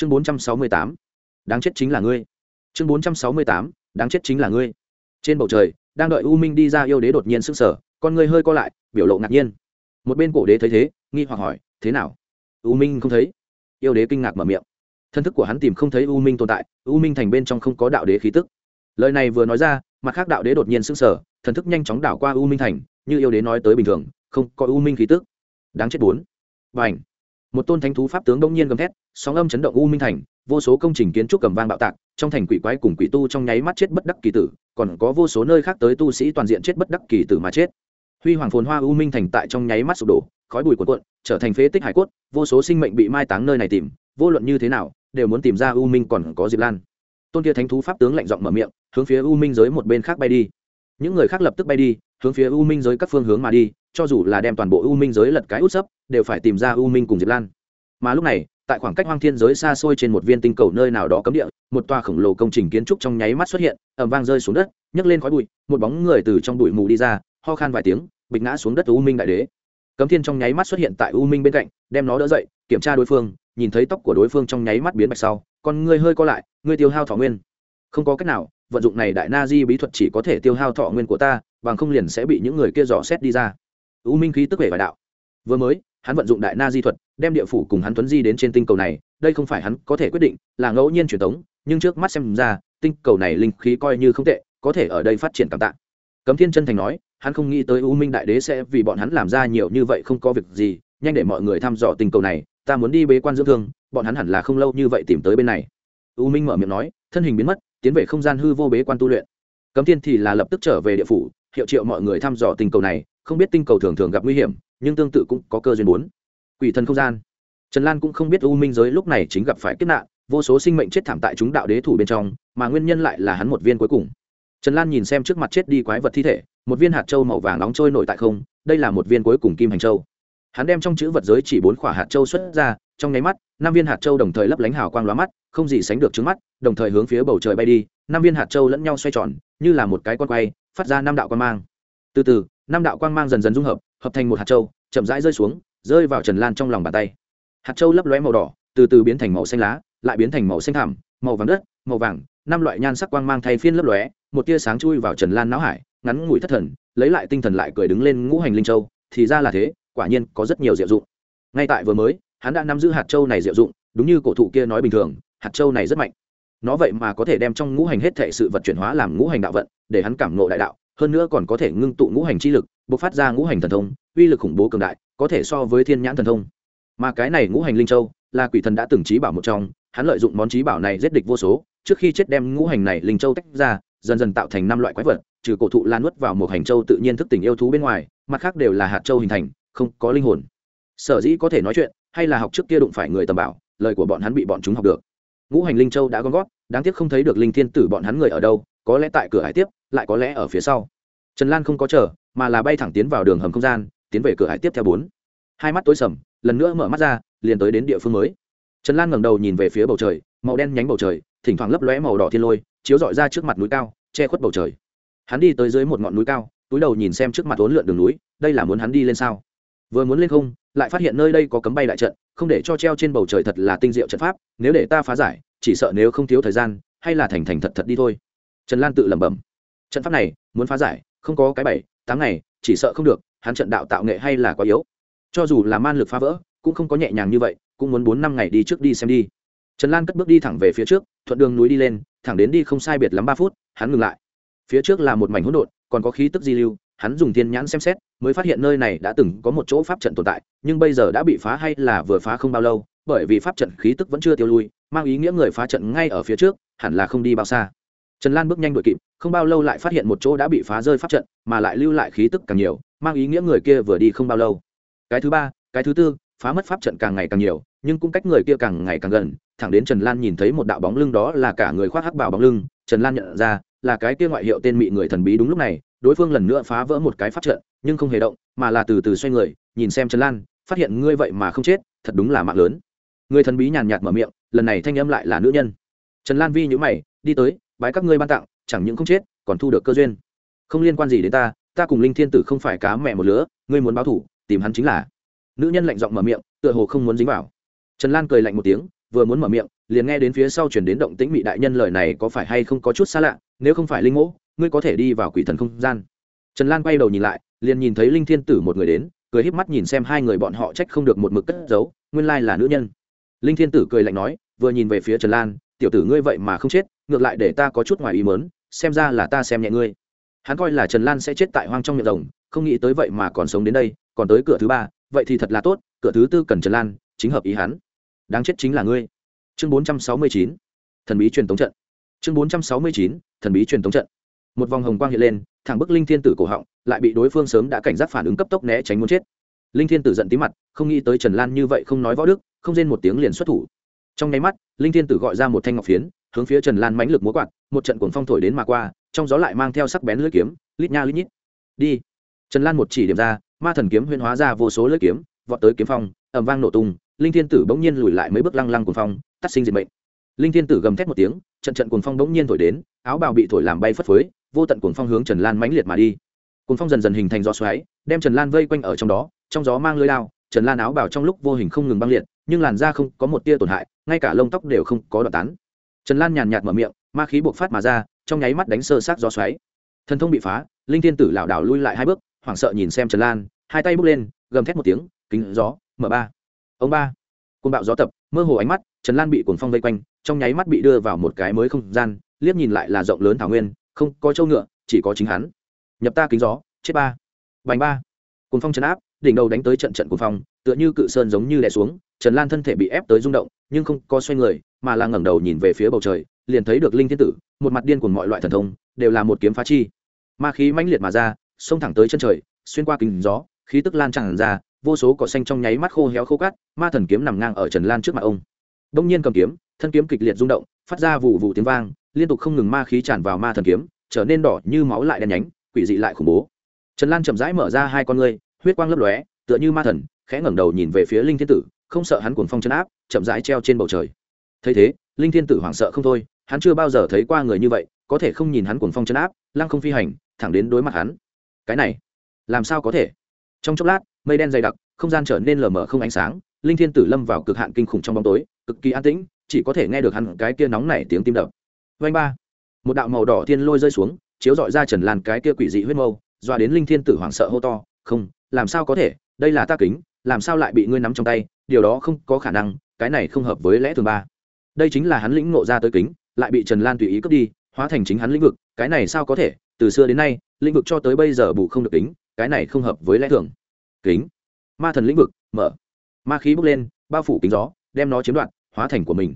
chương bốn trăm sáu mươi tám. Đáng chết chính là ngươi. Chương bốn trăm sáu mươi tám. Đáng chết chính là ngươi. Trên bầu trời, đang đợi u minh đi ra yêu đế đột nhiên s ư n g sở con ngươi hơi co lại, biểu lộ ngạc nhiên. Một bên cổ đế thấy thế, nghi hoặc hỏi, thế nào? U minh không thấy. Yêu đế kinh ngạc mở miệng. Thân thức của hắn tìm không thấy u minh tồn tại, u minh thành bên trong không có đạo đế khí tức. Lời này vừa nói ra, mặt khác đạo đế đột nhiên s ư n g sở thần thức nhanh chóng đảo qua u minh thành, như yêu đế nói tới bình thường, không có u minh khí tức. Đáng chết bốn. Và một tôn thánh thú pháp tướng đông nhiên gầm thét, sóng âm chấn động u minh thành, vô số công trình kiến trúc cầm vang bạo tạc, trong thành quỷ quái cùng quỷ tu trong nháy mắt chết bất đắc kỳ tử, còn có vô số nơi khác tới tu sĩ toàn diện chết bất đắc kỳ tử mà chết. Huy hoàng phồn hoa u minh thành tại trong nháy mắt sụp đổ, khói bụi cuộn cuộn, trở thành phế tích hải cốt, vô số sinh mệnh bị mai táng nơi này tìm, vô luận như thế nào, đều muốn tìm ra u minh còn có diệp lan. Tôn kia thánh thú pháp tướng lạnh giọng mở miệng, hướng phía u minh giới một bên khác bay đi. Những người khác lập tức bay đi hướng phía u minh giới các phương hướng mà đi, cho dù là đem toàn bộ u minh giới lật cái út sấp, đều phải tìm ra u minh cùng diệp lan. Mà lúc này, tại khoảng cách hoang thiên giới xa xôi trên một viên tinh cầu nơi nào đó cấm địa, một tòa khổng lồ công trình kiến trúc trong nháy mắt xuất hiện ẩm vang rơi xuống đất, nhấc lên khói bụi, một bóng người từ trong bụi mù đi ra, ho khan vài tiếng, bịch ngã xuống đất u minh đại đế. Cấm thiên trong nháy mắt xuất hiện tại u minh bên cạnh, đem nó đỡ dậy, kiểm tra đối phương, nhìn thấy tóc của đối phương trong nháy mắt biến bạch sau còn ngươi hơi co lại, ngươi tiêu hao thọ nguyên. Không có cách nào, vận dụng này đại na di bí thuật chỉ có thể tiêu hao thọ nguyên của ta bằng không liền sẽ bị những người kia dò xét đi ra. U minh khí tức về vải đạo. Vừa mới, hắn vận dụng đại na di thuật, đem địa phủ cùng hắn tuấn di đến trên tinh cầu này, đây không phải hắn có thể quyết định, là ngẫu nhiên truyền thống nhưng trước mắt xem ra, tinh cầu này linh khí coi như không tệ, có thể ở đây phát triển cảm tạ. Cấm thiên chân thành nói, hắn không nghĩ tới u minh đại đế sẽ vì bọn hắn làm ra nhiều như vậy không có việc gì, nhanh để mọi người thăm dò tinh cầu này, ta muốn đi bế quan dưỡng thương, bọn hắn hẳn là không lâu như vậy tìm tới bên này. U minh mở miệng nói, thân hình biến mất, tiến về không gian hư vô bế quan tu luyện. Cấm thiên thì là lập tức trở về địa phủ hiệu triệu mọi người thăm dò tinh cầu này, không biết tinh cầu thường thường gặp nguy hiểm, nhưng tương tự cũng có cơ duyên muốn. Quỷ thần không gian. Trần lan cũng không biết u minh giới lúc này chính gặp phải kiếp nạn, vô số sinh mệnh chết thảm tại chúng đạo đế thủ bên trong, mà nguyên nhân lại là hắn một viên cuối cùng. Trần lan nhìn xem trước mặt chết đi quái vật thi thể, một viên hạt châu màu vàng nóng trôi nổi tại không, đây là một viên cuối cùng kim hành châu. Hắn đem trong chữ vật giới chỉ bốn khỏa hạt châu xuất ra, trong nháy mắt, năm viên hạt châu đồng thời lấp lánh hào quang lóa mắt, không gì sánh được trứng mắt, đồng thời hướng phía bầu trời bay đi, năm viên hạt châu lẫn nhau xoay tròn, như là một cái con quay phát ra năm đạo quan mang. Từ từ, năm đạo quang mang dần dần dung hợp hợp thành một hạt châu, chậm rãi rơi xuống, rơi vào trần lan trong lòng bàn tay. Hạt châu lấp lóe màu đỏ, từ từ biến thành màu xanh lá, lại biến thành màu xanh thảm màu vàng đất, màu vàng, năm loại nhan sắc quang mang thay phiên lấp lóe, một tia sáng chui vào trần lan não hải, ngắn ngủi thất thần, lấy lại tinh thần lại cười đứng lên ngũ hành linh châu, thì ra là thế, quả nhiên có rất nhiều diệu dụng. Ngay tại vừa mới, hắn đã nắm giữ hạt châu này diệu dụng, đúng như cổ thụ kia nói bình thường, hạt châu này rất mạnh nó vậy mà có thể đem trong ngũ hành hết thệ sự vật chuyển hóa làm ngũ hành đạo vận, để hắn cảm ngộ đại đạo, hơn nữa còn có thể ngưng tụ ngũ hành chi lực, bộc phát ra ngũ hành thần thông, uy lực khủng bố cường đại, có thể so với thiên nhãn thần thông. Mà cái này ngũ hành linh châu, là quỷ thần đã từng trí bảo một trong, hắn lợi dụng món trí bảo này giết địch vô số, trước khi chết đem ngũ hành này linh châu tách ra, dần dần tạo thành năm loại quái vật, trừ cổ thụ lan nuốt vào một hành châu tự nhiên thức tỉnh yêu thú bên ngoài, mặt khác đều là hạt châu hình thành, không có linh hồn. Sở dĩ có thể nói chuyện, hay là học trước kia đụng phải người tầm bảo, lời của bọn hắn bị bọn chúng học được ngũ hành linh châu đã gom gót đáng tiếc không thấy được linh thiên tử bọn hắn người ở đâu, có lẽ tại cửa hải tiếp, lại có lẽ ở phía sau. Trần lan không có chờ, mà là bay thẳng tiến vào đường hầm không gian, tiến về cửa hải tiếp theo bốn. Hai mắt tối sầm, lần nữa mở mắt ra, liền tới đến địa phương mới. Trần lan ngẩng đầu nhìn về phía bầu trời, màu đen nhánh bầu trời, thỉnh thoảng lấp lóe màu đỏ thiên lôi, chiếu dọi ra trước mặt núi cao, che khuất bầu trời. Hắn đi tới dưới một ngọn núi cao, túi đầu nhìn xem trước mặt uốn lượn đường núi, đây là muốn hắn đi lên sao? Vừa muốn lên không, lại phát hiện nơi đây có cấm bay đại trận, không để cho treo trên bầu trời thật là tinh diệu trận pháp, nếu để ta phá giải, chỉ sợ nếu không thiếu thời gian, hay là thành thành thật thật đi thôi. Trần lan tự lẩm bẩm. Trận pháp này, muốn phá giải, không có cái bảy, tám ngày, chỉ sợ không được, hắn trận đạo tạo nghệ hay là quá yếu. Cho dù là man lực phá vỡ, cũng không có nhẹ nhàng như vậy, cũng muốn bốn năm ngày đi trước đi xem đi. Trần lan cất bước đi thẳng về phía trước, thuận đường núi đi lên, thẳng đến đi không sai biệt lắm ba phút, hắn ngừng lại. Phía trước là một mảnh hỗn độn, còn có khí tức di lưu hắn dùng thiên nhãn xem xét, mới phát hiện nơi này đã từng có một chỗ pháp trận tồn tại, nhưng bây giờ đã bị phá hay là vừa phá không bao lâu, bởi vì pháp trận khí tức vẫn chưa tiêu lui, mang ý nghĩa người phá trận ngay ở phía trước, hẳn là không đi bao xa. Trần lan bước nhanh đuổi kịp, không bao lâu lại phát hiện một chỗ đã bị phá rơi pháp trận, mà lại lưu lại khí tức càng nhiều, mang ý nghĩa người kia vừa đi không bao lâu. Cái thứ ba, cái thứ tư, phá mất pháp trận càng ngày càng nhiều, nhưng cũng cách người kia càng ngày càng gần, thẳng đến trần lan nhìn thấy một đạo bóng lưng đó là cả người khoác hắc bảo bóng lưng, trần lan nhận ra là cái kia ngoại hiệu tên mị người thần bí đúng lúc này đối phương lần nữa phá vỡ một cái pháp trận, nhưng không hề động, mà là từ từ xoay người, nhìn xem trần lan, phát hiện ngươi vậy mà không chết, thật đúng là mạng lớn. Người thần bí nhàn nhạt mở miệng, lần này thanh âm lại là nữ nhân. Trần lan vi nhữ mày, đi tới, bái các ngươi ban tặng, chẳng những không chết, còn thu được cơ duyên. Không liên quan gì đến ta ta cùng linh thiên tử không phải cá mẹ một lứa, ngươi muốn báo thủ, tìm hắn chính là. Nữ nhân lạnh giọng mở miệng, tựa hồ không muốn dính vào. Trần lan cười lạnh một tiếng, vừa muốn mở miệng, liền nghe đến phía sau chuyển đến động tĩnh mị đại nhân lời này có phải hay không có chút xa lạ, nếu không phải linh ngỗ ngươi có thể đi vào quỷ thần không gian. Trần lan quay đầu nhìn lại, liền nhìn thấy linh thiên tử một người đến, cười híp mắt nhìn xem hai người bọn họ trách không được một mực cất giấu, nguyên lai là nữ nhân. Linh thiên tử cười lạnh nói, vừa nhìn về phía trần lan, tiểu tử ngươi vậy mà không chết, ngược lại để ta có chút ngoài ý mớn xem ra là ta xem nhẹ ngươi. Hắn coi là trần lan sẽ chết tại hoang trong miệng rồng, không nghĩ tới vậy mà còn sống đến đây, còn tới cửa thứ ba, vậy thì thật là tốt, cửa thứ tư cần trần lan, chính hợp ý hắn. Đáng chết chính là ngươi. Chương bốn trăm sáu mươi chín, thần bí truyền tống trận. Chương bốn trăm sáu mươi chín, thần bí truyền tống trận một vòng hồng quang hiện lên, thẳng bức linh thiên tử cổ họng, lại bị đối phương sớm đã cảnh giác phản ứng cấp tốc né tránh muốn chết. Linh thiên tử giận tí mặt, không nghĩ tới trần lan như vậy không nói võ đức, không rên một tiếng liền xuất thủ. Trong nháy mắt, linh thiên tử gọi ra một thanh ngọc phiến, hướng phía trần lan mãnh lực múa quạt, một trận cuồng phong thổi đến mà qua, trong gió lại mang theo sắc bén lưỡi kiếm, lít nha lít nhít. Đi. Trần lan một chỉ điểm ra, ma thần kiếm huyên hóa ra vô số lưỡi kiếm, vọt tới kiếm phong, ầm vang nổ tung, linh thiên tử bỗng nhiên lùi lại mấy bước lăng lăng cuồng phong, tắt sinh diệt mệnh. Linh thiên tử gầm thét một tiếng, trận trận cuồng phong bỗng nhiên thổi đến, áo bào bị thổi làm bay phất phới vô tận cuồng phong hướng trần lan mãnh liệt mà đi. Cuồng phong dần dần hình thành gió xoáy, đem trần lan vây quanh ở trong đó, trong gió mang lưới lao trần lan áo bào trong lúc vô hình không ngừng băng liệt, nhưng làn da không có một tia tổn hại, ngay cả lông tóc đều không có đoạn tán. Trần lan nhàn nhạt mở miệng, ma khí buộc phát mà ra, trong nháy mắt đánh sơ sát gió xoáy. Thần thông bị phá, linh thiên tử lảo đảo lui lại hai bước, hoảng sợ nhìn xem trần lan, hai tay bước lên, gầm thét một tiếng, kính gió, mở ba. Ông ba. Côn bạo gió tập, mơ hồ ánh mắt, trần lan bị cuồng phong vây quanh, trong nháy mắt bị đưa vào một cái mới không gian, liếc nhìn lại là rộng lớn thảo nguyên không có châu ngựa, chỉ có chính hắn. Nhập ta kính gió, chết ba. Bành ba. Cùng phong chấn áp, đỉnh đầu đánh tới trận trận cùng phong, tựa như cự sơn giống như đè xuống, trần lan thân thể bị ép tới rung động, nhưng không có xoay người, mà là ngẩng đầu nhìn về phía bầu trời, liền thấy được linh thiên tử, một mặt điên của mọi loại thần thông, đều là một kiếm phá chi. Ma khí mãnh liệt mà ra, xông thẳng tới chân trời, xuyên qua kính gió, khí tức lan tràn ra, vô số cỏ xanh trong nháy mắt khô héo khô cát, ma thần kiếm nằm ngang ở trần lan trước mặt ông. Đông nhiên cầm kiếm, thân kiếm kịch liệt rung động, phát ra vụ vụ tiếng vang liên tục không ngừng ma khí tràn vào ma thần kiếm, trở nên đỏ như máu lại đen nhánh, quỷ dị lại khủng bố. Trần lan chậm rãi mở ra hai con ngươi, huyết quang lấp lóe, tựa như ma thần, khẽ ngẩng đầu nhìn về phía linh thiên tử, không sợ hắn cuồng phong chân áp, chậm rãi treo trên bầu trời. Thấy thế, linh thiên tử hoảng sợ không thôi, hắn chưa bao giờ thấy qua người như vậy, có thể không nhìn hắn cuồng phong chân áp, lăng không phi hành, thẳng đến đối mặt hắn. Cái này, làm sao có thể? Trong chốc lát, mây đen dày đặc, không gian trở nên lờ mờ không ánh sáng, linh thiên tử lâm vào cực hạn kinh khủng trong bóng tối, cực kỳ an tĩnh, chỉ có thể nghe được hắn cái kia nóng nảy tiếng tim đập vanh ba. Một đạo màu đỏ thiên lôi rơi xuống, chiếu dọi ra trần lan cái kia quỷ dị huyết mâu doa đến linh thiên tử hoảng sợ hô to, không, làm sao có thể? Đây là ta kính, làm sao lại bị ngươi nắm trong tay? Điều đó không có khả năng, cái này không hợp với lẽ thường ba. Đây chính là hắn lĩnh ngộ ra tới kính, lại bị trần lan tùy ý cướp đi, hóa thành chính hắn lĩnh vực, cái này sao có thể? Từ xưa đến nay, lĩnh vực cho tới bây giờ bù không được kính, cái này không hợp với lẽ thường. Kính. Ma thần lĩnh vực, mở. Ma khí bốc lên, bao phủ kính gió, đem nó chiếm đoạt, hóa thành của mình.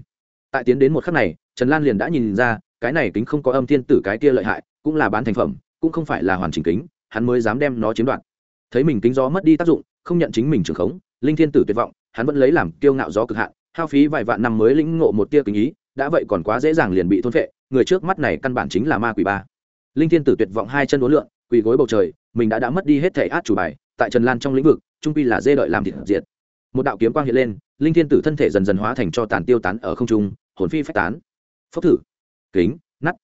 Tại tiến đến một khắc này trần lan liền đã nhìn ra, cái này kính không có âm thiên tử cái kia lợi hại, cũng là bán thành phẩm, cũng không phải là hoàn chỉnh kính, hắn mới dám đem nó chiếm đoạt. Thấy mình kính gió mất đi tác dụng, không nhận chính mình trường khống, linh thiên tử tuyệt vọng, hắn vẫn lấy làm kiêu ngạo gió cực hạn, hao phí vài vạn năm mới lĩnh ngộ một tia kính ý, đã vậy còn quá dễ dàng liền bị thôn phệ, người trước mắt này căn bản chính là ma quỷ ba. Linh thiên tử tuyệt vọng hai chân uốn lượn, quỳ gối bầu trời, mình đã đã mất đi hết thể át chủ bài, tại trần lan trong lĩnh vực, trung pi là dê đợi làm thịt diệt. Một đạo kiếm quang hiện lên, linh thiên tử thân thể dần dần hóa thành cho tàn tiêu tán ở không trung, hồn phi phách tán phốc thử. Kính, nắt.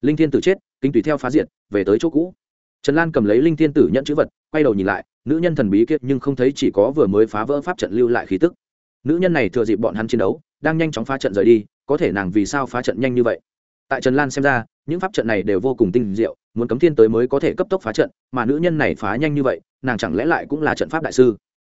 Linh thiên tử chết, kính tùy theo phá diệt, về tới chỗ cũ. Trần lan cầm lấy linh thiên tử nhận chữ vật, quay đầu nhìn lại, nữ nhân thần bí kiệt nhưng không thấy chỉ có vừa mới phá vỡ pháp trận lưu lại khí tức. Nữ nhân này thừa dịp bọn hắn chiến đấu, đang nhanh chóng phá trận rời đi, có thể nàng vì sao phá trận nhanh như vậy? Tại trần lan xem ra, những pháp trận này đều vô cùng tinh diệu, muốn cấm thiên tới mới có thể cấp tốc phá trận, mà nữ nhân này phá nhanh như vậy, nàng chẳng lẽ lại cũng là trận pháp đại sư?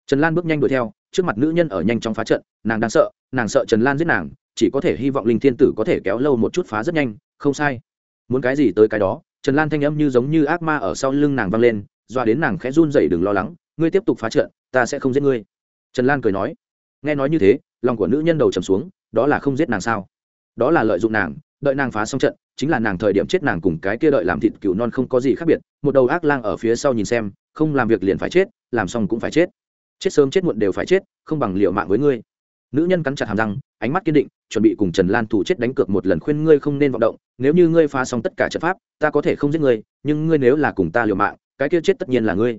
Trần lan bước nhanh đuổi theo, trước mặt nữ nhân ở nhanh chóng phá trận, nàng đang sợ, nàng sợ trần lan giết nàng chỉ có thể hy vọng linh thiên tử có thể kéo lâu một chút phá rất nhanh, không sai. Muốn cái gì tới cái đó, trần lan thanh âm như giống như ác ma ở sau lưng nàng vang lên doa đến nàng khẽ run dậy đừng lo lắng, ngươi tiếp tục phá trận, ta sẽ không giết ngươi. Trần lan cười nói. Nghe nói như thế, lòng của nữ nhân đầu trầm xuống, đó là không giết nàng sao? Đó là lợi dụng nàng, đợi nàng phá xong trận, chính là nàng thời điểm chết nàng cùng cái kia đợi làm thịt cừu non không có gì khác biệt, một đầu ác lang ở phía sau nhìn xem, không làm việc liền phải chết, làm xong cũng phải chết. Chết sớm chết muộn đều phải chết, không bằng liệu mạng với ngươi. Nữ nhân cắn chặt hàm răng ánh mắt kiên định, chuẩn bị cùng trần lan thủ chết đánh cược một lần khuyên ngươi không nên vọng động, nếu như ngươi phá xong tất cả trận pháp, ta có thể không giết ngươi, nhưng ngươi nếu là cùng ta liều mạng, cái kia chết tất nhiên là ngươi.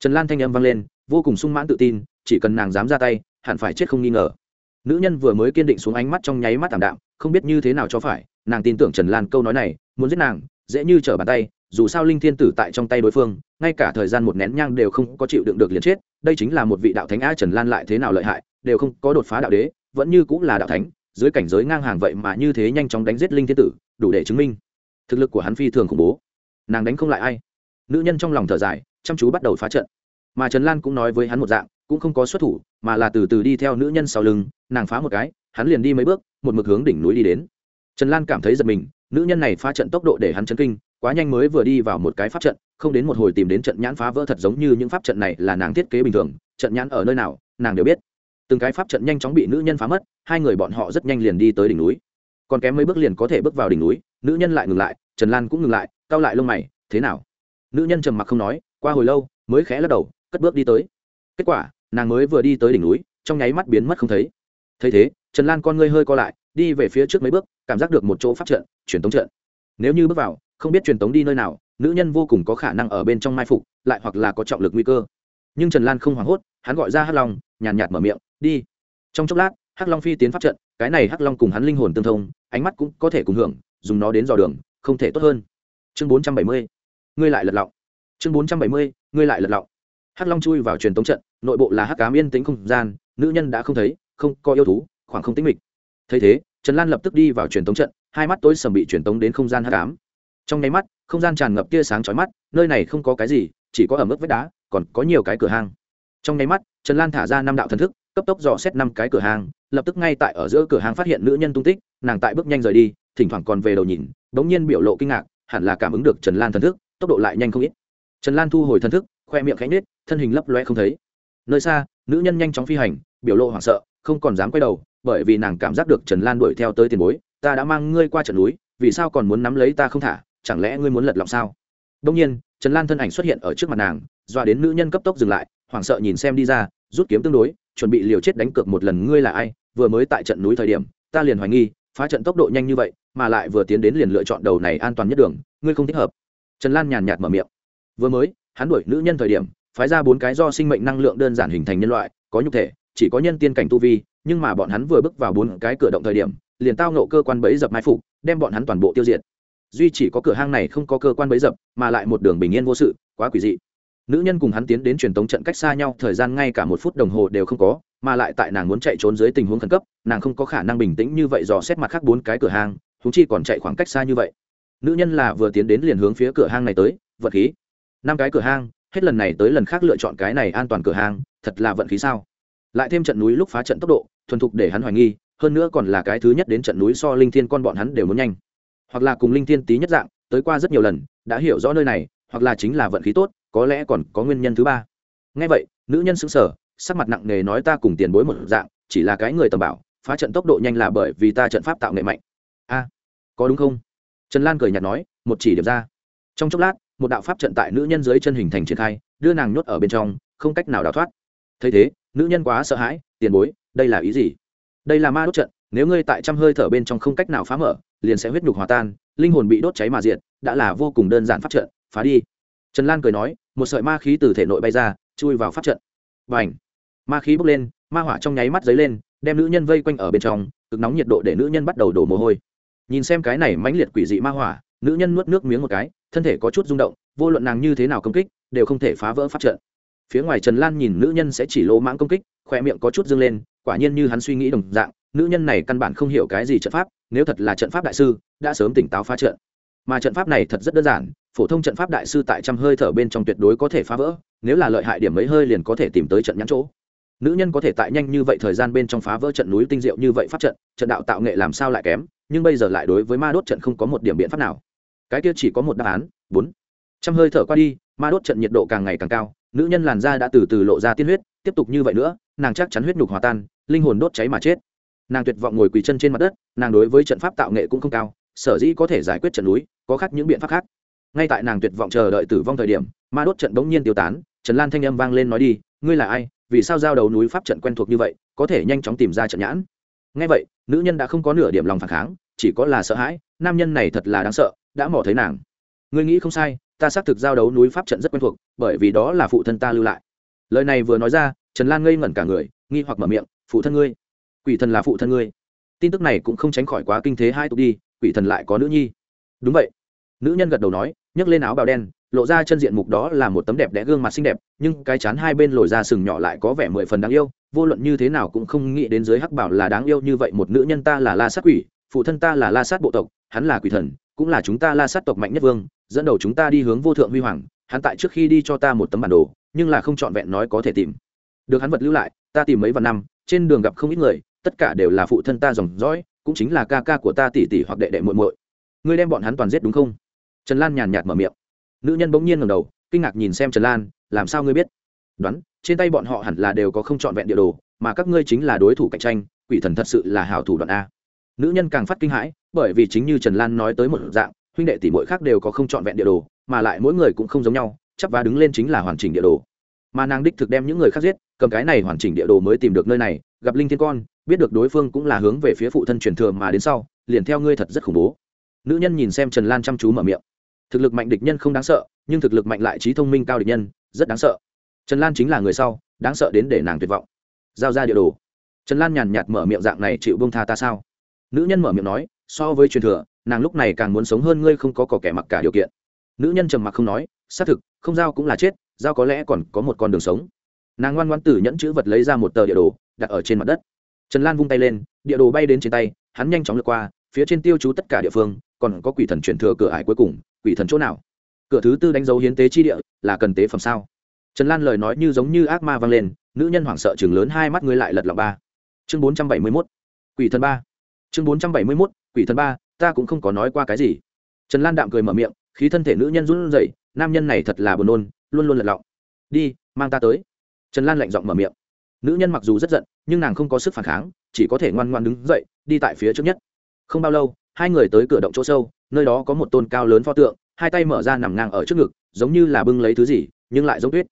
Trần lan thanh âm vang lên, vô cùng sung mãn tự tin, chỉ cần nàng dám ra tay, hẳn phải chết không nghi ngờ. Nữ nhân vừa mới kiên định xuống ánh mắt trong nháy mắt t đạm, không biết như thế nào cho phải, nàng tin tưởng trần lan câu nói này, muốn giết nàng, dễ như trở bàn tay, dù sao linh thiên tử tại trong tay đối phương, ngay cả thời gian một nén nhang đều không có chịu đựng được liền chết, đây chính là một vị đạo thánh a trần lan lại thế nào lợi hại, đều không có đột phá đạo đế vẫn như cũng là đạo thánh, dưới cảnh giới ngang hàng vậy mà như thế nhanh chóng đánh giết linh thiên tử, đủ để chứng minh thực lực của hắn phi thường khủng bố. Nàng đánh không lại ai. Nữ nhân trong lòng thở dài, chăm chú bắt đầu phá trận. Mà trần lan cũng nói với hắn một dạng, cũng không có xuất thủ, mà là từ từ đi theo nữ nhân sau lưng, nàng phá một cái, hắn liền đi mấy bước, một mực hướng đỉnh núi đi đến. Trần lan cảm thấy giật mình, nữ nhân này phá trận tốc độ để hắn chấn kinh, quá nhanh mới vừa đi vào một cái pháp trận, không đến một hồi tìm đến trận nhãn phá vỡ thật giống như những pháp trận này là nàng thiết kế bình thường, trận nhãn ở nơi nào, nàng đều biết từng cái pháp trận nhanh chóng bị nữ nhân phá mất, hai người bọn họ rất nhanh liền đi tới đỉnh núi. Còn kém mấy bước liền có thể bước vào đỉnh núi, nữ nhân lại ngừng lại, trần lan cũng ngừng lại, cau lại lông mày, thế nào? Nữ nhân trầm mặc không nói, qua hồi lâu, mới khẽ lắc đầu, cất bước đi tới. Kết quả, nàng mới vừa đi tới đỉnh núi, trong nháy mắt biến mất không thấy. Thấy thế, trần lan con ngươi hơi co lại, đi về phía trước mấy bước, cảm giác được một chỗ pháp trận, truyền tống trận. Nếu như bước vào, không biết truyền tống đi nơi nào, nữ nhân vô cùng có khả năng ở bên trong mai phục, lại hoặc là có trọng lực nguy cơ. Nhưng trần lan không hoảng hốt, hắn gọi ra hắc long, nhàn nhạt mở miệng đi. Trong chốc lát, hắc long phi tiến pháp trận, cái này hắc long cùng hắn linh hồn tương thông, ánh mắt cũng có thể cùng hưởng, dùng nó đến dò đường, không thể tốt hơn. Chương bốn trăm bảy mươi. Ngươi lại lật lọng. Chương bốn trăm bảy mươi, ngươi lại lật lọng. Hắc long chui vào truyền tống trận, nội bộ là hắc cám yên tĩnh không gian, nữ nhân đã không thấy, không có yêu thú, khoảng không tĩnh mịch. Thấy thế, trần lan lập tức đi vào truyền tống trận, hai mắt tối sầm bị truyền tống đến không gian hắc ám. Trong nháy mắt, không gian tràn ngập tia sáng chói mắt, nơi này không có cái gì, chỉ có ẩm ướt vách đá, còn có nhiều cái cửa hang. Trong nháy mắt, trần lan thả ra năm đạo thần thức cấp tốc dò xét năm cái cửa hàng, lập tức ngay tại ở giữa cửa hàng phát hiện nữ nhân tung tích, nàng tại bước nhanh rời đi, thỉnh thoảng còn về đầu nhìn đ ố n g nhiên biểu lộ kinh ngạc, hẳn là cảm ứng được trần lan thần thức, tốc độ lại nhanh không ít. Trần lan thu hồi thần thức, khoe miệng khánh nết thân hình lấp loe không thấy. Nơi xa, nữ nhân nhanh chóng phi hành, biểu lộ hoảng sợ, không còn dám quay đầu, bởi vì nàng cảm giác được trần lan đuổi theo tới tiền bối, ta đã mang ngươi qua trận núi, vì sao còn muốn nắm lấy ta không thả, chẳng lẽ ngươi muốn lật lọng sao? Đông nhiên, trần lan thân ảnh xuất hiện ở trước mặt nàng, dọa đến nữ nhân cấp tốc dừng lại, hoảng sợ nhìn xem đi ra rút kiếm tương đối, chuẩn bị liều chết đánh cược một lần ngươi là ai, vừa mới tại trận núi thời điểm, ta liền hoài nghi, phá trận tốc độ nhanh như vậy, mà lại vừa tiến đến liền lựa chọn đầu này an toàn nhất đường, ngươi không thích hợp. Trần lan nhàn nhạt mở miệng. Vừa mới, hắn đuổi nữ nhân thời điểm, phái ra bốn cái do sinh mệnh năng lượng đơn giản hình thành nhân loại, có nhục thể, chỉ có nhân tiên cảnh tu vi, nhưng mà bọn hắn vừa bước vào bốn cái cửa động thời điểm, liền tao nộ cơ quan bẫy dập mai phục, đem bọn hắn toàn bộ tiêu diệt. Duy chỉ có cửa hang này không có cơ quan bẫy dập, mà lại một đường bình yên vô sự, quá quỷ dị nữ nhân cùng hắn tiến đến truyền tống trận cách xa nhau, thời gian ngay cả một phút đồng hồ đều không có, mà lại tại nàng muốn chạy trốn dưới tình huống khẩn cấp, nàng không có khả năng bình tĩnh như vậy dò xét mặt khác bốn cái cửa hàng húng chi còn chạy khoảng cách xa như vậy. Nữ nhân là vừa tiến đến liền hướng phía cửa hang này tới vật khí. Năm cái cửa hang, hết lần này tới lần khác lựa chọn cái này an toàn cửa hàng thật là vận khí sao? Lại thêm trận núi lúc phá trận tốc độ, thuần thục để hắn hoài nghi, hơn nữa còn là cái thứ nhất đến trận núi so linh thiên con bọn hắn đều muốn nhanh. Hoặc là cùng linh thiên tí nhất dạng, tới qua rất nhiều lần, đã hiểu rõ nơi này, hoặc là chính là vận khí tốt có lẽ còn có nguyên nhân thứ ba. Ngay vậy, nữ nhân xứng sở sắc mặt nặng nề nói ta cùng tiền bối một dạng, chỉ là cái người tầm bảo, phá trận tốc độ nhanh là bởi vì ta trận pháp tạo nghệ mạnh. A, có đúng không? Trần lan cười nhạt nói, một chỉ điểm ra. Trong chốc lát, một đạo pháp trận tại nữ nhân dưới chân hình thành triển khai, đưa nàng nhốt ở bên trong, không cách nào đào thoát. Thấy thế, nữ nhân quá sợ hãi, tiền bối, đây là ý gì? Đây là ma đốt trận, nếu ngươi tại trăm hơi thở bên trong không cách nào phá mở, liền sẽ huyết nhục hòa tan, linh hồn bị đốt cháy mà diệt, đã là vô cùng đơn giản pháp trận, phá đi trần lan cười nói một sợi ma khí từ thể nội bay ra chui vào pháp trận. Bành, ma khí bốc lên ma hỏa trong nháy mắt dấy lên đem nữ nhân vây quanh ở bên trong cực nóng nhiệt độ để nữ nhân bắt đầu đổ mồ hôi. Nhìn xem cái này mãnh liệt quỷ dị ma hỏa nữ nhân nuốt nước miếng một cái thân thể có chút rung động vô luận nàng như thế nào công kích đều không thể phá vỡ pháp trận. Phía ngoài trần lan nhìn nữ nhân sẽ chỉ lỗ mãng công kích khoe miệng có chút dâng lên quả nhiên như hắn suy nghĩ đồng dạng nữ nhân này căn bản không hiểu cái gì trận pháp nếu thật là trận pháp đại sư đã sớm tỉnh táo phá trận. Mà trận pháp này thật rất đơn giản phổ thông trận pháp đại sư tại trăm hơi thở bên trong tuyệt đối có thể phá vỡ, nếu là lợi hại điểm mấy hơi liền có thể tìm tới trận nhãn chỗ. Nữ nhân có thể tại nhanh như vậy thời gian bên trong phá vỡ trận núi tinh diệu như vậy pháp trận trận đạo tạo nghệ làm sao lại kém, nhưng bây giờ lại đối với ma đốt trận không có một điểm biện pháp nào. Cái kia chỉ có một đáp án, bốn. Trăm hơi thở qua đi, ma đốt trận nhiệt độ càng ngày càng cao, nữ nhân làn da đã từ từ lộ ra tiên huyết, tiếp tục như vậy nữa, nàng chắc chắn huyết nhục hòa tan, linh hồn đốt cháy mà chết. Nàng tuyệt vọng ngồi quỳ chân trên mặt đất, nàng đối với trận pháp tạo nghệ cũng không cao, sở dĩ có thể giải quyết trận núi, có khác những biện pháp khác ngay tại nàng tuyệt vọng chờ đợi tử vong thời điểm, ma đốt trận bỗng nhiên tiêu tán, trần lan thanh âm vang lên nói đi, ngươi là ai? Vì sao giao đầu núi pháp trận quen thuộc như vậy, có thể nhanh chóng tìm ra trận nhãn? Ngay vậy, nữ nhân đã không có nửa điểm lòng phản kháng, chỉ có là sợ hãi, nam nhân này thật là đáng sợ, đã mò thấy nàng. Ngươi nghĩ không sai, ta xác thực giao đấu núi pháp trận rất quen thuộc, bởi vì đó là phụ thân ta lưu lại. Lời này vừa nói ra, trần lan ngây ngẩn cả người, nghi hoặc mở miệng, phụ thân ngươi? Quỷ thần là phụ thân ngươi. Tin tức này cũng không tránh khỏi quá kinh thế hai tục đi, quỷ thần lại có nữ nhi. Đúng vậy nữ nhân gật đầu nói, nhấc lên áo bào đen, lộ ra chân diện mục đó là một tấm đẹp đẽ gương mặt xinh đẹp, nhưng cái chán hai bên lồi ra sừng nhỏ lại có vẻ mười phần đáng yêu, vô luận như thế nào cũng không nghĩ đến dưới hắc bảo là đáng yêu như vậy, một nữ nhân ta là la sát quỷ, phụ thân ta là la sát bộ tộc, hắn là quỷ thần, cũng là chúng ta la sát tộc mạnh nhất vương, dẫn đầu chúng ta đi hướng vô thượng huy hoàng, hắn tại trước khi đi cho ta một tấm bản đồ, nhưng là không trọn vẹn nói có thể tìm. Được hắn vật lưu lại, ta tìm mấy vạn năm, trên đường gặp không ít người, tất cả đều là phụ thân ta dòng dõi, cũng chính là ca ca của ta tỷ tỷ hoặc đệ đệ muội muội. Ngươi đem bọn hắn toàn giết đúng không? Trần lan nhàn nhạt mở miệng. Nữ nhân bỗng nhiên ngầm đầu, kinh ngạc nhìn xem trần lan, làm sao ngươi biết? Đoán, trên tay bọn họ hẳn là đều có không trọn vẹn địa đồ, mà các ngươi chính là đối thủ cạnh tranh, quỷ thần thật sự là hảo thủ đoạn a. Nữ nhân càng phát kinh hãi, bởi vì chính như trần lan nói tới một dạng, huynh đệ tỷ mỗi khác đều có không trọn vẹn địa đồ, mà lại mỗi người cũng không giống nhau, chắp và đứng lên chính là hoàn chỉnh địa đồ. Mà nàng đích thực đem những người khác giết, cầm cái này hoàn chỉnh địa đồ mới tìm được nơi này, gặp linh thiên con, biết được đối phương cũng là hướng về phía phụ thân truyền thừa mà đến sau, liền theo ngươi thật rất khủng bố. Nữ nhân nhìn xem trần lan chăm chú mở miệng thực lực mạnh địch nhân không đáng sợ, nhưng thực lực mạnh lại trí thông minh cao địch nhân, rất đáng sợ. Trần lan chính là người sau, đáng sợ đến để nàng tuyệt vọng. Giao ra địa đồ. Trần lan nhàn nhạt mở miệng dạng này chịu bông tha ta sao? Nữ nhân mở miệng nói, so với truyền thừa, nàng lúc này càng muốn sống hơn ngươi không có cỏ kẻ mặc cả điều kiện. Nữ nhân trầm mặc không nói, xác thực, không giao cũng là chết, giao có lẽ còn có một con đường sống. Nàng ngoan ngoan tử nhẫn chữ vật lấy ra một tờ địa đồ, đặt ở trên mặt đất. Trần lan vung tay lên, địa đồ bay đến trên tay, hắn nhanh chóng lướt qua, phía trên tiêu chú tất cả địa phương, còn có quỷ thần truyền thừa cửa ải cuối cùng quỷ thần chỗ nào? Cửa thứ tư đánh dấu hiến tế chi địa là cần tế phẩm sao? Trần lan lời nói như giống như ác ma vang lên, nữ nhân hoảng sợ chừng lớn hai mắt ngươi lại lật lọc ba. Chương bốn trăm bảy mươi mốt, quỷ thần ba. Chương bốn trăm bảy mươi mốt, quỷ thần ba, ta cũng không có nói qua cái gì. Trần lan đạm cười mở miệng, khí thân thể nữ nhân run rẩy, nam nhân này thật là buồn nôn, luôn luôn lật lọng. Đi, mang ta tới. Trần lan lạnh giọng mở miệng. Nữ nhân mặc dù rất giận, nhưng nàng không có sức phản kháng, chỉ có thể ngoan ngoan đứng dậy, đi tại phía trước nhất. Không bao lâu, hai người tới cửa động chỗ sâu nơi đó có một tôn cao lớn pho tượng, hai tay mở ra nằm ngang ở trước ngực, giống như là bưng lấy thứ gì, nhưng lại giống tuyết.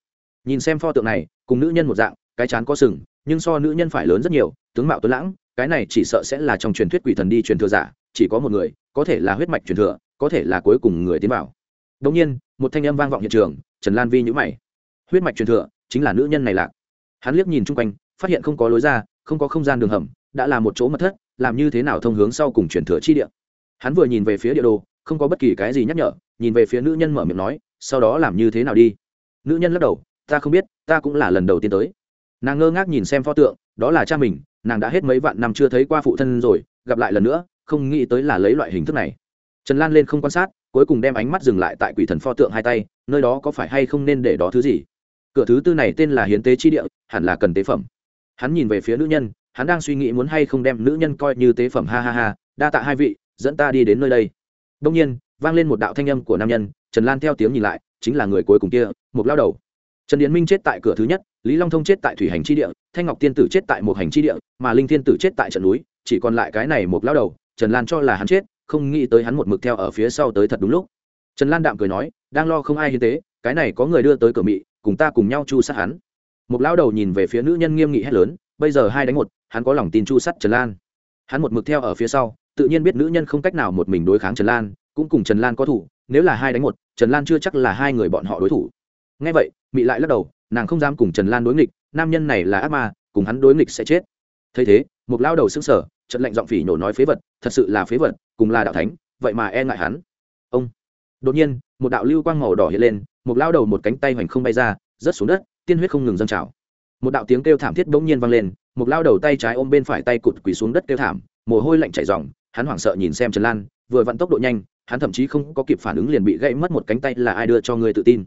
Nhìn xem pho tượng này, cùng nữ nhân một dạng, cái chán có sừng, nhưng so nữ nhân phải lớn rất nhiều, tướng mạo tuấn lãng, cái này chỉ sợ sẽ là trong truyền thuyết quỷ thần đi truyền thừa giả, chỉ có một người, có thể là huyết mạch truyền thừa, có thể là cuối cùng người tiến vào. Đ nhiên, một thanh âm vang vọng hiện trường, trần lan vi nhữ mày. Huyết mạch truyền thừa, chính là nữ nhân này lạc. Hắn liếc nhìn chung quanh, phát hiện không có lối ra, không có không gian đường hầm, đã là một chỗ mật thất, làm như thế nào thông hướng sau cùng truyền thừa chi địa hắn vừa nhìn về phía địa đồ, không có bất kỳ cái gì nhắc nhở, nhìn về phía nữ nhân mở miệng nói, sau đó làm như thế nào đi? Nữ nhân lắc đầu, ta không biết, ta cũng là lần đầu tiên tới. Nàng ngơ ngác nhìn xem pho tượng, đó là cha mình, nàng đã hết mấy vạn năm chưa thấy qua phụ thân rồi, gặp lại lần nữa, không nghĩ tới là lấy loại hình thức này. Trần lan lên không quan sát, cuối cùng đem ánh mắt dừng lại tại quỷ thần pho tượng hai tay, nơi đó có phải hay không nên để đó thứ gì? Cửa thứ tư này tên là hiến tế chi địa, hẳn là cần tế phẩm. Hắn nhìn về phía nữ nhân, hắn đang suy nghĩ muốn hay không đem nữ nhân coi như tế phẩm, ha ha ha, đa tạ hai vị dẫn ta đi đến nơi đây. Đông nhiên, vang lên một đạo thanh âm của nam nhân, trần lan theo tiếng nhìn lại, chính là người cuối cùng kia một lao đầu. Trần Điền minh chết tại cửa thứ nhất, lý long thông chết tại thủy hành chi địa, thanh ngọc tiên tử chết tại một hành chi địa, mà linh thiên tử chết tại trận núi, chỉ còn lại cái này một lao đầu, trần lan cho là hắn chết, không nghĩ tới hắn một mực theo ở phía sau tới thật đúng lúc. Trần lan đạm cười nói, đang lo không ai hiến tế, cái này có người đưa tới cửa mị, cùng ta cùng nhau chu sát hắn. Một lao đầu nhìn về phía nữ nhân nghiêm nghị hét lớn, bây giờ hai đánh một, hắn có lòng tin chu sát trần lan. Hắn một mực theo ở phía sau tự nhiên biết nữ nhân không cách nào một mình đối kháng trần lan, cũng cùng trần lan có thủ, nếu là hai đánh một, trần lan chưa chắc là hai người bọn họ đối thủ. Ngay vậy, mị lại lắc đầu, nàng không dám cùng trần lan đối nghịch, nam nhân này là ác ma, cùng hắn đối nghịch sẽ chết. Thấy thế, một lao đầu xứng sở trận lệnh giọng phỉ nhổ nói phế vật, thật sự là phế vật, cùng là đạo thánh, vậy mà e ngại hắn. Ông. Đột nhiên, một đạo lưu quang màu đỏ hiện lên, một lao đầu một cánh tay hoành không bay ra, rớt xuống đất, tiên huyết không ngừng dâng trào. Một đạo tiếng kêu thảm thiết bỗng nhiên vang lên, một lao đầu tay trái ôm bên phải tay cụt quỳ xuống đất kêu thảm, mồ hôi lạnh chảy ròng hắn hoảng sợ nhìn xem trần lan, vừa vận tốc độ nhanh, hắn thậm chí không có kịp phản ứng liền bị gãy mất một cánh tay là ai đưa cho người tự tin.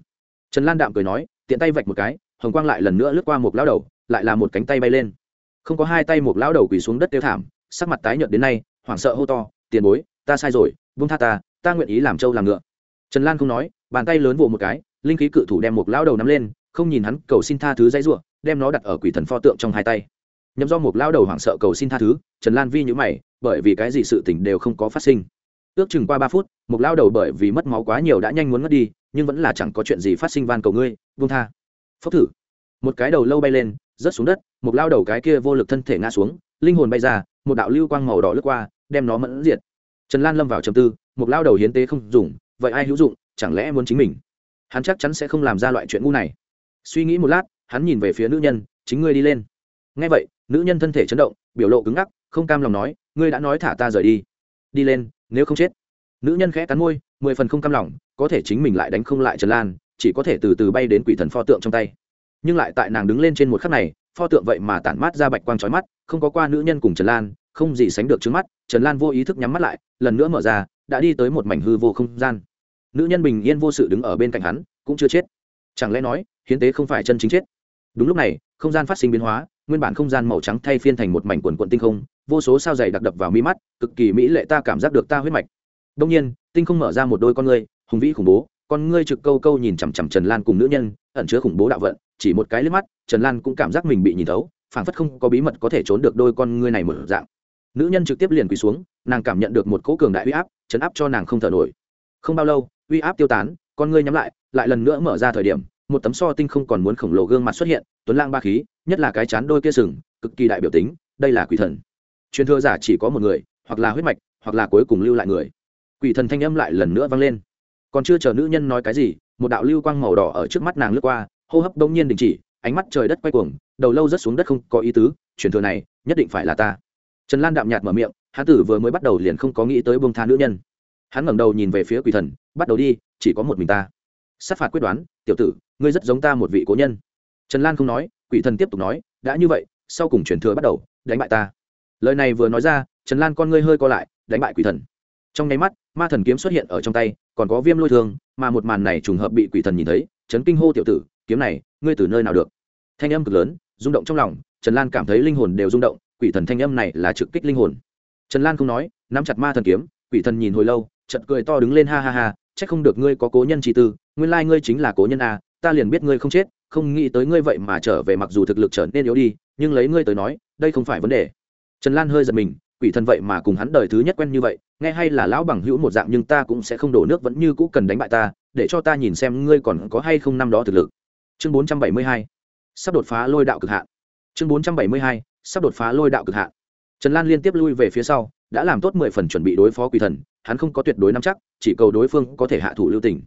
Trần lan đạm cười nói, tiện tay vạch một cái, hồng quang lại lần nữa lướt qua một lao đầu, lại là một cánh tay bay lên. Không có hai tay một lao đầu quỳ xuống đất tiêu thảm, sắc mặt tái nhợt đến nay, hoảng sợ hô to, tiền bối, ta sai rồi vung tha ta ta nguyện ý làm trâu làm ngựa. Trần lan không nói, bàn tay lớn vỗ một cái, linh khí cự thủ đem một lao đầu nắm lên, không nhìn hắn, cầu xin tha thứ dãy ruộng đem nó đặt ở quỷ thần pho tượng trong hai tay nhậm do một lao đầu hoảng sợ cầu xin tha thứ, trần lan vi nhữ mày, bởi vì cái gì sự t ì n h đều không có phát sinh. Ước chừng qua ba phút, một lao đầu bởi vì mất máu quá nhiều đã nhanh muốn mất đi, nhưng vẫn là chẳng có chuyện gì phát sinh van cầu ngươi vung tha. Phốc thử. Một cái đầu lâu bay lên, rớt xuống đất, một lao đầu cái kia vô lực thân thể ngã xuống, linh hồn bay ra, một đạo lưu quang màu đỏ lướt qua, đem nó mẫn diệt. Trần lan lâm vào trầm tư, một lao đầu hiến tế không dùng, vậy ai hữu dụng, chẳng lẽ muốn chính mình? Hắn chắc chắn sẽ không làm ra loại chuyện ngu này. Suy nghĩ một lát, hắn nhìn về phía nữ nhân, chính ngươi đi lên ngay vậy, nữ nhân thân thể chấn động, biểu lộ cứng ngắc, không cam lòng nói, ngươi đã nói thả ta rời đi. Đi lên, nếu không chết. Nữ nhân khẽ cắn môi, mười phần không cam lòng, có thể chính mình lại đánh không lại trần lan, chỉ có thể từ từ bay đến quỷ thần pho tượng trong tay. Nhưng lại tại nàng đứng lên trên một khắc này, pho tượng vậy mà tản mát ra bạch quang trói mắt, không có qua nữ nhân cùng trần lan, không gì sánh được trước mắt, trần lan vô ý thức nhắm mắt lại, lần nữa mở ra, đã đi tới một mảnh hư vô không gian. Nữ nhân bình yên vô sự đứng ở bên cạnh hắn, cũng chưa chết. Chẳng lẽ nói, hiến tế không phải chân chính chết? Đúng lúc này, không gian phát sinh biến hóa nguyên bản không gian màu trắng thay phiên thành một mảnh quần quận tinh không, vô số sao dày đặc đập vào mi mắt, cực kỳ mỹ lệ ta cảm giác được ta huyết mạch. Đông nhiên, tinh không mở ra một đôi con ngươi, hùng vĩ khủng bố, con ngươi trực câu câu nhìn chằm chằm trần lan cùng nữ nhân, ẩn chứa khủng bố đạo vận, chỉ một cái liếc mắt, trần lan cũng cảm giác mình bị nhìn thấu, phảng phất không có bí mật có thể trốn được đôi con ngươi này mở dạng. Nữ nhân trực tiếp liền quỳ xuống, nàng cảm nhận được một cỗ cường đại uy áp, chấn áp cho nàng không thở nổi. Không bao lâu, uy áp tiêu tán, con ngươi nhắm lại lại lần nữa mở ra thời điểm một tấm so tinh không còn muốn khổng lồ gương mặt xuất hiện, tuấn lang ba khí, nhất là cái chán đôi kia sừng, cực kỳ đại biểu tính, đây là quỷ thần. Truyền thừa giả chỉ có một người, hoặc là huyết mạch, hoặc là cuối cùng lưu lại người. Quỷ thần thanh âm lại lần nữa vang lên. Còn chưa chờ nữ nhân nói cái gì, một đạo lưu quang màu đỏ ở trước mắt nàng lướt qua, hô hấp đông nhiên đình chỉ, ánh mắt trời đất quay cuồng, đầu lâu rất xuống đất không có ý tứ, truyền thừa này, nhất định phải là ta. Trần lan đạm nhạt mở miệng, hán tử vừa mới bắt đầu liền không có nghĩ tới bông tha nữ nhân. Hắn ngẩng đầu nhìn về phía quỷ thần, bắt đầu đi, chỉ có một mình ta. Sát phạt quyết đoán tiểu tử, ngươi rất giống ta một vị cố nhân. Trần lan không nói, quỷ thần tiếp tục nói, đã như vậy, sau cùng truyền thừa bắt đầu, đánh bại ta. Lời này vừa nói ra, trần lan con ngươi hơi co lại, đánh bại quỷ thần. Trong nháy mắt, ma thần kiếm xuất hiện ở trong tay, còn có viêm lôi thương, mà một màn này trùng hợp bị quỷ thần nhìn thấy, chấn kinh hô tiểu tử, kiếm này, ngươi từ nơi nào được? Thanh âm cực lớn, rung động trong lòng, trần lan cảm thấy linh hồn đều rung động, quỷ thần thanh âm này là trực kích linh hồn. Trần lan không nói, nắm chặt ma thần kiếm, quỷ thần nhìn hồi lâu chật cười to đứng lên, ha ha ha c h ắ c không được ngươi có cố nhân chi tư nguyên lai ngươi chính là cố nhân a, ta liền biết ngươi không chết, không nghĩ tới ngươi vậy mà trở về mặc dù thực lực trở nên yếu đi, nhưng lấy ngươi tới nói, đây không phải vấn đề. Trần lan hơi giật mình, quỷ thần vậy mà cùng hắn đời thứ nhất quen như vậy, nghe hay là lão bằng hữu một dạng nhưng ta cũng sẽ không đổ nước vẫn như cũ cần đánh bại ta, để cho ta nhìn xem ngươi còn có hay không năm đó thực lực. Chương bốn trăm bảy mươi hai, sắp đột phá lôi đạo cực hạn. Chương bốn trăm bảy mươi hai, sắp đột phá lôi đạo cực hạn. Trần lan liên tiếp lui về phía sau, đã làm tốt mười phần chuẩn bị đối phó quỷ thần, hắn không có tuyệt đối nắm chắc, chỉ cầu đối phương có thể hạ thủ lưu tình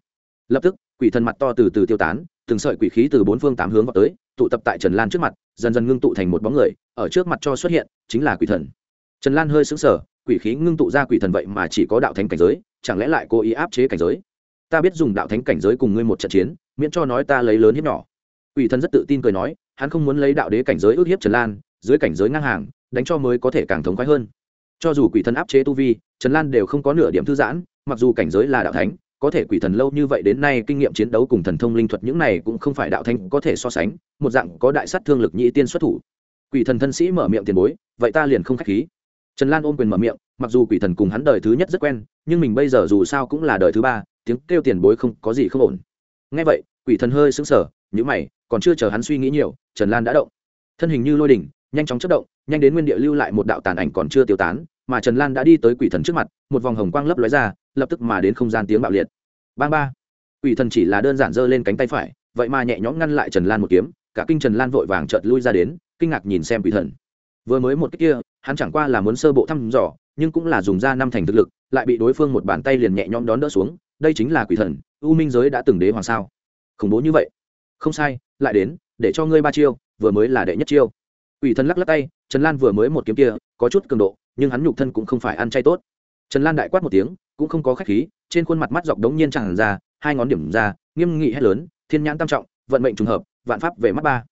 lập tức, quỷ thần mặt to từ từ tiêu tán, từng sợi quỷ khí từ bốn phương tám hướng vào tới, tụ tập tại trần lan trước mặt, dần dần ngưng tụ thành một bóng người, ở trước mặt cho xuất hiện, chính là quỷ thần. Trần lan hơi sững sờ, quỷ khí ngưng tụ ra quỷ thần vậy mà chỉ có đạo thánh cảnh giới, chẳng lẽ lại cố ý áp chế cảnh giới? Ta biết dùng đạo thánh cảnh giới cùng ngươi một trận chiến, miễn cho nói ta lấy lớn hiếp nhỏ. Quỷ thần rất tự tin cười nói, hắn không muốn lấy đạo đế cảnh giới ước hiếp trần lan, dưới cảnh giới ngang hàng, đánh cho mới có thể càng thống khoái hơn. Cho dù quỷ thần áp chế tu vi, trần lan đều không có nửa điểm thư giãn, mặc dù cảnh giới là đạo thánh có thể quỷ thần lâu như vậy đến nay kinh nghiệm chiến đấu cùng thần thông linh thuật những này cũng không phải đạo thanh có thể so sánh, một dạng có đại sát thương lực nhị tiên xuất thủ. Quỷ thần thân sĩ mở miệng tiền bối, vậy ta liền không k h á c h khí. Trần lan ôm quyền mở miệng, mặc dù quỷ thần cùng hắn đời thứ nhất rất quen, nhưng mình bây giờ dù sao cũng là đời thứ ba, tiếng kêu tiền bối không có gì không ổn. Ngay vậy, quỷ thần hơi sững sờ nhữ mày, còn chưa chờ hắn suy nghĩ nhiều, trần lan đã động. Thân hình như lôi đỉnh, nhanh chóng chất động, nhanh đến nguyên địa lưu lại một đạo tàn ảnh còn chưa tiêu tán mà trần lan đã đi tới quỷ thần trước mặt, một vòng hồng quang lấp lóe ra, lập tức mà đến không gian tiếng bạo liệt. Bang ba. Quỷ thần chỉ là đơn giản giơ lên cánh tay phải, vậy mà nhẹ nhõm ngăn lại trần lan một kiếm, cả kinh trần lan vội vàng chợt lui ra đến, kinh ngạc nhìn xem quỷ thần. Vừa mới một cách kia, hắn chẳng qua là muốn sơ bộ thăm dò, nhưng cũng là dùng ra năm thành thực lực, lại bị đối phương một bàn tay liền nhẹ nhõm đón đỡ xuống, đây chính là quỷ thần, u minh giới đã từng đế hoàng sao? Khủng bố như vậy. Không sai, lại đến, để cho ngươi ba chiêu, vừa mới là đệ nhất chiêu. Quỷ thần lắc lắc tay, trần lan vừa mới một kiếm kia, có chút cường độ nhưng hắn nhục thân cũng không phải ăn chay tốt. Trần lan đại quát một tiếng, cũng không có khách khí, trên khuôn mặt mắt dọc đống nhiên tràn ra, hai ngón điểm ra, nghiêm nghị hét lớn, thiên nhãn tam trọng, vận mệnh trùng hợp, vạn pháp về mắt ba.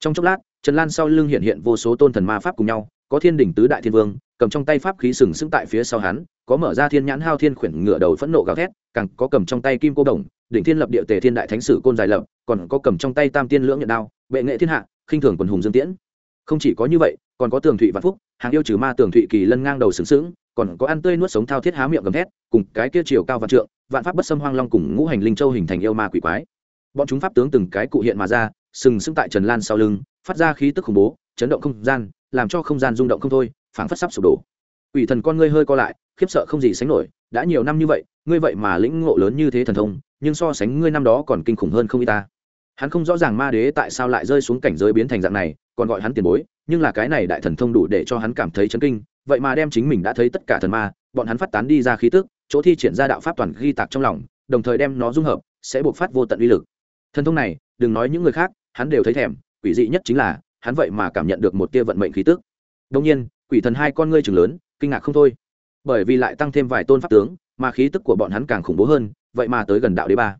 Trong chốc lát, trần lan sau lưng hiện hiện vô số tôn thần ma pháp cùng nhau, có thiên đỉnh tứ đại thiên vương, cầm trong tay pháp khí sừng sững tại phía sau hắn, có mở ra thiên nhãn hao thiên khuyển ngựa đầu phẫn nộ gào thét, càng có cầm trong tay kim cô đồng, đỉnh thiên lập địa tề thiên đại thánh sử côn dài lập, còn có cầm trong tay tam tiên lưỡng nhận đao, bệ nghệ thiên hạ, khinh thường quần hùng dương tiễn không chỉ có như vậy, còn có tường thụy vạn phúc, hàng yêu trừ ma tường thụy kỳ lân ngang đầu sướng sướng còn có ăn tươi nuốt sống thao thiết há miệng gầm thét, cùng cái kia chiều cao vạn trượng, vạn pháp bất xâm hoang long cùng ngũ hành linh châu hình thành yêu ma quỷ quái. Bọn chúng pháp tướng từng cái cụ hiện mà ra, sừng sững tại trần lan sau lưng, phát ra khí tức khủng bố, chấn động không gian, làm cho không gian rung động không thôi, phảng phất sắp sụp đổ. Ủy thần con ngươi hơi co lại, khiếp sợ không gì sánh nổi, đã nhiều năm như vậy, ngươi vậy mà lĩnh ngộ lớn như thế thần thông, nhưng so sánh ngươi năm đó còn kinh khủng hơn không y ta. Hắn không rõ ràng ma đế tại sao lại rơi xuống cảnh giới biến thành dạng này còn gọi hắn tiền bối, nhưng là cái này đại thần thông đủ để cho hắn cảm thấy chấn kinh, vậy mà đem chính mình đã thấy tất cả thần ma, bọn hắn phát tán đi ra khí tức, chỗ thi triển ra đạo pháp toàn ghi tạc trong lòng, đồng thời đem nó dung hợp, sẽ buộc phát vô tận uy lực. Thần thông này, đừng nói những người khác, hắn đều thấy thèm, quỷ dị nhất chính là, hắn vậy mà cảm nhận được một tia vận mệnh khí tức. Đông nhiên, quỷ thần hai con ngươi trường lớn, kinh ngạc không thôi. Bởi vì lại tăng thêm vài tôn pháp tướng, mà khí tức của bọn hắn càng khủng bố hơn, vậy mà tới gần đạo đế ba.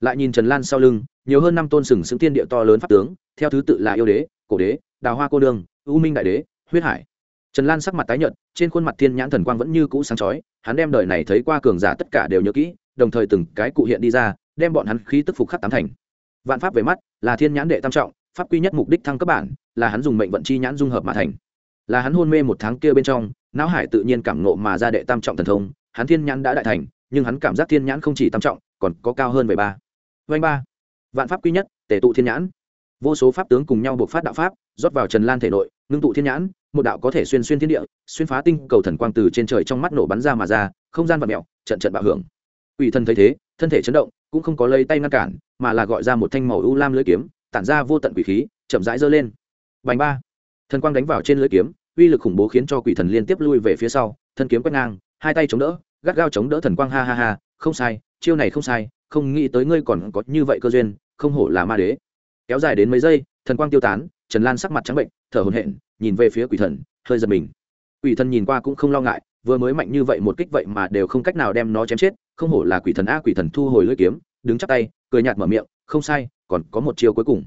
Lại nhìn trần lan sau lưng, nhiều hơn năm tôn sừng sững tiên địa to lớn pháp tướng, theo thứ tự là yêu đế cổ đế, đào hoa cô đương u minh đại đế, huyết hải. Trần lan sắc mặt tái nhợt, trên khuôn mặt thiên nhãn thần quang vẫn như cũ sáng chói, hắn đem đời này thấy qua cường giả tất cả đều nhớ kỹ, đồng thời từng cái cụ hiện đi ra, đem bọn hắn khí tức phục khắc tám thành. Vạn pháp về mắt, là thiên nhãn đệ tam trọng, pháp quy nhất mục đích thăng cấp bản, là hắn dùng mệnh vận chi nhãn dung hợp mà thành. Là hắn hôn mê một tháng kia bên trong, não hải tự nhiên cảm nộ mà ra đệ tam trọng thần thông, hắn thiên nhãn đã đại thành, nhưng hắn cảm giác thiên nhãn không chỉ tam trọng, còn có cao hơn về ba. Vanh ba. Vạn pháp quy nhất tể tụ thiên nhãn vô số pháp tướng cùng nhau buộc phát đạo pháp, rót vào trần lan thể nội, ngưng tụ thiên nhãn, một đạo có thể xuyên xuyên thiên địa, xuyên phá tinh cầu thần quang từ trên trời trong mắt nổ bắn ra mà ra, không gian vật mẹo trận trận bạo hưởng. Ủy thân thấy thế, thân thể chấn động, cũng không có lấy tay ngăn cản, mà là gọi ra một thanh màu u lam lưỡi kiếm, tản ra vô tận quỷ khí, chậm rãi giơ lên. Bành ba! Thần quang đánh vào trên lưỡi kiếm, uy lực khủng bố khiến cho quỷ thần liên tiếp lui về phía sau, thân kiếm quét ngang, hai tay chống đỡ, gắt gao chống đỡ thần quang, ha ha ha, không sai, chiêu này không sai, không nghĩ tới ngươi còn có như vậy cơ duyên, không hổ là ma đế kéo dài đến mấy giây, thần quang tiêu tán, trần lan sắc mặt trắng bệnh, thở hổn hển, nhìn về phía quỷ thần, hơi giật mình. Quỷ thần nhìn qua cũng không lo ngại, vừa mới mạnh như vậy một kích vậy mà đều không cách nào đem nó chém chết, không hổ là quỷ thần a, quỷ thần thu hồi lưỡi kiếm, đứng chắc tay, cười nhạt mở miệng, không sai, còn có một chiều cuối cùng.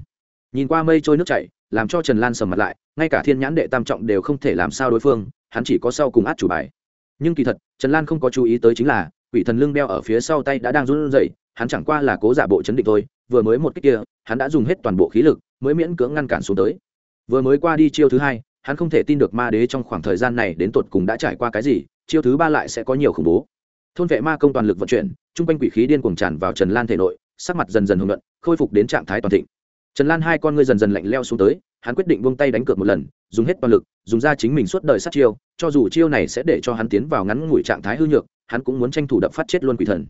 Nhìn qua mây trôi nước chảy, làm cho trần lan sầm mặt lại, ngay cả thiên nhãn đệ tam trọng đều không thể làm sao đối phương, hắn chỉ có sau cùng át chủ bài. Nhưng kỳ thật, trần lan không có chú ý tới chính là, quỷ thần lưng đeo ở phía sau tay đã đang run rẩy, hắn chẳng qua là cố giả bộ chấn định thôi vừa mới một cách kia, hắn đã dùng hết toàn bộ khí lực, mới miễn cưỡng ngăn cản xuống tới. Vừa mới qua đi chiêu thứ hai, hắn không thể tin được ma đế trong khoảng thời gian này đến tột cùng đã trải qua cái gì, chiêu thứ ba lại sẽ có nhiều khủng bố. Thôn vệ ma công toàn lực vận chuyển trung quanh quỷ khí điên cuồng tràn vào trần lan thể nội, sắc mặt dần dần hưởng luận khôi phục đến trạng thái toàn thịnh. Trần lan hai con ngươi dần dần lạnh leo xuống tới, hắn quyết định buông tay đánh cược một lần, dùng hết toàn lực, dùng ra chính mình suốt đời sát chiêu, cho dù chiêu này sẽ để cho hắn tiến vào ngắn ngủi trạng thái hư nhược, hắn cũng muốn tranh thủ đập phát chết luôn quỷ thần.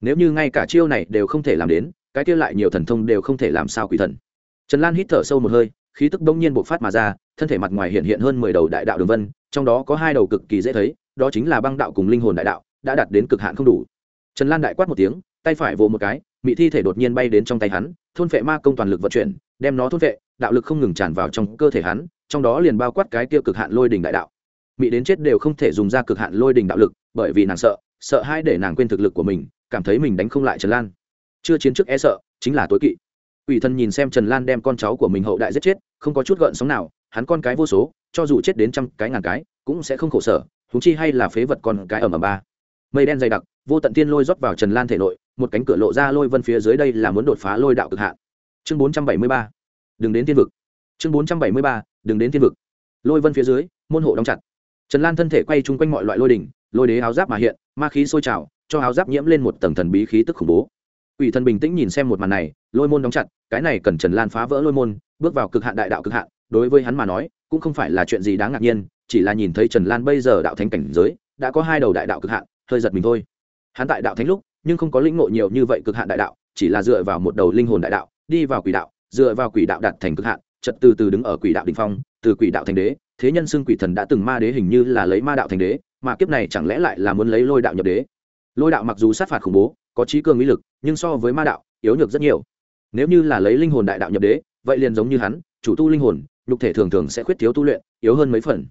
Nếu như ngay cả chiêu này đều không thể làm đến cái kia lại nhiều thần thông đều không thể làm sao quỷ thần. Trần lan hít thở sâu một hơi, khí tức bỗng nhiên bộc phát mà ra, thân thể mặt ngoài hiện hiện hơn mười đầu đại đạo đường vân, trong đó có hai đầu cực kỳ dễ thấy, đó chính là băng đạo cùng linh hồn đại đạo, đã đạt đến cực hạn không đủ. Trần lan đại quát một tiếng, tay phải vồ một cái, mị thi thể đột nhiên bay đến trong tay hắn, thôn vệ ma công toàn lực vận chuyển, đem nó thôn vệ đạo lực không ngừng tràn vào trong cơ thể hắn, trong đó liền bao quát cái kia cực hạn lôi đình đại đạo. Mị đến chết đều không thể dùng ra cực hạn lôi đình đạo lực, bởi vì nàng sợ sợ hai để nàng quên thực lực của mình, cảm thấy mình đánh không lại trần lan chưa chiến trước e sợ, chính là tối kỵ. Ủy thân nhìn xem trần lan đem con cháu của mình hậu đại giết chết, không có chút gợn sóng nào, hắn con cái vô số, cho dù chết đến trăm cái ngàn cái, cũng sẽ không khổ sở húng chi hay là phế vật con cái ở ẩm ba. Mây đen dày đặc, vô tận tiên lôi rót vào trần lan thể nội, một cánh cửa lộ ra lôi vân phía dưới đây là muốn đột phá lôi đạo cực hạn. Chương bốn trăm bảy mươi ba, đừng đến tiên vực. Chương bốn trăm bảy mươi ba, đừng đến tiên vực. Lôi vân phía dưới, môn hộ đóng chặt. Trần lan thân thể quay chung quanh mọi loại lôi đỉnh, lôi đế áo giáp mà hiện, ma khí sôi trào, cho áo giáp nhiễm lên một tầng thần bí khí tức khủng bố. Quỷ thần bình tĩnh nhìn xem một màn này, lôi môn đóng chặt, cái này cần trần lan phá vỡ lôi môn, bước vào cực hạn đại đạo cực hạn, đối với hắn mà nói, cũng không phải là chuyện gì đáng ngạc nhiên, chỉ là nhìn thấy trần lan bây giờ đạo thánh cảnh giới, đã có hai đầu đại đạo cực hạn, hơi giật mình thôi. Hắn tại đạo thánh lúc, nhưng không có lĩnh ngộ nhiều như vậy cực hạn đại đạo, chỉ là dựa vào một đầu linh hồn đại đạo, đi vào quỷ đạo, dựa vào quỷ đạo đạt thành cực hạn, chợt từ từ đứng ở quỷ đạo đỉnh phong, từ quỷ đạo thành đế, thế nhân xưng quỷ thần đã từng ma đế hình như là lấy ma đạo thành đế, mà kiếp này chẳng lẽ lại là muốn lấy lôi đạo nhập đế? Lôi đạo mặc dù sát phạt khủng bố có trí cường uy lực, nhưng so với ma đạo, yếu nhược rất nhiều. Nếu như là lấy linh hồn đại đạo nhập đế, vậy liền giống như hắn, chủ tu linh hồn, nhục thể thường thường sẽ khuyết thiếu tu luyện, yếu hơn mấy phần.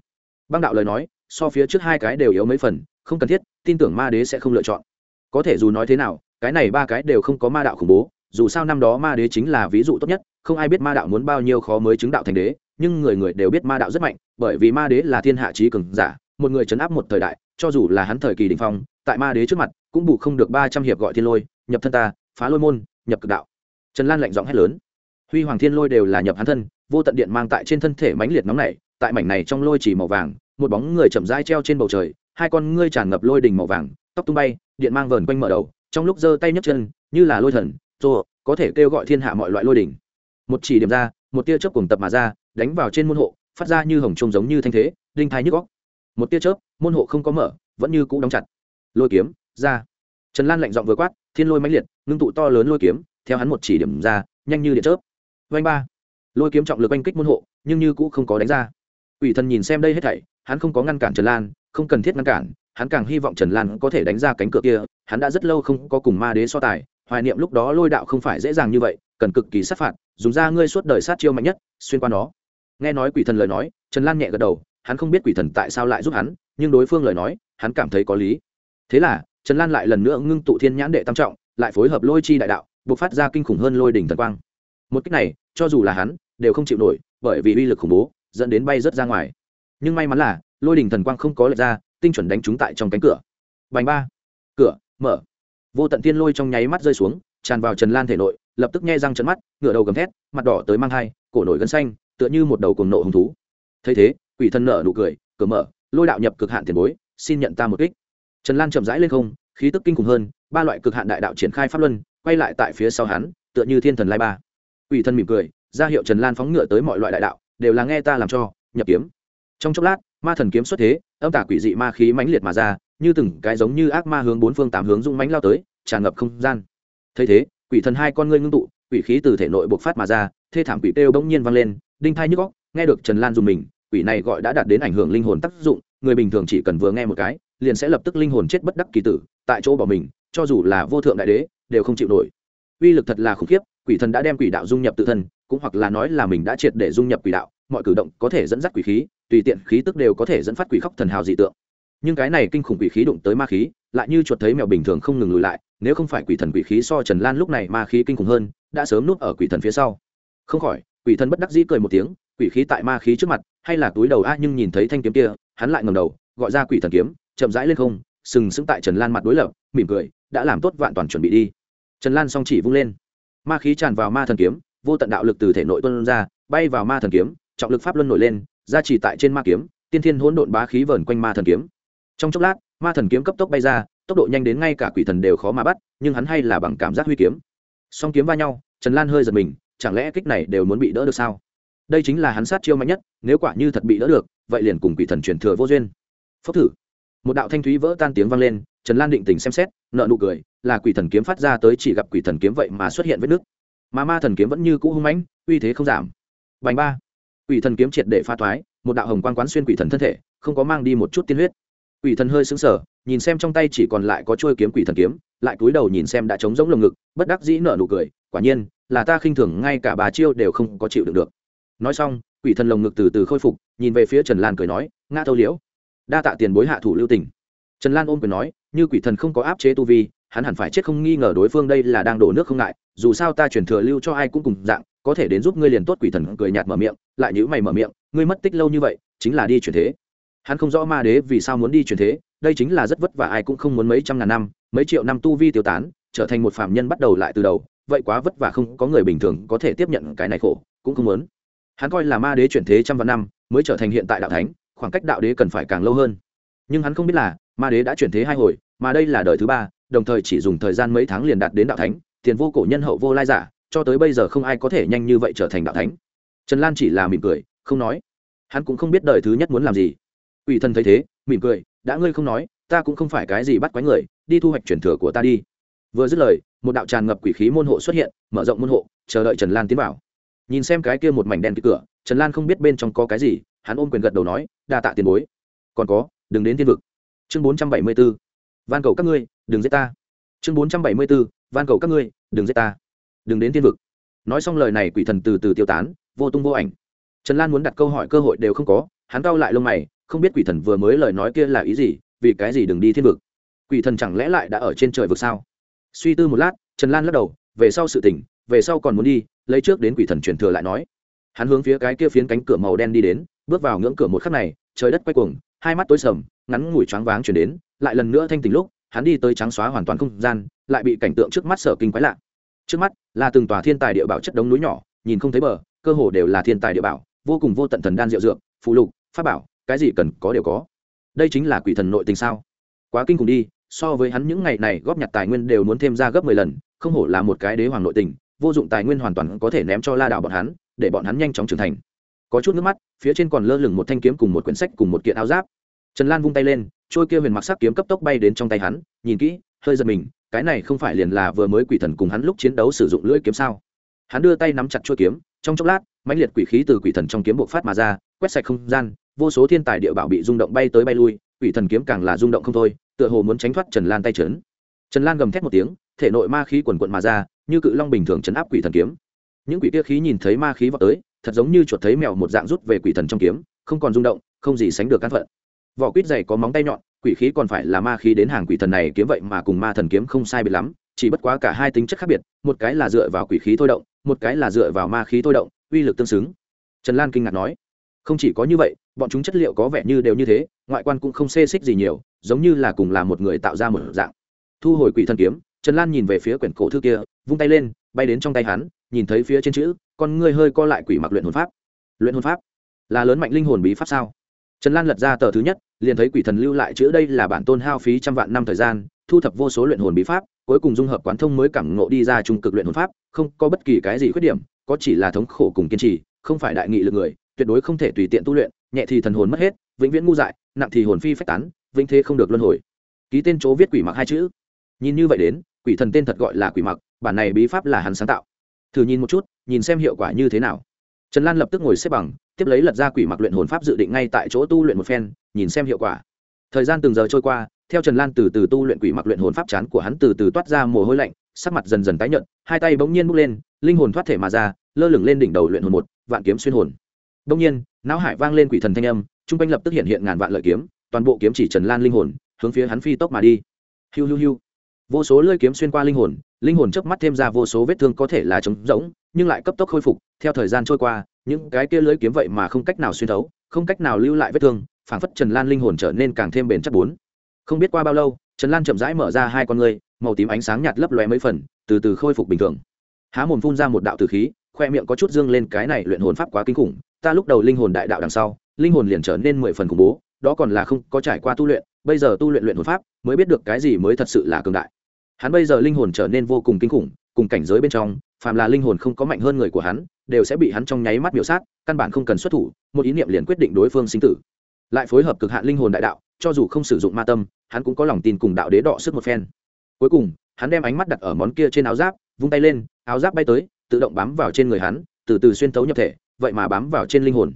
Băng đạo lời nói, so phía trước hai cái đều yếu mấy phần, không cần thiết, tin tưởng ma đế sẽ không lựa chọn. Có thể dù nói thế nào, cái này ba cái đều không có ma đạo khủng bố, dù sao năm đó ma đế chính là ví dụ tốt nhất, không ai biết ma đạo muốn bao nhiêu khó mới chứng đạo thành đế, nhưng người người đều biết ma đạo rất mạnh, bởi vì ma đế là thiên hạ trí cường giả, một người chấn áp một thời đại cho dù là hắn thời kỳ đình phong tại ma đế trước mặt cũng bù không được ba trăm hiệp gọi thiên lôi nhập thân ta phá lôi môn nhập cực đạo. Trần lan lạnh giọng hét lớn. Huy hoàng thiên lôi đều là nhập hắn thân vô tận điện mang tại trên thân thể mãnh liệt nóng này tại mảnh này trong lôi chỉ màu vàng một bóng người chậm rãi treo trên bầu trời hai con ngươi tràn ngập lôi đỉnh màu vàng tóc tung bay điện mang vờn quanh mở đầu trong lúc giơ tay nhấc chân như là lôi thần rồ, có thể kêu gọi thiên hạ mọi loại lôi đỉnh một chỉ điểm ra một tia chớp cùng tập mà ra đánh vào trên môn hộ phát ra như hồng trông giống như thanh thế đinh thái nhức góc một tia chớp, môn hộ không có mở, vẫn như cũ đóng chặt. Lôi kiếm, ra. Trần lan lạnh giọng vừa quát, thiên lôi mãnh liệt, ngưng tụ to lớn lôi kiếm, theo hắn một chỉ điểm ra, nhanh như điện chớp. Vanh ba. Lôi kiếm trọng lực oanh kích môn hộ, nhưng như cũ không có đánh ra. Ủy thần nhìn xem đây hết thảy, hắn không có ngăn cản trần lan, không cần thiết ngăn cản, hắn càng hy vọng trần lan có thể đánh ra cánh cửa kia, hắn đã rất lâu không có cùng ma đế so tài, hoài niệm lúc đó lôi đạo không phải dễ dàng như vậy, cần cực kỳ sát phạt, dùng ra ngươi suốt đời sát chiêu mạnh nhất, xuyên qua nó. Nghe nói quỷ thần lời nói, trần lan nhẹ gật đầu hắn không biết quỷ thần tại sao lại giúp hắn, nhưng đối phương lời nói, hắn cảm thấy có lý. Thế là, trần lan lại lần nữa ngưng tụ thiên nhãn đệ tam trọng, lại phối hợp lôi chi đại đạo buộc phát ra kinh khủng hơn lôi đỉnh thần quang. Một cách này, cho dù là hắn, đều không chịu nổi, bởi vì uy lực khủng bố, dẫn đến bay rớt ra ngoài. Nhưng may mắn là, lôi đỉnh thần quang không có lệch ra, tinh chuẩn đánh trúng tại trong cánh cửa. Bành ba. Cửa, mở. Vô tận tiên lôi trong nháy mắt rơi xuống, tràn vào trần lan thể nội, lập tức nghe răng trận mắt, ngửa đầu gầm thét, mặt đỏ tới mang hai cổ nổi gân xanh, tựa như một đầu cuồng nộ hứng thú. Thấy thế quỷ thần nở nụ cười, cửa mở, lôi đạo nhập cực hạn tiền bối, xin nhận ta một kích. Trần lan chậm rãi lên không, khí tức kinh khủng hơn, ba loại cực hạn đại đạo triển khai pháp luân, quay lại tại phía sau hắn, tựa như thiên thần lai ba. Quỷ thần mỉm cười, ra hiệu trần lan phóng ngựa tới mọi loại đại đạo, đều là nghe ta làm cho, nhập kiếm. Trong chốc lát, ma thần kiếm xuất thế, âm tả quỷ dị ma khí mãnh liệt mà ra, như từng cái giống như ác ma hướng bốn phương tám hướng rung mãnh lao tới, tràn ngập không gian. Thấy thế, quỷ thần hai con ngươi ngưng tụ, quỷ khí từ thể nội bộc phát mà ra, thê thảm quỷ kêu bỗng nhiên vang lên, đinh thai nhức góc nghe được trần lan dùng mình quỷ này gọi đã đạt đến ảnh hưởng linh hồn tác dụng, người bình thường chỉ cần vừa nghe một cái, liền sẽ lập tức linh hồn chết bất đắc kỳ tử, tại chỗ bỏ mình, cho dù là vô thượng đại đế, đều không chịu nổi. Uy lực thật là khủng khiếp, quỷ thần đã đem quỷ đạo dung nhập tự thân, cũng hoặc là nói là mình đã triệt để dung nhập quỷ đạo, mọi cử động có thể dẫn dắt quỷ khí, tùy tiện khí tức đều có thể dẫn phát quỷ khóc thần hào dị tượng. Nhưng cái này kinh khủng quỷ khí đụng tới ma khí, lại như chuột thấy mèo bình thường không ngừng lùi lại, nếu không phải quỷ thần quỷ khí so trần lan lúc này ma khí kinh khủng hơn, đã sớm núp ở quỷ thần phía sau. Không khỏi, quỷ thần bất đắc dĩ cười một tiếng, quỷ khí tại ma khí trước mặt hay là túi đầu a nhưng nhìn thấy thanh kiếm kia, hắn lại ngầm đầu, gọi ra quỷ thần kiếm, chậm rãi lên không, sừng sững tại trần lan mặt đối lập, mỉm cười, đã làm tốt vạn toàn chuẩn bị đi. Trần lan song chỉ vung lên. Ma khí tràn vào ma thần kiếm, vô tận đạo lực từ thể nội tuân ra, bay vào ma thần kiếm, trọng lực pháp luân nổi lên ra chỉ tại trên ma kiếm, tiên thiên hỗn độn bá khí vờn quanh ma thần kiếm. Trong chốc lát, ma thần kiếm cấp tốc bay ra, tốc độ nhanh đến ngay cả quỷ thần đều khó mà bắt, nhưng hắn hay là bằng cảm giác huy kiếm. Song kiếm va nhau, trần lan hơi giật mình, chẳng lẽ kích này đều muốn bị đỡ được sao? Đây chính là hắn sát chiêu mạnh nhất, nếu quả như thật bị đỡ được, vậy liền cùng quỷ thần truyền thừa vô duyên. Phốc thử. Một đạo thanh thúy vỡ tan tiếng vang lên, trần lan định tình xem xét, nợ nụ cười, là quỷ thần kiếm phát ra tới chỉ gặp quỷ thần kiếm vậy mà xuất hiện vết nứt. Mà ma thần kiếm vẫn như cũ hung mãnh, uy thế không giảm. Bành ba. Quỷ thần kiếm triệt để pha thoái, một đạo hồng quan quán xuyên quỷ thần thân thể, không có mang đi một chút tiên huyết. Quỷ thần hơi sững sờ, nhìn xem trong tay chỉ còn lại có trôi kiếm quỷ thần kiếm, lại cúi đầu nhìn xem đã trống rỗng lồng ngực, bất đắc dĩ nở nụ cười, quả nhiên, là ta khinh thường ngay cả bà chiêu đều không có chịu được được nói xong, quỷ thần lồng ngực từ từ khôi phục, nhìn về phía trần lan cười nói, ngã thâu liễu. Đa tạ tiền bối hạ thủ lưu tình. Trần lan ôm quyền nói, như quỷ thần không có áp chế tu vi, hắn hẳn phải chết không nghi ngờ đối phương đây là đang đổ nước không ngại, dù sao ta chuyển thừa lưu cho ai cũng cùng dạng, có thể đến giúp ngươi liền tốt. Quỷ thần cười nhạt mở miệng, lại nhữ mày mở miệng, ngươi mất tích lâu như vậy, chính là đi chuyển thế. Hắn không rõ ma đế vì sao muốn đi chuyển thế, đây chính là rất vất vả ai cũng không muốn mấy trăm ngàn năm, mấy triệu năm tu vi tiêu tán, trở thành một phạm nhân bắt đầu lại từ đầu, vậy quá vất vả không có người bình thường có thể tiếp nhận cái này khổ, cũng không muốn hắn coi là ma đế chuyển thế trăm vạn năm, mới trở thành hiện tại đạo thánh, khoảng cách đạo đế cần phải càng lâu hơn. Nhưng hắn không biết là, ma đế đã chuyển thế hai hồi, mà đây là đời thứ ba, đồng thời chỉ dùng thời gian mấy tháng liền đạt đến đạo thánh, tiền vô cổ nhân hậu vô lai giả, cho tới bây giờ không ai có thể nhanh như vậy trở thành đạo thánh. Trần lan chỉ là mỉm cười, không nói. Hắn cũng không biết đời thứ nhất muốn làm gì. Ủy thân thấy thế, mỉm cười, đã ngươi không nói, ta cũng không phải cái gì bắt quái người, đi thu hoạch truyền thừa của ta đi. Vừa dứt lời, một đạo tràn ngập quỷ khí môn hộ xuất hiện, mở rộng môn hộ, chờ đợi trần lan tiến vào nhìn xem cái kia một mảnh đen ký cửa, trần lan không biết bên trong có cái gì, hắn ôm quyền gật đầu nói, đa tạ tiền bối. Còn có, đừng đến thiên vực. Chương bốn trăm bảy mươi b ố van cầu các ngươi, đừng giết ta. Chương bốn trăm bảy mươi b ố van cầu các ngươi, đừng giết ta. Đừng đến thiên vực. Nói xong lời này, quỷ thần từ từ tiêu tán, vô tung vô ảnh. Trần lan muốn đặt câu hỏi cơ hội đều không có, hắn cau lại lông mày, không biết quỷ thần vừa mới lời nói kia là ý gì, vì cái gì đừng đi thiên vực? Quỷ thần chẳng lẽ lại đã ở trên trời vực sao? Suy tư một lát, trần lan lắc đầu, về sau sự tỉnh về sau còn muốn đi, lấy trước đến quỷ thần truyền thừa lại nói. Hắn hướng phía cái kia phiến cánh cửa màu đen đi đến, bước vào ngưỡng cửa một khắc này, trời đất quay cuồng, hai mắt tối sầm, ngắn ngủi choáng váng chuyển đến, lại lần nữa thanh tình lúc, hắn đi tới trắng xóa hoàn toàn không gian, lại bị cảnh tượng trước mắt sở kinh quái lạ. Trước mắt là từng tòa thiên tài địa bảo chất đống núi nhỏ, nhìn không thấy bờ, cơ hồ đều là thiên tài địa bảo, vô cùng vô tận thần đan diệu dược phụ lục, pháp bảo, cái gì cần có đều có. Đây chính là quỷ thần nội tình sao? Quá kinh khủng đi, so với hắn những ngày này góp nhặt tài nguyên đều muốn thêm ra gấp mười lần, không hổ là một cái đế hoàng nội tình vô dụng tài nguyên hoàn toàn có thể ném cho la đảo bọn hắn, để bọn hắn nhanh chóng trưởng thành. Có chút nước mắt, phía trên còn lơ lửng một thanh kiếm cùng một quyển sách cùng một kiện áo giáp. Trần lan vung tay lên, trôi kia huyền mặc sắc kiếm cấp tốc bay đến trong tay hắn, nhìn kỹ, hơi giật mình, cái này không phải liền là vừa mới quỷ thần cùng hắn lúc chiến đấu sử dụng lưỡi kiếm sao? Hắn đưa tay nắm chặt chuôi kiếm, trong chốc lát, mãnh liệt quỷ khí từ quỷ thần trong kiếm bộc phát mà ra, quét sạch không gian, vô số thiên tài địa bảo bị rung động bay tới bay lui, quỷ thần kiếm càng là rung động không thôi, tựa hồ muốn tránh thoát trần lan tay trấn. Trần lan gầm thét một tiếng, thể nội ma khí quần quận mà ra như cự long bình thường chấn áp quỷ thần kiếm. Những quỷ kia khí nhìn thấy ma khí vào tới, thật giống như chuột thấy mèo một dạng rút về quỷ thần trong kiếm, không còn rung động, không gì sánh được căn phận. Vỏ quýt dày có móng tay nhọn, quỷ khí còn phải là ma khí đến hàng quỷ thần này kiếm vậy mà cùng ma thần kiếm không sai biệt lắm, chỉ bất quá cả hai tính chất khác biệt, một cái là dựa vào quỷ khí thôi động, một cái là dựa vào ma khí thôi động, uy lực tương xứng. Trần lan kinh ngạc nói, không chỉ có như vậy, bọn chúng chất liệu có vẻ như đều như thế, ngoại quan cũng không xê xích gì nhiều, giống như là cùng là một người tạo ra một dạng. Thu hồi quỷ thần kiếm trần lan nhìn về phía quyển cổ thư kia, vung tay lên, bay đến trong tay hắn, nhìn thấy phía trên chữ, con ngươi hơi co lại quỷ mặc luyện hồn pháp. Luyện hồn pháp? Là lớn mạnh linh hồn bí pháp sao? Trần lan lật ra tờ thứ nhất, liền thấy quỷ thần lưu lại chữ đây là bản tôn hao phí trăm vạn năm thời gian, thu thập vô số luyện hồn bí pháp, cuối cùng dung hợp quán thông mới cảm ngộ đi ra trung cực luyện hồn pháp, không có bất kỳ cái gì khuyết điểm, có chỉ là thống khổ cùng kiên trì, không phải đại nghị lực người, tuyệt đối không thể tùy tiện tu luyện, nhẹ thì thần hồn mất hết, vĩnh viễn ngu dại, nặng thì hồn phi phách tán, vĩnh thế không được luân hồi. Ký tên chỗ viết quỷ mặc hai chữ nhìn như vậy đến, quỷ thần tên thật gọi là quỷ mặc, bản này bí pháp là hắn sáng tạo. Thử nhìn một chút, nhìn xem hiệu quả như thế nào. Trần lan lập tức ngồi xếp bằng, tiếp lấy lật ra quỷ mặc luyện hồn pháp dự định ngay tại chỗ tu luyện một phen, nhìn xem hiệu quả. Thời gian từng giờ trôi qua, theo trần lan từ từ tu luyện quỷ mặc luyện hồn pháp chán của hắn từ từ toát ra mồ hôi lạnh, sắc mặt dần dần tái nhợt, hai tay bỗng nhiên bốc lên, linh hồn thoát thể mà ra, lơ lửng lên đỉnh đầu luyện hồn một, vạn kiếm xuyên hồn. Bỗng nhiên, não hải vang lên quỷ thần thanh âm, trung quanh lập tức hiện hiện ngàn vạn lợi kiếm, toàn bộ kiếm chỉ trần lan linh hồn, hướng phía hắn phi tốc mà đi. Hiu hiu hiu vô số lưỡi kiếm xuyên qua linh hồn linh hồn chớp mắt thêm ra vô số vết thương có thể là trống rỗng, nhưng lại cấp tốc khôi phục. Theo thời gian trôi qua, những cái kia lưỡi kiếm vậy mà không cách nào xuyên thấu, không cách nào lưu lại vết thương, phảng phất trần lan linh hồn trở nên càng thêm bền chắc bốn. Không biết qua bao lâu, trần lan chậm rãi mở ra hai con ngươi, màu tím ánh sáng nhạt lấp lóe mấy phần, từ từ khôi phục bình thường. Há mồm phun ra một đạo từ khí, khoe miệng có chút dương lên cái này luyện hồn pháp quá kinh khủng, ta lúc đầu linh hồn đại đạo đằng sau, linh hồn liền trở nên mười phần khủng bố, đó còn là không có trải qua tu luyện, bây giờ tu luyện luyện hồn pháp, mới biết được cái gì mới thật sự là cường đại hắn bây giờ linh hồn trở nên vô cùng kinh khủng, cùng cảnh giới bên trong, phàm là linh hồn không có mạnh hơn người của hắn, đều sẽ bị hắn trong nháy mắt biểu sát, căn bản không cần xuất thủ, một ý niệm liền quyết định đối phương sinh tử. Lại phối hợp cực hạn linh hồn đại đạo, cho dù không sử dụng ma tâm, hắn cũng có lòng tin cùng đạo đế đọ sức một phen. Cuối cùng, hắn đem ánh mắt đặt ở món kia trên áo giáp, vung tay lên, áo giáp bay tới, tự động bám vào trên người hắn, từ từ xuyên tấu nhập thể, vậy mà bám vào trên linh hồn.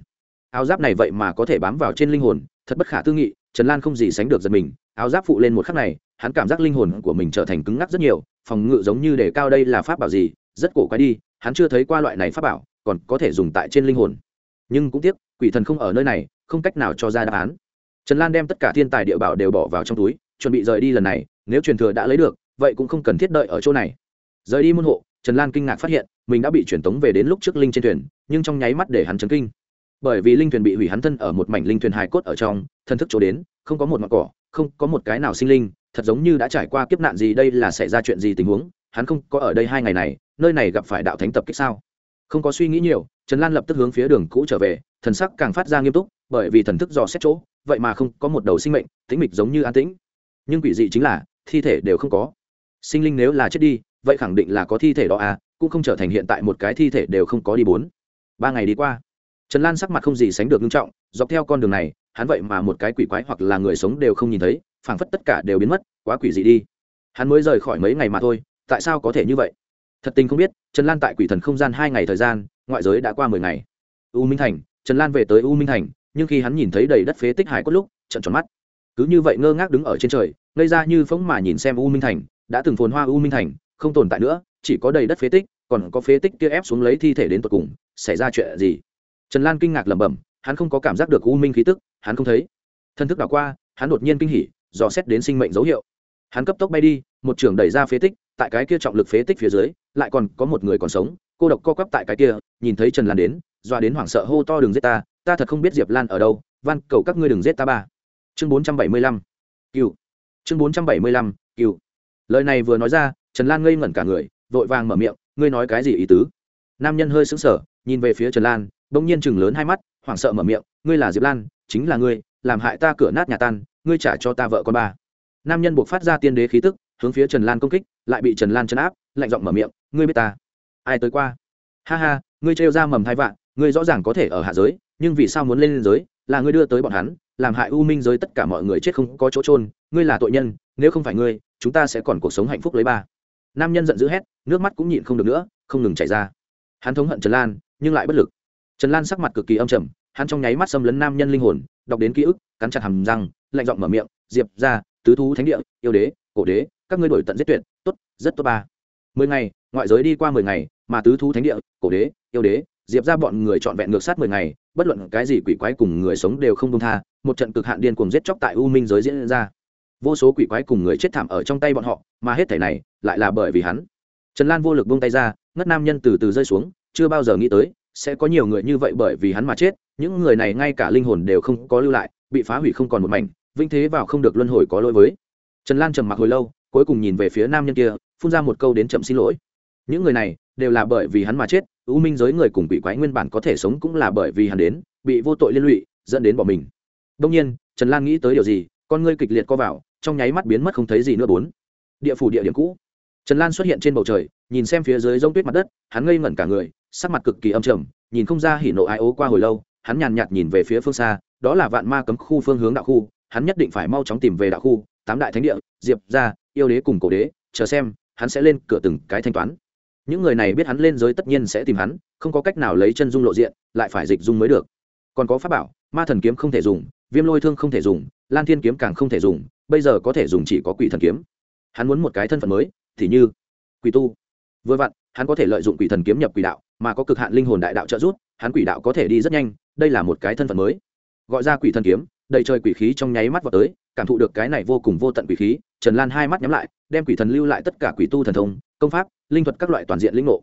Áo giáp này vậy mà có thể bám vào trên linh hồn, thật bất khả tư nghị, trần lan không gì sánh được giật mình, áo giáp phụ lên một khắc này hắn cảm giác linh hồn của mình trở thành cứng ngắc rất nhiều, phòng ngự giống như để cao đây là pháp bảo gì, rất cổ quái đi, hắn chưa thấy qua loại này pháp bảo, còn có thể dùng tại trên linh hồn. Nhưng cũng tiếc, quỷ thần không ở nơi này, không cách nào cho ra đáp án. Trần lan đem tất cả thiên tài địa bảo đều bỏ vào trong túi, chuẩn bị rời đi lần này, nếu truyền thừa đã lấy được, vậy cũng không cần thiết đợi ở chỗ này. Rời đi môn hộ, trần lan kinh ngạc phát hiện, mình đã bị truyền tống về đến lúc trước linh trên thuyền, nhưng trong nháy mắt để hắn chấn kinh. Bởi vì linh thuyền bị hủy hắn thân ở một mảnh linh thuyền hài cốt ở trong thân thức chỗ đến, không có một mặt cỏ, không có một cái nào sinh linh thật giống như đã trải qua kiếp nạn gì đây là xảy ra chuyện gì tình huống, hắn không có ở đây hai ngày này, nơi này gặp phải đạo thánh tập kích sao? Không có suy nghĩ nhiều, trần lan lập tức hướng phía đường cũ trở về, thần sắc càng phát ra nghiêm túc, bởi vì thần thức dò xét chỗ, vậy mà không có một đầu sinh mệnh, tĩnh mịch giống như an tĩnh. Nhưng quỷ dị chính là, thi thể đều không có. Sinh linh nếu là chết đi, vậy khẳng định là có thi thể đó à cũng không trở thành hiện tại một cái thi thể đều không có đi bốn. Ba ngày đi qua, trần lan sắc mặt không gì sánh được nghiêm trọng, dọc theo con đường này, hắn vậy mà một cái quỷ quái hoặc là người sống đều không nhìn thấy phảng phất tất cả đều biến mất, quá quỷ dị đi. Hắn mới rời khỏi mấy ngày mà thôi, tại sao có thể như vậy? Thật tình không biết, trần lan tại quỷ thần không gian hai ngày thời gian, ngoại giới đã qua mười ngày. U minh thành, trần lan về tới u minh thành, nhưng khi hắn nhìn thấy đầy đất phế tích hải cốt lúc trận tròn mắt. Cứ như vậy ngơ ngác đứng ở trên trời, ngây ra như phóng mà nhìn xem u minh thành, đã từng phồn hoa u minh thành, không tồn tại nữa, chỉ có đầy đất phế tích, còn có phế tích kia ép xuống lấy thi thể đến tột cùng, xảy ra chuyện gì? Trần lan kinh ngạc lẩm bẩm, hắn không có cảm giác được u minh khí tức, hắn không thấy. Thân thức đảo qua, hắn đột nhiên kinh hỉ dò xét đến sinh mệnh dấu hiệu. Hắn cấp tốc bay đi, một trưởng đẩy ra phế tích, tại cái kia trọng lực phế tích phía dưới, lại còn có một người còn sống, cô độc co quắp tại cái kia, nhìn thấy trần lan đến doa đến hoảng sợ hô to đừng giết ta ta thật không biết diệp lan ở đâu, van, cầu các ngươi đừng giết ta ba. Chương bốn trăm bảy mươi lăm cựu chương bốn trăm bảy mươi lăm cựu lời này vừa nói ra, trần lan ngây ngẩn cả người, vội vàng mở miệng, ngươi nói cái gì ý tứ? Nam nhân hơi sững sờ, nhìn về phía trần lan, bỗng nhiên chừng lớn hai mắt, hoảng sợ mở miệng, ngươi là diệp lan, chính là ngươi, làm hại ta cửa nát nhà tan ngươi trả cho ta vợ con ba. Nam nhân buộc phát ra tiên đế khí tức, hướng phía trần lan công kích, lại bị trần lan chấn áp, lạnh giọng mở miệng, ngươi biết ta? Ai tới qua? Ha ha, ngươi trêu ra mầm hai vạn, ngươi rõ ràng có thể ở hạ giới, nhưng vì sao muốn lên lên giới, là ngươi đưa tới bọn hắn, làm hại u minh giới tất cả mọi người chết không có chỗ trôn ngươi là tội nhân, nếu không phải ngươi, chúng ta sẽ còn cuộc sống hạnh phúc lấy ba. Nam nhân giận dữ hét, nước mắt cũng nhịn không được nữa, không ngừng chảy ra. Hắn thống hận trần lan, nhưng lại bất lực. Trần lan sắc mặt cực kỳ âm trầm, hắn trong nháy mắt xâm lấn nam nhân linh hồn, đọc đến ký ức, cắn chặt hầm răng lạnh giọng mở miệng, diệp ra tứ thú thánh địa, yêu đế, cổ đế, các ngươi đổi tận giết tuyệt, tốt, rất tốt ba. Mười ngày, ngoại giới đi qua mười ngày, mà tứ thú thánh địa, cổ đế, yêu đế, diệp ra bọn người trọn vẹn ngược sát mười ngày, bất luận cái gì quỷ quái cùng người sống đều không đông tha, một trận cực hạn điên cuồng giết chóc tại u minh giới diễn ra. Vô số quỷ quái cùng người chết thảm ở trong tay bọn họ, mà hết thể này lại là bởi vì hắn. Trần lan vô lực buông tay ra, ngất nam nhân từ từ rơi xuống, chưa bao giờ nghĩ tới sẽ có nhiều người như vậy bởi vì hắn mà chết, những người này ngay cả linh hồn đều không có lưu lại, bị phá hủy không còn một mảnh vinh thế vào không được luân hồi có lỗi với. Trần lan trầm mặc hồi lâu, cuối cùng nhìn về phía nam nhân kia, phun ra một câu đến chậm xin lỗi. Những người này đều là bởi vì hắn mà chết ưu minh giới người cùng quỷ quái nguyên bản có thể sống cũng là bởi vì hắn đến, bị vô tội liên lụy, dẫn đến bỏ mình. Đông nhiên, trần lan nghĩ tới điều gì, con ngươi kịch liệt co vào, trong nháy mắt biến mất không thấy gì nữa bốn. Địa phủ địa điểm cũ. Trần lan xuất hiện trên bầu trời, nhìn xem phía dưới g tuyết mặt đất, hắn ngây ngẩn cả người, sắc mặt cực kỳ âm trầm, nhìn không ra hỉ nộ ai ố qua hồi lâu, hắn nhàn nhạt nhìn về phía phương xa, đó là vạn ma cấm khu phương hướng đạo khu hắn nhất định phải mau chóng tìm về đạo khu, tám đại thánh địa, diệp ra yêu đế cùng cổ đế, chờ xem, hắn sẽ lên cửa từng cái thanh toán. Những người này biết hắn lên giới tất nhiên sẽ tìm hắn, không có cách nào lấy chân dung lộ diện, lại phải dịch dung mới được. Còn có pháp bảo, ma thần kiếm không thể dùng, viêm lôi thương không thể dùng, lan thiên kiếm càng không thể dùng, bây giờ có thể dùng chỉ có quỷ thần kiếm. Hắn muốn một cái thân phận mới, thì như quỷ tu. Vừa vặn, hắn có thể lợi dụng quỷ thần kiếm nhập quỷ đạo, mà có cực hạn linh hồn đại đạo trợ giúp, hắn quỷ đạo có thể đi rất nhanh, đây là một cái thân phận mới. Gọi ra quỷ thần kiếm đầy trời quỷ khí trong nháy mắt vào tới, cảm thụ được cái này vô cùng vô tận quỷ khí, trần lan hai mắt nhắm lại, đem quỷ thần lưu lại tất cả quỷ tu thần thông, công pháp, linh thuật các loại toàn diện linh ngộ.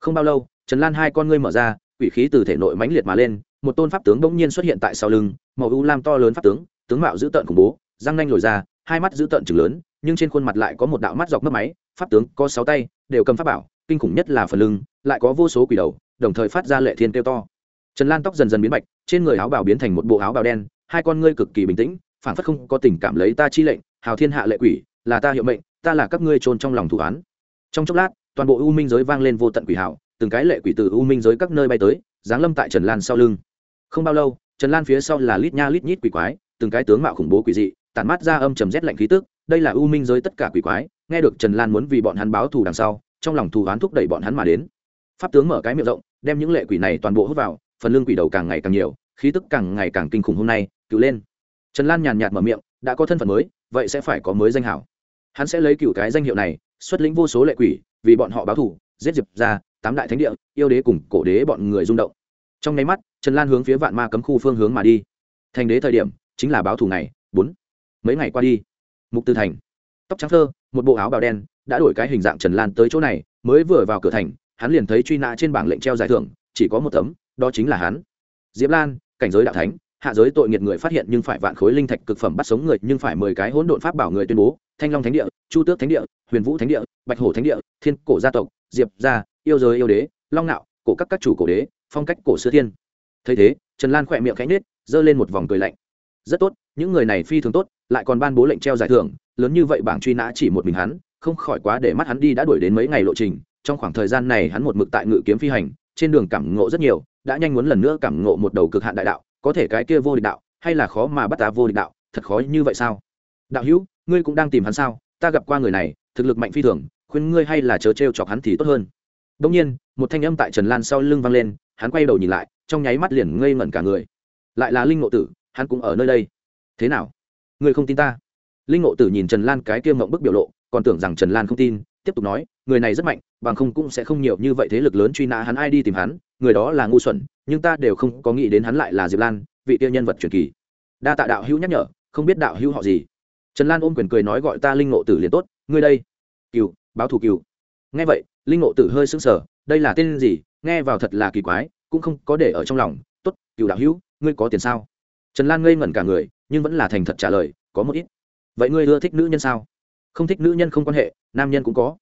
Không bao lâu, trần lan hai con ngươi mở ra, quỷ khí từ thể nội mãnh liệt mà lên, một tôn pháp tướng bỗng nhiên xuất hiện tại sau lưng, màu u lam to lớn pháp tướng tướng mạo dữ tợn khủng bố, răng nanh lồi ra, hai mắt dữ tợn chừng lớn, nhưng trên khuôn mặt lại có một đạo mắt dọc mất máy, pháp tướng có sáu tay, đều cầm pháp bảo, kinh khủng nhất là phần lưng, lại có vô số quỷ đầu, đồng thời phát ra lệ thiên kêu to. Trần lan tóc dần dần biến bạch, trên người áo bào biến thành một bộ áo bào đen hai con ngươi cực kỳ bình tĩnh phản phất không có tình cảm lấy ta chi lệnh, hào thiên hạ lệ quỷ, là ta hiệu mệnh, ta là các ngươi trôn trong lòng thủ án. Trong chốc lát, toàn bộ u minh giới vang lên vô tận quỷ hào, từng cái lệ quỷ từ u minh giới các nơi bay tới, giáng lâm tại trần lan sau lưng. Không bao lâu, trần lan phía sau là lít nha lít nhít quỷ quái, từng cái tướng mạo khủng bố quỷ dị, tản mát ra âm trầm rét lạnh khí tức, đây là u minh giới tất cả quỷ quái, nghe được trần lan muốn vì bọn hắn báo thù đằng sau, trong lòng thù oán thúc đẩy bọn hắn mà đến. Pháp tướng mở cái miệng rộng, đem những lệ quỷ này toàn bộ hút vào, phần lương quỷ đầu càng ngày càng nhiều, khí tức càng ngày càng kinh khủng hôm nay cựu lên. Trần lan nhàn nhạt mở miệng, đã có thân phận mới, vậy sẽ phải có mới danh hảo. Hắn sẽ lấy cựu cái danh hiệu này, xuất lĩnh vô số lệ quỷ, vì bọn họ báo thù, giết diệp ra tám đại thánh địa, yêu đế cùng cổ đế bọn người rung động. Trong nháy mắt, trần lan hướng phía vạn ma cấm khu phương hướng mà đi. Thành đế thời điểm, chính là báo thù này bốn. Mấy ngày qua đi, mục tư thành, tóc trắng thơ, một bộ áo bào đen, đã đổi cái hình dạng trần lan tới chỗ này, mới vừa vào cửa thành, hắn liền thấy truy nã trên bảng lệnh treo giải thưởng, chỉ có một tấm, đó chính là hắn. Diệp lan, cảnh giới đạo thánh hạ giới tội nghiệt người phát hiện nhưng phải vạn khối linh thạch cực phẩm bắt sống người, nhưng phải mười cái hỗn độn pháp bảo người tuyên bố, thanh long thánh địa, chu tước thánh địa, huyền vũ thánh địa, bạch hổ thánh địa, thiên cổ gia tộc, diệp gia, yêu giới yêu đế, long nạo, cổ các các chủ cổ đế, phong cách cổ xưa thiên. Thấy thế, trần lan khỏe miệng khẽ nết giơ lên một vòng cười lạnh. Rất tốt, những người này phi thường tốt, lại còn ban bố lệnh treo giải thưởng, lớn như vậy bảng truy nã chỉ một mình hắn, không khỏi quá để mắt hắn đi đã đuổi đến mấy ngày lộ trình, trong khoảng thời gian này hắn một mực tại ngự kiếm phi hành, trên đường cảm ngộ rất nhiều, đã nhanh muốn lần nữa cảm ngộ một đầu cực hạn đại đạo có thể cái kia vô địch đạo, hay là khó mà bắt ta vô địch đạo, thật khó như vậy sao? Đạo hữu, ngươi cũng đang tìm hắn sao? Ta gặp qua người này, thực lực mạnh phi thường, khuyên ngươi hay là chớ t chọc hắn thì tốt hơn. Đông nhiên, một thanh âm tại trần lan sau lưng vang lên, hắn quay đầu nhìn lại, trong nháy mắt liền ngây ngẩn cả người. Lại là linh ngộ tử, hắn cũng ở nơi đây. Thế nào? Ngươi không tin ta? Linh ngộ tử nhìn trần lan cái kia mộng bức biểu lộ, còn tưởng rằng trần lan không tin, tiếp tục nói, người này rất mạnh, bằng không cũng sẽ không nhiều như vậy thế lực lớn truy nã hắn, ai đi tìm hắn người đó là ngu xuẩn, nhưng ta đều không có nghĩ đến hắn lại là diệp lan, vị tiêu nhân vật truyền kỳ. Đa tạ đạo hữu nhắc nhở, không biết đạo hữu họ gì. Trần lan ôm quyền cười nói gọi ta linh ngộ tử liền tốt, ngươi đây. Cựu báo thù cựu nghe vậy, linh ngộ tử hơi sững sờ, đây là tên gì, nghe vào thật là kỳ quái, cũng không có để ở trong lòng. Tốt cựu đạo hữu, ngươi có tiền sao? Trần lan ngây ngẩn cả người, nhưng vẫn là thành thật trả lời, có một ít. Vậy ngươi ưa thích nữ nhân sao? Không thích nữ nhân không quan hệ, nam nhân cũng có.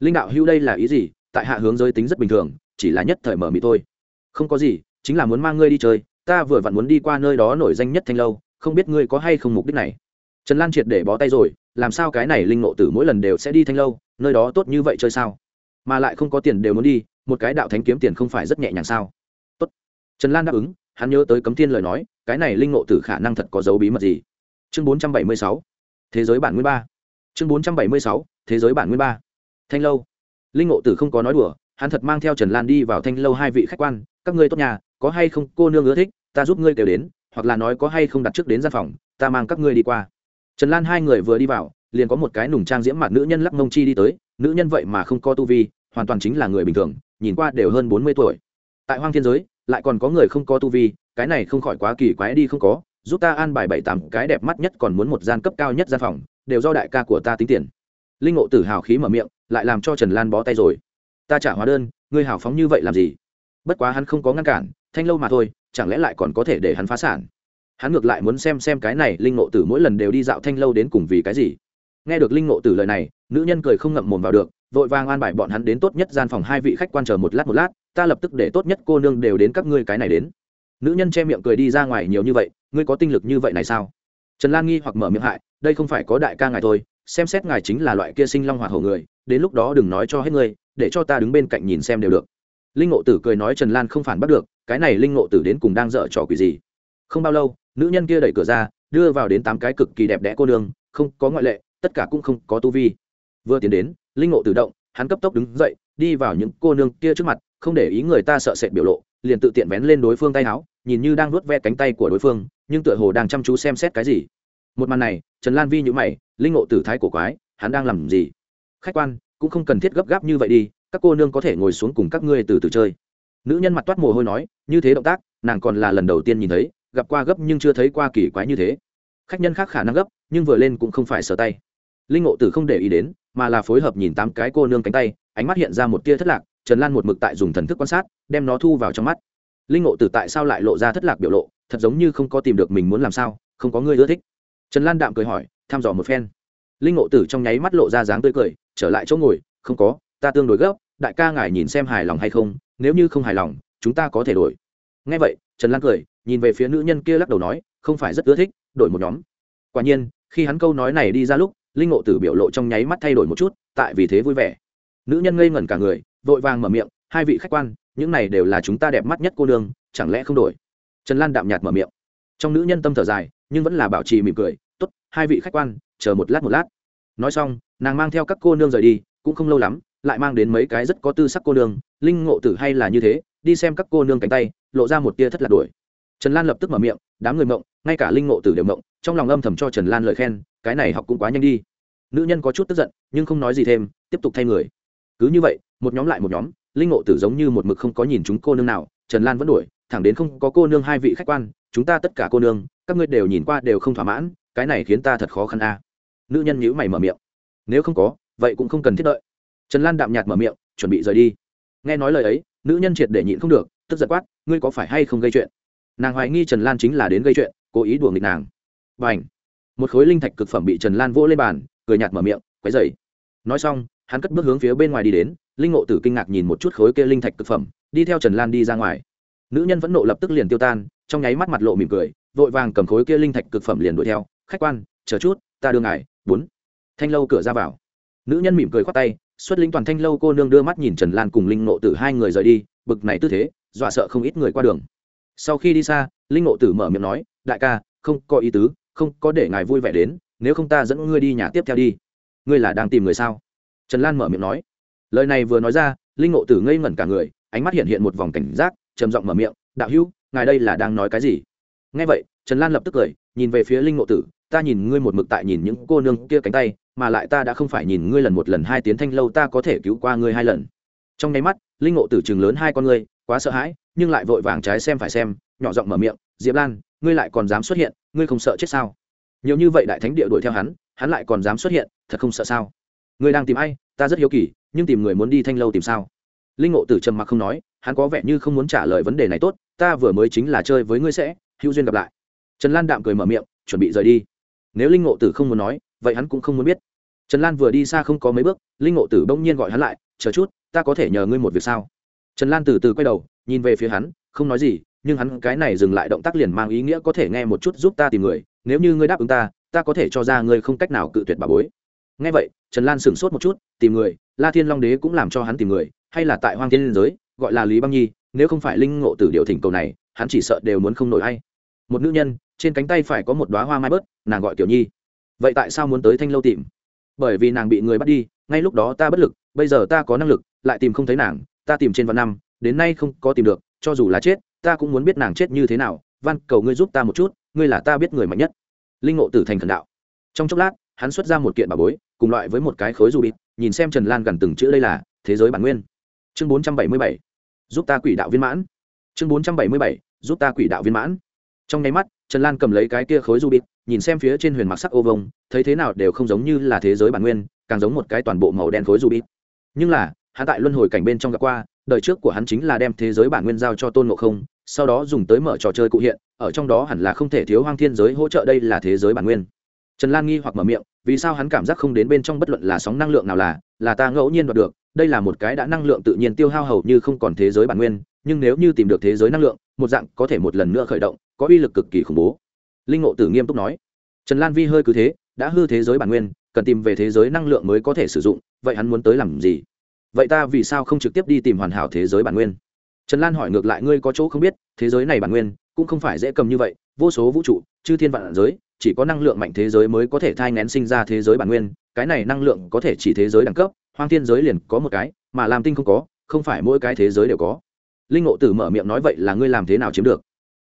Linh đạo hữu đây là ý gì? Tại hạ hướng giới tính rất bình thường chỉ là nhất thời mở mị thôi. Không có gì, chính là muốn mang ngươi đi chơi, ta vừa vặn muốn đi qua nơi đó nổi danh nhất thanh lâu, không biết ngươi có hay không mục đích này. Trần lan triệt để bó tay rồi, làm sao cái này linh nộ tử mỗi lần đều sẽ đi thanh lâu, nơi đó tốt như vậy chơi sao? Mà lại không có tiền đều muốn đi, một cái đạo thánh kiếm tiền không phải rất nhẹ nhàng sao? Tốt. Trần lan đáp ứng, hắn nhớ tới cấm thiên lời nói, cái này linh nộ tử khả năng thật có dấu bí mật gì? Chương bốn trăm bảy mươi sáu. Thế giới bản nguyên ba. Chương bốn trăm bảy mươi sáu. Thế giới bản nguyên ba. Thanh lâu. Linh ngộ tử không có nói đùa hắn thật mang theo trần lan đi vào thanh lâu hai vị khách quan, các ngươi tốt nhà, có hay không cô nương ưa thích, ta giúp ngươi kêu đến, hoặc là nói có hay không đặt trước đến gian phòng, ta mang các ngươi đi qua. Trần lan hai người vừa đi vào, liền có một cái nùng trang diễm mặt nữ nhân lắc mông chi đi tới, nữ nhân vậy mà không có tu vi, hoàn toàn chính là người bình thường, nhìn qua đều hơn bốn mươi tuổi. Tại hoang thiên giới, lại còn có người không có tu vi, cái này không khỏi quá kỳ quái đi không có, giúp ta an bài bảy tám cái đẹp mắt nhất còn muốn một gian cấp cao nhất gian phòng, đều do đại ca của ta tính tiền. Linh ngộ tử hào khí mở miệng, lại làm cho trần lan bó tay rồi ta trả hóa đơn, ngươi hào phóng như vậy làm gì? Bất quá hắn không có ngăn cản, thanh lâu mà thôi, chẳng lẽ lại còn có thể để hắn phá sản? Hắn ngược lại muốn xem xem cái này linh ngộ tử mỗi lần đều đi dạo thanh lâu đến cùng vì cái gì. Nghe được linh ngộ tử lời này, nữ nhân cười không ngậm mồm vào được, vội vàng an bài bọn hắn đến tốt nhất gian phòng hai vị khách quan chờ một lát một lát, ta lập tức để tốt nhất cô nương đều đến các ngươi cái này đến. Nữ nhân che miệng cười đi ra ngoài nhiều như vậy, ngươi có tinh lực như vậy này sao? Trần lan nghi hoặc mở miệng hại, đây không phải có đại ca ngài thôi xem xét ngài chính là loại kia sinh long hoạt hổ người, đến lúc đó đừng nói cho hết ngươi, để cho ta đứng bên cạnh nhìn xem đều được. Linh ngộ tử cười nói trần lan không phản bắt được, cái này linh ngộ tử đến cùng đang dở trò quỷ gì? Không bao lâu, nữ nhân kia đẩy cửa ra, đưa vào đến tám cái cực kỳ đẹp đẽ cô nương, không có ngoại lệ, tất cả cũng không có tu vi. Vừa tiến đến, linh ngộ tự động, hắn cấp tốc đứng dậy, đi vào những cô nương kia trước mặt, không để ý người ta sợ sệt biểu lộ, liền tự tiện vén lên đối phương tay áo, nhìn như đang nuốt ve cánh tay của đối phương, nhưng tựa hồ đang chăm chú xem xét cái gì một màn này, trần lan vi nhữ mày, linh ngộ tử thái cổ quái, hắn đang làm gì? Khách quan, cũng không cần thiết gấp gáp như vậy đi, các cô nương có thể ngồi xuống cùng các ngươi từ từ chơi. Nữ nhân mặt toát mồ hôi nói, như thế động tác, nàng còn là lần đầu tiên nhìn thấy, gặp qua gấp nhưng chưa thấy qua kỳ quái như thế. Khách nhân khác khả năng gấp, nhưng vừa lên cũng không phải sờ tay. Linh ngộ tử không để ý đến, mà là phối hợp nhìn tám cái cô nương cánh tay, ánh mắt hiện ra một tia thất lạc, trần lan một mực tại dùng thần thức quan sát, đem nó thu vào trong mắt. Linh ngộ tử tại sao lại lộ ra thất lạc biểu lộ, thật giống như không có tìm được mình muốn làm sao, không có người ưa thích trần lan đạm cười hỏi, thăm dò một phen. Linh ngộ tử trong nháy mắt lộ ra dáng tươi cười, trở lại chỗ ngồi, không có, ta tương đối gấp, đại ca ngài nhìn xem hài lòng hay không, nếu như không hài lòng, chúng ta có thể đổi. Ngay vậy, trần lan cười, nhìn về phía nữ nhân kia lắc đầu nói, không phải rất ưa thích, đổi một nhóm. Quả nhiên, khi hắn câu nói này đi ra lúc, linh ngộ tử biểu lộ trong nháy mắt thay đổi một chút, tại vì thế vui vẻ. Nữ nhân ngây ngẩn cả người, vội vàng mở miệng, hai vị khách quan, những này đều là chúng ta đẹp mắt nhất cô nương, chẳng lẽ không đổi? Trần lan đạm nhạt mở miệng. Trong nữ nhân tâm thở dài nhưng vẫn là bảo trì mỉm cười t ố t hai vị khách quan, chờ một lát một lát. Nói xong, nàng mang theo các cô nương rời đi, cũng không lâu lắm, lại mang đến mấy cái rất có tư sắc cô nương, linh ngộ tử hay là như thế, đi xem các cô nương cánh tay, lộ ra một tia thất lạc đuổi. Trần lan lập tức mở miệng, đám người mộng, ngay cả linh ngộ tử đều mộng. Trong lòng âm thầm cho trần lan lời khen, cái này học cũng quá nhanh đi. Nữ nhân có chút tức giận, nhưng không nói gì thêm, tiếp tục thay người. Cứ như vậy, một nhóm lại một nhóm, linh ngộ tử giống như một mực không có nhìn chúng cô nương nào, trần lan vẫn đuổi, thẳng đến không có cô nương hai vị khách quan, chúng ta tất cả cô nương các ngươi đều nhìn qua đều không thỏa mãn, cái này khiến ta thật khó khăn a. Nữ nhân nhíu mày mở miệng. Nếu không có, vậy cũng không cần thiết đợi. Trần lan đạm nhạt mở miệng, chuẩn bị rời đi. Nghe nói lời ấy, nữ nhân triệt để nhịn không được, tức giật quát, ngươi có phải hay không gây chuyện? Nàng hoài nghi trần lan chính là đến gây chuyện, cố ý đùa nghịch nàng. B à n h một khối linh thạch cực phẩm bị trần lan vỗ lên bàn, cười nhạt mở miệng, quấy dày nói xong, hắn cất bước hướng phía bên ngoài đi đến, linh ngộ tử kinh ngạc nhìn một chút khối kia linh thạch cực phẩm, đi theo trần lan đi ra ngoài. Nữ nhân vẫn nộ lập tức liền tiêu tan, trong nháy mắt mặt lộ mỉm cười vội vàng cầm khối kia linh thạch cực phẩm liền đuổi theo, khách quan, chờ chút, ta đưa ngài. Bốn. Thanh lâu cửa ra vào. Nữ nhân mỉm cười khoát tay, xuất linh toàn thanh lâu cô nương đưa mắt nhìn trần lan cùng linh nộ tử hai người rời đi, bực này tư thế, dọa sợ không ít người qua đường. Sau khi đi xa, linh nộ tử mở miệng nói, đại ca, không có ý tứ, không có để ngài vui vẻ đến, nếu không ta dẫn ngươi đi nhà tiếp theo đi. Ngươi là đang tìm người sao? Trần lan mở miệng nói. Lời này vừa nói ra, linh ngộ tử ngây ngẩn cả người, ánh mắt hiện hiện một vòng cảnh giác, trầm giọng mở miệng, đạo hữu, ngài đây là đang nói cái gì? Ngay vậy, trần lan lập tức cười, nhìn về phía linh ngộ tử, ta nhìn ngươi một mực tại nhìn những cô nương kia cánh tay, mà lại ta đã không phải nhìn ngươi lần một lần hai tiến thanh lâu, ta có thể cứu qua ngươi hai lần. Trong nháy mắt, linh ngộ tử chừng lớn hai con ngươi, quá sợ hãi, nhưng lại vội vàng trái xem phải xem, nhỏ giọng mở miệng, diệp lan, ngươi lại còn dám xuất hiện, ngươi không sợ chết sao? Nhiều như vậy đại thánh địa đuổi theo hắn hắn lại còn dám xuất hiện, thật không sợ sao? Ngươi đang tìm ai? Ta rất hiếu kỳ, nhưng tìm người muốn đi thanh lâu tìm sao? Linh ngộ tử trầm mặc không nói, hắn có vẻ như không muốn trả lời vấn đề này tốt, ta vừa mới chính là chơi với ngươi sẽ hữu duyên gặp lại. Trần lan đạm cười mở miệng, chuẩn bị rời đi. Nếu linh ngộ tử không muốn nói, vậy hắn cũng không muốn biết. Trần lan vừa đi xa không có mấy bước, linh ngộ tử bỗng nhiên gọi hắn lại, chờ chút, ta có thể nhờ ngươi một việc sao? Trần lan từ từ quay đầu, nhìn về phía hắn, không nói gì, nhưng hắn cái này dừng lại động tác liền mang ý nghĩa có thể nghe một chút giúp ta tìm người, nếu như ngươi đáp ứng ta ta có thể cho ra ngươi không cách nào cự tuyệt bà bối. Nghe vậy, trần lan sửng sốt một chút, tìm người, la thiên long đế cũng làm cho hắn tìm người, hay là tại hoang thiên liên giới, gọi là lý băng nhi, nếu không phải linh ngộ tử điều thỉnh cầu này hắn chỉ sợ đều muốn không nổi hay. Một nữ nhân, trên cánh tay phải có một đoá hoa mai bớt, nàng gọi tiểu nhi. Vậy tại sao muốn tới thanh lâu tìm? Bởi vì nàng bị người bắt đi, ngay lúc đó ta bất lực, bây giờ ta có năng lực, lại tìm không thấy nàng, ta tìm trên vạn năm, đến nay không có tìm được, cho dù là chết, ta cũng muốn biết nàng chết như thế nào. Van cầu ngươi giúp ta một chút, ngươi là ta biết người mạnh nhất. Linh ngộ tử thành thần đạo. Trong chốc lát, hắn xuất ra một kiện bà bối, cùng loại với một cái khối du bịt, nhìn xem trần lan gần từng chữ đây là, thế giới bản nguyên. Chương bốn trăm bảy mươi bảy. Giúp ta quỷ đạo viên mãn. Chương bốn trăm bảy mươi bảy giúp ta quỷ đạo viên mãn. Trong nháy mắt, trần lan cầm lấy cái kia khối du bịt nhìn xem phía trên huyền mặc sắc ô vông thấy thế nào đều không giống như là thế giới bản nguyên, càng giống một cái toàn bộ màu đen khối du bịt nhưng là, hắn tại luân hồi cảnh bên trong gặp qua, đời trước của hắn chính là đem thế giới bản nguyên giao cho tôn ngộ không, sau đó dùng tới mở trò chơi cụ hiện, ở trong đó hẳn là không thể thiếu hoang thiên giới hỗ trợ đây là thế giới bản nguyên. Trần lan nghi hoặc mở miệng, vì sao hắn cảm giác không đến bên trong bất luận là sóng năng lượng nào là là ta ngẫu nhiên đoạt được, đây là một cái đã năng lượng tự nhiên tiêu hao hầu như không còn thế giới bản nguyên, nhưng nếu như tìm được thế giới năng lượng một dạng có thể một lần nữa khởi động, có uy lực cực kỳ khủng bố. Linh ngộ tử nghiêm túc nói, trần lan vi hơi cứ thế, đã hư thế giới bản nguyên, cần tìm về thế giới năng lượng mới có thể sử dụng, vậy hắn muốn tới làm gì? Vậy ta vì sao không trực tiếp đi tìm hoàn hảo thế giới bản nguyên? Trần lan hỏi ngược lại, ngươi có chỗ không biết, thế giới này bản nguyên cũng không phải dễ cầm như vậy, vô số vũ trụ, chư thiên vạn giới, chỉ có năng lượng mạnh thế giới mới có thể thai ngén sinh ra thế giới bản nguyên, cái này năng lượng có thể chỉ thế giới đẳng cấp, hoang thiên giới liền có một cái, mà làm tinh không có, không phải mỗi cái thế giới đều có linh ngộ tử mở miệng nói vậy là ngươi làm thế nào chiếm được?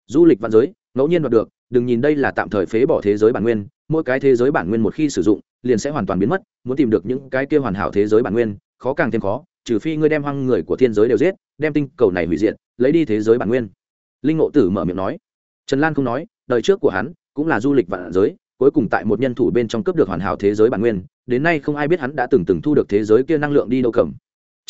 Du lịch vạn giới, ngẫu nhiên đoạt được, đừng nhìn đây là tạm thời phế bỏ thế giới bản nguyên, mỗi cái thế giới bản nguyên một khi sử dụng, liền sẽ hoàn toàn biến mất, muốn tìm được những cái kia hoàn hảo thế giới bản nguyên, khó càng thêm khó, trừ phi ngươi đem hoang người của thiên giới đều giết, đem tinh cầu này hủy diệt, lấy đi thế giới bản nguyên. Linh ngộ tử mở miệng nói. Trần lan không nói, đời trước của hắn cũng là du lịch vạn giới, cuối cùng tại một nhân thủ bên trong cấp được hoàn hảo thế giới bản nguyên, đến nay không ai biết hắn đã từng từng thu được thế giới kia năng lượng đi đâu cầm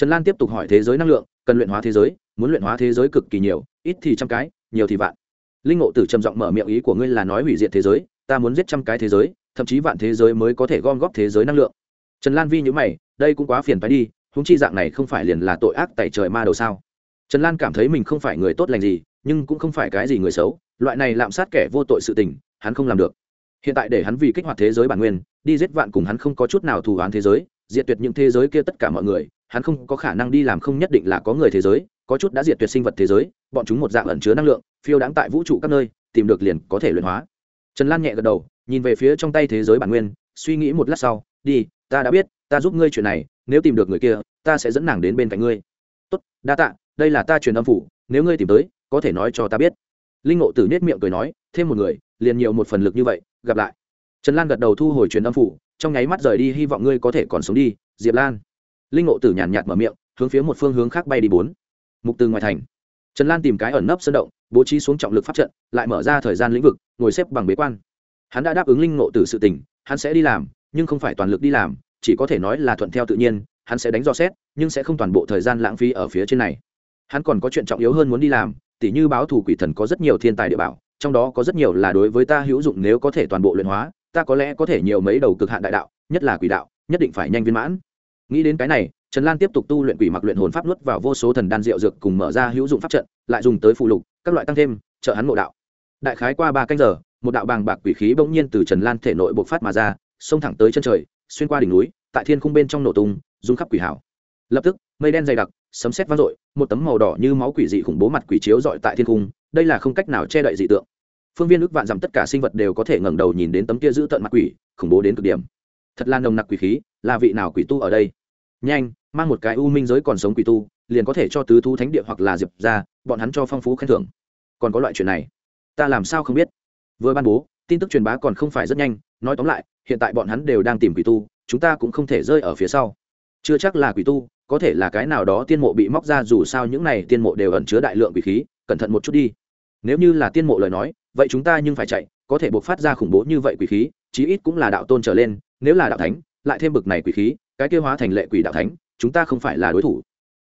trần lan tiếp tục hỏi thế giới năng lượng, cần luyện hóa thế giới, muốn luyện hóa thế giới cực kỳ nhiều, ít thì trăm cái, nhiều thì vạn. Linh ngộ tử trầm giọng mở miệng ý của ngươi là nói hủy diệt thế giới, ta muốn giết trăm cái thế giới, thậm chí vạn thế giới mới có thể gom góp thế giới năng lượng. Trần lan vi nhữ mày, đây cũng quá phiền phải đi húng chi dạng này không phải liền là tội ác tại trời ma đầu sao? Trần lan cảm thấy mình không phải người tốt lành gì, nhưng cũng không phải cái gì người xấu, loại này lạm sát kẻ vô tội sự tình, hắn không làm được. Hiện tại để hắn vì kích hoạt thế giới bản nguyên, đi giết vạn cùng hắn không có chút nào thù oán thế giới diệt tuyệt những thế giới kia tất cả mọi người, hắn không có khả năng đi làm không nhất định là có người thế giới, có chút đã diệt tuyệt sinh vật thế giới, bọn chúng một dạng ẩn chứa năng lượng, phiêu đáng tại vũ trụ các nơi, tìm được liền có thể luyện hóa. Trần lan nhẹ gật đầu, nhìn về phía trong tay thế giới bản nguyên, suy nghĩ một lát sau, đi, ta đã biết, ta giúp ngươi chuyện này, nếu tìm được người kia, ta sẽ dẫn nàng đến bên cạnh ngươi. Tốt, đa tạ, đây là ta truyền âm phủ, nếu ngươi tìm tới, có thể nói cho ta biết. Linh ngộ tử nết miệng cười nói, thêm một người, liền nhiều một phần lực như vậy, gặp lại. Trần lan gật đầu thu hồi truyền âm phủ trong nháy mắt rời đi, hy vọng ngươi có thể còn sống đi, diệp lan. Linh ngộ tử nhàn nhạt mở miệng, hướng phía một phương hướng khác bay đi bốn. Mục từ ngoài thành. Trần lan tìm cái ẩn nấp sân động, bố trí xuống trọng lực pháp trận, lại mở ra thời gian lĩnh vực, ngồi xếp bằng bế quan. Hắn đã đáp ứng linh ngộ tử sự tình, hắn sẽ đi làm, nhưng không phải toàn lực đi làm, chỉ có thể nói là thuận theo tự nhiên, hắn sẽ đánh dò xét, nhưng sẽ không toàn bộ thời gian lãng phí ở phía trên này. Hắn còn có chuyện trọng yếu hơn muốn đi làm, tỉ như báo thủ quỷ thần có rất nhiều thiên tài địa bảo, trong đó có rất nhiều là đối với ta hữu dụng nếu có thể toàn bộ luyện hóa ta có lẽ có thể nhiều mấy đầu cực hạn đại đạo, nhất là quỷ đạo, nhất định phải nhanh viên mãn. Nghĩ đến cái này, trần lan tiếp tục tu luyện quỷ mặc luyện hồn pháp nuốt vào vô số thần đan rượu dược cùng mở ra hữu dụng pháp trận, lại dùng tới phụ lục, các loại tăng thêm, trợ hắn ngộ đạo. Đại khái qua ba canh giờ, một đạo bàng bạc quỷ khí bỗng nhiên từ trần lan thể nội bộc phát mà ra, xông thẳng tới chân trời, xuyên qua đỉnh núi, tại thiên khung bên trong nổ tung, rung khắp quỷ hảo lập tức, mây đen dày đặc, sấm sét vang dội, một tấm màu đỏ như máu quỷ dị khủng bố mặt quỷ chiếu dọi tại thiên cung đây là không cách nào che đậy dị tượng phương viên ước vạn dặm tất cả sinh vật đều có thể ngẩng đầu nhìn đến tấm kia giữ tận mặt quỷ, khủng bố đến cực điểm. Thật là nồng nặc quỷ khí, là vị nào quỷ tu ở đây? Nhanh, mang một cái u minh giới còn sống quỷ tu, liền có thể cho tứ thú thánh địa hoặc là diệp ra, bọn hắn cho phong phú khen thưởng. Còn có loại chuyện này, ta làm sao không biết? Vừa ban bố, tin tức truyền bá còn không phải rất nhanh, nói tóm lại, hiện tại bọn hắn đều đang tìm quỷ tu, chúng ta cũng không thể rơi ở phía sau. Chưa chắc là quỷ tu, có thể là cái nào đó tiên mộ bị móc ra, dù sao những này tiên mộ đều ẩn chứa đại lượng quỷ khí, cẩn thận một chút đi. Nếu như là tiên mộ lời nói vậy chúng ta nhưng phải chạy, có thể buộc phát ra khủng bố như vậy quỷ khí, chí ít cũng là đạo tôn trở lên, nếu là đạo thánh, lại thêm bực này quỷ khí, cái kêu hóa thành lệ quỷ đạo thánh, chúng ta không phải là đối thủ.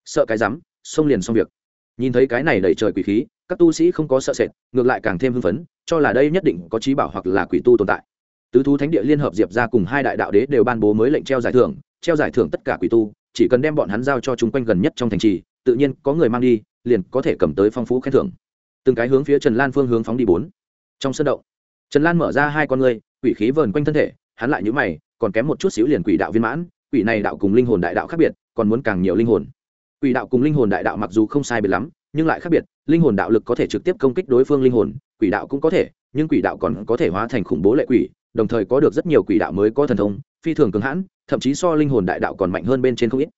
Sợ cái rắm xông liền xong việc. Nhìn thấy cái này đầy trời quỷ khí, các tu sĩ không có sợ sệt, ngược lại càng thêm hưng phấn, cho là đây nhất định có trí bảo hoặc là quỷ tu tồn tại. Tứ thú thánh địa liên hợp diệp ra cùng hai đại đạo đế đều ban bố mới lệnh treo giải thưởng, treo giải thưởng tất cả quỷ tu, chỉ cần đem bọn hắn giao cho chúng quanh gần nhất trong thành trì, tự nhiên có người mang đi, liền có thể cầm tới phong phú khen thưởng từng cái hướng phía trần lan phương hướng phóng đi bốn. Trong sân động, trần lan mở ra hai con ngươi, quỷ khí vờn quanh thân thể, hắn lại nhữ mày, còn kém một chút xíu liền quỷ đạo viên mãn, quỷ này đạo cùng linh hồn đại đạo khác biệt, còn muốn càng nhiều linh hồn. Quỷ đạo cùng linh hồn đại đạo mặc dù không sai biệt lắm, nhưng lại khác biệt, linh hồn đạo lực có thể trực tiếp công kích đối phương linh hồn, quỷ đạo cũng có thể, nhưng quỷ đạo còn có thể hóa thành khủng bố lệ quỷ, đồng thời có được rất nhiều quỷ đạo mới có thần thông, phi thường cường hãn, thậm chí so linh hồn đại đạo còn mạnh hơn bên trên không ít.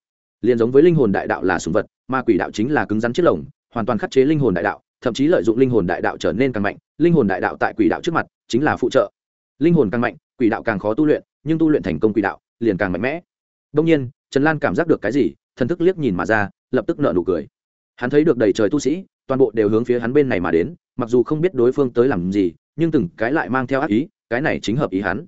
Liền giống với linh hồn đại đạo là sùng vật, mà quỷ đạo chính là cứng rắn chiếc lồng, hoàn toàn khắc chế linh hồn đại đạo thậm chí lợi dụng linh hồn đại đạo trở nên càng mạnh, linh hồn đại đạo tại quỷ đạo trước mặt chính là phụ trợ. Linh hồn càng mạnh, quỷ đạo càng khó tu luyện, nhưng tu luyện thành công quỷ đạo liền càng mạnh mẽ. Đông nhiên, trần lan cảm giác được cái gì, thần thức liếc nhìn mà ra, lập tức nợ nụ cười. Hắn thấy được đầy trời tu sĩ, toàn bộ đều hướng phía hắn bên này mà đến, mặc dù không biết đối phương tới làm gì, nhưng từng cái lại mang theo ác ý, cái này chính hợp ý hắn.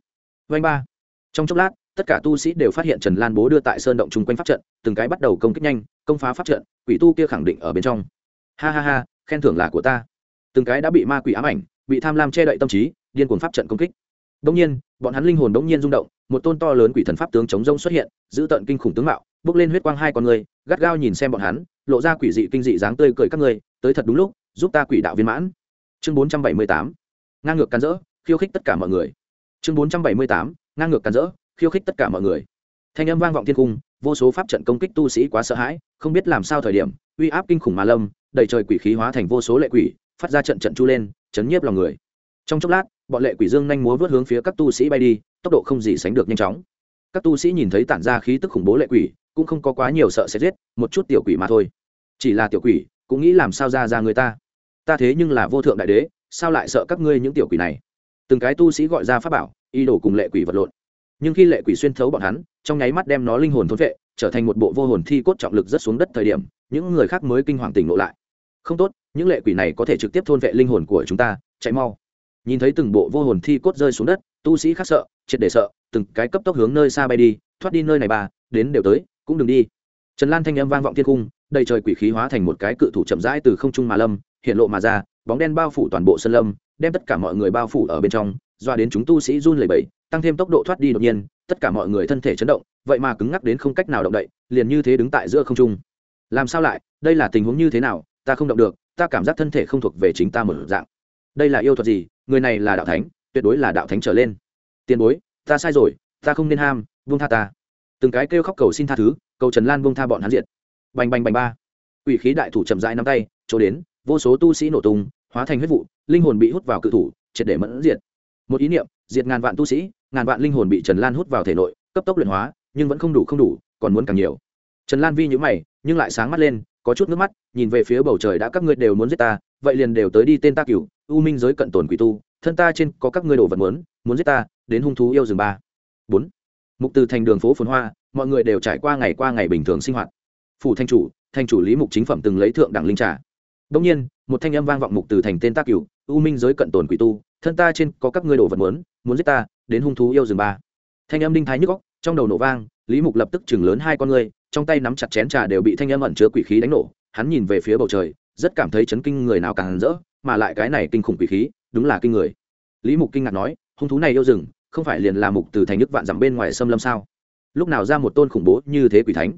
Vanh ba. Trong chốc lát, tất cả tu sĩ đều phát hiện trần lan bố đưa tại sơn động chung quanh pháp trận, từng cái bắt đầu công kích nhanh, công phá pháp trận, quỷ tu kia khẳng định ở bên trong. Ha ha ha khen thưởng là của ta. Từng cái đã bị ma quỷ ám ảnh, bị tham lam che đậy tâm trí, điên cuồng pháp trận công kích. Đông nhiên, bọn hắn linh hồn đông nhiên rung động, một tôn to lớn quỷ thần pháp tướng chống rông xuất hiện, giữ tận kinh khủng tướng mạo, bước lên huyết quang hai con người, gắt gao nhìn xem bọn hắn, lộ ra quỷ dị kinh dị dáng tươi cười các ngươi tới thật đúng lúc, giúp ta quỷ đạo viên mãn. Chương bốn trăm bảy mươi tám, ngang ngược cắn rỡ, khiêu khích tất cả mọi người. Chương bốn trăm bảy mươi tám, ngang ngược cắn rỡ, khiêu khích tất cả mọi người. Thanh âm vang vọng thiên cung, vô số pháp trận công kích tu sĩ quá sợ hãi, không biết làm sao thời điểm, uy áp kinh khủng mà lâm đầy trời quỷ khí hóa thành vô số lệ quỷ, phát ra trận trận chu lên, chấn nhiếp lòng người. Trong chốc lát, bọn lệ quỷ dương nhanh múa vớt hướng phía các tu sĩ bay đi, tốc độ không gì sánh được nhanh chóng. Các tu sĩ nhìn thấy tản ra khí tức khủng bố lệ quỷ, cũng không có quá nhiều sợ sẽ giết, một chút tiểu quỷ mà thôi. Chỉ là tiểu quỷ, cũng nghĩ làm sao ra ra người ta. Ta thế nhưng là vô thượng đại đế, sao lại sợ các ngươi những tiểu quỷ này? Từng cái tu sĩ gọi ra pháp bảo y đổ cùng lệ quỷ vật lộn. Nhưng khi lệ quỷ xuyên thấu bọn hắn, trong nháy mắt đem nó linh hồn thốn vệ, trở thành một bộ vô hồn thi cốt trọng lực rất xuống đất thời điểm, những người khác mới kinh hoàng tỉnh ngộ lại không tốt, những lệ quỷ này có thể trực tiếp thôn vệ linh hồn của chúng ta, chạy mau. Nhìn thấy từng bộ vô hồn thi cốt rơi xuống đất, tu sĩ khác sợ, triệt để sợ, từng cái cấp tốc hướng nơi xa bay đi, thoát đi nơi này bà, đến đều tới, cũng đừng đi. Trần lan thanh âm vang vọng thiên cung, đầy trời quỷ khí hóa thành một cái cự thủ chậm rãi từ không trung mà lâm, hiện lộ mà ra, bóng đen bao phủ toàn bộ sân lâm, đem tất cả mọi người bao phủ ở bên trong, doa đến chúng tu sĩ run lẩy bẩy, tăng thêm tốc độ thoát đi đột nhiên, tất cả mọi người thân thể chấn động, vậy mà cứng ngắc đến không cách nào động đậy, liền như thế đứng tại giữa không trung. Làm sao lại? Đây là tình huống như thế nào? Ta không động được, ta cảm giác thân thể không thuộc về chính ta một dạng. Đây là yêu thuật gì? Người này là đạo thánh, tuyệt đối là đạo thánh trở lên. Tiền bối, ta sai rồi, ta không nên ham vung tha ta. Từng cái kêu khóc cầu xin tha thứ, cầu trần lan vung tha bọn hắn diệt. Bành bành bành ba. Ủy khí đại thủ chậm rãi nắm tay, chỗ đến, vô số tu sĩ nổ tung, hóa thành huyết vụ, linh hồn bị hút vào cự thủ, triệt để mẫn diệt. Một ý niệm, diệt ngàn vạn tu sĩ, ngàn vạn linh hồn bị trần lan hút vào thể nội, cấp tốc luyện hóa, nhưng vẫn không đủ không đủ, còn muốn càng nhiều. Trần lan vi nhữ mày, nhưng lại sáng mắt lên có chút nước mắt, nhìn về phía bầu trời đã các ngươi đều muốn giết ta, vậy liền đều tới đi tên ta cửu, u minh giới cận tồn quỷ tu, thân ta trên có các ngươi đồ vật muốn muốn giết ta, đến hung thú yêu rừng ba. Bốn. Mục từ thành đường phố phồn hoa, mọi người đều trải qua ngày qua ngày bình thường sinh hoạt. Phủ thanh chủ thanh chủ lý mục chính phẩm từng lấy thượng đẳng linh trà. Đông nhiên, một thanh âm vang vọng mục từ thành tên ta cửu, u minh giới cận tồn quỷ tu, thân ta trên có các ngươi đồ vật muốn muốn giết ta, đến hung thú yêu rừng ba. Thanh âm đinh thái nhức góc trong đầu nổ vang lý mục lập tức chừng lớn hai con ngươi, trong tay nắm chặt chén trà đều bị thanh âm ẩn chứa quỷ khí đánh nổ. Hắn nhìn về phía bầu trời, rất cảm thấy chấn kinh người nào càng rỡ, mà lại cái này kinh khủng quỷ khí, đúng là kinh người. Lý mục kinh ngạc nói, hung thú này yêu rừng, không phải liền là mục từ thành nước vạn dặm bên ngoài xâm lâm sao? Lúc nào ra một tôn khủng bố như thế quỷ thánh?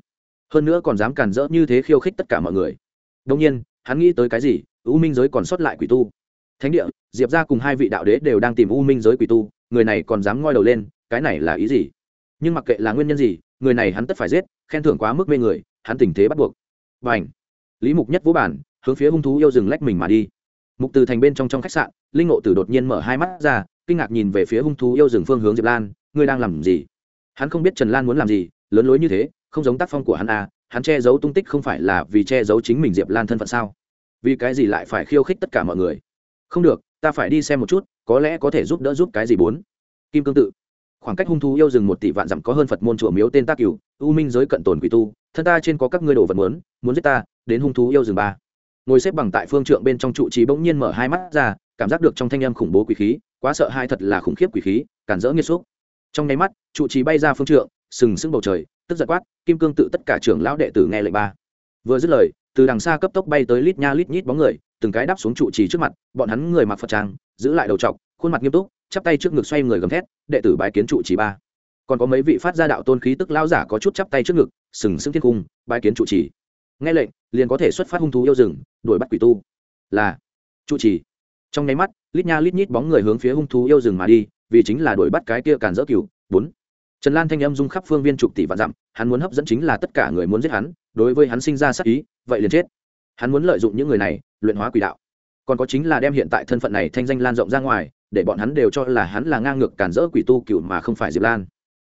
Hơn nữa còn dám càn rỡ như thế khiêu khích tất cả mọi người. Đông nhiên, hắn nghĩ tới cái gì? U minh giới còn sót lại quỷ tu. Thánh địa, diệp ra cùng hai vị đạo đế đều đang tìm u minh giới quỷ tu, người này còn dám ngoi đầu lên, cái này là ý gì? Nhưng mặc kệ là nguyên nhân gì, người này hắn tất phải giết, khen thưởng quá mức mê người, hắn tình thế bắt buộc. Và ảnh lý mục nhất vũ bản, hướng phía hung thú yêu rừng lách mình mà đi. Mục từ thành bên trong trong khách sạn, linh ngộ tử đột nhiên mở hai mắt ra, kinh ngạc nhìn về phía hung thú yêu rừng phương hướng diệp lan, ngươi đang làm gì? Hắn không biết trần lan muốn làm gì, lớn lối như thế, không giống tác phong của hắn à hắn che giấu tung tích không phải là vì che giấu chính mình diệp lan thân phận sao? Vì cái gì lại phải khiêu khích tất cả mọi người? Không được, ta phải đi xem một chút, có lẽ có thể giúp đỡ giúp cái gì bốn. Kim cương tự khoảng cách hung thú yêu rừng một tỷ vạn dặm có hơn phật môn chùa miếu tên tác cửu, u minh giới cận tồn quỷ tu, thân ta trên có các ngươi đồ vật muốn muốn giết ta, đến hung thú yêu rừng ba. Ngồi xếp bằng tại phương trượng bên trong trụ trì bỗng nhiên mở hai mắt ra, cảm giác được trong thanh âm khủng bố quỷ khí, quá sợ hai thật là khủng khiếp quỷ khí, cản rỡ nghiệt xúc. Trong nháy mắt, trụ trì bay ra phương trượng, sừng sững bầu trời, tức giật quát, kim cương tự tất cả trưởng lão đệ tử nghe lệnh ba. Vừa dứt lời, từ đằng xa cấp tốc bay tới lít nha lít nhít bóng người, từng cái đáp xuống trụ trì trước mặt, bọn hắn người mặc phật trang, giữ lại đầu trọc, khuôn mặt nghiêm túc chắp tay trước ngực xoay người gầm thét, đệ tử bái kiến trụ trì ba. Còn có mấy vị phát ra đạo tôn khí tức lao giả có chút chắp tay trước ngực, sừng sững thiên cung, bái kiến trụ trì. Nghe lệnh, liền có thể xuất phát hung thú yêu rừng, đuổi bắt quỷ tu. Là, trụ trì. Trong nháy mắt, lít nha lít nhít bóng người hướng phía hung thú yêu rừng mà đi, vì chính là đuổi bắt cái kia càn dỡ cửu bốn. Trần lan thanh âm dung khắp phương viên trụ tỷ vạn dặm, hắn muốn hấp dẫn chính là tất cả người muốn giết hắn, đối với hắn sinh ra sắc ý, vậy liền chết. Hắn muốn lợi dụng những người này, luyện hóa quỷ đạo. Còn có chính là đem hiện tại thân phận này thanh danh lan rộng ra ngoài để bọn hắn đều cho là hắn là ngang ngược cản rỡ quỷ tu cựu mà không phải diệp lan.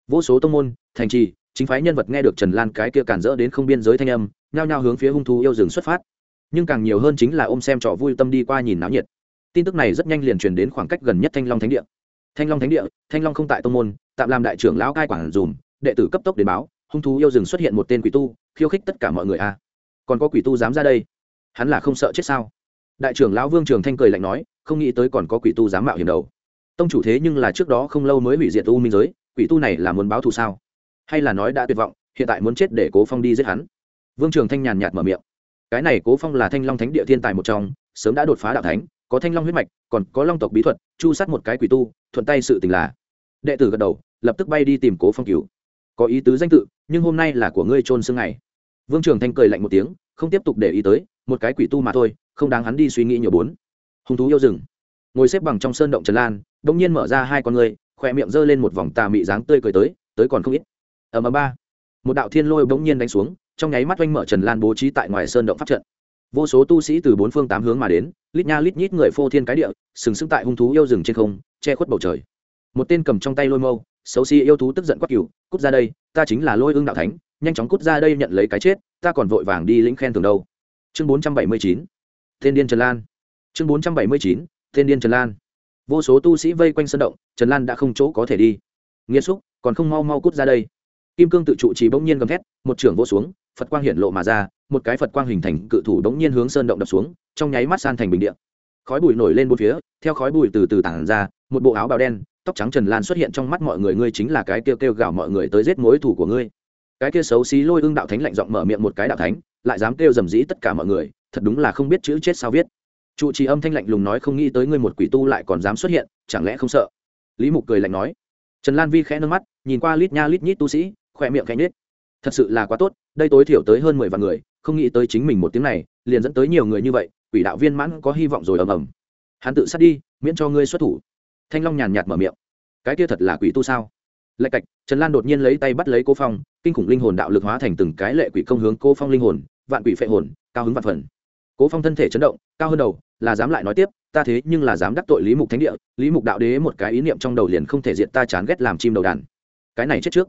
Vô số tông môn, thành trì, chính phái nhân vật nghe được trần lan cái kia cản rỡ đến không biên giới thanh âm, nhao nhao hướng phía hung thú yêu rừng xuất phát. Nhưng càng nhiều hơn chính là ôm xem trò vui tâm đi qua nhìn náo nhiệt. Tin tức này rất nhanh liền truyền đến khoảng cách gần nhất thanh long thánh địa. Thanh long thánh địa, thanh long không tại tông môn, tạm làm đại trưởng lão cai quản dùm, đệ tử cấp tốc đến báo, hung thú yêu rừng xuất hiện một tên quỷ tu, khiêu khích tất cả mọi người a. Còn có quỷ tu dám ra đây? Hắn là không sợ chết sao? Đại trưởng lão vương trường thanh cười lạnh nói, không nghĩ tới còn có quỷ tu dám mạo hiểm đầu. Tông chủ thế nhưng là trước đó không lâu mới hủy diệt u minh giới, quỷ tu này là muốn báo thù sao? Hay là nói đã tuyệt vọng, hiện tại muốn chết để cố phong đi giết hắn? Vương trường thanh nhàn nhạt mở miệng. Cái này cố phong là thanh long thánh địa thiên tài một trong, sớm đã đột phá đạo thánh, có thanh long huyết mạch, còn có long tộc bí thuật, chu sát một cái quỷ tu, thuận tay sự tình là. Đệ tử gật đầu, lập tức bay đi tìm cố phong cứu. Có ý tứ danh tự, nhưng hôm nay là của ngươi trôn xương này. vương trường thanh cười lạnh một tiếng, không tiếp tục để ý tới, một cái quỷ tu mà thôi không đáng hắn đi suy nghĩ nhiều bốn. Hung thú yêu rừng. Ngồi xếp bằng trong sơn động trần lan, đông nhiên mở ra hai con người, khỏe miệng giơ lên một vòng tà mị dáng tươi cười tới tới còn không ít. Ở ầm ba. Một đạo thiên lôi bỗng nhiên đánh xuống, trong nháy mắt oanh mở trần lan bố trí tại ngoài sơn động pháp trận. Vô số tu sĩ từ bốn phương tám hướng mà đến, lít nha lít nhít người phô thiên cái địa, sừng sững tại hung thú yêu rừng trên không, che khuất bầu trời. Một tên cầm trong tay lôi mâu, xấu xí yêu thú tức giận quắc cựu cút ra đây, ta chính là lôi ương đạo thánh, nhanh chóng cút ra đây nhận lấy cái chết, ta còn vội vàng đi lĩnh khen thường đâu. Chương bốn trăm bảy mươi chín. Thiên điên trần lan. Chương bốn trăm bảy mươi chín điên trần lan. Vô số tu sĩ vây quanh sân động trần lan đã không chỗ có thể đi. Nghiêm xúc còn không mau mau cút ra đây. Kim cương tự trụ chỉ bỗng nhiên gầm thét một trưởng vô xuống phật quang hiện lộ mà ra một cái phật quang hình thành cự thủ bỗng nhiên hướng sơn động đập xuống trong nháy mắt san thành bình địa, khói bụi nổi lên bốn phía theo khói bụi từ từ tản ra một bộ áo bào đen tóc trắng trần lan xuất hiện trong mắt mọi người ngươi chính là cái kêu kêu gào mọi người tới giết mối thủ của ngươi. Cái kia xấu xí lôi ưng đạo thánh lạnh giọng mở miệng một cái đạo thánh lại dám kêu dầm dĩ tất cả mọi người thật đúng là không biết chữ chết sao viết. Trụ trì âm thanh lạnh lùng nói không nghĩ tới ngươi một quỷ tu lại còn dám xuất hiện, chẳng lẽ không sợ? Lý mục cười lạnh nói. Trần lan vi khẽ nâng mắt, nhìn qua lít nha lít nhít tu sĩ, khỏe miệng khẽ nhết thật sự là quá tốt, đây tối thiểu tới hơn mười vạn người, không nghĩ tới chính mình một tiếng này, liền dẫn tới nhiều người như vậy, quỷ đạo viên mãn có hy vọng rồi ầm ầm. Hắn tự sát đi, miễn cho ngươi xuất thủ. Thanh long nhàn nhạt mở miệng. Cái kia thật là quỷ tu sao? Lạch cạch, trần lan đột nhiên lấy tay bắt lấy cô phong, kinh khủng linh hồn đạo lực hóa thành từng cái lệ quỷ công hướng cô phong linh hồn, vạn quỷ phệ hồn, cao hứng vạn phần cố phong thân thể chấn động, cao hơn đầu, là dám lại nói tiếp, ta thế nhưng là dám đắc tội lý mục thánh địa, lý mục đạo đế một cái ý niệm trong đầu liền không thể diện ta chán ghét làm chim đầu đàn. Cái này chết trước.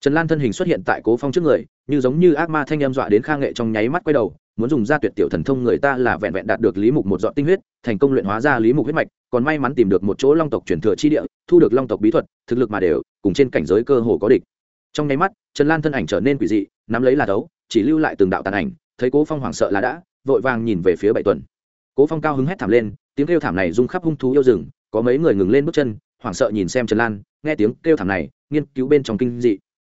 Trần lan thân hình xuất hiện tại cố phong trước người, như giống như ác ma thanh em dọa đến Kha nghệ trong nháy mắt quay đầu, muốn dùng ra tuyệt tiểu thần thông người ta là vẹn vẹn đạt được lý mục một dọn tinh huyết, thành công luyện hóa ra lý mục huyết mạch, còn may mắn tìm được một chỗ long tộc truyền thừa chi địa, thu được long tộc bí thuật, thực lực mà đều, cùng trên cảnh giới cơ hồ có địch. Trong nháy mắt, trần lan thân ảnh trở nên quỷ dị, nắm lấy là đấu, chỉ lưu lại từng đạo tàn ảnh, thấy cố phong hoảng sợ là đã vội vàng nhìn về phía bảy tuần. Cố phong cao hứng hét thảm lên, tiếng kêu thảm này rung khắp hung thú yêu rừng, có mấy người ngừng lên bước chân, hoảng sợ nhìn xem trần lan, nghe tiếng kêu thảm này, nghiên cứu bên trong kinh dị.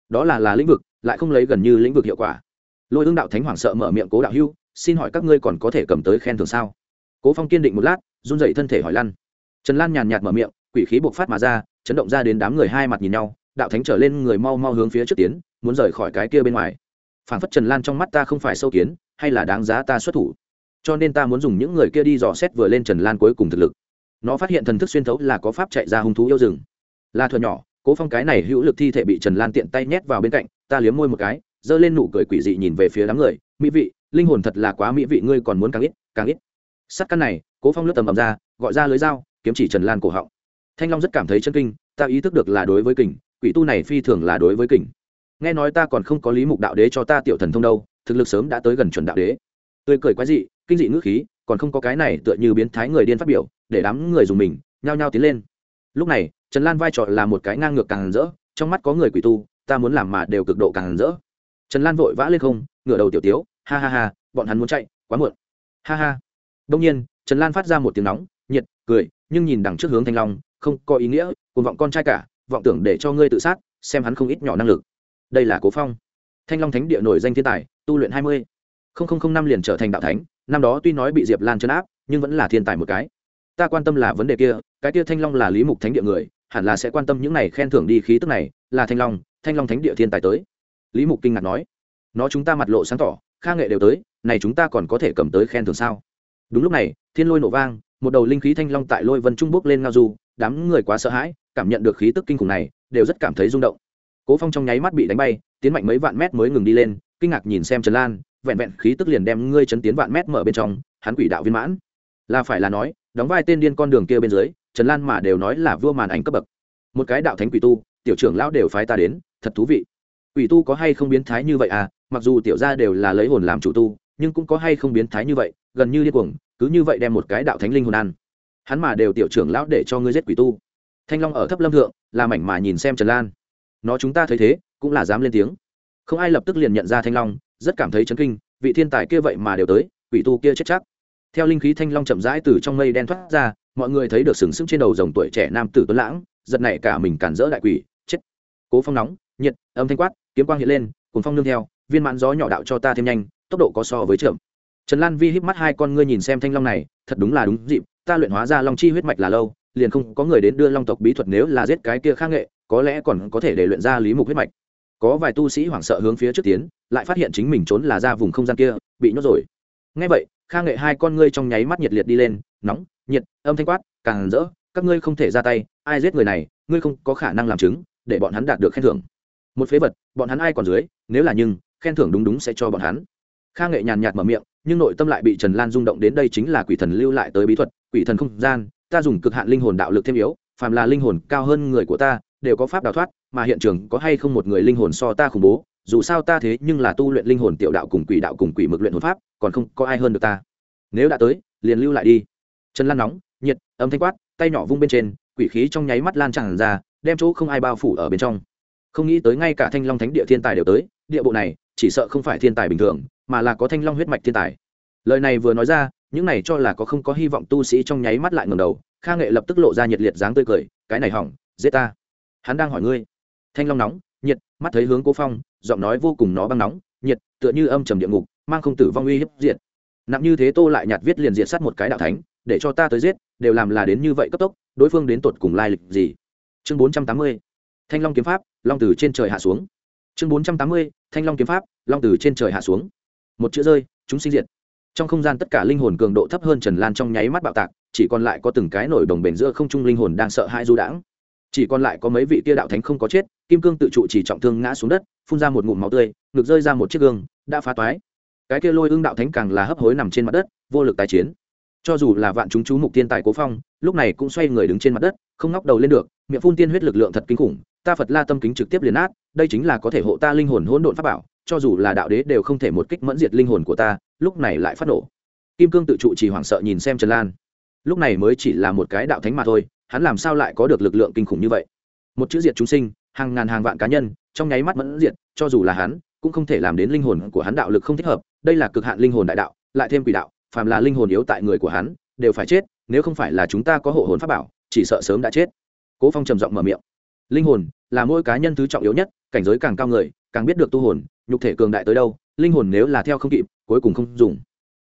Đó là là lĩnh vực, lại không lấy gần như lĩnh vực hiệu quả. Lôi ương đạo thánh hoảng sợ mở miệng cố đạo hưu, xin hỏi các ngươi còn có thể cầm tới khen thưởng sao? Cố phong kiên định một lát, run dậy thân thể hỏi lăn trần lan nhàn nhạt mở miệng, quỷ khí buộc phát mà ra, chấn động ra đến đám người hai mặt nhìn nhau, đạo thánh trở lên người mau mau hướng phía trước tiến, muốn rời khỏi cái kia bên ngoài. Phản phất trần lan trong mắt ta không phải sâu kiến hay là đáng giá ta xuất thủ? Cho nên ta muốn dùng những người kia đi dò xét vừa lên trần lan cuối cùng thực lực. Nó phát hiện thần thức xuyên thấu là có pháp chạy ra hung thú yêu rừng. Là thuở nhỏ, cố phong cái này hữu lực thi thể bị trần lan tiện tay nhét vào bên cạnh, ta liếm môi một cái, giơ lên nụ cười quỷ dị nhìn về phía đám người. Mỹ vị, linh hồn thật là quá mỹ vị, ngươi còn muốn càng ít càng ít. Sắt căn này, cố phong lướt tầm ầm ra, gọi ra lưới dao, kiếm chỉ trần lan cổ họng. Thanh long rất cảm thấy chân kinh, ta ý thức được là đối với kình, quỷ tu này phi thường là đối với kình. Nghe nói ta còn không có lý mục đạo đế cho ta tiểu thần thông đâu thực lực sớm đã tới gần chuẩn đạo đế. Tươi cười quái dị, kinh dị ngữ khí, còn không có cái này tựa như biến thái người điên phát biểu, để đám người dùng mình, nhao nhao tiến lên. Lúc này, trần lan vai trò là một cái ngang ngược càng rỡ, trong mắt có người quỷ tu, ta muốn làm mà đều cực độ càng rỡ. Trần lan vội vã lên không, ngửa đầu tiểu tiếu, ha ha ha, bọn hắn muốn chạy, quá muộn. Ha ha. Đông nhiên, trần lan phát ra một tiếng nóng, nhiệt, cười, nhưng nhìn đằng trước hướng thanh long, không có ý nghĩa cùng vọng con trai cả, vọng tưởng để cho ngươi tự sát, xem hắn không ít nhỏ năng lực. Đây là cố phong thanh long thánh địa nổi danh thiên tài, tu luyện hai mươi. Năm liền trở thành đạo thánh, năm đó tuy nói bị diệp lan chấn áp, nhưng vẫn là thiên tài một cái. Ta quan tâm là vấn đề kia, cái kia thanh long là lý mục thánh địa người, hẳn là sẽ quan tâm những này khen thưởng đi khí tức này, là thanh long thanh long thánh địa thiên tài tới. Lý mục kinh ngạc nói, nó chúng ta mặt lộ sáng tỏ, kha nghệ đều tới, này chúng ta còn có thể cầm tới khen thưởng sao? Đúng lúc này, thiên lôi nổ vang, một đầu linh khí thanh long tại lôi vân trung bốc lên ngao du, đám người quá sợ hãi, cảm nhận được khí tức kinh khủng này, đều rất cảm thấy rung động cố phong trong nháy mắt bị đánh bay, tiến mạnh mấy vạn mét mới ngừng đi lên, kinh ngạc nhìn xem trần lan, vẹn vẹn khí tức liền đem ngươi chấn tiến vạn mét mở bên trong, hắn quỷ đạo viên mãn. Là phải là nói, đóng vai tên điên con đường kia bên dưới, trần lan mà đều nói là vua màn ảnh cấp bậc. Một cái đạo thánh quỷ tu, tiểu trưởng lão đều phái ta đến, thật thú vị. Quỷ tu có hay không biến thái như vậy à? Mặc dù tiểu gia đều là lấy hồn làm chủ tu, nhưng cũng có hay không biến thái như vậy, gần như điên cuồng, cứ như vậy đem một cái đạo thánh linh hồn ăn. Hắn mà đều tiểu trưởng lão để cho ngươi giết quỷ tu. Thanh long ở thấp lâm thượng, làm mảnh mà nhìn xem trần lan nó chúng ta thấy thế, cũng là dám lên tiếng. Không ai lập tức liền nhận ra thanh long, rất cảm thấy chấn kinh, vị thiên tài kia vậy mà đều tới, quỷ tu kia chết chắc. Theo linh khí thanh long chậm rãi từ trong mây đen thoát ra, mọi người thấy được sừng sững trên đầu dòng tuổi trẻ nam tử tuấn lãng, giật này cả mình cản rỡ đại quỷ, chết. Cố phong nóng, nhiệt, âm thanh quát, kiếm quang hiện lên cuốn phong nương theo, viên mãn gió nhỏ đạo cho ta thêm nhanh, tốc độ có so với trưởng trần lan vi híp mắt hai con ngươi nhìn xem thanh long này, thật đúng là đúng dịp, ta luyện hóa ra long chi huyết mạch là lâu liền không có người đến đưa long tộc bí thuật nếu là giết cái kia Kha nghệ, có lẽ còn có thể để luyện ra lý mục huyết mạch. Có vài tu sĩ hoảng sợ hướng phía trước tiến, lại phát hiện chính mình trốn là ra vùng không gian kia, bị nhốt rồi. Ngay vậy kha nghệ hai con ngươi trong nháy mắt nhiệt liệt đi lên, nóng, nhiệt, âm thanh quát, càng rỡ, các ngươi không thể ra tay, ai giết người này, ngươi không có khả năng làm chứng, để bọn hắn đạt được khen thưởng. Một phế vật, bọn hắn ai còn dưới, nếu là nhưng, khen thưởng đúng đúng sẽ cho bọn hắn. Kha nghệ nhàn nhạt mở miệng, nhưng nội tâm lại bị trần lan rung động đến đây chính là quỷ thần lưu lại tới bí thuật, quỷ thần không gian ta dùng cực hạn linh hồn đạo lực thêm yếu, phàm là linh hồn cao hơn người của ta, đều có pháp đào thoát, mà hiện trường có hay không một người linh hồn so ta khủng bố, dù sao ta thế nhưng là tu luyện linh hồn tiểu đạo cùng quỷ đạo cùng quỷ mực luyện hồn pháp, còn không có ai hơn được ta. Nếu đã tới, liền lưu lại đi. Trần lan nóng, nhiệt, âm thanh quát, tay nhỏ vung bên trên, quỷ khí trong nháy mắt lan tràn ra, đem chỗ không ai bao phủ ở bên trong. Không nghĩ tới ngay cả thanh long thánh địa thiên tài đều tới, địa bộ này chỉ sợ không phải thiên tài bình thường, mà là có thanh long huyết mạch thiên tài. Lời này vừa nói ra những này cho là có không có hy vọng tu sĩ trong nháy mắt lại ngầm đầu, kha nghệ lập tức lộ ra nhiệt liệt dáng tươi cười, cái này hỏng, giết ta. Hắn đang hỏi ngươi. Thanh long nóng, nhiệt, mắt thấy hướng cố phong, giọng nói vô cùng nó băng nóng, nhiệt, tựa như âm trầm địa ngục, mang không tử vong uy hiếp diệt. Nặng như thế tô lại nhạt viết liền diệt sát một cái đạo thánh, để cho ta tới giết, đều làm là đến như vậy cấp tốc, đối phương đến tột cùng lai lịch gì? Chương bốn trăm tám mươi, thanh long kiếm pháp, long từ trên trời hạ xuống. Chương bốn trăm tám mươi, thanh long kiếm pháp, long từ trên trời hạ xuống. Một chữ rơi, chúng sinh diệt trong không gian tất cả linh hồn cường độ thấp hơn trần lan trong nháy mắt bạo tạc, chỉ còn lại có từng cái nổi đồng bền giữa không trung linh hồn đang sợ hãi du đãng. Chỉ còn lại có mấy vị tia đạo thánh không có chết, kim cương tự trụ chỉ trọng thương ngã xuống đất, phun ra một ngụm máu tươi, ngực rơi ra một chiếc gương, đã phá toái. Cái kia lôi ương đạo thánh càng là hấp hối nằm trên mặt đất, vô lực tái chiến. Cho dù là vạn chúng chú mục tiên tài cố phong, lúc này cũng xoay người đứng trên mặt đất, không ngóc đầu lên được, miệng phun tiên huyết lực lượng thật kinh khủng, ta phật la tâm kính trực tiếp liền át đây chính là có thể hộ ta linh hồn hỗn độn pháp bảo, cho dù là đạo đế đều không thể một kích mẫn diệt linh hồn của ta lúc này lại phát nổ. Kim cương tự trụ chỉ hoảng sợ nhìn xem trần lan. Lúc này mới chỉ là một cái đạo thánh mà thôi, hắn làm sao lại có được lực lượng kinh khủng như vậy? Một chữ diệt chúng sinh, hàng ngàn hàng vạn cá nhân, trong nháy mắt mẫn diệt, cho dù là hắn, cũng không thể làm đến linh hồn của hắn đạo lực không thích hợp, đây là cực hạn linh hồn đại đạo, lại thêm quỷ đạo, phàm là linh hồn yếu tại người của hắn, đều phải chết, nếu không phải là chúng ta có hộ hồn pháp bảo, chỉ sợ sớm đã chết. Cố phong trầm giọng mở miệng. Linh hồn là mỗi cá nhân thứ trọng yếu nhất, cảnh giới càng cao người, càng biết được tu hồn, nhục thể cường đại tới đâu, linh hồn nếu là theo không kịp cuối cùng không dùng.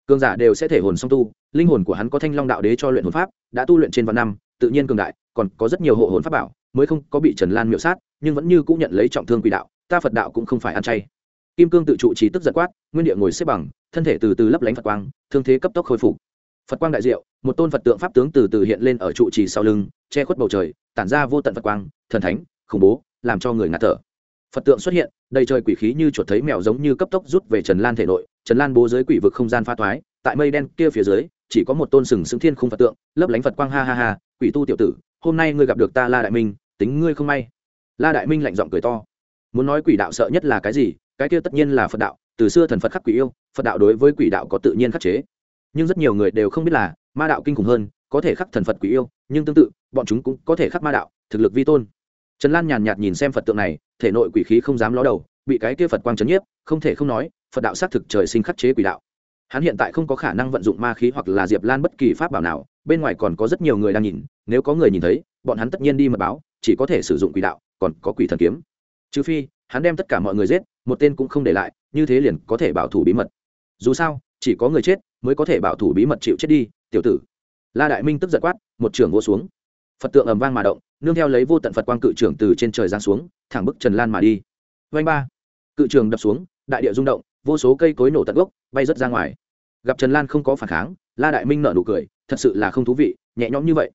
Cường giả đều sẽ thể hồn song tu, linh hồn của hắn có thanh long đạo đế cho luyện hồn pháp, đã tu luyện trên vạn năm, tự nhiên cường đại, còn có rất nhiều hộ hồn pháp bảo, mới không có bị trần lan miệu sát, nhưng vẫn như cũng nhận lấy trọng thương quỷ đạo, ta phật đạo cũng không phải ăn chay. Kim cương tự trụ trì tức giật quát, nguyên địa ngồi xếp bằng, thân thể từ từ lấp lánh phật quang, thương thế cấp tốc khôi phục. Phật quang đại diệu, một tôn phật tượng pháp tướng từ từ hiện lên ở trụ trì sau lưng, che khuất bầu trời, tản ra vô tận phật quang, thần thánh, khủng bố, làm cho người ngạt thở. Phật tượng xuất hiện, đầy trời quỷ khí như chuột thấy mèo giống như cấp tốc rút về trần lan thể nội trần lan bố giới quỷ vực không gian pha thoái, tại mây đen kia phía dưới, chỉ có một tôn sừng sững thiên không phật tượng, lấp lánh phật quang, ha ha ha, quỷ tu tiểu tử, hôm nay ngươi gặp được ta la đại minh, tính ngươi không may. La đại minh lạnh giọng cười to. Muốn nói quỷ đạo sợ nhất là cái gì? Cái kia tất nhiên là phật đạo, từ xưa thần phật khắc quỷ yêu, phật đạo đối với quỷ đạo có tự nhiên khắc chế. Nhưng rất nhiều người đều không biết là, ma đạo kinh khủng hơn, có thể khắc thần phật quỷ yêu, nhưng tương tự, bọn chúng cũng có thể khắc ma đạo, thực lực vi tôn. Trần lan nhàn nhạt nhìn xem phật tượng này, thể nội quỷ khí không dám ló đầu, bị cái kia phật quang trấn nhiếp, không thể không nói phật đạo xác thực trời sinh khắc chế quỷ đạo. Hắn hiện tại không có khả năng vận dụng ma khí hoặc là diệp lan bất kỳ pháp bảo nào, bên ngoài còn có rất nhiều người đang nhìn, nếu có người nhìn thấy, bọn hắn tất nhiên đi mật báo, chỉ có thể sử dụng quỷ đạo, còn có quỷ thần kiếm. Trừ phi, hắn đem tất cả mọi người giết, một tên cũng không để lại, như thế liền có thể bảo thủ bí mật. Dù sao, chỉ có người chết mới có thể bảo thủ bí mật chịu chết đi, tiểu tử. La đại minh tức giật quát, một trưởng vô xuống. Phật tượng ầm vang mà động, nương theo lấy vô tận phật quang cự trưởng từ trên trời giáng xuống, thẳng bức trần lan mà đi. Vanh ba. Cự trường đập xuống, đại địa rung động vô số cây cối nổ tận gốc, bay rớt ra ngoài. Gặp trần lan không có phản kháng, la đại minh nở nụ cười, thật sự là không thú vị, nhẹ nhõm như vậy.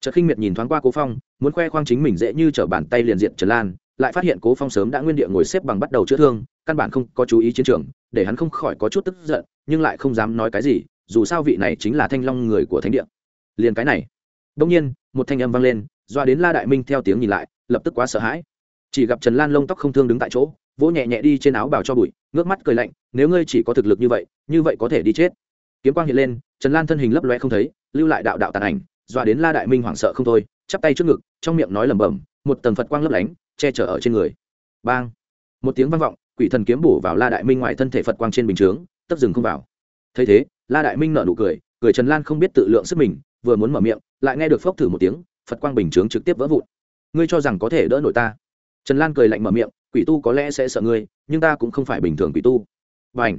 Trật khinh miệt nhìn thoáng qua cố phong, muốn khoe khoang chính mình dễ như trở bàn tay liền diện trần lan, lại phát hiện cố phong sớm đã nguyên địa ngồi xếp bằng bắt đầu chữa thương, căn bản không có chú ý chiến trường, để hắn không khỏi có chút tức giận, nhưng lại không dám nói cái gì, dù sao vị này chính là thanh long người của thánh địa. Liền cái này. Đông nhiên, một thanh âm vang lên, doa đến la đại minh theo tiếng nhìn lại, lập tức quá sợ hãi. Chỉ gặp trần lan lông tóc không thương đứng tại chỗ vỗ nhẹ nhẹ đi trên áo bào cho bụi, ngước mắt cười lạnh, nếu ngươi chỉ có thực lực như vậy như vậy có thể đi chết. Kiếm quang hiện lên, trần lan thân hình lấp loe không thấy, lưu lại đạo đạo tàn ảnh, dọa đến la đại minh hoảng sợ không thôi, chắp tay trước ngực, trong miệng nói lẩm bẩm, một tầng phật quang lấp lánh, che chở ở trên người. Bang! Một tiếng vang vọng, quỷ thần kiếm bổ vào la đại minh ngoài thân thể phật quang trên bình chướng tấp dừng không vào. Thấy thế, la đại minh nở nụ cười cười trần lan không biết tự lượng sức mình, vừa muốn mở miệng, lại nghe được phốc thử một tiếng, phật quang bình chướng trực tiếp vỡ vụn. Ngươi cho rằng có thể đỡ nổi ta? Trần lan cười lạnh mở miệng quỷ tu có lẽ sẽ sợ ngươi, nhưng ta cũng không phải bình thường quỷ tu. Và ảnh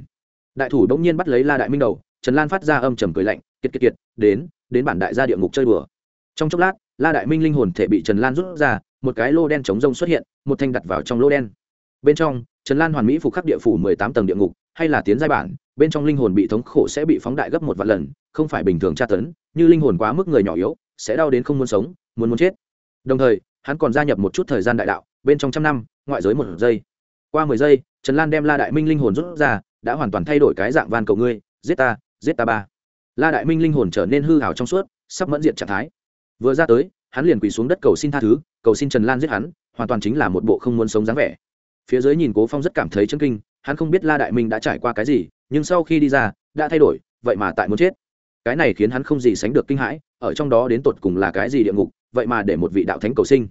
đại thủ đống nhiên bắt lấy la đại minh đầu, trần lan phát ra âm trầm cười lạnh, kiệt kiệt kiệt, đến đến bản đại gia địa ngục chơi đùa. Trong chốc lát, la đại minh linh hồn thể bị trần lan rút ra, một cái lô đen chống rông xuất hiện, một thanh đặt vào trong lô đen. Bên trong, trần lan hoàn mỹ phục khắc địa phủ mười tám tầng địa ngục, hay là tiến giai bản, bên trong linh hồn bị thống khổ sẽ bị phóng đại gấp một vạn lần, không phải bình thường tra tấn, như linh hồn quá mức người nhỏ yếu, sẽ đau đến không muốn sống, muốn muốn chết. Đồng thời, hắn còn gia nhập một chút thời gian đại đạo bên trong trăm năm, ngoại giới một giây. Qua mười giây, trần lan đem la đại minh linh hồn rút ra, đã hoàn toàn thay đổi cái dạng van cầu ngươi, giết ta giết ta ba. La đại minh linh hồn trở nên hư hào trong suốt, sắp mẫn diện trạng thái. Vừa ra tới, hắn liền quỳ xuống đất cầu xin tha thứ, cầu xin trần lan giết hắn, hoàn toàn chính là một bộ không muốn sống dáng vẻ. Phía dưới nhìn cố phong rất cảm thấy chân kinh, hắn không biết la đại minh đã trải qua cái gì, nhưng sau khi đi ra, đã thay đổi, vậy mà tại muốn chết. Cái này khiến hắn không gì sánh được kinh hãi, ở trong đó đến tột cùng là cái gì địa ngục, vậy mà để một vị đạo thánh cầu sinh.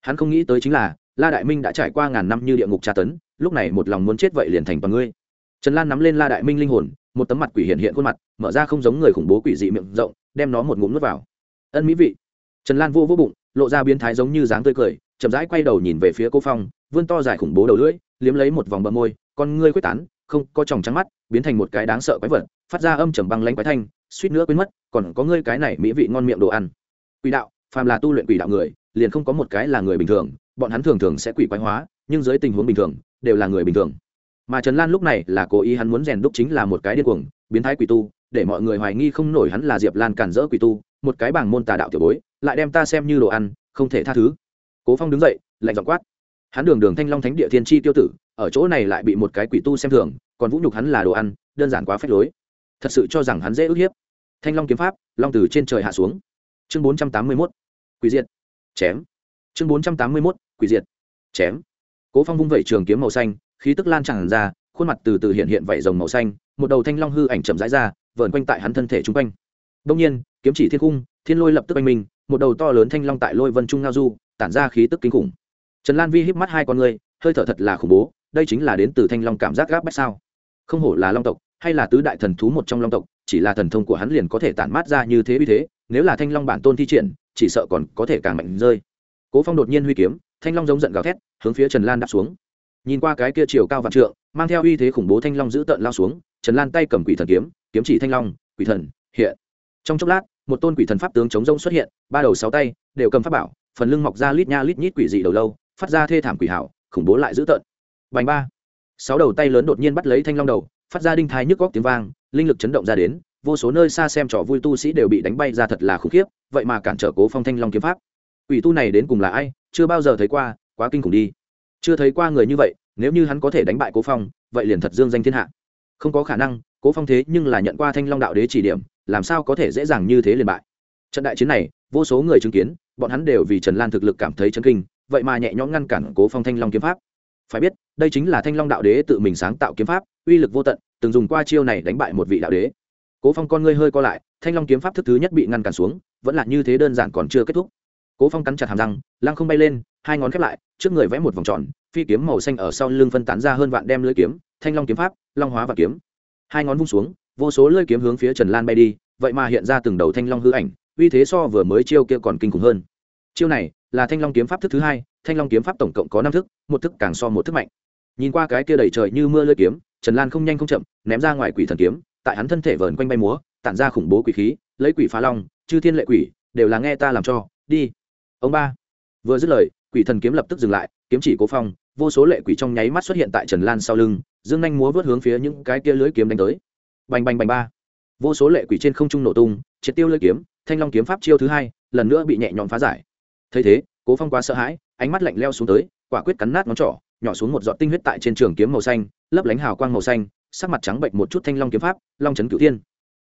Hắn không nghĩ tới chính là la đại minh đã trải qua ngàn năm như địa ngục tra tấn, lúc này một lòng muốn chết vậy liền thành toàn ngươi. Trần lan nắm lên la đại minh linh hồn, một tấm mặt quỷ hiện hiện khuôn mặt, mở ra không giống người khủng bố quỷ dị miệng rộng, đem nó một ngụm nuốt vào. Ân mỹ vị. Trần lan vô vô bụng, lộ ra biến thái giống như dáng tươi cười, chậm rãi quay đầu nhìn về phía cô phong, vươn to dài khủng bố đầu lưỡi, liếm lấy một vòng bờ môi, con ngươi quyết tán, không có tròng trắng mắt, biến thành một cái đáng sợ quái vật, phát ra âm trầm băng lanh quái thanh, suýt nữa quên mất, còn có ngươi cái này mỹ vị ngon miệng đồ ăn. Quỷ đạo, phàm là tu luyện quỷ đạo người, liền không có một cái là người bình thường bọn hắn thường thường sẽ quỷ quái hóa, nhưng dưới tình huống bình thường, đều là người bình thường. Mà trần lan lúc này là cố ý hắn muốn rèn đúc chính là một cái điên cuồng, biến thái quỷ tu, để mọi người hoài nghi không nổi hắn là diệp lan cản rỡ quỷ tu, một cái bảng môn tà đạo tiểu bối, lại đem ta xem như đồ ăn, không thể tha thứ. Cố phong đứng dậy, lạnh giọng quát. Hắn đường đường thanh long thánh địa thiên chi tiêu tử, ở chỗ này lại bị một cái quỷ tu xem thường, còn vũ nhục hắn là đồ ăn, đơn giản quá phép lối. Thật sự cho rằng hắn dễ ức hiếp. Thanh long kiếm pháp, long từ trên trời hạ xuống. Chương bốn trăm tám mươi mốt. Quỷ diện chém chương bốn trăm tám mươi mốt, quỷ diệt. Chém. Cố phong vung vẩy trường kiếm màu xanh, khí tức lan tràn ra, khuôn mặt từ từ hiện hiện vảy rồng màu xanh, một đầu thanh long hư ảnh chậm rãi ra, vờn quanh tại hắn thân thể chung quanh. Đông nhiên, kiếm chỉ thiên cung, thiên lôi lập tức anh minh, một đầu to lớn thanh long tại lôi vân trung ngao du, tản ra khí tức kinh khủng. Trần lan vi híp mắt hai con người hơi thở thật là khủng bố, đây chính là đến từ thanh long cảm giác gáp bách sao? Không hổ là long tộc, hay là tứ đại thần thú một trong long tộc, chỉ là thần thông của hắn liền có thể tản mát ra như thế uy thế, nếu là thanh long bản tôn thi triển, chỉ sợ còn có thể càng mạnh rơi cố phong đột nhiên huy kiếm, thanh long giống giận gào thét, hướng phía trần lan đáp xuống. Nhìn qua cái kia chiều cao vạn trượng, mang theo uy thế khủng bố thanh long giữ tợn lao xuống, trần lan tay cầm quỷ thần kiếm kiếm chỉ thanh long, quỷ thần, hiện. Trong chốc lát, một tôn quỷ thần pháp tướng chống rông xuất hiện, ba đầu sáu tay, đều cầm pháp bảo, phần lưng mọc ra lít nha lít nhít quỷ dị đầu lâu, phát ra thê thảm quỷ hảo khủng bố lại dữ tợn bành ba. Sáu đầu tay lớn đột nhiên bắt lấy thanh long đầu, phát ra đinh thai nhức góc tiếng vang, linh lực chấn động ra đến, vô số nơi xa xem trò vui tu sĩ đều bị đánh bay ra thật là khủng khiếp, vậy mà cản trở cố phong thanh long kiếm pháp quỷ tu này đến cùng là ai, chưa bao giờ thấy qua, quá kinh khủng đi. Chưa thấy qua người như vậy, nếu như hắn có thể đánh bại cố phong, vậy liền thật dương danh thiên hạ. Không có khả năng, cố phong thế nhưng là nhận qua thanh long đạo đế chỉ điểm, làm sao có thể dễ dàng như thế liền bại. Trận đại chiến này, vô số người chứng kiến, bọn hắn đều vì trần lan thực lực cảm thấy chấn kinh, vậy mà nhẹ nhõm ngăn cản cố phong thanh long kiếm pháp. Phải biết, đây chính là thanh long đạo đế tự mình sáng tạo kiếm pháp, uy lực vô tận, từng dùng qua chiêu này đánh bại một vị đạo đế. Cố phong con ngươi hơi co lại, thanh long kiếm pháp thức thứ nhất bị ngăn cản xuống, vẫn là như thế đơn giản còn chưa kết thúc cố phong cắn chặt hàm răng, lăng không bay lên, hai ngón khép lại, trước người vẽ một vòng tròn, phi kiếm màu xanh ở sau lưng phân tán ra hơn vạn đem lưỡi kiếm, thanh long kiếm pháp, long hóa và kiếm. Hai ngón vung xuống, vô số lưỡi kiếm hướng phía trần lan bay đi, vậy mà hiện ra từng đầu thanh long hư ảnh, uy thế so vừa mới chiêu kia còn kinh khủng hơn. Chiêu này là thanh long kiếm pháp thức thứ hai, thanh long kiếm pháp tổng cộng có năm thức, một thức càng so một thức mạnh. Nhìn qua cái kia đầy trời như mưa lưỡi kiếm, trần lan không nhanh không chậm, ném ra ngoài quỷ thần kiếm, tại hắn thân thể vờn quanh bay múa, tản ra khủng bố quỷ khí, lấy quỷ phá long, chư thiên lệ quỷ, đều là nghe ta làm cho, đi ông ba. Vừa dứt lời, quỷ thần kiếm lập tức dừng lại, kiếm chỉ cố phong, vô số lệ quỷ trong nháy mắt xuất hiện tại trần lan sau lưng, dương nhanh múa vớt hướng phía những cái kia lưới kiếm đánh tới. Bành bành bành ba. Vô số lệ quỷ trên không trung nổ tung, triệt tiêu lưới kiếm, thanh long kiếm pháp chiêu thứ hai, lần nữa bị nhẹ nhõm phá giải. Thấy thế, cố phong quá sợ hãi, ánh mắt lạnh leo xuống tới, quả quyết cắn nát ngón trỏ, nhỏ xuống một giọt tinh huyết tại trên trường kiếm màu xanh, lấp lánh hào quang màu xanh, sắc mặt trắng bệnh một chút thanh long kiếm pháp, long trấn cửu thiên.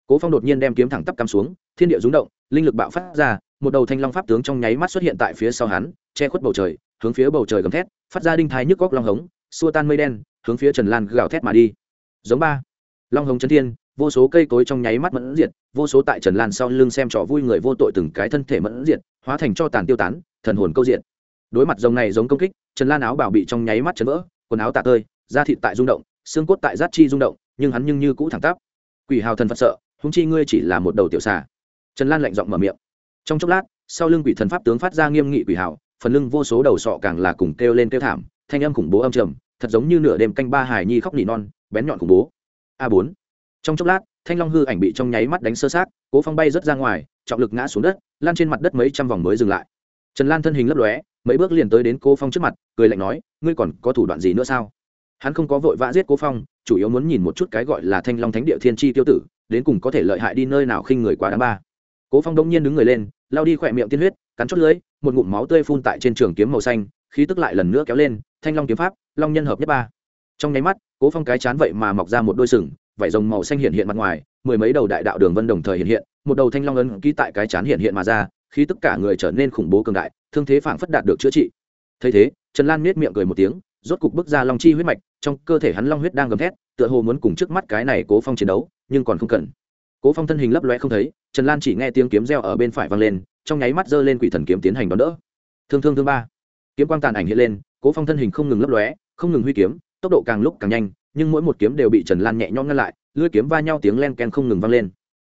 Cố phong đột nhiên đem kiếm thẳng tắp cắm xuống, thiên địa rúng động, linh lực bạo phát ra một đầu thanh long pháp tướng trong nháy mắt xuất hiện tại phía sau hắn, che khuất bầu trời, hướng phía bầu trời gầm thét, phát ra đinh thái nhức góc long hống, xua tan mây đen, hướng phía trần lan gào thét mà đi. Giống ba. Long hống chấn thiên, vô số cây cối trong nháy mắt mẫn diệt, vô số tại trần lan sau lưng xem trò vui người vô tội từng cái thân thể mẫn diệt, hóa thành cho tàn tiêu tán, thần hồn câu diện đối mặt dòng này giống công kích, trần lan áo bảo bị trong nháy mắt chấn vỡ, quần áo tạ tơi, da thịt tại rung động, xương cốt tại giáp chi rung động, nhưng hắn nhưng như cũ thẳng tắp. Quỷ hào thần phật sợ húng chi ngươi chỉ là một đầu tiểu xà. Trần lan lạnh giọng mở miệng trong chốc lát, sau lưng quỷ thần pháp tướng phát ra nghiêm nghị quỷ hảo phần lưng vô số đầu sọ càng là cùng kêu lên kêu thảm, thanh âm khủng bố âm trầm, thật giống như nửa đêm canh ba hài nhi khóc nỉ non, bén nhọn khủng bố. A bốn. Trong chốc lát, thanh long hư ảnh bị trong nháy mắt đánh sơ sát, cố phong bay rớt ra ngoài, trọng lực ngã xuống đất, lan trên mặt đất mấy trăm vòng mới dừng lại. Trần lan thân hình lấp lóe, mấy bước liền tới đến cố phong trước mặt, cười lạnh nói, ngươi còn có thủ đoạn gì nữa sao? Hắn không có vội vã giết cố phong, chủ yếu muốn nhìn một chút cái gọi là thanh long thánh địa thiên tri tiêu tử, đến cùng có thể lợi hại đi nơi nào khinh người quá đáng ba cố phong đông nhiên đứng người lên lao đi khỏe miệng tiên huyết, cắn chót lưỡi, một ngụm máu tươi phun tại trên trường kiếm màu xanh, khí tức lại lần nữa kéo lên, thanh long kiếm pháp, long nhân hợp nhất ba. Trong nháy mắt, cố phong cái chán vậy mà mọc ra một đôi sừng, vảy rồng màu xanh hiện hiện mặt ngoài, mười mấy đầu đại đạo đường vân đồng thời hiện hiện, một đầu thanh long ấn ký tại cái chán hiện hiện mà ra khi tất cả người trở nên khủng bố cường đại, thương thế phảng phất đạt được chữa trị. Thấy thế, trần lan miết miệng cười một tiếng, rốt cục bước ra long chi huyết mạch, trong cơ thể hắn long huyết đang gầm thét, tựa hồ muốn cùng trước mắt cái này cố phong chiến đấu, nhưng còn không cần cố phong thân hình lấp loe không thấy, trần lan chỉ nghe tiếng kiếm reo ở bên phải vang lên, trong nháy mắt giơ lên quỷ thần kiếm tiến hành đón đỡ. Thương thương thương ba. Kiếm quang tàn ảnh hiện lên, cố phong thân hình không ngừng lấp lóe, không ngừng huy kiếm, tốc độ càng lúc càng nhanh, nhưng mỗi một kiếm đều bị trần lan nhẹ nhõm ngăn lại, lưỡi kiếm va nhau tiếng len ken không ngừng vang lên.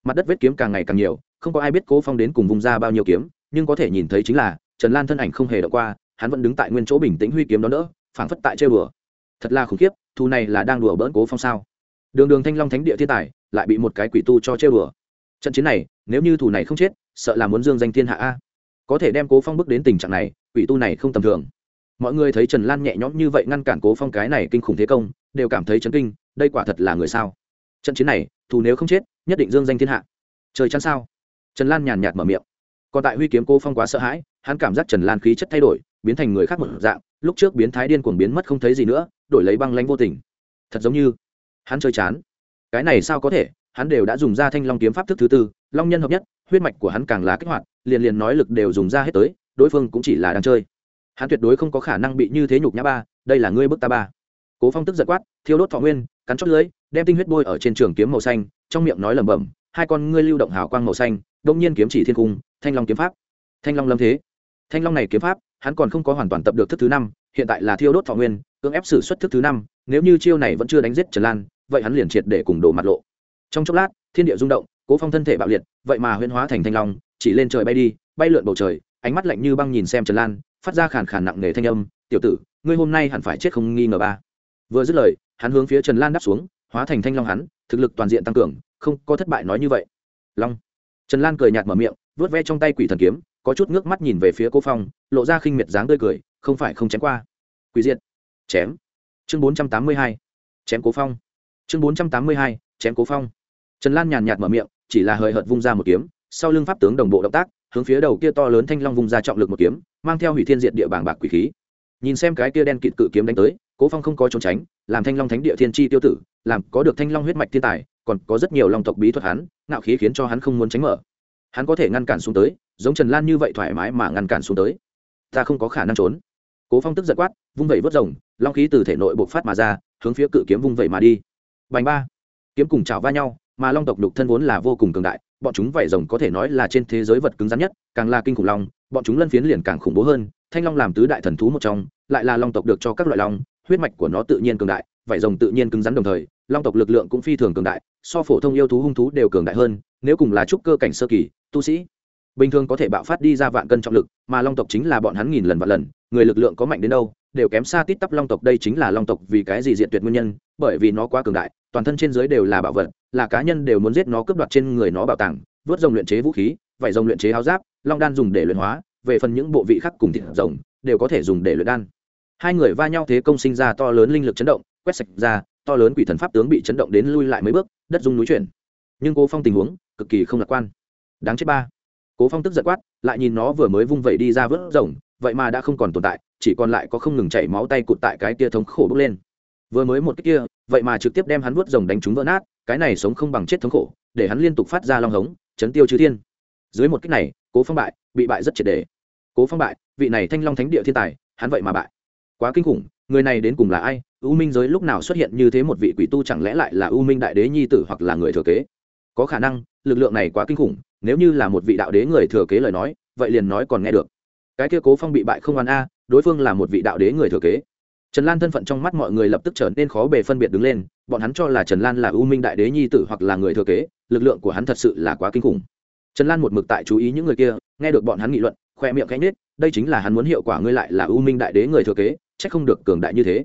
Mặt đất vết kiếm càng ngày càng nhiều, không có ai biết cố phong đến cùng vùng ra bao nhiêu kiếm, nhưng có thể nhìn thấy chính là, trần lan thân ảnh không hề đọc qua, hắn vẫn đứng tại nguyên chỗ bình tĩnh huy kiếm đó đỡ, phảng phất tại chơi đùa. thật là khủng khiếp, thù này là đang đùa bỡn cố phong sao? Đường đường thanh long thánh địa thiên tài lại bị một cái quỷ tu cho chơi bừa trận chiến này, nếu như thủ này không chết, sợ là muốn dương danh thiên hạ a. Có thể đem cố phong bước đến tình trạng này, quỷ tu này không tầm thường. Mọi người thấy trần lan nhẹ nhõm như vậy ngăn cản cố phong cái này kinh khủng thế công, đều cảm thấy chấn kinh, đây quả thật là người sao? Trận chiến này, thù nếu không chết, nhất định dương danh thiên hạ. Trời chán sao? Trần lan nhàn nhạt mở miệng. Còn tại huy kiếm cô phong quá sợ hãi, hắn cảm giác trần lan khí chất thay đổi, biến thành người khác một dạng, lúc trước biến thái điên cuồng biến mất không thấy gì nữa, đổi lấy băng lãnh vô tình. Thật giống như hắn chơi chán cái này sao có thể? Hắn đều đã dùng ra thanh long kiếm pháp thức thứ tư, long nhân hợp nhất, huyết mạch của hắn càng là kích hoạt, liền liền nói lực đều dùng ra hết tới, đối phương cũng chỉ là đang chơi. Hắn tuyệt đối không có khả năng bị như thế nhục nhã ba, đây là ngươi bức ta ba. Cố phong tức giật quát, thiêu đốt thọ nguyên, cắn chót lưới đem tinh huyết bôi ở trên trường kiếm màu xanh, trong miệng nói lẩm bẩm, hai con ngươi lưu động hào quang màu xanh, đông nhiên kiếm chỉ thiên cung, thanh long kiếm pháp. Thanh long lâm thế. Thanh long này kiếm pháp, hắn còn không có hoàn toàn tập được thức thứ năm, hiện tại là thiêu đốt thọ nguyên, cưỡng ép xử xuất thức thứ năm, nếu như chiêu này vẫn chưa đánh giết trần lan vậy hắn liền triệt để cùng đổ mặt lộ. Trong chốc lát, thiên địa rung động, cố phong thân thể bạo liệt, vậy mà huyễn hóa thành thanh long, chỉ lên trời bay đi, bay lượn bầu trời, ánh mắt lạnh như băng nhìn xem trần lan, phát ra khàn khàn nặng nề thanh âm, tiểu tử, ngươi hôm nay hẳn phải chết không nghi ngờ ba. Vừa dứt lời, hắn hướng phía trần lan đáp xuống, hóa thành thanh long hắn, thực lực toàn diện tăng cường, không có thất bại nói như vậy. Long. Trần lan cười nhạt mở miệng vớt ve trong tay quỷ thần kiếm, có chút ngước mắt nhìn về phía cô phong, lộ ra khinh miệt dáng tươi cười, không phải không chém qua. Quỷ diện chém. Chương bốn trăm tám mươi hai. Chém cố phong chương bốn trăm tám mươi hai, chém cố phong. Trần lan nhàn nhạt mở miệng, chỉ là hời hợt vung ra một kiếm, sau lưng pháp tướng đồng bộ động tác, hướng phía đầu kia to lớn thanh long vung ra trọng lực một kiếm, mang theo hủy thiên diệt địa bảng bạc quỷ khí. Nhìn xem cái kia đen kịt cự kiếm đánh tới, cố phong không có trốn tránh, làm thanh long thánh địa thiên tri tiêu tử, làm có được thanh long huyết mạch thiên tài, còn có rất nhiều long tộc bí thuật hắn, ngạo khí khiến cho hắn không muốn tránh mở. Hắn có thể ngăn cản xuống tới, giống trần lan như vậy thoải mái mà ngăn cản xuống tới. Ta không có khả năng trốn. Cố phong tức giật quát, vung vẩy vớt rồng, long khí từ thể nội bộc phát mà ra, hướng phía cự kiếm vung vẩy mà đi bành ba. Kiếm cùng chảo va nhau, mà long tộc đục thân vốn là vô cùng cường đại, bọn chúng vảy rồng có thể nói là trên thế giới vật cứng rắn nhất, càng là kinh khủng long, bọn chúng lân phiến liền càng khủng bố hơn, thanh long làm tứ đại thần thú một trong, lại là long tộc được cho các loại long, huyết mạch của nó tự nhiên cường đại, vảy rồng tự nhiên cứng rắn đồng thời, long tộc lực lượng cũng phi thường cường đại, so phổ thông yêu thú hung thú đều cường đại hơn, nếu cùng là trúc cơ cảnh sơ kỳ, tu sĩ, bình thường có thể bạo phát đi ra vạn cân trọng lực, mà long tộc chính là bọn hắn nghìn lần vạn lần, người lực lượng có mạnh đến đâu, đều kém xa tít tắp long tộc, đây chính là long tộc vì cái gì diện tuyệt nguyên nhân, bởi vì nó quá cường đại toàn thân trên dưới đều là bảo vật, là cá nhân đều muốn giết nó cướp đoạt trên người nó bảo tàng, vớt rồng luyện chế vũ khí, vải rồng luyện chế áo giáp, long đan dùng để luyện hóa, về phần những bộ vị khác cùng thịt rồng, đều có thể dùng để luyện đan. Hai người va nhau thế công sinh ra to lớn linh lực chấn động, quét sạch ra, to lớn quỷ thần pháp tướng bị chấn động đến lui lại mấy bước, đất dung núi chuyển. Nhưng cố phong tình huống cực kỳ không lạc quan. Đáng chết ba. Cố phong tức giật quát, lại nhìn nó vừa mới vung vẩy đi ra vớt rồng, vậy mà đã không còn tồn tại, chỉ còn lại có không ngừng chảy máu tay cụt tại cái tia thống khổ bốc lên vừa mới một cái kia, vậy mà trực tiếp đem hắn vuốt rồng đánh trúng vỡ nát, cái này sống không bằng chết thống khổ, để hắn liên tục phát ra long hống, chấn tiêu chư thiên. Dưới một cách này, cố phong bại, bị bại rất triệt đề. Cố phong bại, vị này thanh long thánh địa thiên tài, hắn vậy mà bại. Quá kinh khủng, người này đến cùng là ai, u minh giới lúc nào xuất hiện như thế một vị quỷ tu chẳng lẽ lại là u minh đại đế nhi tử hoặc là người thừa kế? Có khả năng, lực lượng này quá kinh khủng, nếu như là một vị đạo đế người thừa kế lời nói, vậy liền nói còn nghe được. Cái kia cố phong bị bại không oan a, đối phương là một vị đạo đế người thừa kế trần lan thân phận trong mắt mọi người lập tức trở nên khó bề phân biệt đứng lên, bọn hắn cho là trần lan là u minh đại đế nhi tử hoặc là người thừa kế, lực lượng của hắn thật sự là quá kinh khủng. Trần lan một mực tại chú ý những người kia, nghe được bọn hắn nghị luận, khoe miệng cánh nết đây chính là hắn muốn hiệu quả ngươi lại là U minh đại đế người thừa kế c h ắ c không được cường đại như thế.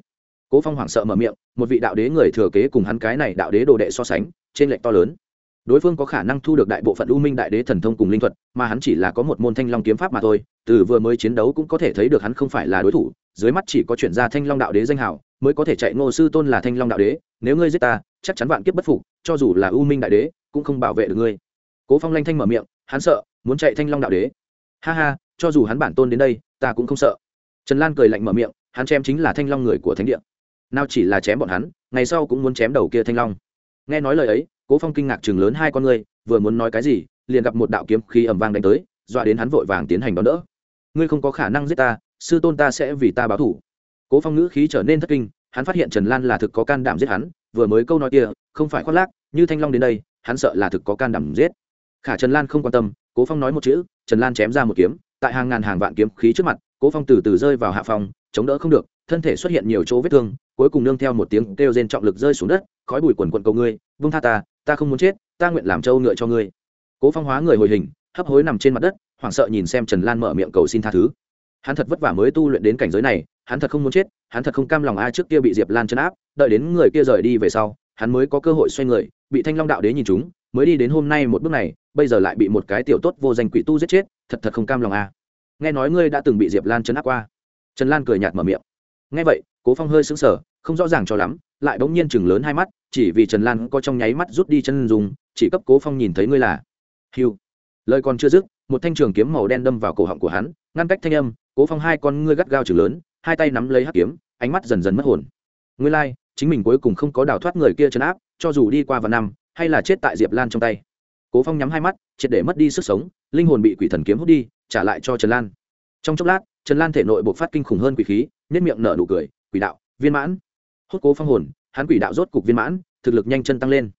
Cố phong hoảng sợ mở miệng, một vị đạo đế người thừa kế cùng hắn cái này đạo đế đồ đệ so sánh, trên lệnh to lớn đối phương có khả năng thu được đại bộ phận u minh đại đế thần thông cùng linh thuật mà hắn chỉ là có một môn thanh long kiếm pháp mà thôi từ vừa mới chiến đấu cũng có thể thấy được hắn không phải là đối thủ dưới mắt chỉ có chuyển ra thanh long đạo đế danh hào, mới có thể chạy ngô sư tôn là thanh long đạo đế nếu ngươi giết ta chắc chắn vạn kiếp bất phục cho dù là u minh đại đế cũng không bảo vệ được ngươi. Cố phong lanh thanh mở miệng hắn sợ muốn chạy thanh long đạo đế. Ha ha cho dù hắn bản tôn đến đây ta cũng không sợ. Trần lan cười lạnh mở miệng hắn chém chính là thanh long người của thánh địa. Nào chỉ là chém bọn hắn ngày sau cũng muốn chém đầu kia thanh long. Nghe nói lời ấy cố phong kinh ngạc chừng lớn hai con ngươi, vừa muốn nói cái gì, liền gặp một đạo kiếm khí ầm vang đánh tới, dọa đến hắn vội vàng tiến hành đón đỡ. Ngươi không có khả năng giết ta, sư tôn ta sẽ vì ta báo thủ cố phong ngữ khí trở nên thất kinh, hắn phát hiện trần lan là thực có can đảm giết hắn, vừa mới câu nói kia, không phải khoác lác, như thanh long đến đây, hắn sợ là thực có can đảm giết. Khả trần lan không quan tâm, cố phong nói một chữ, trần lan chém ra một kiếm, tại hàng ngàn hàng vạn kiếm khí trước mặt, cố phong từ từ rơi vào hạ phòng, chống đỡ không được thân thể xuất hiện nhiều chỗ vết thương, cuối cùng nương theo một tiếng kêu rên trọng lực rơi xuống đất, khói bụi quần quần cầu ngươi vung tha ta ta không muốn chết, ta nguyện làm trâu ngựa cho ngươi. Cố phong hóa người hồi hình, hấp hối nằm trên mặt đất, hoảng sợ nhìn xem trần lan mở miệng cầu xin tha thứ. Hắn thật vất vả mới tu luyện đến cảnh giới này, hắn thật không muốn chết, hắn thật không cam lòng ai trước kia bị diệp lan chấn áp, đợi đến người kia rời đi về sau, hắn mới có cơ hội xoay người, bị thanh long đạo đế nhìn chúng mới đi đến hôm nay một bước này, bây giờ lại bị một cái tiểu tốt vô danh quỷ tu giết chết, thật thật không cam lòng a. Nghe nói ngươi đã từng bị diệp lan chấn áp qua. Trần lan cười nhạt mở miệng nghe vậy cố phong hơi sững sờ không rõ ràng cho lắm lại bỗng nhiên chừng lớn hai mắt chỉ vì trần lan có trong nháy mắt rút đi chân dùng chỉ cấp cố phong nhìn thấy ngươi là hiu lời còn chưa dứt một thanh trường kiếm màu đen đâm vào cổ họng của hắn ngăn cách thanh âm cố phong hai con ngươi gắt gao chừng lớn hai tay nắm lấy hắc kiếm ánh mắt dần dần mất hồn. Ngươi lai、like, chính mình cuối cùng không có đào thoát người kia trấn áp cho dù đi qua vài năm hay là chết tại diệp lan trong tay. Cố phong nhắm hai mắt triệt để mất đi sức sống linh hồn bị quỷ thần kiếm hút đi trả lại cho trần lan trong chốc lát, trần lan thể nội buộc phát kinh khủng hơn quỷ khí nhất miệng nở nụ cười, quỷ đạo, viên mãn. Hút cố phong hồn, hắn quỷ đạo rốt cục viên mãn, thực lực nhanh chân tăng lên.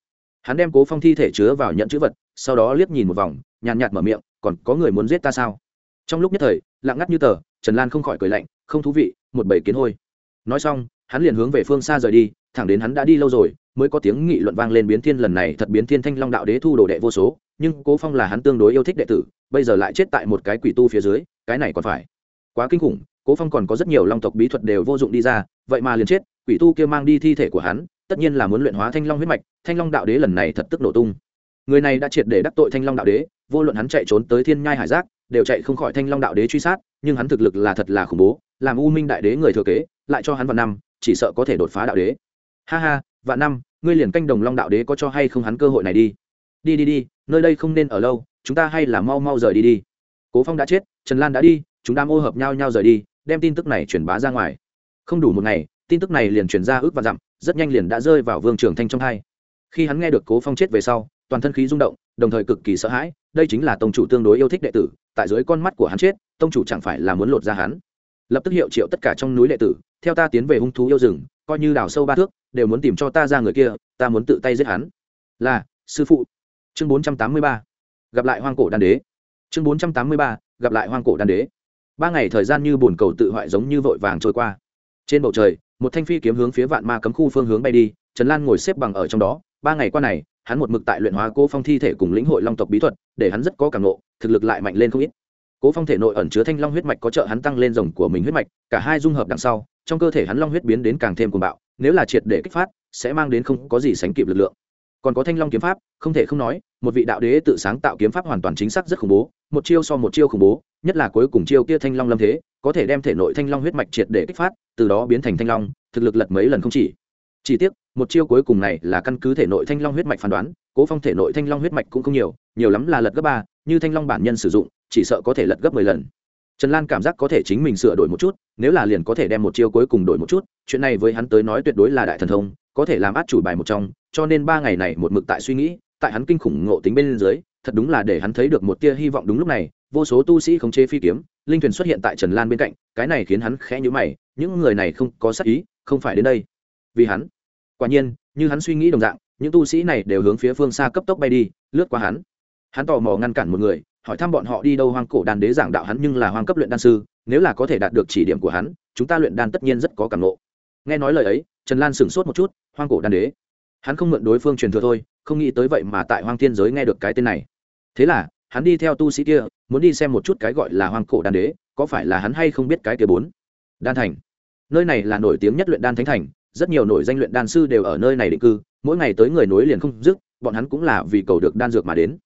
Hắn đem cố phong thi thể chứa vào nhận chữ vật, sau đó liếc nhìn một vòng, nhàn nhạt mở miệng, còn có người muốn giết ta sao? Trong lúc nhất thời, lặng ngắt như tờ, trần lan không khỏi cười lạnh, không thú vị, một bầy kiến hôi. Nói xong, hắn liền hướng về phương xa rời đi, thẳng đến hắn đã đi lâu rồi, mới có tiếng nghị luận vang lên biến thiên lần này, thật biến thiên thanh long đạo đế thu đồ đệ vô số nhưng cố phong là hắn tương đối yêu thích đệ tử, bây giờ lại chết tại một cái quỷ tu phía dưới, cái này còn phải. Quá kinh khủng, cố phong còn có rất nhiều long tộc bí thuật đều vô dụng đi ra, vậy mà liền chết, quỷ tu kia mang đi thi thể của hắn, tất nhiên là muốn luyện hóa thanh long huyết mạch, thanh long đạo đế lần này thật tức nổ tung. Người này đã triệt để đắc tội thanh long đạo đế, vô luận hắn chạy trốn tới thiên nhai hải giác, đều chạy không khỏi thanh long đạo đế truy sát, nhưng hắn thực lực là thật là khủng bố, làm u minh đại đế người thừa kế, lại cho hắn vạn năm, chỉ sợ có thể đột phá đạo đế. Ha ha, vạn năm, ngươi liền canh đồng long đạo đế có cho hay không hắn cơ hội này đi? Đi đi đi nơi đây không nên ở lâu, chúng ta hay là mau mau rời đi đi. Cố phong đã chết, trần lan đã đi, chúng ta ô hợp nhau nhau rời đi, đem tin tức này truyền bá ra ngoài. Không đủ một ngày, tin tức này liền truyền ra ước và dặm, rất nhanh liền đã rơi vào vương trường thanh trong hai. Khi hắn nghe được cố phong chết về sau, toàn thân khí rung động, đồng thời cực kỳ sợ hãi, đây chính là tông chủ tương đối yêu thích đệ tử, tại dưới con mắt của hắn chết, tông chủ chẳng phải là muốn lột ra hắn. Lập tức hiệu triệu tất cả trong núi đệ tử, theo ta tiến về hung thú yêu rừng, coi như đào sâu ba thước, đều muốn tìm cho ta ra người kia, ta muốn tự tay giết hắn. Là, sư phụ chương bốn trăm tám mươi ba, gặp lại hoang cổ đan đế. Chương bốn trăm tám mươi ba, gặp lại hoang cổ đan đế. Ba ngày thời gian như bồn cầu tự hoại giống như vội vàng trôi qua. Trên bầu trời, một thanh phi kiếm hướng phía vạn ma cấm khu phương hướng bay đi, trần lan ngồi xếp bằng ở trong đó. Ba ngày qua này, hắn một mực tại luyện hóa cố phong thi thể cùng lĩnh hội long tộc bí thuật, để hắn rất có cảm nộ thực lực lại mạnh lên không ít. Cố phong thể nội ẩn chứa thanh long huyết mạch có trợ hắn tăng lên rồng của mình huyết mạch, cả hai dung hợp đằng sau, trong cơ thể hắn long huyết biến đến càng thêm cuồng bạo, nếu là triệt để kích phát, sẽ mang đến không có gì sánh kịp lực lượng còn có thanh long kiếm pháp, không thể không nói, một vị đạo đế tự sáng tạo kiếm pháp hoàn toàn chính xác rất khủng bố, một chiêu so một chiêu khủng bố, nhất là cuối cùng chiêu kia thanh long lâm thế, có thể đem thể nội thanh long huyết mạch triệt để kích phát, từ đó biến thành thanh long, thực lực lật mấy lần không chỉ. Chỉ tiếc, một chiêu cuối cùng này là căn cứ thể nội thanh long huyết mạch phán đoán, cố phong thể nội thanh long huyết mạch cũng không nhiều nhiều lắm là lật gấp ba, như thanh long bản nhân sử dụng, chỉ sợ có thể lật gấp mười lần. Trần lan cảm giác có thể chính mình sửa đổi một chút, nếu là liền có thể đem một chiêu cuối cùng đổi một chút, chuyện này với hắn tới nói tuyệt đối là đại thần thông có thể làm át chủ bài một trong, cho nên ba ngày này một mực tại suy nghĩ, tại hắn kinh khủng ngộ tính bên dưới, thật đúng là để hắn thấy được một tia hy vọng đúng lúc này, vô số tu sĩ khống chế phi kiếm, linh thuyền xuất hiện tại trần lan bên cạnh, cái này khiến hắn khẽ nhíu mày, những người này không có sắc ý, không phải đến đây. Vì hắn. Quả nhiên, như hắn suy nghĩ đồng dạng, những tu sĩ này đều hướng phía phương xa cấp tốc bay đi, lướt qua hắn. Hắn tò mò ngăn cản một người, hỏi thăm bọn họ đi đâu hoang cổ đàn đế giảng đạo hắn nhưng là hoang cấp luyện đan sư, nếu là có thể đạt được chỉ điểm của hắn, chúng ta luyện đan tất nhiên rất có cảm ngộ. nghe nói lời ấy, trần lan sửng sốt một chút hoang cổ đan đế. Hắn không mượn đối phương truyền thừa thôi, không nghĩ tới vậy mà tại hoang thiên giới nghe được cái tên này. Thế là, hắn đi theo tu sĩ kia, muốn đi xem một chút cái gọi là hoang cổ đan đế, có phải là hắn hay không biết cái kia bốn? Đan thành. Nơi này là nổi tiếng nhất luyện đan thánh thành, rất nhiều nổi danh luyện đan sư đều ở nơi này định cư, mỗi ngày tới người nối liền không dứt, bọn hắn cũng là vì cầu được đan dược mà đến.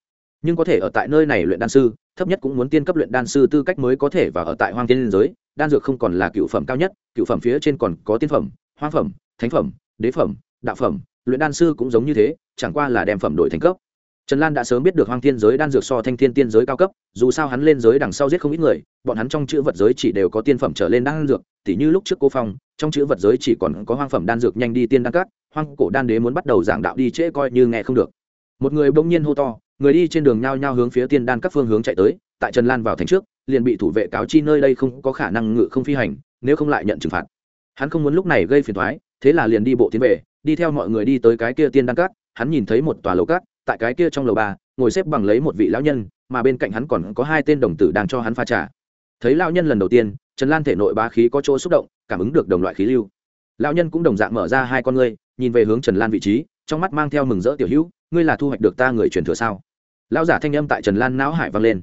Nhưng có thể ở tại nơi này luyện đan sư, thấp nhất cũng muốn tiên cấp luyện đan sư tư cách mới có thể và ở tại hoang tiên giới, đan dược không còn là cựu phẩm cao nhất, cựu phẩm phía trên còn có tiên phẩm hoang phẩm, thánh phẩm đế phẩm, đạo phẩm, luyện đan sư cũng giống như thế, chẳng qua là đem phẩm đổi thành cấp. Trần lan đã sớm biết được hoang thiên giới đan dược so thanh thiên tiên giới cao cấp, dù sao hắn lên giới đằng sau giết không ít người, bọn hắn trong chữ vật giới chỉ đều có tiên phẩm trở lên đan dược, tỉ như lúc trước cô phong, trong chữ vật giới chỉ còn có hoang phẩm đan dược nhanh đi tiên đan cát hoang cổ đan đế muốn bắt đầu giảng đạo đi trễ coi như nghe không được. Một người bỗng nhiên hô to, người đi trên đường nhao nhao hướng phía tiên đan các phương hướng chạy tới, tại trần lan vào thành trước, liền bị thủ vệ cáo chi nơi đây không có khả năng ngự không phi hành, nếu không lại nhận trừng phạt. Hắn không muốn lúc này gây phiền thoái thế là liền đi bộ tiến về, đi theo mọi người đi tới cái kia tiên đan cát, hắn nhìn thấy một tòa lầu cát, tại cái kia trong lầu ba, ngồi xếp bằng lấy một vị lão nhân, mà bên cạnh hắn còn có hai tên đồng tử đang cho hắn pha trà. Thấy lão nhân lần đầu tiên, trần lan thể nội bá khí có chỗ xúc động, cảm ứng được đồng loại khí lưu. Lão nhân cũng đồng dạng mở ra hai con ngươi, nhìn về hướng trần lan vị trí, trong mắt mang theo mừng rỡ tiểu hữu, ngươi là thu hoạch được ta người truyền thừa sao? Lão giả thanh âm tại trần lan não hải vang lên.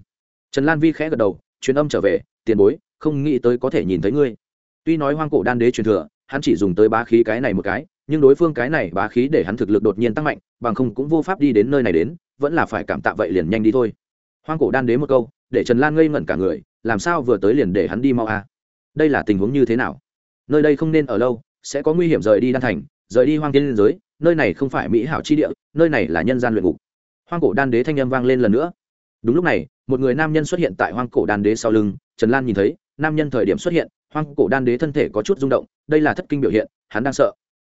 Trần lan vi khẽ gật đầu, truyền âm trở về, tiền bối, không nghĩ tới có thể nhìn thấy ngươi. Tuy nói hoang cổ đan đế truyền thừa hắn chỉ dùng tới bá khí cái này một cái, nhưng đối phương cái này bá khí để hắn thực lực đột nhiên tăng mạnh, bằng không cũng vô pháp đi đến nơi này đến, vẫn là phải cảm tạ vậy liền nhanh đi thôi. Hoang cổ đan đế một câu, để trần lan ngây ngẩn cả người, làm sao vừa tới liền để hắn đi mau a à? đây là tình huống như thế nào? Nơi đây không nên ở lâu, sẽ có nguy hiểm rời đi đan thành, rời đi hoang tiên liên giới, nơi này không phải mỹ hảo chi địa, nơi này là nhân gian luyện ngục. Hoang cổ đan đế thanh âm vang lên lần nữa. Đúng lúc này, một người nam nhân xuất hiện tại hoang cổ đan đế sau lưng, trần lan nhìn thấy, nam nhân thời điểm xuất hiện hoang cổ đan đế thân thể có chút rung động, đây là thất kinh biểu hiện, hắn đang sợ.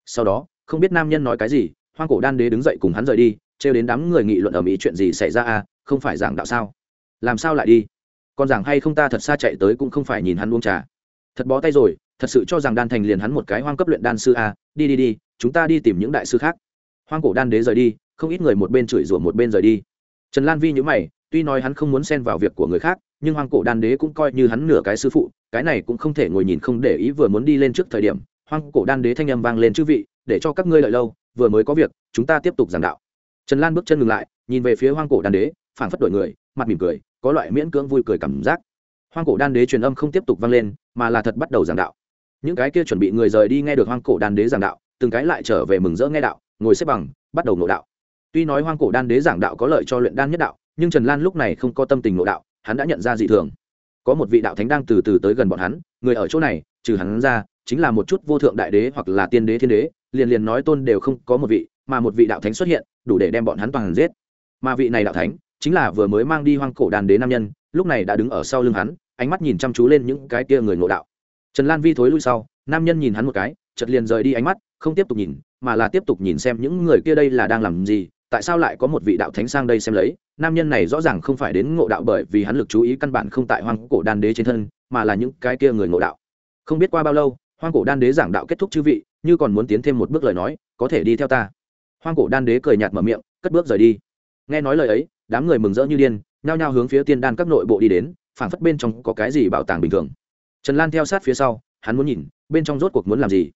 Sau đó, không biết nam nhân nói cái gì, hoang cổ đan đế đứng dậy cùng hắn rời đi, trêu đến đám người nghị luận ở mỹ chuyện gì xảy ra à không phải giảng đạo sao? Làm sao lại đi? Còn giảng hay không ta thật xa chạy tới cũng không phải nhìn hắn uống trà. Thật bó tay rồi, thật sự cho rằng đan thành liền hắn một cái hoang cấp luyện đan sư à đi đi đi, chúng ta đi tìm những đại sư khác. Hoang cổ đan đế rời đi, không ít người một bên chửi rủa một bên rời đi. Trần lan vi nhữ mày tuy nói hắn không muốn xen vào việc của người khác, nhưng hoang cổ đan đế cũng coi như hắn nửa cái sư phụ, cái này cũng không thể ngồi nhìn không để ý vừa muốn đi lên trước thời điểm, hoang cổ đan đế thanh âm vang lên chư vị, để cho các ngươi lợi lâu, vừa mới có việc, chúng ta tiếp tục giảng đạo. Trần lan bước chân ngừng lại, nhìn về phía hoang cổ đan đế, phảng phất đổi người, mặt mỉm cười, có loại miễn cưỡng vui cười cảm giác. Hoang cổ đan đế truyền âm không tiếp tục vang lên, mà là thật bắt đầu giảng đạo. Những cái kia chuẩn bị người rời đi nghe được hoang cổ đan đế giảng đạo, từng cái lại trở về mừng rỡ nghe đạo, ngồi xếp bằng, bắt đầu nộ đạo. Tuy nói hoang cổ đan đế giảng đạo có lợi cho luyện đan nhất đạo nhưng trần lan lúc này không có tâm tình ngộ đạo hắn đã nhận ra dị thường có một vị đạo thánh đang từ từ tới gần bọn hắn người ở chỗ này trừ hắn ra chính là một chút vô thượng đại đế hoặc là tiên đế thiên đế liền liền nói tôn đều không có một vị mà một vị đạo thánh xuất hiện đủ để đem bọn hắn toàn giết mà vị này đạo thánh chính là vừa mới mang đi hoang cổ đàn đế nam nhân lúc này đã đứng ở sau lưng hắn ánh mắt nhìn chăm chú lên những cái kia người ngộ đạo trần lan vi thối lui sau nam nhân nhìn hắn một cái chật liền rời đi ánh mắt không tiếp tục nhìn mà là tiếp tục nhìn xem những người kia đây là đang làm gì tại sao lại có một vị đạo thánh sang đây xem lấy? Nam nhân này rõ ràng không phải đến ngộ đạo bởi vì hắn lực chú ý căn bản không tại hoang cổ đan đế trên thân, mà là những cái kia người ngộ đạo. Không biết qua bao lâu, hoang cổ đan đế giảng đạo kết thúc chư vị, như còn muốn tiến thêm một bước lời nói, có thể đi theo ta. Hoang cổ đan đế cười nhạt mở miệng, cất bước rời đi. Nghe nói lời ấy, đám người mừng rỡ như điên, nhao nhao hướng phía tiên đan các nội bộ đi đến, phảng phất bên trong có cái gì bảo tàng bình thường. Trần lan theo sát phía sau, hắn muốn nhìn, bên trong rốt cuộc muốn làm gì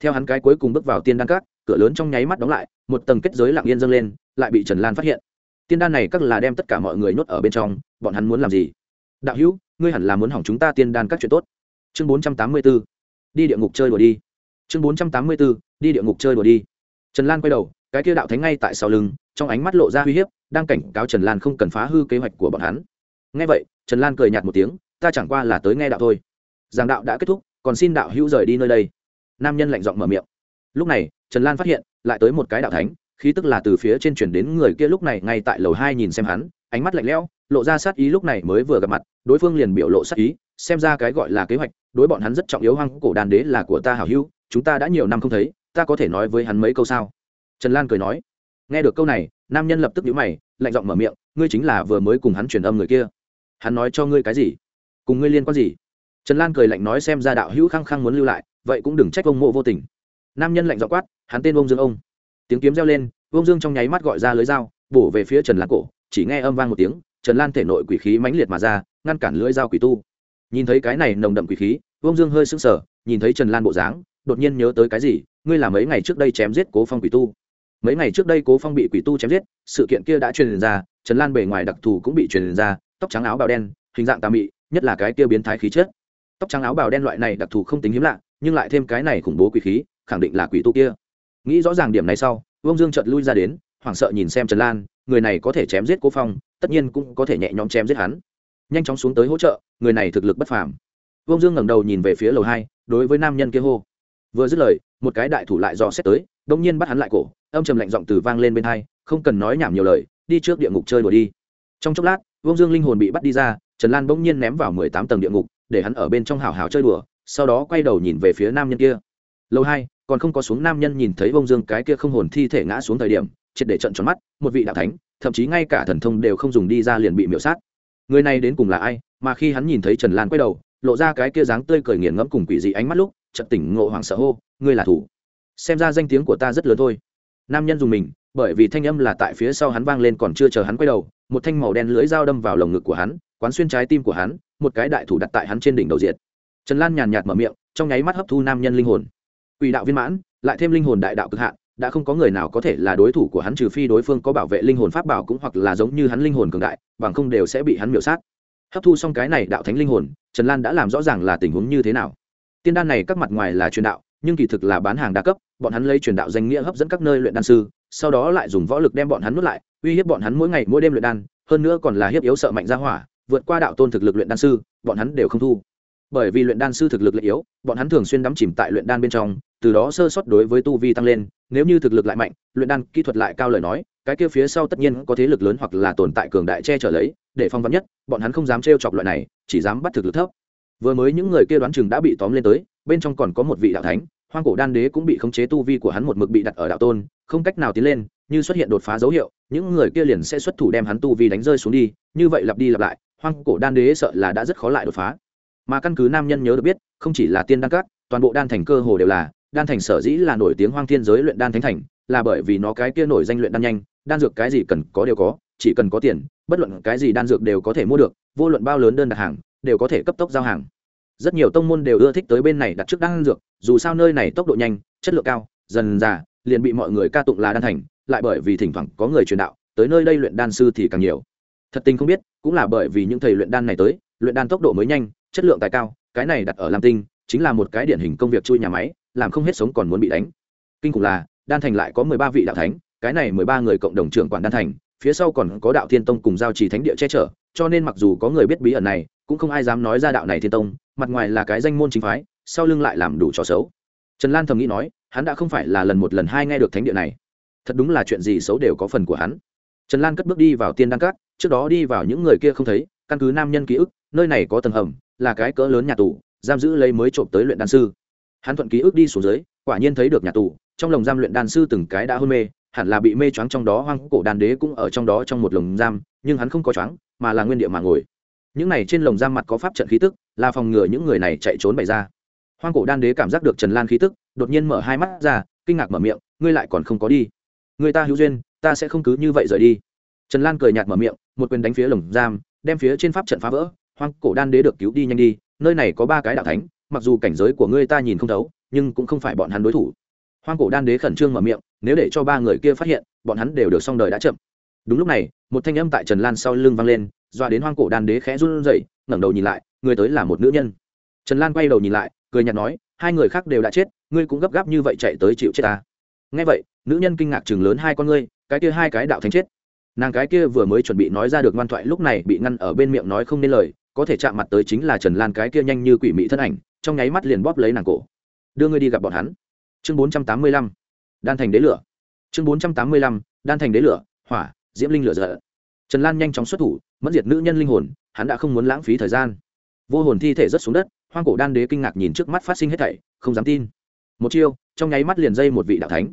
theo hắn cái cuối cùng bước vào tiên đan các, cửa lớn trong nháy mắt đóng lại, một tầng kết giới lặng yên dâng lên, lại bị trần lan phát hiện. Tiên đan này các là đem tất cả mọi người nhốt ở bên trong, bọn hắn muốn làm gì? Đạo hữu, ngươi hẳn là muốn hỏng chúng ta tiên đan các chuyện tốt. Chương bốn trăm tám mươi b ố đi địa ngục chơi đùa đi. Chương bốn trăm tám mươi b ố đi địa ngục chơi đùa đi. Trần lan quay đầu, cái kia đạo thánh ngay tại sau lưng, trong ánh mắt lộ ra uy hiếp, đang cảnh cáo trần lan không cần phá hư kế hoạch của bọn hắn. Ngay vậy, trần lan cười nhạt một tiếng, ta chẳng qua là tới nghe đạo thôi. Giảng đạo đã kết thúc, còn xin đạo hữu rời đi nơi đây nam nhân lạnh giọng mở miệng. Lúc này, trần lan phát hiện, lại tới một cái đạo thánh, khí tức là từ phía trên chuyển đến người kia lúc này ngay tại lầu hai nhìn xem hắn, ánh mắt lạnh lẽo, lộ ra sát ý lúc này mới vừa gặp mặt, đối phương liền biểu lộ sát ý, xem ra cái gọi là kế hoạch, đối bọn hắn rất trọng yếu, hoang cổ đàn đế là của ta hảo hữu, chúng ta đã nhiều năm không thấy, ta có thể nói với hắn mấy câu sao? Trần lan cười nói. Nghe được câu này, nam nhân lập tức nhíu mày, lạnh giọng mở miệng, ngươi chính là vừa mới cùng hắn truyền âm người kia. Hắn nói cho ngươi cái gì? Cùng ngươi liên quan gì? Trần lan cười lạnh nói xem ra đạo hữu khăng khăng muốn lưu lại vậy cũng đừng trách ông mộ vô tình. Nam nhân lạnh dọ quát, hắn tên ông dương ông. Tiếng kiếm reo lên ông dương trong nháy mắt gọi ra lưới dao, bổ về phía trần lan cổ, chỉ nghe âm vang một tiếng, trần lan thể nội quỷ khí mãnh liệt mà ra, ngăn cản lưỡi dao quỷ tu. Nhìn thấy cái này nồng đậm quỷ khí ông dương hơi sững sờ, nhìn thấy trần lan bộ dáng, đột nhiên nhớ tới cái gì, ngươi làm mấy ngày trước đây chém giết cố phong quỷ tu. Mấy ngày trước đây cố phong bị quỷ tu chém giết, sự kiện kia đã truyền ra, trần lan bề ngoài đặc thù cũng bị truyền ra, tóc trắng áo bào đen, hình dạng tà mị, nhất là cái kia biến thái khí chết tóc trắng áo bào đen loại này đặc thù không tính hiếm lạ nhưng lại thêm cái này khủng bố quỷ khí, khẳng định là quỷ tu kia. Nghĩ rõ ràng điểm này sau, vương dương chợt lui ra đến, hoảng sợ nhìn xem trần lan, người này có thể chém giết cố phong, tất nhiên cũng có thể nhẹ nhõm chém giết hắn. Nhanh chóng xuống tới hỗ trợ, người này thực lực bất phàm. Vương dương ngẩng đầu nhìn về phía lầu hai, đối với nam nhân kia hô. Vừa dứt lời, một cái đại thủ lại dò xét tới đông nhiên bắt hắn lại cổ, âm trầm lạnh giọng từ vang lên bên hai, không cần nói nhảm nhiều lời, đi trước địa ngục chơi đùa đi. Trong chốc lát, vương dương linh hồn bị bắt đi ra, trần lan bỗng nhiên ném vào mười tám tầng địa ngục, để hắn ở bên trong hào hào chơi đùa sau đó quay đầu nhìn về phía nam nhân kia. Lâu hai, còn không có xuống nam nhân nhìn thấy bông dương cái kia không hồn thi thể ngã xuống thời điểm, triệt để trận tròn mắt, một vị đạo thánh, thậm chí ngay cả thần thông đều không dùng đi ra liền bị miễu sát. Người này đến cùng là ai? Mà khi hắn nhìn thấy trần lan quay đầu, lộ ra cái kia dáng tươi cười nghiền ngẫm cùng quỷ dị ánh mắt lúc, chợt tỉnh ngộ hoàng sợ hô, ngươi là thủ. Xem ra danh tiếng của ta rất lớn thôi. Nam nhân dùng mình, bởi vì thanh âm là tại phía sau hắn vang lên còn chưa chờ hắn quay đầu, một thanh màu đen lưới dao đâm vào lồng ngực của hắn, quán xuyên trái tim của hắn, một cái đại thủ đặt tại hắn trên đỉnh đầu diệt trần lan nhàn nhạt mở miệng, trong nháy mắt hấp thu nam nhân linh hồn. Quỷ đạo viên mãn, lại thêm linh hồn đại đạo cực hạn, đã không có người nào có thể là đối thủ của hắn trừ phi đối phương có bảo vệ linh hồn pháp bảo cũng hoặc là giống như hắn linh hồn cường đại, bằng không đều sẽ bị hắn miểu sát. Hấp thu xong cái này đạo thánh linh hồn, trần lan đã làm rõ ràng là tình huống như thế nào. Tiên đan này các mặt ngoài là truyền đạo, nhưng kỳ thực là bán hàng đa cấp, bọn hắn lấy truyền đạo danh nghĩa hấp dẫn các nơi luyện đan sư, sau đó lại dùng võ lực đem bọn hắn nuốt lại, uy hiếp bọn hắn mỗi ngày mỗi đêm luyện đan, hơn nữa còn là hiếp yếu sợ mạnh ra hỏa, vượt qua đạo tôn thực lực luyện đan sư, bọn hắn đều không thu bởi vì luyện đan sư thực lực lại yếu, bọn hắn thường xuyên đắm chìm tại luyện đan bên trong, từ đó sơ sót đối với tu vi tăng lên, nếu như thực lực lại mạnh, luyện đan kỹ thuật lại cao lời nói, cái kia phía sau tất nhiên có thế lực lớn hoặc là tồn tại cường đại che chở lấy, để phong vắn nhất, bọn hắn không dám trêu chọc loại này, chỉ dám bắt thực lực thấp. Vừa mới những người kia đoán chừng đã bị tóm lên tới, bên trong còn có một vị đạo thánh, hoang cổ đan đế cũng bị khống chế tu vi của hắn một mực bị đặt ở đạo tôn, không cách nào tiến lên, như xuất hiện đột phá dấu hiệu, những người kia liền sẽ xuất thủ đem hắn tu vi đánh rơi xuống đi, như vậy lặp đi lặp lại, hoang cổ đan đế sợ là đã rất khó lại đột phá mà căn cứ nam nhân nhớ được biết, không chỉ là tiên đan các, toàn bộ đan thành cơ hồ đều là, đan thành sở dĩ là nổi tiếng hoang thiên giới luyện đan thánh thành, là bởi vì nó cái kia nổi danh luyện đan nhanh, đan dược cái gì cần có đều có, chỉ cần có tiền, bất luận cái gì đan dược đều có thể mua được, vô luận bao lớn đơn đặt hàng, đều có thể cấp tốc giao hàng. Rất nhiều tông môn đều ưa thích tới bên này đặt trước đan dược, dù sao nơi này tốc độ nhanh, chất lượng cao, dần già liền bị mọi người ca tụng là đan thành, lại bởi vì thỉnh thoảng có người truyền đạo, tới nơi đây luyện đan sư thì càng nhiều. Thật tình không biết, cũng là bởi vì những thầy luyện đan này tới, luyện đan tốc độ mới nhanh chất lượng tài cao, cái này đặt ở lam tinh, chính là một cái điển hình công việc chui nhà máy, làm không hết sống còn muốn bị đánh. Kinh khủng là, đan thành lại có mười ba vị đạo thánh, cái này mười ba người cộng đồng trưởng quản đan thành, phía sau còn có đạo thiên tông cùng giao trì thánh địa che chở, cho nên mặc dù có người biết bí ẩn này, cũng không ai dám nói ra đạo này thiên tông, mặt ngoài là cái danh môn chính phái, sau lưng lại làm đủ trò xấu. Trần lan thầm nghĩ nói, hắn đã không phải là lần một lần hai nghe được thánh địa này. Thật đúng là chuyện gì xấu đều có phần của hắn. Trần lan cất bước đi vào tiên đan cát trước đó đi vào những người kia không thấy, căn cứ nam nhân ký ức, nơi này có tầng hầm là cái cỡ lớn nhà tù, giam giữ lấy mới trộm tới luyện đan sư. Hắn thuận ký ức đi xuống dưới, quả nhiên thấy được nhà tù, trong lồng giam luyện đan sư từng cái đã hôn mê, hẳn là bị mê choáng trong đó hoang cổ đan đế cũng ở trong đó trong một lồng giam, nhưng hắn không có choáng, mà là nguyên địa mà ngồi. Những này trên lồng giam mặt có pháp trận khí tức, là phòng ngừa những người này chạy trốn bày ra. Hoang cổ đan đế cảm giác được trần lan khí tức, đột nhiên mở hai mắt ra, kinh ngạc mở miệng, ngươi lại còn không có đi. Người ta hữu duyên, ta sẽ không cứ như vậy rời đi. Trần lan cười nhạt mở miệng, một quyền đánh phía lồng giam, đem phía trên pháp trận phá vỡ hoang cổ đan đế được cứu đi nhanh đi, nơi này có ba cái đạo thánh, mặc dù cảnh giới của ngươi ta nhìn không thấu, nhưng cũng không phải bọn hắn đối thủ. Hoang cổ đan đế khẩn trương mở miệng, nếu để cho ba người kia phát hiện, bọn hắn đều được xong đời đã chậm. Đúng lúc này, một thanh âm tại trần lan sau lưng vang lên doa đến hoang cổ đan đế khẽ run rẩy, ngẩng đầu nhìn lại, người tới là một nữ nhân. Trần lan quay đầu nhìn lại, cười nhạt nói, hai người khác đều đã chết, ngươi cũng gấp gáp như vậy chạy tới chịu chết ta. Nghe vậy, nữ nhân kinh ngạc chừng lớn hai con ngươi, cái kia hai cái đạo thánh chết. Nàng cái kia vừa mới chuẩn bị nói ra được ngoan thoại lúc này bị ngăn ở bên miệng nói không nên lời có thể chạm mặt tới chính là trần lan cái kia nhanh như quỷ mị thân ảnh, trong nháy mắt liền bóp lấy nàng cổ. Đưa ngươi đi gặp bọn hắn. Chương bốn trăm tám mươi lăm. Đan thành đế lửa. Chương bốn trăm tám mươi lăm. Đan thành đế lửa, hỏa, diễm linh lửa dở trần lan nhanh chóng xuất thủ, mất diệt nữ nhân linh hồn, hắn đã không muốn lãng phí thời gian. Vô hồn thi thể rớt xuống đất, hoang cổ đan đế kinh ngạc nhìn trước mắt phát sinh hết thảy, không dám tin. Một chiêu, trong nháy mắt liền dây một vị đạo thánh.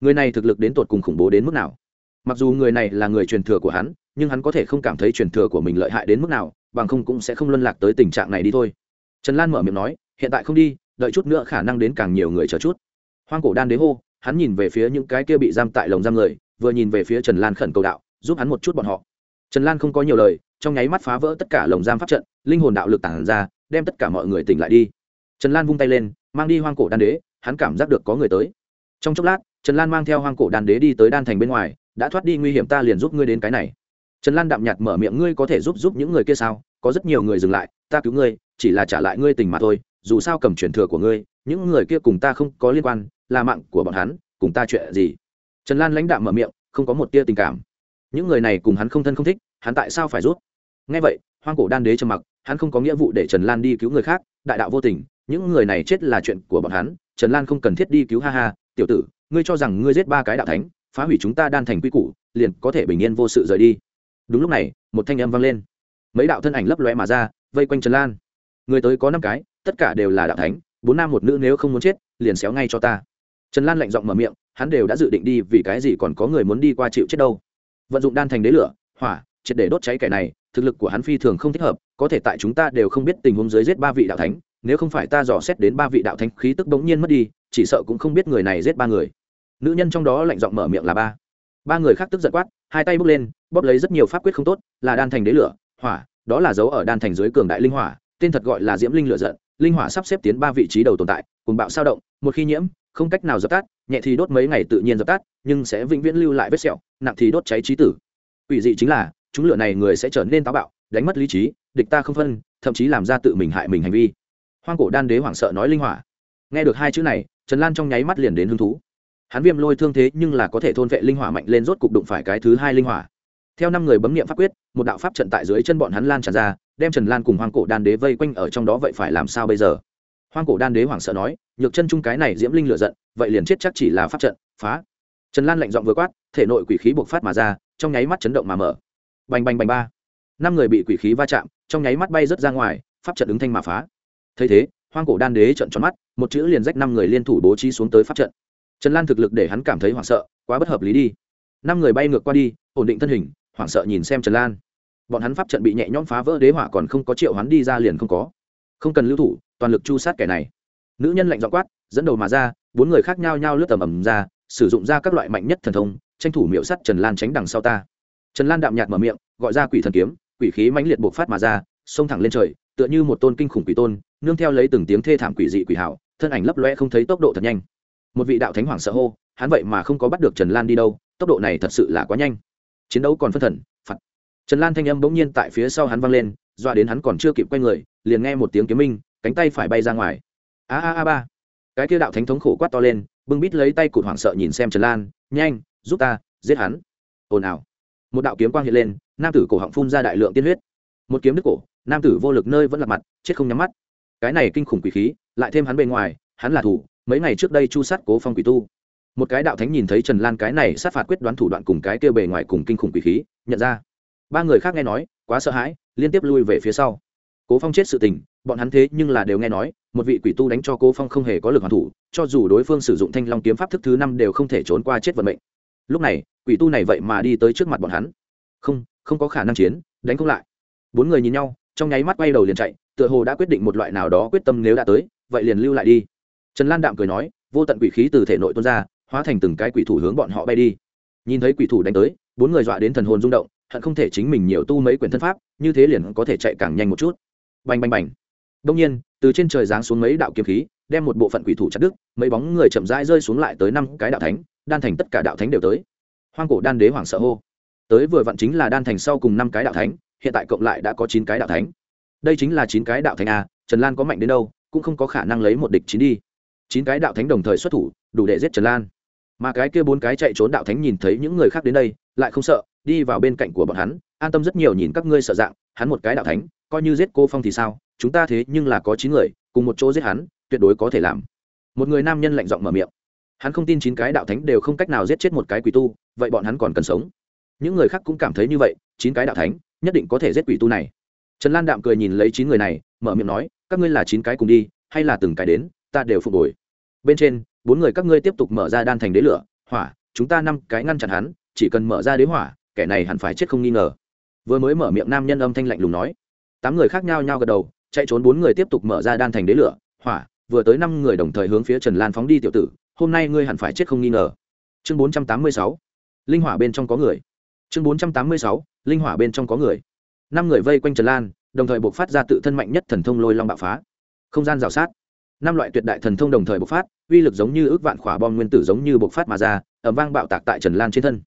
Người này thực lực đến tột cùng khủng bố đến mức nào? Mặc dù người này là người truyền thừa của hắn, nhưng hắn có thể không cảm thấy truyền thừa của mình lợi hại đến mức nào bằng không cũng sẽ không luân lạc tới tình trạng này đi thôi. Trần lan mở miệng nói, hiện tại không đi, đợi chút nữa khả năng đến càng nhiều người chờ chút. Hoang cổ đan đế hô, hắn nhìn về phía những cái kia bị giam tại lồng giam người, vừa nhìn về phía trần lan khẩn cầu đạo, giúp hắn một chút bọn họ. Trần lan không có nhiều lời, trong nháy mắt phá vỡ tất cả lồng giam pháp trận, linh hồn đạo lực tản ra, đem tất cả mọi người tỉnh lại đi. Trần lan vung tay lên, mang đi hoang cổ đan đế, hắn cảm giác được có người tới. Trong chốc lát, trần lan mang theo hoang cổ đan đế đi tới đan thành bên ngoài, đã thoát đi nguy hiểm ta liền giúp ngươi đến cái này trần lan đạm nhạt mở miệng, ngươi có thể giúp giúp những người kia sao? Có rất nhiều người dừng lại, ta cứu ngươi, chỉ là trả lại ngươi tình mà thôi, dù sao cầm truyền thừa của ngươi, những người kia cùng ta không có liên quan, là mạng của bọn hắn, cùng ta chuyện gì? Trần lan lãnh đạm mở miệng, không có một tia tình cảm. Những người này cùng hắn không thân không thích, hắn tại sao phải giúp? Ngay vậy, hoang cổ đan đế trầm mặc, hắn không có nghĩa vụ để trần lan đi cứu người khác, đại đạo vô tình, những người này chết là chuyện của bọn hắn, trần lan không cần thiết đi cứu, ha ha, tiểu tử, ngươi cho rằng ngươi giết ba cái đạo thánh, phá hủy chúng ta đan thành quy củ, liền có thể bình yên vô sự rời đi đúng lúc này, một thanh âm vang lên. Mấy đạo thân ảnh lấp lóe mà ra, vây quanh trần lan. Người tới có năm cái, tất cả đều là đạo thánh, bốn nam một nữ nếu không muốn chết, liền xéo ngay cho ta. Trần lan lạnh giọng mở miệng, hắn đều đã dự định đi vì cái gì còn có người muốn đi qua chịu chết đâu. Vận dụng đan thành đế lửa, hỏa, triệt để đốt cháy kẻ này, thực lực của hắn phi thường không thích hợp, có thể tại chúng ta đều không biết tình huống dưới giết ba vị đạo thánh, nếu không phải ta dò xét đến ba vị đạo thánh khí tức bỗng nhiên mất đi, chỉ sợ cũng không biết người này giết ba người. Nữ nhân trong đó lạnh giọng mở miệng là ba ba người khác tức giận quát, hai tay bốc lên, bóp lấy rất nhiều pháp quyết không tốt, là đan thành đế lửa, hỏa, đó là dấu ở đan thành dưới cường đại linh hỏa, tên thật gọi là diễm linh lửa giận, linh hỏa sắp xếp tiến ba vị trí đầu tồn tại, cùng bạo sao động, một khi nhiễm, không cách nào dập tắt, nhẹ thì đốt mấy ngày tự nhiên dập tắt, nhưng sẽ vĩnh viễn lưu lại vết sẹo, nặng thì đốt cháy trí tử. Ủy dị chính là, chúng lửa này người sẽ trở nên táo bạo, đánh mất lý trí, địch ta không phân, thậm chí làm ra tự mình hại mình hành vi. Hoang cổ đan đế hoảng sợ nói linh hỏa. Nghe được hai chữ này, trần lan trong nháy mắt liền đến hứng thú hắn viêm lôi thương thế nhưng là có thể thôn vệ linh hỏa mạnh lên rốt cục đụng phải cái thứ hai linh hỏa. Theo năm người bấm nghiệm pháp quyết, một đạo pháp trận tại dưới chân bọn hắn lan tràn ra, đem trần lan cùng hoang cổ đan đế vây quanh ở trong đó vậy phải làm sao bây giờ? Hoang cổ đan đế hoảng sợ nói, nhược chân chung cái này diễm linh lựa giận, vậy liền chết chắc chỉ là pháp trận, phá. Trần lan lạnh giọng vừa quát, thể nội quỷ khí buộc phát mà ra, trong nháy mắt chấn động mà mở. Bành bành bành ba. Năm người bị quỷ khí va chạm, trong nháy mắt bay rớt ra ngoài, pháp trận ứng thanh mà phá. Thấy thế, hoang cổ đan đế trận tròn mắt, một chữ liền rách năm người liên thủ bố trí xuống tới pháp trận trần lan thực lực để hắn cảm thấy hoảng sợ, quá bất hợp lý đi. Năm người bay ngược qua đi, ổn định thân hình, hoảng sợ nhìn xem trần lan. Bọn hắn pháp trận bị nhẹ nhõm phá vỡ đế hỏa còn không có triệu hắn đi ra liền không có. Không cần lưu thủ, toàn lực chu sát kẻ này. Nữ nhân lạnh dọ quát, dẫn đầu mà ra, bốn người khác nhau nhau lướt tầm ầm ra, sử dụng ra các loại mạnh nhất thần thông, tranh thủ miễu sắt trần lan tránh đằng sau ta. Trần lan đạm nhạt mở miệng, gọi ra quỷ thần kiếm, quỷ khí mãnh liệt bộc phát mà ra, xông thẳng lên trời, tựa như một tôn kinh khủng quỷ tôn, nương theo lấy từng tiếng thê thảm quỷ dị quỷ hảo thân ảnh lấp loe không thấy tốc độ thật nhanh một vị đạo thánh hoàng sợ hô, hắn vậy mà không có bắt được trần lan đi đâu, tốc độ này thật sự là quá nhanh. Chiến đấu còn phân thần phật trần lan thanh âm bỗng nhiên tại phía sau hắn vang lên, dọa đến hắn còn chưa kịp quay người, liền nghe một tiếng kiếm minh, cánh tay phải bay ra ngoài. A a a, ba. Cái kia đạo thánh thống khổ quát to lên, bưng bít lấy tay cụt hoảng sợ nhìn xem trần lan, nhanh, giúp ta, giết hắn. Ồn ào. Một đạo kiếm quang hiện lên, nam tử cổ họng phun ra đại lượng tiên huyết. Một kiếm đứt cổ, nam tử vô lực nơi vẫn lặt mặt, chết không nhắm mắt. Cái này kinh khủng quỷ khí, lại thêm hắn bề ngoài, hắn là thủ mấy ngày trước đây chu sát cố phong quỷ tu. Một cái đạo thánh nhìn thấy trần lan cái này sát phạt quyết đoán thủ đoạn cùng cái kia bề ngoài cùng kinh khủng quỷ khí, nhận ra. Ba người khác nghe nói, quá sợ hãi, liên tiếp lui về phía sau. Cố phong chết sự tình, bọn hắn thế nhưng là đều nghe nói, một vị quỷ tu đánh cho cố phong không hề có lực hoàn thủ, cho dù đối phương sử dụng thanh long kiếm pháp thức thứ năm đều không thể trốn qua chết vận mệnh. Lúc này, quỷ tu này vậy mà đi tới trước mặt bọn hắn. Không không có khả năng chiến, đánh không lại. Bốn người nhìn nhau, trong nháy mắt quay đầu liền chạy, tựa hồ đã quyết định một loại nào đó quyết tâm nếu đã tới, vậy liền lưu lại đi trần lan đạm cười nói, vô tận quỷ khí từ thể nội tuôn ra, hóa thành từng cái quỷ thủ hướng bọn họ bay đi. Nhìn thấy quỷ thủ đánh tới, bốn người dọa đến thần hồn rung động, hận không thể chính mình nhiều tu mấy quyển thân pháp, như thế liền có thể chạy càng nhanh một chút. Bành bành bành. Đông nhiên, từ trên trời giáng xuống mấy đạo kiếm khí, đem một bộ phận quỷ thủ chặt đứt, mấy bóng người chậm rãi rơi xuống lại tới năm cái đạo thánh, đan thành tất cả đạo thánh đều tới. Hoang cổ đan đế hoàng sợ hô. Tới vừa vặn chính là đan thành sau cùng năm cái đạo thánh, hiện tại cộng lại đã có chín cái đạo thánh. Đây chính là chín cái đạo thánh a trần lan có mạnh đến đâu, cũng không có khả năng lấy một địch chín đi chín cái đạo thánh đồng thời xuất thủ, đủ để giết trần lan. Mà cái kia bốn cái chạy trốn đạo thánh nhìn thấy những người khác đến đây, lại không sợ, đi vào bên cạnh của bọn hắn, an tâm rất nhiều nhìn các ngươi sợ dạng, hắn một cái đạo thánh, coi như giết cô phong thì sao, chúng ta thế nhưng là có chín người, cùng một chỗ giết hắn, tuyệt đối có thể làm. Một người nam nhân lạnh giọng mở miệng. Hắn không tin chín cái đạo thánh đều không cách nào giết chết một cái quỷ tu, vậy bọn hắn còn cần sống. Những người khác cũng cảm thấy như vậy, chín cái đạo thánh, nhất định có thể giết quỷ tu này. Trần lan đạm cười nhìn lấy chín người này, mở miệng nói, các ngươi là chín cái cùng đi, hay là từng cái đến, ta đều phục hồi bên trên, bốn người các ngươi tiếp tục mở ra đan thành đế lửa, hỏa, chúng ta năm cái ngăn chặn hắn, chỉ cần mở ra đế hỏa, kẻ này hẳn phải chết không nghi ngờ. Vừa mới mở miệng nam nhân âm thanh lạnh lùng nói. Tám người khác nhau nhau gật đầu, chạy trốn bốn người tiếp tục mở ra đan thành đế lửa, hỏa, vừa tới năm người đồng thời hướng phía trần lan phóng đi tiểu tử, hôm nay ngươi hẳn phải chết không nghi ngờ. Chương bốn trăm tám mươi sáu. Linh hỏa bên trong có người. Chương bốn trăm tám mươi sáu. Linh hỏa bên trong có người. Năm người vây quanh trần lan, đồng thời buộc phát ra tự thân mạnh nhất thần thông lôi long bạo phá. Không gian rào sát năm loại tuyệt đại thần thông đồng thời bộc phát, uy lực giống như ước vạn khỏa bom nguyên tử giống như bộc phát mà ra ẩm vang bạo tạc tại trần lan trên thân.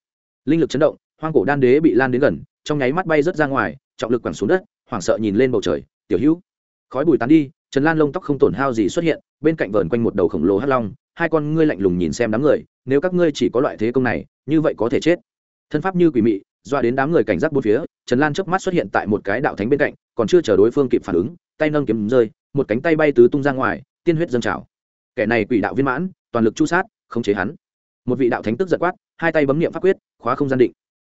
Linh lực chấn động, hoang cổ đan đế bị lan đến gần, trong nháy mắt bay rớt ra ngoài, trọng lực quẳng xuống đất, hoảng sợ nhìn lên bầu trời, tiểu hữu, khói bùi tán đi, trần lan lông tóc không tổn hao gì xuất hiện, bên cạnh vờn quanh một đầu khổng lồ hắc long, hai con ngươi lạnh lùng nhìn xem đám người, nếu các ngươi chỉ có loại thế công này, như vậy có thể chết. Thân pháp như quỷ mị, doa đến đám người cảnh giác bốn phía, trần lan trước mắt xuất hiện tại một cái đạo thánh bên cạnh, còn chưa chờ đối phương kịp phản ứng, tay nâng kiếm rơi, một cánh tay bay tứ tung ra ngoài tiên huyết dâng trào. Kẻ này quỷ đạo viên mãn, toàn lực chu sát không chế hắn. Một vị đạo thánh tức giật quát, hai tay bấm niệm pháp quyết, khóa không gian định.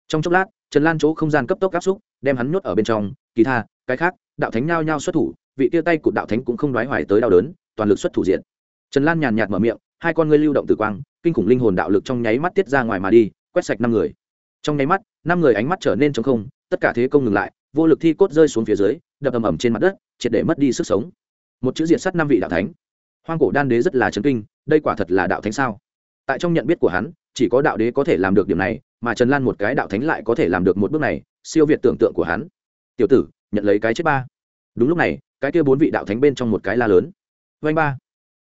Trong chốc lát, trần lan chỗ không gian cấp tốc áp xúc, đem hắn nhốt ở bên trong, kỳ tha, cái khác, đạo thánh nhao nhao xuất thủ, vị tia tay của đạo thánh cũng không đoái hoài tới đau đớn, toàn lực xuất thủ diện trần lan nhàn nhạt mở miệng, hai con ngươi lưu động từ quang, kinh khủng linh hồn đạo lực trong nháy mắt tiết ra ngoài mà đi, quét sạch năm người. Trong nháy mắt, năm người ánh mắt trở nên trống không, tất cả thế công ngừng lại, vô lực thi cốt rơi xuống phía dưới, đập ầm ầm trên mặt đất, triệt để mất đi sức sống. Một chữ diện sắt năm vị đạo thánh hoang cổ đan đế rất là chấn kinh, đây quả thật là đạo thánh sao? Tại trong nhận biết của hắn, chỉ có đạo đế có thể làm được điểm này, mà trần lan một cái đạo thánh lại có thể làm được một bước này, siêu việt tưởng tượng của hắn. Tiểu tử, nhận lấy cái chết ba. Đúng lúc này, cái kia bốn vị đạo thánh bên trong một cái la lớn. Vanh ba.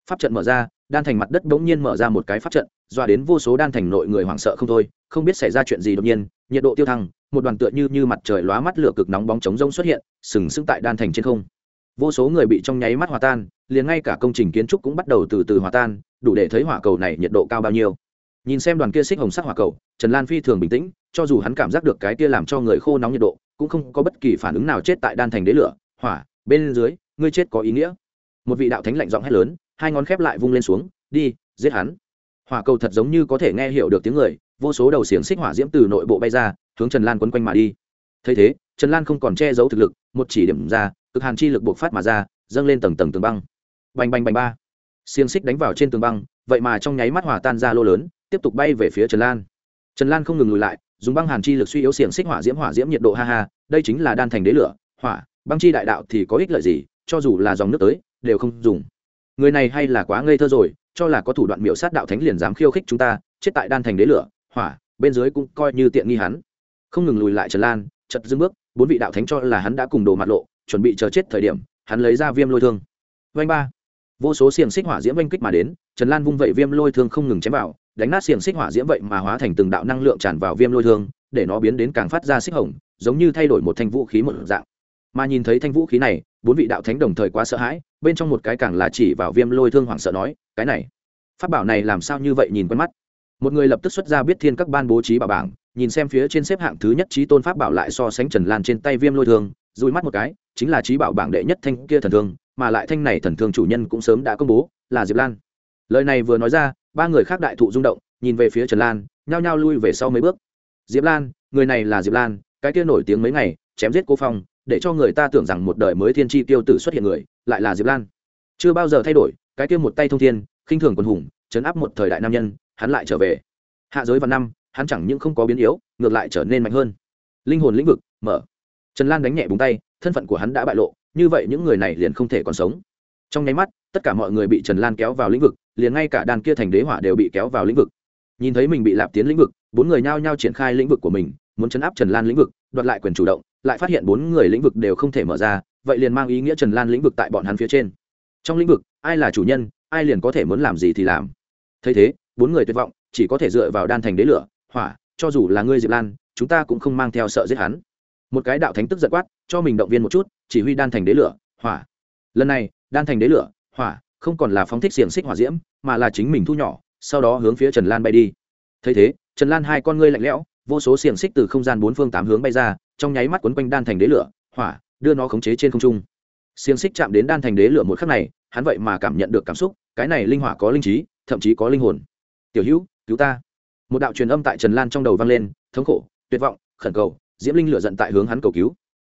Pháp trận mở ra, đan thành mặt đất bỗng nhiên mở ra một cái pháp trận doa đến vô số đan thành nội người hoảng sợ không thôi, không biết xảy ra chuyện gì đột nhiên, nhiệt độ tiêu thăng, một đoàn tựa như như mặt trời lóa mắt lửa cực nóng bóng trống rông xuất hiện, sừng sững tại đan thành trên không vô số người bị trong nháy mắt hòa tan, liền ngay cả công trình kiến trúc cũng bắt đầu từ từ hòa tan, đủ để thấy hỏa cầu này nhiệt độ cao bao nhiêu. Nhìn xem đoàn kia xích hồng sắc hỏa cầu, trần lan phi thường bình tĩnh, cho dù hắn cảm giác được cái kia làm cho người khô nóng nhiệt độ, cũng không có bất kỳ phản ứng nào chết tại đan thành đế lửa, hỏa, bên dưới, ngươi chết có ý nghĩa. Một vị đạo thánh lạnh giọng hét lớn, hai ngón khép lại vung lên xuống, đi, giết hắn. Hỏa cầu thật giống như có thể nghe hiểu được tiếng người, vô số đầu xiềng xích hỏa diễm từ nội bộ bay ra, hướng trần lan quấn quanh mà đi. Thấy thế, trần lan không còn che giấu thực lực, một chỉ điểm ra cực hàn chi lực buộc phát mà ra, dâng lên tầng tầng tường băng. Bành bành bành ba. Xiềng xích đánh vào trên tường băng, vậy mà trong nháy mắt hỏa tan ra lô lớn, tiếp tục bay về phía trần lan. Trần lan không ngừng lùi lại, dùng băng hàn chi lực suy yếu xiềng xích hỏa diễm hỏa diễm nhiệt độ, ha ha, đây chính là đan thành đế lửa, hỏa, băng chi đại đạo thì có ích lợi gì, cho dù là dòng nước tới, đều không dùng. Người này hay là quá ngây thơ rồi, cho là có thủ đoạn miểu sát đạo thánh liền dám khiêu khích chúng ta, chết tại đan thành đế lửa, hỏa, bên dưới cũng coi như tiện nghi hắn. Không ngừng lùi lại trần lan chật dưng bước, bốn vị đạo thánh cho là hắn đã cùng đồ mặt lộ chuẩn bị chờ chết thời điểm, hắn lấy ra viêm lôi thương. Vanh ba. Vô số xiềng xích hỏa diễm oanh kích mà đến, trần lan vung vậy viêm lôi thương không ngừng chém vào, đánh nát xiềng xích hỏa diễm vậy mà hóa thành từng đạo năng lượng tràn vào viêm lôi thương, để nó biến đến càng phát ra xích hồng, giống như thay đổi một thanh vũ khí một dạng. Mà nhìn thấy thanh vũ khí này, bốn vị đạo thánh đồng thời quá sợ hãi, bên trong một cái càng là chỉ vào viêm lôi thương hoảng sợ nói, cái này, pháp bảo này làm sao như vậy nhìn quen mắt? Một người lập tức xuất ra biết thiên các ban bố trí bảo bảng, nhìn xem phía trên xếp hạng thứ nhất trí tôn pháp bảo lại so sánh trần lan trên tay viêm lôi thương dùi mắt một cái, chính là trí bảo bảng đệ nhất thanh kia thần thương, mà lại thanh này thần thương chủ nhân cũng sớm đã công bố, là diệp lan. Lời này vừa nói ra, ba người khác đại thụ rung động, nhìn về phía trần lan, nhao nhao lui về sau mấy bước. Diệp lan, người này là diệp lan, cái kia nổi tiếng mấy ngày, chém giết cô phong, để cho người ta tưởng rằng một đời mới thiên tri tiêu tử xuất hiện người, lại là diệp lan. Chưa bao giờ thay đổi, cái kia một tay thông thiên, khinh thường quân hùng chấn áp một thời đại nam nhân, hắn lại trở về. Hạ giới vào năm, hắn chẳng những không có biến yếu, ngược lại trở nên mạnh hơn. Linh hồn lĩnh vực, mở trần lan đánh nhẹ búng tay, thân phận của hắn đã bại lộ, như vậy những người này liền không thể còn sống. Trong nháy mắt, tất cả mọi người bị trần lan kéo vào lĩnh vực, liền ngay cả đàn kia thành đế hỏa đều bị kéo vào lĩnh vực. Nhìn thấy mình bị lạp tiến lĩnh vực, bốn người nhao nhao triển khai lĩnh vực của mình, muốn chấn áp trần lan lĩnh vực, đoạt lại quyền chủ động, lại phát hiện bốn người lĩnh vực đều không thể mở ra, vậy liền mang ý nghĩa trần lan lĩnh vực tại bọn hắn phía trên. Trong lĩnh vực, ai là chủ nhân, ai liền có thể muốn làm gì thì làm. Thấy thế, bốn người tuyệt vọng, chỉ có thể dựa vào đan thành đế lửa, hỏa, cho dù là ngươi diệp lan, chúng ta cũng không mang theo sợ giết hắn một cái đạo thánh tức giật quát, cho mình động viên một chút, chỉ huy đan thành đế lửa, hỏa. Lần này, đan thành đế lửa, hỏa, không còn là phóng thích xiềng xích hỏa diễm, mà là chính mình thu nhỏ, sau đó hướng phía trần lan bay đi. Thấy thế, trần lan hai con ngươi lạnh lẽo, vô số xiềng xích từ không gian bốn phương tám hướng bay ra, trong nháy mắt quấn quanh đan thành đế lửa, hỏa, đưa nó khống chế trên không trung. Xiềng xích chạm đến đan thành đế lửa một khắc này, hắn vậy mà cảm nhận được cảm xúc, cái này linh hỏa có linh trí, thậm chí có linh hồn. Tiểu hữu, cứu ta. Một đạo truyền âm tại trần lan trong đầu vang lên, thống khổ, tuyệt vọng, khẩn cầu diễm linh lửa giận tại hướng hắn cầu cứu.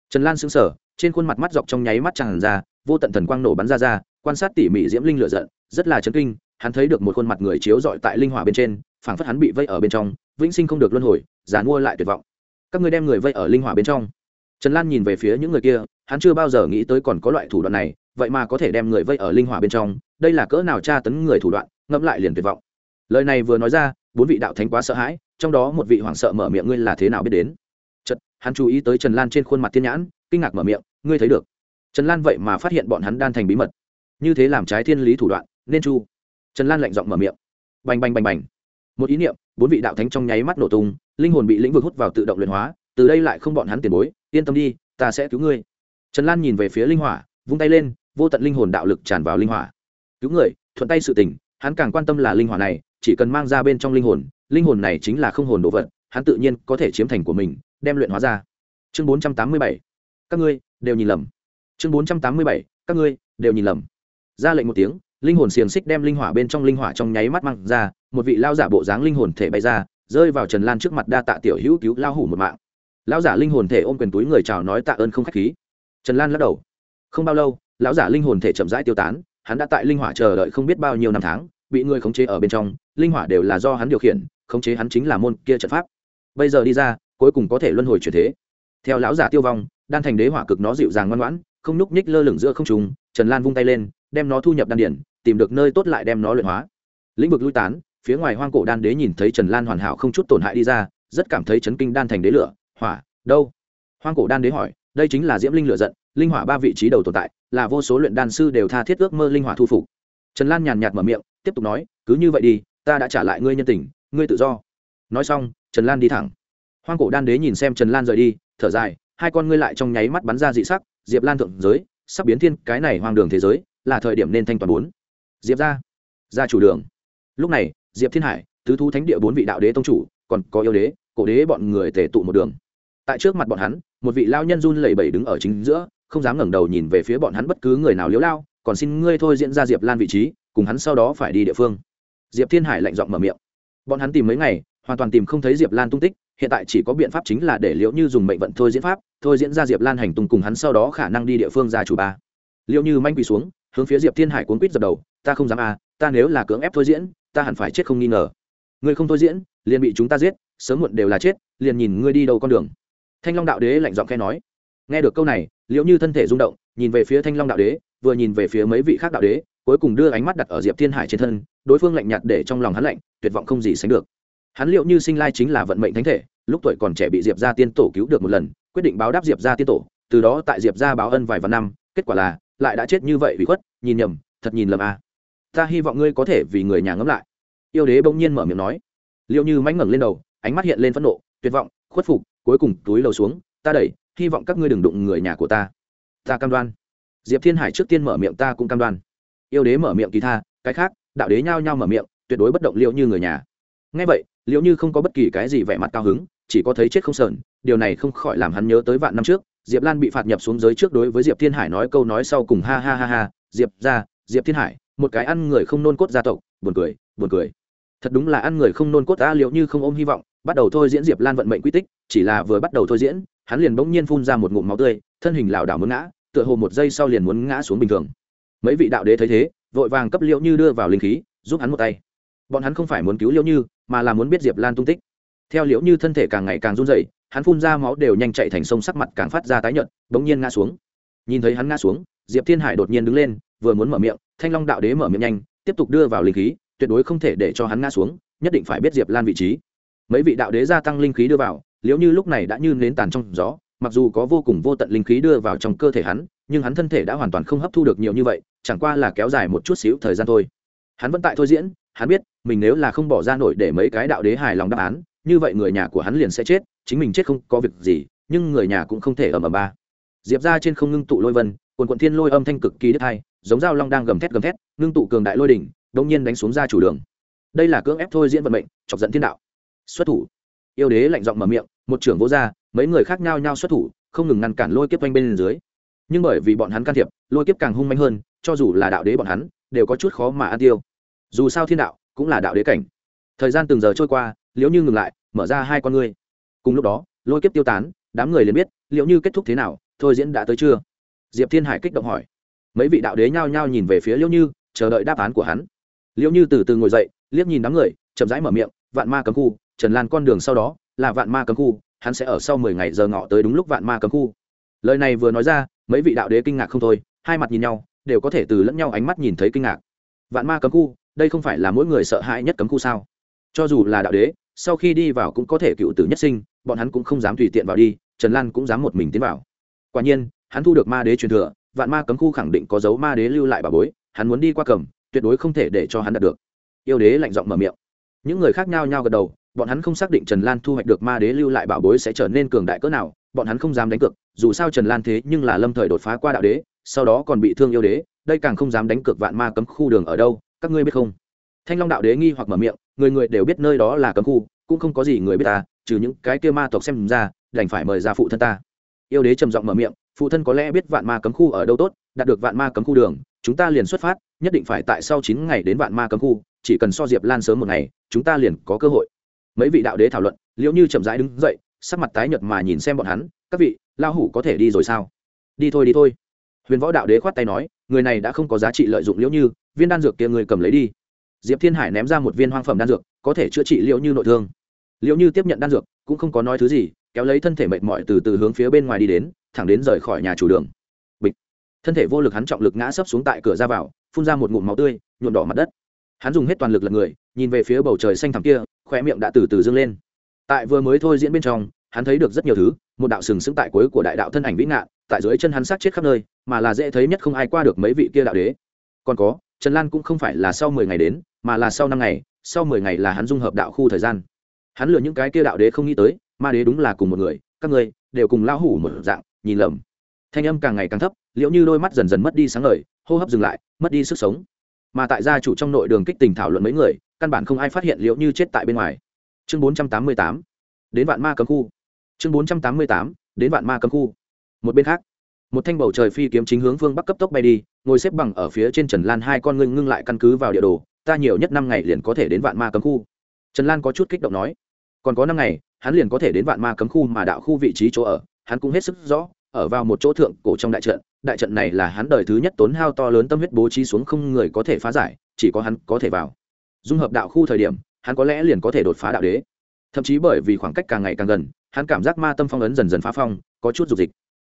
Trần lan sững sờ, trên khuôn mặt mắt dọc trong nháy mắt tràn ra, vô tận thần quang nổ bắn ra ra, quan sát tỉ mỉ diễm linh lửa giận, rất là chấn kinh, hắn thấy được một khuôn mặt người chiếu dọi tại linh hỏa bên trên, phảng phất hắn bị vây ở bên trong, vĩnh sinh không được luân hồi giàn mua lại tuyệt vọng. Các ngươi đem người vây ở linh hỏa bên trong. Trần lan nhìn về phía những người kia, hắn chưa bao giờ nghĩ tới còn có loại thủ đoạn này, vậy mà có thể đem người vây ở linh hỏa bên trong, đây là cỡ nào tra tấn người thủ đoạn, ngẫm lại liền tuyệt vọng. Lời này vừa nói ra, bốn vị đạo thánh quá sợ hãi, trong đó một vị hoảng sợ mở miệng, ngươi là thế nào biết đến? Hắn chú ý tới trần lan trên khuôn mặt thiên nhãn, kinh ngạc mở miệng, ngươi thấy được? Trần lan vậy mà phát hiện bọn hắn đan thành bí mật. Như thế làm trái thiên lý thủ đoạn, nên chu. Trần lan lạnh giọng mở miệng. Bành bành bành bành. Một ý niệm, bốn vị đạo thánh trong nháy mắt nổ tung, linh hồn bị lĩnh vực hút vào tự động luyện hóa, từ đây lại không bọn hắn tiền bối, yên tâm đi, ta sẽ cứu ngươi. Trần lan nhìn về phía linh hỏa, vung tay lên, vô tận linh hồn đạo lực tràn vào linh hỏa. Cứu người, thuận tay sự tình, hắn càng quan tâm là linh hỏa này, chỉ cần mang ra bên trong linh hồn linh hồn này chính là không hồn đồ vật, hắn tự nhiên có thể chiếm thành của mình đem luyện hóa ra. Chương bốn trăm tám mươi bảy. Các ngươi đều nhìn lầm. Chương bốn trăm tám mươi bảy. Các ngươi đều nhìn lầm. Ra lệnh một tiếng, linh hồn xiềng xích đem linh hỏa bên trong linh hỏa trong nháy mắt mang ra, một vị lao giả bộ dáng linh hồn thể bay ra, rơi vào trần lan trước mặt đa tạ tiểu hữu cứu lao hủ một mạng. Lão giả linh hồn thể ôm quyền túi người chào nói tạ ơn không khách khí. Trần lan lắc đầu. Không bao lâu, lão giả linh hồn thể chậm rãi tiêu tán, hắn đã tại linh hỏa chờ đợi không biết bao nhiêu năm tháng, bị người khống chế ở bên trong, linh hỏa đều là do hắn điều khiển, khống chế hắn chính là môn kia trận pháp. Bây giờ đi ra cuối cùng có thể luân hồi chuyển thế. Theo lão giả tiêu vong, đan thành đế hỏa cực nó dịu dàng ngoan ngoãn, không nhúc nhích lơ lửng giữa không trùng trần lan vung tay lên, đem nó thu nhập đan điển, tìm được nơi tốt lại đem nó luyện hóa. Lĩnh vực lui tán, phía ngoài hoang cổ đan đế nhìn thấy trần lan hoàn hảo không chút tổn hại đi ra, rất cảm thấy chấn kinh đan thành đế lửa, hỏa, đâu? Hoang cổ đan đế hỏi, đây chính là diễm linh lửa giận, linh hỏa ba vị trí đầu tồn tại, là vô số luyện đan sư đều tha thiết ước mơ linh hỏa thu phục. Trần lan nhàn nhạt mở miệng, tiếp tục nói, cứ như vậy đi, ta đã trả lại ngươi nhân tình, ngươi tự do. Nói xong, trần lan đi thẳng hoang cổ đan đế nhìn xem trần lan rời đi, thở dài, hai con ngươi lại trong nháy mắt bắn ra dị sắc, diệp lan thượng giới, sắp biến thiên, cái này hoang đường thế giới, là thời điểm nên thanh toàn bốn. Diệp ra ra chủ đường. Lúc này, diệp thiên hải, tứ thu thánh địa bốn vị đạo đế tông chủ, còn có yêu đế, cổ đế bọn người tề tụ một đường. Tại trước mặt bọn hắn, một vị lao nhân run lẩy bẩy đứng ở chính giữa, không dám ngẩng đầu nhìn về phía bọn hắn bất cứ người nào liếu lao, còn xin ngươi thôi diễn ra diệp lan vị trí, cùng hắn sau đó phải đi địa phương. Diệp thiên hải lạnh giọng mở miệng. Bọn hắn tìm mấy ngày, hoàn toàn tìm không thấy diệp lan tung tích hiện tại chỉ có biện pháp chính là để liễu như dùng mệnh vận thôi diễn pháp, thôi diễn ra diệp lan hành tung cùng hắn sau đó khả năng đi địa phương ra chủ ba. Liễu như manh quỳ xuống, hướng phía diệp thiên hải cuốn quýt dập đầu, ta không dám à ta nếu là cưỡng ép thôi diễn, ta hẳn phải chết không nghi ngờ. Ngươi không thôi diễn, liền bị chúng ta giết, sớm muộn đều là chết, liền nhìn ngươi đi đâu con đường. Thanh long đạo đế lạnh giọng khe nói. Nghe được câu này, liễu như thân thể rung động, nhìn về phía thanh long đạo đế, vừa nhìn về phía mấy vị khác đạo đế, cuối cùng đưa ánh mắt đặt ở diệp thiên hải trên thân, đối phương lạnh nhạt để trong lòng hắn lạnh, tuyệt vọng không gì sánh được hắn liệu như sinh lai chính là vận mệnh thánh thể, lúc tuổi còn trẻ bị diệp gia tiên tổ cứu được một lần, quyết định báo đáp diệp gia tiên tổ, từ đó tại diệp gia báo ân vài vạn năm, kết quả là lại đã chết như vậy bị khuất, nhìn nhầm, thật nhìn lầm à. ta hy vọng ngươi có thể vì người nhà ngẫm lại. Yêu đế bỗng nhiên mở miệng nói. Liệu như mánh ngẩng lên đầu, ánh mắt hiện lên phẫn nộ, tuyệt vọng, khuất phục, cuối cùng túi lầu xuống, ta đẩy, hy vọng các ngươi đừng đụng người nhà của ta. Ta cam đoan. Diệp thiên hải trước tiên mở miệng, ta cũng cam đoan. Yêu đế mở miệng kỳ tha, cái khác, đạo đế nhao nhao mở miệng, tuyệt đối bất động liệu như người nhà. Ngay vậy liệu như không có bất kỳ cái gì vẻ mặt cao hứng, chỉ có thấy chết không sờn, điều này không khỏi làm hắn nhớ tới vạn năm trước, diệp lan bị phạt nhập xuống giới trước đối với diệp thiên hải nói câu nói sau cùng ha ha ha ha, diệp ra diệp thiên hải, một cái ăn người không nôn cốt gia tộc, buồn cười buồn cười. Thật đúng là ăn người không nôn cốt ta liệu như không ôm hy vọng, bắt đầu thôi diễn diệp lan vận mệnh quy tích, chỉ là vừa bắt đầu thôi diễn, hắn liền bỗng nhiên phun ra một ngụm máu tươi, thân hình lảo đảo muốn ngã, tựa hồ một giây sau liền muốn ngã xuống bình thường. Mấy vị đạo đế thấy thế, vội vàng cấp liệu như đưa vào linh khí, giúp hắn một tay. Bọn hắn không phải muốn cứu Liệu như mà là muốn biết diệp lan tung tích. Theo liễu như thân thể càng ngày càng run dậy hắn phun ra máu đều nhanh chạy thành sông sắc mặt càng phát ra tái nhợt, bỗng nhiên ngã xuống. Nhìn thấy hắn ngã xuống, diệp thiên hải đột nhiên đứng lên, vừa muốn mở miệng, thanh long đạo đế mở miệng nhanh, tiếp tục đưa vào linh khí, tuyệt đối không thể để cho hắn ngã xuống, nhất định phải biết diệp lan vị trí. Mấy vị đạo đế gia tăng linh khí đưa vào, liễu như lúc này đã như nến tàn trong gió, mặc dù có vô cùng vô tận linh khí đưa vào trong cơ thể hắn, nhưng hắn thân thể đã hoàn toàn không hấp thu được nhiều như vậy, chẳng qua là kéo dài một chút xíu thời gian thôi. Hắn vẫn tại thôi diễn hắn biết, mình nếu là không bỏ ra nổi để mấy cái đạo đế hài lòng đáp án, như vậy người nhà của hắn liền sẽ chết, chính mình chết không có việc gì, nhưng người nhà cũng không thể ầm ầm ba. Diệp ra trên không ngưng tụ lôi vân quần quận thiên lôi âm thanh cực kỳ đứt hai, giống dao long đang gầm thét gầm thét, ngưng tụ cường đại lôi đỉnh đông nhiên đánh xuống ra chủ đường. Đây là cưỡng ép thôi diễn vận mệnh, chọc giận thiên đạo. Xuất thủ. Yêu đế lạnh giọng mở miệng, một trưởng vô gia mấy người khác nhau nhau xuất thủ, không ngừng ngăn cản lôi kiếp quanh bên dưới. Nhưng bởi vì bọn hắn can thiệp, lôi kiếp càng hung manh hơn, cho dù là đạo đế bọn hắn, đều có chút khó mà ăn tiêu dù sao thiên đạo cũng là đạo đế cảnh. Thời gian từng giờ trôi qua, liễu như ngừng lại, mở ra hai con ngươi. Cùng lúc đó, lôi kiếp tiêu tán, đám người liền biết liệu như kết thúc thế nào, thôi diễn đã tới chưa? Diệp thiên hải kích động hỏi. Mấy vị đạo đế nhao nhao nhìn về phía liễu như, chờ đợi đáp án của hắn. Liễu như từ từ ngồi dậy, liếc nhìn đám người, chậm rãi mở miệng, vạn ma cấm khu, trần lan con đường sau đó là vạn ma cấm khu, hắn sẽ ở sau mười ngày giờ ngọ tới đúng lúc vạn ma cấm khu. Lời này vừa nói ra, mấy vị đạo đế kinh ngạc không thôi, hai mặt nhìn nhau, đều có thể từ lẫn nhau ánh mắt nhìn thấy kinh ngạc. Vạn ma cấm khu đây không phải là mỗi người sợ hãi nhất cấm khu sao? Cho dù là đạo đế, sau khi đi vào cũng có thể cựu tử nhất sinh, bọn hắn cũng không dám tùy tiện vào đi, trần lan cũng dám một mình tiến vào. Quả nhiên, hắn thu được ma đế truyền thừa, vạn ma cấm khu khẳng định có dấu ma đế lưu lại bà bối, hắn muốn đi qua cầm, tuyệt đối không thể để cho hắn đạt được. Yêu đế lạnh giọng mở miệng. Những người khác nhau nhau gật đầu, bọn hắn không xác định trần lan thu hoạch được ma đế lưu lại bảo bối sẽ trở nên cường đại cỡ nào, bọn hắn không dám đánh cược, dù sao trần lan thế nhưng là lâm thời đột phá qua đạo đế, sau đó còn bị thương yêu đế, đây càng không dám đánh cược vạn ma cấm khu đường ở đâu các ngươi biết không? Thanh long đạo đế nghi hoặc mở miệng, người người đều biết nơi đó là cấm khu, cũng không có gì người biết ta, trừ những cái kia ma tộc xem ra, đành phải mời ra phụ thân ta. Yêu đế trầm giọng mở miệng, phụ thân có lẽ biết vạn ma cấm khu ở đâu tốt, đạt được vạn ma cấm khu đường, chúng ta liền xuất phát, nhất định phải tại sau chín ngày đến vạn ma cấm khu, chỉ cần so diệp lan sớm một ngày, chúng ta liền có cơ hội. Mấy vị đạo đế thảo luận liệu như chậm rãi đứng dậy, sắc mặt tái nhợt mà nhìn xem bọn hắn, các vị lao hủ có thể đi rồi sao? Đi thôi đi thôi huyền võ đạo đế khoát tay nói, người này đã không có giá trị lợi dụng liễu như, viên đan dược kia người cầm lấy đi. Diệp thiên hải ném ra một viên hoang phẩm đan dược, có thể chữa trị liễu như nội thương. Liễu như tiếp nhận đan dược, cũng không có nói thứ gì, kéo lấy thân thể mệt mỏi từ từ hướng phía bên ngoài đi đến, thẳng đến rời khỏi nhà chủ đường. Bịch. Thân thể vô lực hắn trọng lực ngã sấp xuống tại cửa ra vào, phun ra một ngụm máu tươi, nhuộm đỏ mặt đất. Hắn dùng hết toàn lực lật người, nhìn về phía bầu trời xanh thẳm kia khoe miệng đã từ từ dâng lên. Tại vừa mới thôi diễn bên trong hắn thấy được rất nhiều thứ, một đạo sừng sững tại cuối của đại đạo thân ảnh vĩ ngạn, tại dưới chân hắn sát chết khắp nơi, mà là dễ thấy nhất không ai qua được mấy vị kia đạo đế. Còn có, trần lan cũng không phải là sau mười ngày đến, mà là sau năm ngày, sau mười ngày là hắn dung hợp đạo khu thời gian. Hắn lừa những cái kia đạo đế không nghĩ tới, ma đế đúng là cùng một người, các người đều cùng lao hủ một dạng, nhìn lầm. Thanh âm càng ngày càng thấp liệu như đôi mắt dần dần mất đi sáng lời hô hấp dừng lại, mất đi sức sống. Mà tại gia chủ trong nội đường kích tình thảo luận mấy người, căn bản không ai phát hiện liệu như chết tại bên ngoài. Chương bốn trăm tám mươi tám, đến vạn ma cấm khu chương bốn trăm tám mươi tám, đến vạn ma cấm khu. Một bên khác, một thanh bầu trời phi kiếm chính hướng phương bắc cấp tốc bay đi, ngồi xếp bằng ở phía trên trần lan hai con ngưng ngưng lại căn cứ vào địa đồ, ta nhiều nhất năm ngày liền có thể đến vạn ma cấm khu. Trần lan có chút kích động nói. Còn có năm ngày, hắn liền có thể đến vạn ma cấm khu mà đạo khu vị trí chỗ ở, hắn cũng hết sức rõ, ở vào một chỗ thượng cổ trong đại trận đại trận này là hắn đời thứ nhất tốn hao to lớn tâm huyết bố trí xuống không người có thể phá giải, chỉ có hắn có thể vào. Dung hợp đạo khu thời điểm, hắn có lẽ liền có thể đột phá đạo đế. Thậm chí bởi vì khoảng cách càng ngày càng gần hắn cảm giác ma tâm phong ấn dần dần phá phong, có chút dục dịch.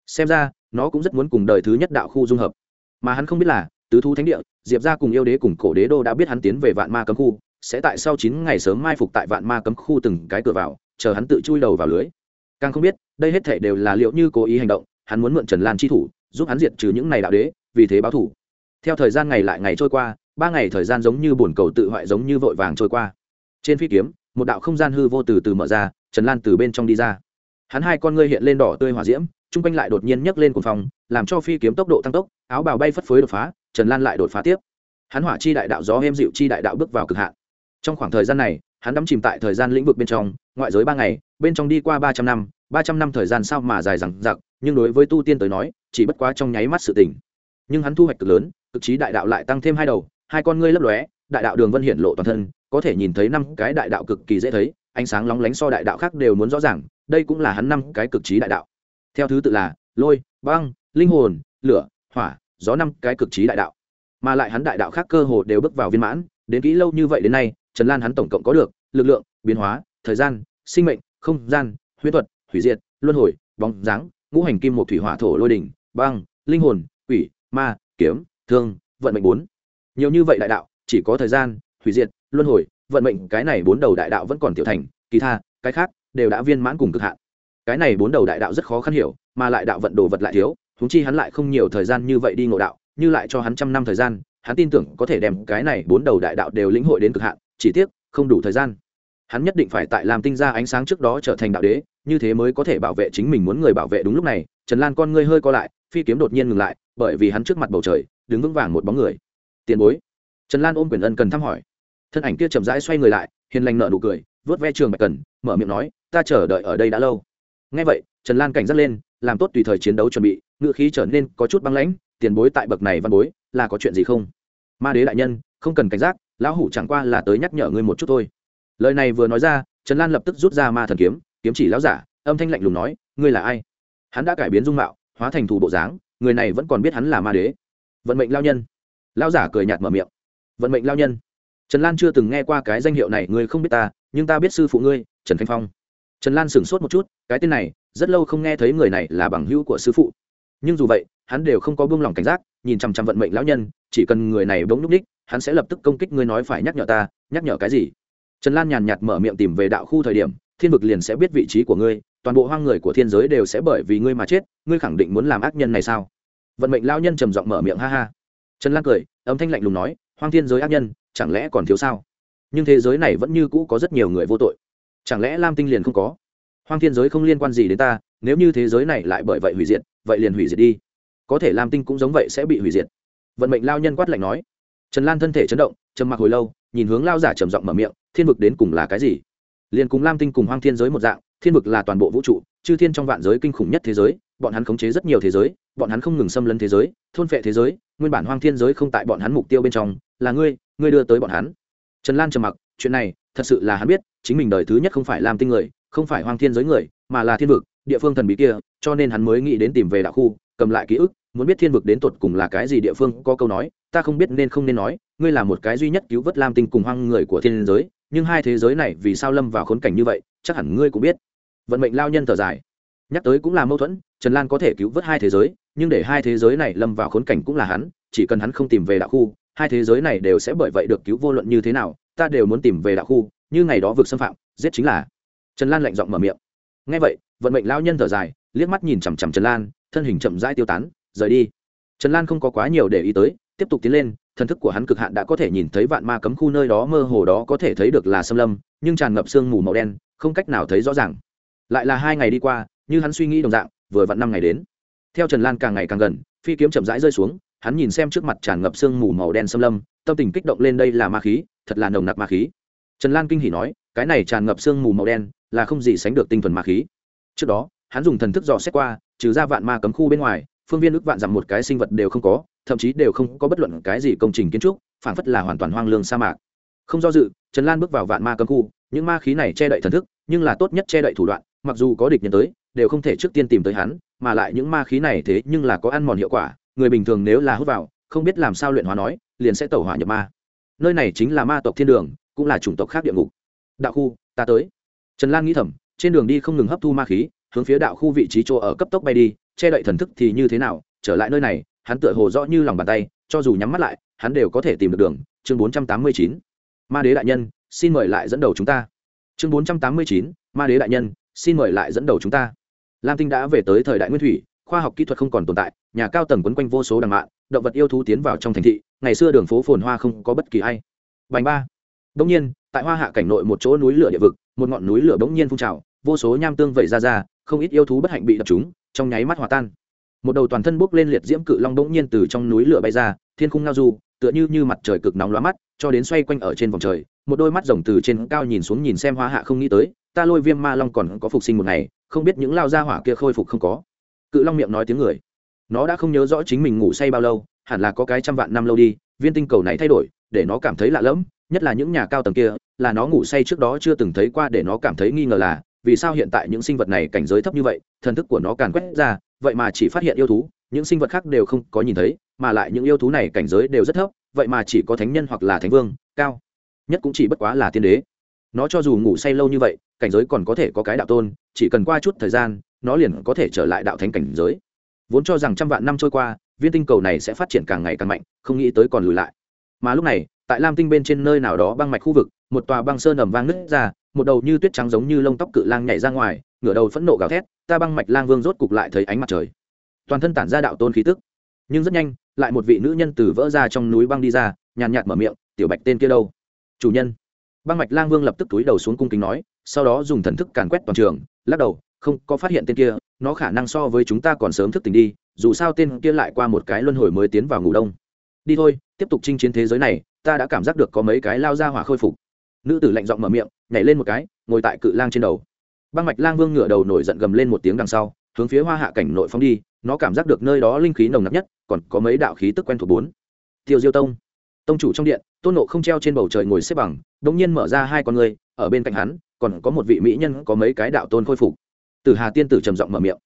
Xem ra, nó cũng rất muốn cùng đời thứ nhất đạo khu dung hợp. Mà hắn không biết là, tứ thu thánh địa, diệp ra cùng yêu đế cùng cổ đế đô đã biết hắn tiến về vạn ma cấm khu, sẽ tại sau chín ngày sớm mai phục tại vạn ma cấm khu từng cái cửa vào, chờ hắn tự chui đầu vào lưới. Càng không biết, đây hết thể đều là liệu như cố ý hành động, hắn muốn mượn trần lan chi thủ, giúp hắn diệt trừ những này đạo đế, vì thế báo thủ. Theo thời gian ngày lại ngày trôi qua, ba ngày thời gian giống như bồn cầu tự hoại giống như vội vàng trôi qua. Trên phi kiếm, một đạo không gian hư vô từ từ mở ra trần lan từ bên trong đi ra. Hắn hai con ngươi hiện lên đỏ tươi hỏa diễm, chung quanh lại đột nhiên nhấc lên cuồng phòng làm cho phi kiếm tốc độ tăng tốc, áo bào bay phất phới đột phá, trần lan lại đột phá tiếp. Hắn hỏa chi đại đạo gió êm dịu chi đại đạo bước vào cực hạn. Trong khoảng thời gian này, hắn đắm chìm tại thời gian lĩnh vực bên trong, ngoại giới ba ngày, bên trong đi qua ba trăm năm, ba trăm năm thời gian sao mà dài dằng dặc, nhưng đối với tu tiên tới nói, chỉ bất quá trong nháy mắt sự tỉnh nhưng hắn thu hoạch cực lớn, cực trí đại đạo lại tăng thêm hai đầu, hai con ngươi lấp lóe, đại đạo đường vân hiện lộ toàn thân, có thể nhìn thấy năm cái đại đạo cực kỳ dễ thấy ánh sáng lóng lánh so đại đạo khác đều muốn rõ ràng, đây cũng là hắn năm cái cực trí đại đạo. Theo thứ tự là lôi, băng, linh hồn, lửa, hỏa, gió năm cái cực trí đại đạo. Mà lại hắn đại đạo khác cơ hồ đều bước vào viên mãn, đến kỹ lâu như vậy đến nay, trần lan hắn tổng cộng có được lực lượng, biến hóa, thời gian, sinh mệnh, không gian, huyễn thuật, hủy diệt, luân hồi, bóng dáng, ngũ hành kim một thủy hỏa thổ lôi đỉnh, băng, linh hồn, quỷ, ma, kiếm, thương, vận mệnh bốn. Nhiều như vậy đại đạo, chỉ có thời gian, hủy diệt, luân hồi vận mệnh, cái này bốn đầu đại đạo vẫn còn tiểu thành, kỳ tha, cái khác đều đã viên mãn cùng cực hạn. Cái này bốn đầu đại đạo rất khó khăn hiểu, mà lại đạo vận đồ vật lại thiếu thúng chi hắn lại không nhiều thời gian như vậy đi ngộ đạo, như lại cho hắn trăm năm thời gian, hắn tin tưởng có thể đem cái này bốn đầu đại đạo đều lĩnh hội đến cực hạn, chỉ tiếc, không đủ thời gian. Hắn nhất định phải tại làm tinh ra ánh sáng trước đó trở thành đạo đế, như thế mới có thể bảo vệ chính mình muốn người bảo vệ đúng lúc này, trần lan con ngươi hơi co lại, phi kiếm đột nhiên ngừng lại, bởi vì hắn trước mặt bầu trời, đứng vững vàng một bóng người. Tiền bối. Trần lan ôm quyền ân cần thăm hỏi thân ảnh kia chậm rãi xoay người lại, hiền lành nợ nụ cười vớt ve trường bạch cần, mở miệng nói, ta chờ đợi ở đây đã lâu. Ngay vậy, trần lan cảnh giác lên, làm tốt tùy thời chiến đấu chuẩn bị ngự khí trở nên có chút băng lãnh, tiền bối tại bậc này văn bối, là có chuyện gì không? Ma đế đại nhân, không cần cảnh giác, lão hủ chẳng qua là tới nhắc nhở ngươi một chút thôi. Lời này vừa nói ra, trần lan lập tức rút ra ma thần kiếm kiếm chỉ lão giả, âm thanh lạnh lùng nói, ngươi là ai? Hắn đã cải biến dung mạo, hóa thành thủ bộ dáng, người này vẫn còn biết hắn là ma đế. Vận mệnh lao nhân. Lão giả cười nhạt mở miệng. Vận mệnh lao nhân trần lan chưa từng nghe qua cái danh hiệu này, ngươi không biết ta, nhưng ta biết sư phụ ngươi, trần Thanh phong. Trần lan sửng sốt một chút, cái tên này, rất lâu không nghe thấy người này là bằng hữu của sư phụ. Nhưng dù vậy, hắn đều không có buông lỏng cảnh giác, nhìn chằm chằm vận mệnh lão nhân, chỉ cần người này bỗng nhúc ních hắn sẽ lập tức công kích ngươi nói phải nhắc nhở ta, nhắc nhở cái gì? Trần lan nhàn nhạt mở miệng tìm về đạo khu thời điểm, thiên vực liền sẽ biết vị trí của ngươi, toàn bộ hoang người của thiên giới đều sẽ bởi vì ngươi mà chết, ngươi khẳng định muốn làm ác nhân này sao? Vận mệnh lao nhân trầm giọng mở miệng ha ha. Trần lan cười, âm thanh lạnh lùng nói, hoang thiên giới ác nhân chẳng lẽ còn thiếu sao? Nhưng thế giới này vẫn như cũ có rất nhiều người vô tội. Chẳng lẽ lam tinh liền không có? Hoang thiên giới không liên quan gì đến ta, nếu như thế giới này lại bởi vậy hủy diệt, vậy liền hủy diệt đi. Có thể lam tinh cũng giống vậy sẽ bị hủy diệt. Vận mệnh lao nhân quát lạnh nói. Trần lan thân thể chấn động, trầm mặc hồi lâu, nhìn hướng lao giả trầm giọng mở miệng, thiên vực đến cùng là cái gì? Liền cùng lam tinh cùng hoang thiên giới một dạng, thiên vực là toàn bộ vũ trụ, chư thiên trong vạn giới kinh khủng nhất thế giới, bọn hắn khống chế rất nhiều thế giới, bọn hắn không ngừng xâm lấn thế giới, thôn phệ thế giới, nguyên bản hoang thiên giới không tại bọn hắn mục tiêu bên trong, là ngươi ngươi đưa tới bọn hắn. Trần lan trầm mặc, chuyện này, thật sự là hắn biết, chính mình đời thứ nhất không phải làm tinh người, không phải hoang thiên giới người, mà là thiên vực, địa phương thần bí kia, cho nên hắn mới nghĩ đến tìm về đạo khu, cầm lại ký ức, muốn biết thiên vực đến tột cùng là cái gì địa phương, có câu nói, ta không biết nên không nên nói, ngươi là một cái duy nhất cứu vớt lam tinh cùng hoang người của thiên giới, nhưng hai thế giới này vì sao lâm vào khốn cảnh như vậy, chắc hẳn ngươi cũng biết. Vận mệnh lao nhân thở dài. Nhắc tới cũng là mâu thuẫn, trần lan có thể cứu vớt hai thế giới, nhưng để hai thế giới này lâm vào khốn cảnh cũng là hắn, chỉ cần hắn không tìm về đạo khu hai thế giới này đều sẽ bởi vậy được cứu vô luận như thế nào, ta đều muốn tìm về đạo khu, như ngày đó vượt xâm phạm, giết chính là. Trần lan lạnh giọng mở miệng. Ngay vậy, vận mệnh lao nhân thở dài, liếc mắt nhìn chằm chằm trần lan, thân hình chậm rãi tiêu tán, rời đi. Trần lan không có quá nhiều để ý tới, tiếp tục tiến lên, thần thức của hắn cực hạn đã có thể nhìn thấy vạn ma cấm khu nơi đó mơ hồ đó có thể thấy được là xâm lâm, nhưng tràn ngập sương mù màu đen, không cách nào thấy rõ ràng. Lại là hai ngày đi qua, như hắn suy nghĩ đồng dạng, vừa vặn năm ngày đến. Theo trần lan càng ngày càng gần, phi kiếm chậm rãi rơi xuống hắn nhìn xem trước mặt tràn ngập sương mù màu đen xâm lâm, tâm tình kích động lên đây là ma khí, thật là nồng nặc ma khí. Trần lan kinh hỉ nói, cái này tràn ngập sương mù màu đen là không gì sánh được tinh thuần ma khí. Trước đó, hắn dùng thần thức dò xét qua, trừ ra vạn ma cấm khu bên ngoài, phương viên ước vạn dặm một cái sinh vật đều không có, thậm chí đều không có bất luận cái gì công trình kiến trúc phản phất là hoàn toàn hoang lương sa mạc. Không do dự, trần lan bước vào vạn ma cấm khu, những ma khí này che đậy thần thức, nhưng là tốt nhất che đậy thủ đoạn, mặc dù có địch nhân tới, đều không thể trước tiên tìm tới hắn, mà lại những ma khí này thế nhưng là có ăn mòn hiệu quả người bình thường nếu là hút vào, không biết làm sao luyện hóa nói, liền sẽ tẩu hỏa nhập ma. Nơi này chính là ma tộc thiên đường, cũng là chủng tộc khác địa ngục. Đạo khu, ta tới. Trần lan nghĩ thầm, trên đường đi không ngừng hấp thu ma khí, hướng phía đạo khu vị trí chỗ ở cấp tốc bay đi, che đậy thần thức thì như thế nào, trở lại nơi này, hắn tựa hồ rõ như lòng bàn tay, cho dù nhắm mắt lại, hắn đều có thể tìm được đường. Chương bốn trăm tám mươi chín, ma đế đại nhân, xin mời lại dẫn đầu chúng ta. Chương bốn trăm tám mươi chín, ma đế đại nhân, xin mời lại dẫn đầu chúng ta. Lam tinh đã về tới thời đại nguyên thủy khoa học kỹ thuật không còn tồn tại, nhà cao tầng quấn quanh vô số đằng mạn động vật yêu thú tiến vào trong thành thị, ngày xưa đường phố phồn hoa không có bất kỳ ai. Bành ba. Đông nhiên, tại hoa hạ cảnh nội một chỗ núi lửa địa vực, một ngọn núi lửa bỗng nhiên phun trào, vô số nham tương vẩy ra ra, không ít yêu thú bất hạnh bị đập chúng, trong nháy mắt hòa tan. Một đầu toàn thân bốc lên liệt diễm cự long bỗng nhiên từ trong núi lửa bay ra, thiên khung ngao du, tựa như như mặt trời cực nóng lóa mắt, cho đến xoay quanh ở trên vòng trời, một đôi mắt rồng từ trên cao nhìn xuống nhìn xem hoa hạ không nghĩ tới, ta lôi viêm ma long còn có phục sinh một ngày, không biết những lao gia hỏa kia khôi phục không có cự long miệng nói tiếng người. Nó đã không nhớ rõ chính mình ngủ say bao lâu, hẳn là có cái trăm vạn năm lâu đi, viên tinh cầu này thay đổi, để nó cảm thấy lạ lẫm, nhất là những nhà cao tầng kia, là nó ngủ say trước đó chưa từng thấy qua để nó cảm thấy nghi ngờ là, vì sao hiện tại những sinh vật này cảnh giới thấp như vậy, thần thức của nó càn quét ra, vậy mà chỉ phát hiện yêu thú, những sinh vật khác đều không có nhìn thấy, mà lại những yêu thú này cảnh giới đều rất thấp, vậy mà chỉ có thánh nhân hoặc là thánh vương, cao. Nhất cũng chỉ bất quá là tiên đế. Nó cho dù ngủ say lâu như vậy, cảnh giới còn có thể có cái đạo tôn, chỉ cần qua chút thời gian nó liền có thể trở lại đạo thánh cảnh giới. Vốn cho rằng trăm vạn năm trôi qua, viên tinh cầu này sẽ phát triển càng ngày càng mạnh, không nghĩ tới còn lùi lại. Mà lúc này, tại lam tinh bên trên nơi nào đó băng mạch khu vực, một tòa băng sơn ẩm vang nứt ra, một đầu như tuyết trắng giống như lông tóc cự lang nhảy ra ngoài, ngửa đầu phẫn nộ gào thét, ta băng mạch lang vương rốt cục lại thấy ánh mặt trời. Toàn thân tản ra đạo tôn khí tức. Nhưng rất nhanh, lại một vị nữ nhân từ vỡ ra trong núi băng đi ra, nhàn nhạt mở miệng, tiểu bạch tên kia đâu? Chủ nhân. Băng mạch lang vương lập tức túi đầu xuống cung kính nói, sau đó dùng thần thức càn quét toàn trường, lắc đầu không có phát hiện tên kia, nó khả năng so với chúng ta còn sớm thức tỉnh đi, dù sao tên kia lại qua một cái luân hồi mới tiến vào ngủ đông. Đi thôi, tiếp tục chinh chiến thế giới này, ta đã cảm giác được có mấy cái lao ra hỏa khôi phục. Nữ tử lạnh giọng mở miệng, nhảy lên một cái, ngồi tại cự lang trên đầu. Băng mạch lang vương ngửa đầu nổi giận gầm lên một tiếng đằng sau, hướng phía hoa hạ cảnh nội phóng đi, nó cảm giác được nơi đó linh khí nồng nặc nhất, còn có mấy đạo khí tức quen thuộc bốn. Tiêu diêu tông. Tông chủ trong điện, tôn nộ không treo trên bầu trời ngồi xếp bằng đ ỗ n g nhiên mở ra hai con người, ở bên cạnh hắn, còn có một vị mỹ nhân có mấy cái đạo tôn khôi phục. Tử hà tiên tử trầm giọng mở miệng.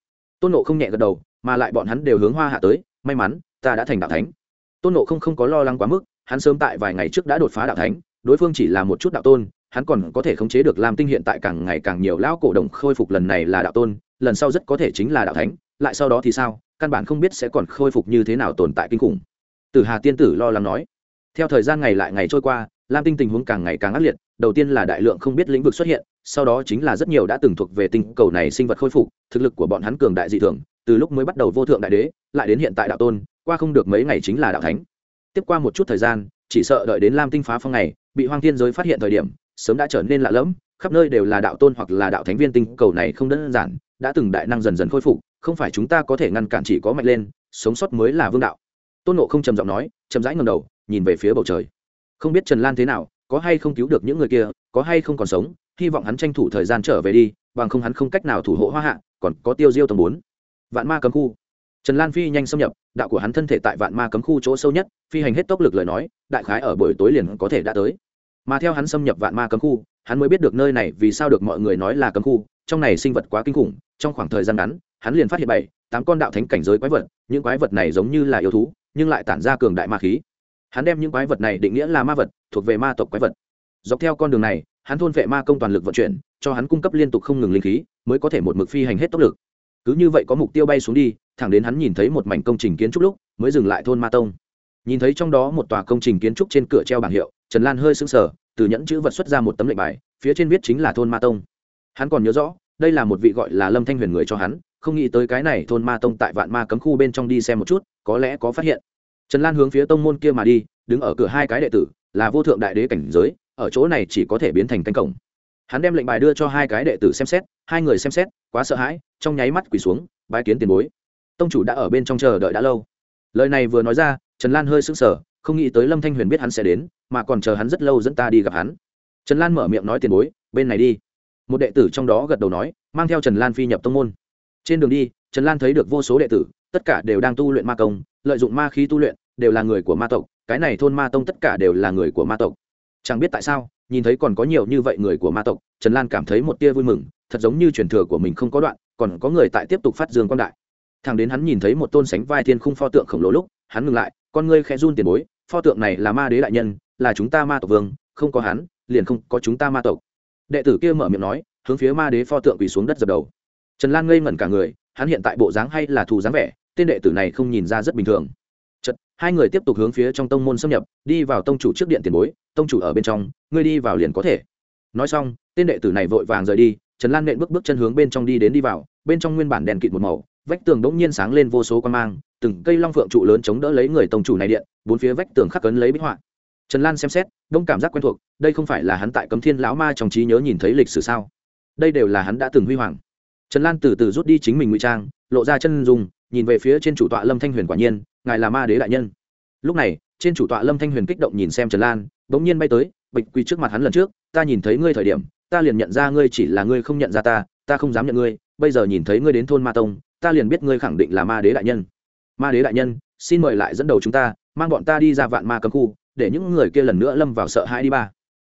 Tôn nộ không nhẹ gật đầu, mà lại bọn hắn đều hướng hoa hạ tới, may mắn, ta đã thành đạo thánh. Tôn nộ không không có lo lắng quá mức, hắn sớm tại vài ngày trước đã đột phá đạo thánh, đối phương chỉ là một chút đạo tôn, hắn còn có thể khống chế được lam tinh hiện tại càng ngày càng nhiều lão cổ đồng khôi phục lần này là đạo tôn, lần sau rất có thể chính là đạo thánh, lại sau đó thì sao, căn bản không biết sẽ còn khôi phục như thế nào tồn tại kinh khủng. Tử hà tiên tử lo lắng nói. Theo thời gian ngày lại ngày trôi qua, lam tinh tình huống càng ngày càng ác liệt đầu tiên là đại lượng không biết lĩnh vực xuất hiện, sau đó chính là rất nhiều đã từng thuộc về tinh cầu này sinh vật khôi phục, thực lực của bọn hắn cường đại dị thường, từ lúc mới bắt đầu vô thượng đại đế, lại đến hiện tại đạo tôn, qua không được mấy ngày chính là đạo thánh. Tiếp qua một chút thời gian, chỉ sợ đợi đến lam tinh phá phong này, bị hoang thiên giới phát hiện thời điểm, sớm đã trở nên lạ lẫm, khắp nơi đều là đạo tôn hoặc là đạo thánh viên tinh cầu này không đơn giản, đã từng đại năng dần dần khôi phục, không phải chúng ta có thể ngăn cản chỉ có mạnh lên, sống sót mới là vương đạo. Tôn nộ không trầm giọng nói, chậm rãi ngầm đầu, nhìn về phía bầu trời. Không biết trần lan thế nào có hay không cứu được những người kia, có hay không còn sống, hy vọng hắn tranh thủ thời gian trở về đi, bằng không hắn không cách nào thủ hộ hoa hạ, còn có tiêu diêu tầng bốn. Vạn ma cấm khu. Trần lan phi nhanh xâm nhập, đạo của hắn thân thể tại vạn ma cấm khu chỗ sâu nhất, phi hành hết tốc lực lời nói, đại khái ở buổi tối liền có thể đã tới. Mà theo hắn xâm nhập vạn ma cấm khu, hắn mới biết được nơi này vì sao được mọi người nói là cấm khu, trong này sinh vật quá kinh khủng, trong khoảng thời gian ngắn, hắn liền phát hiện bảy, tám con đạo thánh cảnh giới quái vật, những quái vật này giống như là yêu thú, nhưng lại tản ra cường đại ma khí hắn đem những quái vật này định nghĩa là ma vật, thuộc về ma tộc quái vật. Dọc theo con đường này, hắn thôn vệ ma công toàn lực vận chuyển, cho hắn cung cấp liên tục không ngừng linh khí, mới có thể một mực phi hành hết tốc lực. Cứ như vậy có mục tiêu bay xuống đi, thẳng đến hắn nhìn thấy một mảnh công trình kiến trúc lúc, mới dừng lại thôn ma tông. Nhìn thấy trong đó một tòa công trình kiến trúc trên cửa treo bảng hiệu, trần lan hơi sững sờ, từ nhẫn chữ vật xuất ra một tấm lệnh bài, phía trên viết chính là thôn ma tông. Hắn còn nhớ rõ, đây là một vị gọi là lâm thanh huyền người cho hắn, không nghĩ tới cái này thôn ma tông tại vạn ma cấm khu bên trong đi xem một chút, có lẽ có phát hiện trần lan hướng phía tông môn kia mà đi, đứng ở cửa hai cái đệ tử, là vô thượng đại đế cảnh giới, ở chỗ này chỉ có thể biến thành canh cổng. Hắn đem lệnh bài đưa cho hai cái đệ tử xem xét, hai người xem xét, quá sợ hãi, trong nháy mắt quỳ xuống, bái kiến tiền bối. Tông chủ đã ở bên trong chờ đợi đã lâu. Lời này vừa nói ra, trần lan hơi sững sờ, không nghĩ tới lâm thanh huyền biết hắn sẽ đến, mà còn chờ hắn rất lâu dẫn ta đi gặp hắn. Trần lan mở miệng nói, tiền bối, bên này đi. Một đệ tử trong đó gật đầu nói, mang theo trần lan phi nhập tông môn. Trên đường đi, trần lan thấy được vô số đệ tử, tất cả đều đang tu luyện ma công lợi dụng ma khí tu luyện, đều là người của ma tộc, cái này thôn ma tông tất cả đều là người của ma tộc. Chẳng biết tại sao, nhìn thấy còn có nhiều như vậy người của ma tộc, trần lan cảm thấy một tia vui mừng, thật giống như truyền thừa của mình không có đoạn, còn có người tại tiếp tục phát dương quan đại. Thằng đến hắn nhìn thấy một tôn sánh vai thiên khung pho tượng khổng lồ lúc, hắn ngừng lại, con ngươi khẽ run tiền bối, pho tượng này là ma đế đại nhân, là chúng ta ma tộc vương, không có hắn, liền không có chúng ta ma tộc. Đệ tử kia mở miệng nói, hướng phía ma đế pho tượng quỳ xuống đất dập đầu. Trần lan ngây ngẩn cả người, hắn hiện tại bộ dáng hay là thù dáng vẻ tên đệ tử này không nhìn ra rất bình thường. Chật, hai người tiếp tục hướng phía trong tông môn xâm nhập đi vào tông chủ trước điện tiền bối tông chủ ở bên trong ngươi đi vào liền có thể. Nói xong tên đệ tử này vội vàng rời đi trần lan nện bước bước chân hướng bên trong đi đến đi vào bên trong nguyên bản đèn kịt một màu vách tường đống nhiên sáng lên vô số quan mang từng cây long phượng trụ lớn chống đỡ lấy người tông chủ này điện bốn phía vách tường khắc cấn lấy bích họa. Trần lan xem xét đông cảm giác quen thuộc đây không phải là hắn tại cấm thiên lão ma trong trí nhớ nhìn thấy lịch sử sao? Đây đều là hắn đã từng huy hoàng. Trần lan từ từ rút đi chính mình ngụy trang lộ ra chân dùng nhìn về phía trên chủ tọa lâm thanh huyền quả nhiên, ngài là ma đế đại nhân. Lúc này, trên chủ tọa lâm thanh huyền kích động nhìn xem trần lan, bỗng nhiên bay tới, bịch quỳ trước mặt hắn lần trước, ta nhìn thấy ngươi thời điểm, ta liền nhận ra ngươi chỉ là ngươi không nhận ra ta ta không dám nhận ngươi, bây giờ nhìn thấy ngươi đến thôn ma tông, ta liền biết ngươi khẳng định là ma đế đại nhân. Ma đế đại nhân, xin mời lại dẫn đầu chúng ta, mang bọn ta đi ra vạn ma cấm khu, để những người kia lần nữa lâm vào sợ hãi đi ba.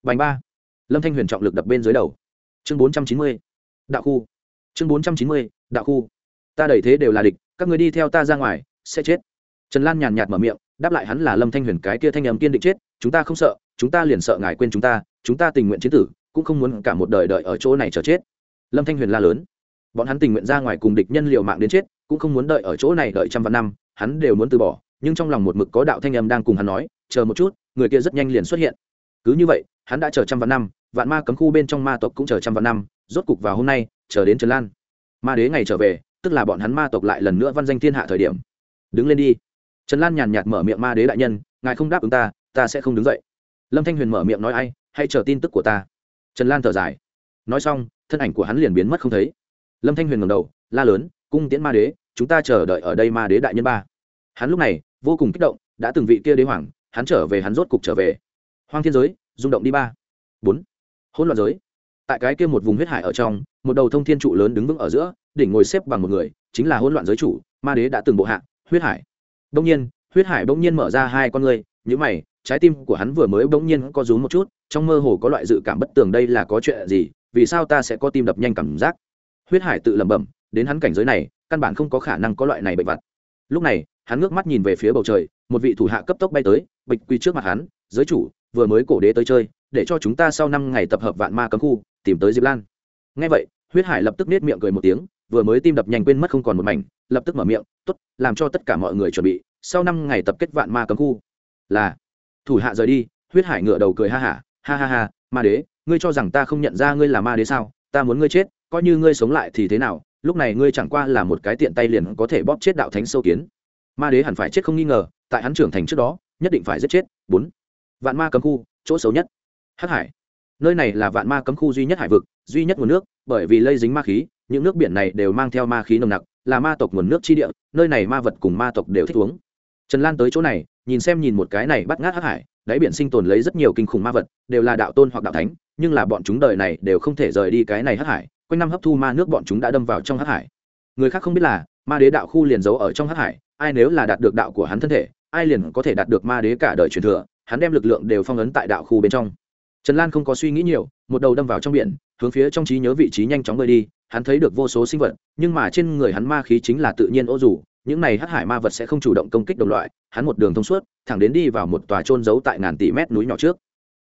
Bành ba. Lâm thanh huyền trọng lực đập bên dưới đầu. Chương bốn trăm chín mươi, đạo khu. Chương bốn trăm chín mươi, đạo khu. Ta đẩy thế đều là địch các người đi theo ta ra ngoài, sẽ chết. Trần lan nhàn nhạt mở miệng, đáp lại hắn là lâm thanh huyền cái kia thanh âm kiên định chết, chúng ta không sợ, chúng ta liền sợ ngài quên chúng ta chúng ta tình nguyện chiến tử, cũng không muốn cả một đời đợi ở chỗ này chờ chết. Lâm thanh huyền la lớn. Bọn hắn tình nguyện ra ngoài cùng địch nhân liều mạng đến chết, cũng không muốn đợi ở chỗ này đợi trăm vạn năm, hắn đều muốn từ bỏ, nhưng trong lòng một mực có đạo thanh âm đang cùng hắn nói, chờ một chút, người kia rất nhanh liền xuất hiện. Cứ như vậy, hắn đã chờ trăm vạn năm, vạn ma cấm khu bên trong ma tộc cũng chờ trăm vạn năm, rốt cục vào hôm nay, chờ đến trần lan. Ma đế ngày trở về tức là bọn hắn ma tộc lại lần nữa văn danh thiên hạ thời điểm. Đứng lên đi. Trần lan nhàn nhạt mở miệng ma đế đại nhân, ngài không đáp ứng ta ta sẽ không đứng dậy. Lâm thanh huyền mở miệng nói ai hay chờ tin tức của ta. Trần lan thở dài. Nói xong, thân ảnh của hắn liền biến mất không thấy. Lâm thanh huyền ngầm đầu, la lớn, cung tiễn ma đế, chúng ta chờ đợi ở đây ma đế đại nhân ba. Hắn lúc này, vô cùng kích động, đã từng vị kia đế hoàng, hắn trở về hắn rốt cục trở về. Hoang thiên giới, rung động đi ba. Bốn. Hỗn loạn giới tại cái kia một vùng huyết hải ở trong, một đầu thông thiên trụ lớn đứng vững ở giữa, đỉnh ngồi xếp bằng một người, chính là hỗn loạn giới chủ, ma đế đã từng bộ hạ, huyết hải. Đông nhiên, huyết hải bỗng nhiên mở ra hai con người nhữ mày, trái tim của hắn vừa mới bỗng nhiên có rú một chút, trong mơ hồ có loại dự cảm bất tường đây là có chuyện gì, vì sao ta sẽ có tim đập nhanh cảm giác? Huyết hải tự lẩm bẩm, đến hắn cảnh giới này, căn bản không có khả năng có loại này bệnh vặt. Lúc này, hắn ngước mắt nhìn về phía bầu trời, một vị thủ hạ cấp tốc bay tới, bịch quy trước mặt hắn, giới chủ, vừa mới cổ đế tới chơi để cho chúng ta sau năm ngày tập hợp vạn ma cấm khu tìm tới diệp lan. Ngay vậy huyết hải lập tức nết miệng cười một tiếng vừa mới tim đập nhanh quên mất không còn một mảnh lập tức mở miệng t ố t làm cho tất cả mọi người chuẩn bị sau năm ngày tập kết vạn ma cấm khu. Là. Thủ hạ rời đi huyết hải ngựa đầu cười ha hả ha, ha ha ha ma đế ngươi cho rằng ta không nhận ra ngươi là ma đế sao? Ta muốn ngươi chết coi như ngươi sống lại thì thế nào lúc này ngươi chẳng qua là một cái tiện tay liền có thể bóp chết đạo thánh sâu kiến. Ma đế hẳn phải chết không nghi ngờ tại hắn trưởng thành trước đó nhất định phải giết chết. Bốn. Vạn ma cấm khu chỗ xấu nhất hắc hải. Nơi này là vạn ma cấm khu duy nhất hải vực, duy nhất nguồn nước, bởi vì lây dính ma khí, những nước biển này đều mang theo ma khí nồng nặc, là ma tộc nguồn nước chi địa, nơi này ma vật cùng ma tộc đều thích uống. Trần lan tới chỗ này, nhìn xem nhìn một cái này bắt ngát hắc hải, đáy biển sinh tồn lấy rất nhiều kinh khủng ma vật, đều là đạo tôn hoặc đạo thánh, nhưng là bọn chúng đời này đều không thể rời đi cái này hắc hải, quanh năm hấp thu ma nước bọn chúng đã đâm vào trong hắc hải. Người khác không biết là, ma đế đạo khu liền giấu ở trong hắc hải, ai nếu là đạt được đạo của hắn thân thể, ai liền có thể đạt được ma đế cả đời truyền thừa, hắn đem lực lượng đều phong ấn tại đạo khu bên trong trần lan không có suy nghĩ nhiều, một đầu đâm vào trong biển, hướng phía trong trí nhớ vị trí nhanh chóng bơi đi, hắn thấy được vô số sinh vật, nhưng mà trên người hắn ma khí chính là tự nhiên ô dù, những này hắc hải ma vật sẽ không chủ động công kích đồng loại, hắn một đường thông suốt, thẳng đến đi vào một tòa trôn giấu tại ngàn tỷ mét núi nhỏ trước.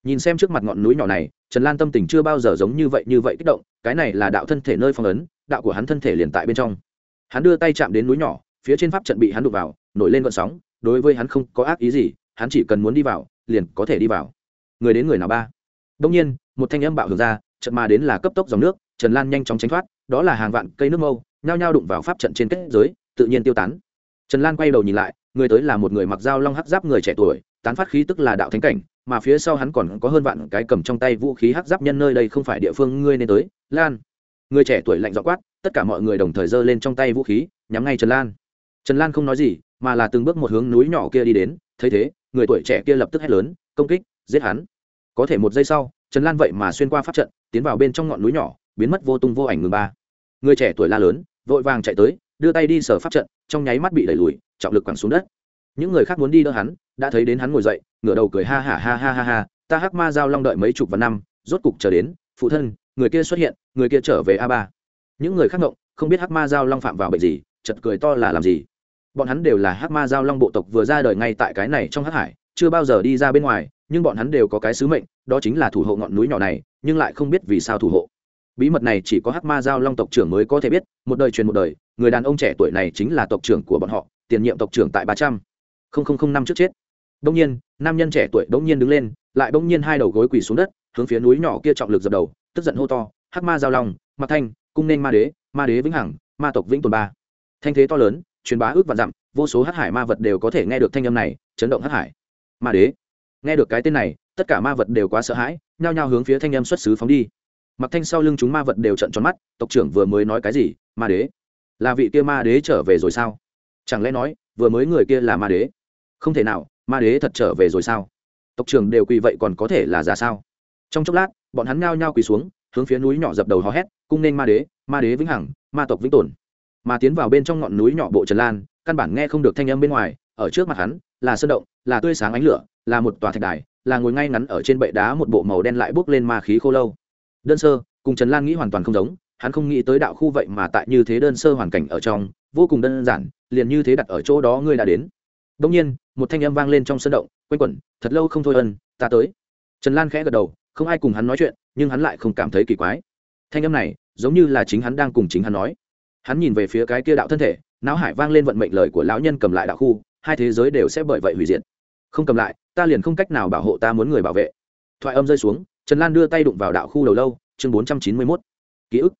Nhìn xem trước mặt ngọn núi nhỏ này, trần lan tâm tình chưa bao giờ giống như vậy như vậy kích động, cái này là đạo thân thể nơi phong ấn, đạo của hắn thân thể liền tại bên trong. Hắn đưa tay chạm đến núi nhỏ, phía trên pháp trận bị hắn đục vào, nổi lên vận sóng, đối với hắn không có ác ý gì, hắn chỉ cần muốn đi vào, liền có thể đi vào. Người đến người nào ba? Đông nhiên, một thanh âm bạo hưởng ra trận mà đến là cấp tốc dòng nước, trần lan nhanh chóng tránh thoát, đó là hàng vạn cây nước mâu, nhao nhao đụng vào pháp trận trên kết giới, tự nhiên tiêu tán. Trần lan quay đầu nhìn lại, người tới là một người mặc dao long hắc giáp người trẻ tuổi, tán phát khí tức là đạo thánh cảnh, mà phía sau hắn còn có hơn vạn cái cầm trong tay vũ khí hắc giáp nhân nơi đây không phải địa phương ngươi nên tới, lan. Người trẻ tuổi lạnh giọng quát, tất cả mọi người đồng thời giơ lên trong tay vũ khí, nhắm ngay trần lan. Trần lan không nói gì, mà là từng bước một hướng núi nhỏ kia đi đến, thấy thế, người tuổi trẻ kia lập tức hét lớn, công kích, giết hắn! Có thể một giây sau, trần lan vậy mà xuyên qua pháp trận, tiến vào bên trong ngọn núi nhỏ, biến mất vô tung vô ảnh ngừng ba. Người trẻ tuổi la lớn, vội vàng chạy tới, đưa tay đi sở pháp trận, trong nháy mắt bị đẩy lùi, trọng lực quẳng xuống đất. Những người khác muốn đi đỡ hắn, đã thấy đến hắn ngồi dậy, ngửa đầu cười ha ha ha ha ha ha, ta hắc ma giao long đợi mấy chục vạn năm, rốt cục chờ đến, phụ thân, người kia xuất hiện, người kia trở về a ba. Những người khác ngộng, không biết hắc ma giao long phạm vào bệnh gì chật cười to là làm gì? Bọn hắn đều là hắc ma giao long bộ tộc vừa ra đời ngay tại cái này trong hắc hải, chưa bao giờ đi ra bên ngoài nhưng bọn hắn đều có cái sứ mệnh, đó chính là thủ hộ ngọn núi nhỏ này, nhưng lại không biết vì sao thủ hộ. Bí mật này chỉ có hắc ma giao long tộc trưởng mới có thể biết, một đời truyền một đời, người đàn ông trẻ tuổi này chính là tộc trưởng của bọn họ, tiền nhiệm tộc trưởng tại ba trăm. Linh năm trước chết. Đông nhiên, nam nhân trẻ tuổi đông nhiên đứng lên, lại đông nhiên hai đầu gối quỳ xuống đất, hướng phía núi nhỏ kia trọng lực dập đầu, tức giận hô to, hắc ma giao long mặt thanh, cung nên ma đế ma đế vĩnh hằng, ma tộc vĩnh tồn ba. Thanh thế to lớn, truyền bá ước và dặm, vô số hắc hải ma vật đều có thể nghe được thanh âm này, chấn động hắc hải. Ma đế nghe được cái tên này, tất cả ma vật đều quá sợ hãi, nhao nhao hướng phía thanh âm xuất xứ phóng đi. Mặc thanh sau lưng chúng ma vật đều trận tròn mắt, tộc trưởng vừa mới nói cái gì? Ma đế. Là vị kia ma đế trở về rồi sao? Chẳng lẽ nói, vừa mới người kia là ma đế? Không thể nào, ma đế thật trở về rồi sao? Tộc trưởng đều quỳ vậy còn có thể là giả sao? Trong chốc lát, bọn hắn ngao nhao quỳ xuống, hướng phía núi nhỏ dập đầu hò hét, cung nên ma đế ma đế vĩnh hằng, ma tộc vĩnh tồn. Mà tiến vào bên trong ngọn núi nhỏ bộ trần lan, căn bản nghe không được thanh âm bên ngoài, ở trước mặt hắn, là sơn động, là tươi sáng ánh lửa là một tòa thạch đài, là ngồi ngay ngắn ở trên bệ đá một bộ màu đen lại bốc lên ma khí khô lâu. Đơn sơ, cùng trần lan nghĩ hoàn toàn không giống, hắn không nghĩ tới đạo khu vậy mà tại như thế đơn sơ hoàn cảnh ở trong, vô cùng đơn giản, liền như thế đặt ở chỗ đó ngươi đã đến. Đông nhiên, một thanh âm vang lên trong sân động, quanh quẩn, thật lâu không thôi ân, ta tới. Trần lan khẽ gật đầu, không ai cùng hắn nói chuyện, nhưng hắn lại không cảm thấy kỳ quái. Thanh âm này, giống như là chính hắn đang cùng chính hắn nói. Hắn nhìn về phía cái kia đạo thân thể, não hải vang lên vận mệnh lời của lão nhân cầm lại đạo khu, hai thế giới đều sẽ bởi vậy hủy diệt không cầm lại, ta liền không cách nào bảo hộ ta muốn người bảo vệ. Thoại âm rơi xuống, trần lan đưa tay đụng vào đạo khu đầu lâu, chương bốn trăm chín mươi mốt. Ký ức.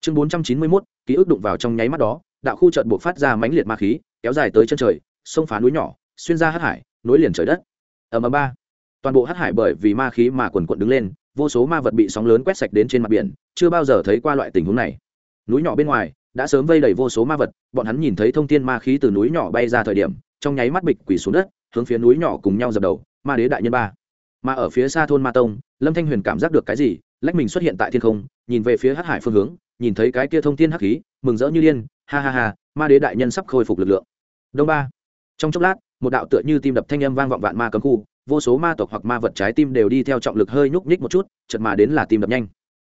Chương bốn trăm chín mươi mốt, ký ức đụng vào trong nháy mắt đó, đạo khu trợn buộc phát ra mãnh liệt ma khí, kéo dài tới chân trời, sông phá núi nhỏ, xuyên ra hát hải, nối liền trời đất. Ở ầm ba. Toàn bộ hát hải bởi vì ma khí mà quần quận đứng lên, vô số ma vật bị sóng lớn quét sạch đến trên mặt biển, chưa bao giờ thấy qua loại tình huống này. Núi nhỏ bên ngoài, đã sớm vây đầy vô số ma vật, bọn hắn nhìn thấy thông tin ma khí từ núi nhỏ bay ra thời điểm, trong nháy mắt bịch quỳ xuống đất hướng phía núi nhỏ cùng nhau dập đầu, ma đế đại nhân ba. Mà ở phía xa thôn ma tông, lâm thanh huyền cảm giác được cái gì, lách mình xuất hiện tại thiên không, nhìn về phía hát hải phương hướng, nhìn thấy cái kia thông thiên hắc khí, mừng rỡ như điên, ha ha ha, ma đế đại nhân sắp khôi phục lực lượng. Đông ba. Trong chốc lát, một đạo tựa như tim đập thanh âm vang vọng vạn ma cấm khu, vô số ma tộc hoặc ma vật trái tim đều đi theo trọng lực hơi nhúc nhích một chút chật mà đến là tim đập nhanh.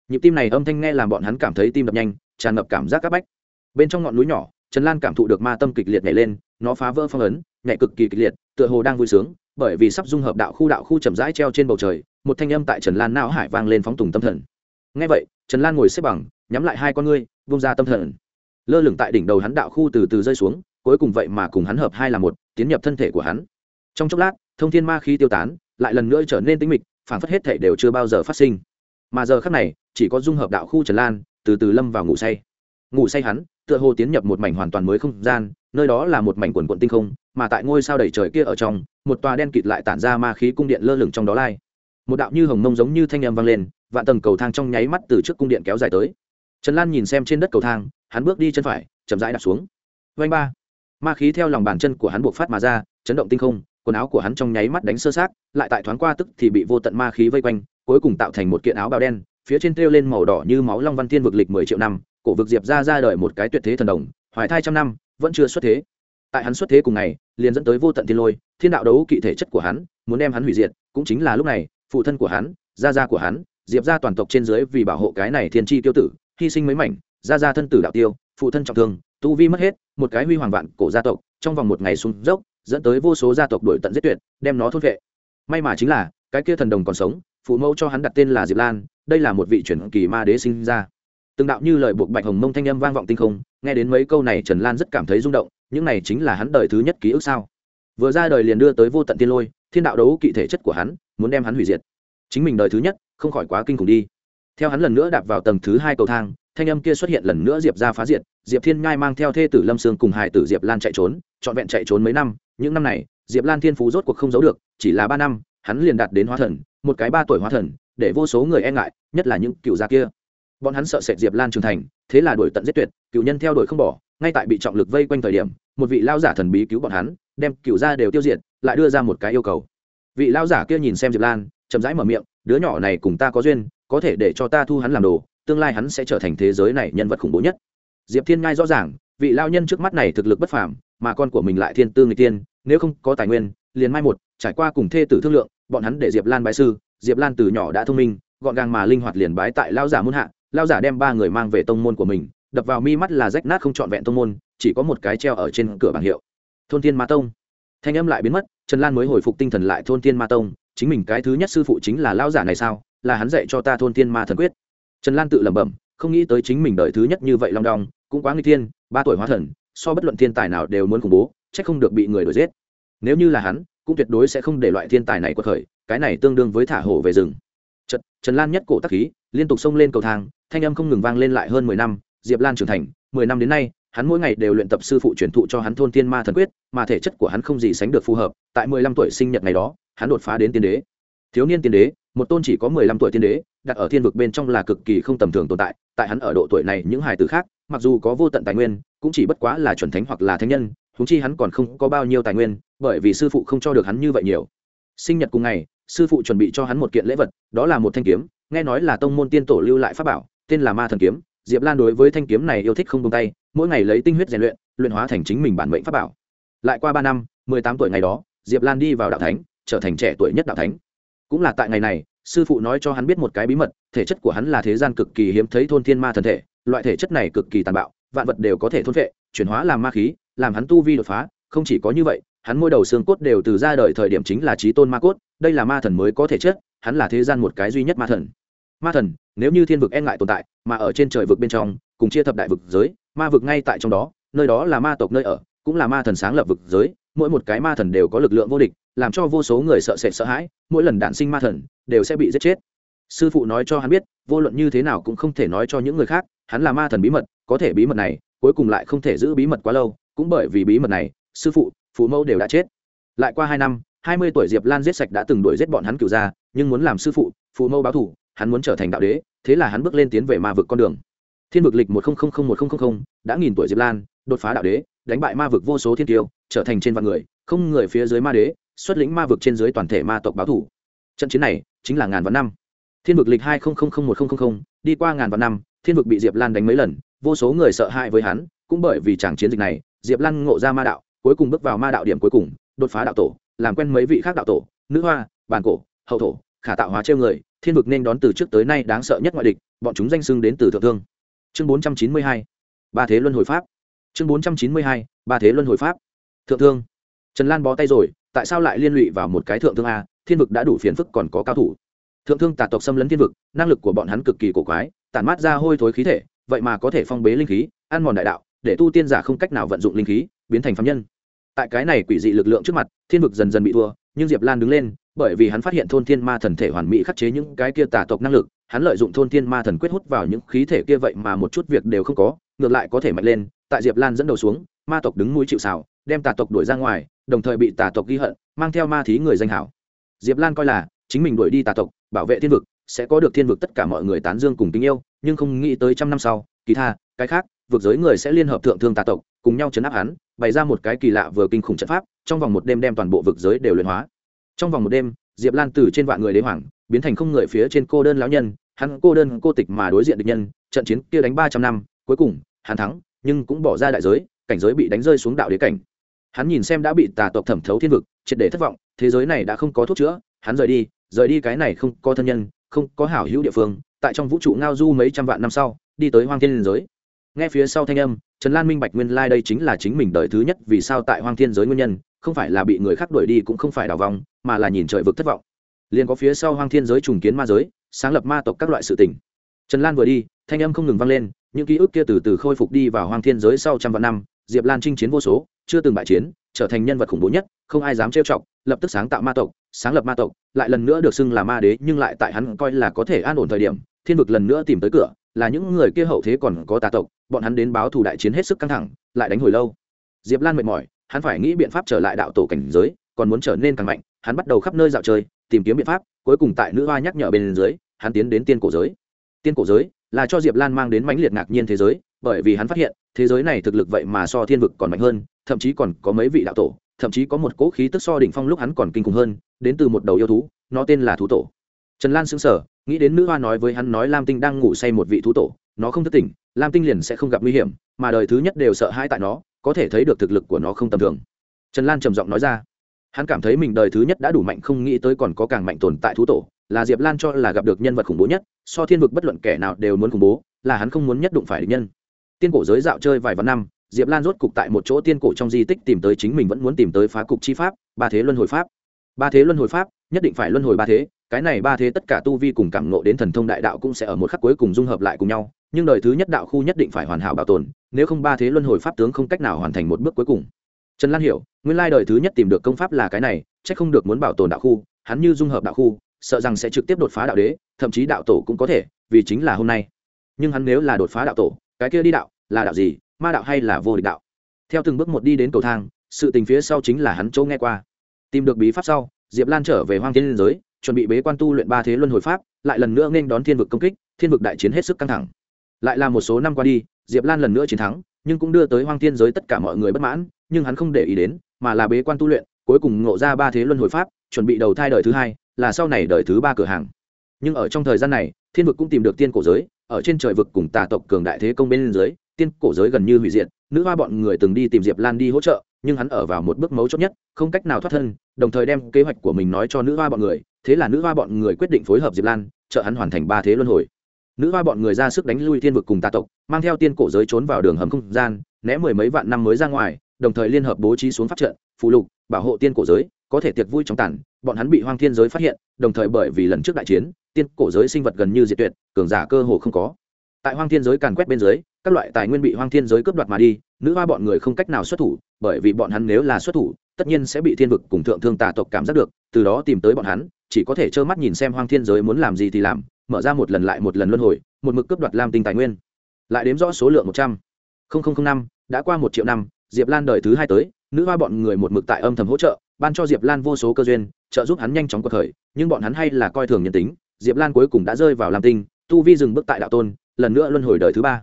Nhịp tim này âm thanh nghe làm bọn hắn cảm thấy tim đập nhanh, tràn ngập cảm giác c áp bách. Bên trong ngọn núi nhỏ, trần lan cảm thụ được ma tâm kịch liệt nhảy lên, nó phá vỡ phong ấn, nhảy cực kỳ kịch liệt tựa hồ đang vui sướng, bởi vì sắp dung hợp đạo khu đạo khu chậm rãi treo trên bầu trời, một thanh âm tại trần lan não hải vang lên phóng tùng tâm thần. Ngay vậy, trần lan ngồi xếp bằng, nhắm lại hai con ngươi vung ra tâm thần. Lơ lửng tại đỉnh đầu hắn đạo khu từ từ rơi xuống, cuối cùng vậy mà cùng hắn hợp hai là một, tiến nhập thân thể của hắn. Trong chốc lát, thông thiên ma khí tiêu tán, lại lần nữa trở nên tĩnh mịch, phản phất hết thể đều chưa bao giờ phát sinh. Mà giờ khác này, chỉ có dung hợp đạo khu trần lan, từ từ lâm vào ngủ say. Ngủ say hắn, tựa hồ tiến nhập một mảnh hoàn toàn mới không gian nơi đó là một mảnh quần quận tinh không, mà tại ngôi sao đầy trời kia ở trong, một tòa đen kịt lại tản ra ma khí cung điện lơ lửng trong đó lai. Một đạo như hồng mông giống như thanh âm vang lên, vạn tầng cầu thang trong nháy mắt từ trước cung điện kéo dài tới. Trần lan nhìn xem trên đất cầu thang, hắn bước đi chân phải, chậm rãi đặt xuống. Vanh ba. Ma khí theo lòng bàn chân của hắn buộc phát mà ra, chấn động tinh không, quần áo của hắn trong nháy mắt đánh sơ sát lại tại thoáng qua tức thì bị vô tận ma khí vây quanh, cuối cùng tạo thành một kiện áo bào đen, phía trên treo lên màu đỏ như máu long văn tiên vực lịch mười triệu năm, cổ vực diệp ra ra đời một cái tuyệt thế thần đồng, hoài thai trăm năm vẫn chưa xuất thế. Tại hắn xuất thế cùng ngày, liền dẫn tới vô tận thiên lôi, thiên đạo đấu kỵ thể chất của hắn, muốn đem hắn hủy diệt, cũng chính là lúc này, phụ thân của hắn, gia gia của hắn, diệp ra toàn tộc trên dưới vì bảo hộ cái này thiên tri tiêu tử, hy sinh mấy mảnh, gia gia thân tử đạo tiêu, phụ thân trọng thương, tu vi mất hết, một cái huy hoàng vạn cổ gia tộc, trong vòng một ngày xuống dốc, dẫn tới vô số gia tộc đuổi tận giết tuyệt, đem nó thốt vệ. May mà chính là, cái kia thần đồng còn sống, phụ mẫu cho hắn đặt tên là diệp lan, đây là một vị chuyển kỳ ma đế sinh ra. Từng đạo như lời buộc bạch hồng mông thanh âm vang vọng tinh không nghe đến mấy câu này, trần lan rất cảm thấy rung động, những này chính là hắn đời thứ nhất ký ức sao? Vừa ra đời liền đưa tới vô tận tiên lôi, thiên đạo đấu kỵ thể chất của hắn, muốn đem hắn hủy diệt. Chính mình đời thứ nhất, không khỏi quá kinh khủng đi. Theo hắn lần nữa đạp vào tầng thứ hai cầu thang, thanh âm kia xuất hiện lần nữa diệp ra phá diệt, diệp thiên ngai mang theo thê tử lâm sương cùng hải tử diệp lan chạy trốn, trọn vẹn chạy trốn mấy năm, những năm này, diệp lan thiên phú rốt cuộc không giấu được, chỉ là ba năm, hắn liền đạt đến hóa thần, một cái ba tuổi hóa thần, để vô số người e ngại, nhất là những cựu gia kia bọn hắn sợ sệt diệp lan trưởng thành, thế là đuổi tận giết tuyệt cựu nhân theo đuổi không bỏ, ngay tại bị trọng lực vây quanh thời điểm, một vị lao giả thần bí cứu bọn hắn, đem cựu gia đều tiêu diệt, lại đưa ra một cái yêu cầu. Vị lao giả kia nhìn xem diệp lan, chậm rãi mở miệng, đứa nhỏ này cùng ta có duyên, có thể để cho ta thu hắn làm đồ, tương lai hắn sẽ trở thành thế giới này nhân vật khủng bố nhất. Diệp thiên ngai rõ ràng, vị lao nhân trước mắt này thực lực bất phàm, mà con của mình lại thiên tư người tiên nếu không có tài nguyên, liền mai một, trải qua cùng thê tử thương lượng, bọn hắn để diệp lan bái sư, diệp lan từ nhỏ đã thông minh, gọn gàng mà linh hoạt liền bái tại lao giả muôn hạ lao giả đem ba người mang về tông môn của mình đập vào mi mắt là rách nát không trọn vẹn tông môn chỉ có một cái treo ở trên cửa bảng hiệu. Thôn tiên ma tông. Thanh âm lại biến mất trần lan mới hồi phục tinh thần lại thôn tiên ma tông chính mình cái thứ nhất sư phụ chính là lao giả này sao? Là hắn dạy cho ta thôn tiên ma thần quyết. Trần lan tự lẩm bẩm không nghĩ tới chính mình đợi thứ nhất như vậy long đong cũng quá nguy thiên ba tuổi hóa thần so bất luận thiên tài nào đều muốn khủng bố c h ắ c không được bị người đuổi giết. Nếu như là hắn cũng tuyệt đối sẽ không để loại thiên tài này quật khởi cái này tương đương với thả hổ về rừng. Trần Trần Lan nhất cổ tắc khí, liên tục xông lên cầu thang, thanh âm không ngừng vang lên lại hơn mười năm, Diệp Lan trưởng thành, mười năm đến nay, hắn mỗi ngày đều luyện tập sư phụ truyền thụ cho hắn thôn tiên ma thần quyết, mà thể chất của hắn không gì sánh được phù hợp, tại mười lăm tuổi sinh nhật ngày đó, hắn đột phá đến tiên đế. Thiếu niên tiên đế, một tôn chỉ có mười lăm tuổi tiên đế, đặt ở thiên vực bên trong là cực kỳ không tầm thường tồn tại, tại hắn ở độ tuổi này những hài tử khác, mặc dù có vô tận tài nguyên, cũng chỉ bất quá là chuẩn thánh hoặc là thánh nhân, huống chi hắn còn không có bao nhiêu tài nguyên, bởi vì sư phụ không cho được hắn như vậy nhiều. Sinh nhật cùng ngày, sư phụ chuẩn bị cho hắn một kiện lễ vật đó là một thanh kiếm nghe nói là tông môn tiên tổ lưu lại pháp bảo tên là ma thần kiếm, diệp lan đối với thanh kiếm này yêu thích không tung tay, mỗi ngày lấy tinh huyết rèn luyện luyện hóa thành chính mình bản mệnh pháp bảo. Lại qua ba năm, mười tám tuổi ngày đó, diệp lan đi vào đạo thánh, trở thành trẻ tuổi nhất đạo thánh. Cũng là tại ngày này, sư phụ nói cho hắn biết một cái bí mật, thể chất của hắn là thế gian cực kỳ hiếm thấy thôn thiên ma thần thể, loại thể chất này cực kỳ tàn bạo, vạn vật đều có thể thôn vệ chuyển hóa làm ma khí, làm hắn tu vi đột phá, không chỉ có như vậy, hắn môi đầu xương cốt đều từ ra đời thời điểm chính là trí tôn ma cốt, đây là ma thần mới có thể chết, hắn là thế gian một cái duy nhất ma thần ma thần, nếu như thiên vực e ngại tồn tại, mà ở trên trời vực bên trong, cùng chia thập đại vực giới, ma vực ngay tại trong đó, nơi đó là ma tộc nơi ở, cũng là ma thần sáng lập vực giới, mỗi một cái ma thần đều có lực lượng vô địch, làm cho vô số người sợ sệt sợ hãi, mỗi lần đạn sinh ma thần, đều sẽ bị giết chết. Sư phụ nói cho hắn biết, vô luận như thế nào cũng không thể nói cho những người khác, hắn là ma thần bí mật, có thể bí mật này, cuối cùng lại không thể giữ bí mật quá lâu, cũng bởi vì bí mật này, sư phụ phụ mẫu đều đã chết. Lại qua hai năm, hai mươi tuổi diệp lan giết sạch đã từng đuổi giết bọn hắn cựu ra nhưng muốn làm sư phụ phụ mẫu báo thủ hắn muốn trở thành đạo đế, thế là hắn bước lên tiến về ma vực con đường. Thiên vực lịch một nghìn một nghìn đã nghìn tuổi diệp lan, đột phá đạo đế, đánh bại ma vực vô số thiên tiêu trở thành trên vạn người, không người phía dưới ma đế, xuất lĩnh ma vực trên dưới toàn thể ma tộc báo thủ. Trận chiến này chính là ngàn vạn năm. Thiên vực lịch hai một nghìn đi qua ngàn vạn năm, thiên vực bị diệp lan đánh mấy lần, vô số người sợ hãi với hắn, cũng bởi vì trận chiến dịch này, diệp lan ngộ ra ma đạo, cuối cùng bước vào ma đạo điểm cuối cùng, đột phá đạo tổ, làm quen mấy vị khác đạo tổ, nữ hoa, bàn cổ, hậu thổ khả tạo hóa trêu người, thiên vực nên đón từ trước tới nay đáng sợ nhất ngoại địch, bọn chúng danh xưng đến từ thượng thương. Chương bốn trăm chín mươi hai, ba thế luân hồi pháp. Chương bốn trăm chín mươi hai, ba thế luân hồi pháp. Thượng thương. Trần lan bó tay rồi, tại sao lại liên lụy vào một cái thượng thương a, thiên vực đã đủ phiền phức còn có cao thủ. Thượng thương tà tộc xâm lấn thiên vực, năng lực của bọn hắn cực kỳ cổ quái, tản mát ra hôi thối khí thể, vậy mà có thể phong bế linh khí, ăn mòn đại đạo, để tu tiên giả không cách nào vận dụng linh khí, biến thành phạm nhân. Tại cái này quỷ dị lực lượng trước mặt, thiên vực dần dần bị thua, nhưng diệp lan đứng lên bởi vì hắn phát hiện thôn thiên ma thần thể hoàn mỹ khắc chế những cái kia tà tộc năng lực, hắn lợi dụng thôn thiên ma thần quyết hút vào những khí thể kia vậy mà một chút việc đều không có, ngược lại có thể mạnh lên, tại diệp lan dẫn đầu xuống, ma tộc đứng mũi chịu xào đem tà tộc đuổi ra ngoài, đồng thời bị tà tộc ghi hận, mang theo ma thí người danh hảo. Diệp lan coi là, chính mình đuổi đi tà tộc, bảo vệ thiên vực, sẽ có được thiên vực tất cả mọi người tán dương cùng tình yêu, nhưng không nghĩ tới trăm năm sau, kỳ tha, cái khác, vực giới người sẽ liên hợp thượng thương tà tộc, cùng nhau chấn áp hắn, bày ra một cái kỳ lạ vừa kinh khủng trận pháp, trong vòng một đêm đem toàn bộ vực giới đều luyện hóa trong vòng một đêm, diệp lan từ trên vạn người đế hoàng, biến thành không người phía trên cô đơn lão nhân, hắn cô đơn cô tịch mà đối diện địch nhân, trận chiến kia đánh ba trăm năm, cuối cùng, hắn thắng, nhưng cũng bỏ ra đại giới, cảnh giới bị đánh rơi xuống đạo đế cảnh. Hắn nhìn xem đã bị tà tộc thẩm thấu thiên vực, triệt để thất vọng, thế giới này đã không có thuốc chữa, hắn rời đi rời đi cái này không có thân nhân, không có hảo hữu địa phương, tại trong vũ trụ ngao du mấy trăm vạn năm sau, đi tới hoang thiên liên giới. Nghe phía sau thanh âm, trần lan minh bạch nguyên lai、like、đây chính là chính mình đời thứ nhất vì sao tại hoang thiên giới nguyên nhân không phải là bị người khác đuổi đi cũng không phải đào vòng mà là nhìn trời vực thất vọng. Liền có phía sau hoang thiên giới trùng kiến ma giới, sáng lập ma tộc các loại sự tình. Trần lan vừa đi, thanh âm không ngừng vang lên, những ký ức kia từ từ khôi phục đi vào hoang thiên giới sau trăm vạn năm, diệp lan chinh chiến vô số, chưa từng bại chiến, trở thành nhân vật khủng bố nhất, không ai dám trêu chọc, lập tức sáng tạo ma tộc, sáng lập ma tộc, lại lần nữa được xưng là ma đế, nhưng lại tại hắn coi là có thể an ổn thời điểm, thiên vực lần nữa tìm tới cửa, là những người kia hậu thế còn có tà tộc, bọn hắn đến báo thù đại chiến hết sức căng thẳng, lại đánh hồi lâu. Diệp lan mệt mỏi hắn phải nghĩ biện pháp trở lại đạo tổ cảnh giới, còn muốn trở nên càng mạnh, hắn bắt đầu khắp nơi dạo chơi, tìm kiếm biện pháp, cuối cùng tại nữ hoa nhắc nhở bên dưới, hắn tiến đến tiên cổ giới. Tiên cổ giới là cho diệp lan mang đến mãnh liệt ngạc nhiên thế giới, bởi vì hắn phát hiện, thế giới này thực lực vậy mà so thiên vực còn mạnh hơn, thậm chí còn có mấy vị đạo tổ, thậm chí có một cỗ khí tức so đỉnh phong lúc hắn còn kinh khủng hơn, đến từ một đầu yêu thú, nó tên là thú tổ. Trần lan xứng sở nghĩ đến nữ hoa nói với hắn nói lam tinh đang ngủ say một vị thú tổ, nó không thức tỉnh, lam tinh liền sẽ không gặp nguy hiểm, mà đời thứ nhất đều sợ hãi tại nó có thể thấy được thực lực của nó không tầm thường. Trần lan trầm giọng nói ra. Hắn cảm thấy mình đời thứ nhất đã đủ mạnh, không nghĩ tới còn có càng mạnh tồn tại thú tổ, là diệp lan cho là gặp được nhân vật khủng bố nhất, so thiên vực bất luận kẻ nào đều muốn khủng bố, là hắn không muốn nhất đụng phải địch nhân. Tiên cổ giới dạo chơi vài vạn năm, diệp lan rốt cục tại một chỗ tiên cổ trong di tích tìm tới chính mình vẫn muốn tìm tới phá cục chi pháp, ba thế luân hồi pháp. Ba thế luân hồi pháp, nhất định phải luân hồi ba thế, cái này ba thế tất cả tu vi cùng cảm nộ đến thần thông đại đạo cũng sẽ ở một khắc cuối cùng dung hợp lại cùng nhau nhưng đời thứ nhất đạo khu nhất định phải hoàn hảo bảo tồn, nếu không ba thế luân hồi pháp tướng không cách nào hoàn thành một bước cuối cùng. Trần lan hiểu, nguyên lai đời thứ nhất tìm được công pháp là cái này c h ắ c không được muốn bảo tồn đạo khu, hắn như dung hợp đạo khu, sợ rằng sẽ trực tiếp đột phá đạo đế, thậm chí đạo tổ cũng có thể, vì chính là hôm nay. Nhưng hắn nếu là đột phá đạo tổ, cái kia đi đạo, là đạo gì, ma đạo hay là vô địch đạo? Theo từng bước một đi đến cầu thang, sự tình phía sau chính là hắn chỗ nghe qua. Tìm được bí pháp sau, diệp lan trở về hoang thiên liên giới, chuẩn bị bế quan tu luyện ba thế luân hồi pháp, lại lần nữa nên đón thiên vực công kích, thiên vực đại chiến hết sức căng thẳng lại là một số năm qua đi, diệp lan lần nữa chiến thắng, nhưng cũng đưa tới hoang thiên giới tất cả mọi người bất mãn, nhưng hắn không để ý đến, mà là bế quan tu luyện, cuối cùng ngộ ra ba thế luân hồi pháp, chuẩn bị đầu thai đời thứ hai, là sau này đời thứ ba cửa hàng. Nhưng ở trong thời gian này, thiên vực cũng tìm được tiên cổ giới, ở trên trời vực cùng tà tộc cường đại thế công bên dưới, tiên cổ giới gần như hủy diệt, nữ hoa bọn người từng đi tìm diệp lan đi hỗ trợ, nhưng hắn ở vào một bước mấu chốt nhất, không cách nào thoát thân, đồng thời đem kế hoạch của mình nói cho nữ hoa bọn người, thế là nữ hoa bọn người quyết định phối hợp diệp lan, trợ hắn hoàn thành ba thế luân hồi nữ hoa bọn người ra sức đánh lui thiên vực cùng tà tộc, mang theo tiên cổ giới trốn vào đường hầm không gian, né mười mấy vạn năm mới ra ngoài, đồng thời liên hợp bố trí xuống pháp trận phụ lục, bảo hộ tiên cổ giới, có thể tiệc vui trong tản. Bọn hắn bị hoang thiên giới phát hiện, đồng thời bởi vì lần trước đại chiến, tiên cổ giới sinh vật gần như diệt tuyệt, cường giả cơ hồ không có. Tại hoang thiên giới càn quét bên dưới, các loại tài nguyên bị hoang thiên giới cướp đoạt mà đi, nữ hoa bọn người không cách nào xuất thủ, bởi vì bọn hắn nếu là xuất thủ, tất nhiên sẽ bị thiên vực cùng thượng thương tà tộc cảm giác được, từ đó tìm tới bọn hắn, chỉ có thể trơ mắt nhìn xem hoang thiên giới muốn làm gì thì làm mở ra một lần lại một lần luân hồi, một mực cướp đoạt lam tinh tài nguyên. Lại đếm rõ số lượng một trăm. Linh năm, đã qua một triệu năm, diệp lan đời thứ hai tới, nữ hoa bọn người một mực tại âm thầm hỗ trợ, ban cho diệp lan vô số cơ duyên, trợ giúp hắn nhanh chóng cuộc khởi nhưng bọn hắn hay là coi thường nhân tính, diệp lan cuối cùng đã rơi vào lam tinh, tu vi dừng bước tại đạo tôn, lần nữa luân hồi đời thứ ba.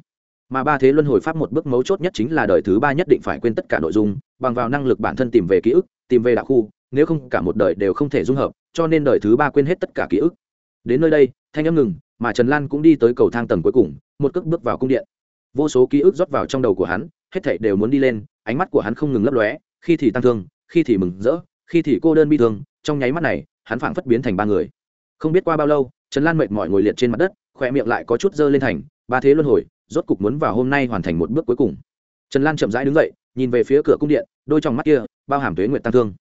Mà ba thế luân hồi pháp một bước mấu chốt nhất chính là đời thứ ba nhất định phải quên tất cả nội dung, bằng vào năng lực bản thân tìm về ký ức, tìm về đạo khu, nếu không cả một đời đều không thể dung hợp, cho nên đời thứ ba quên hết tất cả ký ức đến nơi đây, thanh âm ngừng, mà trần lan cũng đi tới cầu thang tầng cuối cùng, một cước bước vào cung điện. Vô số ký ức rót vào trong đầu của hắn, hết thảy đều muốn đi lên, ánh mắt của hắn không ngừng lấp lóe, khi thì tăng thương, khi thì mừng rỡ, khi thì cô đơn bi thương, trong nháy mắt này, hắn phảng phất biến thành ba người. Không biết qua bao lâu, trần lan mệt mỏi ngồi liệt trên mặt đất khỏe miệng lại có chút dơ lên thành, ba thế luân hồi, rốt cục muốn vào hôm nay hoàn thành một bước cuối cùng. Trần lan chậm rãi đứng dậy, nhìn về phía cửa cung điện, đôi trong mắt kia, bao hàm tuế nguyện tăng thương.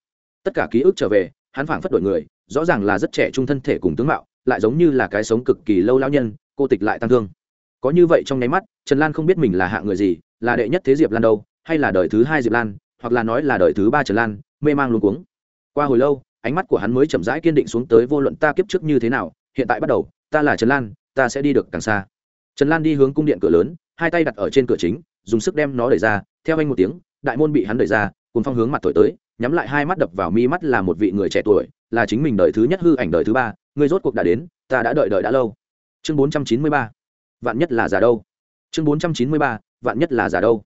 Tất cả ký ức trở về, hắn phảng phất đổi người, rõ ràng là rất trẻ trung thân thể cùng tướng mạo lại giống như là cái sống cực kỳ lâu lao nhân, cô tịch lại tăng thương. Có như vậy trong nháy mắt, trần lan không biết mình là hạ người gì, là đệ nhất thế diệp lan đâu, hay là đời thứ hai diệp lan, hoặc là nói là đời thứ ba trần lan, mê mang luôn cuống. Qua hồi lâu, ánh mắt của hắn mới chậm rãi kiên định xuống tới vô luận ta kiếp trước như thế nào, hiện tại bắt đầu, ta là trần lan, ta sẽ đi được càng xa. Trần lan đi hướng cung điện cửa lớn, hai tay đặt ở trên cửa chính, dùng sức đem nó đẩy ra, theo anh một tiếng, đại môn bị hắn đẩy ra cùng phong hướng mặt thổi tới nhắm lại hai mắt đập vào mi mắt là một vị người trẻ tuổi, là chính mình đời thứ nhất hư ảnh đời thứ ba người rốt cuộc đã đến, ta đã đợi đợi đã lâu. Chương bốn trăm chín mươi ba, vạn nhất là giả đâu? Chương bốn trăm chín mươi ba, vạn nhất là giả đâu?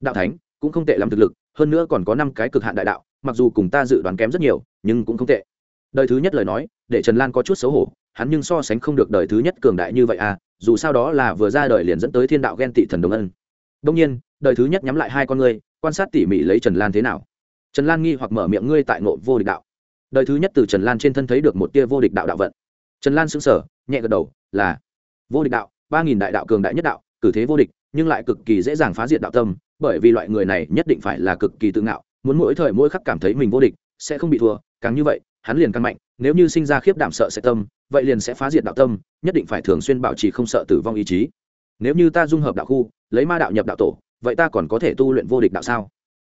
Đạo thánh, cũng không tệ làm thực lực, hơn nữa còn có năm cái cực hạn đại đạo, mặc dù cùng ta dự đoán kém rất nhiều, nhưng cũng không tệ. Đời thứ nhất lời nói, để trần lan có chút xấu hổ, hắn nhưng so sánh không được đời thứ nhất cường đại như vậy à dù sao đó là vừa ra đời liền dẫn tới thiên đạo ghen tị thần đồng ân. Đông nhiên, đời thứ nhất nhắm lại hai con ngươi, quan sát tỉ mỉ lấy trần lan thế nào trần lan nghi hoặc mở miệng ngươi tại ngộ vô địch đạo. Đời thứ nhất từ trần lan trên thân thấy được một tia vô địch đạo đạo vận. Trần lan xứng sở nhẹ gật đầu, là vô địch đạo, ba nghìn đại đạo cường đại nhất đạo, cử thế vô địch, nhưng lại cực kỳ dễ dàng phá diệt đạo tâm, bởi vì loại người này nhất định phải là cực kỳ tự ngạo, muốn mỗi thời mỗi khắc cảm thấy mình vô địch, sẽ không bị thua, càng như vậy, hắn liền căn mạnh, nếu như sinh ra khiếp đảm sợ sẽ tâm, vậy liền sẽ phá diệt đạo tâm, nhất định phải thường xuyên bảo trì không sợ tử vong ý chí. Nếu như ta dung hợp đạo khu, lấy ma đạo nhập đạo tổ, vậy ta còn có thể tu luyện vô địch đạo sao?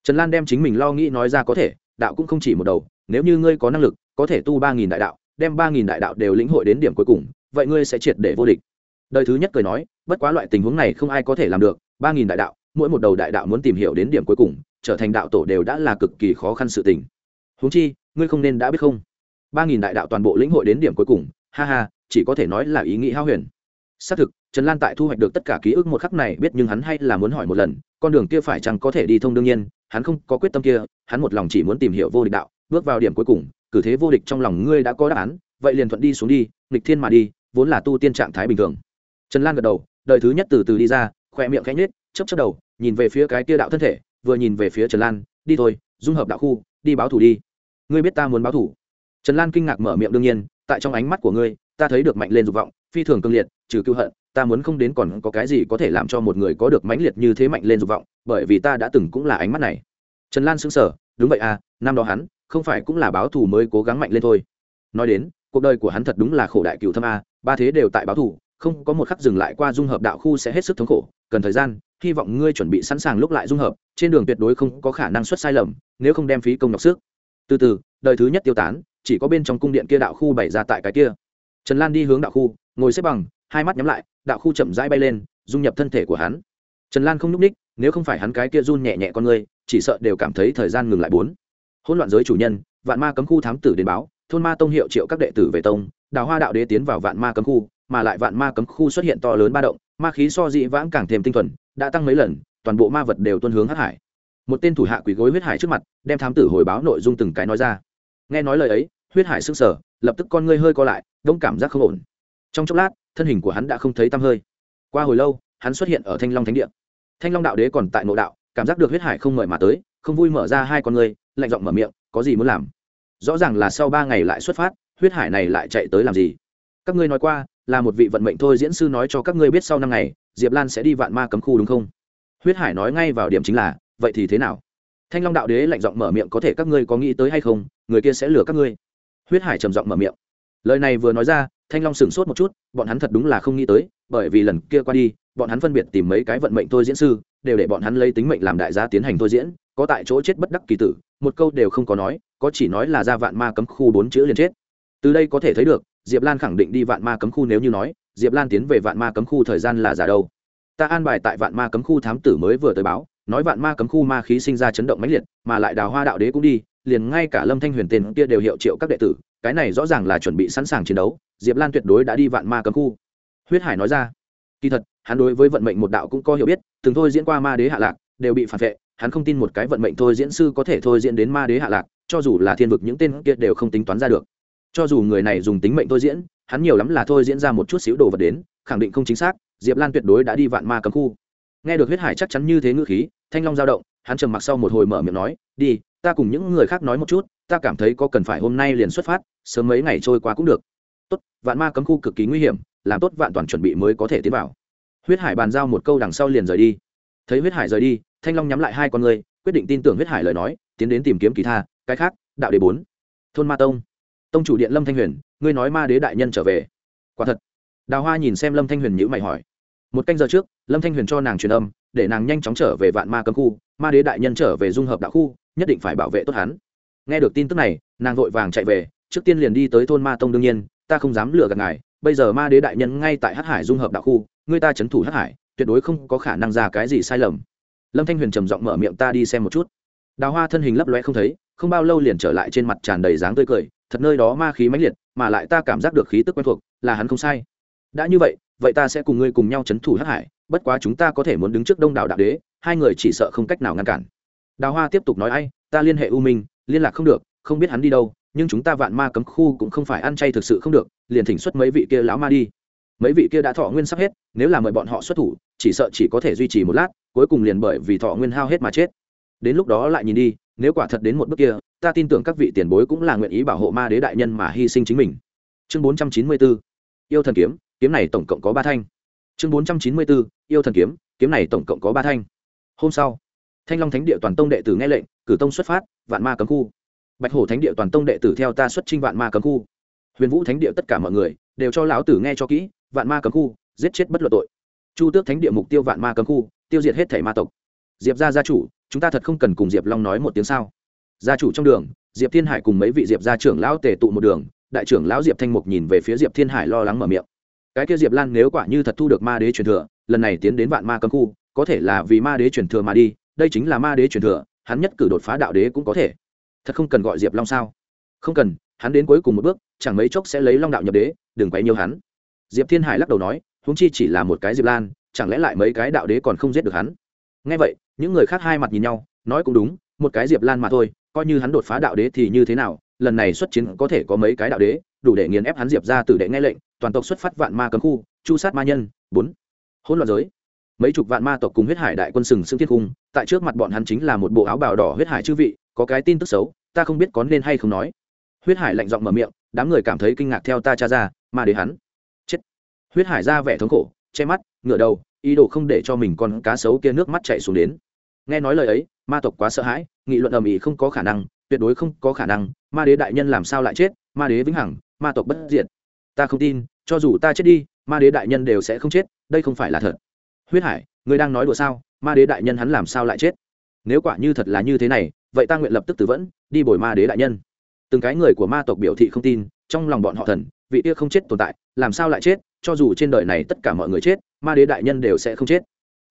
Trần lan đem chính mình lo nghĩ nói ra có thể, đạo cũng không chỉ một đầu, nếu như ngươi có năng lực, có thể tu ba nghìn đại đạo, đem ba nghìn đại đạo đều lĩnh hội đến điểm cuối cùng, vậy ngươi sẽ triệt để vô địch. Đời thứ nhất cười nói, bất quá loại tình huống này không ai có thể làm được, ba nghìn đại đạo, mỗi một đầu đại đạo muốn tìm hiểu đến điểm cuối cùng, trở thành đạo tổ đều đã là cực kỳ khó khăn sự tình. Huống chi, ngươi không nên đã biết không? ba nghìn đại đạo toàn bộ lĩnh hội đến điểm cuối cùng, ha ha, chỉ có thể nói là ý nghĩ hao huyền. Xác thực trần lan tại thu hoạch được tất cả ký ức một khắc này biết nhưng hắn hay là muốn hỏi một lần, con đường kia phải chăng có thể đi thông đương nhiên, hắn không có quyết tâm kia, hắn một lòng chỉ muốn tìm hiểu vô địch đạo, bước vào điểm cuối cùng, cử thế vô địch trong lòng ngươi đã có đáp án, vậy liền thuận đi xuống đi, nghịch thiên mà đi, vốn là tu tiên trạng thái bình thường. Trần lan gật đầu, đợi thứ nhất từ từ đi ra khoe miệng khẽ nhếch chấp chấp đầu, nhìn về phía cái kia đạo thân thể, vừa nhìn về phía trần lan, đi thôi, dung hợp đạo khu, đi báo thủ đi. Ngươi biết ta muốn báo thủ. Trần lan kinh ngạc mở miệng đương nhiên, tại trong ánh mắt của ngươi, ta thấy được mạnh lên dục vọng, phi thường cương liệt, trừ cưu hận ta muốn không đến còn có cái gì có thể làm cho một người có được mãnh liệt như thế mạnh lên dục vọng, bởi vì ta đã từng cũng là ánh mắt này. Trần lan xứng sở đúng vậy à năm đó hắn, không phải cũng là báo thù mới cố gắng mạnh lên thôi. Nói đến, cuộc đời của hắn thật đúng là khổ đại cựu thâm a, ba thế đều tại báo thù, không có một khắc dừng lại qua dung hợp đạo khu sẽ hết sức thống khổ. Cần thời gian, hy vọng ngươi chuẩn bị sẵn sàng lúc lại dung hợp, trên đường tuyệt đối không có khả năng xuất sai lầm, nếu không đem phí công nhọc sức. Từ từ, đời thứ nhất tiêu tán, chỉ có bên trong cung điện kia đạo khu bày ra tại cái kia. Trần lan đi hướng đạo khu, ngồi xếp bằng hai mắt nhắm lại, đạo khu chậm rãi bay lên, dung nhập thân thể của hắn. Trần lan không n ú c ních nếu không phải hắn cái kia run nhẹ nhẹ con người, chỉ sợ đều cảm thấy thời gian ngừng lại bốn. Hỗn loạn giới chủ nhân, vạn ma cấm khu thám tử đến báo, thôn ma tông hiệu triệu các đệ tử về tông, đào hoa đạo đế tiến vào vạn ma cấm khu, mà lại vạn ma cấm khu xuất hiện to lớn ba động, ma khí so dị vãng càng thêm tinh thuần, đã tăng mấy lần, toàn bộ ma vật đều tuân hướng hắc hải. Một tên thủ hạ quỷ gối huyết hải trước mặt, đem thám tử hồi báo nội dung từng cái nói ra. Nghe nói lời ấy, huyết hải sưng sở lập tức con ngươi hơi co lại, đông cảm giác không ổn. Trong chốc lát thân hình của hắn đã không thấy tăm hơi. Qua hồi lâu hắn xuất hiện ở thanh long thánh địa. Thanh long đạo đế còn tại nội đạo cảm giác được huyết hải không mời mà tới không vui mở ra hai con người, lạnh giọng mở miệng có gì muốn làm? Rõ ràng là sau ba ngày lại xuất phát huyết hải này lại chạy tới làm gì? Các ngươi nói qua là một vị vận mệnh thôi diễn sư nói cho các ngươi biết sau năm ngày diệp lan sẽ đi vạn ma cấm khu đúng không? Huyết hải nói ngay vào điểm chính là vậy thì thế nào? Thanh long đạo đế lạnh giọng mở miệng có thể các ngươi có nghĩ tới hay không? Người kia sẽ lừa các ngươi. Huyết hải trầm giọng mở miệng lời này vừa nói ra, thanh long sửng sốt một chút, bọn hắn thật đúng là không nghĩ tới, bởi vì lần kia qua đi, bọn hắn phân biệt tìm mấy cái vận mệnh thôi diễn sư, đều để bọn hắn lấy tính mệnh làm đại giá tiến hành thôi diễn, có tại chỗ chết bất đắc kỳ tử, một câu đều không có nói, có chỉ nói là ra vạn ma cấm khu bốn chữ liền chết. Từ đây có thể thấy được, diệp lan khẳng định đi vạn ma cấm khu nếu như nói, diệp lan tiến về vạn ma cấm khu thời gian là giả đâu. Ta an bài tại vạn ma cấm khu thám tử mới vừa tới báo, nói vạn ma cấm khu ma khí sinh ra chấn động mãnh liệt, mà lại đào hoa đạo đế cũng đi, liền ngay cả lâm thanh huyền tên kia đều hiệu triệu các đệ tử cái này rõ ràng là chuẩn bị sẵn sàng chiến đấu, diệp lan tuyệt đối đã đi vạn ma cấm khu. Huyết hải nói ra, kỳ thật, hắn đối với vận mệnh một đạo cũng có hiểu biết, từng thôi diễn qua ma đế hạ lạc, đều bị phản vệ, hắn không tin một cái vận mệnh thôi diễn sư có thể thôi diễn đến ma đế hạ lạc, cho dù là thiên vực những tên kia đều không tính toán ra được. Cho dù người này dùng tính mệnh thôi diễn, hắn nhiều lắm là thôi diễn ra một chút xíu đồ vật đến, khẳng định không chính xác, diệp lan tuyệt đối đã đi vạn ma cấm khu. Nghe được huyết hải chắc chắn như thế ngữ khí, thanh long dao động, hắn trầm mặc sau một hồi mở miệng nói, đi, ta cùng những người khác nói một chút ta cảm thấy có cần phải hôm nay liền xuất phát, sớm mấy ngày trôi qua cũng được. Tốt, vạn ma cấm khu cực kỳ nguy hiểm, làm tốt vạn toàn chuẩn bị mới có thể tiến vào. Huyết hải bàn giao một câu đằng sau liền rời đi. Thấy huyết hải rời đi, thanh long nhắm lại hai con người, quyết định tin tưởng huyết hải lời nói, tiến đến tìm kiếm kỳ tha, cái khác, đạo đế bốn. Thôn ma tông. Tông chủ điện lâm thanh huyền, ngươi nói ma đế đại nhân trở về. Quả thật. Đào hoa nhìn xem lâm thanh huyền nhữ mày hỏi. Một canh giờ trước, lâm thanh huyền cho nàng truyền âm, để nàng nhanh chóng trở về vạn ma cấm khu, ma đế đại nhân trở về dung hợp đạo khu, nhất định phải bảo vệ tốt hắn nghe được tin tức này, nàng vội vàng chạy về, trước tiên liền đi tới thôn ma tông đương nhiên, ta không dám lừa gạt ngài, bây giờ ma đế đại nhân ngay tại hắc hải dung hợp đạo khu, người ta c h ấ n thủ hắc hải, tuyệt đối không có khả năng ra cái gì sai lầm. Lâm thanh huyền trầm giọng mở miệng ta đi xem một chút. Đào hoa thân hình lấp loe không thấy, không bao lâu liền trở lại trên mặt tràn đầy dáng tươi cười, thật nơi đó ma khí mãnh liệt, mà lại ta cảm giác được khí tức quen thuộc, là hắn không sai. Đã như vậy vậy ta sẽ cùng ngươi cùng nhau c h ấ n thủ hắc hải, bất quá chúng ta có thể muốn đứng trước đông đảo đạo đế, hai người chỉ sợ không cách nào ngăn cản. Đào hoa tiếp tục nói ai, ta liên hệ u minh liên lạc không được, không biết hắn đi đâu, nhưng chúng ta vạn ma cấm khu cũng không phải ăn chay thực sự không được, liền thỉnh xuất mấy vị kia lão ma đi. Mấy vị kia đã thọ nguyên sắp hết, nếu là mời bọn họ xuất thủ, chỉ sợ chỉ có thể duy trì một lát, cuối cùng liền bởi vì thọ nguyên hao hết mà chết. Đến lúc đó lại nhìn đi, nếu quả thật đến một bước kia, ta tin tưởng các vị tiền bối cũng là nguyện ý bảo hộ ma đế đại nhân mà hy sinh chính mình. Chương bốn trăm chín mươi bốn yêu thần kiếm kiếm này tổng cộng có ba thanh. Chương bốn trăm chín mươi bốn yêu thần kiếm kiếm này tổng cộng có ba thanh. Hôm sau thanh long thánh địa toàn tông đệ tử nghe lệnh, cử tông xuất phát, vạn ma cấm khu. Bạch hổ thánh địa toàn tông đệ tử theo ta xuất trinh vạn ma cấm khu. Huyền vũ thánh địa tất cả mọi người đều cho lão tử nghe cho kỹ, vạn ma cấm khu, giết chết bất luận tội. Chu tước thánh địa mục tiêu vạn ma cấm khu, tiêu diệt hết thể ma tộc. Diệp gia gia chủ, chúng ta thật không cần cùng diệp long nói một tiếng sao? Gia chủ trong đường, diệp thiên hải cùng mấy vị diệp gia trưởng lão tề tụ một đường, đại trưởng lão diệp thanh mục nhìn về phía diệp thiên hải lo lắng mở miệng. Cái kia diệp lan nếu quả như thật thu được ma đế truyền thừa, lần này tiến đến vạn ma cấm khu, có thể là vì ma đế truyền thừa mà đi đây chính là ma đế truyền thừa, hắn nhất cử đột phá đạo đế cũng có thể. Thật không cần gọi diệp long sao? Không cần, hắn đến cuối cùng một bước, chẳng mấy chốc sẽ lấy long đạo nhập đế, đừng quấy nhiều hắn. Diệp thiên hải lắc đầu nói, huống chi chỉ là một cái diệp lan, chẳng lẽ lại mấy cái đạo đế còn không giết được hắn? Ngay vậy, những người khác hai mặt nhìn nhau, nói cũng đúng, một cái diệp lan mà thôi, coi như hắn đột phá đạo đế thì như thế nào, lần này xuất chiến có thể có mấy cái đạo đế, đủ để nghiền ép hắn diệp ra từ đệ nghe lệnh, toàn tộc xuất phát vạn ma cấm khu, chu sát ma nhân, bốn. Hỗn loạn giới mấy chục vạn ma tộc cùng huyết hải đại quân sừng sững thiên cung, tại trước mặt bọn hắn chính là một bộ áo bào đỏ huyết hải chư vị, có cái tin tức xấu, ta không biết có nên hay không nói. Huyết hải lạnh giọng mở miệng, đám người cảm thấy kinh ngạc theo ta cha ra mà để hắn. Chết. Huyết hải ra vẻ thống khổ, che mắt, ngửa đầu, ý đồ không để cho mình con cá sấu kia nước mắt chạy xuống đến. Nghe nói lời ấy, ma tộc quá sợ hãi, nghị luận ầm ĩ không có khả năng, tuyệt đối không có khả năng, ma đế đại nhân làm sao lại chết, ma đế vĩnh hằng, ma tộc bất diệt. Ta không tin, cho dù ta chết đi, ma đế đại nhân đều sẽ không chết, đây không phải là thật huyết hải người đang nói đùa sao? Ma đế đại nhân hắn làm sao lại chết? Nếu quả như thật là như thế này, vậy ta nguyện lập tức tử vẫn, đi bồi ma đế đại nhân. Từng cái người của ma tộc biểu thị không tin, trong lòng bọn họ thần, vị kia không chết tồn tại, làm sao lại chết? Cho dù trên đời này tất cả mọi người chết, ma đế đại nhân đều sẽ không chết.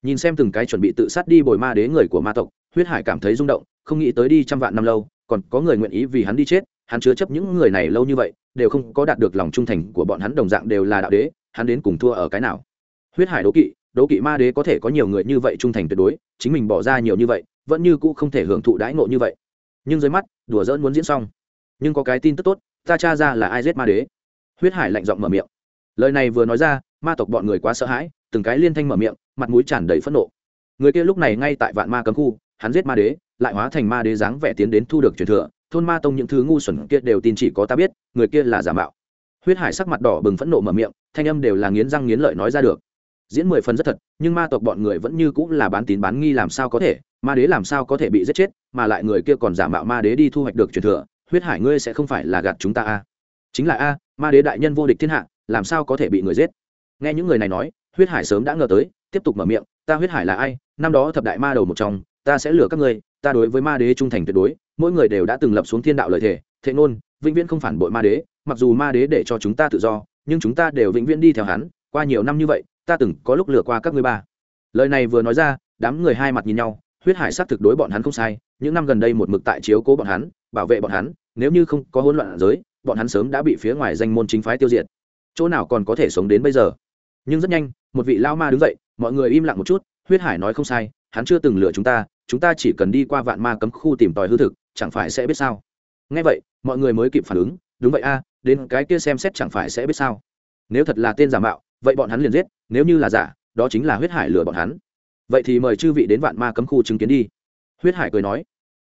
Nhìn xem từng cái chuẩn bị tự sát đi bồi ma đế người của ma tộc, huyết hải cảm thấy rung động, không nghĩ tới đi trăm vạn năm lâu, còn có người nguyện ý vì hắn đi chết, hắn chứa chấp những người này lâu như vậy, đều không có đạt được lòng trung thành của bọn hắn đồng dạng đều là đạo đế, hắn đến cùng thua ở cái nào? Huyết hải đố kỵ đố kỵ ma đế có thể có nhiều người như vậy trung thành tuyệt đối, chính mình bỏ ra nhiều như vậy, vẫn như cũ không thể hưởng thụ đãi ngộ như vậy. Nhưng dưới mắt, đùa dỡn muốn diễn xong. Nhưng có cái tin tức tốt, ta tra ra là ai giết ma đế. Huyết hải lạnh giọng mở miệng. Lời này vừa nói ra, ma tộc bọn người quá sợ hãi, từng cái liên thanh mở miệng, mặt mũi tràn đầy phẫn nộ. Người kia lúc này ngay tại vạn ma cấm khu, hắn giết ma đế, lại hóa thành ma đế dáng vẻ tiến đến thu được truyền thừa. Thôn ma tông những thứ ngu xuẩn kia đều tin chỉ có ta biết, người kia là giả mạo. Huyết hải sắc mặt đỏ bừng phẫn nộ mở miệng, thanh âm đều là nghiến răng nghiến lợi nói ra được diễn mười phần rất thật, nhưng ma tộc bọn người vẫn như cũng là bán tín bán nghi làm sao có thể, ma đế làm sao có thể bị giết chết, mà lại người kia còn giả mạo ma đế đi thu hoạch được truyền thừa, huyết hải ngươi sẽ không phải là gạt chúng ta a. À? Chính là a, ma đế đại nhân vô địch thiên hạ, làm sao có thể bị người giết? Nghe những người này nói, huyết hải sớm đã ngờ tới, tiếp tục mở miệng, ta huyết hải là ai? Năm đó thập đại ma đầu một trong, ta sẽ lừa các ngươi, ta đối với ma đế trung thành tuyệt đối, mỗi người đều đã từng lập xuống thiên đạo lời thề thế ngôn, vĩnh viễn không phản bội ma đế, mặc dù ma đế để cho chúng ta tự do, nhưng chúng ta đều vĩnh viễn đi theo hắn, qua nhiều năm như vậy ta từng có lúc lừa qua các ngươi ba. Lời này vừa nói ra, đám người hai mặt nhìn nhau, huyết hải xác thực đối bọn hắn không sai, những năm gần đây một mực tại chiếu cố bọn hắn, bảo vệ bọn hắn, nếu như không có hỗn loạn giới, bọn hắn sớm đã bị phía ngoài danh môn chính phái tiêu diệt. Chỗ nào còn có thể sống đến bây giờ? Nhưng rất nhanh, một vị lao ma đứng dậy, mọi người im lặng một chút, huyết hải nói không sai, hắn chưa từng lừa chúng ta chúng ta chỉ cần đi qua vạn ma cấm khu tìm tòi hư thực, chẳng phải sẽ biết sao? Ngay vậy, mọi người mới kịp phản ứng, đúng vậy a, đến cái kia xem xét chẳng phải sẽ biết sao? Nếu thật là tên giả mạo, vậy bọn hắn liền giết nếu như là giả, đó chính là huyết hải lừa bọn hắn. Vậy thì mời chư vị đến vạn ma cấm khu chứng kiến đi. Huyết hải cười nói.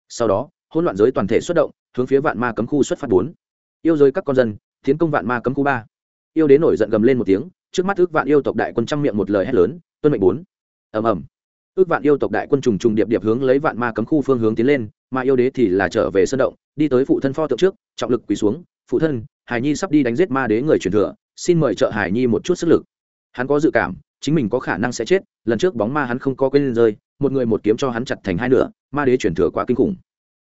Sau đó, hỗn loạn giới toàn thể xuất động, hướng phía vạn ma cấm khu xuất phát bốn. Yêu giới các con dân, tiến công vạn ma cấm khu ba. Yêu đến nổi giận gầm lên một tiếng, trước mắt ước vạn yêu tộc đại quân trăm miệng một lời hét lớn, tuân mệnh bốn. Ầm ầm. Ước vạn yêu tộc đại quân trùng trùng điệp điệp hướng lấy vạn ma cấm khu phương hướng tiến lên, mà yêu đế thì là trở về sân động, đi tới phụ thân pho tượng trước, trọng lực quỳ xuống, phụ thân, hải nhi sắp đi đánh giết ma đế người truyền thừa, xin mời trợ hải nhi một chút sức lực hắn có dự cảm, chính mình có khả năng sẽ chết, lần trước bóng ma hắn không có quên rơi, một người một kiếm cho hắn chặt thành hai nửa, ma đế chuyển thừa quá kinh khủng.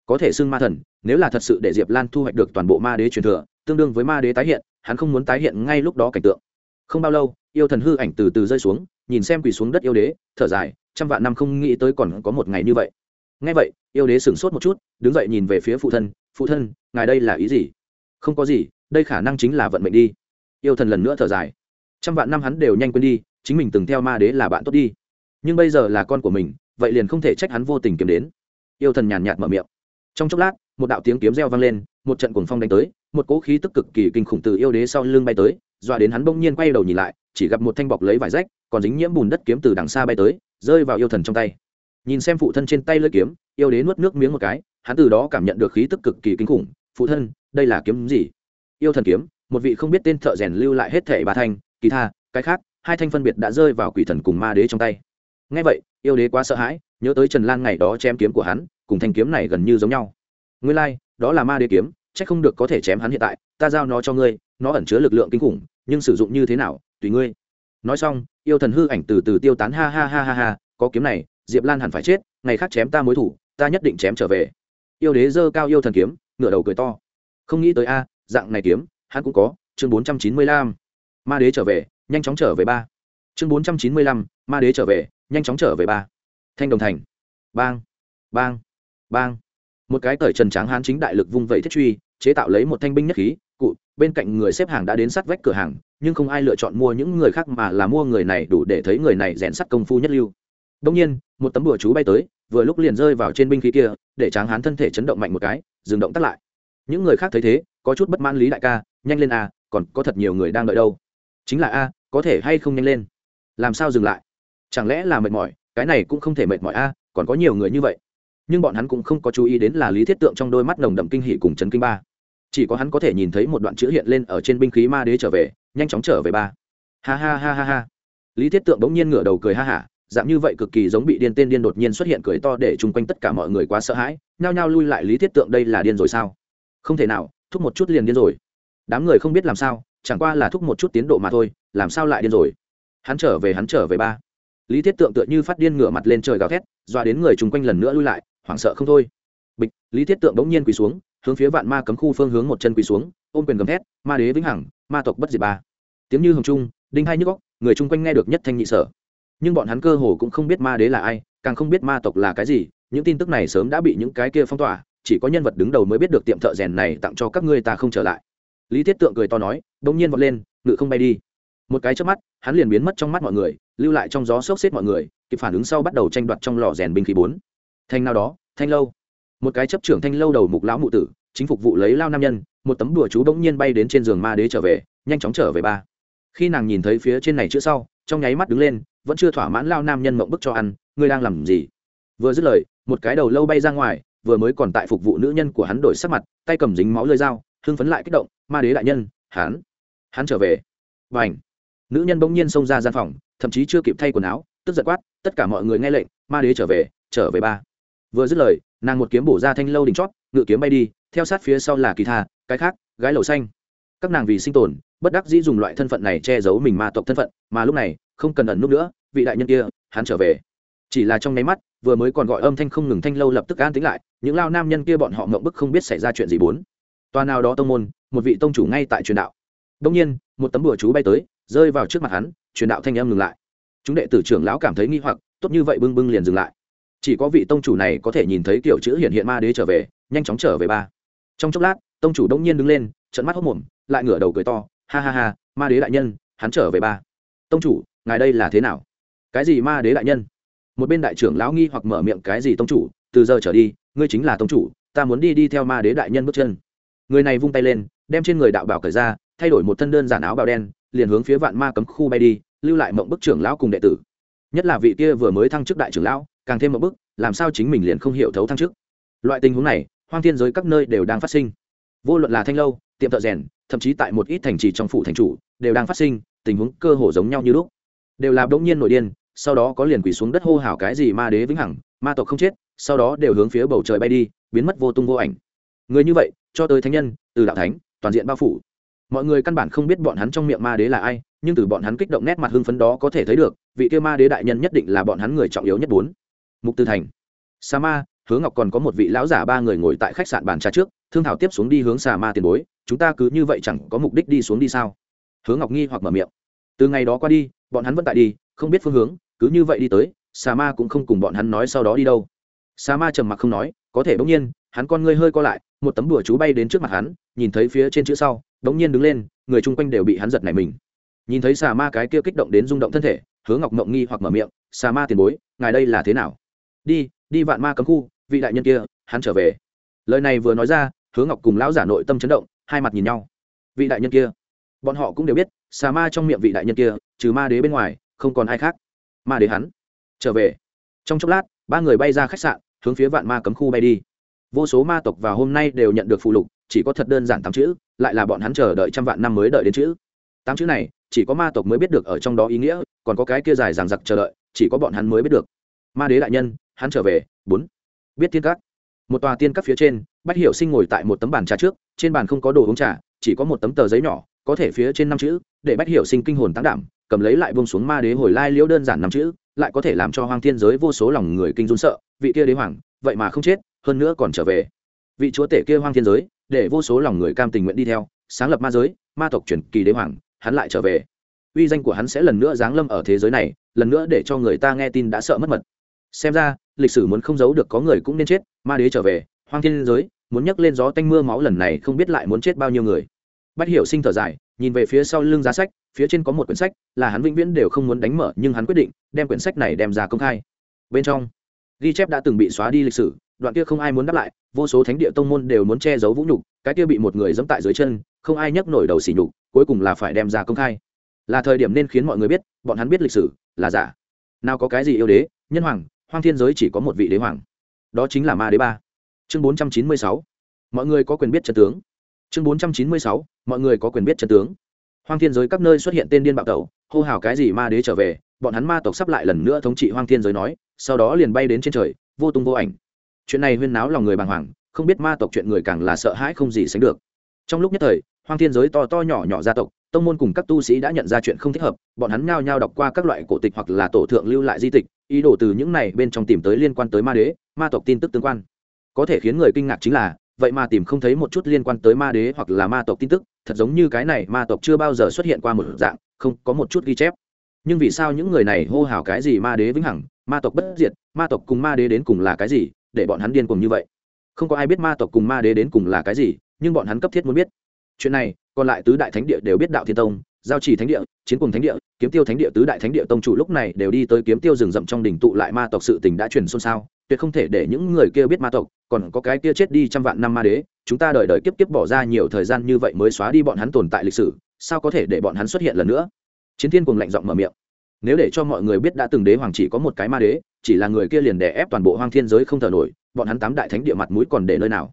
Có thể xưng ma thần, nếu là thật sự để diệp lan thu hoạch được toàn bộ ma đế truyền thừa, tương đương với ma đế tái hiện, hắn không muốn tái hiện ngay lúc đó cảnh tượng. Không bao lâu, yêu thần hư ảnh từ từ rơi xuống, nhìn xem quỳ xuống đất yêu đế, thở dài, trăm vạn năm không nghĩ tới còn có một ngày như vậy. Ngay vậy, yêu đế sửng sốt một chút, đứng dậy nhìn về phía phụ thân phụ thân, ngài đây là ý gì? Không có gì, đây khả năng chính là vận mệnh đi. Yêu thần lần nữa thở dài trăm vạn năm hắn đều nhanh quên đi, chính mình từng theo ma đế là bạn tốt đi. Nhưng bây giờ là con của mình, vậy liền không thể trách hắn vô tình kiếm đến. Yêu thần nhàn nhạt mở miệng. Trong chốc lát, một đạo tiếng kiếm reo vang lên, một trận cuồng phong đánh tới, một cỗ khí tức cực kỳ kinh khủng từ yêu đế sau lưng bay tới, dọa đến hắn bỗng nhiên quay đầu nhìn lại, chỉ gặp một thanh bọc lấy vải rách, còn dính nhiễm bùn đất kiếm từ đằng xa bay tới, rơi vào yêu thần trong tay. Nhìn xem phụ thân trên tay lưỡi kiếm, yêu đế nuốt nước miếng một cái, hắn từ đó cảm nhận được khí tức cực kỳ kinh khủng, phụ thân, đây là kiếm gì? Yêu thần kiếm, một vị không biết tên thợ rèn lưu lại hết thể bà thanh kỳ tha cái khác hai thanh phân biệt đã rơi vào quỷ thần cùng ma đế trong tay. Ngay vậy yêu đế quá sợ hãi nhớ tới trần lan ngày đó chém kiếm của hắn cùng thanh kiếm này gần như giống nhau. Nguyên lai、like, đó là ma đế kiếm c h ắ c không được có thể chém hắn hiện tại ta giao nó cho ngươi nó ẩn chứa lực lượng kinh khủng nhưng sử dụng như thế nào tùy ngươi. Nói xong yêu thần hư ảnh từ từ tiêu tán ha ha ha ha ha có kiếm này diệp lan hẳn phải chết ngày khác chém ta mối thủ ta nhất định chém trở về. Yêu đế dơ cao yêu thần kiếm ngựa đầu cười to. Không nghĩ tới a dạng này kiếm hắn cũng có chương bốn trăm chín mươi lăm ma đế trở về, nhanh chóng trở về ba. Chương bốn trăm chín mươi lăm, ma đế trở về, nhanh chóng trở về ba. Thanh đồng thành. Bang bang bang. Một cái cởi trần tráng hán chính đại lực vung vẩy thiết truy, chế tạo lấy một thanh binh nhất khí, cụ, bên cạnh người xếp hàng đã đến sát vách cửa hàng, nhưng không ai lựa chọn mua những người khác mà là mua người này đủ để thấy người này rèn sắt công phu nhất lưu. Đông nhiên, một tấm bùa chú bay tới, vừa lúc liền rơi vào trên binh khí kia, để tráng hán thân thể chấn động mạnh một cái, dừng động tắt lại. Những người khác thấy thế, có chút bất mãn lý đại ca, nhanh lên a, còn có thật nhiều người đang đợi đâu chính là a, có thể hay không nhanh lên? Làm sao dừng lại? Chẳng lẽ là mệt mỏi? Cái này cũng không thể mệt mỏi a, còn có nhiều người như vậy. Nhưng bọn hắn cũng không có chú ý đến là lý thiết tượng trong đôi mắt nồng đậm kinh hỷ cùng chấn kinh ba. Chỉ có hắn có thể nhìn thấy một đoạn chữ hiện lên ở trên binh khí ma đế trở về, nhanh chóng trở về ba. Ha ha ha ha ha. Lý thiết tượng bỗng nhiên ngửa đầu cười ha hả, dạng như vậy cực kỳ giống bị điên tên điên đột nhiên xuất hiện cười to để chung quanh tất cả mọi người quá sợ hãi, nhao nhao lui lại lý thiết tượng đây là điên rồi sao? Không thể nào, thúc một chút liền điên rồi. Đám người không biết làm sao chẳng qua là thúc một chút tiến độ mà thôi, làm sao lại điên rồi? Hắn trở về, hắn trở về ba. Lý thiết tượng tựa như phát điên ngửa mặt lên trời gào thét doa đến người chung quanh lần nữa lui lại, hoảng sợ không thôi. Bịch, lý thiết tượng bỗng nhiên quỳ xuống, hướng phía vạn ma cấm khu phương hướng một chân quỳ xuống, ôm quyền gầm thét, ma đế vĩnh hằng, ma tộc bất diệt ba. Tiếng như hồng trung, đinh hai nhức góc người chung quanh nghe được nhất thanh nhị sở. Nhưng bọn hắn cơ hồ cũng không biết ma đế là ai, càng không biết ma tộc là cái gì, những tin tức này sớm đã bị những cái kia phong tỏa, chỉ có nhân vật đứng đầu mới biết được tiệm thợ rèn này tặng cho các ngươi ta không trở lại lý thiết tượng cười to nói đ ỗ n g nhiên vọt lên, ngự không bay đi. Một cái trước mắt, hắn liền biến mất trong mắt mọi người, lưu lại trong gió xốc xếp mọi người, kịp phản ứng sau bắt đầu tranh đoạt trong lò rèn binh khí bốn. Thanh nào đó, thanh lâu. Một cái chấp trưởng thanh lâu đầu mục lão mụ tử, chính phục vụ lấy lao nam nhân, một tấm đùa chú bỗng nhiên bay đến trên giường ma đế trở về, nhanh chóng trở về ba. Khi nàng nhìn thấy phía trên này chữ sau, trong nháy mắt đứng lên, vẫn chưa thỏa mãn lao nam nhân mộng bức cho ăn, ngươi đang làm gì? Vừa dứt lời, một cái đầu lâu bay ra ngoài, vừa mới còn tại phục vụ nữ nhân của hắn đổi sắc mặt, tay cầm dính máu lơi dao, hưng phấn lại kích động ma đế đại nhân hắn hắn trở về. Và ảnh nữ nhân bỗng nhiên xông ra gian phòng, thậm chí chưa kịp thay quần áo, tức giật quát, tất cả mọi người nghe lệnh, ma đế trở về trở về ba. Vừa dứt lời, nàng một kiếm bổ ra thanh lâu đỉnh chót, ngự kiếm bay đi, theo sát phía sau là kỳ tha, cái khác, gái lầu xanh. Các nàng vì sinh tồn, bất đắc dĩ dùng loại thân phận này che giấu mình ma tộc thân phận, mà lúc này, không cần ẩn núp nữa, vị đại nhân kia, hắn trở về. Chỉ là trong nháy mắt, vừa mới còn gọi âm thanh không ngừng thanh lâu lập tức an tính lại, những lao nam nhân kia bọn họ ngậm bức không biết xảy ra chuyện gì bốn toa nào đó tông môn, một vị tông chủ ngay tại truyền đạo. Đông nhiên, một tấm bùa chú bay tới, rơi vào trước mặt hắn, truyền đạo thanh âm ngừng lại. Chúng đệ tử trưởng lão cảm thấy nghi hoặc, tốt như vậy bưng bưng liền dừng lại. Chỉ có vị tông chủ này có thể nhìn thấy kiểu chữ hiện hiện ma đế trở về, nhanh chóng trở về ba. Trong chốc lát, tông chủ đông nhiên đứng lên trận mắt hốc mồm, lại ngửa đầu cười to, ha ha ha, ma đế đại nhân, hắn trở về ba. Tông chủ, ngài đây là thế nào? Cái gì ma đế đại nhân? Một bên đại trưởng lão nghi hoặc mở miệng, cái gì tông chủ? Từ giờ trở đi, ngươi chính là tông chủ, ta muốn đi đi theo ma đế đại nhân bước chân người này vung tay lên, đem trên người đạo bảo cởi ra, thay đổi một thân đơn giản áo bào đen, liền hướng phía vạn ma cấm khu bay đi, lưu lại mộng bức trưởng lão cùng đệ tử. Nhất là vị kia vừa mới thăng chức đại trưởng lão, càng thêm mộng bức, làm sao chính mình liền không hiểu thấu thăng chức. Loại tình huống này, hoang thiên giới các nơi đều đang phát sinh. Vô luận là thanh lâu, tiệm thợ rèn, thậm chí tại một ít thành trì trong phủ thành chủ, đều đang phát sinh, tình huống cơ hồ giống nhau như lúc. Đều là bỗng nhiên nổi điên, sau đó có liền quỳ xuống đất hô hào cái gì ma đế vĩnh hằng, ma tộc không chết, sau đó đều hướng phía bầu trời bay đi, biến mất vô tung vô ảnh người như vậy, cho tới thánh nhân, từ đạo thánh, toàn diện bao phủ. Mọi người căn bản không biết bọn hắn trong miệng ma đế là ai, nhưng từ bọn hắn kích động nét mặt hưng phấn đó có thể thấy được, vị kia ma đế đại nhân nhất định là bọn hắn người trọng yếu nhất bốn. Mục tư thành, sa ma hướng ngọc còn có một vị lão giả ba người ngồi tại khách sạn bàn trà trước, thương thảo tiếp xuống đi hướng xà ma tiền bối, chúng ta cứ như vậy chẳng có mục đích đi xuống đi sao? Hướng ngọc nghi hoặc mở miệng, từ ngày đó qua đi, bọn hắn vẫn tại đi, không biết phương hướng, cứ như vậy đi tới xà ma cũng không cùng bọn hắn nói sau đó đi đâu. Xà ma trầm mặc không nói có thể bỗng nhiên, hắn con ngươi hơi co lại, một tấm bùa chú bay đến trước mặt hắn, nhìn thấy phía trên chữ sau, bỗng nhiên đứng lên, người chung quanh đều bị hắn giật này mình. Nhìn thấy xà ma cái kia kích động đến rung động thân thể, hứa ngọc mộng nghi hoặc mở miệng, xà ma tiền bối, ngài đây là thế nào? Đi đi vạn ma cấm khu, vị đại nhân kia, hắn trở về. Lời này vừa nói ra, hứa ngọc cùng lão giả nội tâm chấn động, hai mặt nhìn nhau. Vị đại nhân kia? Bọn họ cũng đều biết, xà ma trong miệng vị đại nhân kia, trừ ma đế bên ngoài, không còn ai khác. Ma đế hắn. Trở về. Trong chốc lát, ba người bay ra khách sạn hướng phía vạn ma cấm khu bay đi. Vô số ma tộc vào hôm nay đều nhận được phụ lục, chỉ có thật đơn giản tám chữ, lại là bọn hắn chờ đợi trăm vạn năm mới đợi đến chữ. Tám chữ này, chỉ có ma tộc mới biết được ở trong đó ý nghĩa, còn có cái kia dài dằng dặc chờ đợi, chỉ có bọn hắn mới biết được. Ma đế đại nhân, hắn trở về, bốn. Biết tiên các. Một tòa tiên các phía trên, bách hiểu sinh ngồi tại một tấm bàn trà trước, trên bàn không có đồ uống trà, chỉ có một tấm tờ giấy nhỏ, có thể phía trên năm chữ, để bách hiểu sinh kinh hồn tăng đảm, cầm lấy lại buông xuống ma đế hồi lai liễu đơn giản năm chữ lại có thể làm cho hoang thiên giới vô số lòng người kinh run sợ, vị kia đế hoàng, vậy mà không chết, hơn nữa còn trở về. Vị chúa tể kia hoang thiên giới, để vô số lòng người cam tình nguyện đi theo, sáng lập ma giới, ma tộc truyền kỳ đế hoàng, hắn lại trở về. Uy danh của hắn sẽ lần nữa giáng lâm ở thế giới này, lần nữa để cho người ta nghe tin đã sợ mất mật. Xem ra, lịch sử muốn không giấu được có người cũng nên chết, ma đế trở về, hoang thiên giới, muốn nhắc lên gió tanh mưa máu lần này không biết lại muốn chết bao nhiêu người. Bắt hiểu sinh thở dài nhìn về phía sau lưng giá sách, phía trên có một quyển sách, là hắn vĩnh viễn đều không muốn đánh mở, nhưng hắn quyết định đem quyển sách này đem ra công khai. Bên trong, ghi chép đã từng bị xóa đi lịch sử, đoạn kia không ai muốn đáp lại, vô số thánh địa tông môn đều muốn che giấu vũ nhục, cái kia bị một người dẫm tại dưới chân, không ai nhấc nổi đầu xỉ nhục, cuối cùng là phải đem ra công khai. Là thời điểm nên khiến mọi người biết, bọn hắn biết lịch sử, là giả. Nào có cái gì yêu đế, nhân hoàng, hoang thiên giới chỉ có một vị đế hoàng. Đó chính là ma đế ba. Chương bốn trăm chín mươi sáu. Mọi người có quyền biết trật tướng chương bốn trăm chín mươi sáu, mọi người có quyền biết chân tướng. Hoang thiên giới các nơi xuất hiện tên điên bạo tẩu, hô hào cái gì ma đế trở về, bọn hắn ma tộc sắp lại lần nữa thống trị hoang thiên giới nói, sau đó liền bay đến trên trời, vô tung vô ảnh. Chuyện này huyên náo lòng người bàng hoàng, không biết ma tộc chuyện người càng là sợ hãi không gì sánh được. Trong lúc nhất thời, hoang thiên giới to to nhỏ nhỏ gia tộc, tông môn cùng các tu sĩ đã nhận ra chuyện không thích hợp, bọn hắn nhao nhao đọc qua các loại cổ tịch hoặc là tổ thượng lưu lại di tịch, ý đồ từ những này bên trong tìm tới liên quan tới ma đế, ma tộc tin tức tương quan. Có thể khiến người kinh ngạc chính là vậy mà tìm không thấy một chút liên quan tới ma đế hoặc là ma tộc tin tức, thật giống như cái này ma tộc chưa bao giờ xuất hiện qua một dạng, không có một chút ghi chép. Nhưng vì sao những người này hô hào cái gì ma đế vĩnh hằng, ma tộc bất diệt, ma tộc cùng ma đế đến cùng là cái gì, để bọn hắn điên cùng như vậy? Không có ai biết ma tộc cùng ma đế đến cùng là cái gì, nhưng bọn hắn cấp thiết muốn biết. Chuyện này, còn lại tứ đại thánh địa đều biết đạo thiên tông giao Chỉ thánh địa, chiến cùng thánh địa, kiếm tiêu thánh địa, tứ đại thánh địa tông chủ lúc này đều đi tới kiếm tiêu rừng rậm trong đỉnh tụ lại ma tộc sự tình đã truyền xôn xao, tuyệt không thể để những người kia biết ma tộc, còn có cái kia chết đi trăm vạn năm ma đế, chúng ta đợi đợi kiếp kiếp bỏ ra nhiều thời gian như vậy mới xóa đi bọn hắn tồn tại lịch sử, sao có thể để bọn hắn xuất hiện lần nữa? Chiến thiên cùng lạnh giọng mở miệng. Nếu để cho mọi người biết đã từng đế hoàng chỉ có một cái ma đế, chỉ là người kia liền đè ép toàn bộ hoang thiên giới không thở nổi, bọn hắn tám đại thánh địa mặt mũi còn để nơi nào?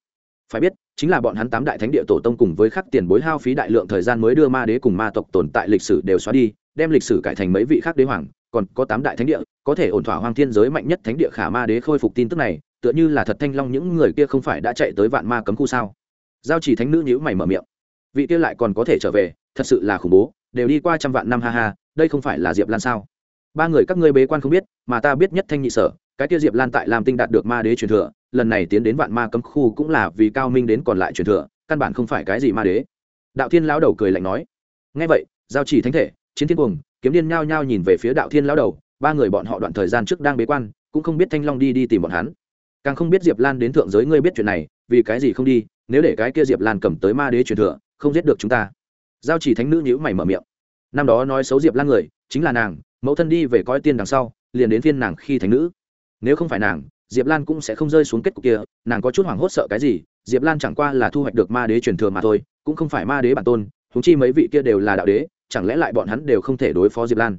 Phải biết chính là bọn hắn tám đại thánh địa tổ tông cùng với khắc tiền bối hao phí đại lượng thời gian mới đưa ma đế cùng ma tộc tồn tại lịch sử đều xóa đi, đem lịch sử cải thành mấy vị khác đế hoàng, còn có tám đại thánh địa, có thể ổn thỏa hoang thiên giới mạnh nhất thánh địa khả ma đế khôi phục tin tức này, tựa như là thật thanh long những người kia không phải đã chạy tới vạn ma cấm khu sao? Giao chỉ thánh nữ nhữ mày mở miệng. Vị kia lại còn có thể trở về, thật sự là khủng bố, đều đi qua trăm vạn năm ha ha, đây không phải là diệp lan sao? Ba người các ngươi bế quan không biết, mà ta biết nhất thanh nhị sở cái kia diệp lan tại làm tinh đạt được ma đế truyền thừa, lần này tiến đến vạn ma cấm khu cũng là vì cao minh đến còn lại truyền thừa, căn bản không phải cái gì ma đế. Đạo thiên lão đầu cười lạnh nói. Ngay vậy, giao chỉ thánh thể, chiến thiên cuồng, kiếm điên nhao nhao nhìn về phía đạo thiên lão đầu, ba người bọn họ đoạn thời gian trước đang bế quan, cũng không biết thanh long đi đi tìm bọn hắn. Càng không biết diệp lan đến thượng giới ngươi biết chuyện này, vì cái gì không đi, nếu để cái kia diệp lan cầm tới ma đế truyền thừa, không giết được chúng ta. Giao chỉ thánh nữ nhữ mày mở miệng. Năm đó nói xấu diệp lan người, chính là nàng, mẫu thân đi về coi tiên đằng sau, liền đến phiên nàng khi thánh nữ nếu không phải nàng, diệp lan cũng sẽ không rơi xuống kết cục kia, nàng có chút hoảng hốt sợ cái gì, diệp lan chẳng qua là thu hoạch được ma đế truyền thừa mà thôi, cũng không phải ma đế bản tôn húng chi mấy vị kia đều là đạo đế, chẳng lẽ lại bọn hắn đều không thể đối phó diệp lan?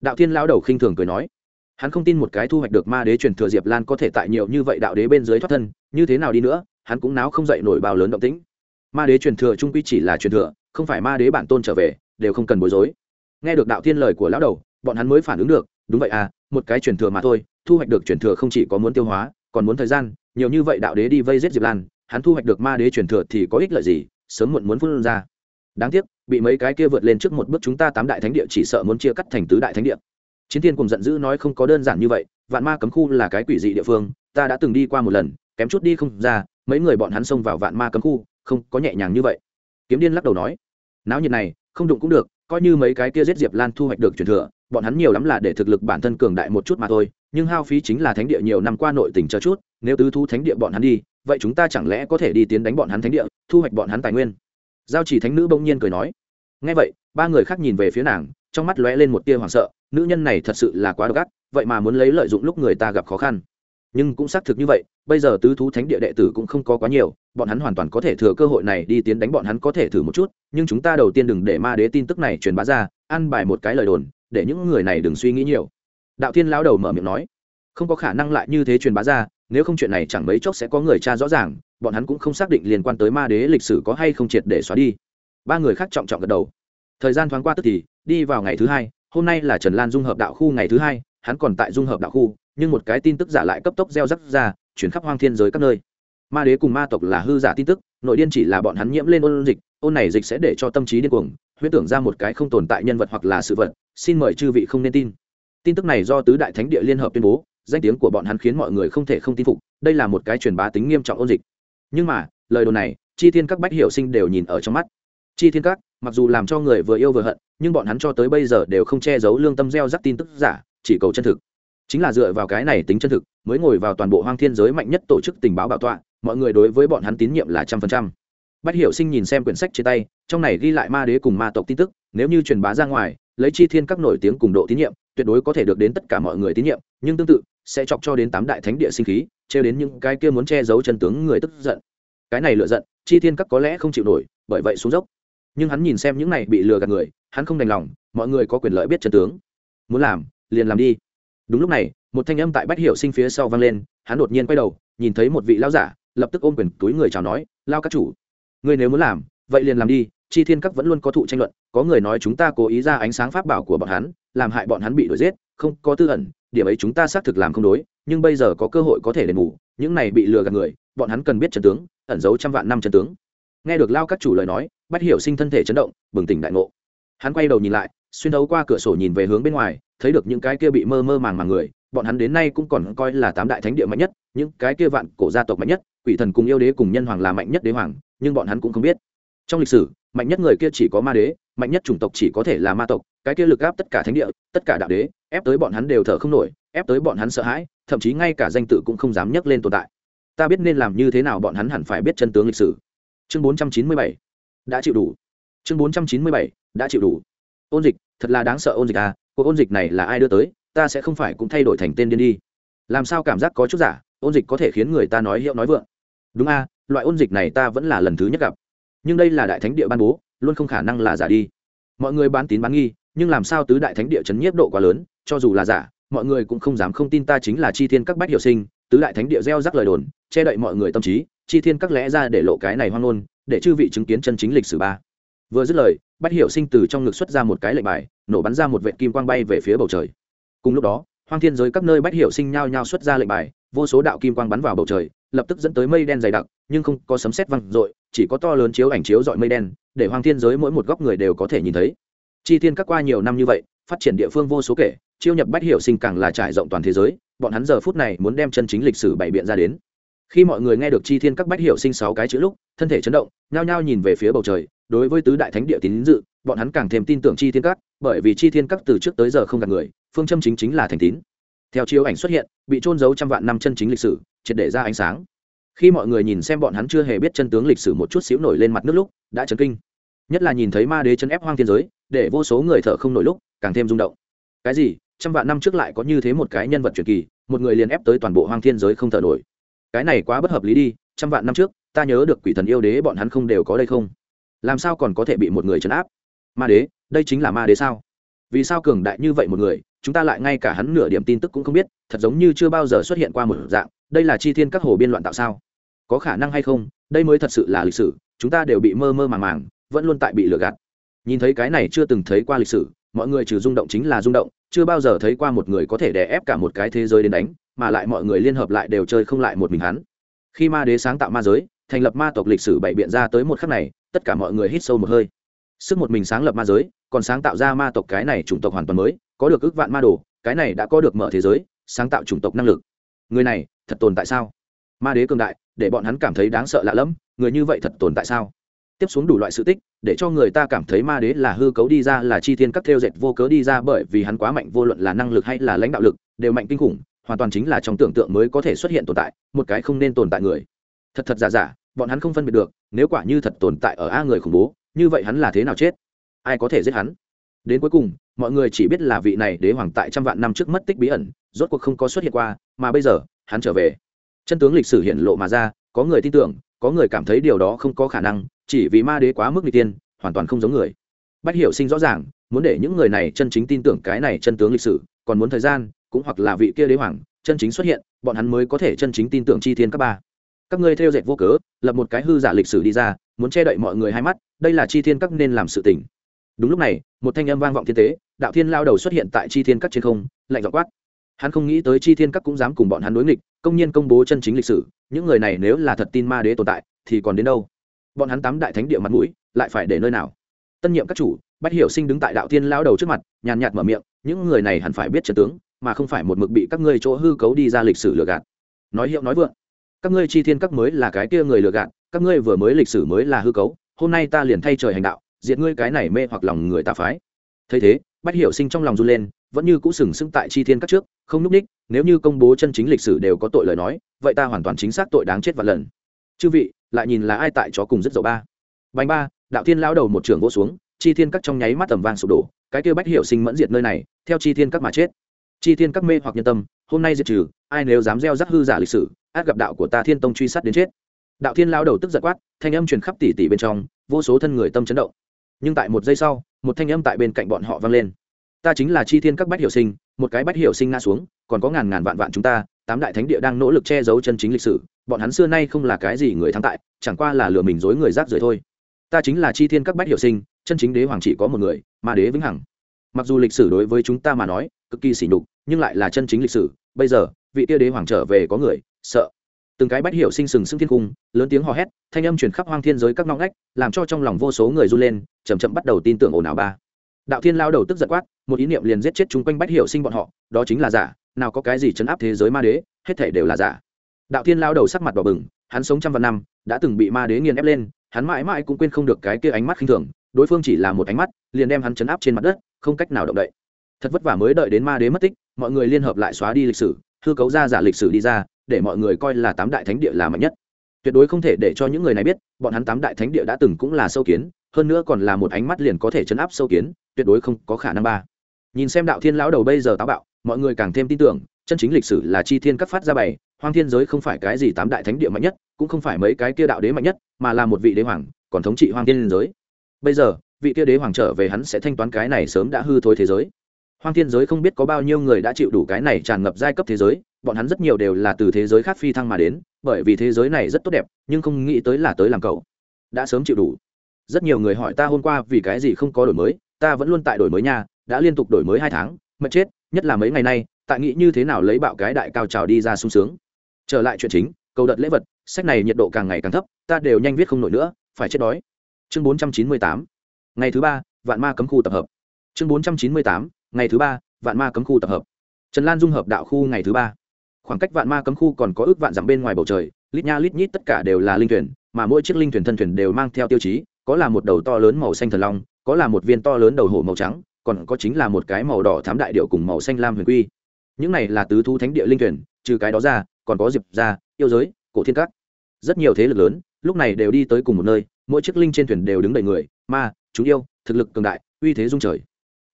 Đạo thiên lão đầu khinh thường cười nói, hắn không tin một cái thu hoạch được ma đế truyền thừa diệp lan có thể tại nhiều như vậy đạo đế bên dưới thoát thân, như thế nào đi nữa, hắn cũng náo không dậy nổi bao lớn động tĩnh. Ma đế truyền thừa trung quy chỉ là truyền thừa, không phải ma đế bản tôn trở về, đều không cần bối rối. Nghe được đạo thiên lời của lão đầu, bọn hắn mới phản ứng được, đúng vậy à một cái truyền thừa mà thôi thu hoạch được truyền thừa không chỉ có muốn tiêu hóa, còn muốn thời gian, nhiều như vậy đạo đế đi vây giết diệp lan, hắn thu hoạch được ma đế truyền thừa thì có ích lợi gì, sớm muộn muốn phun ra. Đáng tiếc, bị mấy cái kia vượt lên trước một bước chúng ta tám đại thánh địa chỉ sợ muốn chia cắt thành tứ đại thánh địa. Chiến thiên cùng giận dữ nói không có đơn giản như vậy, vạn ma cấm khu là cái quỷ dị địa phương, ta đã từng đi qua một lần, kém chút đi không ra, mấy người bọn hắn xông vào vạn ma cấm khu, không có nhẹ nhàng như vậy. Kiếm điên lắc đầu nói, náo nhiệt này, không đụng cũng được, coi như mấy cái kia giết diệp lan thu hoạch được truyền thừa, bọn hắn nhiều lắm là để thực lực bản thân cường đại một chút mà thôi nhưng hao phí chính là thánh địa nhiều năm qua nội tình chờ chút, nếu tứ thu thánh địa bọn hắn đi, vậy chúng ta chẳng lẽ có thể đi tiến đánh bọn hắn thánh địa, thu hoạch bọn hắn tài nguyên? Giao chỉ thánh nữ bỗng nhiên cười nói. Ngay vậy, ba người khác nhìn về phía nàng, trong mắt lóe lên một tia hoảng sợ, nữ nhân này thật sự là quá độc ác, vậy mà muốn lấy lợi dụng lúc người ta gặp khó khăn. Nhưng cũng xác thực như vậy, bây giờ tứ thú thánh địa đệ tử cũng không có quá nhiều, bọn hắn hoàn toàn có thể thừa cơ hội này đi tiến đánh bọn hắn có thể thử một chút, nhưng chúng ta đầu tiên đừng để ma đế tin tức này truyền bá ra, ăn bài một cái lời đồn, để những người này đừng suy nghĩ nhiều đạo thiên lão đầu mở miệng nói, không có khả năng lại như thế truyền bá ra, nếu không chuyện này chẳng mấy chốc sẽ có người tra rõ ràng, bọn hắn cũng không xác định liên quan tới ma đế lịch sử có hay không triệt để xóa đi. Ba người khác trọng trọng gật đầu. Thời gian thoáng qua tức thì, đi vào ngày thứ hai, hôm nay là trần lan dung hợp đạo khu ngày thứ hai, hắn còn tại dung hợp đạo khu, nhưng một cái tin tức giả lại cấp tốc gieo rắc ra, chuyển khắp hoang thiên giới các nơi. Ma đế cùng ma tộc là hư giả tin tức, nội điên chỉ là bọn hắn nhiễm lên ôn dịch, ôn này dịch sẽ để cho tâm trí điên cuồng, huyễn tưởng ra một cái không tồn tại nhân vật hoặc là sự vật, xin mời chư vị không nên tin tin tức này do tứ đại thánh địa liên hợp tuyên bố, danh tiếng của bọn hắn khiến mọi người không thể không tin phục, đây là một cái truyền bá tính nghiêm trọng ôn dịch. Nhưng mà, lời đồn này, chi thiên các bách hiểu sinh đều nhìn ở trong mắt. Chi thiên các, mặc dù làm cho người vừa yêu vừa hận, nhưng bọn hắn cho tới bây giờ đều không che giấu lương tâm gieo rắc tin tức giả, chỉ cầu chân thực. Chính là dựa vào cái này tính chân thực, mới ngồi vào toàn bộ hoang thiên giới mạnh nhất tổ chức tình báo bảo tọa, mọi người đối với bọn hắn tín nhiệm là trăm phần trăm. Bách hiểu sinh nhìn xem quyển sách trên tay, trong này ghi lại ma đế cùng ma tộc tin tức, nếu như truyền bá ra ngoài, lấy chi thiên các nổi tiếng cùng độ tín nhiệm tuyệt đối có thể được đến tất cả mọi người tín nhiệm, nhưng tương tự, sẽ chọc cho đến tám đại thánh địa sinh khí, trêu đến những cái kia muốn che giấu chân tướng người tức giận. Cái này lựa giận, chi thiên các có lẽ không chịu nổi, bởi vậy xuống dốc. Nhưng hắn nhìn xem những này bị lừa gạt người, hắn không đành lòng, mọi người có quyền lợi biết chân tướng. Muốn làm, liền làm đi. Đúng lúc này, một thanh âm tại bách hiệu sinh phía sau vang lên, hắn đột nhiên quay đầu, nhìn thấy một vị lao giả, lập tức ôm quyền túi người chào nói, lao các chủ người nếu muốn làm, vậy liền làm đi chi thiên các vẫn luôn có thụ tranh luận, có người nói chúng ta cố ý ra ánh sáng pháp bảo của bọn hắn, làm hại bọn hắn bị đuổi giết, không có tư ẩn, điểm ấy chúng ta xác thực làm không đối, nhưng bây giờ có cơ hội có thể đền bù, những này bị lừa gạt người, bọn hắn cần biết chân tướng, ẩn giấu trăm vạn năm chân tướng. Nghe được lao các chủ lời nói bắt hiểu sinh thân thể chấn động, bừng tỉnh đại ngộ. Hắn quay đầu nhìn lại, xuyên đấu qua cửa sổ nhìn về hướng bên ngoài, thấy được những cái kia bị mơ mơ màng màng người, bọn hắn đến nay cũng còn coi là tám đại thánh địa mạnh nhất, những cái kia vạn cổ gia tộc mạnh nhất, quỷ thần cùng yêu đế cùng nhân hoàng là mạnh nhất đế hoàng, nhưng bọn hắn cũng không biết. Trong lịch sử mạnh nhất người kia chỉ có ma đế, mạnh nhất chủng tộc chỉ có thể là ma tộc, cái kia lực áp tất cả thánh địa, tất cả đạo đế, ép tới bọn hắn đều thở không nổi, ép tới bọn hắn sợ hãi, thậm chí ngay cả danh tự cũng không dám nhắc lên tồn tại. Ta biết nên làm như thế nào bọn hắn hẳn phải biết chân tướng lịch sử. Chương 497 đã chịu đủ. Chương 497 đã chịu đủ. Ôn dịch, thật là đáng sợ ôn dịch à cuộc ôn dịch này là ai đưa tới, ta sẽ không phải cũng thay đổi thành tên điên đi. Làm sao cảm giác có chút giả, ôn dịch có thể khiến người ta nói hiệu nói vượng. Đúng a loại ôn dịch này ta vẫn là lần thứ nhất gặp nhưng đây là đại thánh địa ban bố, luôn không khả năng là giả đi. Mọi người bán tín bán nghi, nhưng làm sao tứ đại thánh địa chấn nhiếp độ quá lớn, cho dù là giả, mọi người cũng không dám không tin ta chính là chi thiên các bách hiệu sinh, tứ đại thánh địa gieo rắc lời đồn, che đậy mọi người tâm trí, chi thiên các lẽ ra để lộ cái này hoang ngôn, để chư vị chứng kiến chân chính lịch sử ba. Vừa dứt lời, bách hiệu sinh từ trong ngực xuất ra một cái lệnh bài, nổ bắn ra một vệ kim quang bay về phía bầu trời. Cùng lúc đó, hoang thiên giới các nơi bách hiệu sinh nhao nhao xuất ra lệnh bài, vô số đạo kim quang bắn vào bầu trời lập tức dẫn tới mây đen dày đặc, nhưng không có sấm sét văng dội, chỉ có to lớn chiếu ảnh chiếu dọi mây đen, để hoàng thiên giới mỗi một góc người đều có thể nhìn thấy. Chi thiên các qua nhiều năm như vậy, phát triển địa phương vô số kể, chiêu nhập bách hiệu sinh càng là trải rộng toàn thế giới, bọn hắn giờ phút này muốn đem chân chính lịch sử bày biện ra đến. Khi mọi người nghe được chi thiên các bách hiệu sinh sáu cái chữ lúc, thân thể chấn động, nhao nhao nhìn về phía bầu trời, đối với tứ đại thánh địa tín dự, bọn hắn càng thêm tin tưởng chi thiên các, bởi vì chi thiên các từ trước tới giờ không gặp người, phương châm chính chính là thành tín. Theo chiếu ảnh xuất hiện, bị trôn giấu trăm vạn năm chân chính lịch sử triệt để ra ánh sáng. Khi mọi người nhìn xem bọn hắn chưa hề biết chân tướng lịch sử một chút xíu nổi lên mặt nước lúc, đã chấn kinh. Nhất là nhìn thấy ma đế chân ép hoang thiên giới, để vô số người thở không nổi lúc, càng thêm rung động. Cái gì? Trăm vạn năm trước lại có như thế một cái nhân vật truyền kỳ, một người liền ép tới toàn bộ hoang thiên giới không thở nổi. Cái này quá bất hợp lý đi, trăm vạn năm trước, ta nhớ được quỷ thần yêu đế bọn hắn không đều có đây không? Làm sao còn có thể bị một người trấn áp? Ma đế, đây chính là ma đế sao? Vì sao cường đại như vậy một người, chúng ta lại ngay cả hắn nửa điểm tin tức cũng không biết, thật giống như chưa bao giờ xuất hiện qua một dạng đây là chi thiên các hồ biên loạn tạo sao? Có khả năng hay không? Đây mới thật sự là lịch sử, chúng ta đều bị mơ mơ màng màng, vẫn luôn tại bị lừa gạt. Nhìn thấy cái này chưa từng thấy qua lịch sử, mọi người trừ rung động chính là rung động, chưa bao giờ thấy qua một người có thể đè ép cả một cái thế giới đến đánh, mà lại mọi người liên hợp lại đều chơi không lại một mình hắn. Khi ma đế sáng tạo ma giới, thành lập ma tộc lịch sử bày biện ra tới một khắc này, tất cả mọi người hít sâu một hơi. Sức một mình sáng lập ma giới, còn sáng tạo ra ma tộc cái này chủng tộc hoàn toàn mới, có được ước vạn ma đồ, cái này đã có được mở thế giới, sáng tạo chủng tộc năng lực người này thật tồn tại sao? Ma đế cường đại, để bọn hắn cảm thấy đáng sợ lạ lẫm, người như vậy thật tồn tại sao? Tiếp xuống đủ loại sự tích, để cho người ta cảm thấy ma đế là hư cấu đi ra, là chi thiên các theo dệt vô cớ đi ra bởi vì hắn quá mạnh, vô luận là năng lực hay là lãnh đạo lực, đều mạnh kinh khủng, hoàn toàn chính là trong tưởng tượng mới có thể xuất hiện tồn tại, một cái không nên tồn tại người. Thật thật giả giả, bọn hắn không phân biệt được, nếu quả như thật tồn tại ở a người khủng bố, như vậy hắn là thế nào chết? Ai có thể giết hắn? Đến cuối cùng, mọi người chỉ biết là vị này đế hoàng tại trăm vạn năm trước mất tích bí ẩn, rốt cuộc không có xuất hiện qua, mà bây giờ, hắn trở về. Chân tướng lịch sử hiện lộ mà ra, có người tin tưởng, có người cảm thấy điều đó không có khả năng, chỉ vì ma đế quá mức n tiên hoàn toàn không giống người. Bách hiểu sinh rõ ràng, muốn để những người này chân chính tin tưởng cái này chân tướng lịch sử, còn muốn thời gian, cũng hoặc là vị kia đế hoàng, chân chính xuất hiện, bọn hắn mới có thể chân chính tin tưởng chi thiên các ba. Các ngươi theo dệt vô cớ, lập một cái hư giả lịch sử đi ra, muốn che đậy mọi người hai mắt, đây là chi thiên các nên làm sự tình đúng lúc này, một thanh âm vang vọng thiên tế, đạo thiên lao đầu xuất hiện tại chi thiên các trên không, lạnh dọc quát. Hắn không nghĩ tới chi thiên các cũng dám cùng bọn hắn đối nghịch, công nhiên công bố chân chính lịch sử, những người này nếu là thật tin ma đế tồn tại, thì còn đến đâu? Bọn hắn tám đại thánh địa mặt mũi, lại phải để nơi nào? Tân nhiệm các chủ, bách hiểu sinh đứng tại đạo thiên lao đầu trước mặt, nhàn nhạt mở miệng, những người này hẳn phải biết trật tướng, mà không phải một mực bị các ngươi chỗ hư cấu đi ra lịch sử lừa gạt. Nói hiệu nói vượng, các ngươi chi thiên các mới là cái kia người lừa gạt, các ngươi vừa mới lịch sử mới là hư cấu, hôm nay ta liền thay trời hành đạo diệt ngươi cái này mê hoặc lòng người tà phái. Thấy thế, bách hiểu sinh trong lòng run lên, vẫn như cũ sừng sững tại chi thiên các trước, không núp ních, nếu như công bố chân chính lịch sử đều có tội lời nói, vậy ta hoàn toàn chính xác tội đáng chết vạn lần. Chư vị, lại nhìn là ai tại chó cùng rất dậu ba. Bánh ba, đạo thiên lao đầu một trường vỗ xuống, chi thiên các trong nháy mắt tầm vang sụp đổ, cái kêu bách hiểu sinh mẫn diệt nơi này, theo chi thiên các mà chết. Chi thiên các mê hoặc nhân tâm, hôm nay diệt trừ, ai nếu dám gieo rắc hư giả lịch sử, át gặp đạo của ta thiên tông truy sát đến chết. Đạo thiên lao đầu tức giật quát, thanh âm truyền khắp tỷ tỷ bên trong, vô số thân người tâm chấn động nhưng tại một giây sau, một thanh âm tại bên cạnh bọn họ vang lên. Ta chính là chi thiên các bách hiểu sinh, một cái bách hiểu sinh nga xuống, còn có ngàn ngàn vạn vạn chúng ta, tám đại thánh địa đang nỗ lực che giấu chân chính lịch sử, bọn hắn xưa nay không là cái gì người thắng tại, chẳng qua là lừa mình dối người rác rưởi thôi. Ta chính là chi thiên các bách hiểu sinh, chân chính đế hoàng chỉ có một người mà đế vĩnh hằng. Mặc dù lịch sử đối với chúng ta mà nói, cực kỳ sỉ nhục, nhưng lại là chân chính lịch sử. Bây giờ, vị tia đế hoàng trở về có người, sợ từng cái bách hiểu sinh sừng sững thiên cung, lớn tiếng hò hét, thanh âm truyền khắp hoang thiên giới các ngõ ngách, làm cho trong lòng vô số người run lên chầm chậm bắt đầu tin tưởng ồn ào ba. Đạo thiên lao đầu tức giật quát, một ý niệm liền giết chết chúng quanh bách hiểu sinh bọn họ, đó chính là giả, nào có cái gì chấn áp thế giới ma đế, hết thể đều là giả. Đạo thiên lao đầu sắc mặt đỏ bừng, hắn sống trăm vạn năm, đã từng bị ma đế nghiền ép lên, hắn mãi mãi cũng quên không được cái kia ánh mắt khinh thường, đối phương chỉ là một ánh mắt, liền đem hắn chấn áp trên mặt đất, không cách nào động đậy. Thật vất vả mới đợi đến ma đế mất tích, mọi người liên hợp lại xóa đi lịch sử, hư cấu ra giả lịch sử đi ra để mọi người coi là tám đại thánh địa là mạnh nhất. Tuyệt đối không thể để cho những người này biết, bọn hắn tám đại thánh địa đã từng cũng là sâu kiến, hơn nữa còn là một ánh mắt liền có thể chấn áp sâu kiến, tuyệt đối không có khả năng ba. Nhìn xem đạo thiên lão đầu bây giờ táo bạo, mọi người càng thêm tin tưởng, chân chính lịch sử là chi thiên các phát ra bày, hoang thiên giới không phải cái gì tám đại thánh địa mạnh nhất, cũng không phải mấy cái kia đạo đế mạnh nhất, mà là một vị đế hoàng, còn thống trị hoang thiên giới. Bây giờ, vị kia đế hoàng trở về hắn sẽ thanh toán cái này sớm đã hư thối thế giới. Hoang thiên giới không biết có bao nhiêu người đã chịu đủ cái này tràn ngập giai cấp thế giới bọn hắn rất nhiều đều là từ thế giới khác phi thăng mà đến, bởi vì thế giới này rất tốt đẹp, nhưng không nghĩ tới là tới làm cậu. Đã sớm chịu đủ. Rất nhiều người hỏi ta hôm qua vì cái gì không có đổi mới, ta vẫn luôn tại đổi mới nha, đã liên tục đổi mới hai tháng mất chết, nhất là mấy ngày nay, tại nghĩ như thế nào lấy bạo cái đại cao trào đi ra sung sướng. Trở lại chuyện chính, cầu đợt lễ vật, sách này nhiệt độ càng ngày càng thấp, ta đều nhanh viết không nổi nữa, phải chết đói. Chương bốn trăm chín mươi tám, ngày thứ ba, vạn ma cấm khu tập hợp. Chương bốn trăm chín mươi tám, ngày thứ ba, vạn ma cấm khu tập hợp. Trần lan dung hợp đạo khu ngày thứ ba khoảng cách vạn ma cấm khu còn có ước vạn dặm bên ngoài bầu trời, lít nha lít nhít tất cả đều là linh thuyền, mà mỗi chiếc linh thuyền thân thuyền đều mang theo tiêu chí, có là một đầu to lớn màu xanh thần long, có là một viên to lớn đầu hổ màu trắng, còn có chính là một cái màu đỏ thám đại điệu cùng màu xanh lam huyền quy. Những này là tứ thú thánh địa linh thuyền, trừ cái đó ra, còn có diệp gia, yêu giới, cổ thiên các. Rất nhiều thế lực lớn, lúc này đều đi tới cùng một nơi, mỗi chiếc linh trên thuyền đều đứng đầy người, ma chúng yêu, thực lực cường đại, uy thế dung trời.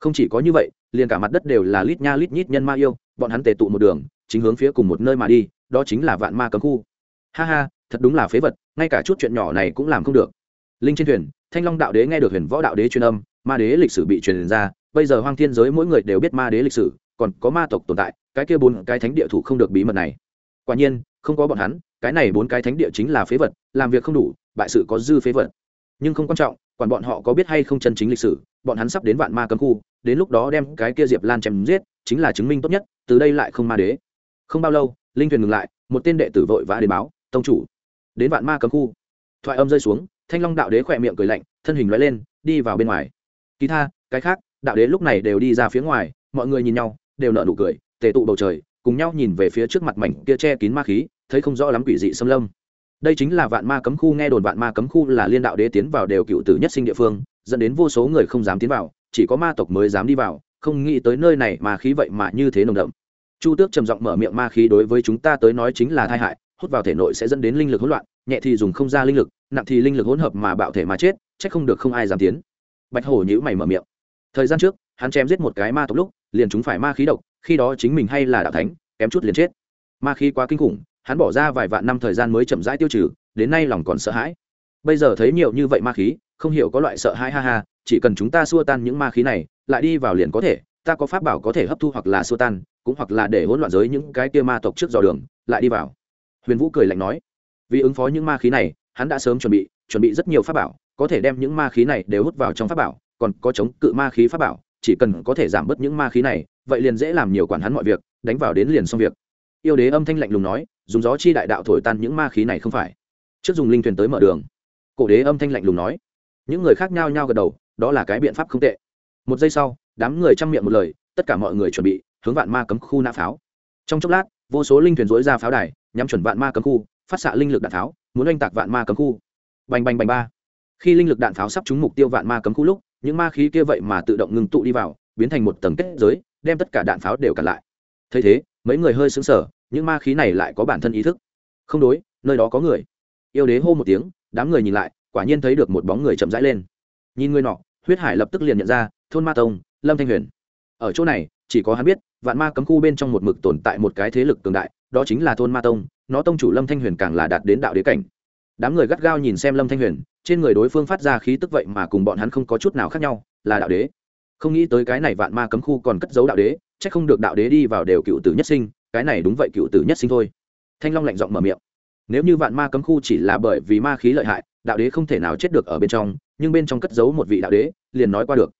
Không chỉ có như vậy, liền cả mặt đất đều là lít nha lít nhít nhân ma yêu, bọn hắn tề tụ một đường chính hướng phía cùng một nơi mà đi, đó chính là vạn ma cấm khu. Ha ha, thật đúng là phế vật, ngay cả chút chuyện nhỏ này cũng làm không được. Linh trên thuyền, thanh long đạo đế nghe được huyền võ đạo đế truyền âm, ma đế lịch sử bị truyền ra, bây giờ hoang thiên giới mỗi người đều biết ma đế lịch sử, còn có ma tộc tồn tại, cái kia bốn cái thánh địa thủ không được bí mật này. Quả nhiên, không có bọn hắn, cái này bốn cái thánh địa chính là phế vật, làm việc không đủ, bại sự có dư phế vật. Nhưng không quan trọng còn bọn họ có biết hay không chân chính lịch sử, bọn hắn sắp đến vạn ma cấm khu, đến lúc đó đem cái kia diệp lan chém giết, chính là chứng minh tốt nhất, từ đây lại không ma đế không bao lâu, linh thuyền ngừng lại, một tên đệ tử vội vã đến báo, tông chủ, đến vạn ma cấm khu. Thoại âm rơi xuống, thanh long đạo đế khỏe miệng cười lạnh, thân hình loại lên, đi vào bên ngoài. Kỳ tha, cái khác, đạo đế lúc này đều đi ra phía ngoài, mọi người nhìn nhau, đều nợ nụ cười, tề tụ bầu trời, cùng nhau nhìn về phía trước mặt mảnh kia che kín ma khí, thấy không rõ lắm quỷ dị xâm lâm. Đây chính là vạn ma cấm khu, nghe đồn vạn ma cấm khu là liên đạo đế tiến vào đều cựu tử nhất sinh địa phương, dẫn đến vô số người không dám tiến vào, chỉ có ma tộc mới dám đi vào, không nghĩ tới nơi này mà khí vậy mà như thế nồng đậm chu tước trầm giọng mở miệng ma khí đối với chúng ta tới nói chính là tai hại, hút vào thể nội sẽ dẫn đến linh lực hỗn loạn, nhẹ thì dùng không ra linh lực, nặng thì linh lực hỗn hợp mà bạo thể mà chết trách không được không ai dám tiến. Bạch hổ nhữ mày mở miệng. Thời gian trước, hắn chém giết một cái ma tộc lúc, liền chúng phải ma khí độc, khi đó chính mình hay là đạo thánh, kém chút liền chết. Ma khí quá kinh khủng, hắn bỏ ra vài vạn năm thời gian mới chậm rãi tiêu trừ, đến nay lòng còn sợ hãi. Bây giờ thấy nhiều như vậy ma khí, không hiểu có loại sợ hãi ha ha, chỉ cần chúng ta xua tan những ma khí này, lại đi vào liền có thể, ta có pháp bảo có thể hấp thu hoặc là xua tan cũng hoặc là để hỗn loạn giới những cái kia ma tộc trước dò đường, lại đi vào. Huyền vũ cười lạnh nói, vì ứng phó những ma khí này, hắn đã sớm chuẩn bị chuẩn bị rất nhiều pháp bảo, có thể đem những ma khí này đều hút vào trong pháp bảo, còn có chống cự ma khí pháp bảo, chỉ cần có thể giảm bớt những ma khí này, vậy liền dễ làm nhiều quản hắn mọi việc, đánh vào đến liền xong việc. Yêu đế âm thanh lạnh lùng nói, dùng gió chi đại đạo thổi tan những ma khí này không phải. Trước dùng linh thuyền tới mở đường. Cổ đế âm thanh lạnh lùng nói. Những người khác nhao nhao gật đầu, đó là cái biện pháp không tệ. Một giây sau, đám người chăm miệng một lời, tất cả mọi người chuẩn bị hướng vạn ma cấm khu nã pháo. Trong chốc lát, vô số linh thuyền dối ra pháo đài, nhắm chuẩn vạn ma cấm khu, phát xạ linh lực đạn pháo, muốn oanh tạc vạn ma cấm khu. Bành bành bành ba. Khi linh lực đạn pháo sắp trúng mục tiêu vạn ma cấm khu lúc, những ma khí kia vậy mà tự động ngừng tụ đi vào, biến thành một tầng kết giới, đem tất cả đạn pháo đều cản lại. Thấy thế, mấy người hơi xứng sở những ma khí này lại có bản thân ý thức. Không đối, nơi đó có người. Yêu đế hô một tiếng, đám người nhìn lại, quả nhiên thấy được một bóng người chậm rãi lên. Nhìn người nọ, huyết hải lập tức liền nhận ra, thôn ma tông, lâm thanh huyền. Ở chỗ này chỉ có hắn biết, vạn ma cấm khu bên trong một mực tồn tại một cái thế lực cường đại, đó chính là thôn ma tông, nó tông chủ lâm thanh huyền càng là đạt đến đạo đế cảnh. Đám người gắt gao nhìn xem lâm thanh huyền, trên người đối phương phát ra khí tức vậy mà cùng bọn hắn không có chút nào khác nhau, là đạo đế. Không nghĩ tới cái này vạn ma cấm khu còn cất giấu đạo đế c h ắ c không được đạo đế đi vào đều cựu tử nhất sinh, cái này đúng vậy cựu tử nhất sinh thôi. Thanh long lạnh giọng mở miệng. Nếu như vạn ma cấm khu chỉ là bởi vì ma khí lợi hại, đạo đế không thể nào chết được ở bên trong, nhưng bên trong cất giấu một vị đạo đế, liền nói qua được.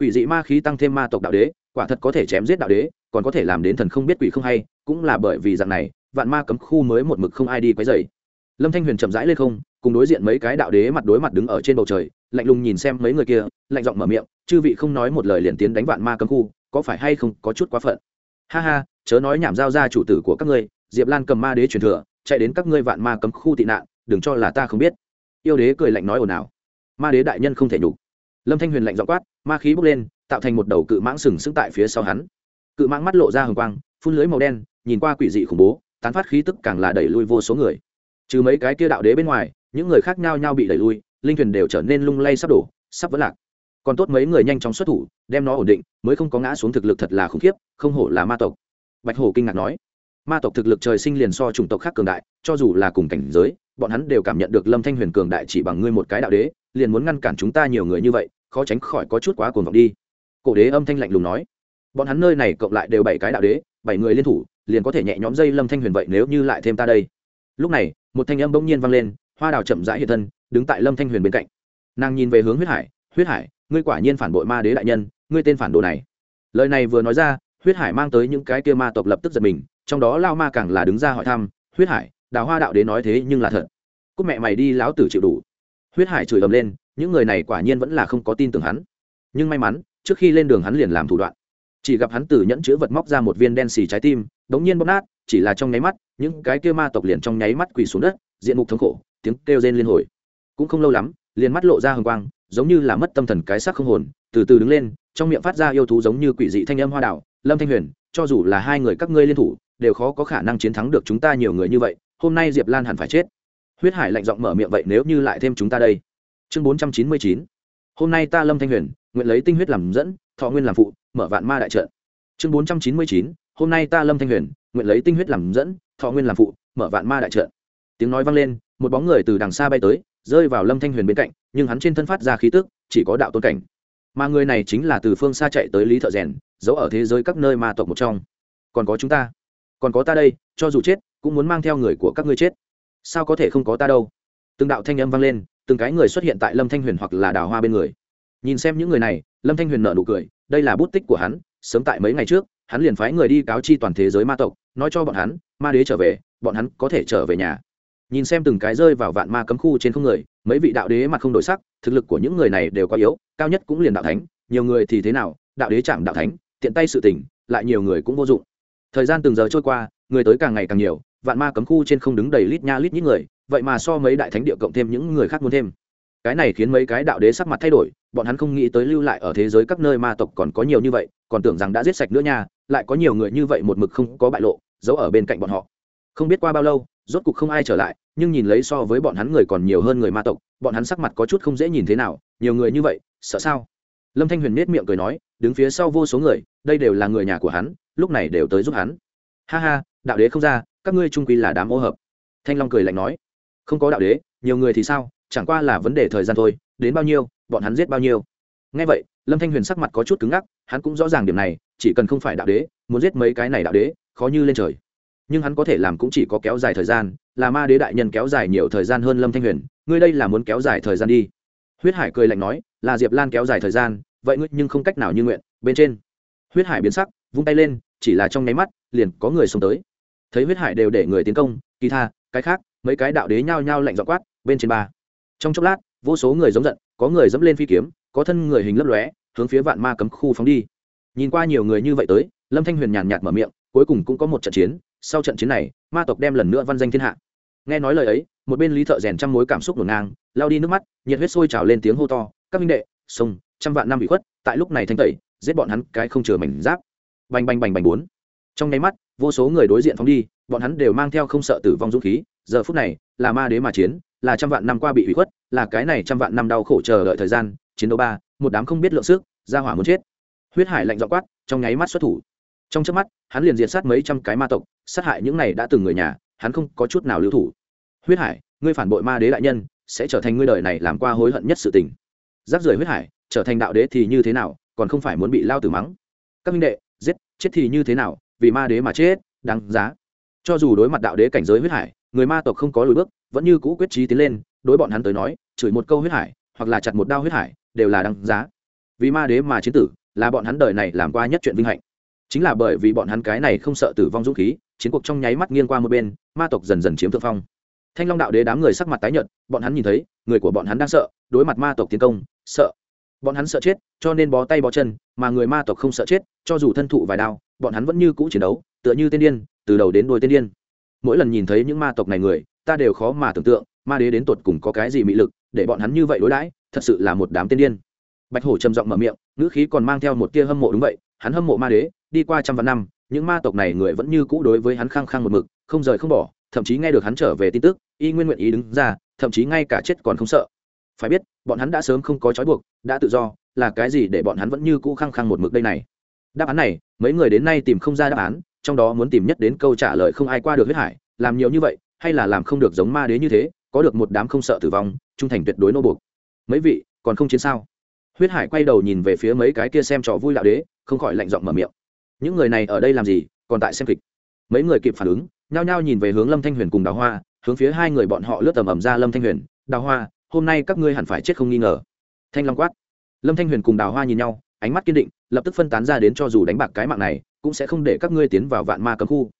Ủy dị ma khí tăng thêm ma tộc đạo đế quả thật có thể chém giết đạo đế, còn có thể làm đến thần không biết quỷ không hay, cũng là bởi vì dạng này, vạn ma cấm khu mới một mực không ai đi quấy dày lâm thanh huyền chậm rãi lên không, cùng đối diện mấy cái đạo đế mặt đối mặt đứng ở trên bầu trời, lạnh lùng nhìn xem mấy người kia, lạnh giọng mở miệng, chư vị không nói một lời liền tiến đánh vạn ma cấm khu, có phải hay không có chút quá phận? Ha ha, chớ nói nhảm giao ra chủ tử của các ngươi, diệp lan cầm ma đế truyền thừa, chạy đến các ngươi vạn ma cấm khu tị nạn, đừng cho là ta không biết. Yêu đế cười lạnh nói ồn ào. Ma đế đại nhân không thể nhục. Lâm thanh huyền lạnh giọng quát, ma khí bốc lên tạo thành một đầu cự mãng sừng sững tại phía sau hắn. Cự mãng mắt lộ ra hồng quang, phun lưới màu đen, nhìn qua quỷ dị khủng bố, tán phát khí tức càng là đẩy lui vô số người. Trừ mấy cái kia đạo đế bên ngoài, những người khác nhau nhau bị đẩy lui, linh thuyền đều trở nên lung lay sắp đổ, sắp vỡ lạc. Còn tốt mấy người nhanh chóng xuất thủ, đem nó ổn định, mới không có ngã xuống thực lực thật là khủng khiếp, không hổ là ma tộc. Bạch hổ kinh ngạc nói, ma tộc thực lực trời sinh liền so chủng tộc khác cường đại, cho dù là cùng cảnh giới, bọn hắn đều cảm nhận được lâm thanh huyền cường đại chỉ bằng ngươi một cái đạo đế, liền muốn ngăn cản chúng ta nhiều người như vậy, khó tránh khỏi có chút quá cuồng vọng đi cổ đế âm thanh lạnh lùng nói. Bọn hắn nơi này cộng lại đều bảy cái đạo đế, bảy người liên thủ, liền có thể nhẹ nhõm dây lâm thanh huyền vậy nếu như lại thêm ta đây. Lúc này, một thanh âm bỗng nhiên vang lên, hoa đào chậm rãi hiện thân, đứng tại lâm thanh huyền bên cạnh. Nàng nhìn về hướng huyết hải huyết hải, ngươi quả nhiên phản bội ma đế đại nhân, ngươi tên phản đồ này. Lời này vừa nói ra, huyết hải mang tới những cái kia ma tộc lập tức giật mình, trong đó lao ma càng là đứng ra hỏi thăm, huyết hải, đào hoa đạo đế nói thế nhưng là thật. Cúc mẹ mày đi lão tử chịu đủ. Huyết hải chửi ầm lên, những người này quả nhiên vẫn là không có tin tưởng hắn. Nhưng may mắn trước khi lên đường hắn liền làm thủ đoạn. Chỉ gặp hắn từ nhẫn chữ vật móc ra một viên đen xì trái tim, đống nhiên bóp nát, chỉ là trong nháy mắt, những cái kia ma tộc liền trong nháy mắt quỳ xuống đất, diện mục thống khổ, tiếng kêu rên liên hồi. Cũng không lâu lắm, liền mắt lộ ra hồng quang, giống như là mất tâm thần cái sắc không hồn, từ từ đứng lên, trong miệng phát ra yêu thú giống như quỷ dị thanh âm hoa đảo, lâm thanh huyền, cho dù là hai người các ngươi liên thủ, đều khó có khả năng chiến thắng được chúng ta nhiều người như vậy, hôm nay diệp lan hẳn phải chết. Huyết hải lạnh giọng mở miệng, vậy nếu như lại thêm chúng ta đây? Chương bốn trăm chín mươi chín. Hôm nay ta lâm thanh huyền nguyện lấy tinh huyết làm dẫn, thọ nguyên làm phụ, mở vạn ma đại trận. Chương bốn trăm chín mươi chín, hôm nay ta lâm thanh huyền, nguyện lấy tinh huyết làm dẫn, thọ nguyên làm phụ, mở vạn ma đại trận. Tiếng nói vang lên, một bóng người từ đằng xa bay tới, rơi vào lâm thanh huyền bên cạnh, nhưng hắn trên thân phát ra khí tức, chỉ có đạo tôn cảnh. Mà người này chính là từ phương xa chạy tới lý thợ rèn, giấu ở thế giới các nơi ma tộc một trong. Còn có chúng ta. Còn có ta đây, cho dù chết, cũng muốn mang theo người của các ngươi chết. Sao có thể không có ta đâu? Từng đạo thanh âm vang lên, từng cái người xuất hiện tại lâm thanh huyền hoặc là đào hoa bên người nhìn xem những người này, lâm thanh huyền nợ nụ cười, đây là bút tích của hắn, sớm tại mấy ngày trước, hắn liền phái người đi cáo chi toàn thế giới ma tộc, nói cho bọn hắn, ma đế trở về, bọn hắn có thể trở về nhà. Nhìn xem từng cái rơi vào vạn ma cấm khu trên không người, mấy vị đạo đế mặt không đổi sắc, thực lực của những người này đều quá yếu, cao nhất cũng liền đạo thánh, nhiều người thì thế nào, đạo đế chạm đạo thánh, tiện tay sự tỉnh lại nhiều người cũng vô dụng. Thời gian từng giờ trôi qua, người tới càng ngày càng nhiều, vạn ma cấm khu trên không đứng đầy lít nha lít nhít người, vậy mà so mấy đại thánh địa cộng thêm những người khác muốn thêm cái này khiến mấy cái đạo đế sắc mặt thay đổi, bọn hắn không nghĩ tới lưu lại ở thế giới các nơi ma tộc còn có nhiều như vậy, còn tưởng rằng đã giết sạch nữa nha, lại có nhiều người như vậy một mực không có bại lộ, giấu ở bên cạnh bọn họ. Không biết qua bao lâu, rốt cục không ai trở lại, nhưng nhìn lấy so với bọn hắn người còn nhiều hơn người ma tộc, bọn hắn sắc mặt có chút không dễ nhìn thế nào, nhiều người như vậy, sợ sao? Lâm thanh huyền nết miệng cười nói, đứng phía sau vô số người, đây đều là người nhà của hắn, lúc này đều tới giúp hắn. Ha ha, đạo đế không ra, các ngươi trung quy là đám ô hợp. Thanh long cười lạnh nói, không có đạo đế, nhiều người thì sao? Chẳng qua là vấn đề thời gian thôi, đến bao nhiêu, bọn hắn giết bao nhiêu. Ngay vậy, lâm thanh huyền sắc mặt có chút cứng ngắc, hắn cũng rõ ràng điểm này, chỉ cần không phải đạo đế, muốn giết mấy cái này đạo đế, khó như lên trời. Nhưng hắn có thể làm cũng chỉ có kéo dài thời gian, là ma đế đại nhân kéo dài nhiều thời gian hơn lâm thanh huyền, ngươi đây là muốn kéo dài thời gian đi. Huyết hải cười lạnh nói, là diệp lan kéo dài thời gian, vậy ngươi nhưng không cách nào như nguyện, bên trên. Huyết hải biến sắc, vung tay lên, chỉ là trong nháy mắt, liền có người xông tới. Thấy huyết hải đều để người tiến công, kỳ tha, cái khác, mấy cái đạo đế nhao nhao lạnh dọ quát, bên trên ba trong chốc lát, vô số người giống giận, có người dẫm lên phi kiếm, có thân người hình lấp lóe, hướng phía vạn ma cấm khu phóng đi. Nhìn qua nhiều người như vậy tới, lâm thanh huyền nhàn nhạt mở miệng, cuối cùng cũng có một trận chiến, sau trận chiến này, ma tộc đem lần nữa văn danh thiên hạ. Nghe nói lời ấy, một bên lý thợ rèn trăm mối cảm xúc ngổn ngang, lao đi nước mắt, nhiệt huyết sôi trào lên tiếng hô to, các minh đệ, sông, trăm vạn năm bị khuất, tại lúc này thanh tẩy, giết bọn hắn cái không chừa mảnh giáp. Bành bành bành bành bốn. Trong nháy mắt, vô số người đối diện phóng đi, bọn hắn đều mang theo không sợ tử vong dũng khí, giờ phút này, là ma đế mà chiến là trăm vạn năm qua bị hủy khuất, là cái này trăm vạn năm đau khổ chờ đợi thời gian, chiến đấu ba, một đám không biết lượng sức, ra hỏa muốn chết. Huyết hải lạnh dọ quát, trong nháy mắt xuất thủ. Trong trước mắt, hắn liền diệt sát mấy trăm cái ma tộc, sát hại những này đã từng người nhà, hắn không có chút nào lưu thủ. Huyết hải, ngươi phản bội ma đế đại nhân, sẽ trở thành ngươi đời này làm qua hối hận nhất sự tình. Giáp rời huyết hải, trở thành đạo đế thì như thế nào, còn không phải muốn bị lao tử mắng. Các minh đệ, giết, chết thì như thế nào, vì ma đế mà chết, đáng giá cho dù đối mặt đạo đế cảnh giới huyết hải, người ma tộc không có lùi bước, vẫn như cũ quyết trí tiến lên, đối bọn hắn tới nói, chửi một câu huyết hải, hoặc là chặt một đao huyết hải, đều là đăng giá. Vì ma đế mà chiến tử, là bọn hắn đời này làm qua nhất chuyện vinh hạnh. Chính là bởi vì bọn hắn cái này không sợ tử vong dũng khí, chiến cuộc trong nháy mắt nghiêng qua một bên, ma tộc dần dần chiếm thượng phong. Thanh long đạo đế đám người sắc mặt tái nhợt, bọn hắn nhìn thấy, người của bọn hắn đang sợ, đối mặt ma tộc tiến công, sợ. Bọn hắn sợ chết, cho nên bó tay bó chân, mà người ma tộc không sợ chết, cho dù thân thụ vài đao, bọn hắn vẫn như cũ chiến đấu, tựa như tiên điên từ đầu đến đuôi tiên điên. Mỗi lần nhìn thấy những ma tộc này người, ta đều khó mà tưởng tượng, ma đế đến tột cùng có cái gì mị lực, để bọn hắn như vậy đối đãi, thật sự là một đám tiên điên. Bạch hổ trầm giọng mở miệng, ngữ khí còn mang theo một tia hâm mộ đúng vậy, hắn hâm mộ ma đế, đi qua trăm vạn năm, những ma tộc này người vẫn như cũ đối với hắn khăng khăng một mực, không rời không bỏ, thậm chí nghe được hắn trở về tin tức, y nguyên nguyện ý đứng ra, thậm chí ngay cả chết còn không sợ. Phải biết, bọn hắn đã sớm không có trói buộc, đã tự do, là cái gì để bọn hắn vẫn như cũ khăng khăng một mực đây này? Đáp án này, mấy người đến nay tìm không ra đáp án trong đó muốn tìm nhất đến câu trả lời không ai qua được huyết hải, làm nhiều như vậy, hay là làm không được giống ma đế như thế, có được một đám không sợ tử vong, trung thành tuyệt đối nô buộc. Mấy vị, còn không chiến sao? Huyết hải quay đầu nhìn về phía mấy cái kia xem trò vui đạo đế, không khỏi lạnh giọng mở miệng. Những người này ở đây làm gì, còn tại xem kịch? Mấy người kịp phản ứng, nhao nhao nhìn về hướng lâm thanh huyền cùng đào hoa, hướng phía hai người bọn họ lướt tầm ầm ra lâm thanh huyền, đào hoa, hôm nay các ngươi hẳn phải chết không nghi ngờ. Thanh long quát. Lâm thanh huyền cùng đào hoa nhìn nhau, ánh mắt kiên định, lập tức phân tán ra đến cho dù đánh bạc cái mạng này cũng sẽ không để các ngươi tiến vào vạn ma cấm khu.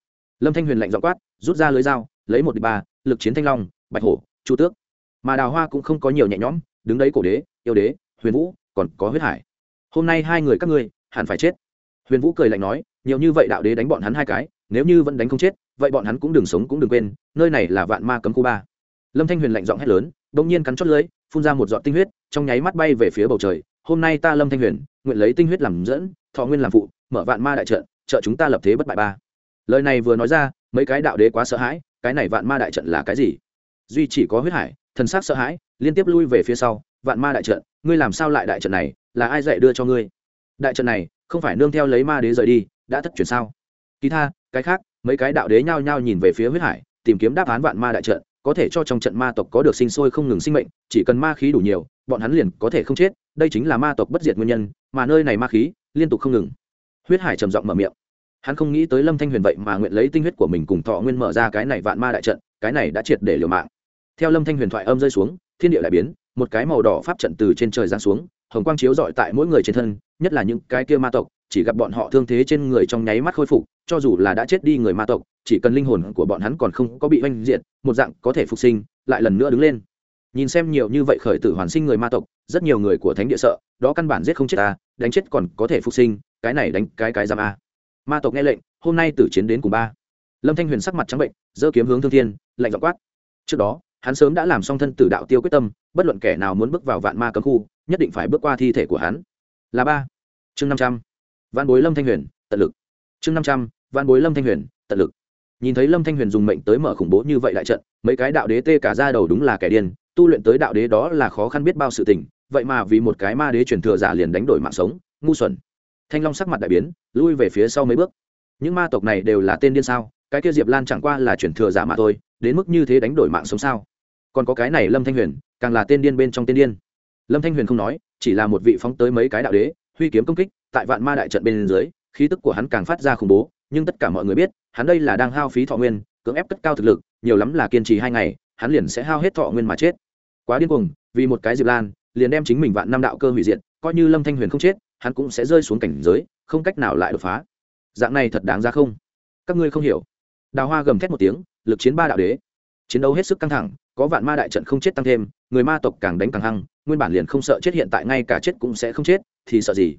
Lâm thanh huyền lạnh dọ quát, rút ra lưới dao, lấy một đ ba, lực chiến thanh long, bạch hổ, chu tước. Mà đào hoa cũng không có nhiều nhẹ nhõm, đứng đấy cổ đế, yêu đế, huyền vũ, còn có huyết hải. Hôm nay hai người các ngươi, hẳn phải chết. Huyền vũ cười lạnh nói, nhiều như vậy đạo đế đánh bọn hắn hai cái, nếu như vẫn đánh không chết, vậy bọn hắn cũng đừng sống cũng đừng quên, nơi này là vạn ma cấm khu ba. Lâm thanh huyền lạnh giọng hét lớn đ ỗ n g nhiên cắn chót lưới phun ra một giọt tinh huyết, trong nháy mắt bay về phía bầu trời. Hôm nay ta lâm thanh huyền, nguyện lấy tinh huyết làm dẫn, thọ nguyên làm phụ mở vạn ma đại trận, trợ chúng ta lập thế bất bại ba. Lời này vừa nói ra, mấy cái đạo đế quá sợ hãi, cái này vạn ma đại trận là cái gì? Duy chỉ có huyết hải, thần sắc sợ hãi, liên tiếp lui về phía sau, vạn ma đại trận, ngươi làm sao lại đại trận này, là ai dạy đưa cho ngươi? Đại trận này, không phải nương theo lấy ma đế rời đi, đã thất truyền sao? Kỳ tha, cái khác, mấy cái đạo đế nhao nhao nhìn về phía huyết hải, tìm kiếm đáp án vạn ma đại trận, có thể cho trong trận ma tộc có được sinh sôi không ngừng sinh mệnh, chỉ cần ma khí đủ nhiều, bọn hắn liền có thể không chết, đây chính là ma tộc bất diệt nguyên nhân, mà nơi này ma khí liên tục không ngừng huyết hải trầm giọng mở miệng. Hắn không nghĩ tới lâm thanh huyền vậy mà nguyện lấy tinh huyết của mình cùng thọ nguyên mở ra cái này vạn ma đại trận, cái này đã triệt để liều mạng. Theo lâm thanh huyền thoại âm rơi xuống, thiên địa đại biến, một cái màu đỏ pháp trận từ trên trời giáng xuống, hồng quang chiếu rọi tại mỗi người trên thân, nhất là những cái kia ma tộc, chỉ gặp bọn họ thương thế trên người trong nháy mắt khôi phục, cho dù là đã chết đi người ma tộc, chỉ cần linh hồn của bọn hắn còn không có bị oanh diện một dạng có thể phục sinh, lại lần nữa đứng lên nhìn xem nhiều như vậy khởi tử hoàn sinh người ma tộc, rất nhiều người của thánh địa sợ, đó căn bản giết không chết ta, đánh chết còn có thể phục sinh, cái này đánh cái cái giam a. Ma tộc nghe lệnh, hôm nay tử chiến đến cùng ba. Lâm thanh huyền sắc mặt trắng bệnh, giơ kiếm hướng thương thiên, lạnh dọ quát. Trước đó, hắn sớm đã làm xong thân tử đạo tiêu quyết tâm, bất luận kẻ nào muốn bước vào vạn ma cấm khu, nhất định phải bước qua thi thể của hắn. Là ba. Chương năm trăm. Văn bối lâm thanh huyền, tận lực. Chương năm trăm. Văn bối lâm thanh huyền, tận lực. Nhìn thấy lâm thanh huyền dùng mệnh tới mở khủng bố như vậy đại trận, mấy cái đạo đế tê cả ra đầu đúng là kẻ điên tu luyện tới đạo đế đó là khó khăn biết bao sự tình, vậy mà vì một cái ma đế truyền thừa giả liền đánh đổi mạng sống, ngu xuẩn. Thanh long sắc mặt đại biến, lui về phía sau mấy bước. Những ma tộc này đều là tên điên sao, cái kia diệp lan chẳng qua là truyền thừa giả mà thôi, đến mức như thế đánh đổi mạng sống sao? Còn có cái này lâm thanh huyền, càng là tên điên bên trong tên điên. Lâm thanh huyền không nói, chỉ là một vị phóng tới mấy cái đạo đế, huy kiếm công kích, tại vạn ma đại trận bên dưới, khí tức của hắn càng phát ra khủng bố, nhưng tất cả mọi người biết, hắn đây là đang hao phí thọ nguyên, cưỡng ép cất cao thực lực, nhiều lắm là kiên trì hai ngày, hắn liền sẽ hao hết thọ nguyên mà chết quá điên cuồng, vì một cái diệp lan, liền đem chính mình vạn năm đạo cơ hủy diệt, coi như lâm thanh huyền không chết, hắn cũng sẽ rơi xuống cảnh giới, không cách nào lại đột phá. Dạng này thật đáng ra không? Các ngươi không hiểu. Đào hoa gầm thét một tiếng, lực chiến ba đạo đế. Chiến đấu hết sức căng thẳng, có vạn ma đại trận không chết tăng thêm, người ma tộc càng đánh càng hăng, nguyên bản liền không sợ chết hiện tại ngay cả chết cũng sẽ không chết, thì sợ gì?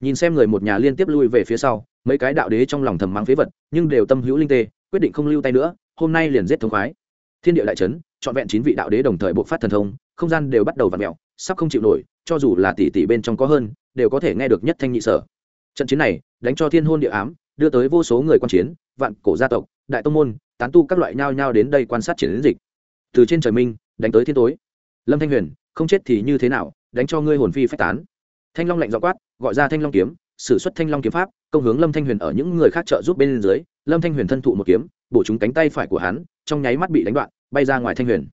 Nhìn xem người một nhà liên tiếp lui về phía sau, mấy cái đạo đế trong lòng thầm mắng phế vật, nhưng đều tâm hữu linh tê, quyết định không lưu tay nữa, hôm nay liền giết thống khoái. Thiên địa đại trấn trọn vẹn chín vị đạo đế đồng thời bộc phát thần thông, không gian đều bắt đầu v ặ mẹo sắp không chịu nổi, cho dù là tỷ tỷ bên trong có hơn, đều có thể nghe được nhất thanh nhị sở. Trận chiến này, đánh cho thiên hôn địa ám, đưa tới vô số người quan chiến, vạn cổ gia tộc, đại tông môn, tán tu các loại nhao nhao đến đây quan sát chiến dịch. Từ trên trời minh, đánh tới thiên tối. Lâm thanh huyền, không chết thì như thế nào, đánh cho ngươi hồn phi phách tán. Thanh long lạnh dọ quát, gọi ra thanh long kiếm, sử xuất thanh long kiếm pháp, công hướng lâm thanh huyền ở những người khác trợ giúp bên dưới. Lâm thanh huyền thân thụ một kiếm, bổ trúng cánh tay phải của hắn, trong nháy mắt bị đánh đoạn bay ra ngoài thanh huyền.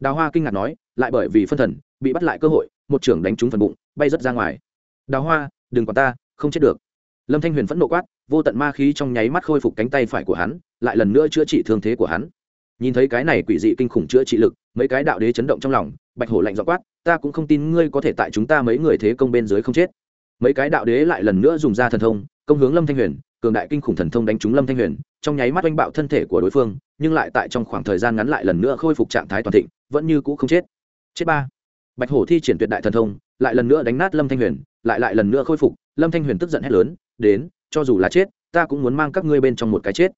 Đào hoa kinh ngạc nói, lại bởi vì phân thần, bị bắt lại cơ hội, một trưởng đánh trúng phần bụng, bay rớt ra ngoài. Đào hoa, đừng còn ta, không chết được. Lâm thanh huyền phẫn nộ quát, vô tận ma khí trong nháy mắt khôi phục cánh tay phải của hắn, lại lần nữa chữa trị thương thế của hắn. Nhìn thấy cái này quỷ dị kinh khủng chữa trị lực, mấy cái đạo đế chấn động trong lòng, bạch hổ lạnh dọ quát, ta cũng không tin ngươi có thể tại chúng ta mấy người thế công bên dưới không chết. Mấy cái đạo đế lại lần nữa dùng ra thần thông, công hướng lâm thanh huyền cường đại kinh khủng thần thông đánh trúng lâm thanh huyền, trong nháy mắt oanh bạo thân thể của đối phương, nhưng lại tại trong khoảng thời gian ngắn lại lần nữa khôi phục trạng thái toàn thịnh, vẫn như cũ không chết. Chết ba. Bạch hổ thi triển tuyệt đại thần thông, lại lần nữa đánh nát lâm thanh huyền, lại lại lần nữa khôi phục, lâm thanh huyền tức giận hét lớn, đến, cho dù là chết, ta cũng muốn mang các ngươi bên trong một cái chết.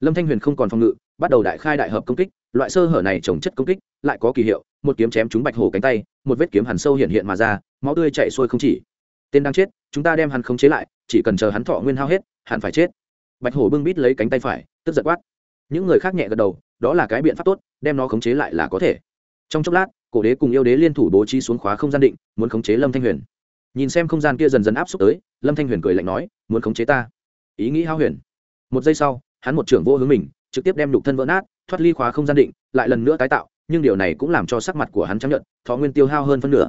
Lâm thanh huyền không còn phòng ngự, bắt đầu đại khai đại hợp công kích, loại sơ hở này trồng chất công kích, lại có kỳ hiệu, một kiếm chém trúng bạch hổ cánh tay, một vết kiếm hẳn sâu hiện hiện mà ra, máu tươi chạy xuôi không chỉ tên đang chết, chúng ta đem hắn khống chế lại, chỉ cần chờ hắn thọ nguyên hao hết hắn phải chết. Bạch hổ bưng bít lấy cánh tay phải, tức giật quát. Những người khác nhẹ gật đầu, đó là cái biện pháp tốt, đem nó khống chế lại là có thể. Trong chốc lát, cổ đế cùng yêu đế liên thủ bố trí xuống khóa không gian định, muốn khống chế lâm thanh huyền. Nhìn xem không gian kia dần dần áp xúc tới, lâm thanh huyền cười lạnh nói, muốn khống chế ta? Ý nghĩ hao huyền. Một giây sau, hắn một trưởng vô hướng mình, trực tiếp đem đục thân vỡ nát, thoát ly khóa không gian định, lại lần nữa tái tạo, nhưng điều này cũng làm cho sắc mặt của hắn chấp nhận thọ nguyên tiêu hao hơn phân nửa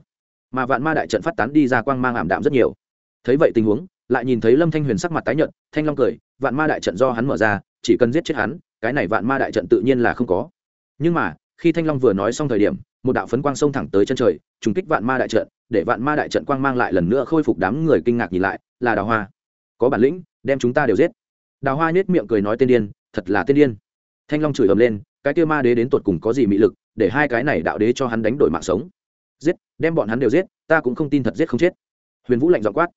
mà vạn ma đại trận phát tán đi ra quang mang ảm đạm rất nhiều. Thấy vậy tình huống, lại nhìn thấy lâm thanh huyền sắc mặt tái nhợt, thanh long cười, vạn ma đại trận do hắn mở ra, chỉ cần giết chết hắn, cái này vạn ma đại trận tự nhiên là không có. Nhưng mà, khi thanh long vừa nói xong thời điểm, một đạo phấn quang sông thẳng tới chân trời, trùng kích vạn ma đại trận, để vạn ma đại trận quang mang lại lần nữa khôi phục đám người kinh ngạc nhìn lại, là đào hoa. Có bản lĩnh, đem chúng ta đều giết. Đào hoa nhếch miệng cười nói tên điên, thật là tên điên. Thanh long chửi ầm lên, cái kia ma đế đến tột cùng có gì mị lực, để hai cái này đạo đế cho hắn đánh đổi mạng sống giết, đem bọn hắn đều giết, ta cũng không tin thật giết không chết. Huyền vũ lạnh dọn quát.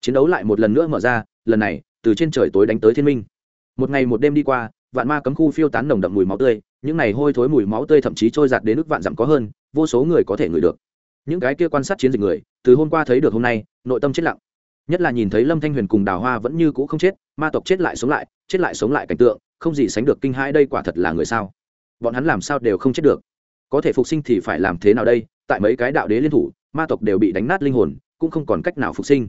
Chiến đấu lại một lần nữa mở ra, lần này, từ trên trời tối đánh tới thiên minh. Một ngày một đêm đi qua, vạn ma cấm khu phiêu tán nồng đậm mùi máu tươi, những này hôi thối mùi máu tươi thậm chí trôi giạt đến nước vạn dặm có hơn, vô số người có thể ngửi được. Những cái kia quan sát chiến dịch người, từ hôm qua thấy được hôm nay, nội tâm chết lặng. Nhất là nhìn thấy lâm thanh huyền cùng đào hoa vẫn như cũ không chết, ma tộc chết lại sống lại, chết lại sống lại cảnh tượng, không gì sánh được kinh hãi đây quả thật là người sao? Bọn hắn làm sao đều không chết được? Có thể phục sinh thì phải làm thế nào đây? Tại mấy cái đạo đế liên thủ, ma tộc đều bị đánh nát linh hồn, cũng không còn cách nào phục sinh.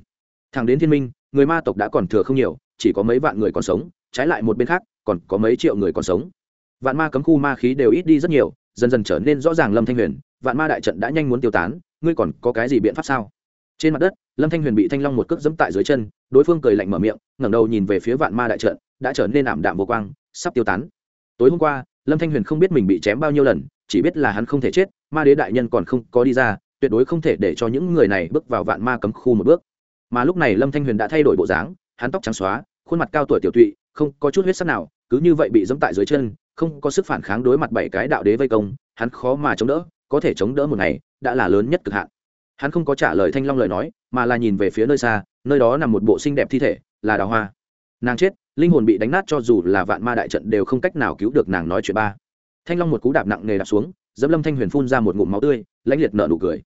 Thẳng đến thiên minh, người ma tộc đã còn thừa không nhiều, chỉ có mấy vạn người còn sống, trái lại một bên khác, còn có mấy triệu người còn sống. Vạn ma cấm khu ma khí đều ít đi rất nhiều, dần dần trở nên rõ ràng lâm thanh huyền, vạn ma đại trận đã nhanh muốn tiêu tán, ngươi còn có cái gì biện pháp sao? Trên mặt đất, lâm thanh huyền bị thanh long một cước dẫm tại dưới chân, đối phương cười lạnh mở miệng, ngẩng đầu nhìn về phía vạn ma đại trận, đã trở nên ảm đạm vô quang, sắp tiêu tán. Tối hôm qua, lâm thanh huyền không biết mình bị chém bao nhiêu lần chỉ biết là hắn không thể chết, ma đế đại nhân còn không có đi ra, tuyệt đối không thể để cho những người này bước vào vạn ma cấm khu một bước. Mà lúc này lâm thanh huyền đã thay đổi bộ dáng, hắn tóc trắng xóa, khuôn mặt cao tuổi tiểu tụy, không có chút huyết sắc nào, cứ như vậy bị dẫm tại dưới chân, không có sức phản kháng đối mặt bảy cái đạo đế vây công, hắn khó mà chống đỡ, có thể chống đỡ một ngày, đã là lớn nhất cực hạn. Hắn không có trả lời thanh long lời nói, mà là nhìn về phía nơi xa, nơi đó nằm một bộ xinh đẹp thi thể, là đào hoa. Nàng chết, linh hồn bị đánh nát cho dù là vạn ma đại trận đều không cách nào cứu được nàng nói chuyện ba thanh long một cú đạp nặng nề đạp xuống, dẫm lâm thanh huyền phun ra một ngụm máu tươi, lãnh liệt nở nụ cười.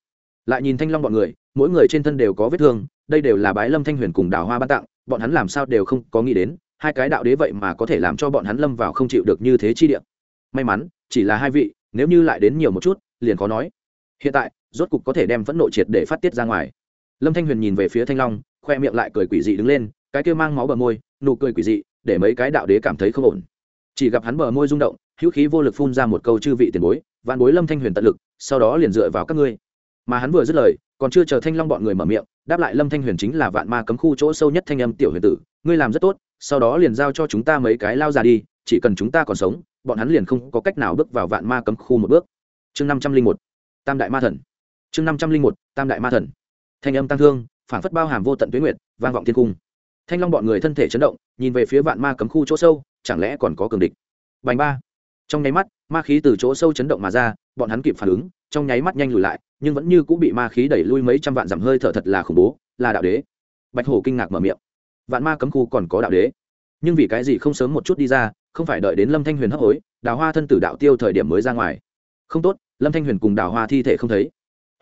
Lại nhìn thanh long bọn người, mỗi người trên thân đều có vết thương, đây đều là bái lâm thanh huyền cùng đào hoa ban tặng, bọn hắn làm sao đều không có nghĩ đến, hai cái đạo đế vậy mà có thể làm cho bọn hắn lâm vào không chịu được như thế chi địa. May mắn, chỉ là hai vị, nếu như lại đến nhiều một chút, liền khó nói. Hiện tại, rốt cục có thể đem phẫn nộ triệt để phát tiết ra ngoài. Lâm thanh huyền nhìn về phía thanh long, khoe miệng lại cười quỷ dị đứng lên, cái kia mang máu bờ môi, nụ cười quỷ dị, để mấy cái đạo đế cảm thấy không ổn. Chỉ gặp hắn bờ môi rung động hữu khí vô lực phun ra một câu chư vị tiền bối, vạn bối lâm thanh huyền tận lực, sau đó liền dựa vào các ngươi. Mà hắn vừa dứt lời, còn chưa chờ thanh long bọn người mở miệng, đáp lại lâm thanh huyền chính là vạn ma cấm khu chỗ sâu nhất thanh âm tiểu huyền tử, ngươi làm rất tốt, sau đó liền giao cho chúng ta mấy cái lao ra đi, chỉ cần chúng ta còn sống, bọn hắn liền không có cách nào bước vào vạn ma cấm khu một bước. Chương năm trăm linh một, tam đại ma thần. Chương năm trăm linh một, tam đại ma thần. Thanh âm tăng thương, phản phất bao hàm vô tận tuyến nguyệt, vang vọng thiên cung. Thanh long bọn người thân thể chấn động, nhìn về phía vạn ma cấm khu chỗ sâu, chẳng lẽ còn có cường địch? Bành ba trong nháy mắt, ma khí từ chỗ sâu chấn động mà ra, bọn hắn kịp phản ứng, trong nháy mắt nhanh lùi lại, nhưng vẫn như cũng bị ma khí đẩy lui mấy trăm vạn dặm hơi thở thật là khủng bố, là đạo đế. Bạch hổ kinh ngạc mở miệng. Vạn ma cấm khu còn có đạo đế. Nhưng vì cái gì không sớm một chút đi ra, không phải đợi đến lâm thanh huyền hấp hối, đào hoa thân tử đạo tiêu thời điểm mới ra ngoài. Không tốt, lâm thanh huyền cùng đào hoa thi thể không thấy.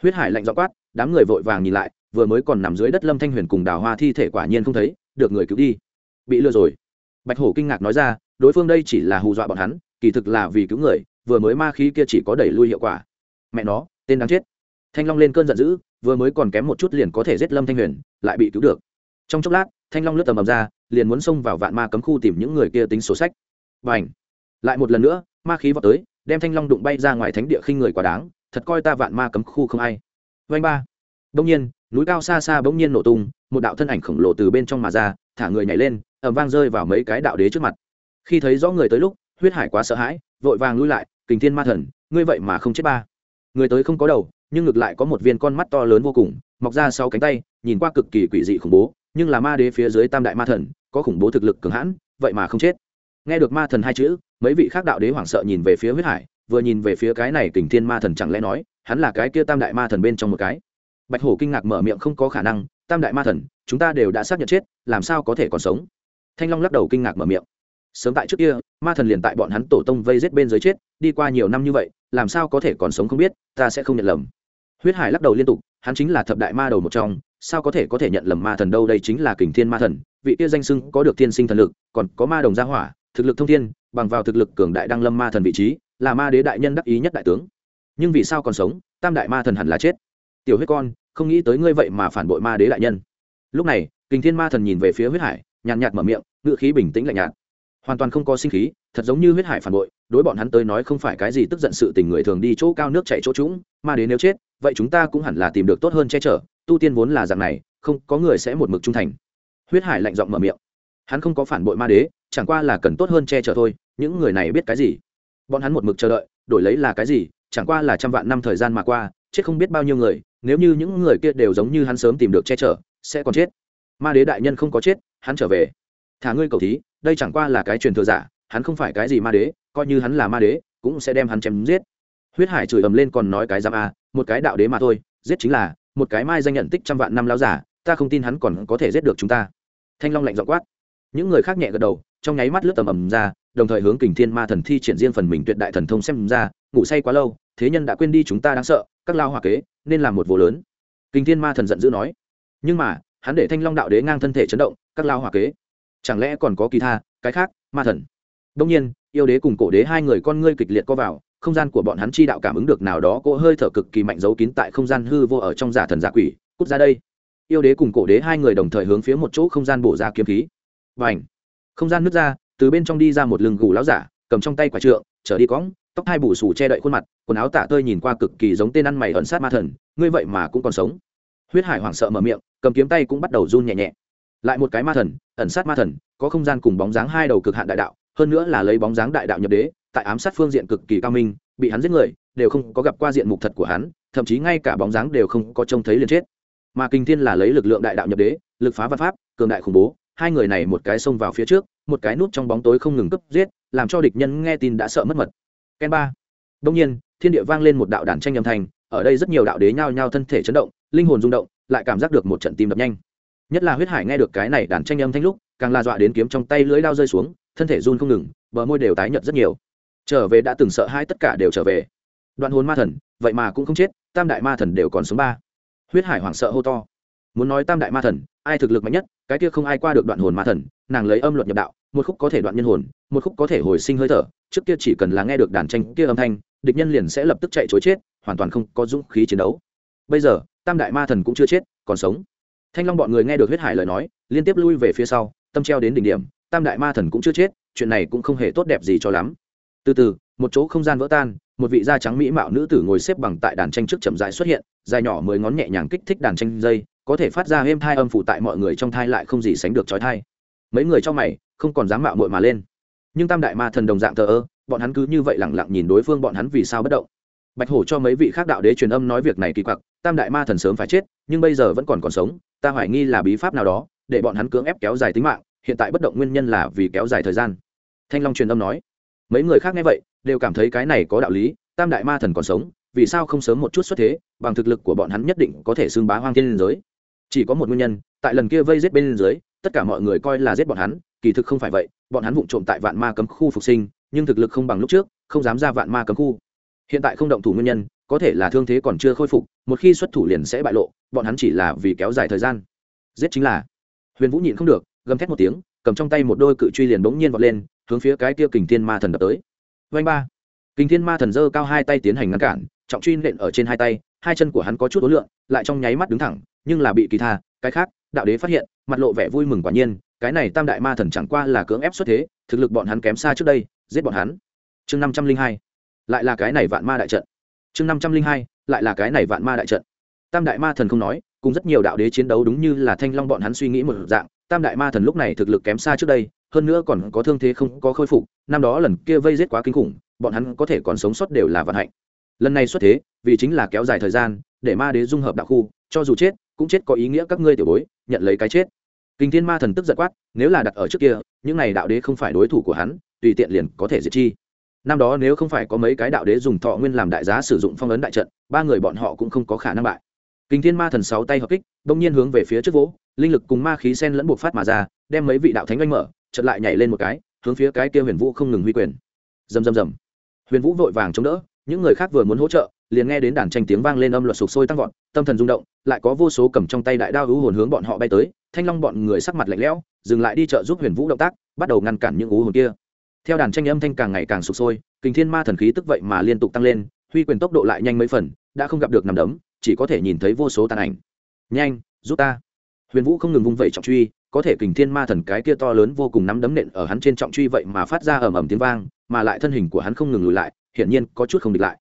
Huyết hải lạnh dọ quát, đám người vội vàng nhìn lại, vừa mới còn nằm dưới đất lâm thanh huyền cùng đào hoa thi thể quả nhiên không thấy, được người cứu đi. Bị lừa rồi. Bạch hổ kinh ngạc nói ra, đối phương đây chỉ là hù dọa bọn hắn kỳ thực là vì cứu người, vừa mới ma khí kia chỉ có đẩy lui hiệu quả. Mẹ nó, tên đáng chết. Thanh long lên cơn giận dữ, vừa mới còn kém một chút liền có thể giết lâm thanh huyền, lại bị cứu được. Trong chốc lát, thanh long lướt tầm ầm ra, liền muốn xông vào vạn ma cấm khu tìm những người kia tính sổ sách. Và ảnh lại một lần nữa, ma khí vào tới, đem thanh long đụng bay ra ngoài thánh địa khinh người quá đáng, thật coi ta vạn ma cấm khu không ai. Vanh ba! Bỗng nhiên, núi cao xa xa bỗng nhiên nổ tung, một đạo thân ảnh khổng lồ từ bên trong mà ra, thả người nhảy lên ẩm vang rơi vào mấy cái đạo đế trước mặt. Khi thấy rõ người tới lúc huyết hải quá sợ hãi, vội vàng lui lại, kình thiên ma thần, ngươi vậy mà không chết ba. Người tới không có đầu, nhưng ngược lại có một viên con mắt to lớn vô cùng, mọc ra sau cánh tay, nhìn qua cực kỳ quỷ dị khủng bố, nhưng là ma đế phía dưới tam đại ma thần, có khủng bố thực lực cường hãn, vậy mà không chết. Nghe được ma thần hai chữ, mấy vị khác đạo đế hoảng sợ nhìn về phía huyết hải, vừa nhìn về phía cái này kình thiên ma thần chẳng lẽ nói, hắn là cái kia tam đại ma thần bên trong một cái. Bạch hổ kinh ngạc mở miệng không có khả năng, tam đại ma thần, chúng ta đều đã xác nhận chết, làm sao có thể còn sống? Thanh long lắc đầu kinh ngạc mở miệng sớm tại trước kia, ma thần liền tại bọn hắn tổ tông vây rết bên dưới chết, đi qua nhiều năm như vậy, làm sao có thể còn sống không biết, ta sẽ không nhận lầm. Huyết hải lắc đầu liên tục, hắn chính là thập đại ma đầu một trong, sao có thể có thể nhận lầm ma thần đâu, đây chính là kình thiên ma thần, vị kia danh sưng có được thiên sinh thần lực, còn có ma đồng gia hỏa, thực lực thông thiên, bằng vào thực lực cường đại đăng lâm ma thần vị trí, là ma đế đại nhân đắc ý nhất đại tướng. Nhưng vì sao còn sống, tam đại ma thần hẳn là chết. Tiểu huyết con, không nghĩ tới ngươi vậy mà phản bội ma đế đại nhân. Lúc này, kình thiên ma thần nhìn về phía huyết hải, nhàn nhạt mở miệng ngự khí bình tĩnh lạnh nhạt hoàn toàn không có sinh khí, thật giống như huyết hải phản bội, đối bọn hắn tới nói không phải cái gì tức giận sự tình người thường đi chỗ cao nước chạy chỗ trũng, mà đế nếu chết, vậy chúng ta cũng hẳn là tìm được tốt hơn che chở, tu tiên vốn là dạng này, không, có người sẽ một mực trung thành. Huyết hải lạnh giọng mở miệng. Hắn không có phản bội ma đế, chẳng qua là cần tốt hơn che chở thôi, những người này biết cái gì? Bọn hắn một mực chờ đợi, đổi lấy là cái gì, chẳng qua là trăm vạn năm thời gian mà qua, chết không biết bao nhiêu người, nếu như những người kia đều giống như hắn sớm tìm được che chở, sẽ còn chết. Ma đế đại nhân không có chết, hắn trở về thả ngươi cầu thí, đây chẳng qua là cái truyền thừa giả, hắn không phải cái gì ma đế, coi như hắn là ma đế, cũng sẽ đem hắn chém giết. Huyết hải chửi ầm lên còn nói cái giam a, một cái đạo đế mà thôi, giết chính là một cái mai danh nhận tích trăm vạn năm lao giả, ta không tin hắn còn có thể giết được chúng ta. Thanh long lạnh dọ quát. Những người khác nhẹ gật đầu, trong nháy mắt lướt tầm ầm ra, đồng thời hướng kình thiên ma thần thi triển riêng phần mình tuyệt đại thần thông xem ra, ngủ say quá lâu, thế nhân đã quên đi chúng ta đáng sợ, các lao hòa kế, nên làm một vụ lớn. Kình thiên ma thần giận dữ nói. Nhưng mà, hắn để thanh long đạo đế ngang thân thể chấn động, các lao hòa kế chẳng lẽ còn có kỳ tha, cái khác, ma thần? Đông nhiên, yêu đế cùng cổ đế hai người con ngươi kịch liệt co vào, không gian của bọn hắn chi đạo cảm ứng được nào đó cỗ hơi thở cực kỳ mạnh giấu kín tại không gian hư vô ở trong giả thần giả quỷ, cút ra đây. Yêu đế cùng cổ đế hai người đồng thời hướng phía một chỗ không gian bổ ra kiếm khí. Và ảnh không gian nứt ra, từ bên trong đi ra một lưng gù láo giả, cầm trong tay quả trượng, trở đi cõng, tóc hai bù sù che đậy khuôn mặt, quần áo tả tơi nhìn qua cực kỳ giống tên ăn mày ẩn sát ma thần, ngươi vậy mà cũng còn sống. Huyết hải hoảng sợ mở miệng, cầm kiếm tay cũng bắt đầu run nhẹ nhẹ lại một cái ma thần, ẩn sát ma thần, có không gian cùng bóng dáng hai đầu cực hạn đại đạo, hơn nữa là lấy bóng dáng đại đạo nhập đế, tại ám sát phương diện cực kỳ cao minh, bị hắn giết người, đều không có gặp qua diện mục thật của hắn, thậm chí ngay cả bóng dáng đều không có trông thấy liền chết. Mà kinh thiên là lấy lực lượng đại đạo nhập đế, lực phá văn pháp, cường đại khủng bố, hai người này một cái xông vào phía trước, một cái núp trong bóng tối không ngừng cấp giết, làm cho địch nhân nghe tin đã sợ mất mật. Ken ba. Đông nhiên, thiên địa vang lên một đạo đàn tranh âm thanh, ở đây rất nhiều đạo đế nhao nhao thân thể chấn động, linh hồn rung động, lại cảm giác được một trận tim đập nhanh nhất là huyết hải nghe được cái này đàn tranh âm thanh lúc, càng la dọa đến kiếm trong tay lưỡi đao rơi xuống, thân thể run không ngừng, bờ môi đều tái nhợt rất nhiều. Trở về đã từng sợ hai tất cả đều trở về. Đoạn hồn ma thần, vậy mà cũng không chết, tam đại ma thần đều còn sống ba. Huyết hải hoảng sợ hô to. Muốn nói tam đại ma thần, ai thực lực mạnh nhất, cái kia không ai qua được đoạn hồn ma thần, nàng lấy âm luật nhập đạo, một khúc có thể đoạn nhân hồn, một khúc có thể hồi sinh hơi thở, trước kia chỉ cần là nghe được đàn tranh kia âm thanh, địch nhân liền sẽ lập tức chạy chối chết, hoàn toàn không có dũng khí chiến đấu. Bây giờ, tam đại ma thần cũng chưa chết, còn sống thanh long bọn người nghe được huyết hải lời nói, liên tiếp lui về phía sau, tâm treo đến đỉnh điểm, tam đại ma thần cũng chưa chết, chuyện này cũng không hề tốt đẹp gì cho lắm. Từ từ, một chỗ không gian vỡ tan, một vị da trắng mỹ mạo nữ tử ngồi xếp bằng tại đàn tranh trước chậm rãi xuất hiện, dài nhỏ mười ngón nhẹ nhàng kích thích đàn tranh dây, có thể phát ra êm thai âm phụ tại mọi người trong thai lại không gì sánh được trói thai mấy người trong mày, không còn dám mạo muội mà lên. Nhưng tam đại ma thần đồng dạng thờ ơ, bọn hắn cứ như vậy lẳng lặng nhìn đối phương, bọn hắn vì sao bất động? Bạch hổ cho mấy vị khác đạo đế truyền âm nói việc này kỳ quặc, tam đại ma thần sớm phải chết, nhưng bây giờ vẫn còn còn sống, ta hoài nghi là bí pháp nào đó, để bọn hắn cưỡng ép kéo dài tính mạng, hiện tại bất động nguyên nhân là vì kéo dài thời gian. Thanh long truyền âm nói. Mấy người khác nghe vậy, đều cảm thấy cái này có đạo lý, tam đại ma thần còn sống, vì sao không sớm một chút xuất thế, bằng thực lực của bọn hắn nhất định có thể xưng bá hoang thiên liên giới. Chỉ có một nguyên nhân, tại lần kia vây giết bên liên giới tất cả mọi người coi là giết bọn hắn, kỳ thực không phải vậy, bọn hắn vụng trộm tại vạn ma cấm khu phục sinh, nhưng thực lực không bằng lúc trước, không dám ra vạn ma cấm khu hiện tại không động thủ nguyên nhân, có thể là thương thế còn chưa khôi phục, một khi xuất thủ liền sẽ bại lộ, bọn hắn chỉ là vì kéo dài thời gian. Giết chính là. Huyền vũ nhịn không được, gầm thét một tiếng, cầm trong tay một đôi cự truy liền bỗng nhiên vọt lên, hướng phía cái kia kình thiên ma thần đập tới. Vanh ba. Kình thiên ma thần giơ cao hai tay tiến hành ngăn cản, trọng truy nện ở trên hai tay, hai chân của hắn có chút ối lượng lại trong nháy mắt đứng thẳng, nhưng là bị kỳ tha, cái khác, đạo đế phát hiện, mặt lộ vẻ vui mừng quả nhiên, cái này tam đại ma thần chẳng qua là cưỡng ép xuất thế, thực lực bọn hắn kém xa trước đây, giết bọn hắn. Chương năm trăm linh hai lại là cái này vạn ma đại trận. Chương năm trăm linh hai, lại là cái này vạn ma đại trận. Tam đại ma thần không nói, cùng rất nhiều đạo đế chiến đấu đúng như là thanh long bọn hắn suy nghĩ một dạng. Tam đại ma thần lúc này thực lực kém xa trước đây, hơn nữa còn có thương thế không có khôi phục, năm đó lần kia vây giết quá kinh khủng, bọn hắn có thể còn sống sót đều là vận hạnh. Lần này xuất thế, vì chính là kéo dài thời gian, để ma đế dung hợp đạo khu, cho dù chết, cũng chết có ý nghĩa các ngươi tiểu bối, nhận lấy cái chết. Kinh thiên ma thần tức giận quát, nếu là đặt ở trước kia, những này đạo đế không phải đối thủ của hắn, tùy tiện liền có thể diệt chi năm đó nếu không phải có mấy cái đạo đế dùng thọ nguyên làm đại giá sử dụng phong ấn đại trận, ba người bọn họ cũng không có khả năng bại. Kinh thiên ma thần sáu tay hợp kích, bỗng nhiên hướng về phía trước vỗ, linh lực cùng ma khí sen lẫn buộc phát mà ra, đem mấy vị đạo thánh oanh mở chật lại nhảy lên một cái, hướng phía cái kia huyền vũ không ngừng huy quyền. Dầm dầm dầm huyền vũ vội vàng chống đỡ, những người khác vừa muốn hỗ trợ, liền nghe đến đàn tranh tiếng vang lên âm luật sục sôi tăng vọt, tâm thần rung động, lại có vô số cầm trong tay đại đao hữu hồn hướng bọn họ bay tới, thanh long bọn người sắc mặt lạnh lẽo, dừng lại đi chợ giúp huyền vũ động tác, bắt đầu ngăn cản những ú hồn kia theo đàn tranh âm thanh càng ngày càng sụp sôi, kình thiên ma thần khí tức vậy mà liên tục tăng lên, huy quyền tốc độ lại nhanh mấy phần, đã không gặp được nằm đấm, chỉ có thể nhìn thấy vô số tàn ảnh. Nhanh, giúp ta. Huyền vũ không ngừng vung vẩy trọng truy, có thể kình thiên ma thần cái kia to lớn vô cùng nắm đấm nện ở hắn trên trọng truy vậy mà phát ra ầm ầm tiếng vang, mà lại thân hình của hắn không ngừng lùi lại, hiển nhiên có chút không địch lại.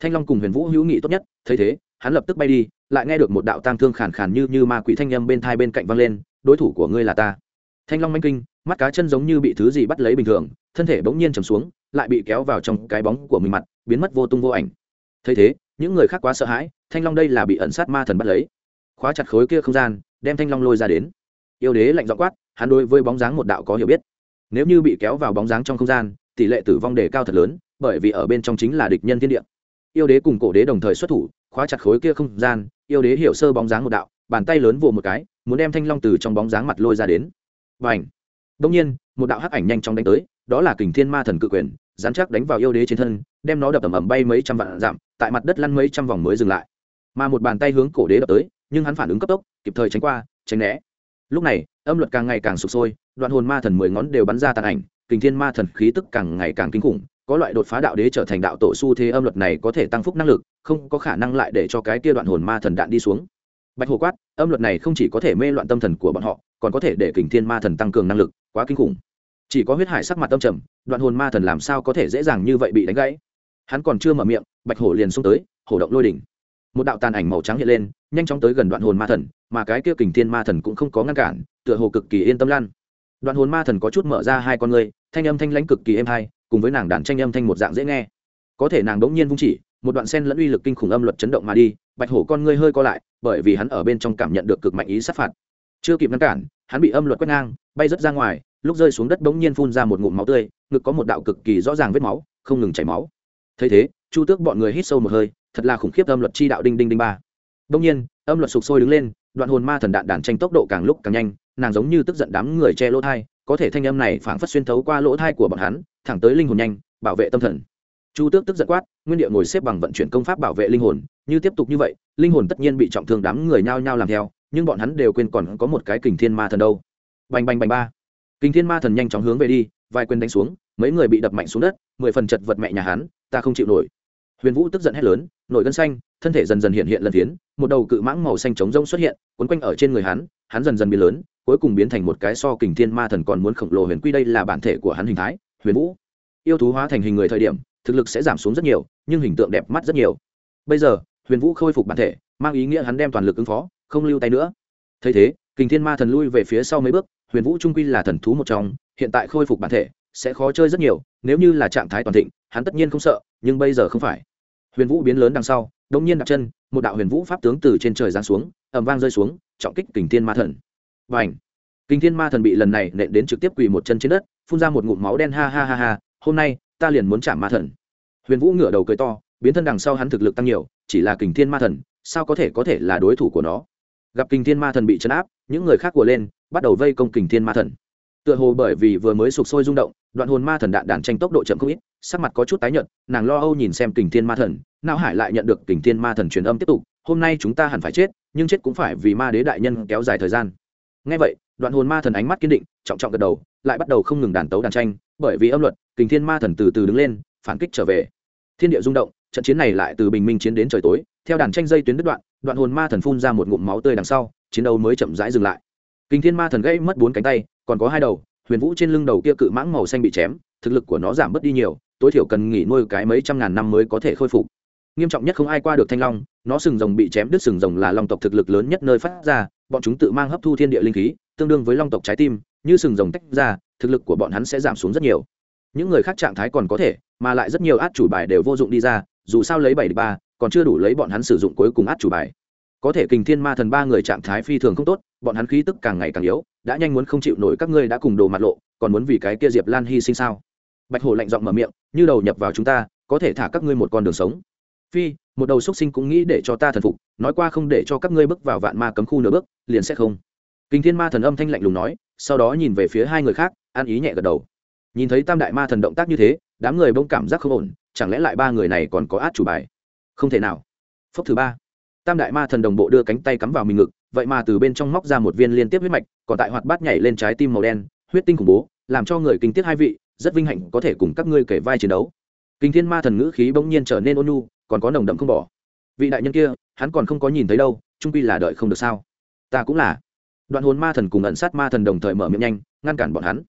Thanh long cùng huyền vũ hữu nghị tốt nhất, thấy thế, hắn lập tức bay đi, lại nghe được một đạo tang thương khàn khàn như như ma quỷ thanh â m bên thai bên cạnh vang lên, đối thủ của ngươi là ta. Thanh long manh kinh, mắt cá chân giống như bị thứ gì bắt lấy bình thường thân thể bỗng nhiên trầm xuống, lại bị kéo vào trong cái bóng của mình mặt, biến mất vô tung vô ảnh. Thấy thế, những người khác quá sợ hãi, thanh long đây là bị ẩn sát ma thần bắt lấy. Khóa chặt khối kia không gian, đem thanh long lôi ra đến. Yêu đế lạnh dọ quát, hắn đối với bóng dáng một đạo có hiểu biết. Nếu như bị kéo vào bóng dáng trong không gian, tỷ lệ tử vong đề cao thật lớn, bởi vì ở bên trong chính là địch nhân thiên địa. Yêu đế cùng cổ đế đồng thời xuất thủ, khóa chặt khối kia không gian, yêu đế hiểu sơ bóng dáng một đạo, bàn tay lớn vồ một cái, muốn đem thanh long từ trong bóng dáng mặt lôi ra đến. Và ảnh đông nhiên, một đạo hắc ảnh nhanh chóng đánh tới đó là kình thiên ma thần cự quyền, dán chắc đánh vào yêu đế trên thân, đem nó đập ẩm ẩm bay mấy trăm vạn dặm, tại mặt đất lăn mấy trăm vòng mới dừng lại. Mà một bàn tay hướng cổ đế đập tới, nhưng hắn phản ứng cấp tốc, kịp thời tránh qua, tránh né. Lúc này, âm luật càng ngày càng sụp sôi, đoạn hồn ma thần mười ngón đều bắn ra tàn ảnh, kình thiên ma thần khí tức càng ngày càng kinh khủng, có loại đột phá đạo đế trở thành đạo tổ su thế âm luật này có thể tăng phúc năng lực, không có khả năng lại để cho cái kia đoạn hồn ma thần đạn đi xuống. Bạch hồ quát, âm luật này không chỉ có thể mê loạn tâm thần của bọn họ, còn có thể để kình thiên ma thần tăng cường năng lực, quá kinh khủng chỉ có huyết hải sắc mặt tâm trầm, đoạn hồn ma thần làm sao có thể dễ dàng như vậy bị đánh gãy? Hắn còn chưa mở miệng, bạch hổ liền xông tới, hổ động lôi đỉnh. Một đạo tàn ảnh màu trắng hiện lên, nhanh chóng tới gần đoạn hồn ma thần, mà cái kia kình thiên ma thần cũng không có ngăn cản, tựa hồ cực kỳ yên tâm lan đoạn hồn ma thần có chút mở ra hai con người thanh âm thanh lãnh cực kỳ êm hai cùng với nàng đàn tranh âm thanh một dạng dễ nghe. Có thể nàng đống nhiên vung chỉ, một đoạn sen lẫn uy lực kinh khủng âm luật chấn động mà đi, bạch hổ con ngươi hơi co lại, bởi vì hắn ở bên trong cảm nhận được cực mạnh ý sát phạt. Chưa kịp ngăn cản, hắn bị âm luật quét ngang, bay rớt ra ngoài lúc rơi xuống đất bỗng nhiên phun ra một ngụm máu tươi, ngực có một đạo cực kỳ rõ ràng vết máu, không ngừng chảy máu. Thấy thế, chu tước bọn người hít sâu một hơi, thật là khủng khiếp âm luật chi đạo đinh đinh đinh ba. Bỗng nhiên, âm luật sụp sôi đứng lên, đoạn hồn ma thần đạn đàn tranh tốc độ càng lúc càng nhanh, nàng giống như tức giận đám người che lỗ thai, có thể thanh âm này phảng phất xuyên thấu qua lỗ thai của bọn hắn, thẳng tới linh hồn nhanh, bảo vệ tâm thần. Chu tước tức giận quát, nguyên địa ngồi xếp bằng vận chuyển công pháp bảo vệ linh hồn, như tiếp tục như vậy, linh hồn tất nhiên bị trọng thương đám người nhao nhao làm theo, nhưng bọn hắn đều quên còn có một cái kình thiên ma thần đâu. Bành bành bành ba kinh thiên ma thần nhanh chóng hướng về đi, vài quyền đánh xuống, mấy người bị đập mạnh xuống đất, mười phần chật vật mẹ nhà hắn, ta không chịu nổi. Huyền vũ tức giận hét lớn, nổi gân xanh, thân thể dần dần hiện hiện lần tiến, một đầu cự mãng màu xanh trống rông xuất hiện quấn quanh ở trên người hắn hắn dần dần biến lớn, cuối cùng biến thành một cái so kình thiên ma thần còn muốn khổng lồ huyền quy đây là bản thể của hắn hình thái, huyền vũ. Yêu thú hóa thành hình người thời điểm, thực lực sẽ giảm xuống rất nhiều, nhưng hình tượng đẹp mắt rất nhiều. Bây giờ, huyền vũ khôi phục bản thể, mang ý nghĩa hắn đem toàn lực ứng phó, không lưu tay nữa. Thấy thế, kình thiên ma thần lui về phía sau mấy bước huyền vũ trung quy là thần thú một trong, hiện tại khôi phục bản thể sẽ khó chơi rất nhiều, nếu như là trạng thái toàn thịnh, hắn tất nhiên không sợ, nhưng bây giờ không phải. Huyền vũ biến lớn đằng sau đông nhiên đặt chân, một đạo huyền vũ pháp tướng từ trên trời giáng xuống ẩm vang rơi xuống, trọng kích kình thiên ma thần. Và ảnh kình thiên ma thần bị lần này nện đến trực tiếp quỳ một chân trên đất, phun ra một ngụm máu đen ha ha ha ha, hôm nay, ta liền muốn chạm ma thần. Huyền vũ ngửa đầu cười to, biến thân đằng sau hắn thực lực tăng nhiều, chỉ là kình thiên ma thần, sao có thể có thể là đối thủ của nó? Gặp kình thiên ma thần bị chấn áp, những người khác của lên, bắt đầu vây công kình thiên ma thần. Tựa hồ bởi vì vừa mới sụp sôi rung động, đoạn hồn ma thần đạn đàn tranh tốc độ chậm không ít, sắc mặt có chút tái nhợt, nàng lo âu nhìn xem kình thiên ma thần, não hải lại nhận được kình thiên ma thần truyền âm tiếp tục, hôm nay chúng ta hẳn phải chết, nhưng chết cũng phải vì ma đế đại nhân kéo dài thời gian. Ngay vậy, đoạn hồn ma thần ánh mắt kiên định, trọng trọng gật đầu, lại bắt đầu không ngừng đàn tấu đàn tranh, bởi vì âm luật, kình thiên ma thần từ từ đứng lên, phản kích trở về. Thiên địa rung động, trận chiến này lại từ bình minh chiến đến trời tối, theo đàn tranh dây tuyến đứt đoạn đoạn hồn ma thần phun ra một ngụm máu tươi đằng sau, chiến đấu mới chậm rãi dừng lại. Kinh thiên ma thần gãy mất bốn cánh tay, còn có hai đầu, huyền vũ trên lưng đầu kia cự mãng màu xanh bị chém, thực lực của nó giảm bớt đi nhiều, tối thiểu cần nghỉ nuôi cái mấy trăm ngàn năm mới có thể khôi phục. Nghiêm trọng nhất không ai qua được thanh long, nó sừng rồng bị chém đứt sừng rồng là long tộc thực lực lớn nhất nơi phát ra, bọn chúng tự mang hấp thu thiên địa linh khí, tương đương với long tộc trái tim, như sừng rồng tách ra, thực lực của bọn hắn sẽ giảm xuống rất nhiều. Những người khác trạng thái còn có thể, mà lại rất nhiều át chủ bài đều vô dụng đi ra, dù sao lấy bảy ba còn chưa đủ lấy bọn hắn sử dụng cuối cùng át chủ bài. Có thể kình thiên ma thần ba người trạng thái phi thường không tốt, bọn hắn khí tức càng ngày càng yếu, đã nhanh muốn không chịu nổi các ngươi đã cùng đồ mặt lộ, còn muốn vì cái kia diệp lan hy sinh sao? Bạch hổ lạnh giọng mở miệng, như đầu nhập vào chúng ta, có thể thả các ngươi một con đường sống. Phi, một đầu xúc sinh cũng nghĩ để cho ta thần phục, nói qua không để cho các ngươi bước vào vạn ma cấm khu nửa bước, liền sẽ không. Kinh thiên ma thần âm thanh lạnh lùng nói, sau đó nhìn về phía hai người khác, an ý nhẹ gật đầu. Nhìn thấy tam đại ma thần động tác như thế, đám người bỗng cảm giác không ổn, chẳng lẽ lại ba người này còn có át chủ bài? Không thể nào. Phốc thứ ba. Tam đại ma thần đồng bộ đưa cánh tay cắm vào mình ngực, vậy mà từ bên trong móc ra một viên liên tiếp huyết mạch, còn tại hoạt bát nhảy lên trái tim màu đen, huyết tinh khủng bố, làm cho người kinh tiết hai vị, rất vinh hạnh có thể cùng các ngươi kể vai chiến đấu. Kinh thiên ma thần ngữ khí bỗng nhiên trở nên ôn nhu, còn có nồng đậm không bỏ. Vị đại nhân kia, hắn còn không có nhìn thấy đâu, trung quy là đợi không được sao. Ta cũng là. Đoạn hồn ma thần cùng ẩn sát ma thần đồng thời mở miệng nhanh, ngăn cản bọn hắn.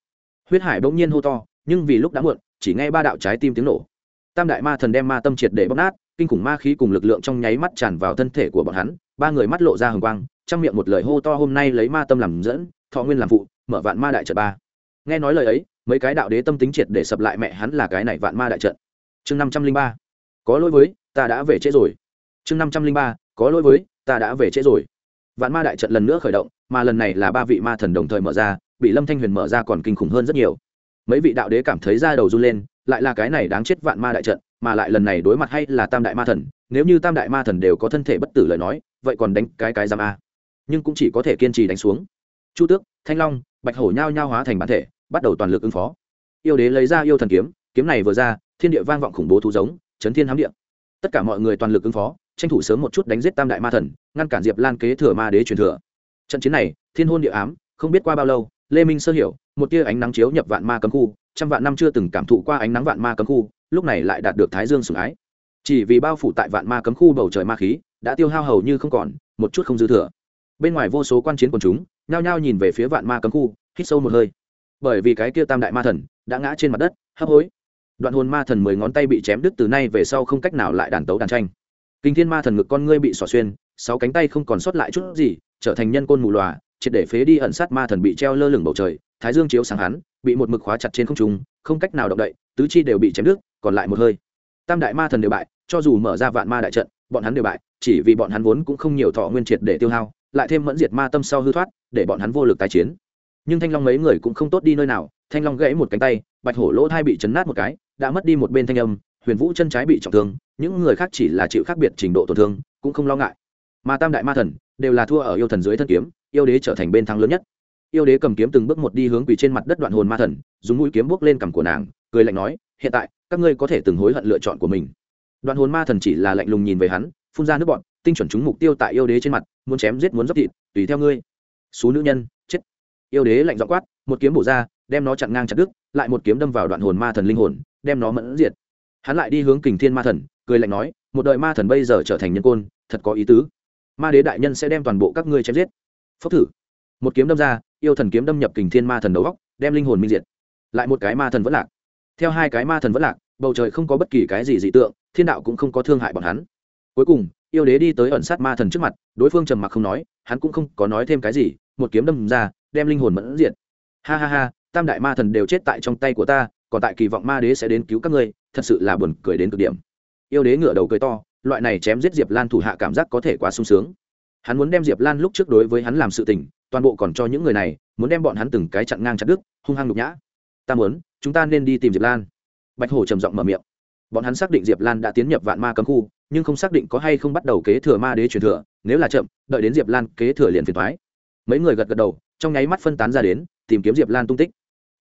Huyết hải bỗng nhiên hô to, nhưng vì lúc đã muộn, chỉ nghe ba đạo trái tim tiếng nổ. Tam đại ma thần đem ma tâm triệt để bóc nát kinh khủng ma khí cùng lực lượng trong nháy mắt tràn vào thân thể của bọn hắn, ba người mắt lộ ra hồng quang, trong miệng một lời hô to, hôm nay lấy ma tâm làm dẫn, thọ nguyên làm phụ, mở vạn ma đại trận ba. Nghe nói lời ấy, mấy cái đạo đế tâm tính triệt để sập lại mẹ hắn là cái này vạn ma đại trận. Chương năm trăm linh ba, có lỗi với, ta đã về trễ rồi. Chương năm trăm linh ba, có lỗi với, ta đã về trễ rồi. Vạn ma đại trận lần nữa khởi động, mà lần này là ba vị ma thần đồng thời mở ra, bị lâm thanh huyền mở ra còn kinh khủng hơn rất nhiều. Mấy vị đạo đế cảm thấy da đầu run lên, lại là cái này đáng chết vạn ma đại trận mà lại lần này đối mặt hay là tam đại ma thần, nếu như tam đại ma thần đều có thân thể bất tử lời nói, vậy còn đánh cái cái giam a. Nhưng cũng chỉ có thể kiên trì đánh xuống. Chu tước, thanh long, bạch hổ nhao nhao hóa thành bản thể, bắt đầu toàn lực ứng phó. Yêu đế lấy ra yêu thần kiếm kiếm này vừa ra, thiên địa vang vọng khủng bố thú giống, chấn thiên hám địa. Tất cả mọi người toàn lực ứng phó, tranh thủ sớm một chút đánh giết tam đại ma thần, ngăn cản diệp lan kế thừa ma đế truyền thừa. Trận chiến này, thiên hôn địa ám, không biết qua bao lâu, lê minh sơ hiểu, một tia ánh nắng chiếu nhập vạn ma cấm khu trăm vạn năm chưa từng cảm thụ qua ánh nắng vạn ma cấm khu, lúc này lại đạt được thái dương sủng ái. Chỉ vì bao phủ tại vạn ma cấm khu bầu trời ma khí, đã tiêu hao hầu như không còn, một chút không dư thừa. Bên ngoài vô số quan chiến quần chúng, nhao nhao nhìn về phía vạn ma cấm khu, hít sâu một hơi. Bởi vì cái kia tam đại ma thần đã ngã trên mặt đất, hấp hối. Đoạn hồn ma thần mười ngón tay bị chém đứt từ nay về sau không cách nào lại đàn tấu đàn tranh. Kinh thiên ma thần ngực con ngươi bị xỏ xuyên, sáu cánh tay không còn sót lại chút gì, trở thành nhân côn mù lòa, triệt để phế đi ẩn sát ma thần bị treo lơ lửng bầu trời thái dương chiếu sáng hắn, bị một mực khóa chặt trên không trung, không cách nào động đậy, tứ chi đều bị chém đứt, còn lại một hơi. Tam đại ma thần đều bại, cho dù mở ra vạn ma đại trận, bọn hắn đều bại, chỉ vì bọn hắn vốn cũng không nhiều thọ nguyên triệt để tiêu hao, lại thêm mẫn diệt ma tâm sau hư thoát, để bọn hắn vô lực tái chiến. Nhưng thanh long mấy người cũng không tốt đi nơi nào, thanh long gãy một cánh tay, bạch hổ lỗ thai bị chấn nát một cái, đã mất đi một bên thanh âm, huyền vũ chân trái bị trọng thương, những người khác chỉ là chịu khác biệt trình độ tổn thương, cũng không lo ngại. Mà tam đại ma thần, đều là thua ở yêu thần dưới thân kiếm, yêu đế trở thành bên thắng lớn nhất yêu đế cầm kiếm từng bước một đi hướng quỳ trên mặt đất đoạn hồn ma thần, dùng mũi kiếm bước lên cằm của nàng, cười lạnh nói, hiện tại, các ngươi có thể từng hối hận lựa chọn của mình. Đoạn hồn ma thần chỉ là lạnh lùng nhìn về hắn, phun ra nước bọn tinh chuẩn chúng mục tiêu tại yêu đế trên mặt, muốn chém giết muốn dốc thịt, tùy theo ngươi. Số nữ nhân, chết. Yêu đế lạnh dọ quát, một kiếm bổ ra, đem nó chặn ngang chặt đứt, lại một kiếm đâm vào đoạn hồn ma thần linh hồn, đem nó mẫn diệt. Hắn lại đi hướng kình thiên ma thần, cười lạnh nói, một đời ma thần bây giờ trở thành nhân côn, thật có ý tứ. Ma đế đại nhân sẽ đem toàn bộ các ngươi chém giết. Phốc thử. Một kiếm đâm ra yêu thần kiếm đâm nhập kình thiên ma thần đầu góc, đem linh hồn minh diệt. Lại một cái ma thần vẫn lạc. Theo hai cái ma thần vẫn lạc, bầu trời không có bất kỳ cái gì dị tượng, thiên đạo cũng không có thương hại bọn hắn. Cuối cùng, yêu đế đi tới ẩn sát ma thần trước mặt, đối phương trầm mặc không nói, hắn cũng không có nói thêm cái gì, một kiếm đâm ra, đem linh hồn mẫn diệt. Ha ha ha, tam đại ma thần đều chết tại trong tay của ta, còn tại kỳ vọng ma đế sẽ đến cứu các ngươi, thật sự là buồn cười đến cực điểm. Yêu đế ngửa đầu cười to, loại này chém giết diệp lan thủ hạ cảm giác có thể quá sung sướng. Hắn muốn đem diệp lan lúc trước đối với hắn làm sự tình toàn bộ còn cho những người này, muốn đem bọn hắn từng cái chặn ngang chặt đứt, hung hăng nhục nhã. Ta muốn, chúng ta nên đi tìm diệp lan. Bạch hổ trầm giọng mở miệng. Bọn hắn xác định diệp lan đã tiến nhập vạn ma cấm khu, nhưng không xác định có hay không bắt đầu kế thừa ma đế truyền thừa, nếu là chậm, đợi đến diệp lan kế thừa liền phiền thoái mấy người gật gật đầu, trong nháy mắt phân tán ra đến, tìm kiếm diệp lan tung tích.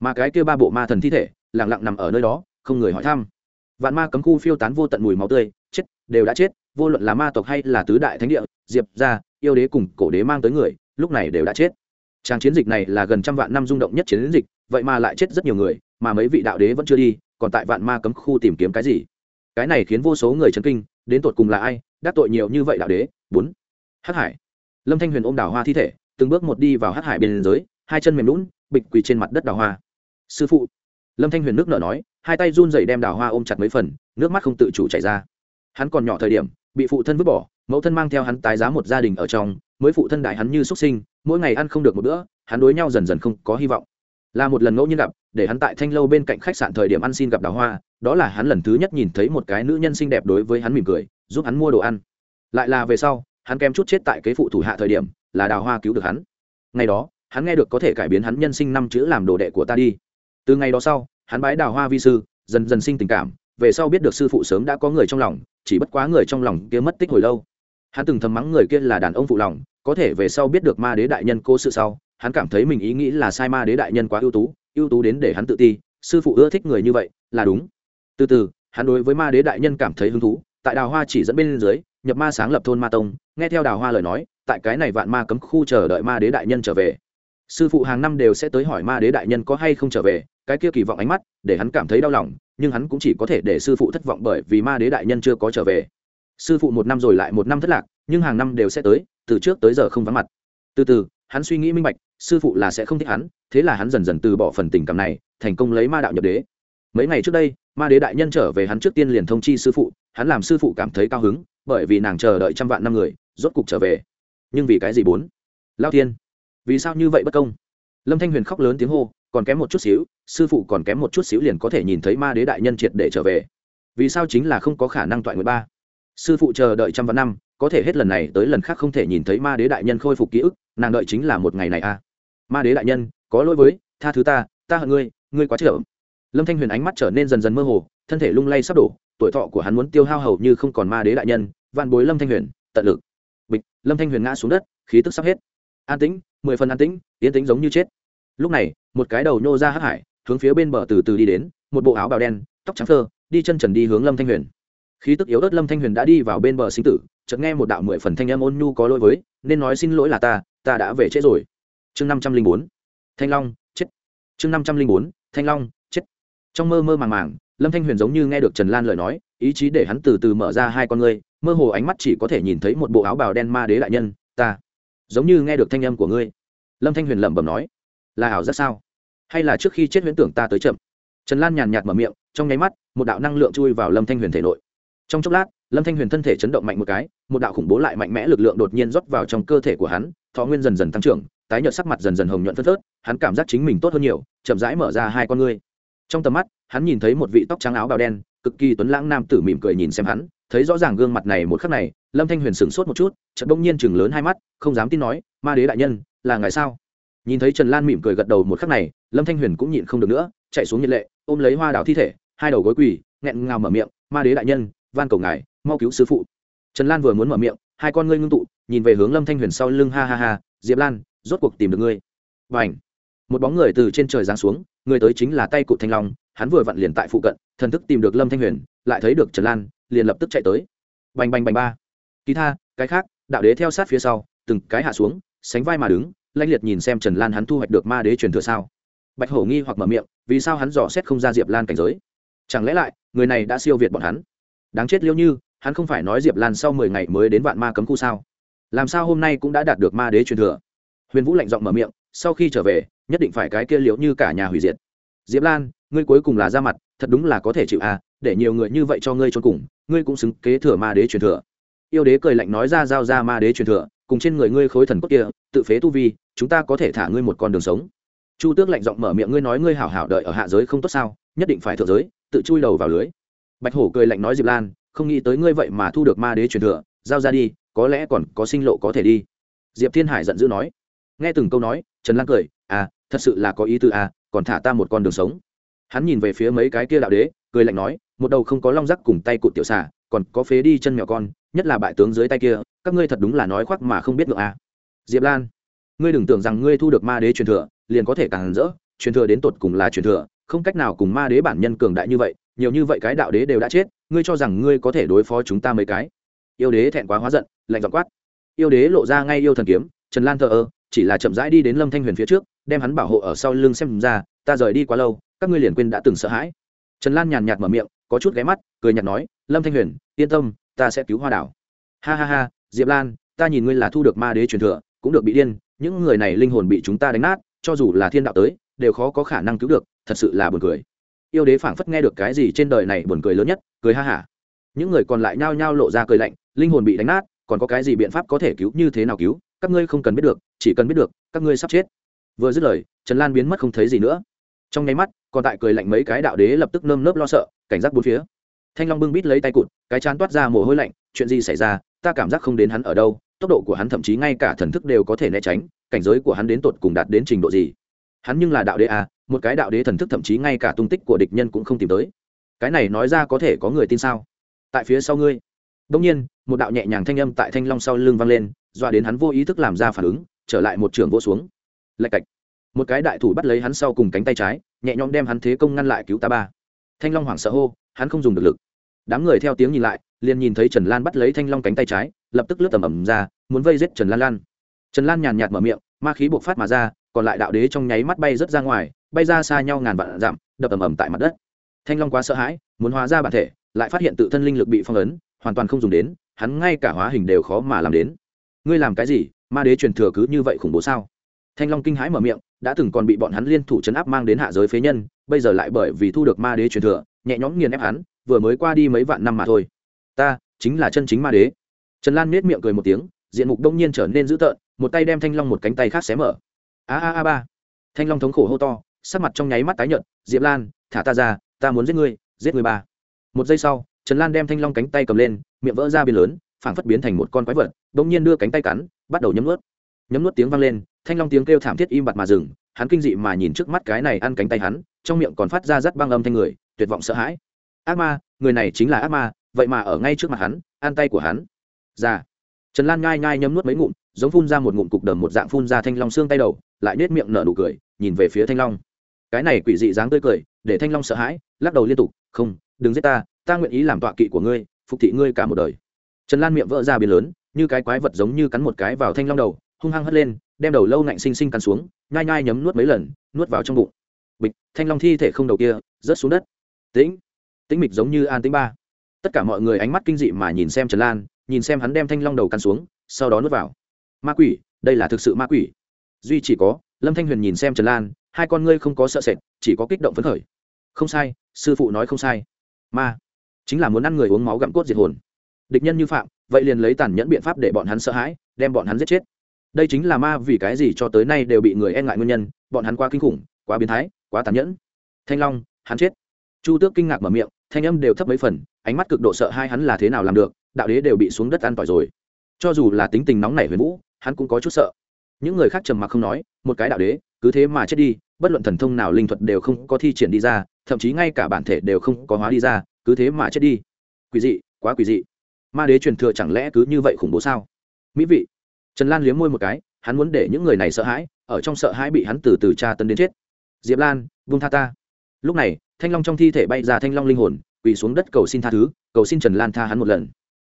Mà cái kia ba bộ ma thần thi thể lẳng lặng nằm ở nơi đó, không người hỏi thăm. Vạn ma cấm khu phiêu tán vô tận mùi máu tươi, chết, đều đã chết, vô luận là ma tộc hay là tứ đại thánh địa, diệp ra yêu đế cùng cổ đế mang tới người lúc này đều đã chết. Trang chiến dịch này là gần trăm vạn năm rung động nhất chiến dịch, vậy mà lại chết rất nhiều người, mà mấy vị đạo đế vẫn chưa đi, còn tại vạn ma cấm khu tìm kiếm cái gì? Cái này khiến vô số người chấn kinh, đến tột cùng là ai, đắc tội nhiều như vậy đạo đế? Bốn. Hắc hải. Lâm thanh huyền ôm đào hoa thi thể, từng bước một đi vào hắc hải bên giới, hai chân mềm lún, bịch quỳ trên mặt đất đào hoa. Sư phụ. Lâm thanh huyền nước nở nói, hai tay run dậy đem đào hoa ôm chặt mấy phần, nước mắt không tự chủ chảy ra. Hắn còn nhỏ thời điểm, bị phụ thân vứt bỏ, mẫu thân mang theo hắn tái giá một gia đình ở trong mới phụ thân đại hắn như xuất sinh, mỗi ngày ăn không được một bữa, hắn đối nhau dần dần không có hy vọng. Là một lần ngẫu nhiên gặp, để hắn tại thanh lâu bên cạnh khách sạn thời điểm ăn xin gặp đào hoa, đó là hắn lần thứ nhất nhìn thấy một cái nữ nhân xinh đẹp đối với hắn mỉm cười, giúp hắn mua đồ ăn. Lại là về sau, hắn kém chút chết tại kế phụ thủ hạ thời điểm, là đào hoa cứu được hắn. Ngày đó, hắn nghe được có thể cải biến hắn nhân sinh năm chữ làm đồ đệ của ta đi. Từ ngày đó sau, hắn bái đào hoa vi sư, dần dần sinh tình cảm, về sau biết được sư phụ sớm đã có người trong lòng, chỉ bất quá người trong lòng kia mất tích hồi lâu hắn từng thầm mắng người kia là đàn ông phụ lòng, có thể về sau biết được ma đế đại nhân cô sự sau, hắn cảm thấy mình ý nghĩ là sai ma đế đại nhân quá ưu tú ưu tú đến để hắn tự ti, sư phụ ưa thích người như vậy, là đúng. Từ từ, hắn đối với ma đế đại nhân cảm thấy hứng thú, tại đào hoa chỉ dẫn bên dưới, nhập ma sáng lập thôn ma tông, nghe theo đào hoa lời nói, tại cái này vạn ma cấm khu chờ đợi ma đế đại nhân trở về. Sư phụ hàng năm đều sẽ tới hỏi ma đế đại nhân có hay không trở về, cái kia kỳ vọng ánh mắt, để hắn cảm thấy đau lòng, nhưng hắn cũng chỉ có thể để sư phụ thất vọng bởi vì ma đế đại nhân chưa có trở về sư phụ một năm rồi lại một năm thất lạc, nhưng hàng năm đều sẽ tới, từ trước tới giờ không vắng mặt. Từ từ, hắn suy nghĩ minh bạch, sư phụ là sẽ không thích hắn, thế là hắn dần dần từ bỏ phần tình cảm này, thành công lấy ma đạo nhập đế. Mấy ngày trước đây, ma đế đại nhân trở về hắn trước tiên liền thông chi sư phụ, hắn làm sư phụ cảm thấy cao hứng, bởi vì nàng chờ đợi trăm vạn năm người, rốt cục trở về. Nhưng vì cái gì bốn? Lao thiên, vì sao như vậy bất công? Lâm thanh huyền khóc lớn tiếng hô, còn kém một chút xíu, sư phụ còn kém một chút xíu liền có thể nhìn thấy ma đế đại nhân triệt để trở về. Vì sao chính là không có khả năng toại nguyện ba? Sư phụ chờ đợi trăm vạn năm, có thể hết lần này tới lần khác không thể nhìn thấy ma đế đại nhân khôi phục ký ức, nàng đợi chính là một ngày này a à. ma đế đại nhân, có lỗi với, tha thứ ta ta hận ngươi ngươi quá trưởng lâm thanh huyền ánh mắt trở nên dần dần mơ hồ, thân thể lung lay sắp đổ, tuổi thọ của hắn muốn tiêu hao hầu như không còn ma đế đại nhân, vạn bối lâm thanh huyền, tận lực. Bịch, lâm thanh huyền ngã xuống đất, khí tức sắp hết. An tĩnh, mười phần an tĩnh, yên tĩnh giống như chết. Lúc này, một cái đầu nhô ra hắc hải, hướng phía bên bờ từ từ đi đến, một bộ áo bào đen, tóc trắng thơ đi chân trần đi hướng lâm thanh huyền khí tức yếu ớt lâm thanh huyền đã đi vào bên bờ sinh tử, chợt nghe một đạo mười phần thanh âm ôn nhu có lỗi với, nên nói xin lỗi là ta ta đã về trễ rồi. Chương năm trăm linh bốn, thanh long, chết. Chương năm trăm linh bốn, thanh long, chết. Trong mơ mơ màng màng, lâm thanh huyền giống như nghe được trần lan lời nói, ý chí để hắn từ từ mở ra hai con ngươi, mơ hồ ánh mắt chỉ có thể nhìn thấy một bộ áo bào đen ma đế đại nhân, ta. Giống như nghe được thanh âm của ngươi. Lâm thanh huyền lẩm bẩm nói, là ảo rất sao? Hay là trước khi chết huyễn tưởng ta tới chậm? Trần lan nhàn nhạt mở miệng, trong nháy mắt, một đạo năng lượng chui vào lâm thanh huyền thể nội trong chốc lát, lâm thanh huyền thân thể chấn động mạnh một cái, một đạo khủng bố lại mạnh mẽ lực lượng đột nhiên rót vào trong cơ thể của hắn, thọ nguyên dần dần tăng trưởng, tái nhợt sắc mặt dần dần hồng nhuận phân phớt, hắn cảm giác chính mình tốt hơn nhiều, chậm rãi mở ra hai con ngươi. Trong tầm mắt, hắn nhìn thấy một vị tóc trắng áo bào đen, cực kỳ tuấn lãng nam tử mỉm cười nhìn xem hắn, thấy rõ ràng gương mặt này một khắc này, lâm thanh huyền sửng sốt một chút, chợt bỗng nhiên chừng lớn hai mắt, không dám tin nói, ma đế đại nhân, là ngài sao? Nhìn thấy trần lan mỉm cười gật đầu một khắc này, lâm thanh huyền cũng nhịn không được nữa, chạy xuống nhiệt lệ, ôm lấy hoa đào thi thể, hai đầu gối quỳ, nghẹn ngào mở miệng, ma đế đại nhân van cầu ngài, mau cứu sư phụ. Trần lan vừa muốn mở miệng, hai con ngươi ngưng tụ, nhìn về hướng lâm thanh huyền sau lưng ha ha ha, diệp lan, rốt cuộc tìm được ngươi. Và ảnh một bóng người từ trên trời giáng xuống, người tới chính là tay cụ thanh long, hắn vừa vặn liền tại phụ cận, thần thức tìm được lâm thanh huyền, lại thấy được trần lan, liền lập tức chạy tới. Bành bành bành ba! Kỳ tha, cái khác, đạo đế theo sát phía sau, từng cái hạ xuống, sánh vai mà đứng, lanh liệt nhìn xem trần lan hắn thu hoạch được ma đế truyền thừa sao. Bạch hổ nghi hoặc mở miệng, vì sao hắn dò xét không ra diệp lan cảnh giới? Chẳng lẽ lại, người này đã siêu việt bọn hắn? Đáng chết liêu như, hắn không phải nói diệp lan sau mười ngày mới đến vạn ma cấm khu sao? Làm sao hôm nay cũng đã đạt được ma đế truyền thừa? Huyền vũ lạnh giọng mở miệng, sau khi trở về, nhất định phải cái kia liễu như cả nhà hủy diệt. Diệp lan, ngươi cuối cùng là ra mặt, thật đúng là có thể chịu à để nhiều người như vậy cho ngươi cho cùng, ngươi cũng xứng kế thừa ma đế truyền thừa. Yêu đế cười lạnh nói ra giao ra ma đế truyền thừa, cùng trên người ngươi khối thần cốt kia, tự phế tu vi, chúng ta có thể thả ngươi một con đường sống. Chu tước lạnh giọng mở miệng, ngươi nói ngươi hảo hảo đợi ở hạ giới không tốt sao, nhất định phải thượng giới, tự chui đầu vào lưới bạch hổ cười lạnh nói diệp lan, không nghĩ tới ngươi vậy mà thu được ma đế truyền thừa, giao ra đi, có lẽ còn có sinh lộ có thể đi. Diệp thiên hải giận dữ nói. Nghe từng câu nói, trần lan cười à thật sự là có ý tư à còn thả ta một con đường sống. Hắn nhìn về phía mấy cái kia đạo đế, cười lạnh nói, một đầu không có long rắc cùng tay cụt tiểu xà, còn có phế đi chân mèo con, nhất là bại tướng dưới tay kia, các ngươi thật đúng là nói khoác mà không biết ngượng à. diệp lan, ngươi đừng tưởng rằng ngươi thu được ma đế truyền thừa, liền có thể càng rỡ, truyền thừa đến tột cùng là truyền thừa, không cách nào cùng ma đế bản nhân cường đại như vậy nhiều như vậy cái đạo đế đều đã chết, ngươi cho rằng ngươi có thể đối phó chúng ta mấy cái? Yêu đế thẹn quá hóa giận, lạnh dọn quát. Yêu đế lộ ra ngay yêu thần kiếm, trần lan thờ ơ, chỉ là chậm rãi đi đến lâm thanh huyền phía trước, đem hắn bảo hộ ở sau lưng xem ra, ta rời đi quá lâu, các ngươi liền quên đã từng sợ hãi. Trần lan nhàn nhạt mở miệng, có chút ghé mắt, cười nhạt nói, lâm thanh huyền, yên tâm, ta sẽ cứu hoa đảo. Ha ha ha, diệp lan, ta nhìn ngươi là thu được ma đế truyền thừa, cũng được bị điên, những người này linh hồn bị chúng ta đánh nát, cho dù là thiên đạo tới, đều khó có khả năng cứu được, thật sự là buồn cười yêu đế phảng phất nghe được cái gì trên đời này buồn cười lớn nhất, cười ha hả. Những người còn lại nhao nhao lộ ra cười lạnh, linh hồn bị đánh nát, còn có cái gì biện pháp có thể cứu, như thế nào cứu, các ngươi không cần biết được, chỉ cần biết được, các ngươi sắp chết. Vừa dứt lời, trần lan biến mất không thấy gì nữa. Trong nháy mắt, còn tại cười lạnh mấy cái đạo đế lập tức nơm nớp lo sợ, cảnh giác bốn phía. Thanh long bưng bít lấy tay cụt, cái chán toát ra mồ hôi lạnh, chuyện gì xảy ra, ta cảm giác không đến hắn ở đâu, tốc độ của hắn thậm chí ngay cả thần thức đều có thể né tránh, cảnh giới của hắn đến tột cùng đạt đến trình độ gì hắn nhưng là đạo đế à một cái đạo đế thần thức thậm chí ngay cả tung tích của địch nhân cũng không tìm tới. Cái này nói ra có thể có người tin sao? Tại phía sau ngươi. Đông nhiên, một đạo nhẹ nhàng thanh âm tại thanh long sau lưng vang lên doa đến hắn vô ý thức làm ra phản ứng, trở lại một trường vô xuống. Lạch cạch. Một cái đại thủ bắt lấy hắn sau cùng cánh tay trái, nhẹ nhõm đem hắn thế công ngăn lại cứu ta ba. Thanh long hoảng sợ hô, hắn không dùng được lực. Đám người theo tiếng nhìn lại, liền nhìn thấy trần lan bắt lấy thanh long cánh tay trái, lập tức lướt tầm ẩm ra, muốn vây giết trần lan lan. Trần lan nhàn nhạt mở miệng, ma khí buộc phát mà ra còn lại đạo đế trong nháy mắt bay rớt ra ngoài, bay ra xa nhau ngàn vạn dặm, đập ầm ầm tại mặt đất. Thanh long quá sợ hãi, muốn hóa ra bản thể, lại phát hiện tự thân linh lực bị phong ấn, hoàn toàn không dùng đến, hắn ngay cả hóa hình đều khó mà làm đến. Ngươi làm cái gì? Ma đế truyền thừa cứ như vậy khủng bố sao? Thanh long kinh hãi mở miệng, đã từng còn bị bọn hắn liên thủ chấn áp mang đến hạ giới phế nhân, bây giờ lại bởi vì thu được ma đế truyền thừa, nhẹ nhõm nghiền ép hắn, vừa mới qua đi mấy vạn năm mà thôi. Ta, chính là chân chính ma đế. Trần lan nết miệng cười một tiếng, diện mục đông nhiên trở nên dữ tợn, một tay đem thanh long một cánh tay khác xé mở a a a, ba. Thanh long thống khổ hô to, sắc mặt trong nháy mắt tái nhợt, diệp lan, thả ta ra, ta muốn giết ngươi, giết người ba. Một giây sau, trần lan đem thanh long cánh tay cầm lên, miệng vỡ ra biên lớn, phảng phất biến thành một con quái vật đ ỗ n g nhiên đưa cánh tay cắn, bắt đầu nhấm nuốt. Nhấm nuốt tiếng vang lên, thanh long tiếng kêu thảm thiết im bặt mà dừng, hắn kinh dị mà nhìn trước mắt cái này ăn cánh tay hắn, trong miệng còn phát ra rắt băng âm thanh người, tuyệt vọng sợ hãi. Ác ma, người này chính là ác ma, vậy mà ở ngay trước mặt hắn ăn tay của hắn. Ra trần lan ngai ngai nhấm nuốt mấy ngụm, giống phun ra một ngụm cục đờm một dạng phun ra thanh long xương tay đầu lại nết miệng nở nụ cười, nhìn về phía thanh long. Cái này quỷ dị dáng tươi cười, để thanh long sợ hãi, lắc đầu liên tục, không, đừng giết ta ta nguyện ý làm tọa kỵ của ngươi, phục thị ngươi cả một đời. Trần lan miệng vỡ ra biển lớn, như cái quái vật giống như cắn một cái vào thanh long đầu, hung hăng hất lên, đem đầu lâu ngạnh xinh xinh cắn xuống, nhai nhai nhấm nuốt mấy lần, nuốt vào trong bụng. Bịch, thanh long thi thể không đầu kia, rớt xuống đất. Tĩnh tĩnh mịch giống như an tĩnh ba. Tất cả mọi người ánh mắt kinh dị mà nhìn xem trần lan, nhìn xem hắn đem thanh long đầu cắn xuống, sau đó nuốt vào. Ma quỷ, đây là thực sự ma quỷ duy chỉ có, lâm thanh huyền nhìn xem trần lan, hai con ngươi không có sợ sệt, chỉ có kích động phấn khởi. Không sai, sư phụ nói không sai. Ma, chính là muốn ăn người uống máu gặm cốt diệt hồn. Địch nhân như phạm, vậy liền lấy tàn nhẫn biện pháp để bọn hắn sợ hãi, đem bọn hắn giết chết. Đây chính là ma vì cái gì cho tới nay đều bị người e ngại nguyên nhân, bọn hắn quá kinh khủng, quá biến thái, quá tàn nhẫn. Thanh long, hắn chết. Chu tước kinh ngạc mở miệng, thanh âm đều thấp mấy phần, ánh mắt cực độ sợ hai hắn là thế nào làm được, đạo đế đều bị xuống đất ăn tỏi rồi. Cho dù là tính tình nóng nảy huyền vũ, hắn cũng có chút sợ những người khác trầm mặc không nói, một cái đạo đế, cứ thế mà chết đi, bất luận thần thông nào linh thuật đều không có thi triển đi ra, thậm chí ngay cả bản thể đều không có hóa đi ra, cứ thế mà chết đi. Quỷ dị, quá quỷ dị. Ma đế truyền thừa chẳng lẽ cứ như vậy khủng bố sao? Mỹ vị. Trần lan liếm môi một cái, hắn muốn để những người này sợ hãi, ở trong sợ hãi bị hắn từ từ tra tấn đến chết. Diệp lan vung tha ta. Lúc này, thanh long trong thi thể bay ra thanh long linh hồn, quỳ xuống đất cầu xin tha thứ, cầu xin trần lan tha hắn một lần.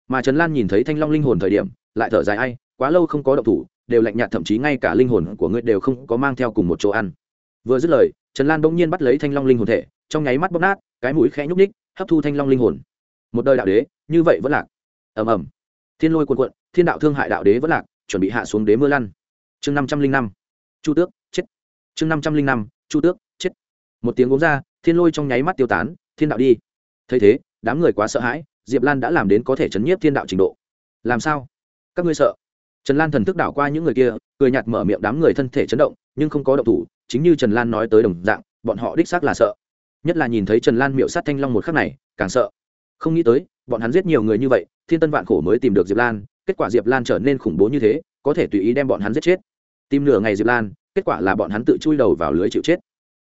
Mà trần lan nhìn thấy thanh long linh hồn thời điểm, lại thở dài ai, quá lâu không có động thủ đều lạnh nhạt, thậm chí ngay cả linh hồn của ngươi đều không có mang theo cùng một chỗ ăn. Vừa dứt lời, trần lan bỗng nhiên bắt lấy thanh long linh hồn thể, trong nháy mắt bóc nát, cái mũi khẽ nhúc ních hấp thu thanh long linh hồn. Một đời đạo đế, như vậy vẫn lạc. Ầm ầm. Thiên lôi cuồn cuộn, thiên đạo thương hại đạo đế vẫn lạc, chuẩn bị hạ xuống đế mưa lăn. Chương năm trăm linh năm. Chu tước, chết. Chương năm trăm linh năm. Chu tước, chết. Một tiếng gốm ra, thiên lôi trong nháy mắt tiêu tán, thiên đạo đi. Thấy thế, đám người quá sợ hãi, diệp lan đã làm đến có thể chấn nhiếp thiên đạo trình độ. Làm sao? Các ngươi sợ trần lan thần thức đảo qua những người kia, cười nhạt mở miệng đám người thân thể chấn động, nhưng không có động thủ, chính như trần lan nói tới đồng dạng, bọn họ đích xác là sợ. Nhất là nhìn thấy trần lan miệu sát thanh long một khắc này, càng sợ. Không nghĩ tới, bọn hắn giết nhiều người như vậy, thiên tân vạn khổ mới tìm được diệp lan, kết quả diệp lan trở nên khủng bố như thế, có thể tùy ý đem bọn hắn giết chết. Tìm nửa ngày diệp lan, kết quả là bọn hắn tự chui đầu vào lưới chịu chết.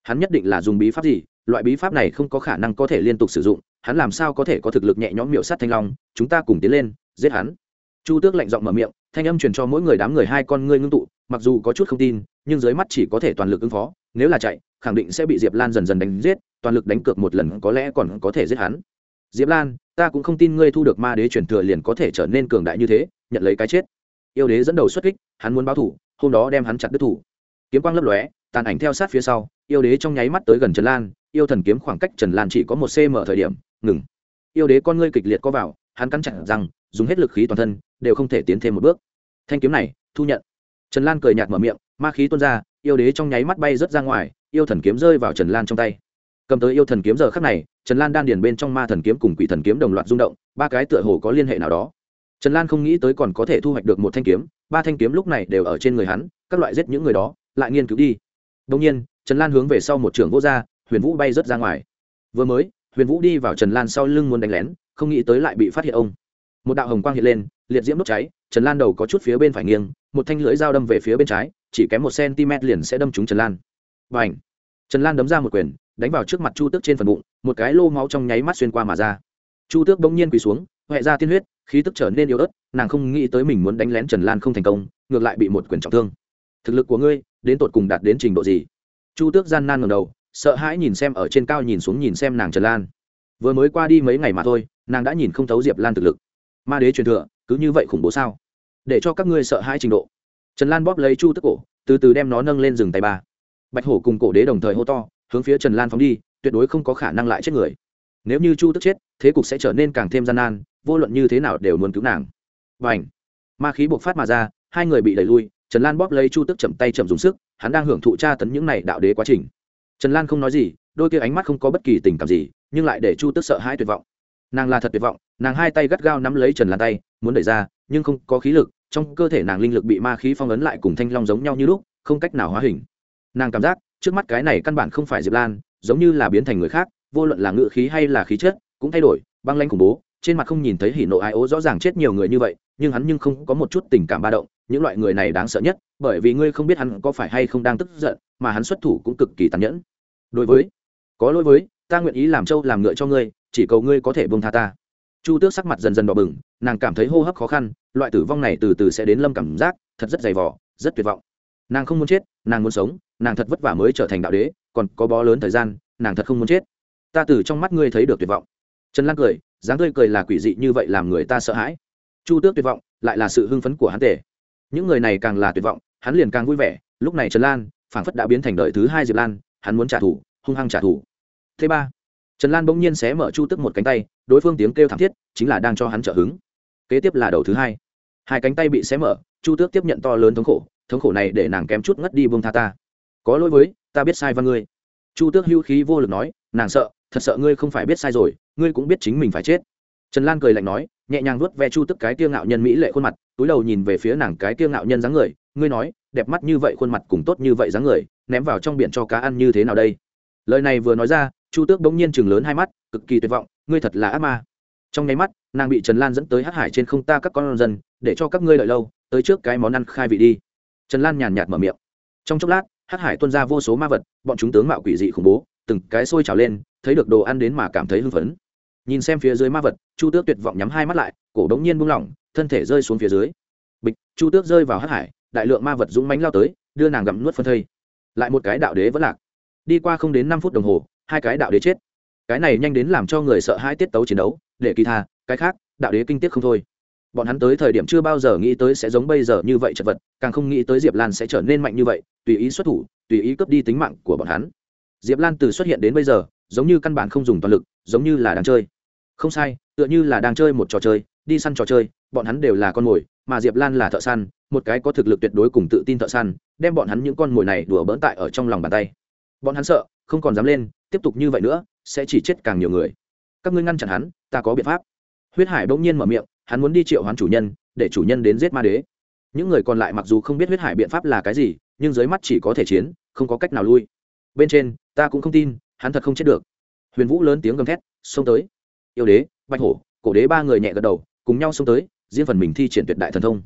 Hắn nhất định là dùng bí pháp gì, loại bí pháp này không có khả năng có thể liên tục sử dụng, hắn làm sao có thể có thực lực nhẹ nhõm miệu sát thanh long, chúng ta cùng tiến lên, giết hắn. Chu tước lạnh giọng mở miệng thanh âm truyền cho mỗi người đám người hai con ngươi ngưng tụ, mặc dù có chút không tin, nhưng dưới mắt chỉ có thể toàn lực ứng phó, nếu là chạy, khẳng định sẽ bị diệp lan dần dần đánh giết, toàn lực đánh cược một lần có lẽ còn có thể giết hắn. Diệp lan, ta cũng không tin ngươi thu được ma đế truyền thừa liền có thể trở nên cường đại như thế, nhận lấy cái chết. Yêu đế dẫn đầu xuất kích, hắn muốn báo thủ, hôm đó đem hắn chặt đứt thủ. Kiếm quang lấp lóe, tàn ảnh theo sát phía sau, yêu đế trong nháy mắt tới gần trần lan, yêu thần kiếm khoảng cách trần lan chỉ có một cm thời điểm, ngừng. Yêu đế con ngươi kịch liệt có vào, hắn cắn chặt rằng dùng hết lực khí toàn thân, đều không thể tiến thêm một bước. Thanh kiếm này, thu nhận. Trần lan cười nhạt mở miệng, ma khí tuôn ra, yêu đế trong nháy mắt bay rớt ra ngoài, yêu thần kiếm rơi vào trần lan trong tay. Cầm tới yêu thần kiếm giờ khắc này, trần lan đan điền bên trong ma thần kiếm cùng quỷ thần kiếm đồng loạt rung động, ba cái tựa hồ có liên hệ nào đó. Trần lan không nghĩ tới còn có thể thu hoạch được một thanh kiếm, ba thanh kiếm lúc này đều ở trên người hắn, các loại giết những người đó, lại nghiên cứu đi. Đông nhiên, trần lan hướng về sau một trường vô r huyền vũ bay rớt ra ngoài. Vừa mới, huyền vũ đi vào trần lan sau lưng muốn đánh lén, không nghĩ tới lại bị phát hiện ông một đạo hồng quang hiện lên, liệt diễm đốt cháy, trần lan đầu có chút phía bên phải nghiêng, một thanh lưỡi dao đâm về phía bên trái, chỉ kém một cm liền sẽ đâm trúng trần lan. Và ảnh trần lan đấm ra một quyền, đánh vào trước mặt chu tước trên phần bụng, một cái lô máu trong nháy mắt xuyên qua mà ra. Chu tước bỗng nhiên quỳ xuống huệ ra tiên huyết, khí tức trở nên yếu ớt, nàng không nghĩ tới mình muốn đánh lén trần lan không thành công, ngược lại bị một quyền trọng thương. Thực lực của ngươi, đến tột cùng đạt đến trình độ gì? Chu tước gian nan ngầm đầu, sợ hãi nhìn xem ở trên cao nhìn xuống nhìn xem nàng trần lan. Vừa mới qua đi mấy ngày mà thôi, nàng đã nhìn không thấu diệp lan thực lực ma đế truyền thừa, cứ như vậy khủng bố sao? Để cho các ngươi sợ hãi trình độ. Trần lan bóp lấy chu tức cổ, từ từ đem nó nâng lên rừng tay ba. Bạch hổ cùng cổ đế đồng thời hô to, hướng phía trần lan phóng đi, tuyệt đối không có khả năng lại chết người. Nếu như chu tức chết, thế cục sẽ trở nên càng thêm gian nan, vô luận như thế nào đều muốn cứu nàng. Và ảnh ma khí buộc phát mà ra, hai người bị đẩy lui, trần lan bóp lấy chu tức chậm tay chậm dùng sức, hắn đang hưởng thụ tra tấn những này đạo đế quá trình. Trần lan không nói gì, đôi kia ánh mắt không có bất kỳ tình cảm gì, nhưng lại để chu tức sợ hãi tuyệt vọng. Nàng là thật tuyệt vọng nàng hai tay gắt gao nắm lấy trần lan tay, muốn đẩy ra, nhưng không có khí lực, trong cơ thể nàng linh lực bị ma khí phong ấn lại cùng thanh long giống nhau như lúc, không cách nào hóa hình. Nàng cảm giác, trước mắt cái này căn bản không phải diệp lan, giống như là biến thành người khác, vô luận là ngự khí hay là khí chất, cũng thay đổi, băng lanh khủng bố, trên mặt không nhìn thấy hỉ nộ ai ố rõ ràng chết nhiều người như vậy, nhưng hắn nhưng không có một chút tình cảm ba động, những loại người này đáng sợ nhất, bởi vì ngươi không biết hắn có phải hay không đang tức giận, mà hắn xuất thủ cũng cực kỳ tàn nhẫn. Đối với, có lỗi với, ta nguyện ý làm trâu làm ngựa cho ngươi, chỉ cầu ngươi có thể bông tha ta chu tước sắc mặt dần dần đỏ bừng, nàng cảm thấy hô hấp khó khăn, loại tử vong này từ từ sẽ đến lâm cảm giác, thật rất dày vỏ rất tuyệt vọng. Nàng không muốn chết, nàng muốn sống, nàng thật vất vả mới trở thành đạo đế, còn có bó lớn thời gian, nàng thật không muốn chết. Ta từ trong mắt ngươi thấy được tuyệt vọng. Trần lan cười, dáng tươi cười là quỷ dị như vậy làm người ta sợ hãi. Chu tước tuyệt vọng, lại là sự hưng phấn của hắn tể những người này càng là tuyệt vọng, hắn liền càng vui vẻ. Lúc này trần lan, phảng phất đã biến thành đời thứ hai diệp lan, hắn muốn trả thù, hung hăng trả thù. Thứ ba trần lan bỗng nhiên xé mở chu tức một cánh tay, đối phương tiếng kêu thảm thiết chính là đang cho hắn trợ hứng. Kế tiếp là đầu thứ hai. Hai cánh tay bị xé mở, chu tước tiếp nhận to lớn thống khổ thống khổ này để nàng kém chút ngất đi buông tha ta. Có lỗi với, ta biết sai văn ngươi. Chu tước hưu khí vô lực nói, nàng sợ, thật sợ ngươi không phải biết sai rồi, ngươi cũng biết chính mình phải chết. Trần lan cười lạnh nói, nhẹ nhàng vuốt ve chu tức cái tiêu ngạo nhân mỹ lệ khuôn mặt, túi đầu nhìn về phía nàng cái tiêu ngạo nhân dáng người, ngươi nói, đẹp mắt như vậy khuôn mặt cùng tốt như vậy dáng người, ném vào trong biển cho cá ăn như thế nào đây? Lời này vừa nói ra chu tước bỗng nhiên chừng lớn hai mắt, cực kỳ tuyệt vọng, ngươi thật là ác ma. Trong nháy mắt, nàng bị trần lan dẫn tới hát hải trên không ta các con dân, để cho các ngươi đợi lâu, tới trước cái món ăn khai vị đi. Trần lan nhàn nhạt mở miệng. Trong chốc lát hát hải tuân ra vô số ma vật, bọn chúng tướng mạo quỷ dị khủng bố, từng cái sôi trào lên, thấy được đồ ăn đến mà cảm thấy hưng phấn. Nhìn xem phía dưới ma vật, chu tước tuyệt vọng nhắm hai mắt lại, cổ đống nhiên buông lỏng, thân thể rơi xuống phía dưới. Bịch, chu tước rơi vào hát hải, đại lượng ma vật dũng mánh lao tới, đưa nàng gặm nuốt phân thây. Lại một cái đạo đế vẫn lạc. Đi qua không đến năm phút đồng hồ hai cái đạo đế chết. Cái này nhanh đến làm cho người sợ hai tiết tấu chiến đấu, để kỳ tha, cái khác, đạo đế kinh tiết không thôi. Bọn hắn tới thời điểm chưa bao giờ nghĩ tới sẽ giống bây giờ như vậy chật vật, càng không nghĩ tới diệp lan sẽ trở nên mạnh như vậy, tùy ý xuất thủ, tùy ý cướp đi tính mạng của bọn hắn. Diệp lan từ xuất hiện đến bây giờ, giống như căn bản không dùng toàn lực, giống như là đang chơi. Không sai, tựa như là đang chơi một trò chơi, đi săn trò chơi, bọn hắn đều là con mồi, mà diệp lan là thợ săn, một cái có thực lực tuyệt đối cùng tự tin thợ săn, đem bọn hắn những con mồi này đùa bỡn tại ở trong lòng bàn tay. Bọn hắn sợ không còn dám lên, tiếp tục như vậy nữa, sẽ chỉ chết càng nhiều người. Các ngươi ngăn chặn hắn, ta có biện pháp. Huyết hải bỗng nhiên mở miệng, hắn muốn đi triệu hoán chủ nhân, để chủ nhân đến giết ma đế. Những người còn lại mặc dù không biết huyết hải biện pháp là cái gì, nhưng dưới mắt chỉ có thể chiến, không có cách nào lui. Bên trên, ta cũng không tin, hắn thật không chết được. Huyền vũ lớn tiếng gầm thét, xông tới. Yêu đế, bạch hổ. Cổ đế ba người nhẹ gật đầu, cùng nhau xông tới, riêng phần mình thi triển tuyệt đại thần thông.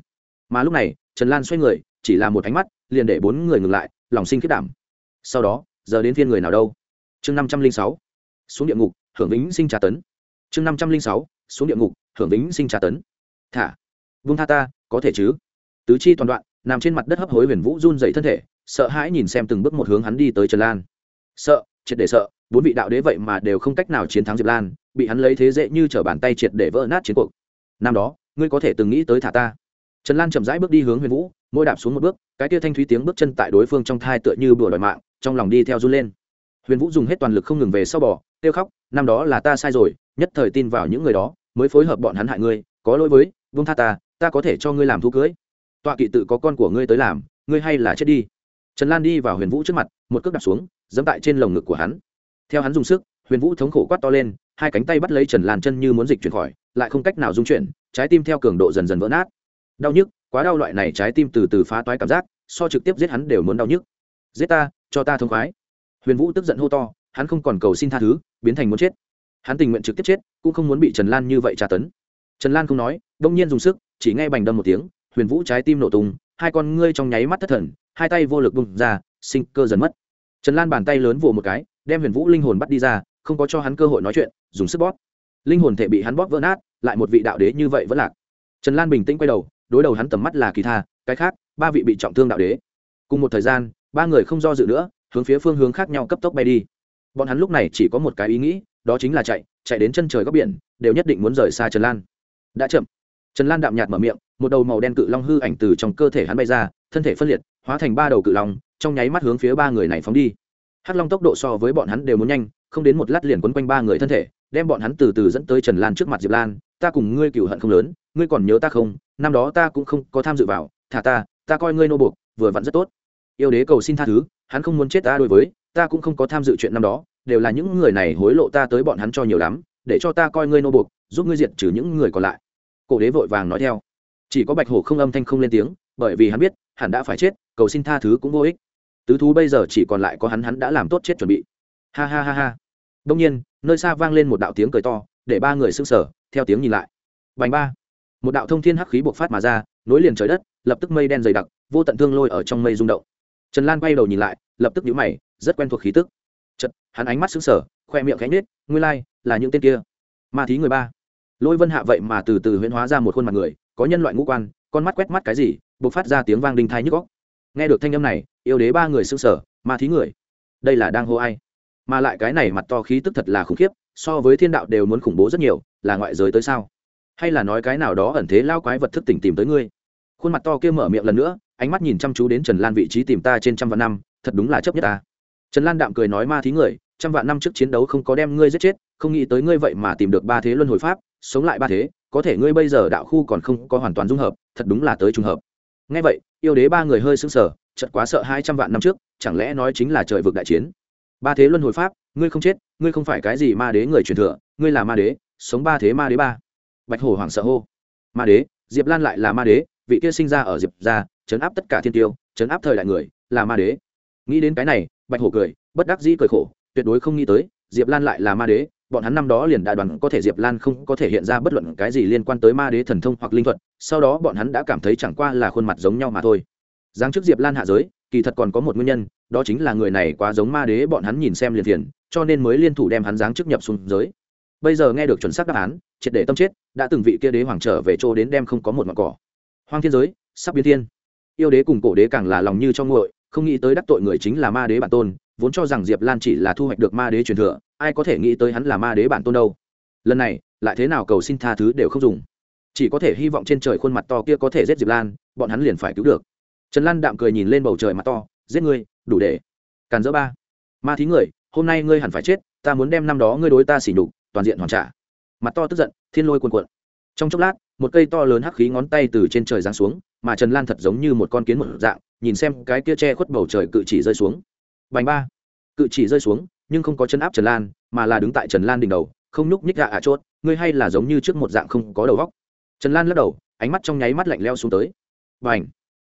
Mà lúc này, trần lan xoay người, chỉ là một ánh mắt, liền để bốn người ngừng lại, lòng sinh khiết đảm. Sau đó giờ đến phiên người nào đâu? Chương năm trăm linh sáu, xuống địa ngục, hưởng vĩnh sinh trà tấn. Chương năm trăm linh sáu, xuống địa ngục, hưởng vĩnh sinh trà tấn. Thả. Vung tha ta, có thể chứ? Tứ chi toàn đoạn, nằm trên mặt đất hấp hối huyền vũ run dậy thân thể, sợ hãi nhìn xem từng bước một hướng hắn đi tới trần lan. Sợ, triệt để sợ, bốn vị đạo đế vậy mà đều không cách nào chiến thắng diệp lan, bị hắn lấy thế dễ như t r ở bàn tay triệt để vỡ nát chiến cuộc. Năm đó, ngươi có thể từng nghĩ tới thả ta. Trần lan chậm rãi bước đi hướng huyền vũ, mỗi đạp xuống một bước, cái tia thanh thúy tiếng bước chân tại đối phương trong thai tựa như bừa đòi mạng trong lòng đi theo run lên. Huyền vũ dùng hết toàn lực không ngừng về sau bò kêu khóc, năm đó là ta sai rồi, nhất thời tin vào những người đó, mới phối hợp bọn hắn hại ngươi, có lỗi với vương tha ta ta có thể cho ngươi làm thú cưới. Tọa kỵ tự có con của ngươi tới làm, ngươi hay là chết đi. Trần lan đi vào huyền vũ trước mặt, một cước đặt xuống dẫm tại trên lồng ngực của hắn. Theo hắn dùng sức, huyền vũ thống khổ quát to lên, hai cánh tay bắt lấy trần lan chân như muốn dịch chuyển khỏi, lại không cách nào dung chuyển, trái tim theo cường độ dần dần vỡ nát. Đau nhức, quá đau loại này trái tim từ từ phá toái cảm giác, so trực tiếp giết hắn đều muốn đau nhức. Giết ta cho ta thông khoái. Huyền vũ tức giận hô to, hắn không còn cầu xin tha thứ, biến thành muốn chết. Hắn tình nguyện trực tiếp chết, cũng không muốn bị trần lan như vậy tra tấn. Trần lan không nói, đông nhiên dùng sức, chỉ nghe bành đâm một tiếng, huyền vũ trái tim nổ tung, hai con ngươi trong nháy mắt thất thần, hai tay vô lực bung ra, sinh cơ dần mất. Trần lan bàn tay lớn vỗ một cái, đem huyền vũ linh hồn bắt đi ra, không có cho hắn cơ hội nói chuyện, dùng sức bóp. Linh hồn thể bị hắn bóp vỡ nát, lại một vị đạo đế như vậy vẫn lạc. Trần lan bình tĩnh quay đầu, đối đầu hắn tầm mắt là kỳ tha, cái khác, ba vị bị trọng thương đạo đế. Cùng một thời gian ba người không do dự nữa, hướng phía phương hướng khác nhau cấp tốc bay đi. Bọn hắn lúc này chỉ có một cái ý nghĩ, đó chính là chạy chạy đến chân trời góc biển, đều nhất định muốn rời xa trần lan. Đã chậm. Trần lan đạm nhạt mở miệng, một đầu màu đen cự long hư ảnh từ trong cơ thể hắn bay ra, thân thể phân liệt, hóa thành ba đầu cự long, trong nháy mắt hướng phía ba người này phóng đi. Hắc long tốc độ so với bọn hắn đều muốn nhanh, không đến một lát liền quấn quanh ba người thân thể, đem bọn hắn từ từ dẫn tới trần lan trước mặt diệp lan, ta cùng ngươi cựu hận không lớn, ngươi còn nhớ ta không? Năm đó ta cũng không có tham dự vào, thả ta ta coi ngươi nô buộc, vừa vặn rất tốt yêu đế cầu xin tha thứ, hắn không muốn chết ta đối với, ta cũng không có tham dự chuyện năm đó, đều là những người này hối lộ ta tới bọn hắn cho nhiều lắm, để cho ta coi ngươi nô buộc, giúp ngươi diệt trừ những người còn lại. Cổ đế vội vàng nói theo. Chỉ có bạch hổ không âm thanh không lên tiếng, bởi vì hắn biết hắn đã phải chết, cầu xin tha thứ cũng vô ích. Tứ thú bây giờ chỉ còn lại có hắn hắn đã làm tốt chết chuẩn bị. Ha ha ha ha. Đông nhiên, nơi xa vang lên một đạo tiếng cười to, để ba người sững sờ, theo tiếng nhìn lại. Bành ba. Một đạo thông thiên hắc khí bộc phát mà ra, nối liền trời đất, lập tức mây đen dày đặc, vô tận thương lôi ở trong mây rung động trần lan quay đầu nhìn lại, lập tức nhíu mày, rất quen thuộc khí tức. Chật hắn ánh mắt sững sờ, khoe miệng cánh nết nguyên lai, là những tên kia? Ma thí người ba. Lôi vân hạ vậy mà từ từ huyễn hóa ra một khuôn mặt người, có nhân loại ngũ quan, con mắt quét mắt cái gì, bộc phát ra tiếng vang đinh thai nhức góc nghe được thanh âm này, yêu đế ba người sững sờ, ma thí người? Đây là đang hô ai? Mà lại cái này mặt to khí tức thật là khủng khiếp, so với thiên đạo đều muốn khủng bố rất nhiều, là ngoại giới tới sao? Hay là nói cái nào đó ẩn thế lao quái vật thức tỉnh tìm tới ngươi? Khuôn mặt to kia mở miệng lần nữa ánh mắt nhìn chăm chú đến trần lan vị trí tìm ta trên trăm vạn năm, thật đúng là chấp nhất ta. Trần lan đạm cười nói ma thí người, trăm vạn năm trước chiến đấu không có đem ngươi giết chết, không nghĩ tới ngươi vậy mà tìm được ba thế luân hồi pháp, sống lại ba thế, có thể ngươi bây giờ đạo khu còn không có hoàn toàn dung hợp, thật đúng là tới trùng hợp. Ngay vậy, yêu đế ba người hơi sững sờ chật quá sợ hai trăm vạn năm trước, chẳng lẽ nói chính là trời vực đại chiến? Ba thế luân hồi pháp, ngươi không chết, ngươi không phải cái gì ma đế người truyền thừa, ngươi là ma đế, sống ba thế ma đế ba. Bạch hổ hoảng sợ hô. Ma đế, diệp lan lại là ma đế, vị kia sinh ra ở diệp gia chấn áp tất cả thiên tiêu, chấn áp thời đại người, là ma đế. Nghĩ đến cái này, bạch hổ cười, bất đắc dĩ cười khổ, tuyệt đối không nghĩ tới, diệp lan lại là ma đế, bọn hắn năm đó liền đã đoàn có thể diệp lan không có thể hiện ra bất luận cái gì liên quan tới ma đế thần thông hoặc linh thuật, sau đó bọn hắn đã cảm thấy chẳng qua là khuôn mặt giống nhau mà thôi. Giáng trước diệp lan hạ giới, kỳ thật còn có một nguyên nhân, đó chính là người này quá giống ma đế bọn hắn nhìn xem liền thiền cho nên mới liên thủ đem hắn giáng chức nhập xuống giới. Bây giờ nghe được chuẩn xác đáp án, triệt để tâm chết, đã từng vị kia đế hoàng trở về chỗ đến đem không có một mặt cỏ. Hoang thiên giới, sắp biến thiên yêu đế cùng cổ đế càng là lòng như cho nguội, không nghĩ tới đắc tội người chính là ma đế bản tôn, vốn cho rằng diệp lan chỉ là thu hoạch được ma đế truyền thừa, ai có thể nghĩ tới hắn là ma đế bản tôn đâu. Lần này, lại thế nào cầu xin tha thứ đều không dùng. Chỉ có thể hy vọng trên trời khuôn mặt to kia có thể giết diệp lan, bọn hắn liền phải cứu được. Trần lan đạm cười nhìn lên bầu trời mặt to, giết ngươi, đủ để. Càn dỡ ba. Ma thí người, hôm nay ngươi hẳn phải chết, ta muốn đem năm đó ngươi đối ta xỉ nhục, toàn diện hoàn trả. Mặt to tức giận, thiên lôi cuồn cuộn. Trong chốc lát, một cây to lớn hắc khí ngón tay từ trên trời giáng xuống mà trần lan thật giống như một con kiến một dạng, nhìn xem cái kia che khuất bầu trời cự chỉ rơi xuống. Bành ba. Cự chỉ rơi xuống, nhưng không có chân áp trần lan, mà là đứng tại trần lan đỉnh đầu, không nhúc nhích gạ ạ chốt, ngươi hay là giống như trước một dạng không có đầu góc trần lan lắc đầu, ánh mắt trong nháy mắt lạnh leo xuống tới. Bành.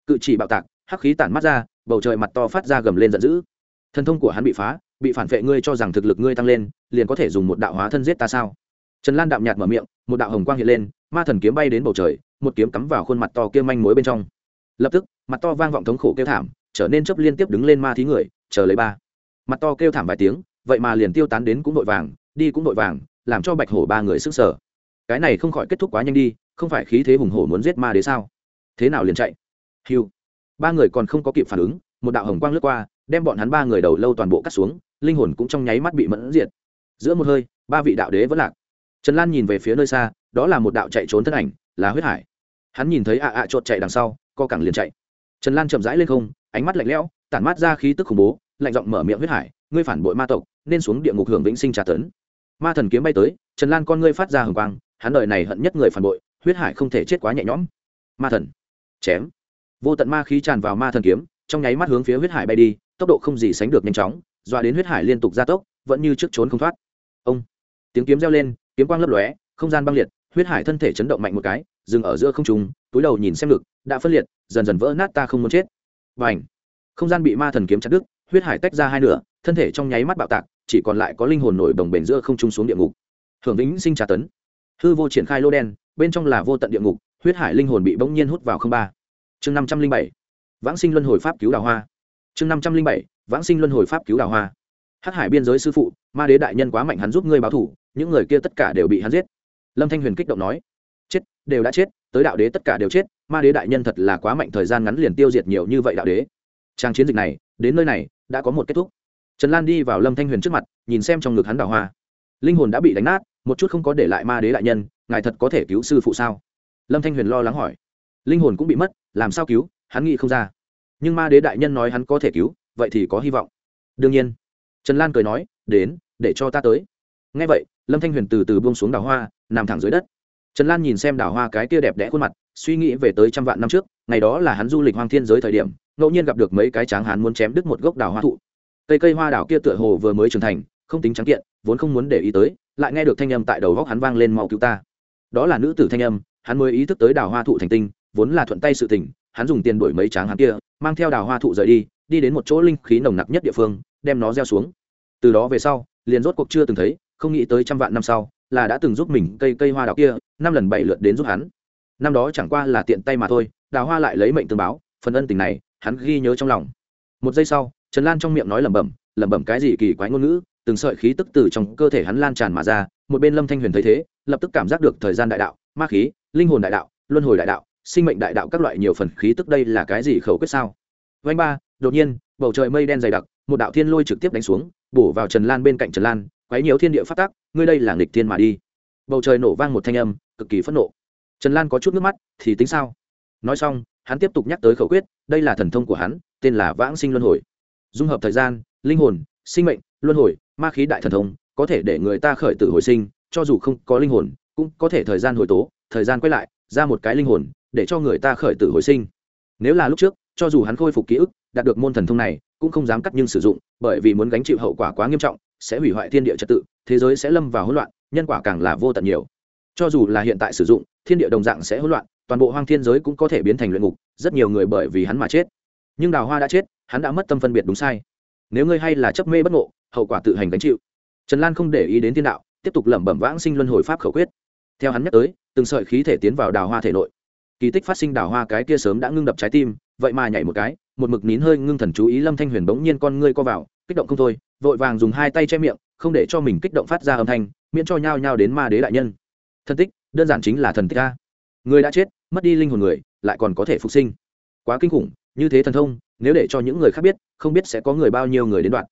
Cự chỉ bạo tạc, hắc khí tản mắt ra, bầu trời mặt to phát ra gầm lên giận dữ. Thân thông của hắn bị phá, bị phản vệ ngươi cho rằng thực lực ngươi tăng lên, liền có thể dùng một đạo hóa thân giết ta sao? Trần lan đạm nhạt mở miệng, một đạo hồng quang hiện lên ma thần kiếm bay đến bầu trời, một kiếm cắm vào khuôn mặt to kia manh mối bên trong. Lập tức, mặt to vang vọng thống khổ kêu thảm, trở nên chấp liên tiếp đứng lên ma thí người, chờ lấy ba. Mặt to kêu thảm vài tiếng, vậy mà liền tiêu tán đến cũng vội vàng, đi cũng vội vàng, làm cho bạch hổ ba người sức sở. Cái này không khỏi kết thúc quá nhanh đi, không phải khí thế hùng hổ muốn giết ma đế sao? Thế nào liền chạy? Hiu ba người còn không có kịp phản ứng, một đạo hồng quang lướt qua, đem bọn hắn ba người đầu lâu toàn bộ cắt xuống, linh hồn cũng trong nháy mắt bị mẫn diệt. Giữa một hơi, ba vị đạo đế vẫn lạc. Trần lan nhìn về phía nơi xa đó là một đạo chạy trốn thân ảnh, là huyết hải. Hắn nhìn thấy ạ ạ à chột chạy đằng sau, co cẳng liền chạy. Trần lan chậm rãi lên không, ánh mắt lạnh lẽo, tản mát ra khí tức khủng bố, lạnh giọng mở miệng huyết hải, ngươi phản bội ma tộc, nên xuống địa ngục hưởng vĩnh sinh trả tấn. Ma thần kiếm bay tới, trần lan con ngươi phát ra hồng quang, hắn đời này hận nhất người phản bội, huyết hải không thể chết quá nhẹ nhõm. Ma thần, chém. Vô tận ma khí tràn vào ma thần kiếm, trong nháy mắt hướng phía huyết hải bay đi, tốc độ không gì sánh được nhanh chóng, dọa đến huyết hải liên tục gia tốc, vẫn như trước trốn không thoát. Ông, tiếng kiếm reo lên, kiếm quang lấp lóe, không gian băng liệt huyết hải thân thể chấn động mạnh một cái, dừng ở giữa không trùng túi đầu nhìn xem ngực, đã phân liệt, dần dần vỡ nát ta không muốn chết. Và ảnh không gian bị ma thần kiếm chặt đứt, huyết hải tách ra hai nửa, thân thể trong nháy mắt bạo tạc, chỉ còn lại có linh hồn nổi đồng bền giữa không trung xuống địa ngục. Hưởng vĩnh sinh trà tấn. Hư vô triển khai lô đen, bên trong là vô tận địa ngục, huyết hải linh hồn bị bỗng nhiên hút vào không ba. Chương năm trăm linh bảy. Vãng sinh luân hồi pháp cứu đào hoa. Chương năm trăm linh bảy. Vãng sinh luân hồi pháp cứu đào hoa. Hắc hải biên giới sư phụ, ma đế đại nhân quá mạnh hắn giúp ngươi báo thủ, những người kia tất cả đều bị hắn giết lâm thanh huyền kích động nói, chết, đều đã chết, tới đạo đế tất cả đều chết, ma đế đại nhân thật là quá mạnh, thời gian ngắn liền tiêu diệt nhiều như vậy đạo đế. Trang chiến dịch này, đến nơi này, đã có một kết thúc. Trần lan đi vào lâm thanh huyền trước mặt, nhìn xem trong ngực hắn đào hoa. Linh hồn đã bị đánh nát, một chút không có để lại ma đế đại nhân, ngài thật có thể cứu sư phụ sao? Lâm thanh huyền lo lắng hỏi. Linh hồn cũng bị mất, làm sao cứu? Hắn nghĩ không ra. Nhưng ma đế đại nhân nói hắn có thể cứu, vậy thì có hy vọng. Đương nhiên. Trần lan cười nói, đến, để cho ta tới ngay vậy, lâm thanh huyền từ từ buông xuống đào hoa, nằm thẳng dưới đất. Trần lan nhìn xem đào hoa cái kia đẹp đẽ khuôn mặt, suy nghĩ về tới trăm vạn năm trước, ngày đó là hắn du lịch hoang thiên giới thời điểm, ngẫu nhiên gặp được mấy cái tráng hắn muốn chém đứt một gốc đào hoa thụ. Cây cây hoa đào kia tựa hồ vừa mới trưởng thành, không tính trắng kiện, vốn không muốn để ý tới, lại nghe được thanh âm tại đầu góc hắn vang lên mau cứu ta. Đó là nữ tử thanh âm, hắn mới ý thức tới đào hoa thụ thành tinh, vốn là thuận tay sự tình, hắn dùng tiền đổi mấy tráng hắn kia, mang theo đào hoa thụ rời đi đi đến một chỗ linh khí nồng nặc nhất địa phương, đem nó gieo xuống. Từ đó về sau, liền rốt cuộc chưa từng thấy không nghĩ tới trăm vạn năm sau, là đã từng giúp mình cây cây hoa đào kia, năm lần bảy lượt đến giúp hắn. Năm đó chẳng qua là tiện tay mà thôi, đào hoa lại lấy mệnh tương báo, phần ân tình này, hắn ghi nhớ trong lòng. Một giây sau, trần lan trong miệng nói lẩm bẩm lẩm bẩm cái gì kỳ quái ngôn ngữ, từng sợi khí tức từ trong cơ thể hắn lan tràn mà ra, một bên lâm thanh huyền thấy thế, lập tức cảm giác được thời gian đại đạo, ma khí, linh hồn đại đạo, luân hồi đại đạo, sinh mệnh đại đạo các loại nhiều phần khí tức đây là cái gì khẩu quyết sao? Vanh ba, đột nhiên, bầu trời mây đen dày đặc, một đạo thiên lôi trực tiếp đánh xuống, bổ vào trần lan bên cạnh trần lan quấy nhiều thiên địa phát tác, ngươi đây là nghịch thiên mà đi. Bầu trời nổ vang một thanh âm, cực kỳ phẫn nộ. Trần lan có chút nước mắt, thì tính sao? Nói xong, hắn tiếp tục nhắc tới khẩu quyết, đây là thần thông của hắn, tên là vãng sinh luân hồi. Dung hợp thời gian, linh hồn, sinh mệnh, luân hồi, ma khí đại thần thông, có thể để người ta khởi tử hồi sinh, cho dù không có linh hồn, cũng có thể thời gian hồi tố, thời gian quay lại, ra một cái linh hồn, để cho người ta khởi tử hồi sinh. Nếu là lúc trước, cho dù hắn khôi phục ký ức, đạt được môn thần thông này, cũng không dám cắt nhưng sử dụng, bởi vì muốn gánh chịu hậu quả quá nghiêm trọng sẽ hủy hoại thiên địa trật tự, thế giới sẽ lâm vào hỗn loạn, nhân quả càng là vô tận nhiều. Cho dù là hiện tại sử dụng, thiên địa đồng dạng sẽ hỗn loạn, toàn bộ hoang thiên giới cũng có thể biến thành luyện ngục, rất nhiều người bởi vì hắn mà chết. Nhưng đào hoa đã chết, hắn đã mất tâm phân biệt đúng sai. Nếu ngươi hay là chấp mê bất ngộ, hậu quả tự hành gánh chịu. Trần lan không để ý đến thiên đạo, tiếp tục lẩm bẩm vãng sinh luân hồi pháp khẩu quyết. Theo hắn nhắc tới, từng sợi khí thể tiến vào đào hoa thể nội. Kỳ tích phát sinh đào hoa cái kia sớm đã ngưng đập trái tim, vậy mà nhảy một cái, một mực nín hơi ngưng thần chú ý lâm thanh huyền bỗng nhiên con ngươi co vào kích động không thôi, vội vàng dùng hai tay che miệng, không để cho mình kích động phát ra âm thanh, miễn cho nhao nhao đến ma đế đại nhân. Thân tích, đơn giản chính là thần tích a. Người đã chết, mất đi linh hồn người, lại còn có thể phục sinh. Quá kinh khủng, như thế thần thông, nếu để cho những người khác biết, không biết sẽ có người bao nhiêu người đến đoạn.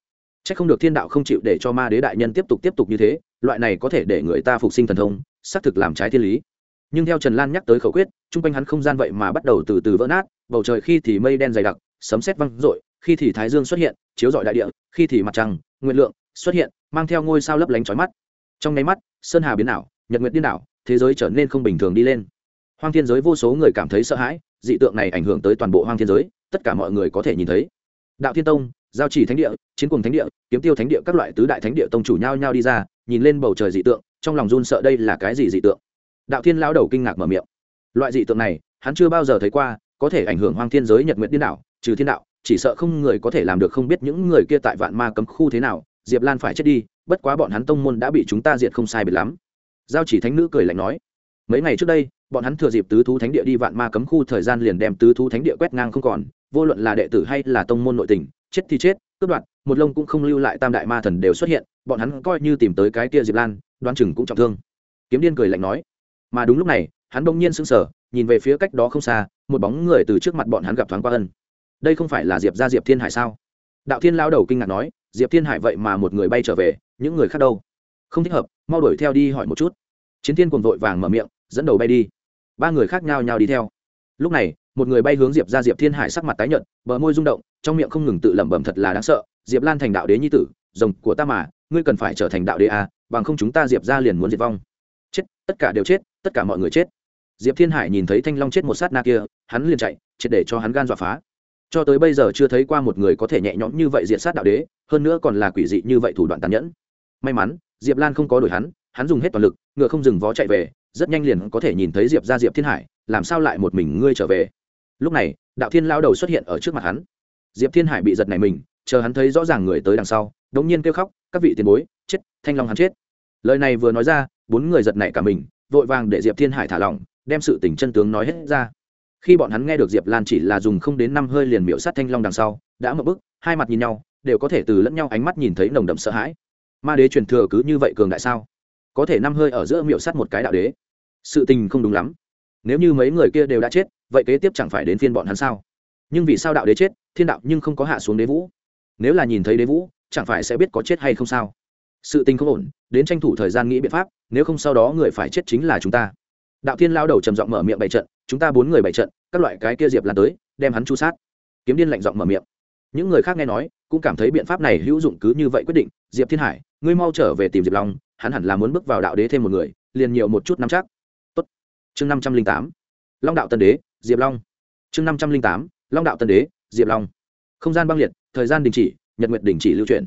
C h ắ c không được thiên đạo không chịu để cho ma đế đại nhân tiếp tục tiếp tục như thế, loại này có thể để người ta phục sinh thần thông, xác thực làm trái thiên lý. Nhưng theo trần lan nhắc tới khẩu quyết, chung quanh hắn không gian vậy mà bắt đầu từ từ vỡ nát, bầu trời khi thì mây đen dày đặc sấm sét vang rội, khi thì thái dương xuất hiện chiếu rọi đại địa khi thì mặt trăng Nguyên lượng xuất hiện mang theo ngôi sao lấp lánh chói mắt. Trong nháy mắt sơn hà biến ảo nhật nguyệt điên đảo thế giới trở nên không bình thường đi lên. Hoang thiên giới vô số người cảm thấy sợ hãi dị tượng này ảnh hưởng tới toàn bộ hoang thiên giới tất cả mọi người có thể nhìn thấy. Đạo thiên tông giao chỉ thánh địa chiến Cuồng thánh địa kiếm tiêu thánh địa các loại tứ đại thánh địa tông chủ nhau nhau đi ra nhìn lên bầu trời dị tượng trong lòng run sợ đây là cái gì dị tượng? Đạo thiên Lão đầu kinh ngạc mở miệng. Loại dị tượng này hắn chưa bao giờ thấy qua có thể ảnh hưởng hoang thiên giới nhật nguyệt điên đảo trừ thiên đạo, chỉ sợ không người có thể làm được không biết những người kia tại vạn ma cấm khu thế nào, diệp lan phải chết đi, bất quá bọn hắn tông môn đã bị chúng ta diệt không sai biệt lắm. Giao chỉ thánh nữ cười lạnh nói, mấy ngày trước đây, bọn hắn thừa dịp tứ thú thánh địa đi vạn ma cấm khu thời gian liền đem tứ thú thánh địa quét ngang không còn, vô luận là đệ tử hay là tông môn nội tình, chết thì chết, cướp đoạt, một lông cũng không lưu lại tam đại ma thần đều xuất hiện, bọn hắn coi như tìm tới cái kia diệp lan đoan chừng cũng trọng thương. Kiếm điên cười lạnh nói, mà đúng lúc này, hắn đông nhiên sững sờ, nhìn về phía cách đó không xa, một bóng người từ trước mặt bọn hắn gặp thoáng qua ân đây không phải là diệp ra diệp thiên hải sao? Đạo thiên lao đầu kinh ngạc nói diệp thiên hải vậy mà một người bay trở về những người khác đâu? Không thích hợp mau đuổi theo đi hỏi một chút. Chiến thiên cùng vội vàng mở miệng dẫn đầu bay đi. Ba người khác nhau nhau đi theo. Lúc này một người bay hướng diệp ra diệp thiên hải sắc mặt tái nhợt bờ môi rung động trong miệng không ngừng tự lẩm bẩm thật là đáng sợ diệp lan thành đạo đế nhi tử rồng của ta mà ngươi cần phải trở thành đạo đế à, bằng không chúng ta diệp ra liền muốn diệt vong. Chết tất cả đều chết tất cả mọi người chết. Diệp thiên hải nhìn thấy thanh long chết một sát na kia hắn liền chạy triệt để cho hắn gan dọa phá cho tới bây giờ chưa thấy qua một người có thể nhẹ nhõm như vậy diện sát đạo đế, hơn nữa còn là quỷ dị như vậy thủ đoạn tàn nhẫn. May mắn, diệp lan không có đổi hắn hắn dùng hết toàn lực, ngựa không dừng vó chạy về, rất nhanh liền có thể nhìn thấy diệp ra diệp thiên hải, làm sao lại một mình ngươi trở về? Lúc này, đạo thiên lao đầu xuất hiện ở trước mặt hắn. Diệp thiên hải bị giật này mình, chờ hắn thấy rõ ràng người tới đằng sau đ ỗ n g nhiên kêu khóc, các vị tiền bối, chết, thanh long hắn chết. Lời này vừa nói ra, bốn người giật nảy cả mình, vội vàng để diệp thiên hải thả lỏng, đem sự tình chân tướng nói hết ra khi bọn hắn nghe được diệp lan chỉ là dùng không đến năm hơi liền miễu sát thanh long đằng sau, đã mở bức hai mặt nhìn nhau, đều có thể từ lẫn nhau ánh mắt nhìn thấy nồng đậm sợ hãi. Ma đế truyền thừa cứ như vậy cường đại sao? Có thể năm hơi ở giữa miễu sát một cái đạo đế. Sự tình không đúng lắm. Nếu như mấy người kia đều đã chết, vậy kế tiếp chẳng phải đến phiên bọn hắn sao? Nhưng vì sao đạo đế chết, thiên đạo nhưng không có hạ xuống đế vũ? Nếu là nhìn thấy đế vũ, chẳng phải sẽ biết có chết hay không sao? Sự tình không ổn, đến tranh thủ thời gian nghĩ biện pháp, nếu không sau đó người phải chết chính là chúng ta. Đạo thiên lao đầu trầm giọng mở miệng bày trận, chúng ta bốn người bày trận các loại cái kia diệp lan tới, đem hắn chu sát. Kiếm điên lạnh giọng mở miệng. Những người khác nghe nói, cũng cảm thấy biện pháp này hữu dụng cứ như vậy quyết định, diệp thiên hải, ngươi mau trở về tìm diệp long, hắn hẳn là muốn bước vào đạo đế thêm một người, liền nhiều một chút nắm chắc. Tốt. chương năm trăm linh tám. Long đạo tân đế, diệp long. Chương năm trăm linh tám. Long đạo tân đế, diệp long. Không gian băng liệt, thời gian đình chỉ, nhật nguyệt đình chỉ lưu chuyển.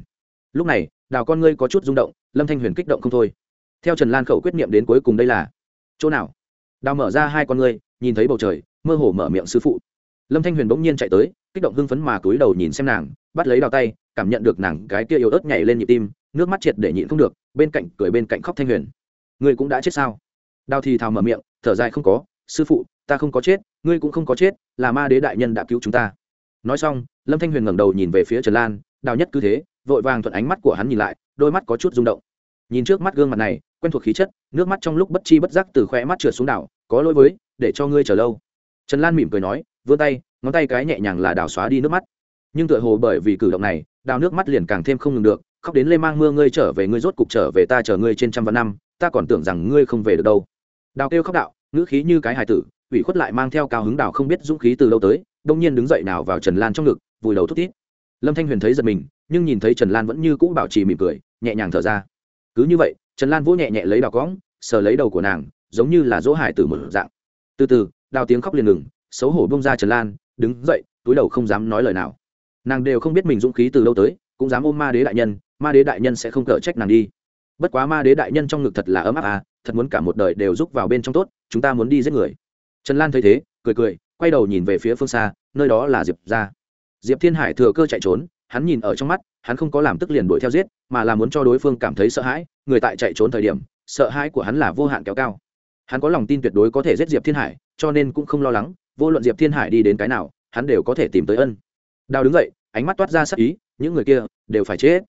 Lúc này, đào con ngươi có chút rung động, lâm thanh huyền kích động không thôi. Theo trần lan khẩu quyết niệm đến cuối cùng đây là, chỗ nào? Đào mở ra hai con ngươi, nhìn thấy bầu trời mơ hồ mở miệng sư phụ. Lâm thanh huyền bỗng nhiên chạy tới, kích động hưng phấn mà cúi đầu nhìn xem nàng, bắt lấy đào tay, cảm nhận được nàng cái kia yếu ớt nhảy lên nhịp tim, nước mắt triệt để nhịn không được, bên cạnh cười bên cạnh khóc thanh huyền. Ngươi cũng đã chết sao? Đào thì thào mở miệng, thở dài không có, sư phụ, ta không có chết, ngươi cũng không có chết, là ma đế đại nhân đã cứu chúng ta. Nói xong, lâm thanh huyền ngẩng đầu nhìn về phía trần lan, đào nhất cứ thế, vội vàng thuận ánh mắt của hắn nhìn lại, đôi mắt có chút rung động. Nhìn trước mắt gương mặt này, quen thuộc khí chất, nước mắt trong lúc bất chi bất giác từ khoe mắt trượt xuống đảo, có lỗi với, để cho ngươi chờ lâu trần lan mỉm cười nói, vươn tay, ngón tay cái nhẹ nhàng là đào xóa đi nước mắt. Nhưng tựa hồ bởi vì cử động này, đào nước mắt liền càng thêm không ngừng được, khóc đến lê mang mưa, ngươi trở về, ngươi rốt cục trở về ta chờ ngươi trên trăm vạn năm, ta còn tưởng rằng ngươi không về được đâu. Đào kêu khóc đạo, ngữ khí như cái hài tử, ủy khuất lại mang theo cao hứng đào không biết dũng khí từ lâu tới, đông nhiên đứng dậy nào vào trần lan trong ngực, vùi đầu thút thít. Lâm thanh huyền thấy giật mình, nhưng nhìn thấy trần lan vẫn như cũ bảo trì mỉm cười, nhẹ nhàng thở ra. Cứ như vậy, trần lan vỗ nhẹ nhẹ lấy đào cõng, sờ lấy đầu của nàng, giống như là dỗ hải tử một dạng. Từ từ đào tiếng khóc liền ngừng, xấu hổ bông ra trần lan, đứng dậy, túi đầu không dám nói lời nào. Nàng đều không biết mình dũng khí từ lâu tới, cũng dám ôm ma đế đại nhân, ma đế đại nhân sẽ không cở trách nàng đi. Bất quá ma đế đại nhân trong ngực thật là ấm áp à thật muốn cả một đời đều rúc vào bên trong tốt, chúng ta muốn đi giết người. Trần lan thấy thế, cười cười, quay đầu nhìn về phía phương xa, nơi đó là diệp ra diệp thiên hải thừa cơ chạy trốn, hắn nhìn ở trong mắt, hắn không có làm tức liền đuổi theo giết, mà là muốn cho đối phương cảm thấy sợ hãi, người tại chạy trốn thời điểm, sợ hãi của hắn là vô hạn kéo cao hắn có lòng tin tuyệt đối có thể giết diệp thiên hải, cho nên cũng không lo lắng, vô luận diệp thiên hải đi đến cái nào, hắn đều có thể tìm tới ân. Đào đứng dậy, ánh mắt toát ra sắc ý, những người kia đều phải chết.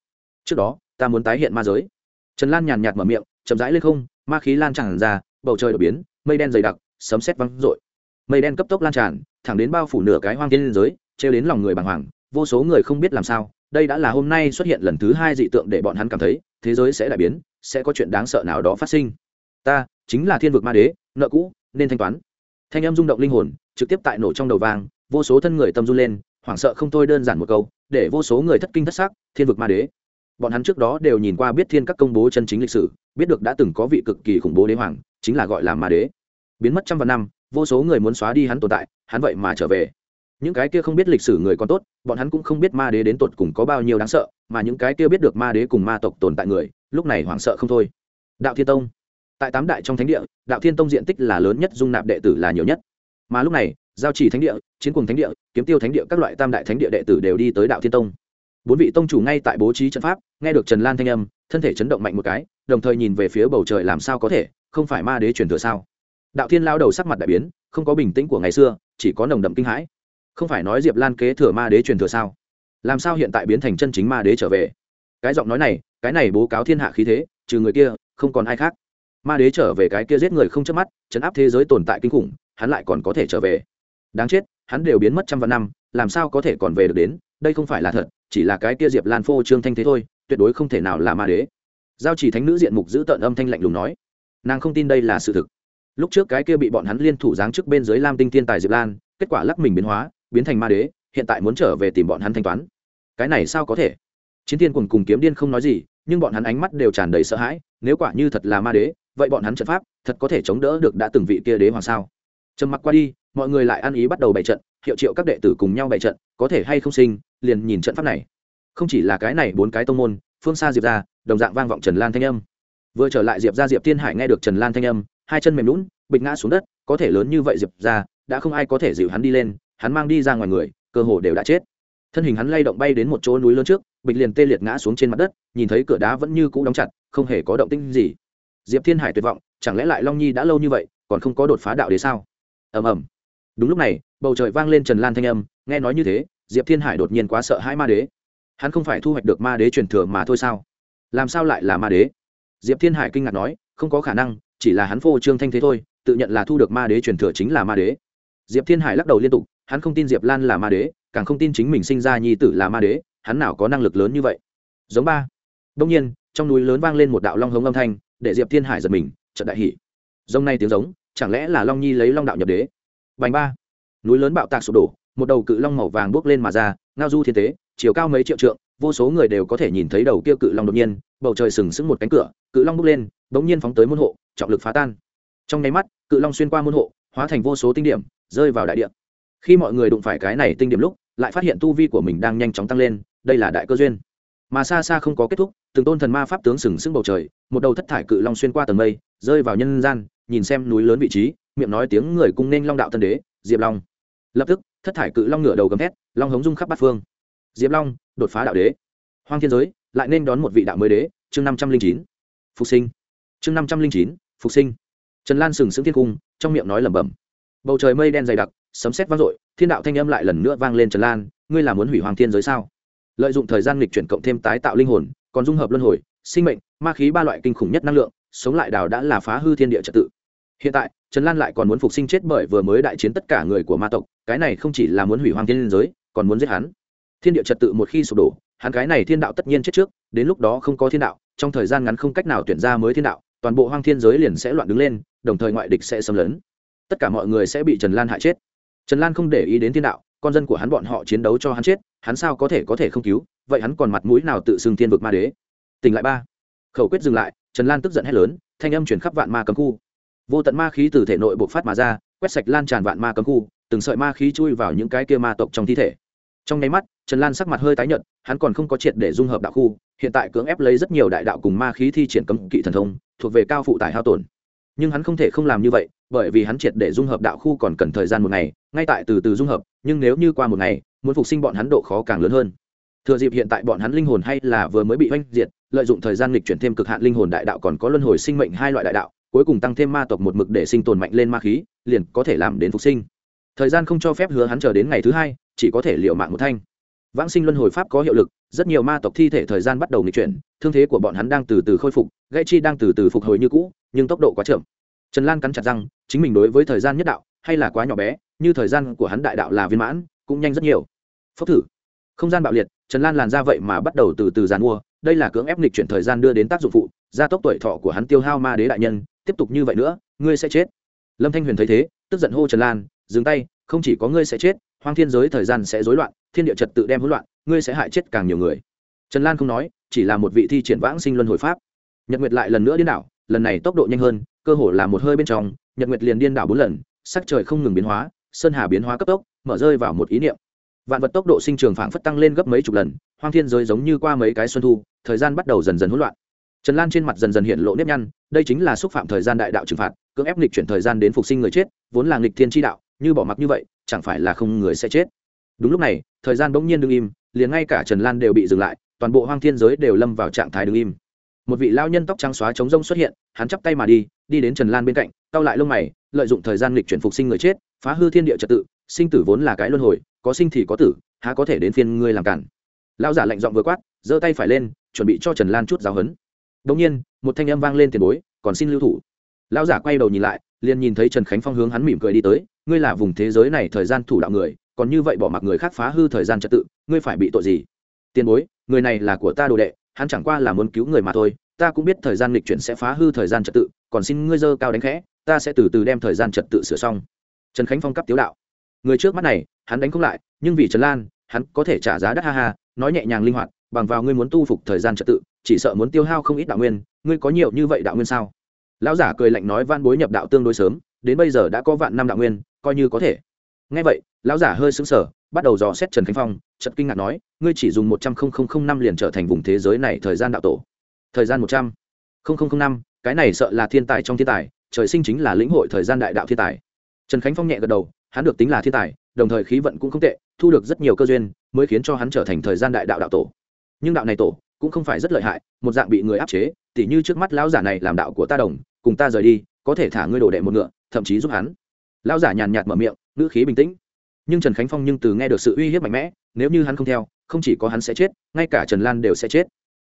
Trước đó, ta muốn tái hiện ma giới. Trần lan nhàn nhạt mở miệng, chậm rãi lên không, ma khí lan tràn ra, bầu trời đổ biến, mây đen dày đặc, sấm sét văng rội mây đen cấp tốc lan tràn, thẳng đến bao phủ nửa cái hoang thiên giới, trêu đến lòng người bàng hoàng, vô số người không biết làm sao, đây đã là hôm nay xuất hiện lần thứ hai dị tượng để bọn hắn cảm thấy, thế giới sẽ đại biến, sẽ có chuyện đáng sợ nào đó phát sinh ta chính là thiên vực ma đế, nợ cũ, nên thanh toán. Thanh âm rung động linh hồn, trực tiếp tại nổ trong đầu vàng vô số thân người tâm run lên, hoảng sợ không thôi đơn giản một câu, để vô số người thất kinh thất xác, thiên vực ma đế. Bọn hắn trước đó đều nhìn qua biết thiên các công bố chân chính lịch sử, biết được đã từng có vị cực kỳ khủng bố đế hoàng, chính là gọi là ma đế. Biến mất trăm vạn năm, vô số người muốn xóa đi hắn tồn tại, hắn vậy mà trở về. Những cái kia không biết lịch sử người còn tốt, bọn hắn cũng không biết ma đế đến tột cùng có bao nhiêu đáng sợ, mà những cái kia biết được ma đế cùng ma tộc tồn tại người, lúc này hoảng sợ không thôi. Đạo thiên tông tại tám đại trong thánh địa, đạo thiên tông diện tích là lớn nhất, dung nạp đệ tử là nhiều nhất. Mà lúc này, giao chỉ thánh địa, chiến cùng thánh địa, kiếm tiêu thánh địa, các loại tam đại thánh địa đệ tử đều đi tới đạo thiên tông. Bốn vị tông chủ ngay tại bố trí trận pháp, nghe được trần lan thanh âm, thân thể chấn động mạnh một cái, đồng thời nhìn về phía bầu trời làm sao có thể, không phải ma đế truyền thừa sao? Đạo thiên lao đầu sắc mặt đại biến, không có bình tĩnh của ngày xưa, chỉ có nồng đậm kinh hãi. Không phải nói diệp lan kế thừa ma đế truyền thừa sao? Làm sao hiện tại biến thành chân chính ma đế trở về? Cái giọng nói này, cái này bố cáo thiên hạ khí thế, trừ người kia, không còn ai khác ma đế trở về cái kia giết người không chớp mắt, chấn áp thế giới tồn tại kinh khủng, hắn lại còn có thể trở về. Đáng chết, hắn đều biến mất trăm vạn năm, làm sao có thể còn về được đến? Đây không phải là thật, chỉ là cái kia diệp lan phô trương thanh thế thôi, tuyệt đối không thể nào là ma đế. Giao chỉ thánh nữ diện mục giữ tợn âm thanh lạnh lùng nói. Nàng không tin đây là sự thực. Lúc trước cái kia bị bọn hắn liên thủ giáng trước bên dưới lam tinh thiên tài diệp lan, kết quả lắc mình biến hóa, biến thành ma đế, hiện tại muốn trở về tìm bọn hắn thanh toán. Cái này sao có thể? Chiến thiên cùng cùng kiếm điên không nói gì, nhưng bọn hắn ánh mắt đều tràn đầy sợ hãi, nếu quả như thật là ma đế vậy bọn hắn trận pháp thật có thể chống đỡ được đã từng vị kia đế hoàng sao? Trầm mặc qua đi, mọi người lại ăn ý bắt đầu bày trận, hiệu triệu các đệ tử cùng nhau bày trận, có thể hay không sinh, liền nhìn trận pháp này. Không chỉ là cái này bốn cái tông môn, phương xa diệp ra đồng dạng vang vọng trần lan thanh âm. Vừa trở lại diệp ra diệp thiên hải nghe được trần lan thanh âm, hai chân mềm lún bịch ngã xuống đất, có thể lớn như vậy diệp ra đã không ai có thể dịu hắn đi lên, hắn mang đi ra ngoài người, cơ hồ đều đã chết. Thân hình hắn lay động bay đến một chỗ núi lớn trước, bịch liền tê liệt ngã xuống trên mặt đất, nhìn thấy cửa đá vẫn như cũ đóng chặt, không hề có động tinh gì diệp thiên hải tuyệt vọng, chẳng lẽ lại long nhi đã lâu như vậy, còn không có đột phá đạo đế sao? Ầm ầm. Đúng lúc này, bầu trời vang lên trần lan thanh âm, nghe nói như thế, diệp thiên hải đột nhiên quá sợ hãi ma đế. Hắn không phải thu hoạch được ma đế truyền thừa mà thôi sao? Làm sao lại là ma đế? Diệp thiên hải kinh ngạc nói, không có khả năng, chỉ là hắn phô trương thanh thế thôi, tự nhận là thu được ma đế truyền thừa chính là ma đế. Diệp thiên hải lắc đầu liên tục, hắn không tin diệp lan là ma đế, càng không tin chính mình sinh ra nhi tử là ma đế, hắn nào có năng lực lớn như vậy? Giống ba. Đông nhiên, trong núi lớn vang lên một đạo long hống âm thanh để diệp thiên hải giật mình trận đại hỷ rông nay tiếng giống chẳng lẽ là long nhi lấy long đạo nhập đế vành ba núi lớn bạo tạc sụp đổ một đầu cự long màu vàng bước lên mà ra ngao du thiên tế chiều cao mấy triệu trượng vô số người đều có thể nhìn thấy đầu kia cự long đột nhiên bầu trời sừng sững một cánh cửa cự long bước lên bỗng nhiên phóng tới môn hộ trọng lực phá tan trong nháy mắt cự long xuyên qua môn hộ hóa thành vô số tinh điểm rơi vào đại địa khi mọi người đụng phải cái này tinh điểm lúc lại phát hiện tu vi của mình đang nhanh chóng tăng lên đây là đại cơ duyên mà xa xa không có kết thúc, từng tôn thần ma pháp tướng sừng sững bầu trời, một đầu thất thải cự long xuyên qua tầng mây, rơi vào nhân gian, nhìn xem núi lớn vị trí, miệng nói tiếng người cung nên long đạo tân đế, diệp long. Lập tức, thất thải cự long ngửa đầu gầm thét, long hống dung khắp bát phương. Diệp long, đột phá đạo đế. Hoang thiên giới, lại nên đón một vị đạo mới đế, chương năm trăm linh chín. Phục sinh. Chương năm trăm linh chín, phục sinh. Trần lan sừng sững thiên cung, trong miệng nói lẩm bẩm. Bầu trời mây đen dày đặc, sấm sét vang dội, thiên đạo thanh âm lại lần nữa vang lên trần lan, ngươi là muốn hủy hoàng thiên giới sao? Lợi dụng thời gian lịch chuyển cộng thêm tái tạo linh hồn, còn dung hợp luân hồi, sinh mệnh, ma khí ba loại kinh khủng nhất năng lượng, sống lại đào đã là phá hư thiên địa trật tự. Hiện tại, trần lan lại còn muốn phục sinh chết bởi vừa mới đại chiến tất cả người của ma tộc, cái này không chỉ là muốn hủy hoang thiên giới, còn muốn giết hắn. Thiên địa trật tự một khi sụp đổ, hắn cái này thiên đạo tất nhiên chết trước, đến lúc đó không có thiên đạo, trong thời gian ngắn không cách nào tuyển ra mới thiên đạo, toàn bộ hoang thiên giới liền sẽ loạn đứng lên, đồng thời ngoại địch sẽ xâm lấn. Tất cả mọi người sẽ bị trần lan hại chết. Trần lan không để ý đến thiên đạo con dân của hắn bọn họ chiến đấu cho hắn chết, hắn sao có thể có thể không cứu? Vậy hắn còn mặt mũi nào tự xưng thiên vực ma đế? Tỉnh lại ba. Khẩu quyết dừng lại, trần lan tức giận hét lớn, thanh âm chuyển khắp vạn ma cấm khu. Vô tận ma khí từ thể nội bộc phát mà ra, quét sạch lan tràn vạn ma cấm khu, từng sợi ma khí chui vào những cái kia ma tộc trong thi thể. Trong nháy mắt, trần lan sắc mặt hơi tái nhợt, hắn còn không có triệt để dung hợp đạo khu, hiện tại cưỡng ép lấy rất nhiều đại đạo cùng ma khí thi triển cấm kỵ thần thông, thuộc về cao phụ tải hao tổn. Nhưng hắn không thể không làm như vậy, bởi vì hắn triệt để dung hợp đạo khu còn cần thời gian một ngày, ngay tại từ từ dung hợp nhưng nếu như qua một ngày, muốn phục sinh bọn hắn độ khó càng lớn hơn. Thừa dịp hiện tại bọn hắn linh hồn hay là vừa mới bị oanh diệt, lợi dụng thời gian lịch chuyển thêm cực hạn linh hồn đại đạo còn có luân hồi sinh mệnh hai loại đại đạo, cuối cùng tăng thêm ma tộc một mực để sinh tồn mạnh lên ma khí, liền có thể làm đến phục sinh. Thời gian không cho phép hứa hắn chờ đến ngày thứ hai, chỉ có thể liệu mạng một thanh. Vãng sinh luân hồi pháp có hiệu lực, rất nhiều ma tộc thi thể thời gian bắt đầu nghịch chuyển, thương thế của bọn hắn đang từ từ khôi phục, gãy chi đang từ từ phục hồi như cũ, nhưng tốc độ quá chậm. Trần lan cắn chặt răng, chính mình đối với thời gian nhất đạo, hay là quá nhỏ bé như thời gian của hắn đại đạo là viên mãn, cũng nhanh rất nhiều. Phốc thử. Không gian bạo liệt, trần lan làn ra vậy mà bắt đầu từ từ giàn mua, đây là cưỡng ép lịch chuyển thời gian đưa đến tác dụng phụ, gia tốc tuổi thọ của hắn tiêu hao ma đế đại nhân, tiếp tục như vậy nữa, ngươi sẽ chết. Lâm thanh huyền thấy thế, tức giận hô trần lan, dừng tay, không chỉ có ngươi sẽ chết, hoang thiên giới thời gian sẽ rối loạn, thiên địa trật tự đem hỗn loạn, ngươi sẽ hại chết càng nhiều người. Trần lan không nói, chỉ là một vị thi triển vãng sinh luân hồi pháp. Nhật nguyệt lại lần nữa điên đảo, lần này tốc độ nhanh hơn, cơ hồ là một hơi bên trong, nhật nguyệt liền điên đảo bốn lần, sắc trời không ngừng biến hóa sơn hà biến hóa cấp tốc, mở rơi vào một ý niệm. Vạn vật tốc độ sinh trường phảng phất tăng lên gấp mấy chục lần, hoang thiên giới giống như qua mấy cái xuân thu, thời gian bắt đầu dần dần hỗn loạn. Trần lan trên mặt dần dần hiện lộ nếp nhăn, đây chính là xúc phạm thời gian đại đạo trừng phạt, cưỡng ép nghịch chuyển thời gian đến phục sinh người chết, vốn là nghịch thiên tri đạo, như bỏ mặc như vậy, chẳng phải là không người sẽ chết. Đúng lúc này, thời gian bỗng nhiên đ ứ n g im, liền ngay cả trần lan đều bị dừng lại, toàn bộ hoang thiên giới đều lâm vào trạng thái đ ứ n g im. Một vị lao nhân tóc trắng xóa chống rông xuất hiện, hắn chắp tay mà đi đi đến trần lan bên cạnh, cau lại lông mày, lợi dụng thời gian lịch chuyển phục sinh người chết phá hư thiên địa trật tự, sinh tử vốn là cái luân hồi, có sinh thì có tử, há có thể đến phiên ngươi làm cản. Lão giả lạnh giọng vừa quát, giơ tay phải lên, chuẩn bị cho trần lan chút giáo hấn. Đ ỗ n g nhiên, một thanh âm vang lên tiền bối, còn xin lưu thủ. Lão giả quay đầu nhìn lại, liền nhìn thấy trần khánh phong hướng hắn mỉm cười đi tới, ngươi là vùng thế giới này thời gian thủ đạo người, còn như vậy bỏ mặc người khác phá hư thời gian trật tự, ngươi phải bị tội gì? Tiền bối, người này là của ta đồ đệ, hắn chẳng qua là muốn cứu người mà thôi, ta cũng biết thời gian lịch chuyển sẽ phá hư thời gian trật tự, còn xin ngươi dơ cao đánh khẽ, ta sẽ từ từ đem thời gian trật tự sửa xong trần khánh phong cấp tiếu đạo. Người trước mắt này, hắn đánh không lại, nhưng vì trần lan, hắn có thể trả giá đắt ha ha, nói nhẹ nhàng linh hoạt, bằng vào ngươi muốn tu phục thời gian trật tự, chỉ sợ muốn tiêu hao không ít đạo nguyên, ngươi có nhiều như vậy đạo nguyên sao? Lão giả cười lạnh nói van bối nhập đạo tương đối sớm, đến bây giờ đã có vạn năm đạo nguyên, coi như có thể. Ngay vậy, lão giả hơi sững sờ, bắt đầu dò xét trần khánh phong trật kinh ngạc nói, ngươi chỉ dùng một trăm linh năm liền trở thành vùng thế giới này thời gian đạo tổ. Thời gian một trăm linh năm, cái này sợ là thiên tài trong thiên tài, trời sinh chính là lĩnh hội thời gian đại đạo thiên tài trần khánh phong nhẹ gật đầu, hắn được tính là thiên tài, đồng thời khí vận cũng không tệ, thu được rất nhiều cơ duyên, mới khiến cho hắn trở thành thời gian đại đạo đạo tổ. Nhưng đạo này tổ cũng không phải rất lợi hại, một dạng bị người áp chế, tỉ như trước mắt lão giả này làm đạo của ta đồng, cùng ta rời đi, có thể thả ngươi đổ đệ một ngựa, thậm chí giúp hắn. Lão giả nhàn nhạt mở miệng, ngữ khí bình tĩnh. Nhưng trần khánh phong nhưng từ nghe được sự uy hiếp mạnh mẽ, nếu như hắn không theo, không chỉ có hắn sẽ chết, ngay cả trần lan đều sẽ chết.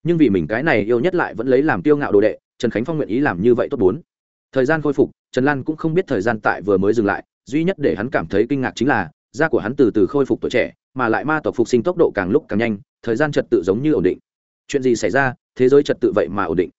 Nhưng vì mình cái này yêu nhất lại vẫn lấy làm tiêu ngạo đồ đệ, trần khánh phong nguyện ý làm như vậy tốt bốn. Thời gian khôi phục trần lan cũng không biết thời gian tại vừa mới dừng lại, duy nhất để hắn cảm thấy kinh ngạc chính là, da của hắn từ từ khôi phục tuổi trẻ, mà lại ma tộc phục sinh tốc độ càng lúc càng nhanh, thời gian trật tự giống như ổn định. Chuyện gì xảy ra, thế giới trật tự vậy mà ổn định.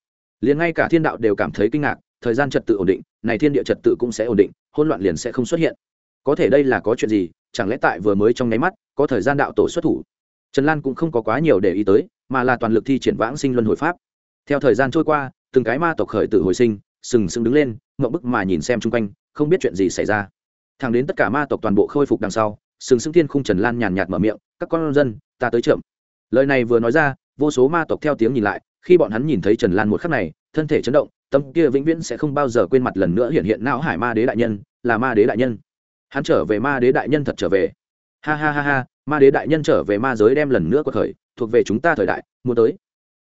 Liền ngay cả thiên đạo đều cảm thấy kinh ngạc, thời gian trật tự ổn định, này thiên địa trật tự cũng sẽ ổn định, hỗn loạn liền sẽ không xuất hiện. Có thể đây là có chuyện gì, chẳng lẽ tại vừa mới trong nháy mắt, có thời gian đạo tổ xuất thủ? Trần lan cũng không có quá nhiều để ý tới, mà là toàn lực thi triển vãng sinh luân hồi pháp. Theo thời gian trôi qua, từng cái ma tộc khởi tử hồi sinh sừng sững đứng lên, ngậm bức mà nhìn xem chung quanh, không biết chuyện gì xảy ra. Thẳng đến tất cả ma tộc toàn bộ khôi phục đằng sau, sừng sững thiên khung trần lan nhàn nhạt mở miệng, các con dân, ta tới chậm. Lời này vừa nói ra, vô số ma tộc theo tiếng nhìn lại, khi bọn hắn nhìn thấy trần lan một khắc này, thân thể chấn động, tâm kia vĩnh viễn sẽ không bao giờ quên mặt lần nữa hiện hiện não hải ma đế đại nhân, là ma đế đại nhân. Hắn trở về ma đế đại nhân thật trở về. Ha ha ha ha, ma đế đại nhân trở về ma giới đem lần nữa cuộc thời, thuộc về chúng ta thời đại, muốn tới.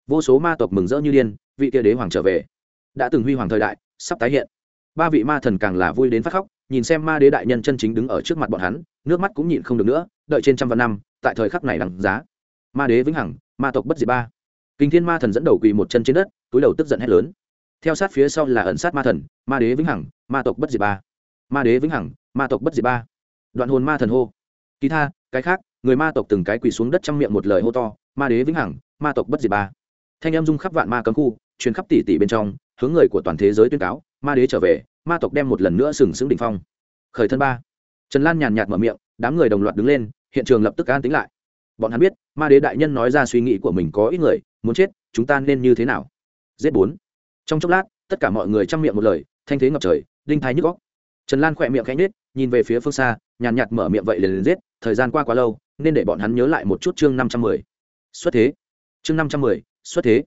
Vô số ma tộc mừng rỡ như điên, vị kia đế hoàng trở về đã từng huy hoàng thời đại, sắp tái hiện. Ba vị ma thần càng là vui đến phát khóc, nhìn xem ma đế đại nhân chân chính đứng ở trước mặt bọn hắn, nước mắt cũng nhịn không được nữa, đợi trên trăm vạn năm, tại thời khắc này đằng giá. Ma đế vĩnh hằng, ma tộc bất diệt ba. Kinh thiên ma thần dẫn đầu quỳ một chân trên đất, túi đầu tức giận hét lớn. Theo sát phía sau là ẩn sát ma thần, ma đế vĩnh hằng, ma tộc bất diệt ba. Ma đế vĩnh hằng, ma tộc bất diệt ba. Đoạn hồn ma thần hô. Kỳ tha, cái khác, người ma tộc từng cái quỳ xuống đất trong miệng một lời hô to, ma đế vĩnh hằng, ma tộc bất diệt ba. Thanh em dung khắp vạn ma cấm khu, truyền khắp tỷ tỷ bên trong hướng người của toàn thế giới tuyên cáo, ma đế trở về, ma tộc đem một lần nữa sừng sững đỉnh phong. Khởi thân ba. Trần lan nhàn nhạt mở miệng, đám người đồng loạt đứng lên, hiện trường lập tức an tính lại. Bọn hắn biết, ma đế đại nhân nói ra suy nghĩ của mình có ít người, muốn chết, chúng ta nên như thế nào? Giết bốn. Trong chốc lát, tất cả mọi người chăm miệng một lời, thanh thế ngập trời, đinh thái nhức góc trần lan khỏe miệng khẽ nhết nhìn về phía phương xa, nhàn nhạt mở miệng vậy liền liền giết, thời gian qua quá lâu, nên để bọn hắn nhớ lại một chút chương năm trăm mười. Xuất thế. Chương năm trăm mười, xuất thế.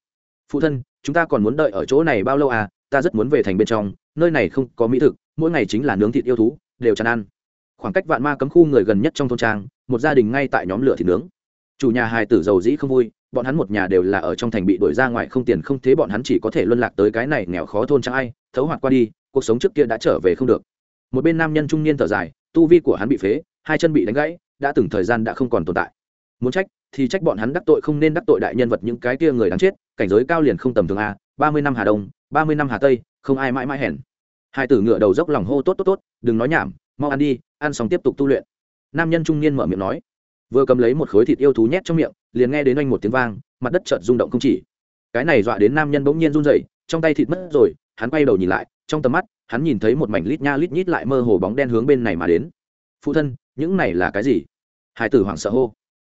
Phụ thân chúng ta còn muốn đợi ở chỗ này bao lâu à ta rất muốn về thành bên trong, nơi này không có mỹ thực, mỗi ngày chính là nướng thịt yêu thú, đều chán ăn. Khoảng cách vạn ma cấm khu người gần nhất trong thôn trang, một gia đình ngay tại nhóm lửa thịt nướng. Chủ nhà hài tử giàu dĩ không vui, bọn hắn một nhà đều là ở trong thành bị đuổi ra ngoài không tiền không thế, bọn hắn chỉ có thể luân lạc tới cái này nghèo khó thôn trang ai, thấu hoạt qua đi, cuộc sống trước kia đã trở về không được. Một bên nam nhân trung niên thở dài, tu vi của hắn bị phế, hai chân bị đánh gãy, đã từng thời gian đã không còn tồn tại. Muốn trách thì trách bọn hắn đắc tội không nên đắc tội đại nhân vật những cái kia người đáng chết, cảnh giới cao liền không tầm thường a, ba mươi năm hà đông, ba mươi năm hà tây, không ai mãi mãi hèn. Hai tử ngựa đầu dốc lòng hô tốt tốt tốt, đừng nói nhảm, mau ăn đi, ăn xong tiếp tục tu luyện. Nam nhân trung niên mở miệng nói. Vừa cầm lấy một khối thịt yêu thú nhét trong miệng, liền nghe đến oanh một tiếng vang, mặt đất chợt rung động không chỉ. Cái này dọa đến nam nhân bỗng nhiên run rẩy, trong tay thịt mất rồi, hắn quay đầu nhìn lại, trong tầm mắt, hắn nhìn thấy một mảnh lít nha lít nhít lại mơ hồ bóng đen hướng bên này mà đến. Phụ thân, những này là cái gì? Hải tử hoảng sợ hô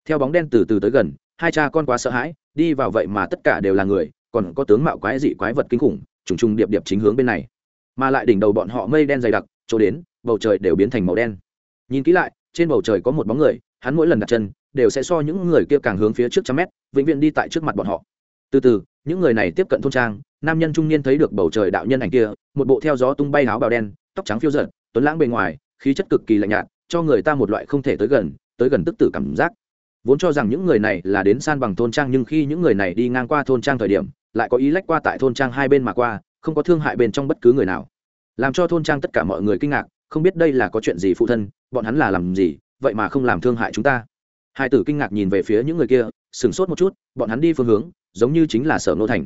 theo bóng đen từ từ tới gần, hai cha con quá sợ hãi, đi vào vậy mà tất cả đều là người, còn có tướng mạo quái dị quái vật kinh khủng, trùng trùng điệp điệp chính hướng bên này. Mà lại đỉnh đầu bọn họ mây đen dày đặc, chỗ đến, bầu trời đều biến thành màu đen. Nhìn kỹ lại, trên bầu trời có một bóng người, hắn mỗi lần đặt chân, đều sẽ so những người kia càng hướng phía trước trăm mét, vĩnh viễn đi tại trước mặt bọn họ. Từ từ, những người này tiếp cận thôn trang, nam nhân trung niên thấy được bầu trời đạo nhân ảnh kia, một bộ theo gió tung bay áo bào đen, tóc trắng phiêu giật tuấn lãng bề ngoài, khí chất cực kỳ lạnh nhạt, cho người ta một loại không thể tới gần tới gần tức tử cảm giác vốn cho rằng những người này là đến san bằng thôn trang nhưng khi những người này đi ngang qua thôn trang thời điểm, lại có ý lách qua tại thôn trang hai bên mà qua, không có thương hại bên trong bất cứ người nào. Làm cho thôn trang tất cả mọi người kinh ngạc, không biết đây là có chuyện gì phụ thân, bọn hắn là làm gì, vậy mà không làm thương hại chúng ta. Hai tử kinh ngạc nhìn về phía những người kia, sửng sốt một chút, bọn hắn đi phương hướng, giống như chính là sở nô thành.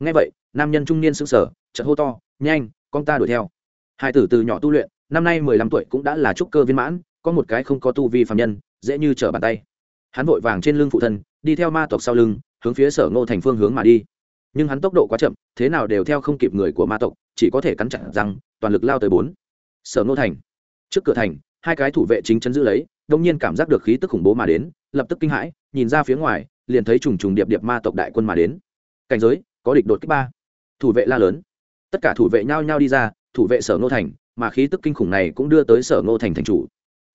Ngay vậy, nam nhân trung niên sững sờ, chợt hô to, nhanh, con ta đuổi theo. Hai tử từ nhỏ tu luyện, năm nay mười lăm tuổi cũng đã là trúc cơ viên mãn, có một cái không có tu vi phạm nhân, dễ như trở bàn tay hắn vội vàng trên lưng phụ thân, đi theo ma tộc sau lưng, hướng phía sở ngô thành phương hướng mà đi. Nhưng hắn tốc độ quá chậm, thế nào đều theo không kịp người của ma tộc, chỉ có thể cắn chặt răng, toàn lực lao tới bốn. Sở ngô thành. Trước cửa thành, hai cái thủ vệ chính chấn giữ lấy, đông nhiên cảm giác được khí tức khủng bố mà đến, lập tức kinh hãi, nhìn ra phía ngoài, liền thấy trùng trùng điệp điệp ma tộc đại quân mà đến. Cảnh giới, có địch đột kích ba. Thủ vệ la lớn. Tất cả thủ vệ nhao nhao đi ra, thủ vệ sở ngô thành, mà khí tức kinh khủng này cũng đưa tới sở ngô thành thành chủ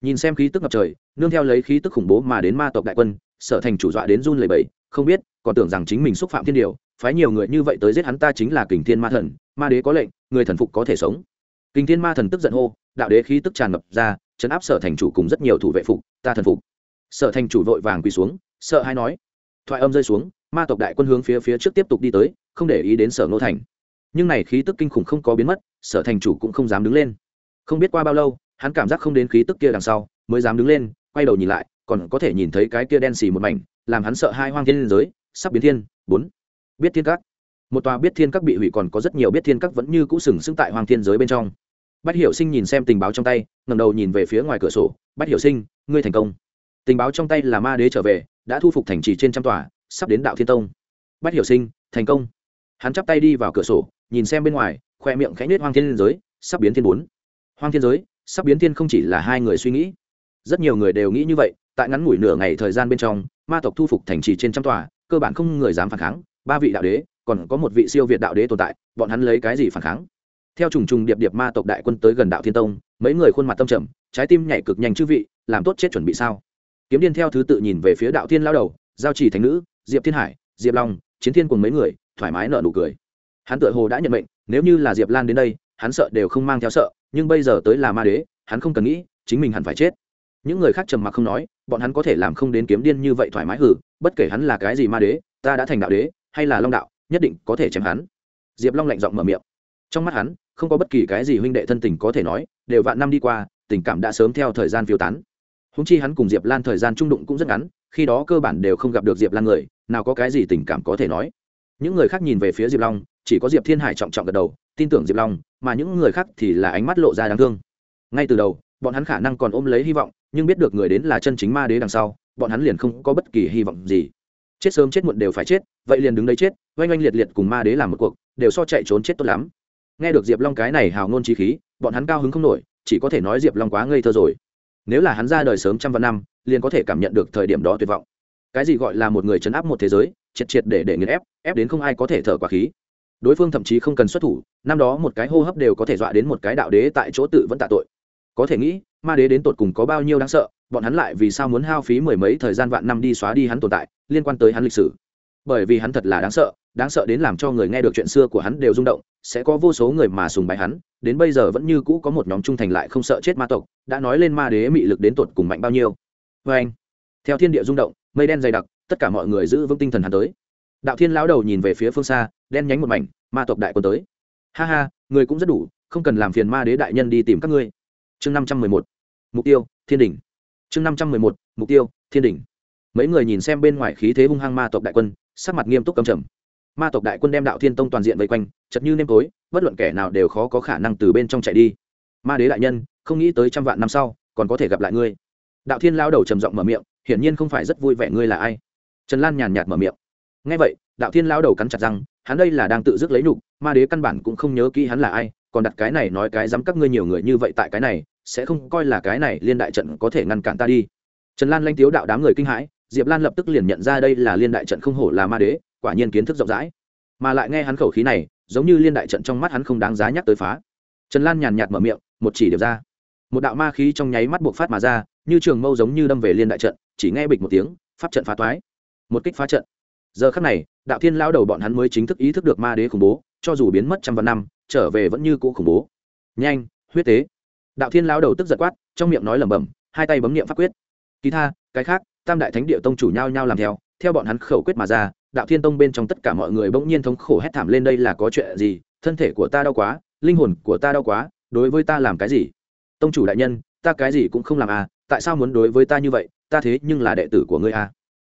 nhìn xem khí tức ngập trời, nương theo lấy khí tức khủng bố mà đến ma tộc đại quân, sở thành chủ dọa đến run lầy bẫy không biết, còn tưởng rằng chính mình xúc phạm thiên điều, phái nhiều người như vậy tới giết hắn ta chính là kình thiên ma thần, ma đế có lệnh, người thần phục có thể sống. Kình thiên ma thần tức giận hô, đạo đế khí tức tràn ngập ra chấn áp sở thành chủ cùng rất nhiều thủ vệ phục, ta thần phục. Sở thành chủ vội vàng quỳ xuống, sợ hay nói. Thoại âm rơi xuống, ma tộc đại quân hướng phía phía trước tiếp tục đi tới, không để ý đến sở nô thành. Nhưng này khí tức kinh khủng không có biến mất, sở thành chủ cũng không dám đứng lên. Không biết qua bao lâu hắn cảm giác không đến khí tức kia đằng sau, mới dám đứng lên, quay đầu nhìn lại, còn có thể nhìn thấy cái kia đen xì một mảnh, làm hắn sợ hai hoang thiên giới, sắp biến thiên. Bốn. Biết thiên các. Một tòa biết thiên các bị hủy còn có rất nhiều biết thiên các vẫn như cũ sừng sững tại hoang thiên giới bên trong. Bách hiểu sinh nhìn xem tình báo trong tay ngầm đầu nhìn về phía ngoài cửa sổ. Bách hiểu sinh, ngươi thành công. Tình báo trong tay là ma đế trở về, đã thu phục thành trì trên trăm tòa, sắp đến đạo thiên tông. Bách hiểu sinh, thành công. Hắn chắp tay đi vào cửa sổ, nhìn xem bên ngoài, khoe miệng khẽ nết hoang thiên giới, sắp biến thiên bốn. Hoang thiên giới sắp biến thiên không chỉ là hai người suy nghĩ. Rất nhiều người đều nghĩ như vậy, tại ngắn ngủi nửa ngày thời gian bên trong, ma tộc thu phục thành trì trên trăm tòa, cơ bản không người dám phản kháng, ba vị đạo đế, còn có một vị siêu việt đạo đế tồn tại, bọn hắn lấy cái gì phản kháng? Theo trùng trùng điệp điệp ma tộc đại quân tới gần đạo thiên tông, mấy người khuôn mặt tâm trầm, trái tim nhảy cực nhanh chư vị, làm tốt chết chuẩn bị sao? Kiếm điên theo thứ tự nhìn về phía đạo thiên lao đầu, giao trì thành nữ, diệp thiên hải, diệp long, chiến thiên cùng mấy người, thoải mái nợ nụ cười. Hắn tự hồ đã nhận mệnh, nếu như là diệp lan đến đây, hắn sợ đều không mang theo sợ nhưng bây giờ tới là ma đế, hắn không cần nghĩ, chính mình hẳn phải chết. Những người khác trầm mặc không nói, bọn hắn có thể làm không đến kiếm điên như vậy thoải mái hử, bất kể hắn là cái gì ma đế, ta đã thành đạo đế, hay là long đạo, nhất định có thể chém hắn. Diệp long lạnh giọng mở miệng. Trong mắt hắn, không có bất kỳ cái gì huynh đệ thân tình có thể nói, đều vạn năm đi qua, tình cảm đã sớm theo thời gian phiêu tán. Húng chi hắn cùng diệp lan thời gian trung đụng cũng rất ngắn, khi đó cơ bản đều không gặp được diệp lan người, nào có cái gì tình cảm có thể nói. Những người khác nhìn về phía diệp long, chỉ có diệp thiên hải trọng trọng gật đầu tin tưởng diệp long, mà những người khác thì là ánh mắt lộ ra đáng thương. Ngay từ đầu, bọn hắn khả năng còn ôm lấy hy vọng, nhưng biết được người đến là chân chính ma đế đằng sau, bọn hắn liền không có bất kỳ hy vọng gì. Chết sớm chết muộn đều phải chết, vậy liền đứng đấy chết, oanh oanh liệt liệt cùng ma đế làm một cuộc, đều so chạy trốn chết tốt lắm. Nghe được diệp long cái này hào ngôn trí khí, bọn hắn cao hứng không nổi, chỉ có thể nói diệp long quá ngây thơ rồi. Nếu là hắn ra đời sớm trăm vạn năm, liền có thể cảm nhận được thời điểm đó tuyệt vọng. Cái gì gọi là một người chấn áp một thế giới, triệt triệt để để nghiền ép ép đến không ai có thể thở quả khí đối phương thậm chí không cần xuất thủ, năm đó một cái hô hấp đều có thể dọa đến một cái đạo đế tại chỗ tự vẫn tạ tội. Có thể nghĩ, ma đế đến tột cùng có bao nhiêu đáng sợ, bọn hắn lại vì sao muốn hao phí mười mấy thời gian vạn năm đi xóa đi hắn tồn tại, liên quan tới hắn lịch sử. Bởi vì hắn thật là đáng sợ đáng sợ đến làm cho người nghe được chuyện xưa của hắn đều rung động, sẽ có vô số người mà sùng bái hắn, đến bây giờ vẫn như cũ có một nhóm trung thành lại không sợ chết ma tộc, đã nói lên ma đế mị lực đến tột cùng mạnh bao nhiêu. Vê anh theo thiên địa rung động, mây đen dày đặc, tất cả mọi người giữ vững tinh thần hắn tới đạo thiên lão đầu nhìn về phía phương xa, đen nhánh một mảnh, ma tộc đại quân tới. Ha ha, người cũng rất đủ, không cần làm phiền ma đế đại nhân đi tìm các ngươi. Chương năm trăm mười một, mục tiêu, thiên đình chương năm trăm mười một, mục tiêu, thiên đình mấy người nhìn xem bên ngoài khí thế hung hăng ma tộc đại quân, sắc mặt nghiêm túc cầm trầm. Ma tộc đại quân đem đạo thiên tông toàn diện vây quanh, chật như nêm tối, bất luận kẻ nào đều khó có khả năng từ bên trong chạy đi. Ma đế đại nhân, không nghĩ tới trăm vạn năm sau, còn có thể gặp lại ngươi. Đạo thiên lao đầu trầm giọng mở miệng, hiển nhiên không phải rất vui vẻ ngươi là ai. Trần lan nhàn nhạt mở miệng ngay vậy, đạo thiên lão đầu cắn chặt răng, hắn đây là đang tự dứt lấy nhục, ma đế căn bản cũng không nhớ kỹ hắn là ai, còn đặt cái này nói cái dám các ngươi nhiều người như vậy tại cái này, sẽ không coi là cái này liên đại trận có thể ngăn cản ta đi. Trần lan lanh tiếu đạo đám người kinh hãi, diệp lan lập tức liền nhận ra đây là liên đại trận không hổ là ma đế, quả nhiên kiến thức rộng rãi. Mà lại nghe hắn khẩu khí này, giống như liên đại trận trong mắt hắn không đáng giá nhắc tới phá. Trần lan nhàn nhạt mở miệng, một chỉ điểm ra. Một đạo ma khí trong nháy mắt buộc phát mà ra, như trường mâu giống như đâm về liên đại trận, chỉ nghe bịch một tiếng, pháp trận phá toái. Một kích phá trận giờ khắc này, đạo thiên lao đầu bọn hắn mới chính thức ý thức được ma đế khủng bố, cho dù biến mất trăm vạn năm, trở về vẫn như cũ khủng bố. Nhanh, huyết tế. Đạo thiên lao đầu tức giật quát, trong miệng nói lẩm bẩm, hai tay bấm niệm pháp quyết. Kỳ tha, cái khác, tam đại thánh địa tông chủ nhau nhau làm theo theo bọn hắn khẩu quyết mà ra, đạo thiên tông bên trong tất cả mọi người bỗng nhiên thống khổ hét thảm lên đây là có chuyện gì, thân thể của ta đau quá, linh hồn của ta đau quá, đối với ta làm cái gì? Tông chủ đại nhân, ta cái gì cũng không làm à tại sao muốn đối với ta như vậy, ta thế nhưng là đệ tử của ngươi à.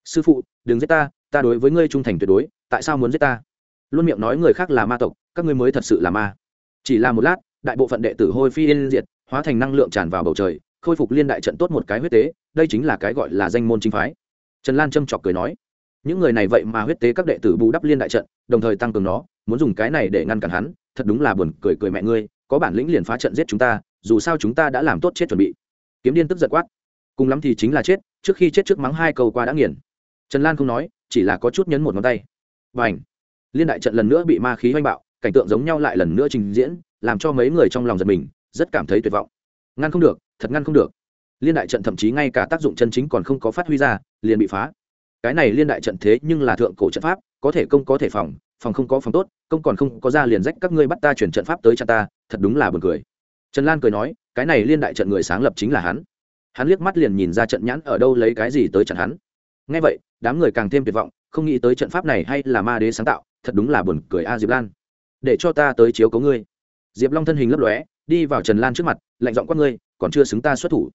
Sư phụ, đừng giết ta ta đối với ngươi trung thành tuyệt đối, tại sao muốn giết ta? Luôn miệng nói người khác là ma tộc, các ngươi mới thật sự là ma. Chỉ là một lát, đại bộ phận đệ tử hôi phi yên diệt, hóa thành năng lượng tràn vào bầu trời, khôi phục liên đại trận tốt một cái huyết tế, đây chính là cái gọi là danh môn chính phái. Trần lan châm chọc cười nói, những người này vậy mà huyết tế các đệ tử bù đắp liên đại trận, đồng thời tăng cường nó, muốn dùng cái này để ngăn cản hắn, thật đúng là buồn cười cười mẹ ngươi, có bản lĩnh liền phá trận giết chúng ta, dù sao chúng ta đã làm tốt chết chuẩn bị. Kiếm điên tức giật quát, cùng lắm thì chính là chết, trước khi chết trước mắng hai câu qua đã nghiền. Trần lan không nói chỉ là có chút nhấn một ngón tay. Và ảnh liên đại trận lần nữa bị ma khí oanh bạo, cảnh tượng giống nhau lại lần nữa trình diễn, làm cho mấy người trong lòng giật mình, rất cảm thấy tuyệt vọng. Ngăn không được, thật ngăn không được. Liên đại trận thậm chí ngay cả tác dụng chân chính còn không có phát huy ra, liền bị phá. Cái này liên đại trận thế nhưng là thượng cổ trận pháp, có thể công có thể phòng phòng không có phòng tốt, công còn không có ra liền rách các ngươi bắt ta chuyển trận pháp tới cho ta, thật đúng là buồn cười. Trần lan cười nói, cái này liên đại trận người sáng lập chính là hắn. Hắn liếc mắt liền nhìn ra trận nhãn ở đâu lấy cái gì tới chặn hắn ngay vậy, đám người càng thêm tuyệt vọng, không nghĩ tới trận pháp này hay là ma đế sáng tạo, thật đúng là buồn cười a diệp lan. Để cho ta tới chiếu cấu ngươi. Diệp long thân hình lấp lóe, đi vào trần lan trước mặt, lạnh giọng quát ngươi, còn chưa xứng ta xuất thủ.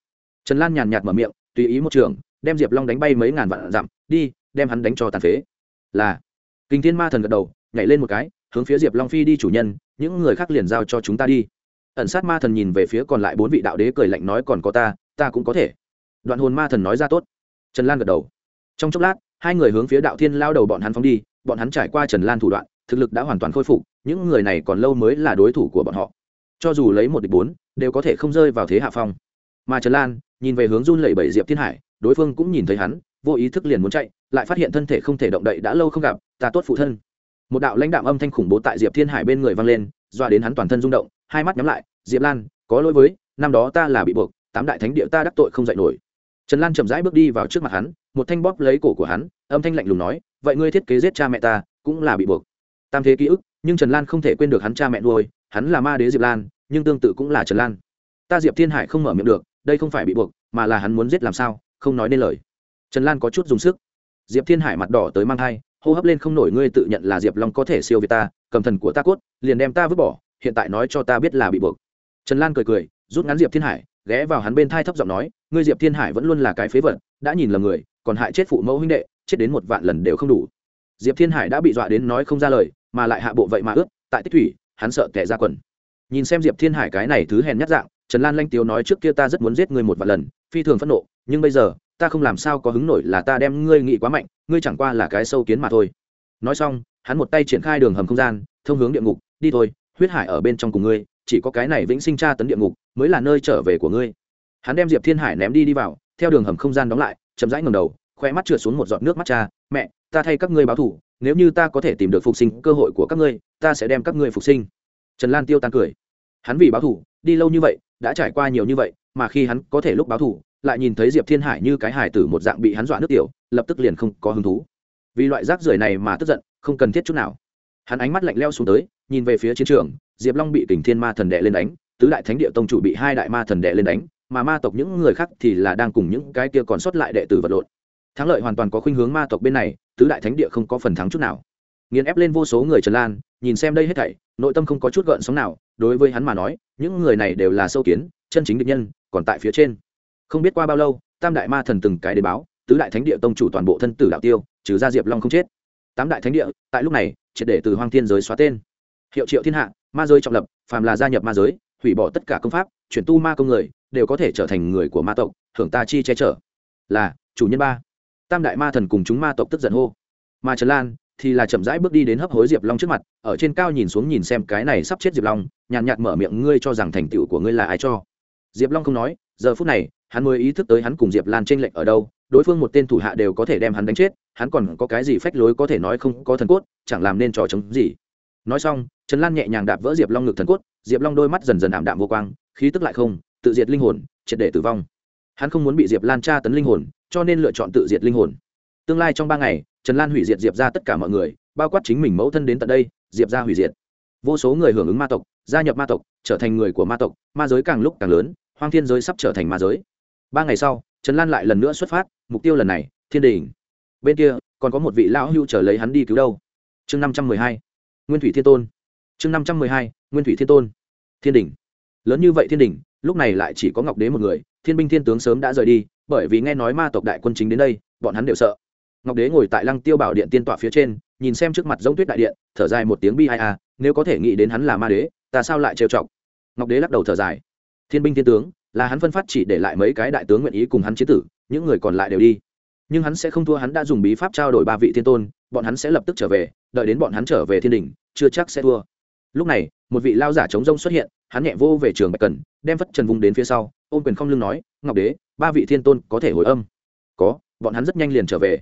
Trần lan nhàn nhạt mở miệng, tùy ý một trường, đem diệp long đánh bay mấy ngàn vạn dặm, đi, đem hắn đánh cho tàn phế. Là, kinh thiên ma thần gật đầu, nhảy lên một cái, hướng phía diệp long phi đi chủ nhân, những người khác liền giao cho chúng ta đi. Ẩn sát ma thần nhìn về phía còn lại bốn vị đạo đế cười lạnh nói còn có ta ta cũng có thể. Đoạn hồn ma thần nói ra tốt. Trần lan gật đầu trong chốc lát, hai người hướng phía đạo thiên lao đầu bọn hắn phóng đi, bọn hắn trải qua trần lan thủ đoạn, thực lực đã hoàn toàn khôi phục, những người này còn lâu mới là đối thủ của bọn họ. Cho dù lấy một địch bốn, đều có thể không rơi vào thế hạ phong. Mà trần lan, nhìn về hướng run lẩy bẩy diệp thiên hải, đối phương cũng nhìn thấy hắn, vô ý thức liền muốn chạy, lại phát hiện thân thể không thể động đậy đã lâu không gặp, ta tốt phụ thân. Một đạo lãnh đạo âm thanh khủng bố tại diệp thiên hải bên người vang lên doa đến hắn toàn thân rung động, hai mắt nhắm lại, diệp lan, có lỗi với, năm đó ta là bị buộc, tám đại thánh địa ta đắc tội không dạy nổi trần lan chậm rãi bước đi vào trước mặt hắn, một thanh bóp lấy cổ của hắn, âm thanh lạnh lùng nói, vậy ngươi thiết kế giết cha mẹ ta, cũng là bị buộc. Tam thế ký ức, nhưng trần lan không thể quên được hắn cha mẹ nuôi, hắn là ma đế diệp lan, nhưng tương tự cũng là trần lan. Ta diệp thiên hải không mở miệng được, đây không phải bị buộc, mà là hắn muốn giết làm sao, không nói nên lời. Trần lan có chút dùng sức. Diệp thiên hải mặt đỏ tới mang thai, hô hấp lên không nổi, ngươi tự nhận là diệp long có thể siêu việt ta, cầm thần của ta cốt, liền đem ta vứt bỏ, hiện tại nói cho ta biết là bị buộc. Trần lan cười cười, rút ngắn diệp thiên hải ghé vào hắn bên thai thấp giọng nói, ngươi diệp thiên hải vẫn luôn là cái phế vật, đã nhìn lầm người, còn hại chết phụ mẫu huynh đệ, chết đến một vạn lần đều không đủ. Diệp thiên hải đã bị dọa đến nói không ra lời, mà lại hạ bộ vậy mà ướt, tại tích thủy, hắn sợ kẻ ra quần. Nhìn xem diệp thiên hải cái này thứ hèn nhát dạng, trần lan lanh tiếu nói trước kia ta rất muốn giết ngươi một vạn lần, phi thường phẫn nộ, nhưng bây giờ, ta không làm sao có hứng nổi là ta đem ngươi nghị quá mạnh, ngươi chẳng qua là cái sâu kiến mà thôi. Nói xong, hắn một tay triển khai đường hầm không gian, thông hướng địa ngục, đi thôi, huyết hải ở bên trong cùng ngươi chỉ có cái này vĩnh sinh tra tấn địa ngục mới là nơi trở về của ngươi. Hắn đem diệp thiên hải ném đi đi vào, theo đường hầm không gian đóng lại, chậm rãi ngầm đầu khoe mắt trượt xuống một giọt nước mắt cha, mẹ, ta thay các ngươi báo thủ nếu như ta có thể tìm được phục sinh cơ hội của các ngươi, ta sẽ đem các ngươi phục sinh. Trần lan tiêu tan cười. Hắn vì báo thủ đi lâu như vậy, đã trải qua nhiều như vậy, mà khi hắn có thể lúc báo thủ lại nhìn thấy diệp thiên hải như cái hải tử một dạng bị hắn dọa nước tiểu, lập tức liền không có hứng thú. Vì loại rác rưởi này mà tức giận, không cần thiết chút nào. Hắn ánh mắt lạnh leo xuống tới, nhìn về phía chiến trường diệp long bị kình thiên ma thần đệ lên đánh, tứ đại thánh địa tông chủ bị hai đại ma thần đệ lên đánh, mà ma tộc những người khác thì là đang cùng những cái kia còn sót lại đệ tử vật lộn. Thắng lợi hoàn toàn có khuynh hướng ma tộc bên này, tứ đại thánh địa không có phần thắng chút nào. Nghiền ép lên vô số người trần lan, nhìn xem đây hết thảy, nội tâm không có chút gợn sóng nào, đối với hắn mà nói, những người này đều là sâu kiến, chân chính địch nhân, còn tại phía trên. Không biết qua bao lâu, tam đại ma thần từng cái đề báo, tứ đại thánh địa tông chủ toàn bộ thân tử đạo tiêu, trừ ra diệp long không chết. Tám đại thánh địa, tại lúc này, triệt để từ hoang thiên giới xóa tên. Hiệu triệu thiên hạ ma giới trọng lập, phàm là gia nhập ma giới, hủy bỏ tất cả công pháp, chuyển tu ma công người, đều có thể trở thành người của ma tộc, hưởng ta chi che chở. Là, chủ nhân ba. Tam đại ma thần cùng chúng ma tộc tức giận hô. Ma trần lan thì là chậm rãi bước đi đến hấp hối diệp long trước mặt, ở trên cao nhìn xuống nhìn xem cái này sắp chết diệp long, nhàn nhạt mở miệng, ngươi cho rằng thành tựu của ngươi là ai cho? Diệp long không nói, giờ phút này, hắn mới ý thức tới hắn cùng diệp lan t r ê n lệch ở đâu, đối phương một tên thủ hạ đều có thể đem hắn đánh chết, hắn còn có cái gì phách lối có thể nói không có thần cốt, chẳng làm nên trò chống gì nói xong, trần lan nhẹ nhàng đạp vỡ diệp long ngực thần cốt, diệp long đôi mắt dần dần ảm đạm vô quang, khí tức lại không, tự diệt linh hồn, triệt để tử vong. Hắn không muốn bị diệp lan tra tấn linh hồn, cho nên lựa chọn tự diệt linh hồn. Tương lai trong ba ngày, trần lan hủy diệt diệp ra tất cả mọi người, bao quát chính mình mẫu thân đến tận đây, diệp ra hủy diệt. Vô số người hưởng ứng ma tộc, gia nhập ma tộc, trở thành người của ma tộc, ma giới càng lúc càng lớn, hoang thiên giới sắp trở thành ma giới. Ba ngày sau, trần lan lại lần nữa xuất phát, mục tiêu lần này, thiên đình. Bên kia, còn có một vị lão hưu trở lấy hắn đi cứu đâu? Chương năm trăm mười hai nguyên thủy thiên tôn. Chương năm trăm mười hai, nguyên thủy thiên tôn. Thiên đình lớn như vậy thiên đình lúc này lại chỉ có ngọc đế một người, thiên binh thiên tướng sớm đã rời đi, bởi vì nghe nói ma tộc đại quân chính đến đây, bọn hắn đều sợ. Ngọc đế ngồi tại lăng tiêu bảo điện tiên tọa phía trên, nhìn xem trước mặt giống tuyết đại điện, thở dài một tiếng bi ai a nếu có thể nghĩ đến hắn là ma đế, ta sao lại trêu chọc? Ngọc đế lắc đầu thở dài. Thiên binh thiên tướng, là hắn phân phát chỉ để lại mấy cái đại tướng nguyện ý cùng hắn chế tử, những người còn lại đều đi. Nhưng hắn sẽ không thua, hắn đã dùng bí pháp trao đổi ba vị thiên tôn, bọn hắn sẽ lập tức trở về đợi đến bọn hắn trở về thiên đình, chưa chắc sẽ thua. Lúc này, một vị lao giả chống rông xuất hiện, hắn nhẹ vô về trường bạch cần, đem phất trần vùng đến phía sau, ôm quyền không lưng nói, ngọc đế, ba vị thiên tôn có thể hồi âm. Có, bọn hắn rất nhanh liền trở về.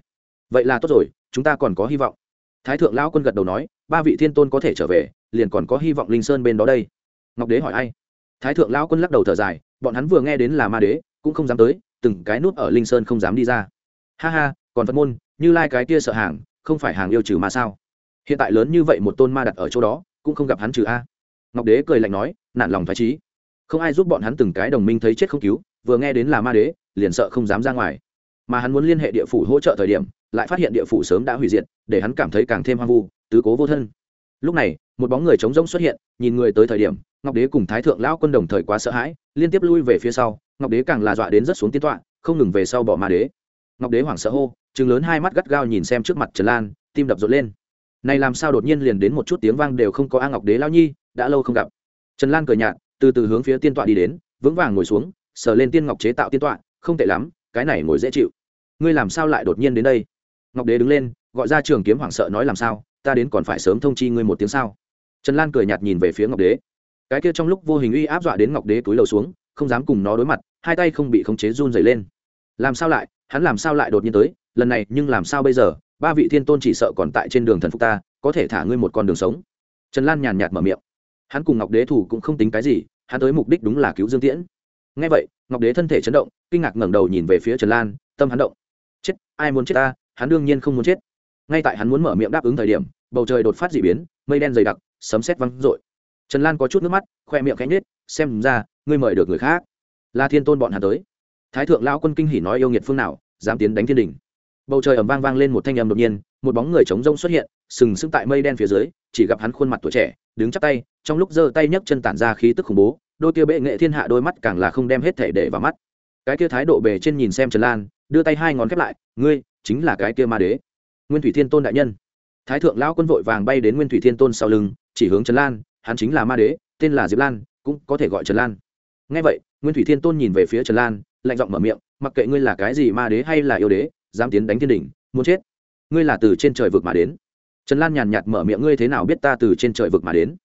Vậy là tốt rồi, chúng ta còn có hy vọng. Thái thượng lão quân gật đầu nói, ba vị thiên tôn có thể trở về, liền còn có hy vọng linh sơn bên đó đây. Ngọc đế hỏi ai? Thái thượng lão quân lắc đầu thở dài, bọn hắn vừa nghe đến là ma đế, cũng không dám tới, từng cái nút ở linh sơn không dám đi ra. Ha ha, còn phật môn, như lai cái kia sợ hàng, không phải hàng yêu trừ mà sao? Hiện tại lớn như vậy một tôn ma đặt ở chỗ đó, cũng không gặp hắn trừ a. Ngọc đế cười lạnh nói, nản lòng thoái trí không ai giúp bọn hắn từng cái đồng minh thấy chết không cứu, vừa nghe đến là ma đế, liền sợ không dám ra ngoài. Mà hắn muốn liên hệ địa phủ hỗ trợ thời điểm, lại phát hiện địa phủ sớm đã hủy diệt, để hắn cảm thấy càng thêm hoang vu, tứ cố vô thân. Lúc này, một bóng người trống rỗng xuất hiện, nhìn người tới thời điểm, ngọc đế cùng thái thượng lão quân đồng thời quá sợ hãi, liên tiếp lui về phía sau, ngọc đế càng là dọa đến rất xuống tiến tọa, không ngừng về sau bỏ ma đế. Ngọc đế hoảng sợ hô chừng lớn hai mắt gắt gao nhìn xem trước mặt trần lan, tim đập rộn lên này làm sao đột nhiên liền đến một chút tiếng vang đều không có a ngọc đế lao nhi, đã lâu không gặp. Trần lan cười nhạt, từ từ hướng phía tiên tọa đi đến, vững vàng ngồi xuống, sờ lên tiên ngọc chế tạo tiên tọa, không tệ lắm, cái này ngồi dễ chịu. Ngươi làm sao lại đột nhiên đến đây? Ngọc đế đứng lên, gọi ra trường kiếm hoảng sợ nói làm sao, ta đến còn phải sớm thông chi ngươi một tiếng sao? Trần lan cười nhạt nhìn về phía ngọc đế. Cái kia trong lúc vô hình uy áp dọa đến ngọc đế túi lầu xuống, không dám cùng nó đối mặt, hai tay không bị khống chế run dày lên. Làm sao lại, hắn làm sao lại đột nhiên tới, lần này nhưng làm sao bây giờ? Ba vị thiên tôn chỉ sợ còn tại trên đường thần phục ta, có thể thả ngươi một con đường sống. Trần lan nhàn nhạt mở miệng. Hắn cùng ngọc đế thủ cũng không tính cái gì, hắn tới mục đích đúng là cứu dương tiễn. Ngay vậy, ngọc đế thân thể chấn động, kinh ngạc ngẩng đầu nhìn về phía trần lan, tâm hắn động. Chết, ai muốn chết ta? Hắn đương nhiên không muốn chết. Ngay tại hắn muốn mở miệng đáp ứng thời điểm, bầu trời đột phát d ị biến, mây đen dày đặc, sấm sét văng r ộ i trần lan có chút nước mắt, khoe miệng cánh nết xem ra, ngươi mời được người khác. Là thiên tôn bọn hắn tới. Thái thượng lao quân kinh hỉ nói yêu nghiệt phương nào, dám tiến đánh thiên đình bầu trời ầm vang vang lên một thanh âm đột nhiên, một bóng người trống rông xuất hiện, sừng sững tại mây đen phía dưới, chỉ gặp hắn khuôn mặt tuổi trẻ, đứng chắp tay, trong lúc giơ tay nhấc chân tản ra khí tức khủng bố, đôi kia bệ nghệ thiên hạ đôi mắt càng là không đem hết thể để vào mắt. Cái kia thái độ bề trên nhìn xem trần lan, đưa tay hai ngón khép lại, ngươi, chính là cái kia ma đế. Nguyên thủy thiên tôn đại nhân. Thái thượng lão quân vội vàng bay đến nguyên thủy thiên tôn sau lưng, chỉ hướng trần lan, hắn chính là ma đế, tên là diệp lan, cũng có thể gọi trần lan. Ngay vậy, nguyên thủy thiên tôn nhìn về phía trần lan, lạnh giọng mở miệng, mặc kệ ngươi là cái gì ma đế hay là yêu đế dám tiến đánh thiên đình, muốn chết. Ngươi là từ trên trời vực mà đến. Trần lan nhàn nhạt mở miệng ngươi thế nào biết ta từ trên trời vực mà đến?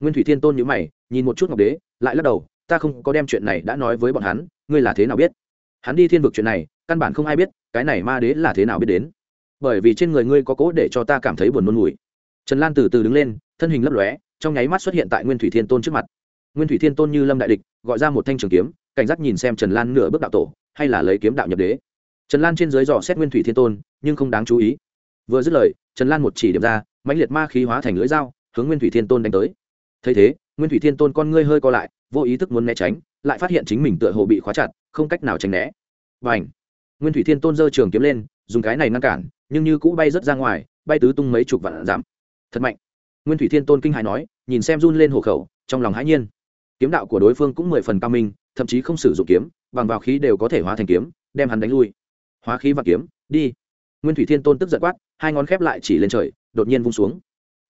Nguyên thủy thiên tôn nhữ mày nhìn một chút ngọc đế lại lắc đầu ta không có đem chuyện này đã nói với bọn hắn ngươi là thế nào biết? Hắn đi thiên vực chuyện này căn bản không ai biết cái này ma đế là thế nào biết đến? Bởi vì trên người ngươi có cố để cho ta cảm thấy buồn nôn mùi trần lan từ từ đứng lên thân hình lấp lóe trong nháy mắt xuất hiện tại nguyên thủy thiên tôn trước mặt. Nguyên thủy thiên tôn như lâm đại địch gọi ra một thanh trường kiếm cảnh giác nhìn xem trần lan nửa bước đạo tổ hay là lấy kiếm đạo nhập đế trần lan trên dưới dò xét nguyên thủy thiên tôn, nhưng không đáng chú ý. Vừa dứt lời, trần lan một chỉ điểm ra, mãnh liệt ma khí hóa thành lưỡi dao, hướng nguyên thủy thiên tôn đánh tới. Thấy thế, nguyên thủy thiên tôn con ngươi hơi co lại, vô ý thức muốn né tránh, lại phát hiện chính mình tựa hồ bị khóa chặt, không cách nào tránh né. Và ảnh nguyên thủy thiên tôn giơ trường kiếm lên, dùng cái này ngăn cản, nhưng như cũ bay rớt ra ngoài, bay tứ tung mấy chục vạn giảm thật mạnh! Nguyên thủy thiên tôn kinh hãi nói, nhìn xem run lên hộ khẩu, trong lòng hãi nhiên. Kiếm đạo của đối phương cũng mười phần cao minh, thậm chí không sử dụng kiếm, bằng vào khí đều có thể hóa thành kiếm, đem hắn đánh lui hóa khí và kiếm, đi. Nguyên thủy thiên tôn tức giận quát, hai ngón khép lại chỉ lên trời, đột nhiên vung xuống.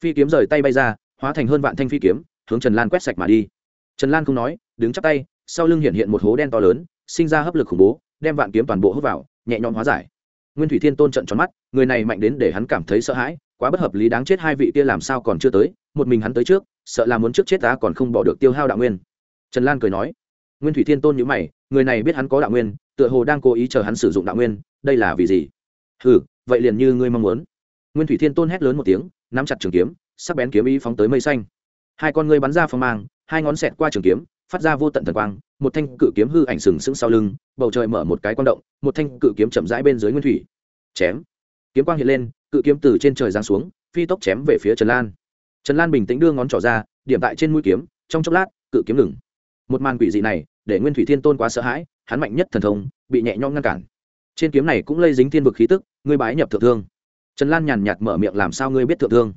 Phi kiếm rời tay bay ra, hóa thành hơn vạn thanh phi kiếm, hướng trần lan quét sạch mà đi. Trần lan không nói, đứng chắp tay, sau lưng hiện hiện một hố đen to lớn, sinh ra hấp lực khủng bố, đem vạn kiếm toàn bộ hút vào, nhẹ nhõm hóa giải. Nguyên thủy thiên tôn trận tròn mắt, người này mạnh đến để hắn cảm thấy sợ hãi, quá bất hợp lý đáng chết hai vị kia làm sao còn chưa tới, một mình hắn tới trước, sợ là muốn trước chết ta còn không bỏ được tiêu hao đạo nguyên. Trần lan cười nói. Nguyên thủy thiên tôn nhữ mày, người này biết hắn có đạo nguyên tựa hồ đang cố ý chờ hắn sử dụng đạo nguyên, đây là vì gì? Ừ vậy liền như ngươi mong muốn. Nguyên thủy thiên tôn hét lớn một tiếng, nắm chặt trường kiếm, sắc bén kiếm ý phóng tới mây xanh. Hai con ngươi bắn ra phong mang, hai ngón xẹt qua trường kiếm, phát ra vô tận thần quang, một thanh cự kiếm hư ảnh sừng sững sau lưng, bầu trời mở một cái quang động, một thanh cự kiếm chậm rãi bên dưới nguyên thủy. Chém. Kiếm quang hiện lên, cự kiếm từ trên trời giáng xuống, phi tốc chém về phía trần lan. Trần lan bình tĩnh đưa ngón trỏ ra, điểm tại trên mũi kiếm, trong chốc lát, cự kiếm ngừng. Một màn quỷ dị này, để nguyên thủy thiên tôn quá sợ hãi hắn mạnh nhất thần thông, bị nhẹ nhõm ngăn cản. Trên kiếm này cũng lây dính thiên vực khí tức, ngươi bái nhập thượng thương. Trần lan nhàn nhạt mở miệng làm sao ngươi biết thượng thương?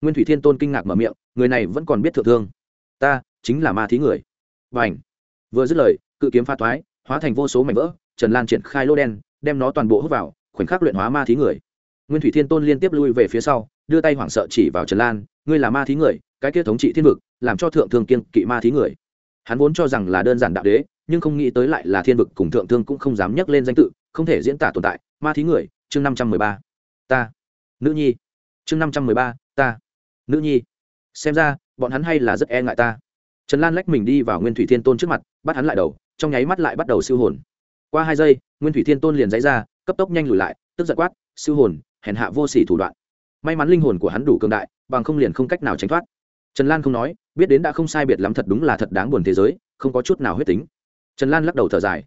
Nguyên thủy thiên tôn kinh ngạc mở miệng, người này vẫn còn biết thượng thương. Ta, chính là ma thí người. Và ảnh vừa dứt lời, cự kiếm pha toái hóa thành vô số mảnh vỡ, trần lan triển khai lô đen, đem nó toàn bộ hút vào, khoảnh khắc luyện hóa ma thí người. Nguyên thủy thiên tôn liên tiếp lui về phía sau, đưa tay hoảng sợ chỉ vào trần lan, ngươi là ma thí người, cái kia thống trị thiên vực, làm cho thượng thương kiên kỵ ma thí người. Hắn vốn cho rằng là đơn giản đạo đế nhưng không nghĩ tới lại là thiên vực cùng thượng thương cũng không dám nhắc lên danh tự, không thể diễn tả tồn tại. Ma thí người, chương năm trăm mười ba. Ta. Nữ nhi. Chương năm trăm mười ba, ta. Nữ nhi. Xem ra, bọn hắn hay là rất e ngại ta. Trần lan lách mình đi vào nguyên thủy thiên tôn trước mặt, bắt hắn lại đầu, trong nháy mắt lại bắt đầu siêu hồn. Qua hai giây, nguyên thủy thiên tôn liền dãy ra, cấp tốc nhanh lùi lại, tức giật quát, siêu hồn, hèn hạ vô sỉ thủ đoạn. May mắn linh hồn của hắn đủ cường đại, bằng không liền không cách nào tránh thoát. Trần lan không nói, biết đến đã không sai biệt lắm thật đúng là thật đáng buồn thế giới, không có chút nào huyết tính trần lan lắc đầu thở dài.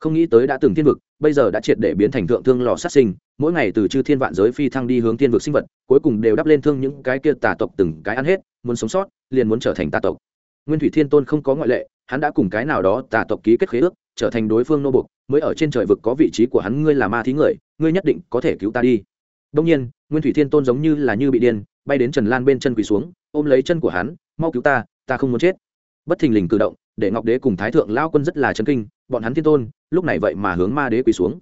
Không nghĩ tới đã từng thiên vực, bây giờ đã triệt để biến thành thượng thương lò sát sinh, mỗi ngày từ chư thiên vạn giới phi thăng đi hướng thiên vực sinh vật, cuối cùng đều đắp lên thương những cái kia tà tộc từng cái ăn hết, muốn sống sót, liền muốn trở thành tà tộc. Nguyên thủy thiên tôn không có ngoại lệ, hắn đã cùng cái nào đó tà tộc ký kết khế ước, trở thành đối phương nô bục mới ở trên trời vực có vị trí của hắn, ngươi là ma thí người, ngươi nhất định có thể cứu ta đi. Đông nhiên, nguyên thủy thiên tôn giống như là như bị điên, bay đến trần lan bên chân quỳ xuống, ôm lấy chân của hắn, mau cứu ta ta không muốn chết. Bất thình lình cử động để ngọc đế cùng thái thượng lao quân rất là chấn kinh, bọn hắn thiên tôn, lúc này vậy mà hướng ma đế quỳ xuống.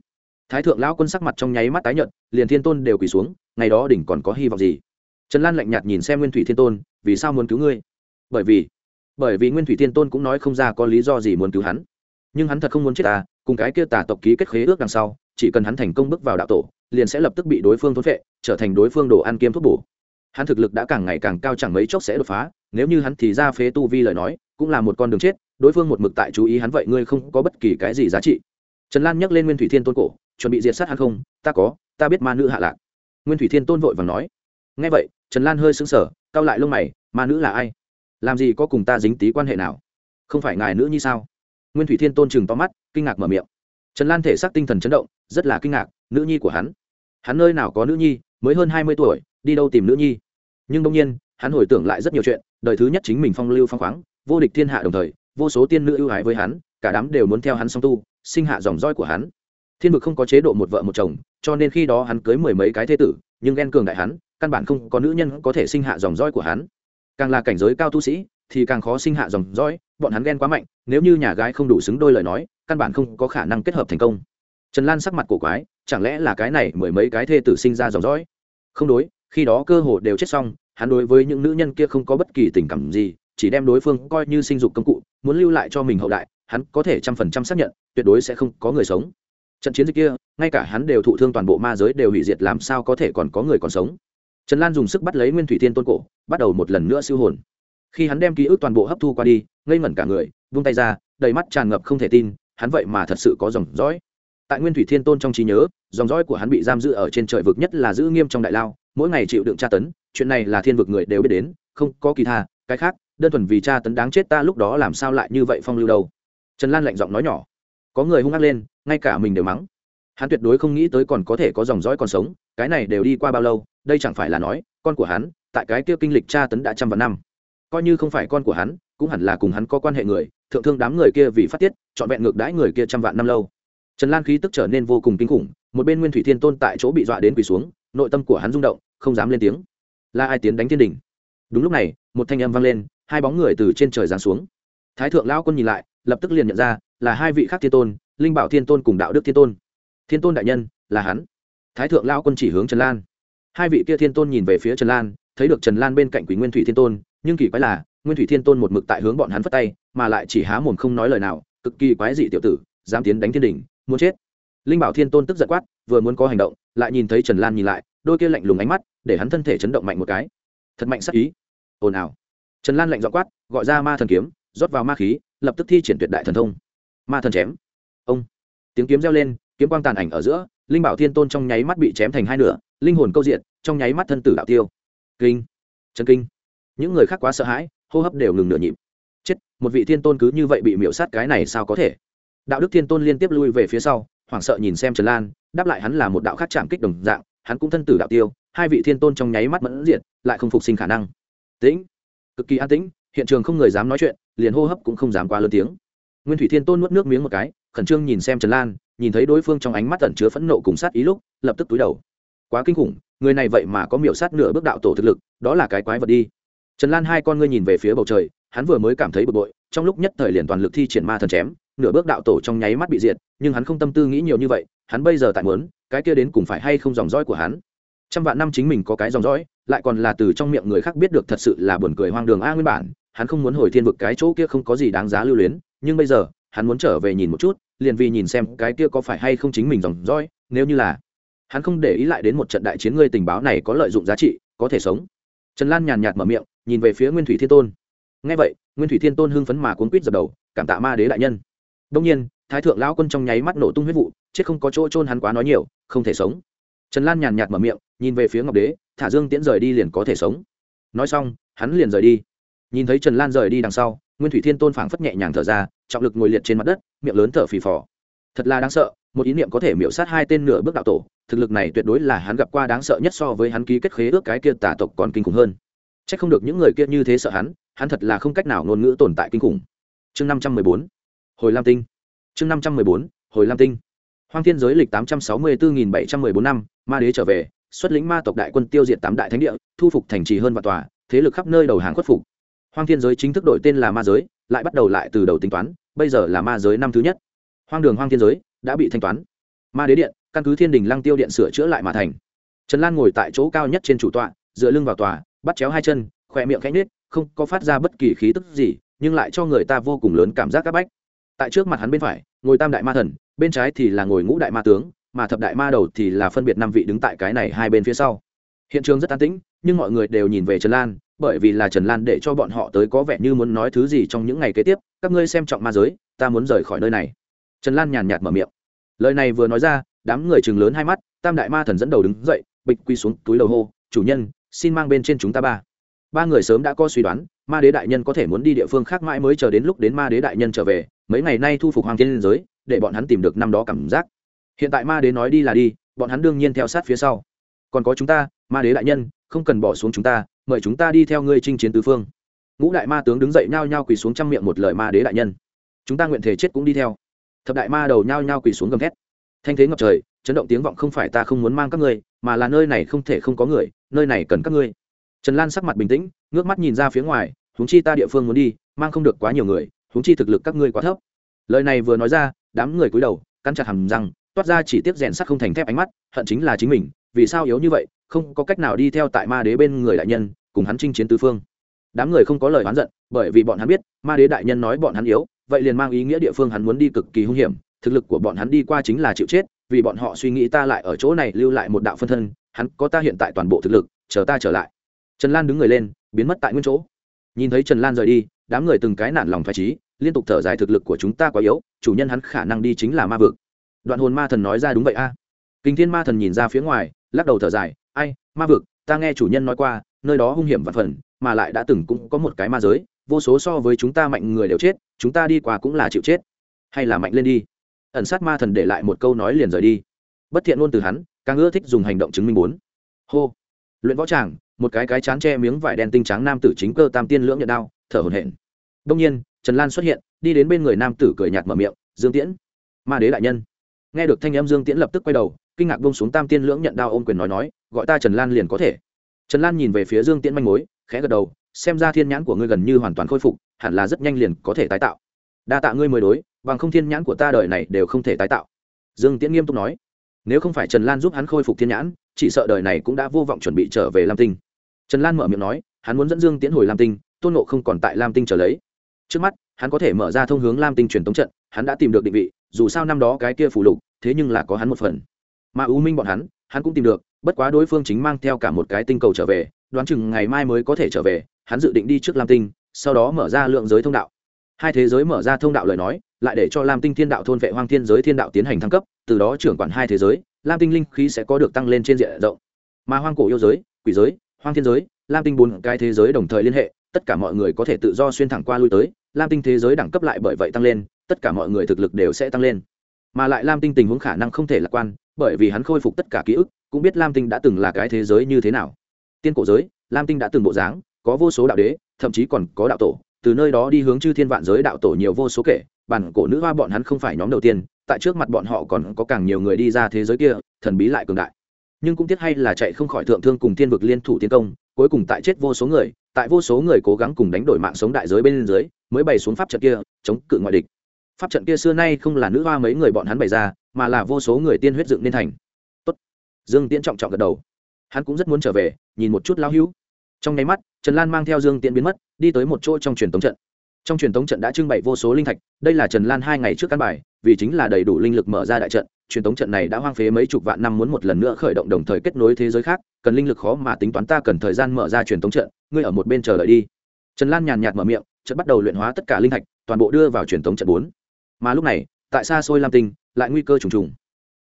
Thái thượng lao quân sắc mặt trong nháy mắt tái nhợt, liền thiên tôn đều quỳ xuống, ngày đó đỉnh còn có hy vọng gì? Trần lan lạnh nhạt nhìn xem nguyên thủy thiên tôn, vì sao muốn cứu ngươi? Bởi vì bởi vì nguyên thủy thiên tôn cũng nói không ra có lý do gì muốn cứu hắn. Nhưng hắn thật không muốn chết à cùng cái kia tà tộc ký kết khế ước đằng sau, chỉ cần hắn thành công bước vào đạo tổ, liền sẽ lập tức bị đối phương thốn vệ trở thành đối phương đồ ăn kiêm thuốc bổ. Hắn thực lực đã càng ngày càng cao chẳng mấy chốc sẽ đột phá, nếu như hắn thì ra phế tu vi lời nói, cũng là một con đường chết đối phương một mực tại chú ý hắn vậy ngươi không có bất kỳ cái gì giá trị. Trần lan nhắc lên nguyên thủy thiên tôn cổ, chuẩn bị diệt sát hắn không? Ta có, ta biết ma nữ hạ lạc. Nguyên thủy thiên tôn vội và nói. Ngay vậy, trần lan hơi sững sờ cao lại lông mày, ma nữ là ai? Làm gì có cùng ta dính tí quan hệ nào? Không phải ngài nữ như sao? Nguyên thủy thiên tôn chừng to mắt, kinh ngạc mở miệng. Trần lan thể xác tinh thần chấn động, rất là kinh ngạc, nữ nhi của hắn. Hắn nơi nào có nữ nhi, mới hơn hai mươi tuổi, đi đâu tìm nữ nhi? Nhưng đông nhiên, hắn hồi tưởng lại rất nhiều chuyện, đời thứ nhất chính mình phong lưu phong khoáng, vô địch thiên hạ đồng thời vô số tiên nữ ưu ái với hắn, cả đám đều muốn theo hắn song tu, sinh hạ dòng roi của hắn. Thiên vực không có chế độ một vợ một chồng, cho nên khi đó hắn cưới mười mấy cái thế tử, nhưng ghen cường đại hắn, căn bản không có nữ nhân có thể sinh hạ dòng roi của hắn. Càng là cảnh giới cao tu sĩ, thì càng khó sinh hạ dòng dõi, bọn hắn ghen quá mạnh, nếu như nhà gái không đủ xứng đôi lời nói, căn bản không có khả năng kết hợp thành công. Trần lan sắc mặt cổ quái, chẳng lẽ là cái này mười mấy cái thê tử sinh ra dòng dõi? Không đối, khi đó cơ hồ đều chết xong, hắn đối với những nữ nhân kia không có bất kỳ tình cảm gì chỉ đem đối phương coi như sinh dục công cụ, muốn lưu lại cho mình hậu đại, hắn có thể trăm phần trăm xác nhận, tuyệt đối sẽ không có người sống. Trận chiến dịch kia, ngay cả hắn đều thụ thương toàn bộ ma giới đều hủy diệt, làm sao có thể còn có người còn sống? Trần lan dùng sức bắt lấy nguyên thủy thiên tôn cổ, bắt đầu một lần nữa siêu hồn. Khi hắn đem ký ức toàn bộ hấp thu qua đi, ngây ngẩn cả người, vung tay ra, đầy mắt tràn ngập không thể tin, hắn vậy mà thật sự có dòng dõi. Tại nguyên thủy thiên tôn trong trí nhớ, dòng dõi của hắn bị giam giữ ở trên trời vực nhất là giữ nghiêm trong đại lao, mỗi ngày chịu đựng tra tấn, chuyện này là thiên vực người đều biết đến, không có kỳ tha, cái khác đơn thuần vì cha tấn đáng chết ta lúc đó làm sao lại như vậy phong lưu đâu? Trần lan lạnh giọng nói nhỏ. Có người hung ác lên, ngay cả mình đều mắng. Hắn tuyệt đối không nghĩ tới còn có thể có dòng dõi còn sống, cái này đều đi qua bao lâu, đây chẳng phải là nói, con của hắn, tại cái kia kinh lịch tra tấn đã trăm vạn năm. Coi như không phải con của hắn, cũng hẳn là cùng hắn có quan hệ người, thượng thương đám người kia vì phát tiết, trọn vẹn ngược đãi người kia trăm vạn năm lâu. Trần lan khí tức trở nên vô cùng kinh khủng, một bên nguyên thủy thiên tôn tại chỗ bị dọa đến quỳ xuống, nội tâm của hắn rung động, không dám lên tiếng. Là ai tiến đánh thiên đình? Đúng lúc này, một thanh âm vang lên hai bóng người từ trên trời giáng xuống. Thái thượng lao quân nhìn lại, lập tức liền nhận ra là hai vị khác thiên tôn, linh bảo thiên tôn cùng đạo đức thiên tôn. Thiên tôn đại nhân, là hắn. Thái thượng lao quân chỉ hướng trần lan. Hai vị kia thiên tôn nhìn về phía trần lan, thấy được trần lan bên cạnh quỷ nguyên thủy thiên tôn, nhưng kỳ quái là, nguyên thủy thiên tôn một mực tại hướng bọn hắn phất tay, mà lại chỉ há mồm không nói lời nào, cực kỳ quái dị tiểu tử, dám tiến đánh thiên đình muốn chết. Linh bảo thiên tôn tức giận quát, vừa muốn có hành động, lại nhìn thấy trần lan nhìn lại, đôi kia lạnh lùng ánh mắt, để hắn thân thể chấn động mạnh một cái. Thật mạnh sắc ý. Ồn ào trần lan lạnh dọ quát, gọi ra ma thần kiếm, rót vào ma khí, lập tức thi triển tuyệt đại thần thông. Ma thần chém. Ông. Tiếng kiếm reo lên, kiếm quang tàn ảnh ở giữa, linh bảo thiên tôn trong nháy mắt bị chém thành hai nửa, linh hồn câu diện, trong nháy mắt thân tử đạo tiêu. Kinh. Chân kinh. Những người khác quá sợ hãi, hô hấp đều ngừng nửa nhịp. Chết, một vị thiên tôn cứ như vậy bị miễu sát cái này sao có thể? Đạo đức thiên tôn liên tiếp lui về phía sau, hoảng sợ nhìn xem trần lan, đáp lại hắn là một đạo khác chạm kích đồng dạng, hắn cũng thân tử đạo tiêu, hai vị thiên tôn trong nháy mắt mẫn diện lại không phục sinh khả năng. Tĩnh cực kỳ an tĩnh, hiện trường không người dám nói chuyện, liền hô hấp cũng không dám quá lớn tiếng. Nguyên thủy thiên tôn nuốt nước miếng một cái, khẩn trương nhìn xem trần lan, nhìn thấy đối phương trong ánh mắt tẩn chứa phẫn nộ cùng sát ý lúc, lập tức túi đầu. Quá kinh khủng, người này vậy mà có miểu sát nửa bước đạo tổ thực lực, đó là cái quái vật đi. Trần lan hai con ngươi nhìn về phía bầu trời, hắn vừa mới cảm thấy bực bội, trong lúc nhất thời liền toàn lực thi triển ma thần chém, nửa bước đạo tổ trong nháy mắt bị diệt, nhưng hắn không tâm tư nghĩ nhiều như vậy, hắn bây giờ tại muốn, cái kia đến cùng phải hay không dòng dõi của hắn trăm vạn năm chính mình có cái dòng dõi, lại còn là từ trong miệng người khác biết được thật sự là buồn cười hoang đường a nguyên bản, hắn không muốn hồi thiên vực cái chỗ kia không có gì đáng giá lưu luyến, nhưng bây giờ, hắn muốn trở về nhìn một chút, liền vì nhìn xem cái kia có phải hay không chính mình dòng dõi, nếu như là hắn không để ý lại đến một trận đại chiến ngươi tình báo này có lợi dụng giá trị, có thể sống. Trần lan nhàn nhạt mở miệng, nhìn về phía nguyên thủy thiên tôn. Ngay vậy, nguyên thủy thiên tôn hưng phấn mà cuốn quýt dập đầu, cảm tạ ma đế đại nhân. Đông nhiên, thái thượng lão quân trong nháy mắt nổ tung huyết vụ, chết không có chỗ trôn hắn quá nói nhiều, không thể sống trần lan nhàn nhạt mở miệng, nhìn về phía ngọc đế, thả dương tiễn rời đi liền có thể sống. Nói xong, hắn liền rời đi. Nhìn thấy trần lan rời đi đằng sau, nguyên thủy thiên tôn phảng phất nhẹ nhàng thở ra, trọng lực ngồi liệt trên mặt đất, miệng lớn thở phì phò. Thật là đáng sợ, một ý niệm có thể miễu sát hai tên nửa bước đạo tổ, thực lực này tuyệt đối là hắn gặp qua đáng sợ nhất so với hắn ký kết khế ước cái kia tả tộc còn kinh khủng hơn. C h ắ c không được những người kia như thế sợ hắn hắn thật là không cách nào ngôn ngữ tồn tại kinh khủng. Chương năm trăm mười bốn, hồi lam tinh. Chương năm trăm mười bốn, hồi lam tinh. Hoang thiên giới lịch tám trăm sáu mươi bốn nghìn bảy trăm mười bốn năm ma đế trở về, xuất lĩnh ma tộc đại quân tiêu diệt tám đại thánh địa, thu phục thành trì hơn và tòa, thế lực khắp nơi đầu hàng khuất phục. Hoang thiên giới chính thức đổi tên là ma giới, lại bắt đầu lại từ đầu tính toán, bây giờ là ma giới năm thứ nhất. Hoang đường hoang thiên giới đã bị thanh toán. Ma đế điện, căn cứ thiên đình lăng tiêu điện sửa chữa lại mà thành. Trần lan ngồi tại chỗ cao nhất trên chủ tọa, dựa lưng vào tòa, bắt chéo hai chân, khỏe miệng khẽ nhết không có phát ra bất kỳ khí tức gì, nhưng lại cho người ta vô cùng lớn cảm giác c áp bách. Tại trước mặt hắn bên phải, ngồi tam đại ma thần, bên trái thì là ngồi ngũ đại ma tướng mà thập đại ma đầu thì là phân biệt năm vị đứng tại cái này hai bên phía sau. Hiện trường rất an tĩnh, nhưng mọi người đều nhìn về trần lan, bởi vì là trần lan để cho bọn họ tới có vẻ như muốn nói thứ gì trong những ngày kế tiếp, các ngươi xem trọng ma giới, ta muốn rời khỏi nơi này. Trần lan nhàn nhạt mở miệng. Lời này vừa nói ra, đám người chừng lớn hai mắt, tam đại ma thần dẫn đầu đứng dậy, bịch quy xuống túi đầu hô, chủ nhân, xin mang bên trên chúng ta ba. Ba người sớm đã có suy đoán, ma đế đại nhân có thể muốn đi địa phương khác mãi mới chờ đến lúc đến ma đế đại nhân trở về, mấy ngày nay thu phục hoàng thiên liên giới, để bọn hắn tìm được năm đó cảm giác hiện tại ma đế nói đi là đi, bọn hắn đương nhiên theo sát phía sau. Còn có chúng ta, ma đế đại nhân, không cần bỏ xuống chúng ta, mời chúng ta đi theo ngươi chinh chiến tứ phương. Ngũ đại ma tướng đứng dậy nhao nhao quỳ xuống trăm miệng một lời ma đế đại nhân. Chúng ta nguyện thể chết cũng đi theo. Thập đại ma đầu nhao nhao quỳ xuống gầm thét. Thanh thế ngập trời, chấn động tiếng vọng không phải ta không muốn mang các ngươi, mà là nơi này không thể không có người, nơi này cần các ngươi. Trần lan sắc mặt bình tĩnh, ngước mắt nhìn ra phía ngoài, huống chi ta địa phương muốn đi, mang không được quá nhiều người, huống chi thực lực các ngươi quá thấp. Lời này vừa nói ra, đám người cúi đầu, cắn chặt hầm răng toát ra chỉ tiếp rèn sắt không thành thép ánh mắt, hận chính là chính mình, vì sao yếu như vậy, không có cách nào đi theo tại ma đế bên người đại nhân, cùng hắn chinh chiến tứ phương. Đám người không có lời oán giận, bởi vì bọn hắn biết, ma đế đại nhân nói bọn hắn yếu, vậy liền mang ý nghĩa địa phương hắn muốn đi cực kỳ hung hiểm, thực lực của bọn hắn đi qua chính là chịu chết, vì bọn họ suy nghĩ ta lại ở chỗ này lưu lại một đạo phân thân, hắn có ta hiện tại toàn bộ thực lực, chờ ta trở lại. Trần lan đứng người lên, biến mất tại nguyên chỗ. Nhìn thấy trần lan rời đi, đám người từng cái nản lòng phải trí liên tục thở dài thực lực của chúng ta quá yếu, chủ nhân hắn khả năng đi chính là ma vực đoạn hồn ma thần nói ra đúng vậy a. À. kinh thiên ma thần nhìn ra phía ngoài, lắc đầu thở dài, ai, ma vực, ta nghe chủ nhân nói qua, nơi đó hung hiểm và phần, mà lại đã từng cũng có một cái ma giới, vô số so với chúng ta mạnh người đều chết, chúng ta đi qua cũng là chịu chết. Hay là mạnh lên đi. Ẩn sát ma thần để lại một câu nói liền rời đi. Bất thiện luôn từ hắn, càng ưa thích dùng hành động chứng minh bốn. Hô. Luyện võ tràng, một cái cái chán che miếng vải đen tinh trắng nam tử chính cơ tam tiên lưỡng nhận đao, thở hổn hển. Đông nhiên, trần lan xuất hiện, đi đến bên người nam tử cười nhạt mở miệng, dương tiễn, ma đế đại nhân nghe được thanh âm dương tiễn lập tức quay đầu, kinh ngạc bông xuống tam tiên lưỡng nhận đao ôm quyền nói nói, gọi ta trần lan liền có thể. Trần lan nhìn về phía dương tiễn manh mối, khẽ gật đầu, xem ra thiên nhãn của ngươi gần như hoàn toàn khôi phục, hẳn là rất nhanh liền có thể tái tạo. Đa tạ ngươi mới đối, bằng không thiên nhãn của ta đời này đều không thể tái tạo. Dương tiễn nghiêm túc nói, nếu không phải trần lan giúp hắn khôi phục thiên nhãn, chỉ sợ đời này cũng đã vô vọng chuẩn bị trở về lam tinh. Trần lan mở miệng nói, hắn muốn dẫn dương tiễn hồi lam tinh, tôn nộ không còn tại lam tinh trở lấy. Trước mắt, hắn có thể mở ra thông hướng lam tinh truyền tống trận, hắn đã tìm được định vị dù sao năm đó cái kia phủ lục, thế nhưng là có hắn một phần. Mà ưu minh bọn hắn hắn cũng tìm được, bất quá đối phương chính mang theo cả một cái tinh cầu trở về, đoán chừng ngày mai mới có thể trở về, hắn dự định đi trước lam tinh, sau đó mở ra lượng giới thông đạo. Hai thế giới mở ra thông đạo lời nói, lại để cho lam tinh thiên đạo thôn vệ hoang thiên giới thiên đạo tiến hành thăng cấp, từ đó trưởng quản hai thế giới, lam tinh linh khí sẽ có được tăng lên trên diện rộng. Mà hoang cổ yêu giới, quỷ giới, hoang thiên giới, lam tinh bốn cái thế giới đồng thời liên hệ, tất cả mọi người có thể tự do xuyên thẳng qua lui tới lam tinh thế giới đẳng cấp lại bởi vậy tăng lên, tất cả mọi người thực lực đều sẽ tăng lên. Mà lại lam tinh tình huống khả năng không thể lạc quan, bởi vì hắn khôi phục tất cả ký ức, cũng biết lam tinh đã từng là cái thế giới như thế nào. Tiên cổ giới, lam tinh đã từng bộ dáng, có vô số đạo đế, thậm chí còn có đạo tổ, từ nơi đó đi hướng chư thiên vạn giới đạo tổ nhiều vô số kể, bản cổ nữ hoa bọn hắn không phải nhóm đầu tiên, tại trước mặt bọn họ còn có càng nhiều người đi ra thế giới kia, thần bí lại cường đại. Nhưng cũng tiếc hay là chạy không khỏi thượng thương cùng thiên vực liên thủ tiến công, cuối cùng tại chết vô số người, tại vô số người cố gắng cùng đánh đổi mạng sống đại giới bên dưới mới bày xuống pháp trận kia, chống cự ngoại địch. Pháp trận kia xưa nay không là nữ hoa mấy người bọn hắn bày ra, mà là vô số người tiên huyết dựng nên thành. Tốt. dương tiễn trọng trọng gật đầu. Hắn cũng rất muốn trở về, nhìn một chút lão hữu. Trong nháy mắt, trần lan mang theo dương tiễn biến mất, đi tới một chỗ trong truyền tống trận. Trong truyền tống trận đã trưng bày vô số linh thạch, đây là trần lan hai ngày trước căn bài, vì chính là đầy đủ linh lực mở ra đại trận, truyền tống trận này đã hoang phế mấy chục vạn năm muốn một lần nữa khởi động đồng thời kết nối thế giới khác, cần linh lực khó mà tính toán ta cần thời gian mở ra truyền tống trận, ngươi ở một bên chờ đợi đi. Trần lan nhàn nhạt mở miệng trận bắt đầu luyện hóa tất cả linh thạch, toàn bộ đưa vào truyền thống trận bốn. Mà lúc này, tại xa xôi lam tinh, lại nguy cơ trùng trùng.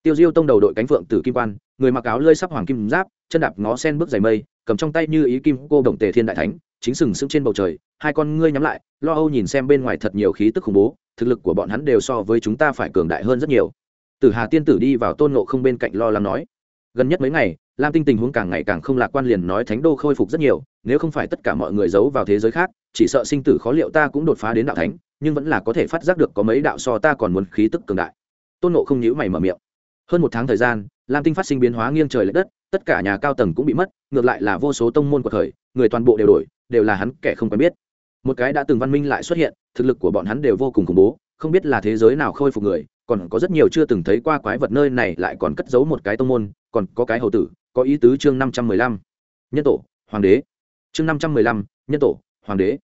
Tiêu diêu tông đầu đội cánh phượng tử kim quan, người mặc áo lơi sắp hoàng kim giáp, chân đạp ngó sen bước dày mây, cầm trong tay như ý kim cô đồng tề thiên đại thánh, chính sừng sững trên bầu trời, hai con ngươi nhắm lại, lo âu nhìn xem bên ngoài thật nhiều khí tức khủng bố, thực lực của bọn hắn đều so với chúng ta phải cường đại hơn rất nhiều. Tử hà tiên tử đi vào tôn nộ không bên cạnh lo lắng nói, gần nhất mấy ngày, lam tinh tình huống càng ngày càng không lạc quan liền nói thánh đô khôi phục rất nhiều, nếu không phải tất cả mọi người giấu vào thế giới khác chỉ sợ sinh tử khó liệu ta cũng đột phá đến đạo thánh, nhưng vẫn là có thể phát giác được có mấy đạo so ta còn muốn khí tức cường đại. Tôn nộ không nhíu mày mở miệng. Hơn một tháng thời gian, lam tinh phát sinh biến hóa nghiêng trời l ệ đất, tất cả nhà cao tầng cũng bị mất, ngược lại là vô số tông môn của thời người toàn bộ đều đổi, đều là hắn kẻ không quen biết. Một cái đã từng văn minh lại xuất hiện, thực lực của bọn hắn đều vô cùng khủng bố, không biết là thế giới nào khôi phục người, còn có rất nhiều chưa từng thấy qua quái vật nơi này lại còn cất giấu một cái tông môn, còn có cái hầu tử, có ý tứ chương năm trăm mười lăm. Nhân tổ, hoàng đế. Chương năm trăm mười lăm, nhân tổ hoàng đế.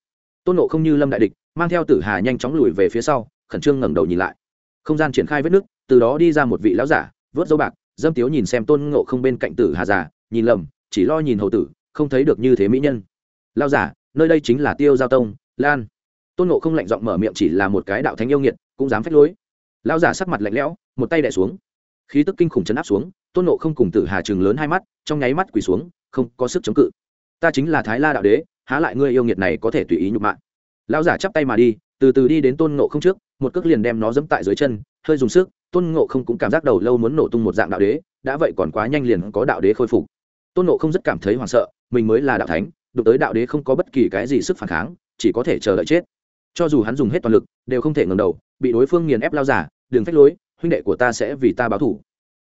Tôn nộ không như lâm đại địch, mang theo tử hà nhanh chóng lùi về phía sau, khẩn trương ngẩng đầu nhìn lại. Không gian triển khai vết nước, từ đó đi ra một vị lão giả, vớt dấu bạc, dâm tiếu nhìn xem tôn ngộ không bên cạnh tử hà già, nhìn lầm, chỉ lo nhìn hầu tử, không thấy được như thế mỹ nhân. Lao giả, nơi đây chính là tiêu giao tông, lan. Tôn ngộ không lạnh giọng mở miệng chỉ là một cái đạo thánh yêu nghiệt, cũng dám phách lối. Lao giả sắc mặt lạnh lẽo, một tay đẻ xuống. Khí tức kinh khủng chấn áp xuống, tôn nộ không cùng tử hà chừng lớn hai mắt, trong nháy mắt quỳ xuống, không có sức chống cự. Ta chính là thái la đạo đế há lại ngươi yêu nghiệt này có thể tùy ý nhục mạ. Lão giả chắp tay mà đi, từ từ đi đến tôn ngộ không trước, một cước liền đem nó dẫm tại dưới chân, hơi dùng sức, tôn ngộ không cũng cảm giác đầu lâu muốn nổ tung một dạng đạo đế, đã vậy còn quá nhanh liền có đạo đế khôi phục. Tôn ngộ không rất cảm thấy hoảng sợ, mình mới là đạo thánh, đụng tới đạo đế không có bất kỳ cái gì sức phản kháng, chỉ có thể chờ đợi chết. Cho dù hắn dùng hết toàn lực, đều không thể ngầm đầu, bị đối phương nghiền ép lao giả đường phách lối, huynh đệ của ta sẽ vì ta báo thủ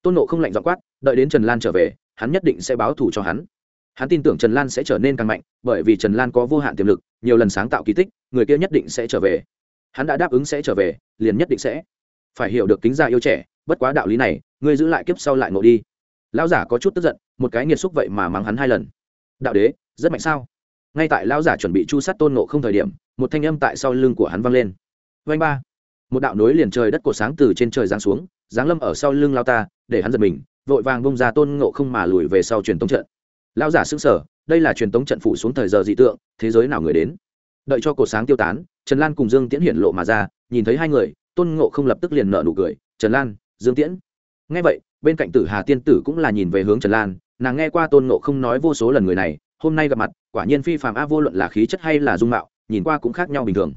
tôn nộ không lạnh dọ quát, đợi đến trần lan trở về, hắn nhất định sẽ báo thủ cho hắn hắn tin tưởng trần lan sẽ trở nên càng mạnh, bởi vì trần lan có vô hạn tiềm lực, nhiều lần sáng tạo kỳ tích, người kia nhất định sẽ trở về. Hắn đã đáp ứng sẽ trở về, liền nhất định sẽ. Phải hiểu được kính gia yêu trẻ, bất quá đạo lý này, ngươi giữ lại kiếp sau lại ngộ đi. Lão giả có chút tức giận, một cái nghiệt xúc vậy mà mắng hắn hai lần. Đạo đế, rất mạnh sao? Ngay tại lão giả chuẩn bị chu sát tôn nộ không thời điểm, một thanh âm tại sau lưng của hắn vang lên. Vanh ba. Một đạo nối liền trời đất cổ sáng từ trên trời giáng xuống, giáng lâm ở sau lưng lao ta, để hắn giật mình, vội vàng bông ra tôn ngộ không mà lùi về sau truyền tống trận lao giả xứng sở đây là truyền tống trận phủ xuống thời giờ dị tượng, thế giới nào người đến? Đợi cho cổ sáng tiêu tán, trần lan cùng dương tiễn hiện lộ mà ra, nhìn thấy hai người, tôn ngộ không lập tức liền nợ nụ cười, trần lan, dương tiễn. Nghe vậy, bên cạnh tử hà tiên tử cũng là nhìn về hướng trần lan, nàng nghe qua tôn ngộ không nói vô số lần người này, hôm nay gặp mặt, quả nhiên phi phàm a, vô luận là khí chất hay là dung mạo, nhìn qua cũng khác nhau bình thường.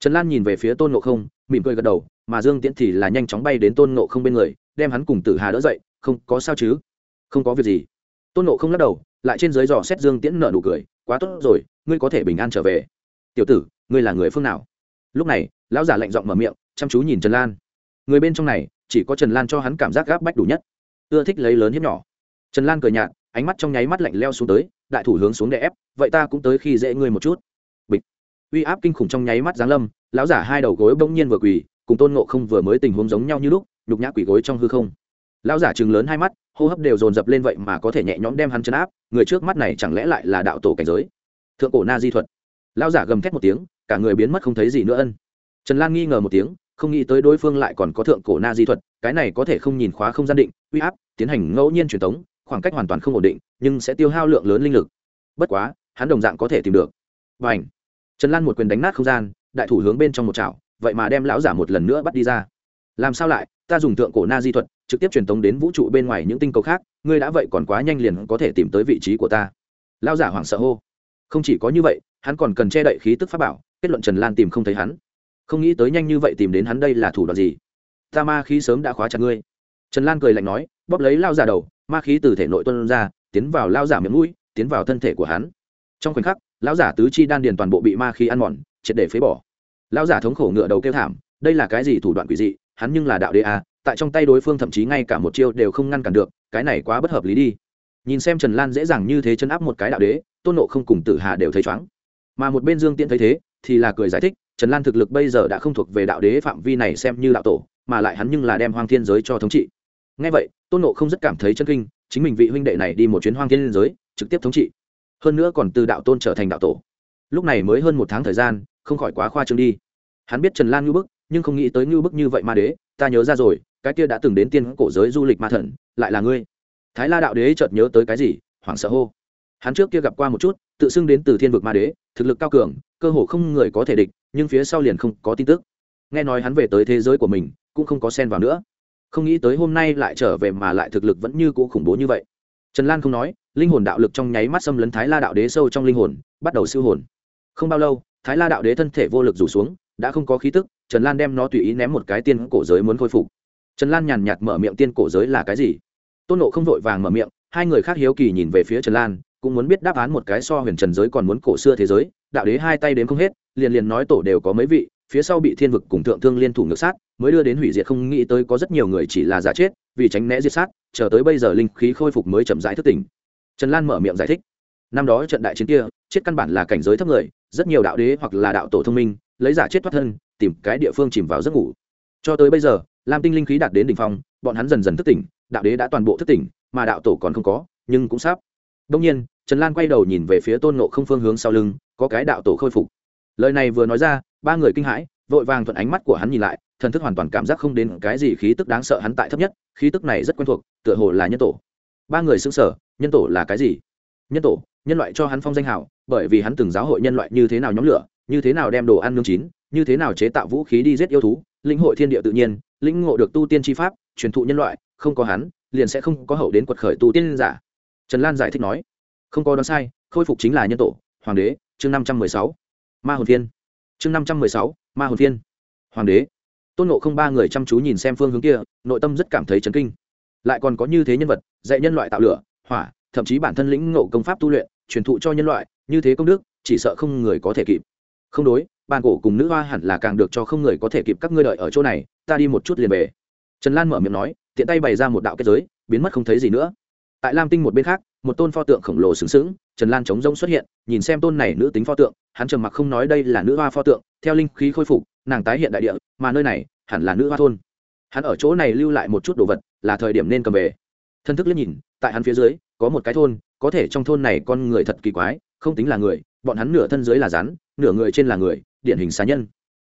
Trần lan nhìn về phía tôn ngộ không, mỉm cười gật đầu, mà dương tiễn thì là nhanh chóng bay đến tôn ngộ không bên người, đem hắn cùng tử hà đỡ dậy, không, có sao chứ? Không có việc gì. Tôn ngộ không lắc đầu lại trên dưới dò xét dương tiễn nợ nụ cười, quá tốt rồi, ngươi có thể bình an trở về. Tiểu tử, ngươi là người phương nào? Lúc này, lão giả lạnh giọng mở miệng, chăm chú nhìn trần lan. Người bên trong này, chỉ có trần lan cho hắn cảm giác gáp bách đủ nhất. Ưa thích lấy lớn hiếp nhỏ. Trần lan cười nhạt, ánh mắt trong nháy mắt lạnh leo xuống tới, đại thủ hướng xuống đè ép, vậy ta cũng tới khi dễ ngươi một chút. Bịch. Uy áp kinh khủng trong nháy mắt giáng lâm, lão giả hai đầu gối bỗng nhiên vừa quỳ, cùng tôn ngộ không vừa mới tình huống giống nhau như lúc, nhục nhã quỳ gối trong hư không lão giả chừng lớn hai mắt, hô hấp đều dồn dập lên vậy mà có thể nhẹ nhõm đem hắn chấn áp, người trước mắt này chẳng lẽ lại là đạo tổ cảnh giới? Thượng cổ na di thuật. Lão giả gầm thét một tiếng, cả người biến mất không thấy gì nữa ân. Trần lan nghi ngờ một tiếng, không nghĩ tới đối phương lại còn có thượng cổ na di thuật, cái này có thể không nhìn khóa không gian định, uy áp, tiến hành ngẫu nhiên truyền tống, khoảng cách hoàn toàn không ổn định, nhưng sẽ tiêu hao lượng lớn linh lực. Bất quá, hắn đồng dạng có thể tìm được. Và ảnh trần lan một quyền đánh nát không gian, đại thủ hướng bên trong một chảo, vậy mà đem lão giả một lần nữa bắt đi ra làm sao lại? Ta dùng thượng cổ na di thuật, trực tiếp truyền tống đến vũ trụ bên ngoài những tinh cầu khác, ngươi đã vậy còn quá nhanh liền có thể tìm tới vị trí của ta. Lao giả hoảng sợ hô. Không chỉ có như vậy, hắn còn cần che đậy khí tức pháp bảo, kết luận trần lan tìm không thấy hắn. Không nghĩ tới nhanh như vậy tìm đến hắn đây là thủ đoạn gì? Ta ma khí sớm đã khóa chặt ngươi. Trần lan cười lạnh nói, bóp lấy lao giả đầu, ma khí từ thể nội tuân ra, tiến vào lao giả miệng mũi, tiến vào thân thể của hắn. Trong khoảnh khắc, lão giả tứ chi đan điền toàn bộ bị ma khí ăn mòn, triệt để phế bỏ. Lão giả thống khổ ngựa đầu kêu thảm, đây là cái gì thủ đoạn quỷ dị? Hắn nhưng là đạo đế a tại trong tay đối phương thậm chí ngay cả một chiêu đều không ngăn cản được, cái này quá bất hợp lý đi. Nhìn xem trần lan dễ dàng như thế chân áp một cái đạo đế, tôn nộ không cùng tử hà đều thấy chóng mà một bên dương tiễn thấy thế, thì là cười giải thích, trần lan thực lực bây giờ đã không thuộc về đạo đế phạm vi này xem như đạo tổ, mà lại hắn nhưng là đem hoang thiên giới cho thống trị. Ngay vậy, tôn nộ không rất cảm thấy chân kinh, chính mình vị huynh đệ này đi một chuyến hoang thiên giới, trực tiếp thống trị. Hơn nữa còn từ đạo tôn trở thành đạo tổ. Lúc này mới hơn một tháng thời gian, không khỏi quá khoa trương đi. Hắn biết trần lan ngưỡng bức nhưng không nghĩ tới ngưu bức như vậy ma đế, ta nhớ ra rồi, cái kia đã từng đến tiên cổ giới du lịch ma thần, lại là ngươi. Thái la đạo đế chợt nhớ tới cái gì, hoảng sợ hô. Hắn trước kia gặp qua một chút, tự xưng đến từ thiên vực ma đế, thực lực cao cường, cơ hồ không người có thể địch, nhưng phía sau liền không có tin tức. Nghe nói hắn về tới thế giới của mình, cũng không có xen vào nữa. Không nghĩ tới hôm nay lại trở về mà lại thực lực vẫn như cũ khủng bố như vậy. Trần lan không nói, linh hồn đạo lực trong nháy mắt xâm lấn thái la đạo đế sâu trong linh hồn, bắt đầu siêu hồn. Không bao lâu, thái la đạo đế thân thể vô lực rủ xuống đã không có khí tức, trần lan đem nó tùy ý ném một cái tiên cổ giới muốn khôi phục. Trần lan nhàn nhạt mở miệng tiên cổ giới là cái gì? Tôn nộ không vội vàng mở miệng, hai người khác hiếu kỳ nhìn về phía trần lan, cũng muốn biết đáp án một cái so huyền trần giới còn muốn cổ xưa thế giới, đạo đế hai tay đến không hết, liền liền nói tổ đều có mấy vị, phía sau bị thiên vực cùng thượng thương liên thủ ngược sát, mới đưa đến hủy diệt không nghĩ tới có rất nhiều người chỉ là giả chết, vì tránh né diệt sát, chờ tới bây giờ linh khí khôi phục mới chậm rãi thức tỉnh. Trần lan mở miệng giải thích, năm đó trận đại chiến kia, chết căn bản là cảnh giới thấp người, rất nhiều đạo đế hoặc là đạo tổ thông minh lấy giả chết thoát thân, tìm cái địa phương chìm vào giấc ngủ. Cho tới bây giờ, lam tinh linh khí đạt đến đỉnh phong, bọn hắn dần dần thức tỉnh, đạo đế đã toàn bộ thức tỉnh, mà đạo tổ còn không có, nhưng cũng sắp. Đông nhiên, trần lan quay đầu nhìn về phía tôn nộ không phương hướng sau lưng, có cái đạo tổ khôi phục. Lời này vừa nói ra, ba người kinh hãi, vội vàng thuận ánh mắt của hắn nhìn lại, thần thức hoàn toàn cảm giác không đến cái gì khí tức đáng sợ hắn tại thấp nhất, khí tức này rất quen thuộc, tựa hồ là nhân tổ. Ba người xứng sở nhân tổ là cái gì? Nhân tổ, nhân loại cho hắn phong danh hào bởi vì hắn từng giáo hội nhân loại như thế nào nhóm lửa như thế nào đem đồ ăn nướng chín, như thế nào chế tạo vũ khí đi giết yêu thú, lĩnh hội thiên địa tự nhiên, lĩnh ngộ được tu tiên tri pháp, truyền thụ nhân loại, không có hắn, liền sẽ không có hậu đến quật khởi tu tiên giả. Trần lan giải thích nói. Không có đoán sai, khôi phục chính là nhân tổ, hoàng đế, chương năm trăm mười sáu. Ma hồn thiên chương năm trăm mười sáu, ma hồn thiên hoàng đế. Tôn nộ không ba người chăm chú nhìn xem phương hướng kia, nội tâm rất cảm thấy chấn kinh. Lại còn có như thế nhân vật, dạy nhân loại tạo lửa, hỏa, thậm chí bản thân lĩnh ngộ công pháp tu luyện, truyền thụ cho nhân loại, như thế công đức, chỉ sợ không người có thể kịp không đối, bàn cổ cùng nữ hoa hẳn là càng được cho không người có thể kịp các ngươi đợi ở chỗ này, ta đi một chút liền về. Trần lan mở miệng nói, tiện tay bày ra một đạo kết giới, biến mất không thấy gì nữa. Tại lam tinh một bên khác, một tôn pho tượng khổng lồ xứng xứng trần lan chống rông xuất hiện, nhìn xem tôn này nữ tính pho tượng, hắn trầm mặc không nói đây là nữ hoa pho tượng, theo linh khí khôi phục, nàng tái hiện đại địa, mà nơi này, hẳn là nữ hoa thôn. Hắn ở chỗ này lưu lại một chút đồ vật, là thời điểm nên cầm về. Thân thức liếc nhìn, tại hắn phía dưới, có một cái thôn, có thể trong thôn này con người thật kỳ quái, không tính là người, bọn hắn nửa thân dưới là rắn nửa người trên là người, điển hình xá nhân.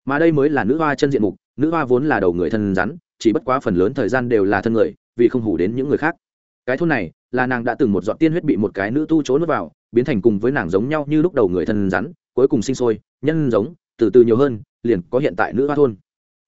Mà đây mới là nữ hoa chân diện mục, nữ hoa vốn là đầu người thân rắn, chỉ bất quá phần lớn thời gian đều là thân người, vì không hủ đến những người khác. Cái thôn này, là nàng đã từng một dọn tiên huyết bị một cái nữ tu trốn vào, biến thành cùng với nàng giống nhau như lúc đầu người thân rắn, cuối cùng sinh sôi, nhân giống, từ từ nhiều hơn, liền có hiện tại nữ hoa thôn.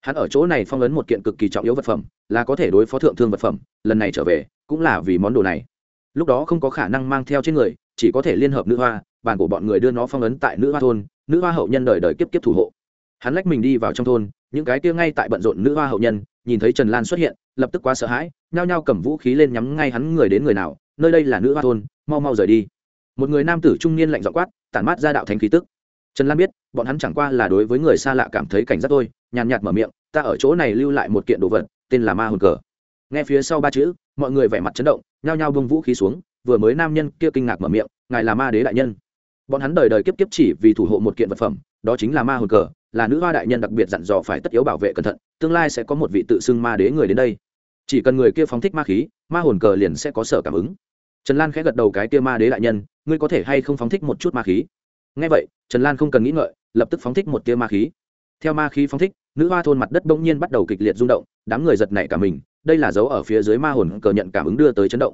Hắn ở chỗ này phong ấn một kiện cực kỳ trọng yếu vật phẩm, là có thể đối phó thượng thương vật phẩm, lần này trở về, cũng là vì món đồ này. Lúc đó không có khả năng mang theo trên người, chỉ có thể liên hợp nữ hoa bàn của bọn người đưa nó phong ấn tại nữ hoa thôn nữ hoa hậu nhân đời đời kiếp kiếp thủ hộ. Hắn lách mình đi vào trong thôn, những cái kia ngay tại bận rộn nữ hoa hậu nhân, nhìn thấy trần lan xuất hiện, lập tức quá sợ hãi, nhao nhao cầm vũ khí lên nhắm ngay hắn người đến người nào, nơi đây là nữ hoa thôn, mau mau rời đi. Một người nam tử trung niên lạnh dọ quát, tản mát ra đạo thánh khí tức. Trần lan biết, bọn hắn chẳng qua là đối với người xa lạ cảm thấy cảnh giác thôi, nhàn nhạt mở miệng, ta ở chỗ này lưu lại một kiện đồ vật, tên là ma hồn cờ. Nghe phía sau ba chữ, mọi người vẻ mặt chấn động, nhao nhao bông vũ khí xuống, vừa mới nam nhân kia kinh ngạc mở miệng, ngài là ma đế đại nhân bọn hắn đời đời kiếp kiếp chỉ vì thủ hộ một kiện vật phẩm, đó chính là ma hồn cờ, là nữ hoa đại nhân đặc biệt dặn dò phải tất yếu bảo vệ cẩn thận, tương lai sẽ có một vị tự xưng ma đế người đến đây. Chỉ cần người kia phóng thích ma khí, ma hồn cờ liền sẽ có sở cảm ứng. Trần lan khẽ gật đầu cái kia ma đế đại nhân, ngươi có thể hay không phóng thích một chút ma khí? Ngay vậy, trần lan không cần nghĩ ngợi, lập tức phóng thích một tia ma khí. Theo ma khí phóng thích, nữ hoa thôn mặt đất đông nhiên bắt đầu kịch liệt rung động, đám người giật nảy cả mình, đây là dấu ở phía dưới ma hồn cờ nhận cảm ứng đưa tới chấn động.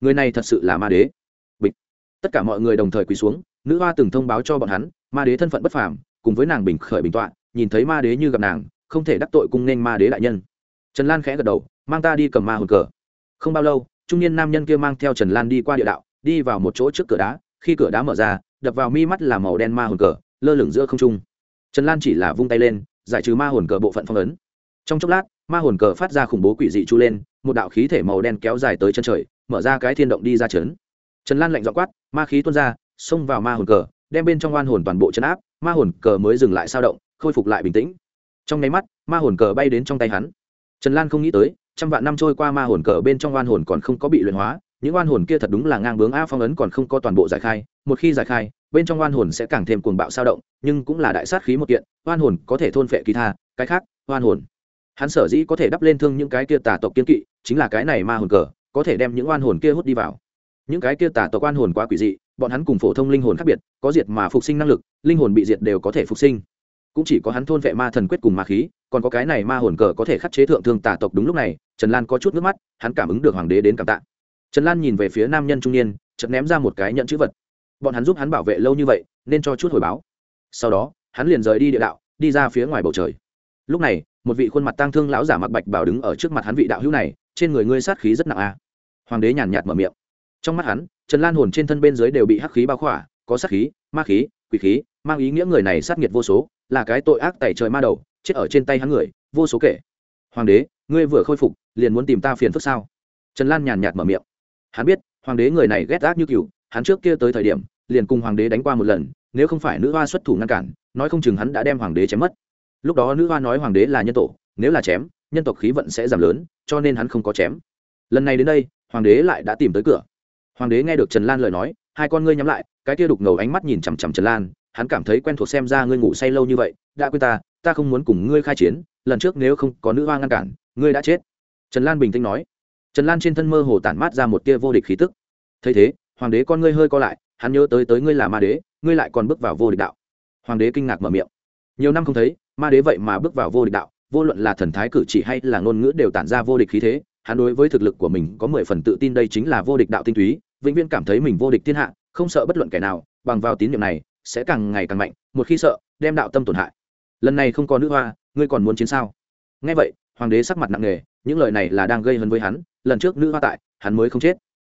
Người này thật sự là ma đế. Bịch. Tất cả mọi người đồng thời quỳ xuống nữ hoa từng thông báo cho bọn hắn, ma đế thân phận bất phàm, cùng với nàng bình khởi bình tọa, nhìn thấy ma đế như gặp nàng, không thể đắc tội cung nên ma đế đại nhân. Trần lan khẽ gật đầu, mang ta đi cầm ma hồn cờ. Không bao lâu, trung niên nam nhân kia mang theo trần lan đi qua địa đạo, đi vào một chỗ trước cửa đá, khi cửa đá mở ra, đập vào mi mắt là màu đen ma hồn cờ, lơ lửng giữa không trung. Trần lan chỉ là vung tay lên, giải trừ ma hồn cờ bộ phận phong ấn. Trong chốc lát, ma hồn cờ phát ra khủng bố quỷ dị chu lên, một đạo khí thể màu đen kéo dài tới chân trời, mở ra cái thiên động đi ra trấn trần lan lạnh dọ quát, ma khí tuôn ra xông vào ma hồn cờ, đem bên trong oan hồn toàn bộ chấn áp, ma hồn cờ mới dừng lại sao động, khôi phục lại bình tĩnh. Trong nháy mắt, ma hồn cờ bay đến trong tay hắn. Trần lan không nghĩ tới, trăm vạn năm trôi qua ma hồn cờ bên trong oan hồn còn không có bị luyện hóa, những oan hồn kia thật đúng là ngang bướng a, phong ấn còn không có toàn bộ giải khai, một khi giải khai, bên trong oan hồn sẽ càng thêm cuồng bạo sao động, nhưng cũng là đại sát khí một kiện, oan hồn có thể thôn phệ kỳ tha, cái khác, oan hồn. Hắn sở dĩ có thể đắp lên thương những cái kia tà tộc kiên kỵ, chính là cái này ma hồn cờ, có thể đem những oan hồn kia hút đi vào những cái kia tà tộc oan hồn quá quỷ dị, bọn hắn cùng phổ thông linh hồn khác biệt, có diệt mà phục sinh năng lực, linh hồn bị diệt đều có thể phục sinh. Cũng chỉ có hắn thôn vệ ma thần quyết cùng ma khí, còn có cái này ma hồn cờ có thể khắc chế thượng thương tà tộc đúng lúc này, trần lan có chút nước mắt, hắn cảm ứng được hoàng đế đến cảm tạ. Trần lan nhìn về phía nam nhân trung niên, chợt ném ra một cái nhận chữ vật. Bọn hắn giúp hắn bảo vệ lâu như vậy, nên cho chút hồi báo. Sau đó, hắn liền rời đi địa đạo, đi ra phía ngoài bầu trời. Lúc này, một vị khuôn mặt tang thương lão giả mặc bạch bảo đứng ở trước mặt hắn vị đạo hữu này, trên người ngươi sát khí rất nặng a à. hoàng đế nhàn nhạt mở miệng trong mắt hắn, trần lan hồn trên thân bên dưới đều bị hắc khí bao khỏa, có sát khí, ma khí, quỷ khí, mang ý nghĩa người này sát nghiệt vô số, là cái tội ác tẩy trời ma đầu, chết ở trên tay hắn người, vô số kể. Hoàng đế, ngươi vừa khôi phục, liền muốn tìm ta phiền phức sao? Trần lan nhàn nhạt mở miệng. Hắn biết, hoàng đế người này ghét ác như cựu hắn trước kia tới thời điểm, liền cùng hoàng đế đánh qua một lần, nếu không phải nữ hoa xuất thủ ngăn cản, nói không chừng hắn đã đem hoàng đế chém mất. Lúc đó nữ hoa nói hoàng đế là nhân tổ, nếu là chém, nhân tộc khí vận sẽ giảm lớn, cho nên hắn không có chém. Lần này đến đây, hoàng đế lại đã tìm tới cửa hoàng đế nghe được trần lan lời nói, hai con ngươi nhắm lại, cái kia đục ngầu ánh mắt nhìn chằm chằm trần lan, hắn cảm thấy quen thuộc xem ra ngươi ngủ say lâu như vậy, đã quên ta ta không muốn cùng ngươi khai chiến, lần trước nếu không có nữ hoa ngăn cản, ngươi đã chết. Trần lan bình tĩnh nói. Trần lan trên thân mơ hồ tản mát ra một tia vô địch khí tức. Thấy thế, hoàng đế con ngươi hơi co lại, hắn nhớ tới tới ngươi là ma đế, ngươi lại còn bước vào vô địch đạo. Hoàng đế kinh ngạc mở miệng. Nhiều năm không thấy, ma đế vậy mà bước vào vô địch đạo, vô luận là thần thái cử chỉ hay là ngôn ngữ đều tản ra vô địch khí thế, hắn đối với thực lực của mình có mười phần tự tin đây chính là vô địch đạo tinh túy vĩnh viễn cảm thấy mình vô địch thiên hạ, không sợ bất luận kẻ nào, bằng vào tín nhiệm này, sẽ càng ngày càng mạnh, một khi sợ, đem đạo tâm tổn hại. Lần này không có nữ hoa, ngươi còn muốn chiến sao? Ngay vậy, hoàng đế sắc mặt nặng nề, những lời này là đang gây hấn với hắn, lần trước nữ hoa tại, hắn mới không chết.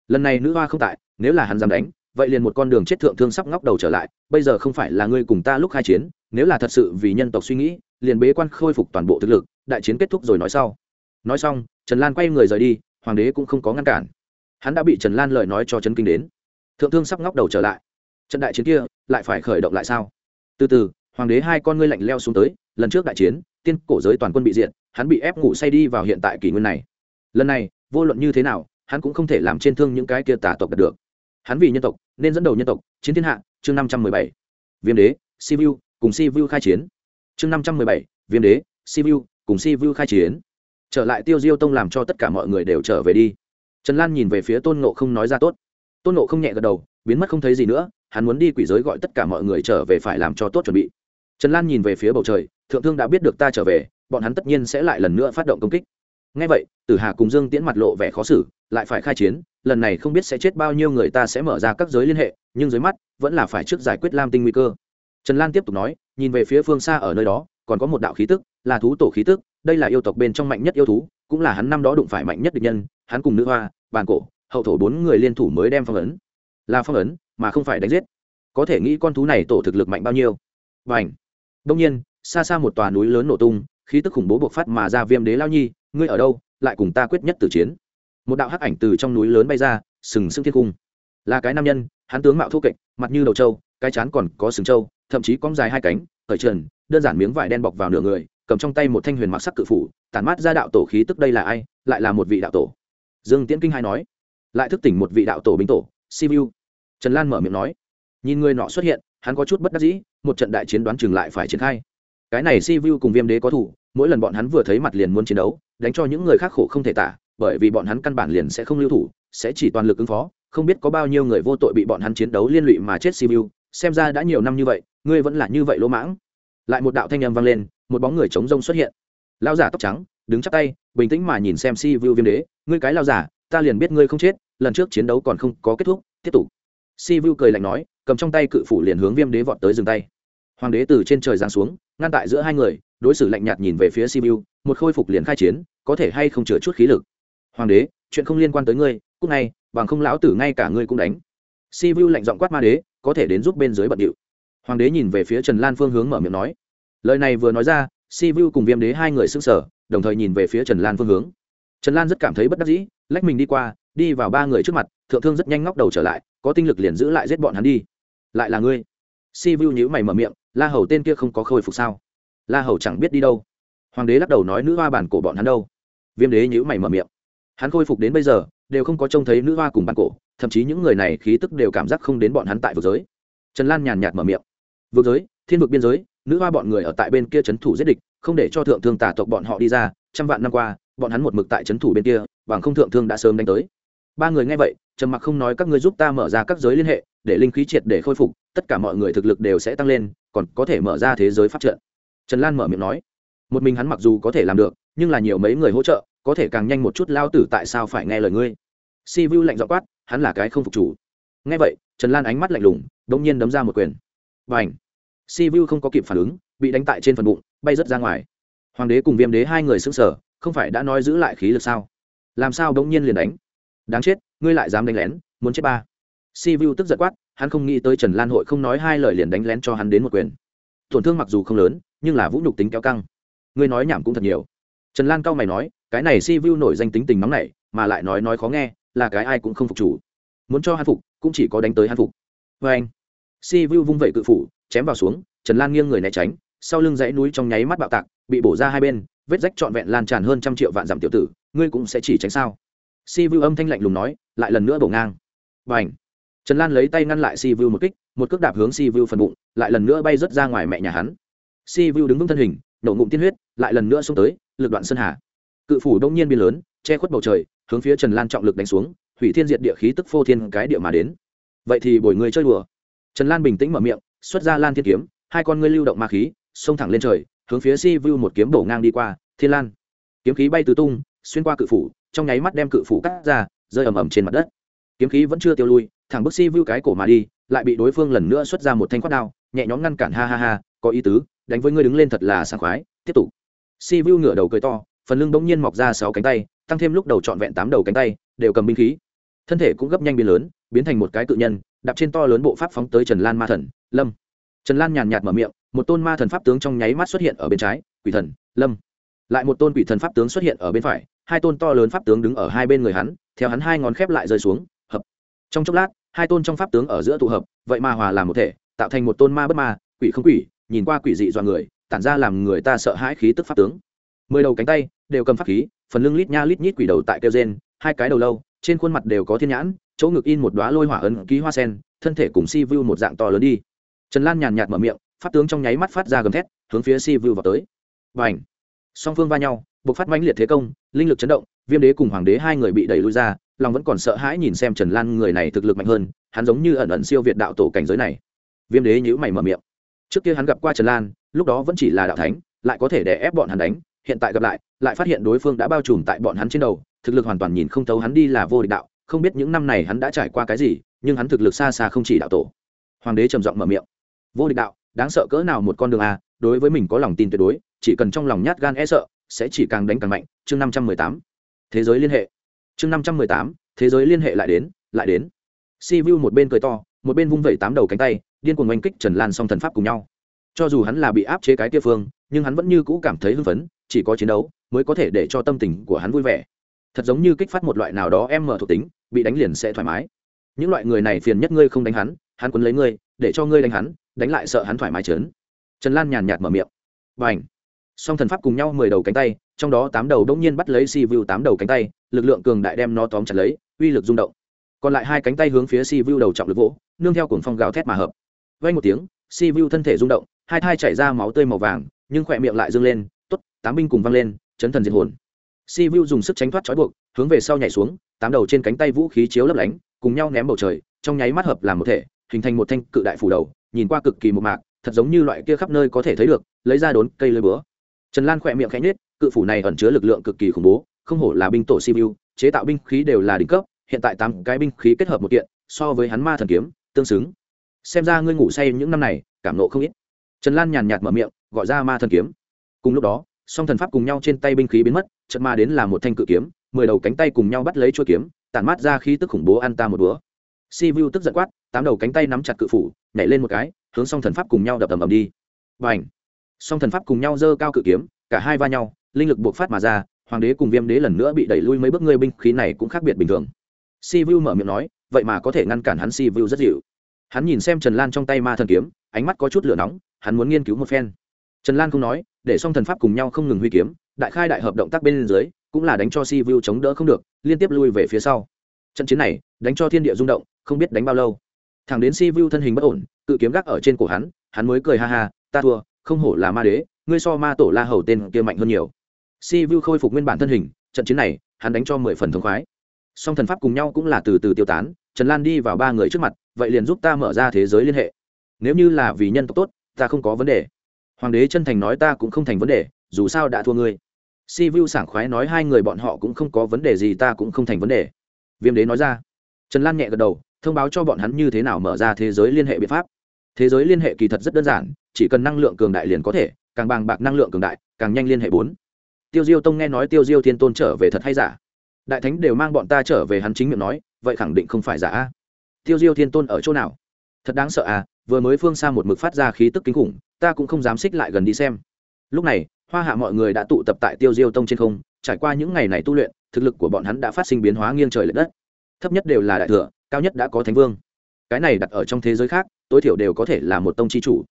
Lần này nữ hoa không tại, nếu là hắn dám đánh, vậy liền một con đường chết thượng thương sắp ngóc đầu trở lại, bây giờ không phải là ngươi cùng ta lúc khai chiến, nếu là thật sự vì nhân tộc suy nghĩ, liền bế quan khôi phục toàn bộ thực lực, đại chiến kết thúc rồi nói sau. Nói xong, trần lan quay người rời đi, hoàng đế cũng không có ngăn cản hắn đã bị trần lan lời nói cho chấn kinh đến. Thượng thương sắp ngóc đầu trở lại. Trận đại chiến kia lại phải khởi động lại sao? Từ từ, hoàng đế hai con ngươi lạnh leo xuống tới, lần trước đại chiến, tiên cổ giới toàn quân bị diện hắn bị ép ngủ say đi vào hiện tại kỷ nguyên này. Lần này, vô luận như thế nào, hắn cũng không thể làm trên thương những cái kia tả tộc đạt được. Hắn vì nhân tộc, nên dẫn đầu nhân tộc, chiến thiên hạ, chương năm trăm mười bảy. Viêm đế si vu cùng si vu khai chiến. Chương năm trăm mười bảy, viêm đế si vu cùng si vu khai chiến. Trở lại tiêu diêu tông làm cho tất cả mọi người đều trở về đi trần lan nhìn về phía tôn nộ không nói ra tốt. Tôn nộ không nhẹ gật đầu, biến mất không thấy gì nữa, hắn muốn đi quỷ giới gọi tất cả mọi người trở về phải làm cho tốt chuẩn bị. Trần lan nhìn về phía bầu trời, thượng thương đã biết được ta trở về, bọn hắn tất nhiên sẽ lại lần nữa phát động công kích. Ngay vậy, tử hà cùng dương tiễn mặt lộ vẻ khó xử, lại phải khai chiến, lần này không biết sẽ chết bao nhiêu người ta sẽ mở ra các giới liên hệ, nhưng dưới mắt, vẫn là phải trước giải quyết lam tinh nguy cơ. Trần lan tiếp tục nói, nhìn về phía phương xa ở nơi đó, còn có một đạo khí tức, là thú tổ khí tức, đây là yêu tộc bên trong mạnh nhất yêu thú, cũng là hắn năm đó đụng phải mạnh nhất địch nhân, hắn cùng nữ hoa bàn cổ, hậu thổ bốn người liên thủ mới đem phong ấn. Là phong ấn, mà không phải đánh giết. Có thể nghĩ con thú này tổ thực lực mạnh bao nhiêu. Và ảnh đông nhiên, xa xa một tòa núi lớn nổ tung, khí tức khủng bố bộc phát mà ra viêm đế lao nhi, ngươi ở đâu, lại cùng ta quyết nhất tử chiến. Một đạo hắc ảnh từ trong núi lớn bay ra, sừng sững thiên cung. Là cái nam nhân, hắn tướng mạo thô kệch, mặt như đầu trâu, cái chán còn có sừng trâu, thậm chí cong dài hai cánh khởi trần, đơn giản miếng vải đen bọc vào nửa người, cầm trong tay một thanh huyền mặc sắc cự phủ, tản mát ra đạo tổ khí tức đây là ai, lại là một vị đạo tổ dương tiễn kinh hai nói. Lại thức tỉnh một vị đạo tổ binh tổ, sivu. Trần lan mở miệng nói. Nhìn người nọ xuất hiện, hắn có chút bất đắc dĩ, một trận đại chiến đoán chừng lại phải triển khai. Cái này sivu cùng viêm đế có thủ, mỗi lần bọn hắn vừa thấy mặt liền muốn chiến đấu, đánh cho những người khác khổ không thể tả, bởi vì bọn hắn căn bản liền sẽ không lưu thủ, sẽ chỉ toàn lực ứng phó, không biết có bao nhiêu người vô tội bị bọn hắn chiến đấu liên lụy mà chết sivu. Xem ra đã nhiều năm như vậy, ngươi vẫn là như vậy lỗ mãng. Lại một đạo thanh âm vang lên, một bóng người chống rông xuất hiện. Lao giả tóc trắng, đứng chắp tay, bình tĩnh mà nhìn xem si vu viêm đế ngươi cái lao giả ta liền biết ngươi không chết lần trước chiến đấu còn không có kết thúc tiếp tục. Si vu cười lạnh nói cầm trong tay cự phủ liền hướng viêm đế vọt tới dừng tay. Hoàng đế từ trên trời giáng xuống ngăn tại giữa hai người đối xử lạnh nhạt nhìn về phía Si Vu, một khôi phục liền khai chiến có thể hay không chừa chút khí lực. Hoàng đế chuyện không liên quan tới ngươi cúc ngay bằng không lão tử ngay cả ngươi cũng đánh. Si Vu lạnh giọng quát ma đế có thể đến giúp bên dưới bận điệu. Hoàng đế nhìn về phía trần lan phương hướng mở miệng nói. Lời này vừa nói ra Si Vu cùng viêm đế hai người s ư n g sở đồng thời nhìn về phía trần lan phương hướng trần lan rất cảm thấy bất đắc dĩ, lách mình đi qua, đi vào ba người trước mặt, thượng thương rất nhanh ngóc đầu trở lại, có tinh lực liền giữ lại giết bọn hắn đi. Lại là ngươi. Si vu nhữ mày mở miệng, la hầu tên kia không có khôi phục sao? La hầu chẳng biết đi đâu. Hoàng đế lắc đầu nói nữ hoa bản cổ bọn hắn đâu? Viêm đế nhữ mày mở miệng. Hắn khôi phục đến bây giờ, đều không có trông thấy nữ hoa cùng bản cổ, thậm chí những người này khí tức đều cảm giác không đến bọn hắn tại vực giới. Trần lan nhàn nhạt mở miệng. Vực giới, thiên vực biên giới, nữ hoa bọn người ở tại bên kia c h ấ n thủ giết địch, không để cho thượng thương tả tộc bọn họ đi ra, trăm vạn năm qua bọn hắn một mực tại trấn thủ bên kia bằng không thượng thương đã sớm đánh tới. Ba người nghe vậy, trầm mặc không nói các ngươi giúp ta mở ra các giới liên hệ, để linh khí triệt để khôi phục, tất cả mọi người thực lực đều sẽ tăng lên, còn có thể mở ra thế giới phát trận. Trần lan mở miệng nói, một mình hắn mặc dù có thể làm được, nhưng là nhiều mấy người hỗ trợ, có thể càng nhanh một chút lao tử tại sao phải nghe lời ngươi? Si vu lạnh dọ quát, hắn là cái không phục chủ. Nghe vậy, trần lan ánh mắt lạnh lùng đ ỗ n g nhiên đấm ra một quyền. B à ảnh si vu không có kịp phản ứng, bị đánh tại trên phần bụng, bay rớt ra ngoài. Hoàng đế cùng viêm đế hai người xứng sở không phải đã nói giữ lại khí lực sao? Làm sao đ n g nhiên liền đánh? Đáng chết, ngươi lại dám đánh lén, muốn chết ba. Si vu tức giật quát, hắn không nghĩ tới trần lan hội không nói hai lời liền đánh lén cho hắn đến một quyền. Tổn thương mặc dù không lớn, nhưng là vũ nhục tính kéo căng. Ngươi nói nhảm cũng thật nhiều. Trần lan cao mày nói, cái này si vu nổi danh tính tình nóng này mà lại nói nói khó nghe, là cái ai cũng không phục chủ. Muốn cho hắn phục, cũng chỉ có đánh tới hắn phục. Vê anh si vu vung vẩy cự phủ, chém vào xuống, trần lan nghiêng người né tránh, sau lưng dãy núi trong nháy mắt bạo tạc, bị bổ ra hai bên vết rách trọn vẹn lan tràn hơn trăm triệu vạn giảm tiểu tử, ngươi cũng sẽ chỉ tránh sao? Si vu âm thanh lạnh lùng nói, lại lần nữa bổ ngang. B à n h trần lan lấy tay ngăn lại si vu một kích, một cước đạp hướng si vu phần bụng, lại lần nữa bay rớt ra ngoài mẹ nhà hắn. Si vu đứng vững thân hình, nổ ngụm tiên huyết, lại lần nữa xông tới, lực đoạn sơn hà. Cự phủ đông nhiên biên lớn, che khuất bầu trời, hướng phía trần lan trọng lực đánh xuống, hủy thiên diệt địa khí tức phô thiên cái địa mà đến. Vậy thì bồi người chơi đùa. Trần lan bình tĩnh mở miệng, xuất ra lan thiên kiếm, hai con ngươi lưu động ma khí, xông thẳng lên trời hướng phía si vu một kiếm bổ ngang đi qua, thiên lan. Kiếm khí bay tứ tung, xuyên qua cự phủ, trong nháy mắt đem cự phủ cắt ra, rơi ầm ầm trên mặt đất. Kiếm khí vẫn chưa tiêu lui, thẳng bức si vu cái cổ mà đi, lại bị đối phương lần nữa xuất ra một thanh quát đao, nhẹ nhõm ngăn cản, ha ha ha, có ý tứ, đánh với ngươi đứng lên thật là sảng khoái, tiếp tục. Si vu ngửa đầu cười to, phần lưng bỗng nhiên mọc ra sáu cánh tay, tăng thêm lúc đầu trọn vẹn tám đầu cánh tay, đều cầm binh khí. Thân thể cũng gấp nhanh biến lớn, biến thành một cái cự nhân, đạp trên to lớn bộ pháp phóng tới trần lan ma thần, lâm. Trần lan nhàn nhạt mở miệng một tôn ma thần pháp tướng trong nháy mắt xuất hiện ở bên trái, quỷ thần, lâm. Lại một tôn quỷ thần pháp tướng xuất hiện ở bên phải, hai tôn to lớn pháp tướng đứng ở hai bên người hắn, theo hắn hai ngón khép lại rơi xuống, hợp. Trong chốc lát, hai tôn trong pháp tướng ở giữa tụ hợp, vậy mà hòa làm một thể, tạo thành một tôn ma bất ma, quỷ không quỷ, nhìn qua quỷ dị dọa người, tản ra làm người ta sợ hãi khí tức pháp tướng. Mười đầu cánh tay đều cầm pháp khí, phần lưng lít nha lít nhít quỷ đầu tại kêu gen hai cái đầu lâu, trên khuôn mặt đều có thiên nhãn, chỗ ngực in một đoá lôi hỏa ấn ký hoa sen, thân thể cùng si vu một dạng to lớn đi. Trần lan nhàn nhạt mở miệng pháp tướng trong nháy mắt phát ra gầm thét, hướng phía si vưu vào tới. Và ảnh song phương va nhau buộc phát mãnh liệt thế công, linh lực chấn động, viêm đế cùng hoàng đế hai người bị đẩy lui ra, lòng vẫn còn sợ hãi nhìn xem trần lan, người này thực lực mạnh hơn, hắn giống như ẩn ẩn siêu việt đạo tổ cảnh giới này. Viêm đế nhữ mày mở miệng. Trước kia hắn gặp qua trần lan, lúc đó vẫn chỉ là đạo thánh, lại có thể đè ép bọn hắn đánh, hiện tại gặp lại lại phát hiện đối phương đã bao trùm tại bọn hắn trên đầu, thực lực hoàn toàn nhìn không thấu hắn đi là vô địch đạo, không biết những năm này hắn đã trải qua cái gì, nhưng hắn thực lực xa xa không chỉ đạo tổ. Hoàng đế trầm giọng mở miệng. Vô địch đạo đáng sợ cỡ nào một con đường a, đối với mình có lòng tin tuyệt đối, chỉ cần trong lòng nhát gan e sợ, sẽ chỉ càng đánh càng mạnh. Chương năm trăm mười tám. Thế giới liên hệ. Chương năm trăm mười tám. Thế giới liên hệ lại đến lại đến. Si vu một bên cười to, một bên vung vẩy tám đầu cánh tay, điên cuồng oanh kích trần lan song thần pháp cùng nhau. Cho dù hắn là bị áp chế cái tiêu phương, nhưng hắn vẫn như cũ cảm thấy hưng phấn, chỉ có chiến đấu mới có thể để cho tâm tình của hắn vui vẻ. Thật giống như kích phát một loại nào đó em mở thuộc tính, bị đánh liền sẽ thoải mái. Những loại người này phiền nhất ngươi không đánh hắn hắn quấn lấy ngươi để cho ngươi đánh hắn, đánh lại sợ hắn thoải mái trớn. Trần lan nhàn nhạt mở miệng. B à n h song thần pháp cùng nhau mười đầu cánh tay, trong đó tám đầu đông nhiên bắt lấy si vu tám đầu cánh tay, lực lượng cường đại đem nó tóm chặt lấy, uy lực rung động. Còn lại hai cánh tay hướng phía si vu đầu trọng lực vỗ, nương theo cuồng phong gào thét mà hợp. Vay một tiếng, si vu thân thể rung động, hai thai chảy ra máu tươi màu vàng, nhưng khỏe miệng lại dâng lên t ố t tám binh cùng văng lên, chấn thần diệt hồn. Si vu dùng sức tránh thoát trói buộc, hướng về sau nhảy xuống, tám đầu trên cánh tay vũ khí chiếu lấp lánh, cùng nhau ném bầu trời, trong nháy mắt hợp làm một thể hình thành một thanh cự đại phủ đầu, nhìn qua cực kỳ một mạc, thật giống như loại kia khắp nơi có thể thấy được, lấy ra đốn cây lơi búa. Trần lan khỏe miệng khẽ nhết cự phủ này ẩn chứa lực lượng cực kỳ khủng bố, không hổ là binh tổ si chế tạo binh khí đều là đỉnh cấp, hiện tại tám cái binh khí kết hợp một kiện, so với hắn ma thần kiếm, tương xứng. Xem ra ngươi ngủ say những năm này, cảm nộ không ít. Trần lan nhàn nhạt mở miệng, gọi ra ma thần kiếm. Cùng lúc đó, song thần pháp cùng nhau trên tay binh khí biến mất trận ma đến là một thanh cự kiếm, mười đầu cánh tay cùng nhau bắt lấy chuôi kiếm, tản mát ra khí tức khủng bố ăn ta một búa si vu tức giận quát, tám đầu cánh tay nắm chặt cự phủ, nhảy lên một cái, hướng song thần pháp cùng nhau đập ầm ầm đi. Và ảnh song thần pháp cùng nhau giơ cao cự kiếm, cả hai va nhau, linh lực buộc phát mà ra, hoàng đế cùng viêm đế lần nữa bị đẩy lui mấy bước, ngươi binh khí này cũng khác biệt bình thường. Si vu mở miệng nói, vậy mà có thể ngăn cản hắn si vu rất dịu. Hắn nhìn xem trần lan trong tay ma thần kiếm, ánh mắt có chút lửa nóng, hắn muốn nghiên cứu một phen. Trần lan không nói, để song thần pháp cùng nhau không ngừng huy kiếm, đại khai đại hợp động tác bên dưới, cũng là đánh cho si vu chống đỡ không được, liên tiếp lui về phía sau. Trận chiến này, đánh cho thiên địa rung động không biết đánh bao lâu. Thằng đến si vu thân hình bất ổn, cự kiếm gác ở trên cổ hắn hắn mới cười ha ha, ta thua, không hổ là ma đế, ngươi so ma tổ la hầu tên kia mạnh hơn nhiều. Si vu khôi phục nguyên bản thân hình, trận chiến này, hắn đánh cho mười phần thống khoái. Song thần pháp cùng nhau cũng là từ từ tiêu tán, trần lan đi vào ba người trước mặt, vậy liền giúp ta mở ra thế giới liên hệ. Nếu như là vì nhân tộc tốt, ta không có vấn đề. Hoàng đế chân thành nói, ta cũng không thành vấn đề, dù sao đã thua ngươi. Si vu sảng khoái nói, hai người bọn họ cũng không có vấn đề gì, ta cũng không thành vấn đề. Viêm đế nói ra. Trần lan nhẹ gật đầu thông báo cho bọn hắn như thế nào mở ra thế giới liên hệ biện pháp. Thế giới liên hệ kỳ thật rất đơn giản, chỉ cần năng lượng cường đại liền có thể, càng bàng bạc năng lượng cường đại, càng nhanh liên hệ bốn. Tiêu diêu tông nghe nói tiêu diêu thiên tôn trở về thật hay giả? Đại thánh đều mang bọn ta trở về hắn chính miệng nói, vậy khẳng định không phải giả. Tiêu diêu thiên tôn ở chỗ nào? Thật đáng sợ à vừa mới phương xa một mực phát ra khí tức kinh khủng, ta cũng không dám xích lại gần đi xem. Lúc này, hoa hạ mọi người đã tụ tập tại tiêu diêu tông trên không, trải qua những ngày này tu luyện, thực lực của bọn hắn đã phát sinh biến hóa nghiêng trời l ệ đất. Thấp nhất đều là đại thừa cao nhất đã có thánh vương. Cái này đặt ở trong thế giới khác, tối thiểu đều có thể là một tông chi chủ.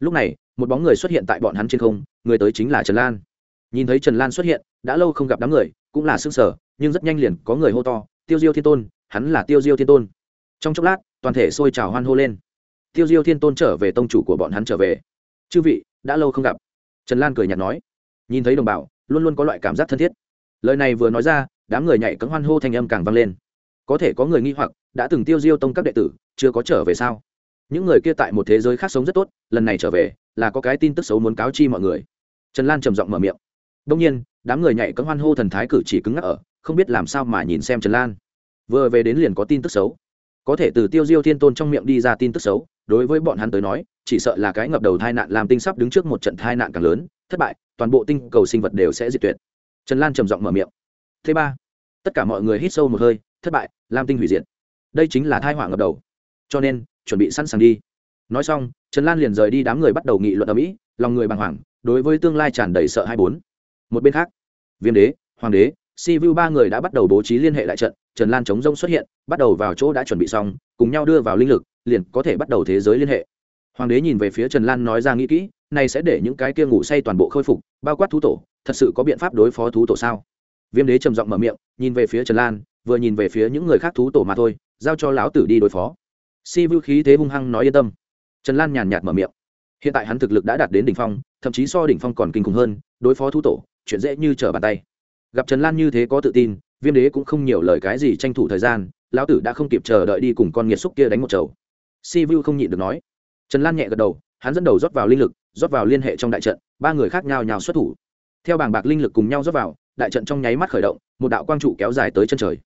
Lúc này, một bóng người xuất hiện tại bọn hắn trên không, người tới chính là trần lan. Nhìn thấy trần lan xuất hiện, đã lâu không gặp đám người, cũng là xương sở nhưng rất nhanh liền có người hô to, tiêu diêu thiên tôn, hắn là tiêu diêu thiên tôn. Trong chốc lát, toàn thể sôi trào hoan hô lên. Tiêu diêu thiên tôn trở về tông chủ của bọn hắn trở về. Chư vị, đã lâu không gặp. Trần lan cười nhạt nói. Nhìn thấy đồng bào, luôn luôn có loại cảm giác thân thiết. Lời này vừa nói ra, đám người nhảy cấm hoan hô thanh âm càng vang lên. Có thể có người nghi hoặc đã từng tiêu diêu tông các đệ tử, chưa có trở về sao? Những người kia tại một thế giới khác sống rất tốt, lần này trở về, là có cái tin tức xấu muốn cáo chi mọi người. Trần lan trầm giọng mở miệng. Đông nhiên, đám người nhảy cấm hoan hô thần thái cử chỉ cứng ngắc ở, không biết làm sao mà nhìn xem trần lan. Vừa về đến liền có tin tức xấu. Có thể từ tiêu diêu thiên tôn trong miệng đi ra tin tức xấu, đối với bọn hắn tới nói, chỉ sợ là cái ngập đầu tai nạn làm tinh sắp đứng trước một trận tai nạn càng lớn, thất bại, toàn bộ tinh cầu sinh vật đều sẽ diệt tuyệt. Trần lan trầm giọng mở miệng. Thứ ba, tất cả mọi người hít sâu một hơi, thất bại lam tinh hủy diệt đây chính là thai họa ngập đầu. Cho nên, chuẩn bị sẵn sàng đi. Nói xong, trần lan liền rời đi đám người bắt đầu nghị luận ở mỹ, lòng người bàng hoàng, đối với tương lai tràn đầy sợ hai bốn. Một bên khác, viêm đế, hoàng đế, si vu ba người đã bắt đầu bố trí liên hệ lại trận, trần lan chống rông xuất hiện, bắt đầu vào chỗ đã chuẩn bị xong, cùng nhau đưa vào linh lực, liền có thể bắt đầu thế giới liên hệ. Hoàng đế nhìn về phía trần lan nói ra nghĩ kỹ, này sẽ để những cái kia ngủ say toàn bộ khôi phục, bao quát thú tổ, thật sự có biện pháp đối phó thú tổ sao? Viêm đế trầm giọng mở miệng, nhìn về phía trần lan, vừa nhìn về phía những người khác thú tổ mà thôi giao cho lão tử đi đối phó. Si vu khí thế hung hăng nói yên tâm. Trần lan nhàn nhạt mở miệng. Hiện tại hắn thực lực đã đạt đến đỉnh phong, thậm chí so đỉnh phong còn kinh khủng hơn, đối phó thu tổ, chuyện dễ như trở bàn tay. Gặp trần lan như thế có tự tin, viêm đế cũng không nhiều lời cái gì tranh thủ thời gian, lão tử đã không kịp chờ đợi đi cùng con nghiệt xúc kia đánh một chầu. Si vu không nhịn được nói. Trần lan nhẹ gật đầu, hắn dẫn đầu rót vào linh lực, rót vào liên hệ trong đại trận, ba người khác nhau nhào xuất thủ. Theo bảng bạc linh lực cùng nhau rót vào, đại trận trong nháy mắt khởi động, một đạo quang trụ kéo dài tới chân trời.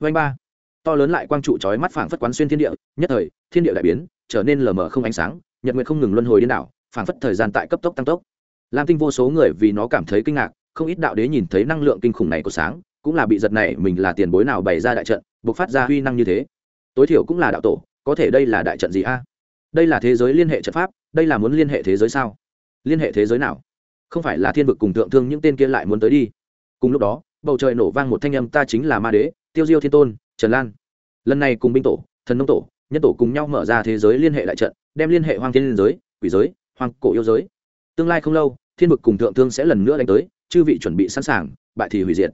Vanh ba to lớn lại quang trụ chói mắt phảng phất quán xuyên thiên địa, nhất thời, thiên địa đại biến, trở nên lờ mờ không ánh sáng, nhật nguyệt không ngừng luân hồi điên đảo, phảng phất thời gian tại cấp tốc tăng tốc. Lam tinh vô số người vì nó cảm thấy kinh ngạc, không ít đạo đế nhìn thấy năng lượng kinh khủng này của sáng, cũng là bị giật này mình là tiền bối nào bày ra đại trận buộc phát ra huy năng như thế. Tối thiểu cũng là đạo tổ, có thể đây là đại trận gì a? Đây là thế giới liên hệ trận pháp, đây là muốn liên hệ thế giới sao? Liên hệ thế giới nào? Không phải là thiên vực cùng tượng thương những tên kia lại muốn tới đi. Cùng lúc đó, bầu trời nổ vang một thanh âm, ta chính là ma đế, tiêu diêu thiên tôn trần lan. Lần này cùng binh tổ, thần nông tổ, nhân tổ cùng nhau mở ra thế giới liên hệ lại trận, đem liên hệ hoang thiên liên giới, quỷ giới, hoang cổ yêu giới. Tương lai không lâu, thiên vực cùng thượng thương sẽ lần nữa đánh tới, chư vị chuẩn bị sẵn sàng, bại thì hủy diệt.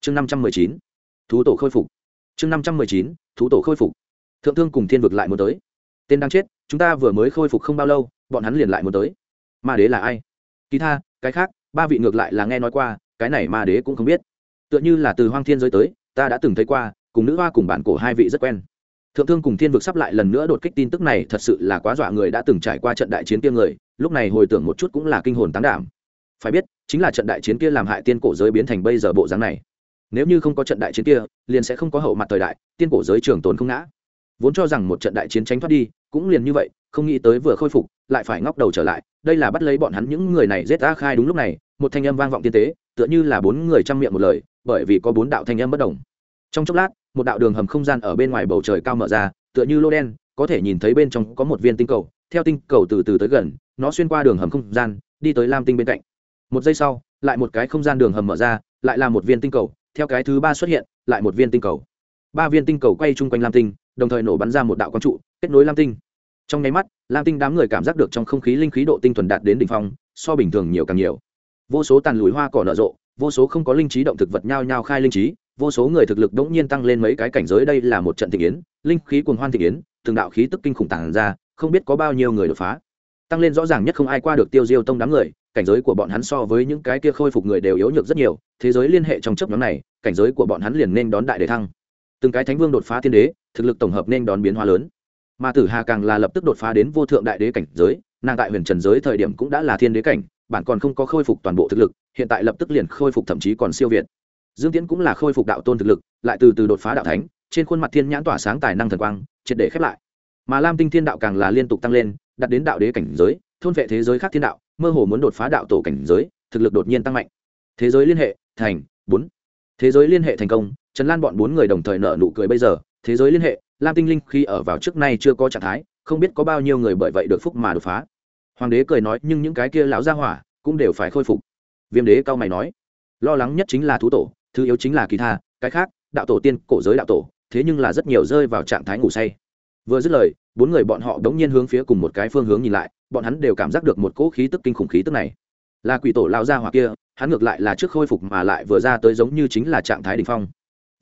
Chương năm trăm mười chín, thú tổ khôi phục. Chương năm trăm mười chín, thú tổ khôi phục. Thượng thương cùng thiên vực lại muốn tới. Tên đang chết, chúng ta vừa mới khôi phục không bao lâu, bọn hắn liền lại muốn tới. Ma đế là ai? Kỳ tha, cái khác, ba vị ngược lại là nghe nói qua, cái này ma đế cũng không biết. Tựa như là từ hoang thiên giới tới, ta đã từng thấy qua cùng nữ hoa cùng bản cổ hai vị rất quen. Thượng thương cùng thiên vực sắp lại lần nữa đột kích tin tức này thật sự là quá dọa người đã từng trải qua trận đại chiến kia người, lúc này hồi tưởng một chút cũng là kinh hồn tán đảm. Phải biết, chính là trận đại chiến kia làm hại tiên cổ giới biến thành bây giờ bộ dáng này. Nếu như không có trận đại chiến kia, liền sẽ không có hậu mặt thời đại, tiên cổ giới trường tồn không ngã. Vốn cho rằng một trận đại chiến tránh thoát đi, cũng liền như vậy, không nghĩ tới vừa khôi phục, lại phải ngóc đầu trở lại, đây là bắt lấy bọn hắn những người này giết a khai đúng lúc này, một thanh âm vang vọng tiên tế, tựa như là bốn người chăm miệng một lời, bởi vì có bốn đạo thanh âm bất đồng. Trong chốc lát một đạo đường hầm không gian ở bên ngoài bầu trời cao mở ra, tựa như lô đen, có thể nhìn thấy bên trong có một viên tinh cầu. Theo tinh cầu từ từ tới gần, nó xuyên qua đường hầm không gian, đi tới lam tinh bên cạnh. Một giây sau, lại một cái không gian đường hầm mở ra, lại là một viên tinh cầu. Theo cái thứ ba xuất hiện, lại một viên tinh cầu. Ba viên tinh cầu quay chung quanh lam tinh, đồng thời nổ bắn ra một đạo quang trụ, kết nối lam tinh. Trong nháy mắt, lam tinh đám người cảm giác được trong không khí linh khí độ tinh thuần đạt đến đ ỉ n h phong, so bình thường nhiều càng nhiều. Vô số tàn lùi hoa cỏ nở rộ, vô số không có linh trí động thực vật nhao nhao khai linh trí vô số người thực lực đống nhiên tăng lên mấy cái cảnh giới, đây là một trận thịnh yến, linh khí cuồng hoan thịnh yến, từng đạo khí tức kinh khủng tàng ra, không biết có bao nhiêu người đột phá. Tăng lên rõ ràng nhất không ai qua được tiêu diêu tông đám người, cảnh giới của bọn hắn so với những cái kia khôi phục người đều yếu nhược rất nhiều, thế giới liên hệ trong chấp nhóm này, cảnh giới của bọn hắn liền nên đón đại đề thăng. Từng cái thánh vương đột phá thiên đế, thực lực tổng hợp nên đón biến hóa lớn. Mà tử hà càng là lập tức đột phá đến vô thượng đại đế cảnh giới, nàng tại huyền trần giới thời điểm cũng đã là thiên đế cảnh, bản còn không có khôi phục toàn bộ thực lực, hiện tại lập tức liền khôi phục thậm chí còn siêu việt dương tiễn cũng là khôi phục đạo tôn thực lực, lại từ từ đột phá đạo thánh, trên khuôn mặt thiên nhãn tỏa sáng tài năng thần quang, triệt để khép lại. Mà lam tinh thiên đạo càng là liên tục tăng lên đặt đến đạo đế cảnh giới, thôn vệ thế giới khác thiên đạo, mơ hồ muốn đột phá đạo tổ cảnh giới, thực lực đột nhiên tăng mạnh. Thế giới liên hệ, thành, bốn. Thế giới liên hệ thành công, trần lan bọn bốn người đồng thời nợ nụ cười bây giờ, thế giới liên hệ, lam tinh linh khi ở vào trước nay chưa có trạng thái, không biết có bao nhiêu người bởi vậy được phúc mà đột phá. Hoàng đế cười nói, nhưng những cái kia lão gia hỏa cũng đều phải khôi phục. Viêm đế cao mày nói, lo lắng nhất chính là thú tổ thứ yếu chính là kỳ tha, cái khác, đạo tổ tiên, cổ giới đạo tổ, thế nhưng là rất nhiều rơi vào trạng thái ngủ say. Vừa dứt lời, bốn người bọn họ đống nhiên hướng phía cùng một cái phương hướng nhìn lại, bọn hắn đều cảm giác được một cỗ khí tức kinh khủng khí tức này. Là quỷ tổ lao ra hỏa kia, hắn ngược lại là trước khôi phục mà lại vừa ra tới giống như chính là trạng thái đ ỉ n h phong.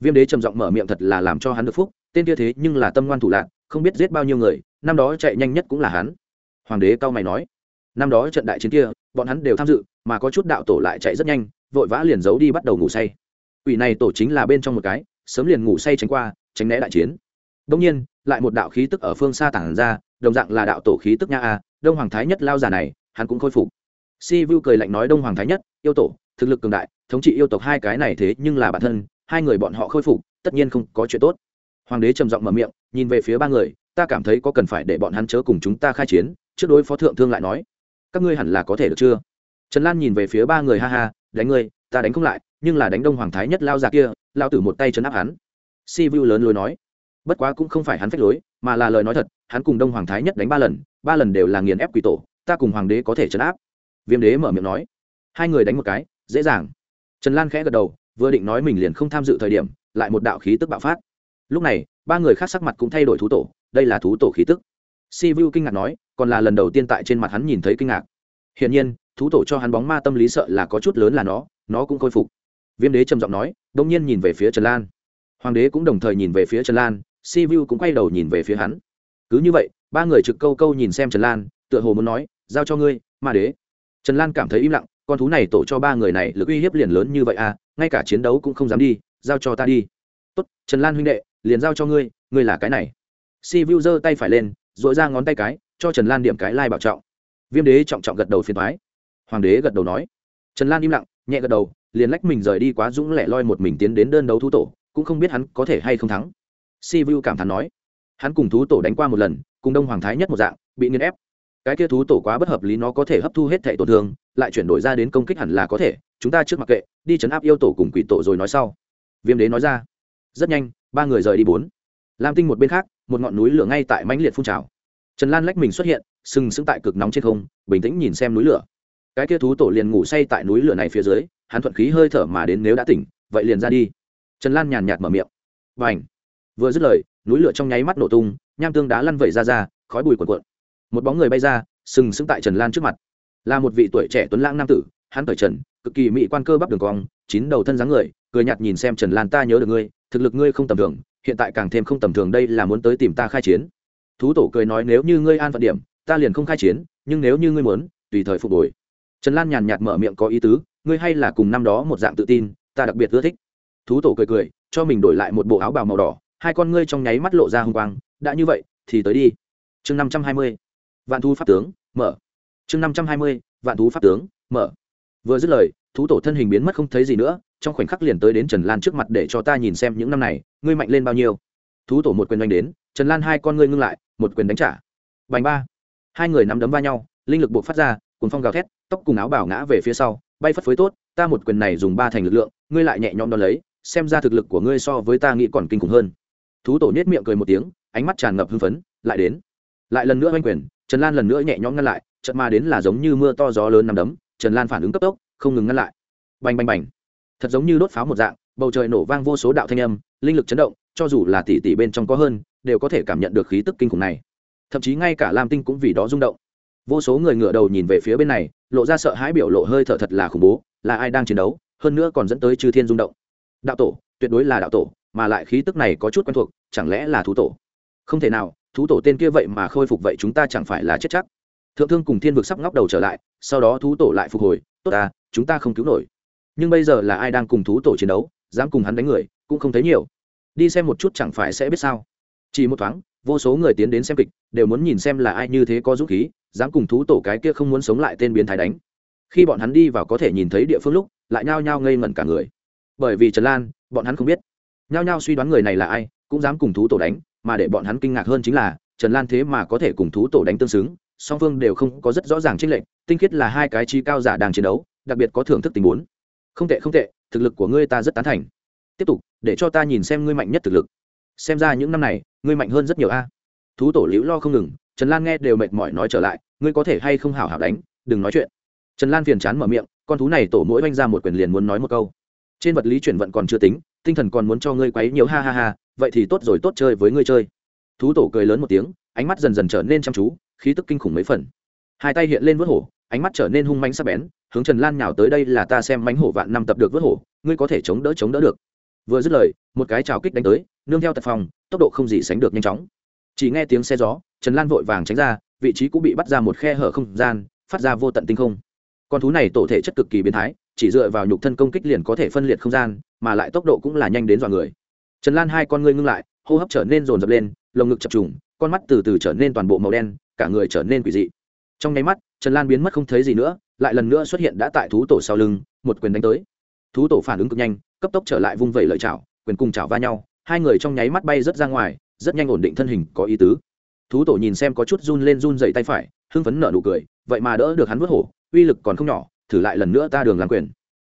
Viêm đế trầm giọng mở miệng thật là làm cho hắn được phúc, tên kia thế nhưng là tâm ngoan thủ lạc không biết giết bao nhiêu người, năm đó chạy nhanh nhất cũng là hắn. Hoàng đế cao mày nói, năm đó trận đại chiến kia, bọn hắn đều tham dự, mà có chút đạo tổ lại chạy rất nhanh, vội vã liền giấu đi bắt đầu ngủ say quỷ này tổ chính là bên trong một cái, sớm liền ngủ say tránh qua, tránh né đại chiến. Đông nhiên, lại một đạo khí tức ở phương xa tản ra, đồng dạng là đạo tổ khí tức nha a, đông hoàng thái nhất lao giả này, hắn cũng khôi phục. Si vu cười lạnh nói đông hoàng thái nhất, yêu tổ, thực lực cường đại, thống trị yêu tộc hai cái này thế nhưng là bản thân, hai người bọn họ khôi phục, tất nhiên không có chuyện tốt. Hoàng đế trầm giọng mở miệng, nhìn về phía ba người, ta cảm thấy có cần phải để bọn hắn chớ cùng chúng ta khai chiến, trước đối phó thượng thương lại nói. Các ngươi hẳn là có thể được chưa? Trần lan nhìn về phía ba người ha ha, đánh ngươi, ta đánh không lại nhưng là đánh đông hoàng thái nhất lao ra kia, lao tử một tay chấn áp hắn. Si vu lớn lối nói, bất quá cũng không phải hắn phách lối, mà là lời nói thật, hắn cùng đông hoàng thái nhất đánh ba lần ba lần đều là nghiền ép quỷ tổ, ta cùng hoàng đế có thể chấn áp. Viêm đế mở miệng nói, hai người đánh một cái, dễ dàng. Trần lan khẽ gật đầu, vừa định nói mình liền không tham dự thời điểm, lại một đạo khí tức bạo phát. Lúc này, ba người khác sắc mặt cũng thay đổi thú tổ, đây là thú tổ khí tức. Si vu kinh ngạc nói, còn là lần đầu tiên tại trên mặt hắn nhìn thấy kinh ngạc. Hiển nhiên, thú tổ cho hắn bóng ma tâm lý sợ là có chút lớn là nó nó cũng khôi phục viêm đế trầm giọng nói, đông nhiên nhìn về phía trần lan. Hoàng đế cũng đồng thời nhìn về phía trần lan, si vu cũng quay đầu nhìn về phía hắn. Cứ như vậy, ba người trực câu câu nhìn xem trần lan, tựa hồ muốn nói, giao cho ngươi, ma đế. Trần lan cảm thấy im lặng, con thú này tổ cho ba người này lực uy hiếp liền lớn như vậy à ngay cả chiến đấu cũng không dám đi, giao cho ta đi. Tốt, trần lan huynh đệ, liền giao cho ngươi ngươi là cái này. Si vu giơ tay phải lên dội ra ngón tay cái, cho trần lan điểm cái lai bảo trọng. Viêm đế trọng trọng gật đầu phiền thoái hoàng đế gật đầu nói. Trần lan im lặng nhẹ gật đầu, liền lách mình rời đi quá dũng lẻ loi một mình tiến đến đơn đấu thú tổ, cũng không biết hắn có thể hay không thắng. Si vu cảm thán nói, hắn cùng thú tổ đánh qua một lần, cùng đông hoàng thái nhất một dạng, bị nghiên ép. Cái kia thú tổ quá bất hợp lý nó có thể hấp thu hết thệ tổn thương, lại chuyển đổi ra đến công kích hẳn là có thể, chúng ta trước mặc kệ, đi chấn áp yêu tổ cùng quỷ tổ rồi nói sau. Viêm đế nói ra, rất nhanh, ba người rời đi bốn. Lam tinh một bên khác, một ngọn núi lửa ngay tại mãnh liệt phun trào. Trần lan lách mình xuất hiện, sừng sững tại cực nóng trên không, bình tĩnh nhìn xem núi lửa cái kia thú tổ liền ngủ say tại núi lửa này phía dưới, hắn thuận khí hơi thở mà đến nếu đã tỉnh, vậy liền ra đi. Trần lan nhàn nhạt mở miệng. Và ảnh vừa dứt lời, núi lửa trong nháy mắt nổ tung, nham tương đá lăn vẩy ra ra, khói bùi cuộn cuộn. Một bóng người bay ra, sừng sững tại trần lan trước mặt. Là một vị tuổi trẻ tuấn lãng nam tử, hắn cởi trần, cực kỳ mỹ quan cơ bắp đường cong, chín đầu thân dáng người, cười nhạt nhìn xem trần lan, ta nhớ được ngươi, thực lực ngươi không tầm thường, hiện tại càng thêm không tầm thường, đây là muốn tới tìm ta khai chiến. Thú tổ cười nói, nếu như ngươi an phận điểm, ta liền không khai chiến, nhưng nếu như ngươi muốn, tùy thời phục hồi trần lan nhàn nhạt mở miệng có ý tứ, ngươi hay là cùng năm đó một dạng tự tin, ta đặc biệt ưa thích. Thú tổ cười cười, cho mình đổi lại một bộ áo bào màu đỏ, hai con ngươi trong nháy mắt lộ ra h ư n g quang, đã như vậy, thì tới đi. Chương năm trăm hai mươi, vạn thu pháp tướng, mở. Chương năm trăm hai mươi, vạn thú pháp tướng, mở. Vừa dứt lời, thú tổ thân hình biến mất không thấy gì nữa, trong khoảnh khắc liền tới đến trần lan trước mặt để cho ta nhìn xem những năm này, ngươi mạnh lên bao nhiêu. Thú tổ một quyền đánh đến, trần lan hai con ngươi ngưng lại, một quyền đánh trả. Bành ba. Hai người nắm đấm va nhau, linh lực buộc phát ra cùng phong gào thét, tóc cùng áo bảo ngã về phía sau, bay phất phới tốt, ta một quyền này dùng ba thành lực lượng, ngươi lại nhẹ nhõm đo lấy, xem ra thực lực của ngươi so với ta nghĩ còn kinh khủng hơn. Thú tổ nết miệng cười một tiếng, ánh mắt tràn ngập hưng phấn, lại đến. Lại lần nữa oanh quyền, trần lan lần nữa nhẹ nhõm ngăn lại trận ma đến là giống như mưa to gió lớn nằm đấm, trần lan phản ứng cấp tốc, không ngừng ngăn lại. Bành bành bành. Thật giống như đốt pháo một dạng, bầu trời nổ vang vô số đạo thanh âm, linh lực chấn động, cho dù là tỷ tỷ bên trong có hơn, đều có thể cảm nhận được khí tức kinh khủng này. Thậm chí ngay cả lam tinh cũng vì đó rung động vô số người ngửa đầu nhìn về phía bên này, lộ ra sợ hãi biểu lộ hơi thở thật là khủng bố, là ai đang chiến đấu, hơn nữa còn dẫn tới chư thiên rung động. Đạo tổ, tuyệt đối là đạo tổ, mà lại khí tức này có chút quen thuộc, chẳng lẽ là thú tổ? Không thể nào, thú tổ tên kia vậy mà khôi phục vậy chúng ta chẳng phải là chết chắc. Thượng thương cùng thiên vực sắp ngóc đầu trở lại, sau đó thú tổ lại phục hồi, tốt à chúng ta không cứu nổi. Nhưng bây giờ là ai đang cùng thú tổ chiến đấu, dám cùng hắn đánh người, cũng không thấy nhiều. Đi xem một chút chẳng phải sẽ biết sao. Chỉ một thoáng vô số người tiến đến xem kịch, đều muốn nhìn xem là ai như thế có dũng khí, dám cùng thú tổ cái kia không muốn sống lại tên biến thái đánh. Khi bọn hắn đi vào có thể nhìn thấy địa phương lúc, lại nhao nhao ngây ngẩn cả người. Bởi vì trần lan, bọn hắn không biết. Nhao nhao suy đoán người này là ai, cũng dám cùng thú tổ đánh, mà để bọn hắn kinh ngạc hơn chính là, trần lan thế mà có thể cùng thú tổ đánh tương xứng, song phương đều không có rất rõ ràng trích lệnh tinh khiết là hai cái chi cao giả đang chiến đấu, đặc biệt có thưởng thức tình huống. Không tệ không tệ, thực lực của ngươi ta rất tán thành. Tiếp tục, để cho ta nhìn xem ngươi mạnh nhất thực lực. Xem ra những năm này ngươi mạnh hơn rất nhiều a. Thú tổ liễu lo không ngừng, trần lan nghe đều mệt mỏi nói trở lại, ngươi có thể hay không hảo hảo đánh, đừng nói chuyện. Trần lan phiền chán mở miệng, con thú này tổ mỗi oanh ra một quyền liền muốn nói một câu. Trên vật lý chuyển vận còn chưa tính, tinh thần còn muốn cho ngươi quấy nhiều, ha ha ha, vậy thì tốt rồi, tốt chơi với ngươi chơi. Thú tổ cười lớn một tiếng, ánh mắt dần dần trở nên chăm chú, khí tức kinh khủng mấy phần. Hai tay hiện lên vớt hổ, ánh mắt trở nên hung manh sắc bén, hướng trần lan nhào tới đây là ta xem mánh hổ vạn năm tập được vớt hổ, ngươi có thể chống đỡ chống đỡ được. Vừa dứt lời, một cái trào kích đánh tới nương theo tật phòng, tốc độ không gì sánh được nhanh chóng. Chỉ nghe tiếng xe gió, trần lan vội vàng tránh ra, vị trí cũng bị bắt ra một khe hở không gian, phát ra vô tận tinh không. Con thú này tổ thể chất cực kỳ biến thái, chỉ dựa vào nhục thân công kích liền có thể phân liệt không gian, mà lại tốc độ cũng là nhanh đến dọa người. Trần lan hai con ngươi ngưng lại, hô hấp trở nên rồn rập lên, lồng ngực chập trùng, con mắt từ từ trở nên toàn bộ màu đen, cả người trở nên quỷ dị. Trong nháy mắt, trần lan biến mất không thấy gì nữa, lại lần nữa xuất hiện đã tại thú tổ sau lưng, một quyền đánh tới. Thú tổ phản ứng cực nhanh, cấp tốc trở lại vung vẩy lợi chảo, quyền cùng chảo va nhau hai người trong nháy mắt bay rất ra ngoài, rất nhanh ổn định thân hình, có ý tứ. Thú tổ nhìn xem có chút run lên run dậy tay phải, hưng phấn nở nụ cười, vậy mà đỡ được hắn vớt hổ, uy lực còn không nhỏ, thử lại lần nữa ta đường làm quyền.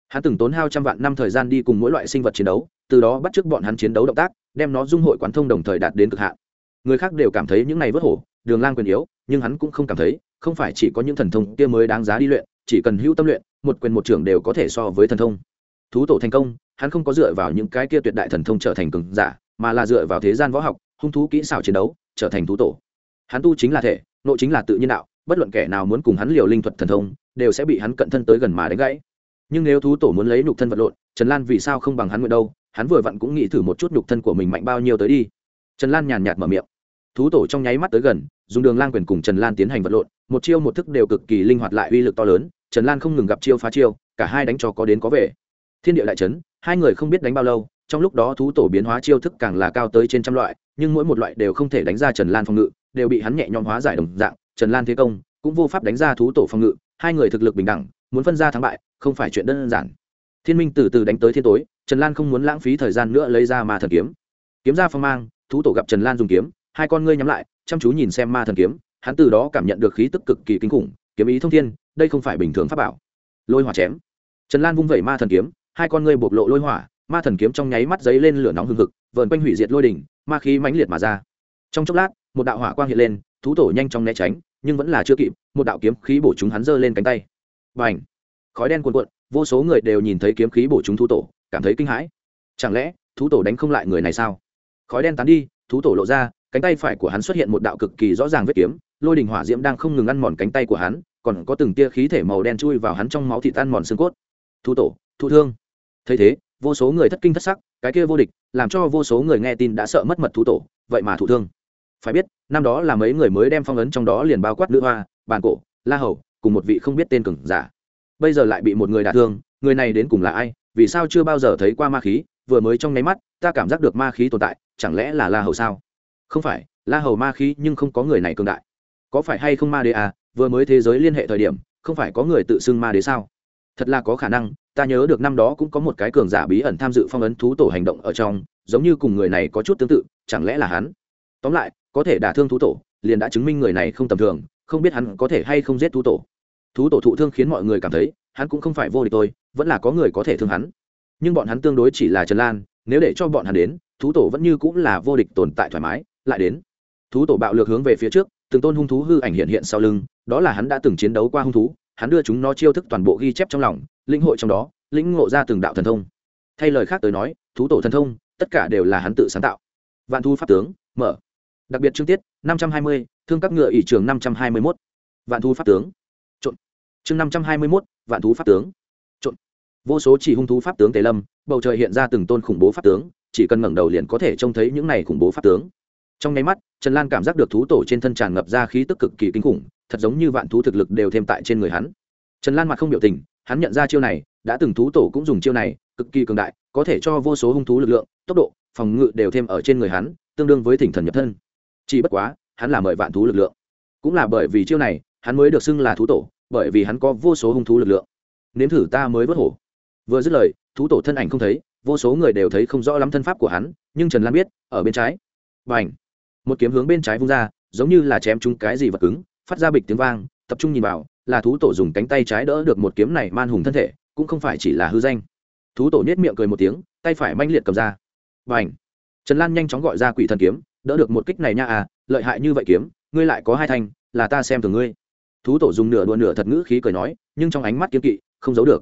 Hắn từng tốn hao trăm vạn năm thời gian đi cùng mỗi loại sinh vật chiến đấu, từ đó bắt chước bọn hắn chiến đấu động tác, đem nó dung hội quán thông đồng thời đạt đến cực hạn. Người khác đều cảm thấy những này vớt hổ, đường lang quyền yếu, nhưng hắn cũng không cảm thấy, không phải chỉ có những thần thông kia mới đáng giá đi luyện, chỉ cần hữu tâm luyện, một quyền một trưởng đều có thể so với thần thông. Thú tổ thành công hắn không có dựa vào những cái kia tuyệt đại thần thông trở thành cường giả, mà là dựa vào thế gian võ học, hung thú kỹ xảo chiến đấu, trở thành thú tổ. Hắn tu chính là thể, nội chính là tự nhiên đạo, bất luận kẻ nào muốn cùng hắn liều linh thuật thần thông, đều sẽ bị hắn cận thân tới gần mà đánh gãy. Nhưng nếu thú tổ muốn lấy nhục thân vật lộn, trần lan vì sao không bằng hắn nguyện đâu? Hắn vừa vặn cũng nghĩ thử một chút nhục thân của mình mạnh bao nhiêu tới đi. Trần lan nhàn nhạt mở miệng. Thú tổ trong nháy mắt tới gần, dùng đường lan quyền cùng trần lan tiến hành vật lộn, một chiêu một thức đều cực kỳ linh hoạt lại uy lực to lớn, trần lan không ngừng gặp chiêu phá chiêu, cả hai đánh cho có đến có về. Thiên địa đại trấn hai người không biết đánh bao lâu, trong lúc đó thú tổ biến hóa chiêu thức càng là cao tới trên trăm loại, nhưng mỗi một loại đều không thể đánh ra trần lan phòng ngự, đều bị hắn nhẹ nhõm hóa giải đồng dạng, trần lan thế công cũng vô pháp đánh ra thú tổ phòng ngự, hai người thực lực bình đẳng, muốn phân ra thắng bại, không phải chuyện đơn giản. Thiên minh từ từ đánh tới thiên tối, trần lan không muốn lãng phí thời gian nữa lấy ra ma thần kiếm. Kiếm ra phong mang, thú tổ gặp trần lan dùng kiếm, hai con ngươi nhắm lại, chăm chú nhìn xem ma thần kiếm, hắn từ đó cảm nhận được khí tức cực kỳ kinh khủng, kiếm ý thông thiên, đây không phải bình thường pháp bảo. Lôi hỏa chém. Trần lan vung vẩy ma thần kiếm hai con ngươi bộc lộ lôi hỏa, ma thần kiếm trong nháy mắt giấy lên lửa nóng hừng hực, vờn quanh hủy diệt lôi đỉnh, ma khí mãnh liệt mà ra. Trong chốc lát, một đạo hỏa quang hiện lên, thú tổ nhanh chóng né tránh, nhưng vẫn là chưa kịp, một đạo kiếm khí bổ chúng hắn giơ lên cánh tay. Bành! Khói đen cuồn cuộn, vô số người đều nhìn thấy kiếm khí bổ chúng thú tổ, cảm thấy kinh hãi. Chẳng lẽ, thú tổ đánh không lại người này sao? Khói đen tán đi, thú tổ lộ ra, cánh tay phải của hắn xuất hiện một đạo cực kỳ rõ ràng vết kiếm, lôi đình hỏa diễm đang không ngừng ăn mòn cánh tay của hắn, còn có từng tia khí thể màu đen chui vào hắn trong máu thịt ăn mòn xương cốt. Thú tổ, thụ thương thấy thế, vô số người thất kinh thất sắc, cái kia vô địch, làm cho vô số người nghe tin đã sợ mất mật thú tổ, vậy mà thụ thương. Phải biết, năm đó là mấy người mới đem phong ấn trong đó liền bao quát nữ hoa, bàn cổ, la hầu, cùng một vị không biết tên cường giả. Bây giờ lại bị một người đả thương, người này đến cùng là ai, vì sao chưa bao giờ thấy qua ma khí, vừa mới trong nháy mắt, ta cảm giác được ma khí tồn tại, chẳng lẽ là la hầu sao? Không phải, la hầu ma khí nhưng không có người này cường đại. Có phải hay không ma đế à vừa mới thế giới liên hệ thời điểm, không phải có người tự xưng ma đế sao? Thật là có khả năng ta nhớ được năm đó cũng có một cái cường giả bí ẩn tham dự phong ấn thú tổ hành động ở trong, giống như cùng người này có chút tương tự, chẳng lẽ là hắn? Tóm lại, có thể đả thương thú tổ, liền đã chứng minh người này không tầm thường, không biết hắn có thể hay không giết thú tổ. Thú tổ thụ thương khiến mọi người cảm thấy, hắn cũng không phải vô địch tôi vẫn là có người có thể thương hắn. Nhưng bọn hắn tương đối chỉ là trần lan, nếu để cho bọn hắn đến, thú tổ vẫn như cũng là vô địch tồn tại thoải mái, lại đến. Thú tổ bạo lược hướng về phía trước, từng tôn hung thú hư ảnh hiện hiện sau lưng, đó là hắn đã từng chiến đấu qua hung thú hắn đưa chúng nó chiêu thức toàn bộ ghi chép trong lòng, lĩnh hội trong đó, lĩnh ngộ ra từng đạo thần thông. Thay lời khác tới nói, thú tổ thần thông, tất cả đều là hắn tự sáng tạo. Vạn thu pháp tướng, mở. Đặc biệt chương tiết, năm trăm hai mươi, thương các ngựa ỷ trường năm trăm hai mươi mốt. Vạn thu pháp tướng, trộn. Chương năm trăm hai mươi mốt, vạn thú pháp tướng, trộn. Vô số chỉ hung thú pháp tướng tề lâm, bầu trời hiện ra từng tôn khủng bố pháp tướng, chỉ cần ngẩng đầu liền có thể trông thấy những này khủng bố pháp tướng. Trong nháy mắt, trần lan cảm giác được thú tổ trên thân tràn ngập ra khí tức cực kỳ kinh khủng thật giống như vạn thú thực lực đều thêm tại trên người hắn. Trần lan mặt không biểu tình, hắn nhận ra chiêu này, đã từng thú tổ cũng dùng chiêu này, cực kỳ cường đại, có thể cho vô số hung thú lực lượng, tốc độ, phòng ngự đều thêm ở trên người hắn, tương đương với thỉnh thần nhập thân. Chỉ bất quá, hắn là mời vạn thú lực lượng. Cũng là bởi vì chiêu này, hắn mới được xưng là thú tổ, bởi vì hắn có vô số hung thú lực lượng. Nếm thử ta mới vớt hổ. Vừa dứt lời, thú tổ thân ảnh không thấy, vô số người đều thấy không rõ lắm thân pháp của hắn, nhưng trần lan biết, ở bên trái. B à n h một kiếm hướng bên trái vung ra, giống như là chém chúng cái gì vật cứng phát ra bịch tiếng vang, tập trung nhìn vào, là thú tổ dùng cánh tay trái đỡ được một kiếm này man hùng thân thể, cũng không phải chỉ là hư danh. Thú tổ nhét miệng cười một tiếng, tay phải manh liệt cầm ra. B à n h trần lan nhanh chóng gọi ra quỷ thần kiếm, đỡ được một kích này nha à lợi hại như vậy kiếm, ngươi lại có hai thanh, là ta xem thường ngươi. Thú tổ dùng nửa đùa nửa thật ngữ khí cười nói, nhưng trong ánh mắt kiếm kỵ, không giấu được.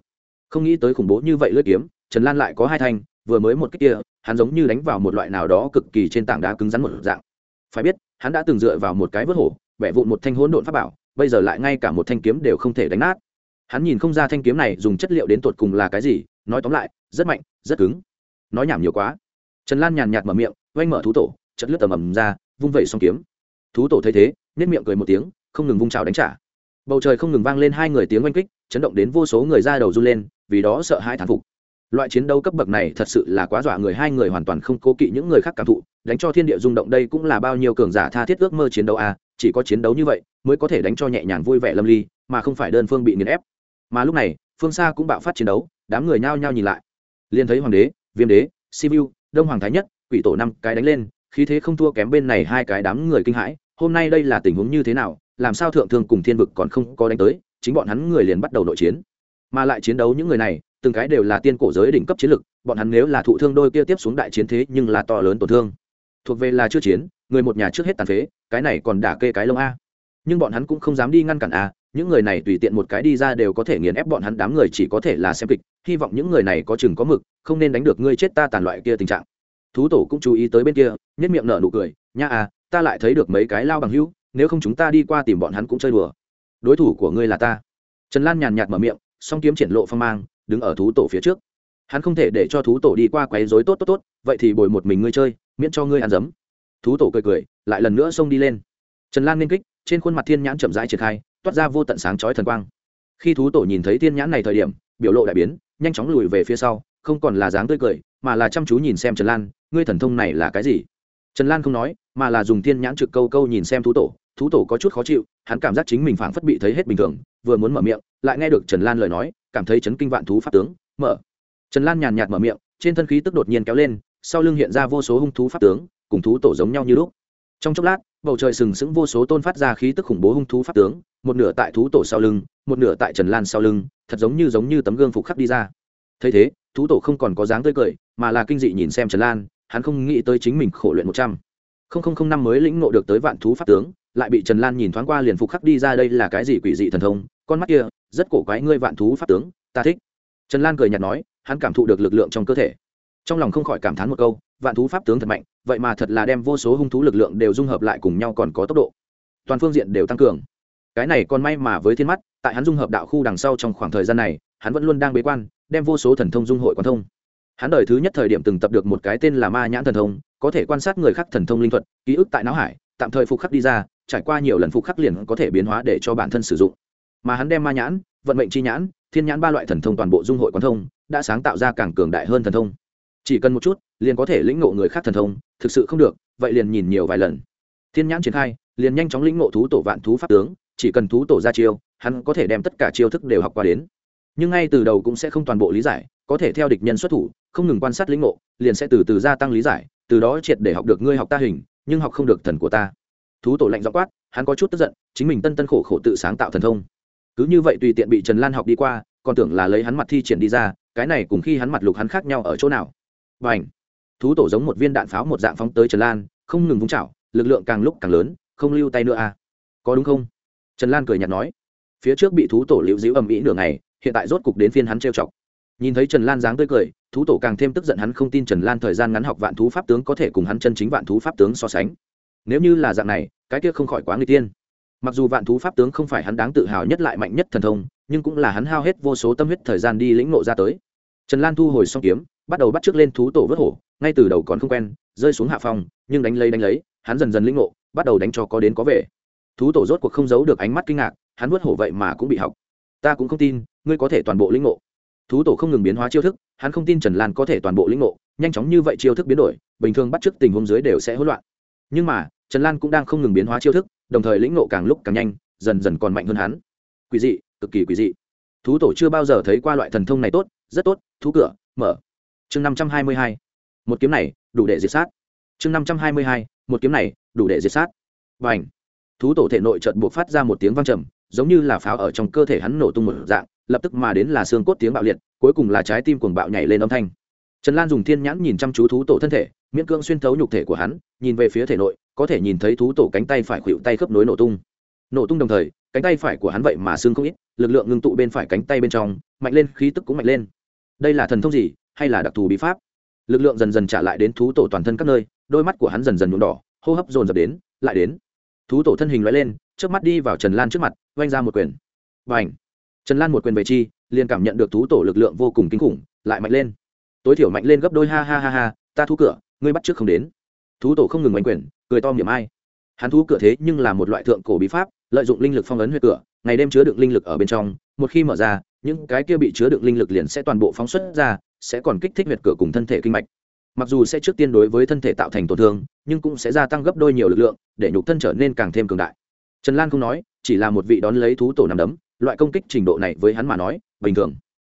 Không nghĩ tới khủng bố như vậy lưỡi kiếm, trần lan lại có hai thanh, vừa mới một cách kia, hắn giống như đánh vào một loại nào đó cực kỳ trên tảng đá cứng rắn một dạng. Phải biết, hắn đã từng dựa vào một cái vớt hổ vẻ vụn một thanh hỗn độn pháp bảo, bây giờ lại ngay cả một thanh kiếm đều không thể đánh nát. Hắn nhìn không ra thanh kiếm này dùng chất liệu đến tột cùng là cái gì, nói tóm lại, rất mạnh, rất cứng. Nói nhảm nhiều quá. Trần lan nhàn nhạt mở miệng, oanh mở thú tổ chất lướt tầm ầm ra, vung vẩy xong kiếm. Thú tổ thấy thế nếp miệng cười một tiếng, không ngừng vung trào đánh trả. Bầu trời không ngừng vang lên hai người tiếng oanh kích, chấn động đến vô số người ra đầu run lên, vì đó sợ hai thán phục loại chiến đấu cấp bậc này thật sự là quá dọa người, hai người hoàn toàn không cố kỵ những người khác cảm thụ. Đánh cho thiên địa rung động đây cũng là bao nhiêu cường giả tha thiết ước mơ chiến đấu à chỉ có chiến đấu như vậy mới có thể đánh cho nhẹ nhàng vui vẻ lâm ly, mà không phải đơn phương bị nghiền ép. Mà lúc này, phương xa cũng bạo phát chiến đấu, đám người nhao nhao nhìn lại. Liền thấy hoàng đế, viêm đế sivu đông hoàng thái nhất, quỷ tổ năm cái đánh lên, khí thế không thua kém bên này hai cái đám người kinh hãi, hôm nay đây là tình huống như thế nào, làm sao thượng thương cùng thiên vực còn không có đánh tới, chính bọn hắn người liền bắt đầu nội chiến. Mà lại chiến đấu những người này từng cái đều là tiên cổ giới đỉnh cấp chiến lực bọn hắn nếu là thụ thương đôi kia tiếp xuống đại chiến thế nhưng là to lớn tổn thương. Thuộc về là chưa chiến người một nhà trước hết tàn phế cái này còn đả kê cái lông a. Nhưng bọn hắn cũng không dám đi ngăn cản a những người này tùy tiện một cái đi ra đều có thể nghiền ép bọn hắn đám người chỉ có thể là xem kịch hy vọng những người này có chừng có mực không nên đánh được ngươi chết ta tàn loại kia tình trạng. Thú tổ cũng chú ý tới bên kia nhất miệng nở nụ cười nha a, ta lại thấy được mấy cái lao bằng hữu nếu không chúng ta đi qua tìm bọn hắn cũng chơi đùa. Đối thủ của ngươi là ta. Trần lan nhàn nhạt mở miệng song kiếm triển lộ phong mang đứng ở thú tổ phía trước. Hắn không thể để cho thú tổ đi qua quấy rối tốt tốt tốt, vậy thì bồi một mình ngươi chơi, miễn cho ngươi ăn dấm. Thú tổ cười cười, lại lần nữa xông đi lên. Trần lan nên kích, trên khuôn mặt thiên nhãn chậm rãi triển khai, toát ra vô tận sáng chói thần quang. Khi thú tổ nhìn thấy thiên nhãn này thời điểm, biểu lộ đại biến, nhanh chóng lùi về phía sau, không còn là dáng tươi cười, mà là chăm chú nhìn xem trần lan, ngươi thần thông này là cái gì? Trần lan không nói, mà là dùng thiên nhãn trực câu câu nhìn xem thú tổ thú tổ có chút khó chịu, hắn cảm giác chính mình phảng phất bị thấy hết bình thường, vừa muốn mở miệng, lại nghe được trần lan lời nói cảm thấy chấn kinh vạn thú pháp tướng, mở. Trần lan nhàn nhạt mở miệng, trên thân khí tức đột nhiên kéo lên, sau lưng hiện ra vô số hung thú pháp tướng, cùng thú tổ giống nhau như lúc. Trong chốc lát, bầu trời sừng sững vô số tôn phát ra khí tức khủng bố hung thú pháp tướng, một nửa tại thú tổ sau lưng, một nửa tại trần lan sau lưng, thật giống như giống như tấm gương phục khắc đi ra. Thấy thế, thú tổ không còn có dáng tươi cười, mà là kinh dị nhìn xem trần lan, hắn không nghĩ tới chính mình khổ luyện một trăm. Không năm mới lĩnh ngộ được tới vạn thú pháp tướng lại bị trần lan nhìn thoáng qua liền phục khắc đi ra đây là cái gì quỷ dị thần thông, con mắt kia, rất cổ quái ngươi vạn thú pháp tướng, ta thích. Trần lan cười nhạt nói, hắn cảm thụ được lực lượng trong cơ thể. Trong lòng không khỏi cảm thán một câu, vạn thú pháp tướng thật mạnh, vậy mà thật là đem vô số hung thú lực lượng đều dung hợp lại cùng nhau còn có tốc độ. Toàn phương diện đều tăng cường. Cái này còn may mà với thiên mắt, tại hắn dung hợp đạo khu đằng sau trong khoảng thời gian này, hắn vẫn luôn đang bế quan, đem vô số thần thông dung hội quan thông. Hắn đời thứ nhất thời điểm từng tập được một cái tên là ma nhãn thần thông, có thể quan sát người khác thần thông linh thuật, ký ức tại não hải, tạm thời phục khắc đi ra trải qua nhiều lần phục khắc liền có thể biến hóa để cho bản thân sử dụng. Mà hắn đem ma nhãn, vận mệnh chi nhãn, thiên nhãn ba loại thần thông toàn bộ dung hội quán thông, đã sáng tạo ra càng cường đại hơn thần thông. Chỉ cần một chút, liền có thể lĩnh ngộ người khác thần thông, thực sự không được, vậy liền nhìn nhiều vài lần. Thiên nhãn triển khai, liền nhanh chóng lĩnh ngộ thú tổ vạn thú pháp tướng, chỉ cần thú tổ ra chiêu, hắn có thể đem tất cả chiêu thức đều học qua đến. Nhưng ngay từ đầu cũng sẽ không toàn bộ lý giải, có thể theo địch nhân xuất thủ, không ngừng quan sát lĩnh ngộ, liền sẽ từ từ gia tăng lý giải, từ đó triệt để học được ngươi học ta hình, nhưng học không được thần của ta thú tổ lạnh rõ quát, hắn có chút tức giận, chính mình tân tân khổ khổ tự sáng tạo thần thông. Cứ như vậy tùy tiện bị trần lan học đi qua, còn tưởng là lấy hắn mặt thi triển đi ra, cái này cùng khi hắn mặt lục hắn khác nhau ở chỗ nào. Và ảnh thú tổ giống một viên đạn pháo một dạng phóng tới trần lan, không ngừng vung chảo, lực lượng càng lúc càng lớn, không lưu tay nữa à. Có đúng không? Trần lan cười nhạt nói. Phía trước bị thú tổ liễu dĩu ầm ĩ nửa ngày, hiện tại rốt cục đến phiên hắn trêu chọc. Nhìn thấy trần lan dáng tươi cười, thú tổ càng thêm tức giận hắn không tin trần lan thời gian ngắn học vạn thú pháp tướng có thể cùng hắn chân chính vạn thú pháp tướng so sánh nếu như là dạng này, cái kia không khỏi quá người tiên. Mặc dù vạn thú pháp tướng không phải hắn đáng tự hào nhất lại mạnh nhất thần thông, nhưng cũng là hắn hao hết vô số tâm huyết thời gian đi lĩnh nộ ra tới. Trần lan thu hồi xong kiếm, bắt đầu bắt t r ư ớ c lên thú tổ vớt hổ, ngay từ đầu còn không quen, rơi xuống hạ phong, nhưng đánh lấy đánh lấy, hắn dần dần lĩnh nộ bắt đầu đánh cho có đến có về. Thú tổ rốt cuộc không giấu được ánh mắt kinh ngạc, hắn vớt hổ vậy mà cũng bị học. Ta cũng không tin, ngươi có thể toàn bộ lĩnh nộ thú tổ không ngừng biến hóa chiêu thức, hắn không tin trần lan có thể toàn bộ lĩnh nộ nhanh chóng như vậy chiêu thức biến đổi, bình thường bắt t r ư ớ c tình huống dưới đều sẽ hỗn loạn nhưng mà, trần lan cũng đang không ngừng biến hóa chiêu thức, đồng thời lĩnh nộ càng lúc càng nhanh, dần dần còn mạnh hơn hắn. Quỷ dị, cực kỳ quỷ dị. Thú tổ chưa bao giờ thấy qua loại thần thông này tốt, rất tốt, thú cửa, mở. Chương năm trăm hai mươi hai. Một kiếm này, đủ để diệt sát. Chương năm trăm hai mươi hai. Một kiếm này, đủ để diệt sát. Và ảnh thú tổ thể nội trận buộc phát ra một tiếng vang trầm, giống như là pháo ở trong cơ thể hắn nổ tung một dạng, lập tức mà đến là xương cốt tiếng bạo liệt, cuối cùng là trái tim cuồng bạo nhảy lên âm thanh trần lan dùng thiên nhãn nhìn chăm chú thú tổ thân thể, miễn cưỡng xuyên thấu nhục thể của hắn, nhìn về phía thể nội, có thể nhìn thấy thú tổ cánh tay phải khuỵu tay khớp nối nổ tung. Nổ tung đồng thời, cánh tay phải của hắn vậy mà xương không ít, lực lượng ngưng tụ bên phải cánh tay bên trong, mạnh lên, khí tức cũng mạnh lên. Đây là thần thông gì, hay là đặc thù bí pháp? Lực lượng dần dần trả lại đến thú tổ toàn thân các nơi, đôi mắt của hắn dần dần nhuộm đỏ, hô hấp dồn dập đến, lại đến. Thú tổ thân hình loại lên trước mắt đi vào trần lan trước mặt, oanh ra một quyền. Và h trần lan một quyền về chi, liền cảm nhận được thú tổ lực lượng vô cùng kinh khủng, lại mạnh lên tối thiểu mạnh lên gấp đôi, ha ha ha ha, ta thú cửa, ngươi bắt trước không đến. Thú tổ không ngừng mạnh quyền, cười to miệng ai. Hắn thú cửa thế nhưng là một loại thượng cổ bí pháp, lợi dụng linh lực phong ấn huyệt cửa, ngày đêm chứa đựng linh lực ở bên trong, một khi mở ra, những cái kia bị chứa đựng linh lực liền sẽ toàn bộ phóng xuất ra, sẽ còn kích thích huyệt cửa cùng thân thể kinh mạch. Mặc dù sẽ trước tiên đối với thân thể tạo thành tổn thương, nhưng cũng sẽ gia tăng gấp đôi nhiều lực lượng, để nhục thân trở nên càng thêm cường đại. Trần lan không nói, chỉ là một vị đón lấy thú tổ nằm đấm, loại công kích trình độ này với hắn mà nói, bình thường.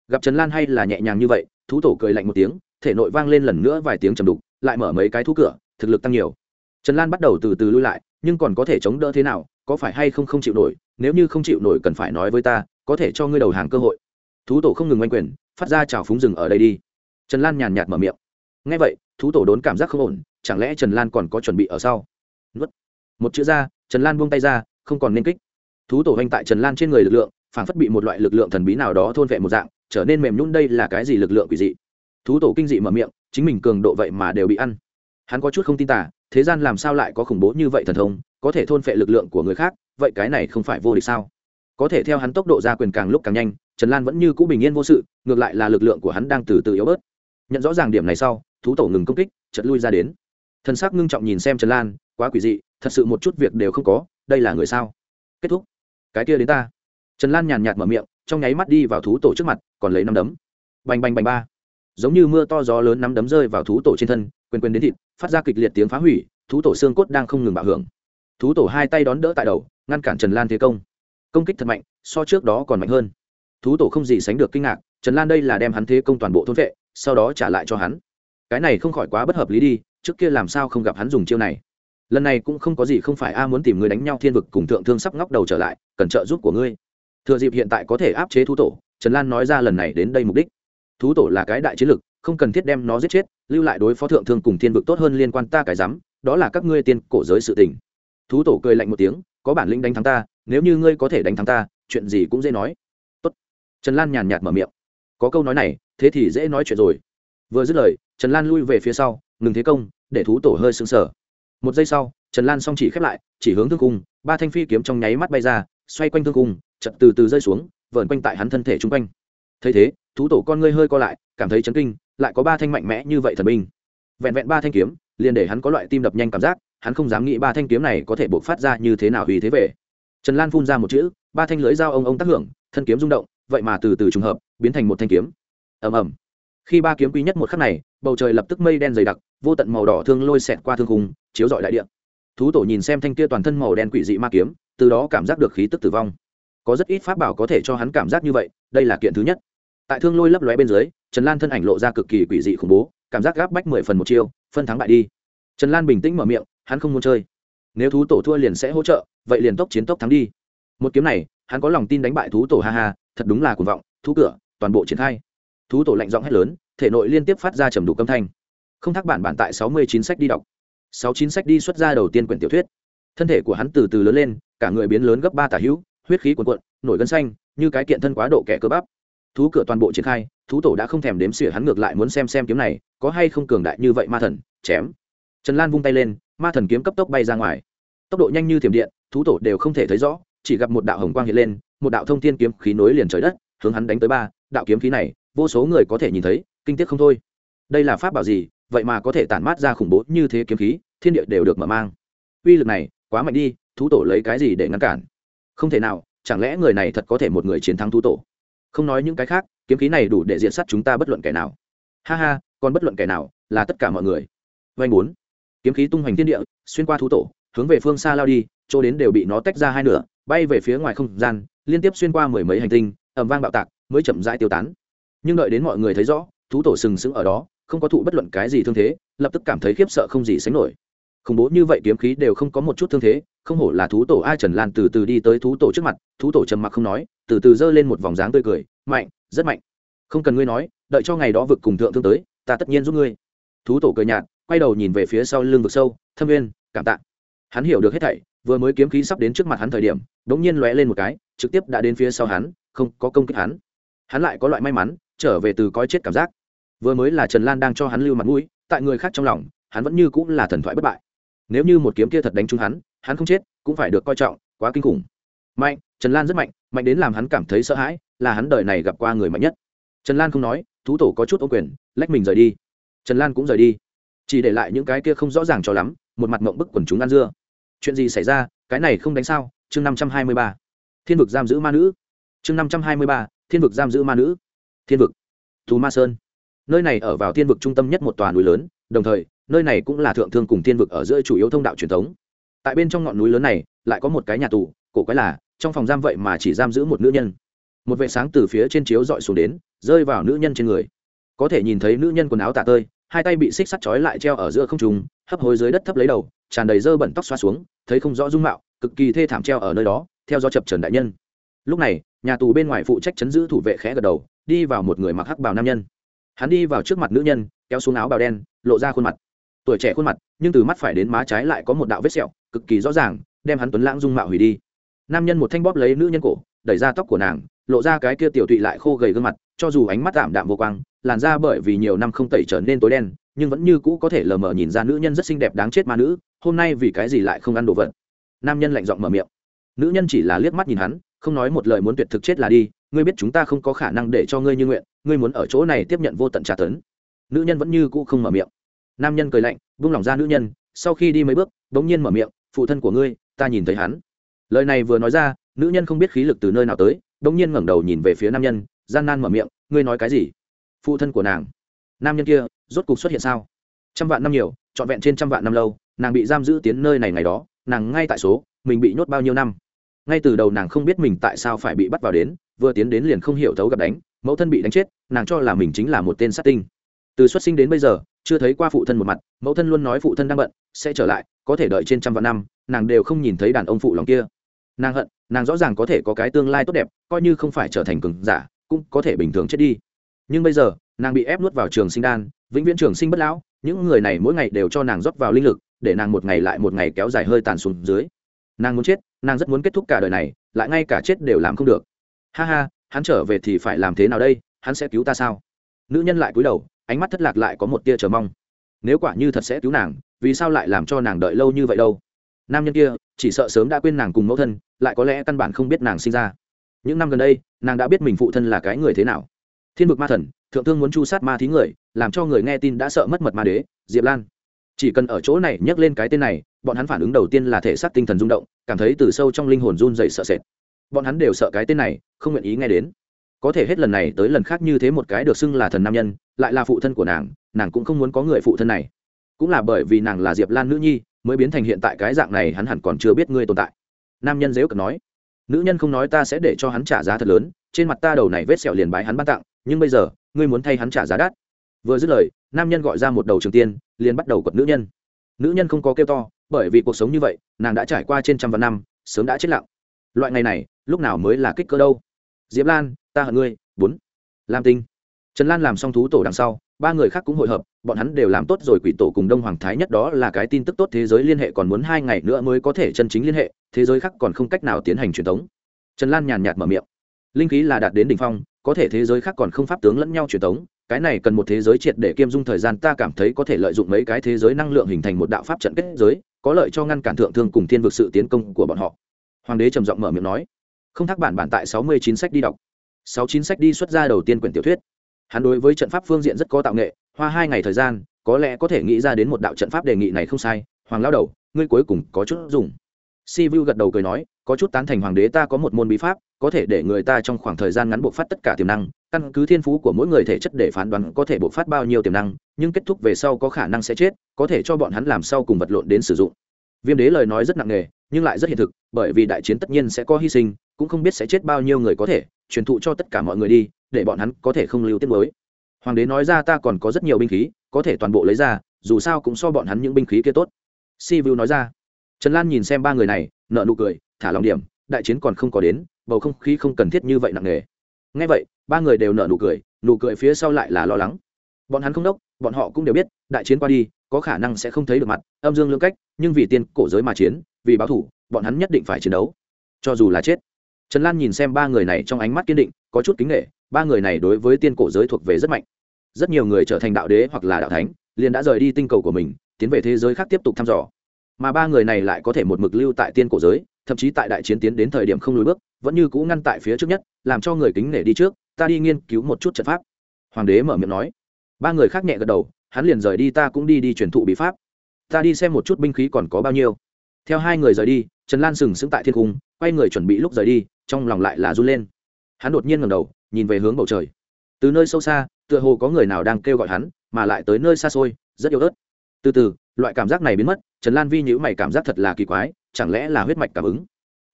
Gặp trần lan hay là nhẹ nhàng như vậy thú tổ cười lạnh một tiếng, thể nội vang lên lần nữa vài tiếng trầm đục, lại mở mấy cái thú cửa, thực lực tăng nhiều. Trần lan bắt đầu từ từ lui lại, nhưng còn có thể chống đỡ thế nào, có phải hay không không chịu nổi, nếu như không chịu nổi cần phải nói với ta, có thể cho ngươi đầu hàng cơ hội. Thú tổ không ngừng oanh quyền, phát ra trào phúng rừng ở đây đi. Trần lan nhàn nhạt mở miệng. Ngay vậy, thú tổ đốn cảm giác không ổn, chẳng lẽ trần lan còn có chuẩn bị ở sau? Nuốt. một chữ ra, trần lan buông tay ra, không còn nên kích. Thú tổ hành tại trần lan trên người lực lượng phản phất bị một loại lực lượng thần bí nào đó thôn vệ một dạng trở nên mềm nhún đây là cái gì lực lượng quỷ dị? Thú tổ kinh dị mở miệng, chính mình cường độ vậy mà đều bị ăn. Hắn có chút không tin tả thế gian làm sao lại có khủng bố như vậy thần thông, có thể thôn phệ lực lượng của người khác, vậy cái này không phải vô địch sao? Có thể theo hắn tốc độ ra quyền càng lúc càng nhanh, trần lan vẫn như cũ bình yên vô sự, ngược lại là lực lượng của hắn đang từ từ yếu bớt. Nhận rõ ràng điểm này sau, thú tổ ngừng công kích chật lui ra đến. Thân xác ngưng trọng nhìn xem trần lan, quá quỷ dị, thật sự một chút việc đều không có, đây là người sao? Kết thúc. Cái kia đến ta trần lan nhàn nhạt mở miệng, trong nháy mắt đi vào thú tổ trước mặt, còn lấy năm đấm. Bành bành bành ba. Giống như mưa to gió lớn nắm đấm rơi vào thú tổ trên thân quên quên đến thịt, phát ra kịch liệt tiếng phá hủy, thú tổ xương cốt đang không ngừng bạo hưởng. Thú tổ hai tay đón đỡ tại đầu, ngăn cản trần lan thế công. Công kích thật mạnh, so trước đó còn mạnh hơn. Thú tổ không gì sánh được kinh ngạc, trần lan đây là đem hắn thế công toàn bộ thôn vệ, sau đó trả lại cho hắn. Cái này không khỏi quá bất hợp lý đi, trước kia làm sao không gặp hắn dùng chiêu này. Lần này cũng không có gì không phải a muốn tìm người đánh nhau thiên vực cùng thượng thương sắp ngóc đầu trở lại, cần trợ giúp của ngươi thừa dịp hiện tại có thể áp chế thú tổ, trần lan nói ra lần này đến đây mục đích. Thú tổ là cái đại chiến lực không cần thiết đem nó giết chết, lưu lại đối phó thượng thương cùng thiên vực tốt hơn liên quan ta cái rắm, đó là các ngươi tiên cổ giới sự tình. Thú tổ cười lạnh một tiếng, có bản lĩnh đánh thắng ta, nếu như ngươi có thể đánh thắng ta, chuyện gì cũng dễ nói. Tốt. trần lan nhàn nhạt mở miệng. Có câu nói này, thế thì dễ nói chuyện rồi. Vừa dứt lời, trần lan lui về phía sau, ngừng thế công, để thú tổ hơi sững sờ. Một giây sau, trần lan song chỉ khép lại, chỉ hướng thương cung, ba thanh phi kiếm trong nháy mắt bay ra, xoay quanh thương cung chật từ từ rơi xuống, vờn quanh tại hắn thân thể chung quanh. Thấy thế, thú tổ con ngươi hơi co lại, cảm thấy chấn kinh, lại có ba thanh mạnh mẽ như vậy thần binh. Vẹn vẹn ba thanh kiếm, liền để hắn có loại tim đập nhanh cảm giác, hắn không dám nghĩ ba thanh kiếm này có thể buộc phát ra như thế nào vì thế về. Trần lan phun ra một chữ, ba thanh lưới dao ông ông tác hưởng, thân kiếm rung động, vậy mà từ từ trùng hợp, biến thành một thanh kiếm. Ầm ầm. Khi ba kiếm quý nhất một khắc này, bầu trời lập tức mây đen dày đặc, vô tận màu đỏ thương lôi xẹt qua thương khung, chiếu rọi đại địa. Thú tổ nhìn xem thanh kia toàn thân màu đen quỷ dị ma kiếm, từ đó cảm giác được khí tức tử vong có rất ít pháp bảo có thể cho hắn cảm giác như vậy, đây là kiện thứ nhất. Tại thương lôi lấp lóe bên dưới, trần lan thân ảnh lộ ra cực kỳ quỷ dị khủng bố, cảm giác gáp bách mười phần một chiêu, phân thắng bại đi. Trần lan bình tĩnh mở miệng, hắn không muốn chơi. Nếu thú tổ thua liền sẽ hỗ trợ, vậy liền tốc chiến tốc thắng đi. Một kiếm này, hắn có lòng tin đánh bại thú tổ ha ha, thật đúng là cuồng vọng, thú cửa, toàn bộ triển khai. Thú tổ lạnh giọng hét lớn, thể nội liên tiếp phát ra trầm đủ âm thanh. Không thắc bản bản tại sáu mươi chín sách đi đọc. Sáu chín sách đi xuất ra đầu tiên quyển tiểu thuyết. Thân thể của hắn từ từ lớn lên, cả người biến lớn gấp ba tả hữu huyết khí cuồn cuộn, nổi gân xanh, như cái kiện thân quá độ kẻ cơ bắp. Thú cửa toàn bộ triển khai, thú tổ đã không thèm đếm xỉa, hắn ngược lại muốn xem xem kiếm này, có hay không cường đại như vậy ma thần, chém. Trần lan vung tay lên, ma thần kiếm cấp tốc bay ra ngoài. Tốc độ nhanh như thiểm điện, thú tổ đều không thể thấy rõ, chỉ gặp một đạo hồng quang hiện lên, một đạo thông thiên kiếm khí nối liền trời đất, hướng hắn đánh tới ba, đạo kiếm khí này, vô số người có thể nhìn thấy, kinh tiếc không thôi. Đây là pháp bảo gì, vậy mà có thể tản mát ra khủng bố như thế kiếm khí, thiên địa đều được mở mang. Uy lực này, quá mạnh đi, thú tổ lấy cái gì để ngăn cản? Không thể nào, chẳng lẽ người này thật có thể một người chiến thắng thú tổ? Không nói những cái khác, kiếm khí này đủ để diện sát chúng ta bất luận kẻ nào. Ha ha, còn bất luận kẻ nào, là tất cả mọi người. Vanh bốn. Kiếm khí tung hoành thiên địa, xuyên qua thú tổ, hướng về phương xa lao đi, chỗ đến đều bị nó tách ra hai nửa, bay về phía ngoài không gian, liên tiếp xuyên qua mười mấy hành tinh ẩm vang bạo tạc, mới chậm rãi tiêu tán. Nhưng đợi đến mọi người thấy rõ, thú tổ sừng sững ở đó, không có thụ bất luận cái gì thương thế, lập tức cảm thấy khiếp sợ không gì sánh nổi khủng bố như vậy kiếm khí đều không có một chút thương thế, không hổ là thú tổ ai trần lan từ từ đi tới thú tổ trước mặt, thú tổ trầm mặc không nói, từ từ giơ lên một vòng dáng tươi cười, mạnh, rất mạnh. Không cần ngươi nói, đợi cho ngày đó vực cùng thượng thương tới, ta tất nhiên giúp ngươi. Thú tổ cười nhạt, quay đầu nhìn về phía sau lưng vực sâu, thâm uyên, cảm tạ. Hắn hiểu được hết thảy, vừa mới kiếm khí sắp đến trước mặt hắn thời điểm, đống nhiên lóe lên một cái, trực tiếp đã đến phía sau hắn, không có công kích hắn. Hắn lại có loại may mắn, trở về từ coi chết cảm giác. Vừa mới là trần lan đang cho hắn lưu mặt mũi, tại người khác trong lòng, hắn vẫn như cũng là thần thoại bất bại nếu như một kiếm kia thật đánh trúng hắn hắn không chết, cũng phải được coi trọng, quá kinh khủng. Mạnh, trần lan rất mạnh mạnh đến làm hắn cảm thấy sợ hãi, là hắn đời này gặp qua người mạnh nhất. Trần lan không nói, thú tổ có chút ô quyền, lách mình rời đi. Trần lan cũng rời đi. Chỉ để lại những cái kia không rõ ràng cho lắm, một mặt mộng bức quần chúng ăn dưa. Chuyện gì xảy ra, cái này không đánh sao? Chương năm trăm hai mươi ba. Thiên vực giam giữ ma nữ. Chương năm trăm hai mươi ba, thiên vực giam giữ ma nữ. Thiên vực. Thù ma sơn. Nơi này ở vào thiên vực trung tâm nhất một tòa núi lớn, đồng thời nơi này cũng là thượng thương cùng thiên vực ở giữa chủ yếu thông đạo truyền thống. Tại bên trong ngọn núi lớn này, lại có một cái nhà tù, cổ quái là, trong phòng giam vậy mà chỉ giam giữ một nữ nhân. Một vệ sáng từ phía trên chiếu dọi xuống đến, rơi vào nữ nhân trên người. Có thể nhìn thấy nữ nhân quần áo tả tơi, hai tay bị xích sắt trói lại treo ở giữa không trùng hấp hối dưới đất thấp lấy đầu, tràn đầy dơ bẩn tóc xoa xuống, thấy không rõ dung mạo, cực kỳ thê thảm treo ở nơi đó, theo do chập trần đại nhân. Lúc này, nhà tù bên ngoài phụ trách chấn giữ thủ vệ khẽ gật đầu, đi vào một người mặc hắc bào nam nhân. Hắn đi vào trước mặt nữ nhân, kéo xuống áo bào đen, lộ ra khuôn mặt tuổi trẻ khuôn mặt, nhưng từ mắt phải đến má trái lại có một đạo vết sẹo, cực kỳ rõ ràng, đem hắn tuấn lãng dung mạo hủy đi. Nam nhân một thanh bóp lấy nữ nhân cổ, đẩy ra tóc của nàng, lộ ra cái kia tiểu tụy lại khô gầy gương mặt, cho dù ánh mắt tạm đạm vô quang, làn da bởi vì nhiều năm không tẩy trở nên tối đen, nhưng vẫn như cũ có thể lờ mờ nhìn ra nữ nhân rất xinh đẹp đáng chết ma nữ, hôm nay vì cái gì lại không ăn đồ vật? Nam nhân lạnh giọng mở miệng. Nữ nhân chỉ là liếc mắt nhìn hắn, không nói một lời muốn tuyệt thực chết là đi, ngươi biết chúng ta không có khả năng để cho ngươi như nguyện, ngươi muốn ở chỗ này tiếp nhận vô tận trả tấn. Nữ nhân vẫn như cũ không mở miệng nam nhân cười lạnh, vung lòng ra nữ nhân, sau khi đi mấy bước, bỗng nhiên mở miệng, phụ thân của ngươi, ta nhìn thấy hắn. Lời này vừa nói ra, nữ nhân không biết khí lực từ nơi nào tới, bỗng nhiên ngẩng đầu nhìn về phía nam nhân, gian nan mở miệng, ngươi nói cái gì? Phụ thân của nàng. Nam nhân kia, rốt cục xuất hiện sao? Trăm vạn năm nhiều, trọn vẹn trên trăm vạn năm lâu, nàng bị giam giữ tiến nơi này ngày đó, nàng ngay tại số, mình bị nhốt bao nhiêu năm? Ngay từ đầu nàng không biết mình tại sao phải bị bắt vào đến, vừa tiến đến liền không hiểu thấu gặp đánh, mẫu thân bị đánh chết, nàng cho là mình chính là một tên sát tinh. Từ xuất sinh đến bây giờ chưa thấy qua phụ thân một mặt, mẫu thân luôn nói phụ thân đang bận, sẽ trở lại, có thể đợi trên trăm vạn năm, nàng đều không nhìn thấy đàn ông phụ lòng kia. Nàng hận, nàng rõ ràng có thể có cái tương lai tốt đẹp, coi như không phải trở thành cường giả, cũng có thể bình thường chết đi. Nhưng bây giờ, nàng bị ép nuốt vào trường sinh đan, vĩnh viễn trường sinh bất lão, những người này mỗi ngày đều cho nàng rót vào linh lực, để nàng một ngày lại một ngày kéo dài hơi tàn xuống dưới. Nàng muốn chết, nàng rất muốn kết thúc cả đời này, lại ngay cả chết đều làm không được. Ha ha, hắn trở về thì phải làm thế nào đây, hắn sẽ cứu ta sao? Nữ nhân lại cúi đầu ánh mắt thất lạc lại có một tia chờ mong. Nếu quả như thật sẽ cứu nàng, vì sao lại làm cho nàng đợi lâu như vậy đâu? Nam nhân kia, chỉ sợ sớm đã quên nàng cùng mẫu thân, lại có lẽ căn bản không biết nàng sinh ra. Những năm gần đây, nàng đã biết mình phụ thân là cái người thế nào. Thiên vực ma thần, thượng thương muốn chu sát ma thí người, làm cho người nghe tin đã sợ mất mật ma đế, diệp lan. Chỉ cần ở chỗ này nhắc lên cái tên này, bọn hắn phản ứng đầu tiên là thể xác tinh thần rung động, cảm thấy từ sâu trong linh hồn run dày sợ sệt. Bọn hắn đều sợ cái tên này, không nguyện ý nghe đến có thể hết lần này tới lần khác như thế một cái được xưng là thần nam nhân, lại là phụ thân của nàng nàng cũng không muốn có người phụ thân này. Cũng là bởi vì nàng là diệp lan nữ nhi, mới biến thành hiện tại cái dạng này hắn hẳn còn chưa biết ngươi tồn tại. Nam nhân dếu cực nói, nữ nhân không nói ta sẽ để cho hắn trả giá thật lớn, trên mặt ta đầu này vết sẹo liền bái hắn ban tặng, nhưng bây giờ, ngươi muốn thay hắn trả giá đắt. Vừa dứt lời, nam nhân gọi ra một đầu trường tiên, liền bắt đầu quật nữ nhân. Nữ nhân không có kêu to, bởi vì cuộc sống như vậy, nàng đã trải qua trên trăm vạn năm, sớm đã chết lặng. Loại ngày này, lúc nào mới là kích cỡ đâu? Diệp lan ta hận ngươi, bốn. Lam tinh. Trần lan làm xong thú tổ đằng sau, ba người khác cũng hội hợp, bọn hắn đều làm tốt rồi, quỷ tổ cùng đông hoàng thái nhất đó là cái tin tức tốt thế giới liên hệ, còn muốn hai ngày nữa mới có thể chân chính liên hệ, thế giới khác còn không cách nào tiến hành truyền thống. Trần lan nhàn nhạt mở miệng. Linh khí là đạt đến đ ỉ n h phong, có thể thế giới khác còn không pháp tướng lẫn nhau truyền thống, cái này cần một thế giới triệt để kiêm dung thời gian, ta cảm thấy có thể lợi dụng mấy cái thế giới năng lượng hình thành một đạo pháp trận kết giới, có lợi cho ngăn cản thượng thương cùng thiên vực sự tiến công của bọn họ. Hoàng đế trầm giọng mở miệng nói. Không thắc bản bản tại sáu mươi chín sách đi đọc sáu chín sách đi xuất ra đầu tiên quyển tiểu thuyết. Hắn đối với trận pháp phương diện rất có tạo nghệ, hoa hai ngày thời gian, có lẽ có thể nghĩ ra đến một đạo trận pháp đề nghị này không sai. Hoàng lao đầu, ngươi cuối cùng có chút dùng. Si vu gật đầu cười nói, có chút tán thành hoàng đế ta có một môn bí pháp, có thể để người ta trong khoảng thời gian ngắn buộc phát tất cả tiềm năng, căn cứ thiên phú của mỗi người thể chất để phán đoán có thể buộc phát bao nhiêu tiềm năng, nhưng kết thúc về sau có khả năng sẽ chết, có thể cho bọn hắn làm sau cùng vật lộn đến sử dụng. Viêm đế lời nói rất nặng nề, nhưng lại rất hiện thực, bởi vì đại chiến tất nhiên sẽ có hy sinh cũng không biết sẽ chết bao nhiêu người có thể, truyền thụ cho tất cả mọi người đi, để bọn hắn có thể không lưu tiết mới. Hoàng đế nói ra ta còn có rất nhiều binh khí, có thể toàn bộ lấy ra, dù sao cũng so bọn hắn những binh khí kia tốt. Si vu nói ra. Trần lan nhìn xem ba người này nợ nụ cười, thả lòng điểm, đại chiến còn không có đến, bầu không khí không cần thiết như vậy nặng nề. Ngay vậy, ba người đều nợ nụ cười nụ cười phía sau lại là lo lắng. Bọn hắn không đốc, bọn họ cũng đều biết, đại chiến qua đi, có khả năng sẽ không thấy được mặt, âm dương lương cách, nhưng vì tiên cổ giới mà chiến, vì báo thủ, bọn hắn nhất định phải chiến đấu. Cho dù là chết trần lan nhìn xem ba người này trong ánh mắt kiên định, có chút kính nghệ ba người này đối với tiên cổ giới thuộc về rất mạnh. Rất nhiều người trở thành đạo đế hoặc là đạo thánh, liền đã rời đi tinh cầu của mình, tiến về thế giới khác tiếp tục thăm dò. Mà ba người này lại có thể một mực lưu tại tiên cổ giới, thậm chí tại đại chiến tiến đến thời điểm không lùi bước, vẫn như cũ ngăn tại phía trước nhất, làm cho người kính nể đi trước, ta đi nghiên cứu một chút trận pháp. Hoàng đế mở miệng nói. Ba người khác nhẹ gật đầu, hắn liền rời đi, ta cũng đi đi truyền thụ bí pháp. Ta đi xem một chút binh khí còn có bao nhiêu. Theo hai người rời đi, trần lan sừng sững tại thiên cung, quay người chuẩn bị lúc rời đi trong lòng lại là run lên. Hắn đột nhiên ngầm đầu, nhìn về hướng bầu trời. Từ nơi sâu xa, tựa hồ có người nào đang kêu gọi hắn, mà lại tới nơi xa xôi, rất yếu ớt. Từ từ, loại cảm giác này biến mất, trần lan vi nhữ mày cảm giác thật là kỳ quái, chẳng lẽ là huyết mạch cảm ứng?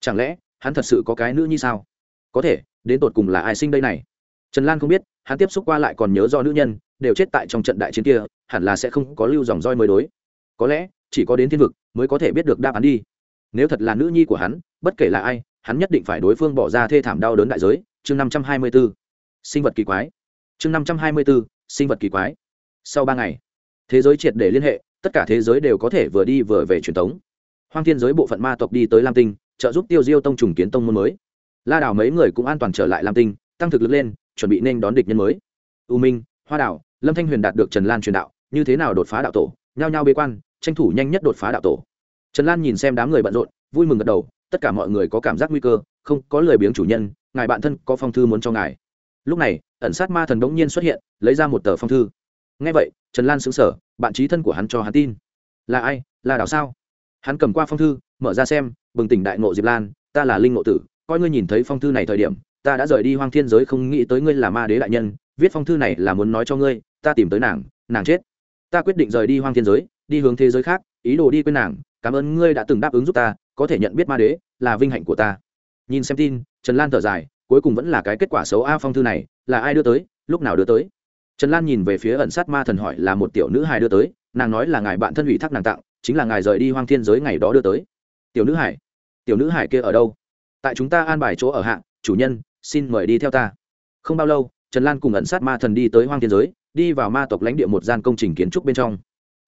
Chẳng lẽ, hắn thật sự có cái nữ như sao? Có thể, đến tột cùng là ai sinh đây này? Trần lan không biết, hắn tiếp xúc qua lại còn nhớ do nữ nhân, đều chết tại trong trận đại chiến kia, hẳn là sẽ không có lưu dòng roi mới đối. Có lẽ, chỉ có đến thiên vực mới có thể biết được đáp án đi. Nếu thật là nữ nhi của hắn, bất kể là ai hắn nhất định phải đối phương bỏ ra thê thảm đau đớn đại giới. Chương năm trăm hai mươi b ố sinh vật kỳ quái. Chương năm trăm hai mươi b ố sinh vật kỳ quái. Sau ba ngày, thế giới triệt để liên hệ, tất cả thế giới đều có thể vừa đi vừa về truyền thống hoang thiên giới bộ phận ma tộc đi tới lam tinh, trợ giúp tiêu diêu tông trùng kiến tông môn mới. La đảo mấy người cũng an toàn trở lại lam tinh, tăng thực lực lên, chuẩn bị nên đón địch nhân mới. U minh, hoa đảo, lâm thanh huyền đạt được trần lan truyền đạo, như thế nào đột phá đạo tổ? Nhao nhao bế quan, tranh thủ nhanh nhất đột phá đạo tổ. Trần lan nhìn xem đám người bận rộn, vui mừng gật đầu tất cả mọi người có cảm giác nguy cơ, không có lời biếng chủ nhân, ngài bạn thân có phong thư muốn cho ngài. Lúc này, ẩn sát ma thần đ ố n g nhiên xuất hiện, lấy ra một tờ phong thư. Ngay vậy, trần lan xứng sở bạn trí thân của hắn cho hắn tin. Là ai? Là đảo sao? Hắn cầm qua phong thư, mở ra xem, bừng tỉnh đại ngộ diệp lan, ta là linh ngộ tử, coi ngươi nhìn thấy phong thư này thời điểm, ta đã rời đi hoang thiên giới không nghĩ tới ngươi là ma đế đại nhân, viết phong thư này là muốn nói cho ngươi, ta tìm tới nàng nàng chết. Ta quyết định rời đi hoang thiên giới, đi hướng thế giới khác, ý đồ đi quên nàng, cảm ơn ngươi đã từng đáp ứng giúp ta có thể nhận biết ma đế là vinh hạnh của ta. Nhìn xem tin, trần lan thở dài, cuối cùng vẫn là cái kết quả xấu a phong thư này, là ai đưa tới, lúc nào đưa tới? Trần lan nhìn về phía ẩn sát ma thần hỏi là một tiểu nữ hài đưa tới, nàng nói là ngài bạn thân ủy thác nàng tặng, chính là ngài rời đi hoang thiên giới ngày đó đưa tới. Tiểu nữ hải tiểu nữ hải kia ở đâu? Tại chúng ta an bài chỗ ở hạng chủ nhân, xin mời đi theo ta. Không bao lâu, trần lan cùng ẩn sát ma thần đi tới hoang thiên giới, đi vào ma tộc lãnh địa một gian công trình kiến trúc bên trong.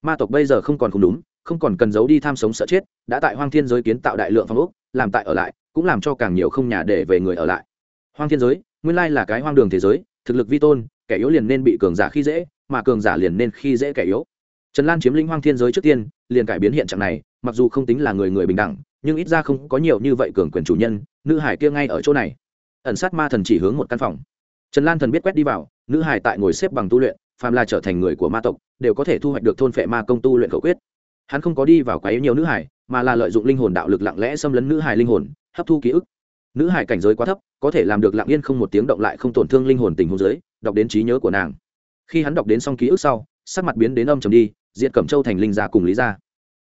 Ma tộc bây giờ không còn không đúng không còn cần giấu đi tham sống sợ chết, đã tại hoang thiên giới kiến tạo đại lượng phong ốc, làm tại ở lại, cũng làm cho càng nhiều không nhà để về người ở lại. Hoang thiên giới, nguyên lai là cái hoang đường thế giới, thực lực vi tôn, kẻ yếu liền nên bị cường giả khi dễ, mà cường giả liền nên khi dễ kẻ yếu. Trần lan chiếm lĩnh hoang thiên giới trước tiên, liền cải biến hiện trạng này, mặc dù không tính là người người bình đẳng, nhưng ít ra không có nhiều như vậy cường quyền chủ nhân, nữ hải kia ngay ở chỗ này. Ẩn sát ma thần chỉ hướng một căn phòng. Trần lan thần biết quét đi vào, nữ hải tại ngồi xếp bằng tu luyện, phàm là trở thành người của ma tộc, đều có thể thu hoạch được thôn phệ ma công tu luyện khẩu quyết hắn không có đi vào quá yếu nhiều nữ hải, mà là lợi dụng linh hồn đạo lực lặng lẽ xâm lấn nữ hải linh hồn, hấp thu ký ức. Nữ hải cảnh giới quá thấp, có thể làm được lặng yên không một tiếng động lại không tổn thương linh hồn tình hồn giới đọc đến trí nhớ của nàng. Khi hắn đọc đến xong ký ức sau, sắc mặt biến đến âm trầm đi diện cẩm châu thành linh ra cùng lý ra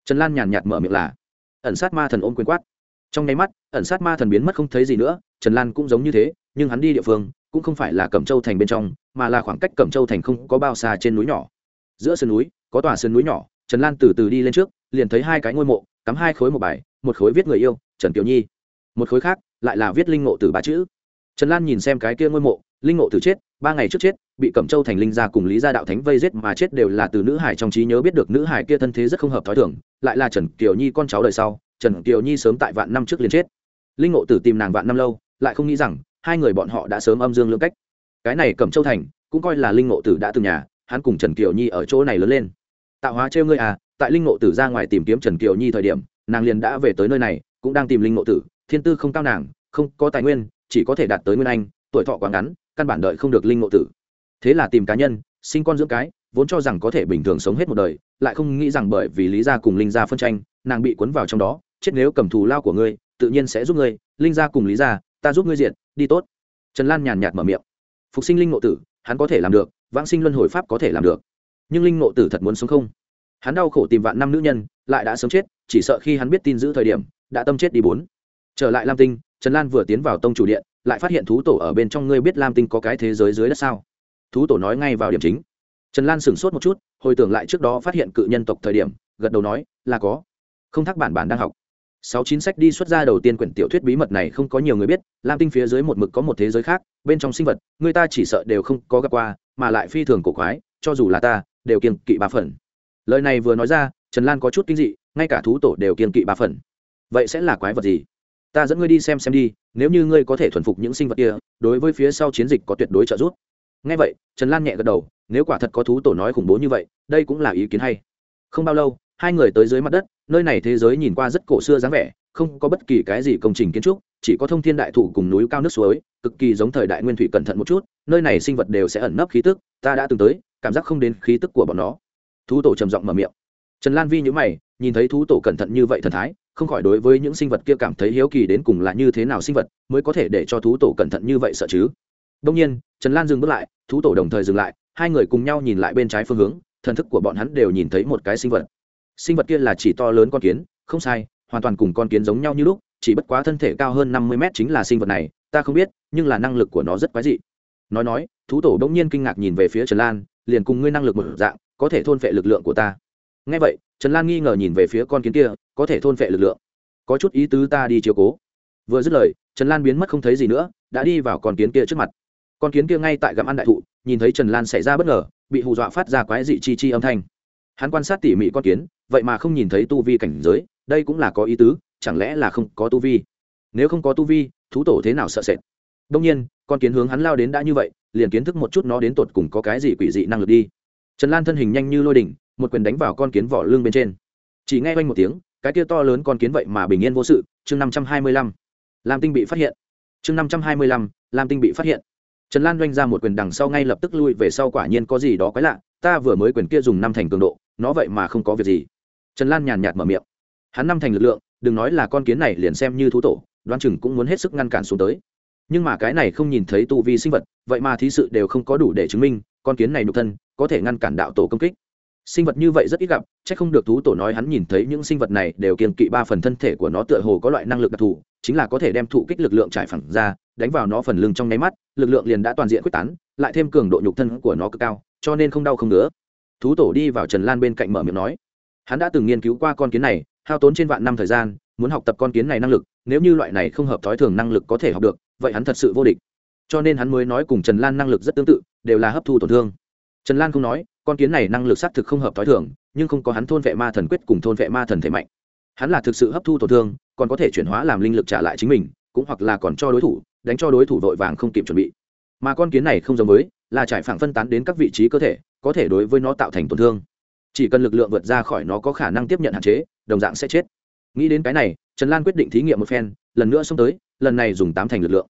trần lan nhàn nhạt mở miệng là, ẩn sát ma thần ôm quyền quát. Trong nháy mắt, ẩn sát ma thần biến mất không thấy gì nữa, trần lan cũng giống như thế, nhưng hắn đi địa phương, cũng không phải là cẩm châu thành bên trong, mà là khoảng cách cẩm châu thành không có bao xa trên núi nhỏ. Giữa sườn núi, có tòa sườn núi nhỏ trần lan từ từ đi lên trước, liền thấy hai cái ngôi mộ, cắm hai khối một bài, một khối viết người yêu, trần kiều nhi. Một khối khác, lại là viết linh ngộ từ ba chữ. Trần lan nhìn xem cái kia ngôi mộ, linh ngộ từ chết, ba ngày trước chết, bị cẩm châu thành linh gia cùng lý gia đạo thánh vây giết mà chết đều là từ nữ hải trong trí nhớ biết được nữ hải kia thân thế rất không hợp thói thưởng lại là trần kiều nhi con cháu đời sau, trần kiều nhi sớm tại vạn năm trước liền chết. Linh ngộ tử tìm nàng vạn năm lâu, lại không nghĩ rằng, hai người bọn họ đã sớm âm dương lưỡng cách. Cái này cẩm châu thành, cũng coi là linh ngộ tử đã từng nhà, hắn cùng trần kiều nhi ở chỗ này lớn lên tạo hóa trêu ngươi à tại linh ngộ tử ra ngoài tìm kiếm trần kiều nhi thời điểm, nàng liền đã về tới nơi này, cũng đang tìm linh ngộ tử. Thiên tư không cao nàng, không có tài nguyên, chỉ có thể đạt tới nguyên anh, tuổi thọ quá ngắn, căn bản đợi không được linh ngộ tử. Thế là tìm cá nhân, sinh con dưỡng cái, vốn cho rằng có thể bình thường sống hết một đời, lại không nghĩ rằng bởi vì lý gia cùng linh gia phân tranh, nàng bị cuốn vào trong đó, chết nếu cầm thù lao của ngươi, tự nhiên sẽ giúp ngươi, linh gia cùng lý gia, ta giúp ngươi diện đi tốt. Trần lan nhàn nhạt mở miệng. Phục sinh linh ngộ tử, hắn có thể làm được, vãng sinh luân hồi pháp có thể làm được nhưng linh ngộ tử thật muốn sống không? Hắn đau khổ tìm vạn năm nữ nhân, lại đã sớm chết, chỉ sợ khi hắn biết tin giữ thời điểm, đã tâm chết đi bốn. Trở lại lam tinh, trần lan vừa tiến vào tông chủ điện, lại phát hiện thú tổ ở bên trong ngươi biết lam tinh có cái thế giới dưới đất sao? Thú tổ nói ngay vào điểm chính. Trần lan sửng sốt một chút, hồi tưởng lại trước đó phát hiện cự nhân tộc thời điểm, gật đầu nói, là có. Không thắc bản bản đang học. Sáu chín sách đi xuất ra đầu tiên quyển tiểu thuyết bí mật này không có nhiều người biết, lam tinh phía dưới một mực có một thế giới khác, bên trong sinh vật, người ta chỉ sợ đều không có gặp qua, mà lại phi thường cổ quái, cho dù là ta đều kiên kỵ ba phần. Lời này vừa nói ra, trần lan có chút kinh dị, ngay cả thú tổ đều kiên kỵ ba phần. Vậy sẽ là quái vật gì? Ta dẫn ngươi đi xem xem đi, nếu như ngươi có thể thuần phục những sinh vật kia, đối với phía sau chiến dịch có tuyệt đối trợ giúp. Ngay vậy, trần lan nhẹ gật đầu, nếu quả thật có thú tổ nói khủng bố như vậy, đây cũng là ý kiến hay. Không bao lâu, hai người tới dưới mặt đất, nơi này thế giới nhìn qua rất cổ xưa dáng vẻ, không có bất kỳ cái gì công trình kiến trúc, chỉ có thông thiên đại thụ cùng núi cao nước suối, cực kỳ giống thời đại nguyên thủy cẩn thận một chút, nơi này sinh vật đều sẽ ẩn nấp khí tức, ta đã từng tới cảm giác không đến khí tức của bọn nó. Thú tổ trầm giọng mở miệng. Trần lan vi nhữ mày, nhìn thấy thú tổ cẩn thận như vậy thần thái, không khỏi đối với những sinh vật kia cảm thấy hiếu kỳ đến cùng là như thế nào sinh vật mới có thể để cho thú tổ cẩn thận như vậy sợ chứ. Đông nhiên, trần lan dừng bước lại, thú tổ đồng thời dừng lại, hai người cùng nhau nhìn lại bên trái phương hướng, thần thức của bọn hắn đều nhìn thấy một cái sinh vật. Sinh vật kia là chỉ to lớn con kiến, không sai, hoàn toàn cùng con kiến giống nhau như lúc, chỉ bất quá thân thể cao hơn năm mươi mét chính là sinh vật này, ta không biết, nhưng là năng lực của nó rất quái dị. Nói nói, thú tổ đông nhiên kinh ngạc nhìn về phía trần lan liền cùng ngươi năng lực một dạng, có thể thôn phệ lực lượng của ta. Ngay vậy, trần lan nghi ngờ nhìn về phía con kiến kia, có thể thôn phệ lực lượng. Có chút ý tứ ta đi chiều cố. Vừa dứt lời, trần lan biến mất không thấy gì nữa, đã đi vào con kiến kia trước mặt. Con kiến kia ngay tại gặm ăn đại thụ, nhìn thấy trần lan xảy ra bất ngờ, bị hù dọa phát ra quái dị chi chi âm thanh. Hắn quan sát tỉ mỉ con kiến, vậy mà không nhìn thấy tu vi cảnh giới, đây cũng là có ý tứ, chẳng lẽ là không có tu vi? Nếu không có tu vi, thú tổ thế nào sợ sệt? Đông nhiên, con kiến hướng hắn lao đến đã như vậy liền kiến thức một chút nó đến tột cùng có cái gì quỷ dị năng lực đi. Trần lan thân hình nhanh như lôi đỉnh, một quyền đánh vào con kiến vỏ lưng bên trên. Chỉ nghe quanh một tiếng, cái kia to lớn con kiến vậy mà bình yên vô sự, chương năm trăm hai mươi lăm. Lam tinh bị phát hiện. Chương năm trăm hai mươi lăm, lam tinh bị phát hiện. Trần lan doanh ra một quyền đằng sau ngay lập tức lui về sau quả nhiên có gì đó quái lạ, ta vừa mới quyền kia dùng năm thành cường độ, nó vậy mà không có việc gì. Trần lan nhàn nhạt mở miệng. Hắn năm thành lực lượng, đừng nói là con kiến này liền xem như thú tổ đoan chừng cũng muốn hết sức ngăn cản xuống tới nhưng mà cái này không nhìn thấy tu vi sinh vật, vậy mà thí sự đều không có đủ để chứng minh, con kiến này nhục thân, có thể ngăn cản đạo tổ công kích. Sinh vật như vậy rất ít gặp c h ắ c không được thú tổ nói hắn nhìn thấy những sinh vật này đều kiên kỵ ba phần thân thể của nó tựa hồ có loại năng lực đặc thù, chính là có thể đem thụ kích lực lượng trải phẳng ra, đánh vào nó phần lưng trong nháy mắt, lực lượng liền đã toàn diện quyết tán, lại thêm cường độ nhục thân của nó cực cao, cho nên không đau không nữa thú tổ đi vào trần lan bên cạnh mở miệng nói, hắn đã từng nghiên cứu qua con kiến này, hao tốn trên vạn năm thời gian, muốn học tập con kiến này năng lực, nếu như loại này không hợp thói thường năng lực có thể học được vậy hắn thật sự vô địch. Cho nên hắn mới nói cùng trần lan năng lực rất tương tự, đều là hấp thu tổn thương. Trần lan không nói, con kiến này năng lực xác thực không hợp thói thường, nhưng không có hắn thôn vệ ma thần quyết cùng thôn vệ ma thần thể mạnh. Hắn là thực sự hấp thu tổn thương, còn có thể chuyển hóa làm linh lực trả lại chính mình, cũng hoặc là còn cho đối thủ, đánh cho đối thủ vội vàng không kịp chuẩn bị. Mà con kiến này không giống với, là trải phẳng phân tán đến các vị trí cơ thể, có thể đối với nó tạo thành tổn thương. Chỉ cần lực lượng vượt ra khỏi nó có khả năng tiếp nhận hạn chế, đồng dạng sẽ chết. Nghĩ đến cái này, trần lan quyết định thí nghiệm một phen, lần nữa xông tới lần này dùng tám thành lực lượng.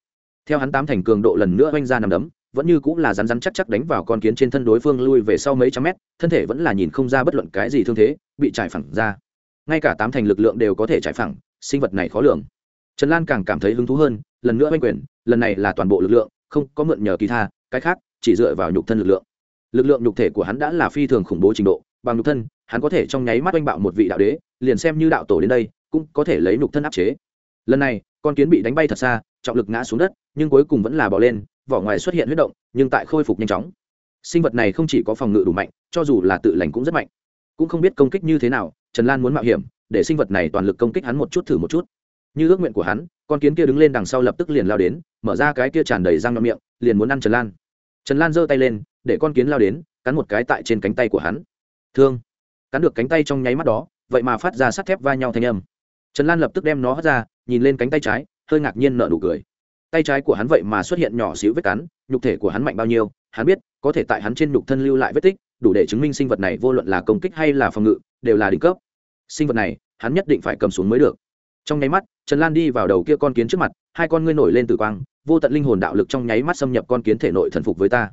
Theo hắn tám thành cường độ lần nữa oanh ra nằm đấm, vẫn như cũng là rắn rắn chắc chắc đánh vào con kiến trên thân đối phương lui về sau mấy trăm mét, thân thể vẫn là nhìn không ra bất luận cái gì thương thế, bị trải phẳng ra. Ngay cả tám thành lực lượng đều có thể trải phẳng, sinh vật này khó lường. Trần lan càng cảm thấy hứng thú hơn, lần nữa oanh quyền, lần này là toàn bộ lực lượng, không có mượn nhờ kỳ tha, cái khác, chỉ dựa vào nhục thân lực lượng. Lực lượng nhục thể của hắn đã là phi thường khủng bố trình độ, bằng nhục thân, hắn có thể trong nháy mắt oanh bạo một vị đạo đế, liền xem như đạo tổ đến đây, cũng có thể lấy nhục thân áp chế. Lần này con kiến bị đánh bay thật xa, trọng lực ngã xuống đất, nhưng cuối cùng vẫn là bỏ lên, vỏ ngoài xuất hiện huyết động, nhưng tại khôi phục nhanh chóng. Sinh vật này không chỉ có phòng ngự đủ mạnh, cho dù là tự lành cũng rất mạnh. Cũng không biết công kích như thế nào, trần lan muốn mạo hiểm, để sinh vật này toàn lực công kích hắn một chút thử một chút. Như ước nguyện của hắn, con kiến kia đứng lên đằng sau lập tức liền lao đến, mở ra cái kia tràn đầy răng nhọn miệng, liền muốn ăn trần lan. Trần lan giơ tay lên, để con kiến lao đến, cắn một cái tại trên cánh tay của hắn. Thương. Cắn được cánh tay trong nháy mắt đó, vậy mà phát ra sắt thép va nhau thanh âm trần lan lập tức đem nó hất ra, nhìn lên cánh tay trái, hơi ngạc nhiên nợ nụ cười. Tay trái của hắn vậy mà xuất hiện nhỏ xíu vết cắn, nhục thể của hắn mạnh bao nhiêu, hắn biết, có thể tại hắn trên nhục thân lưu lại vết tích, đủ để chứng minh sinh vật này vô luận là công kích hay là phòng ngự, đều là đỉnh cấp. Sinh vật này, hắn nhất định phải cầm xuống mới được. Trong nháy mắt, trần lan đi vào đầu kia con kiến trước mặt, hai con ngươi nổi lên từ quang, vô tận linh hồn đạo lực trong nháy mắt xâm nhập con kiến thể nội thần phục với ta.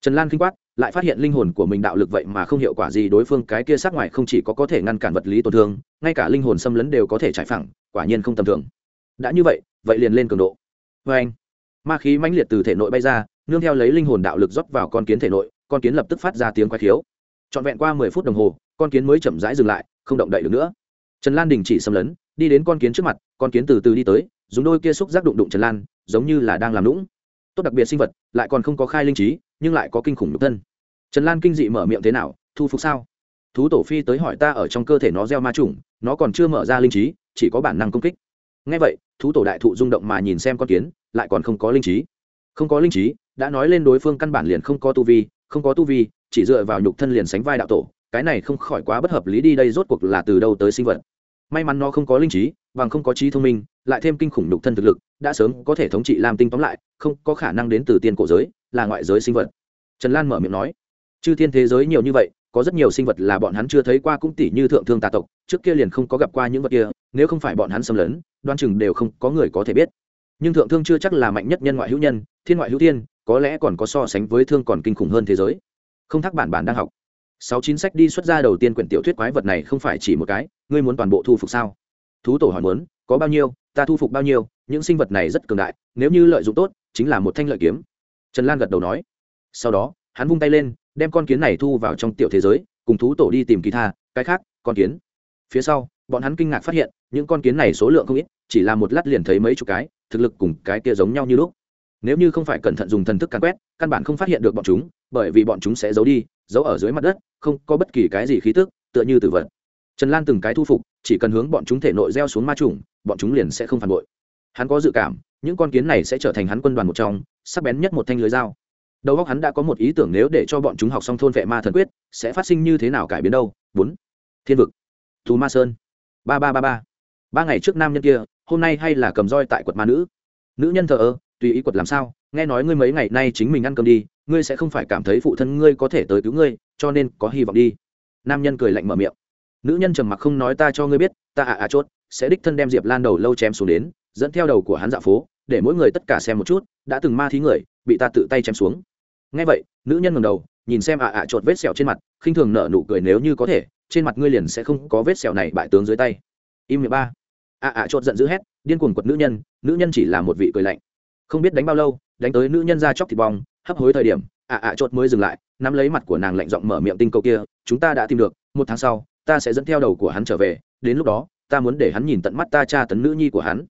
Trần lan kinh quát lại phát hiện linh hồn của mình đạo lực vậy mà không hiệu quả gì đối phương cái kia sát ngoài không chỉ có có thể ngăn cản vật lý tổn thương, ngay cả linh hồn xâm lấn đều có thể trải phẳng, quả nhiên không tầm thường. Đã như vậy vậy liền lên cường độ. Vê anh, ma khí mãnh liệt từ thể nội bay ra, nương theo lấy linh hồn đạo lực rót vào con kiến thể nội, con kiến lập tức phát ra tiếng quái khiếu. Trọn vẹn qua mười phút đồng hồ, con kiến mới chậm rãi dừng lại, không động đậy được nữa. Trần lan đình chỉ xâm lấn, đi đến con kiến trước mặt, con kiến từ từ đi tới, dùng đôi kia xúc giác đụng đụng trần lan, giống như là đang làm lũng tốt đặc biệt sinh vật, lại còn không có khai linh trí, nhưng lại có kinh khủng nhục thân trần lan kinh dị mở miệng thế nào, thu phục sao? Thú tổ phi tới hỏi ta ở trong cơ thể nó gieo ma trùng nó còn chưa mở ra linh trí, chỉ có bản năng công kích. Ngay vậy, thú tổ đại thụ rung động mà nhìn xem con kiến, lại còn không có linh trí. Không có linh trí, đã nói lên đối phương căn bản liền không có tu vi, không có tu vi, chỉ dựa vào nhục thân liền sánh vai đạo tổ, cái này không khỏi quá bất hợp lý đi đây rốt cuộc là từ đâu tới sinh vật. May mắn nó không có linh trí, bằng không có trí thông minh, lại thêm kinh khủng nhục thân thực lực, đã sớm có thể thống trị làm tinh tóm lại, không có khả năng đến từ tiền cổ giới, là ngoại giới sinh vật. Trần lan mở miệng nói chư thiên thế giới nhiều như vậy có rất nhiều sinh vật là bọn hắn chưa thấy qua cũng tỷ như thượng thương tà tộc trước kia liền không có gặp qua những vật kia nếu không phải bọn hắn xâm lấn đoan chừng đều không có người có thể biết. Nhưng thượng thương chưa chắc là mạnh nhất nhân ngoại hữu nhân thiên ngoại hữu tiên, có lẽ còn có so sánh với thương còn kinh khủng hơn thế giới. Không thắc bản bản đang học. Sáu chín sách đi xuất ra đầu tiên quyển tiểu thuyết quái vật này không phải chỉ một cái ngươi muốn toàn bộ thu phục sao? Thú tổ hỏi muốn có bao nhiêu ta thu phục bao nhiêu những sinh vật này rất cường đại nếu như lợi dụng tốt chính là một thanh lợi kiếm. Trần lan gật đầu nói. Sau đó hắn vung tay lên đem con kiến này thu vào trong tiểu thế giới, cùng thú tổ đi tìm kỳ tha, cái khác, con kiến. Phía sau, bọn hắn kinh ngạc phát hiện, những con kiến này số lượng không ít, chỉ là một lát liền thấy mấy chục cái, thực lực cùng cái kia giống nhau như lúc. Nếu như không phải cẩn thận dùng thần thức càn quét, căn bản không phát hiện được bọn chúng, bởi vì bọn chúng sẽ giấu đi, giấu ở dưới mặt đất, không có bất kỳ cái gì khí tức, tựa như tử vật. Trần lan từng cái thu phục, chỉ cần hướng bọn chúng thể nội gieo xuống ma trùng, bọn chúng liền sẽ không phản bội. Hắn có dự cảm, những con kiến này sẽ trở thành hắn quân đoàn một trong, sắc bén nhất một thanh lưới dao đầu óc hắn đã có một ý tưởng nếu để cho bọn chúng học xong thôn vệ ma thần quyết, sẽ phát sinh như thế nào cải biến đâu? Bốn. Thiên vực. Thù ma sơn. Ba ba ba ba. Ba ngày trước nam nhân kia, hôm nay hay là cầm roi tại quật ma nữ? Nữ nhân thờ ơ, tùy ý quật làm sao? Nghe nói ngươi mấy ngày nay chính mình ăn cơm đi, ngươi sẽ không phải cảm thấy phụ thân ngươi có thể tới cứu ngươi, cho nên có hy vọng đi. Nam nhân cười lạnh mở miệng. Nữ nhân trầm mặc không nói ta cho ngươi biết, ta ạ à ạ chốt, sẽ đích thân đem diệp lan đầu lâu chém xuống đến, dẫn theo đầu của hắn dạ phố, để mỗi người tất cả xem một chút, đã từng ma thí người, bị ta tự tay chém xuống ngay vậy, nữ nhân ngầm đầu, nhìn xem ạ ạ chột vết sẹo trên mặt, khinh thường nở nụ cười nếu như có thể, trên mặt ngươi liền sẽ không có vết sẹo này, bại tướng dưới tay. Im miệng ba. ạ ạ chột giận dữ hét, điên cuồng quật nữ nhân nữ nhân chỉ là một vị cười lạnh. Không biết đánh bao lâu, đánh tới nữ nhân ra chóc thịt bong, hấp hối thời điểm, ạ ạ chột mới dừng lại, nắm lấy mặt của nàng lạnh giọng mở miệng tinh cầu kia, chúng ta đã tìm được, một tháng sau, ta sẽ dẫn theo đầu của hắn trở về, đến lúc đó, ta muốn để hắn nhìn tận mắt ta tra tấn nữ nhi của hắn.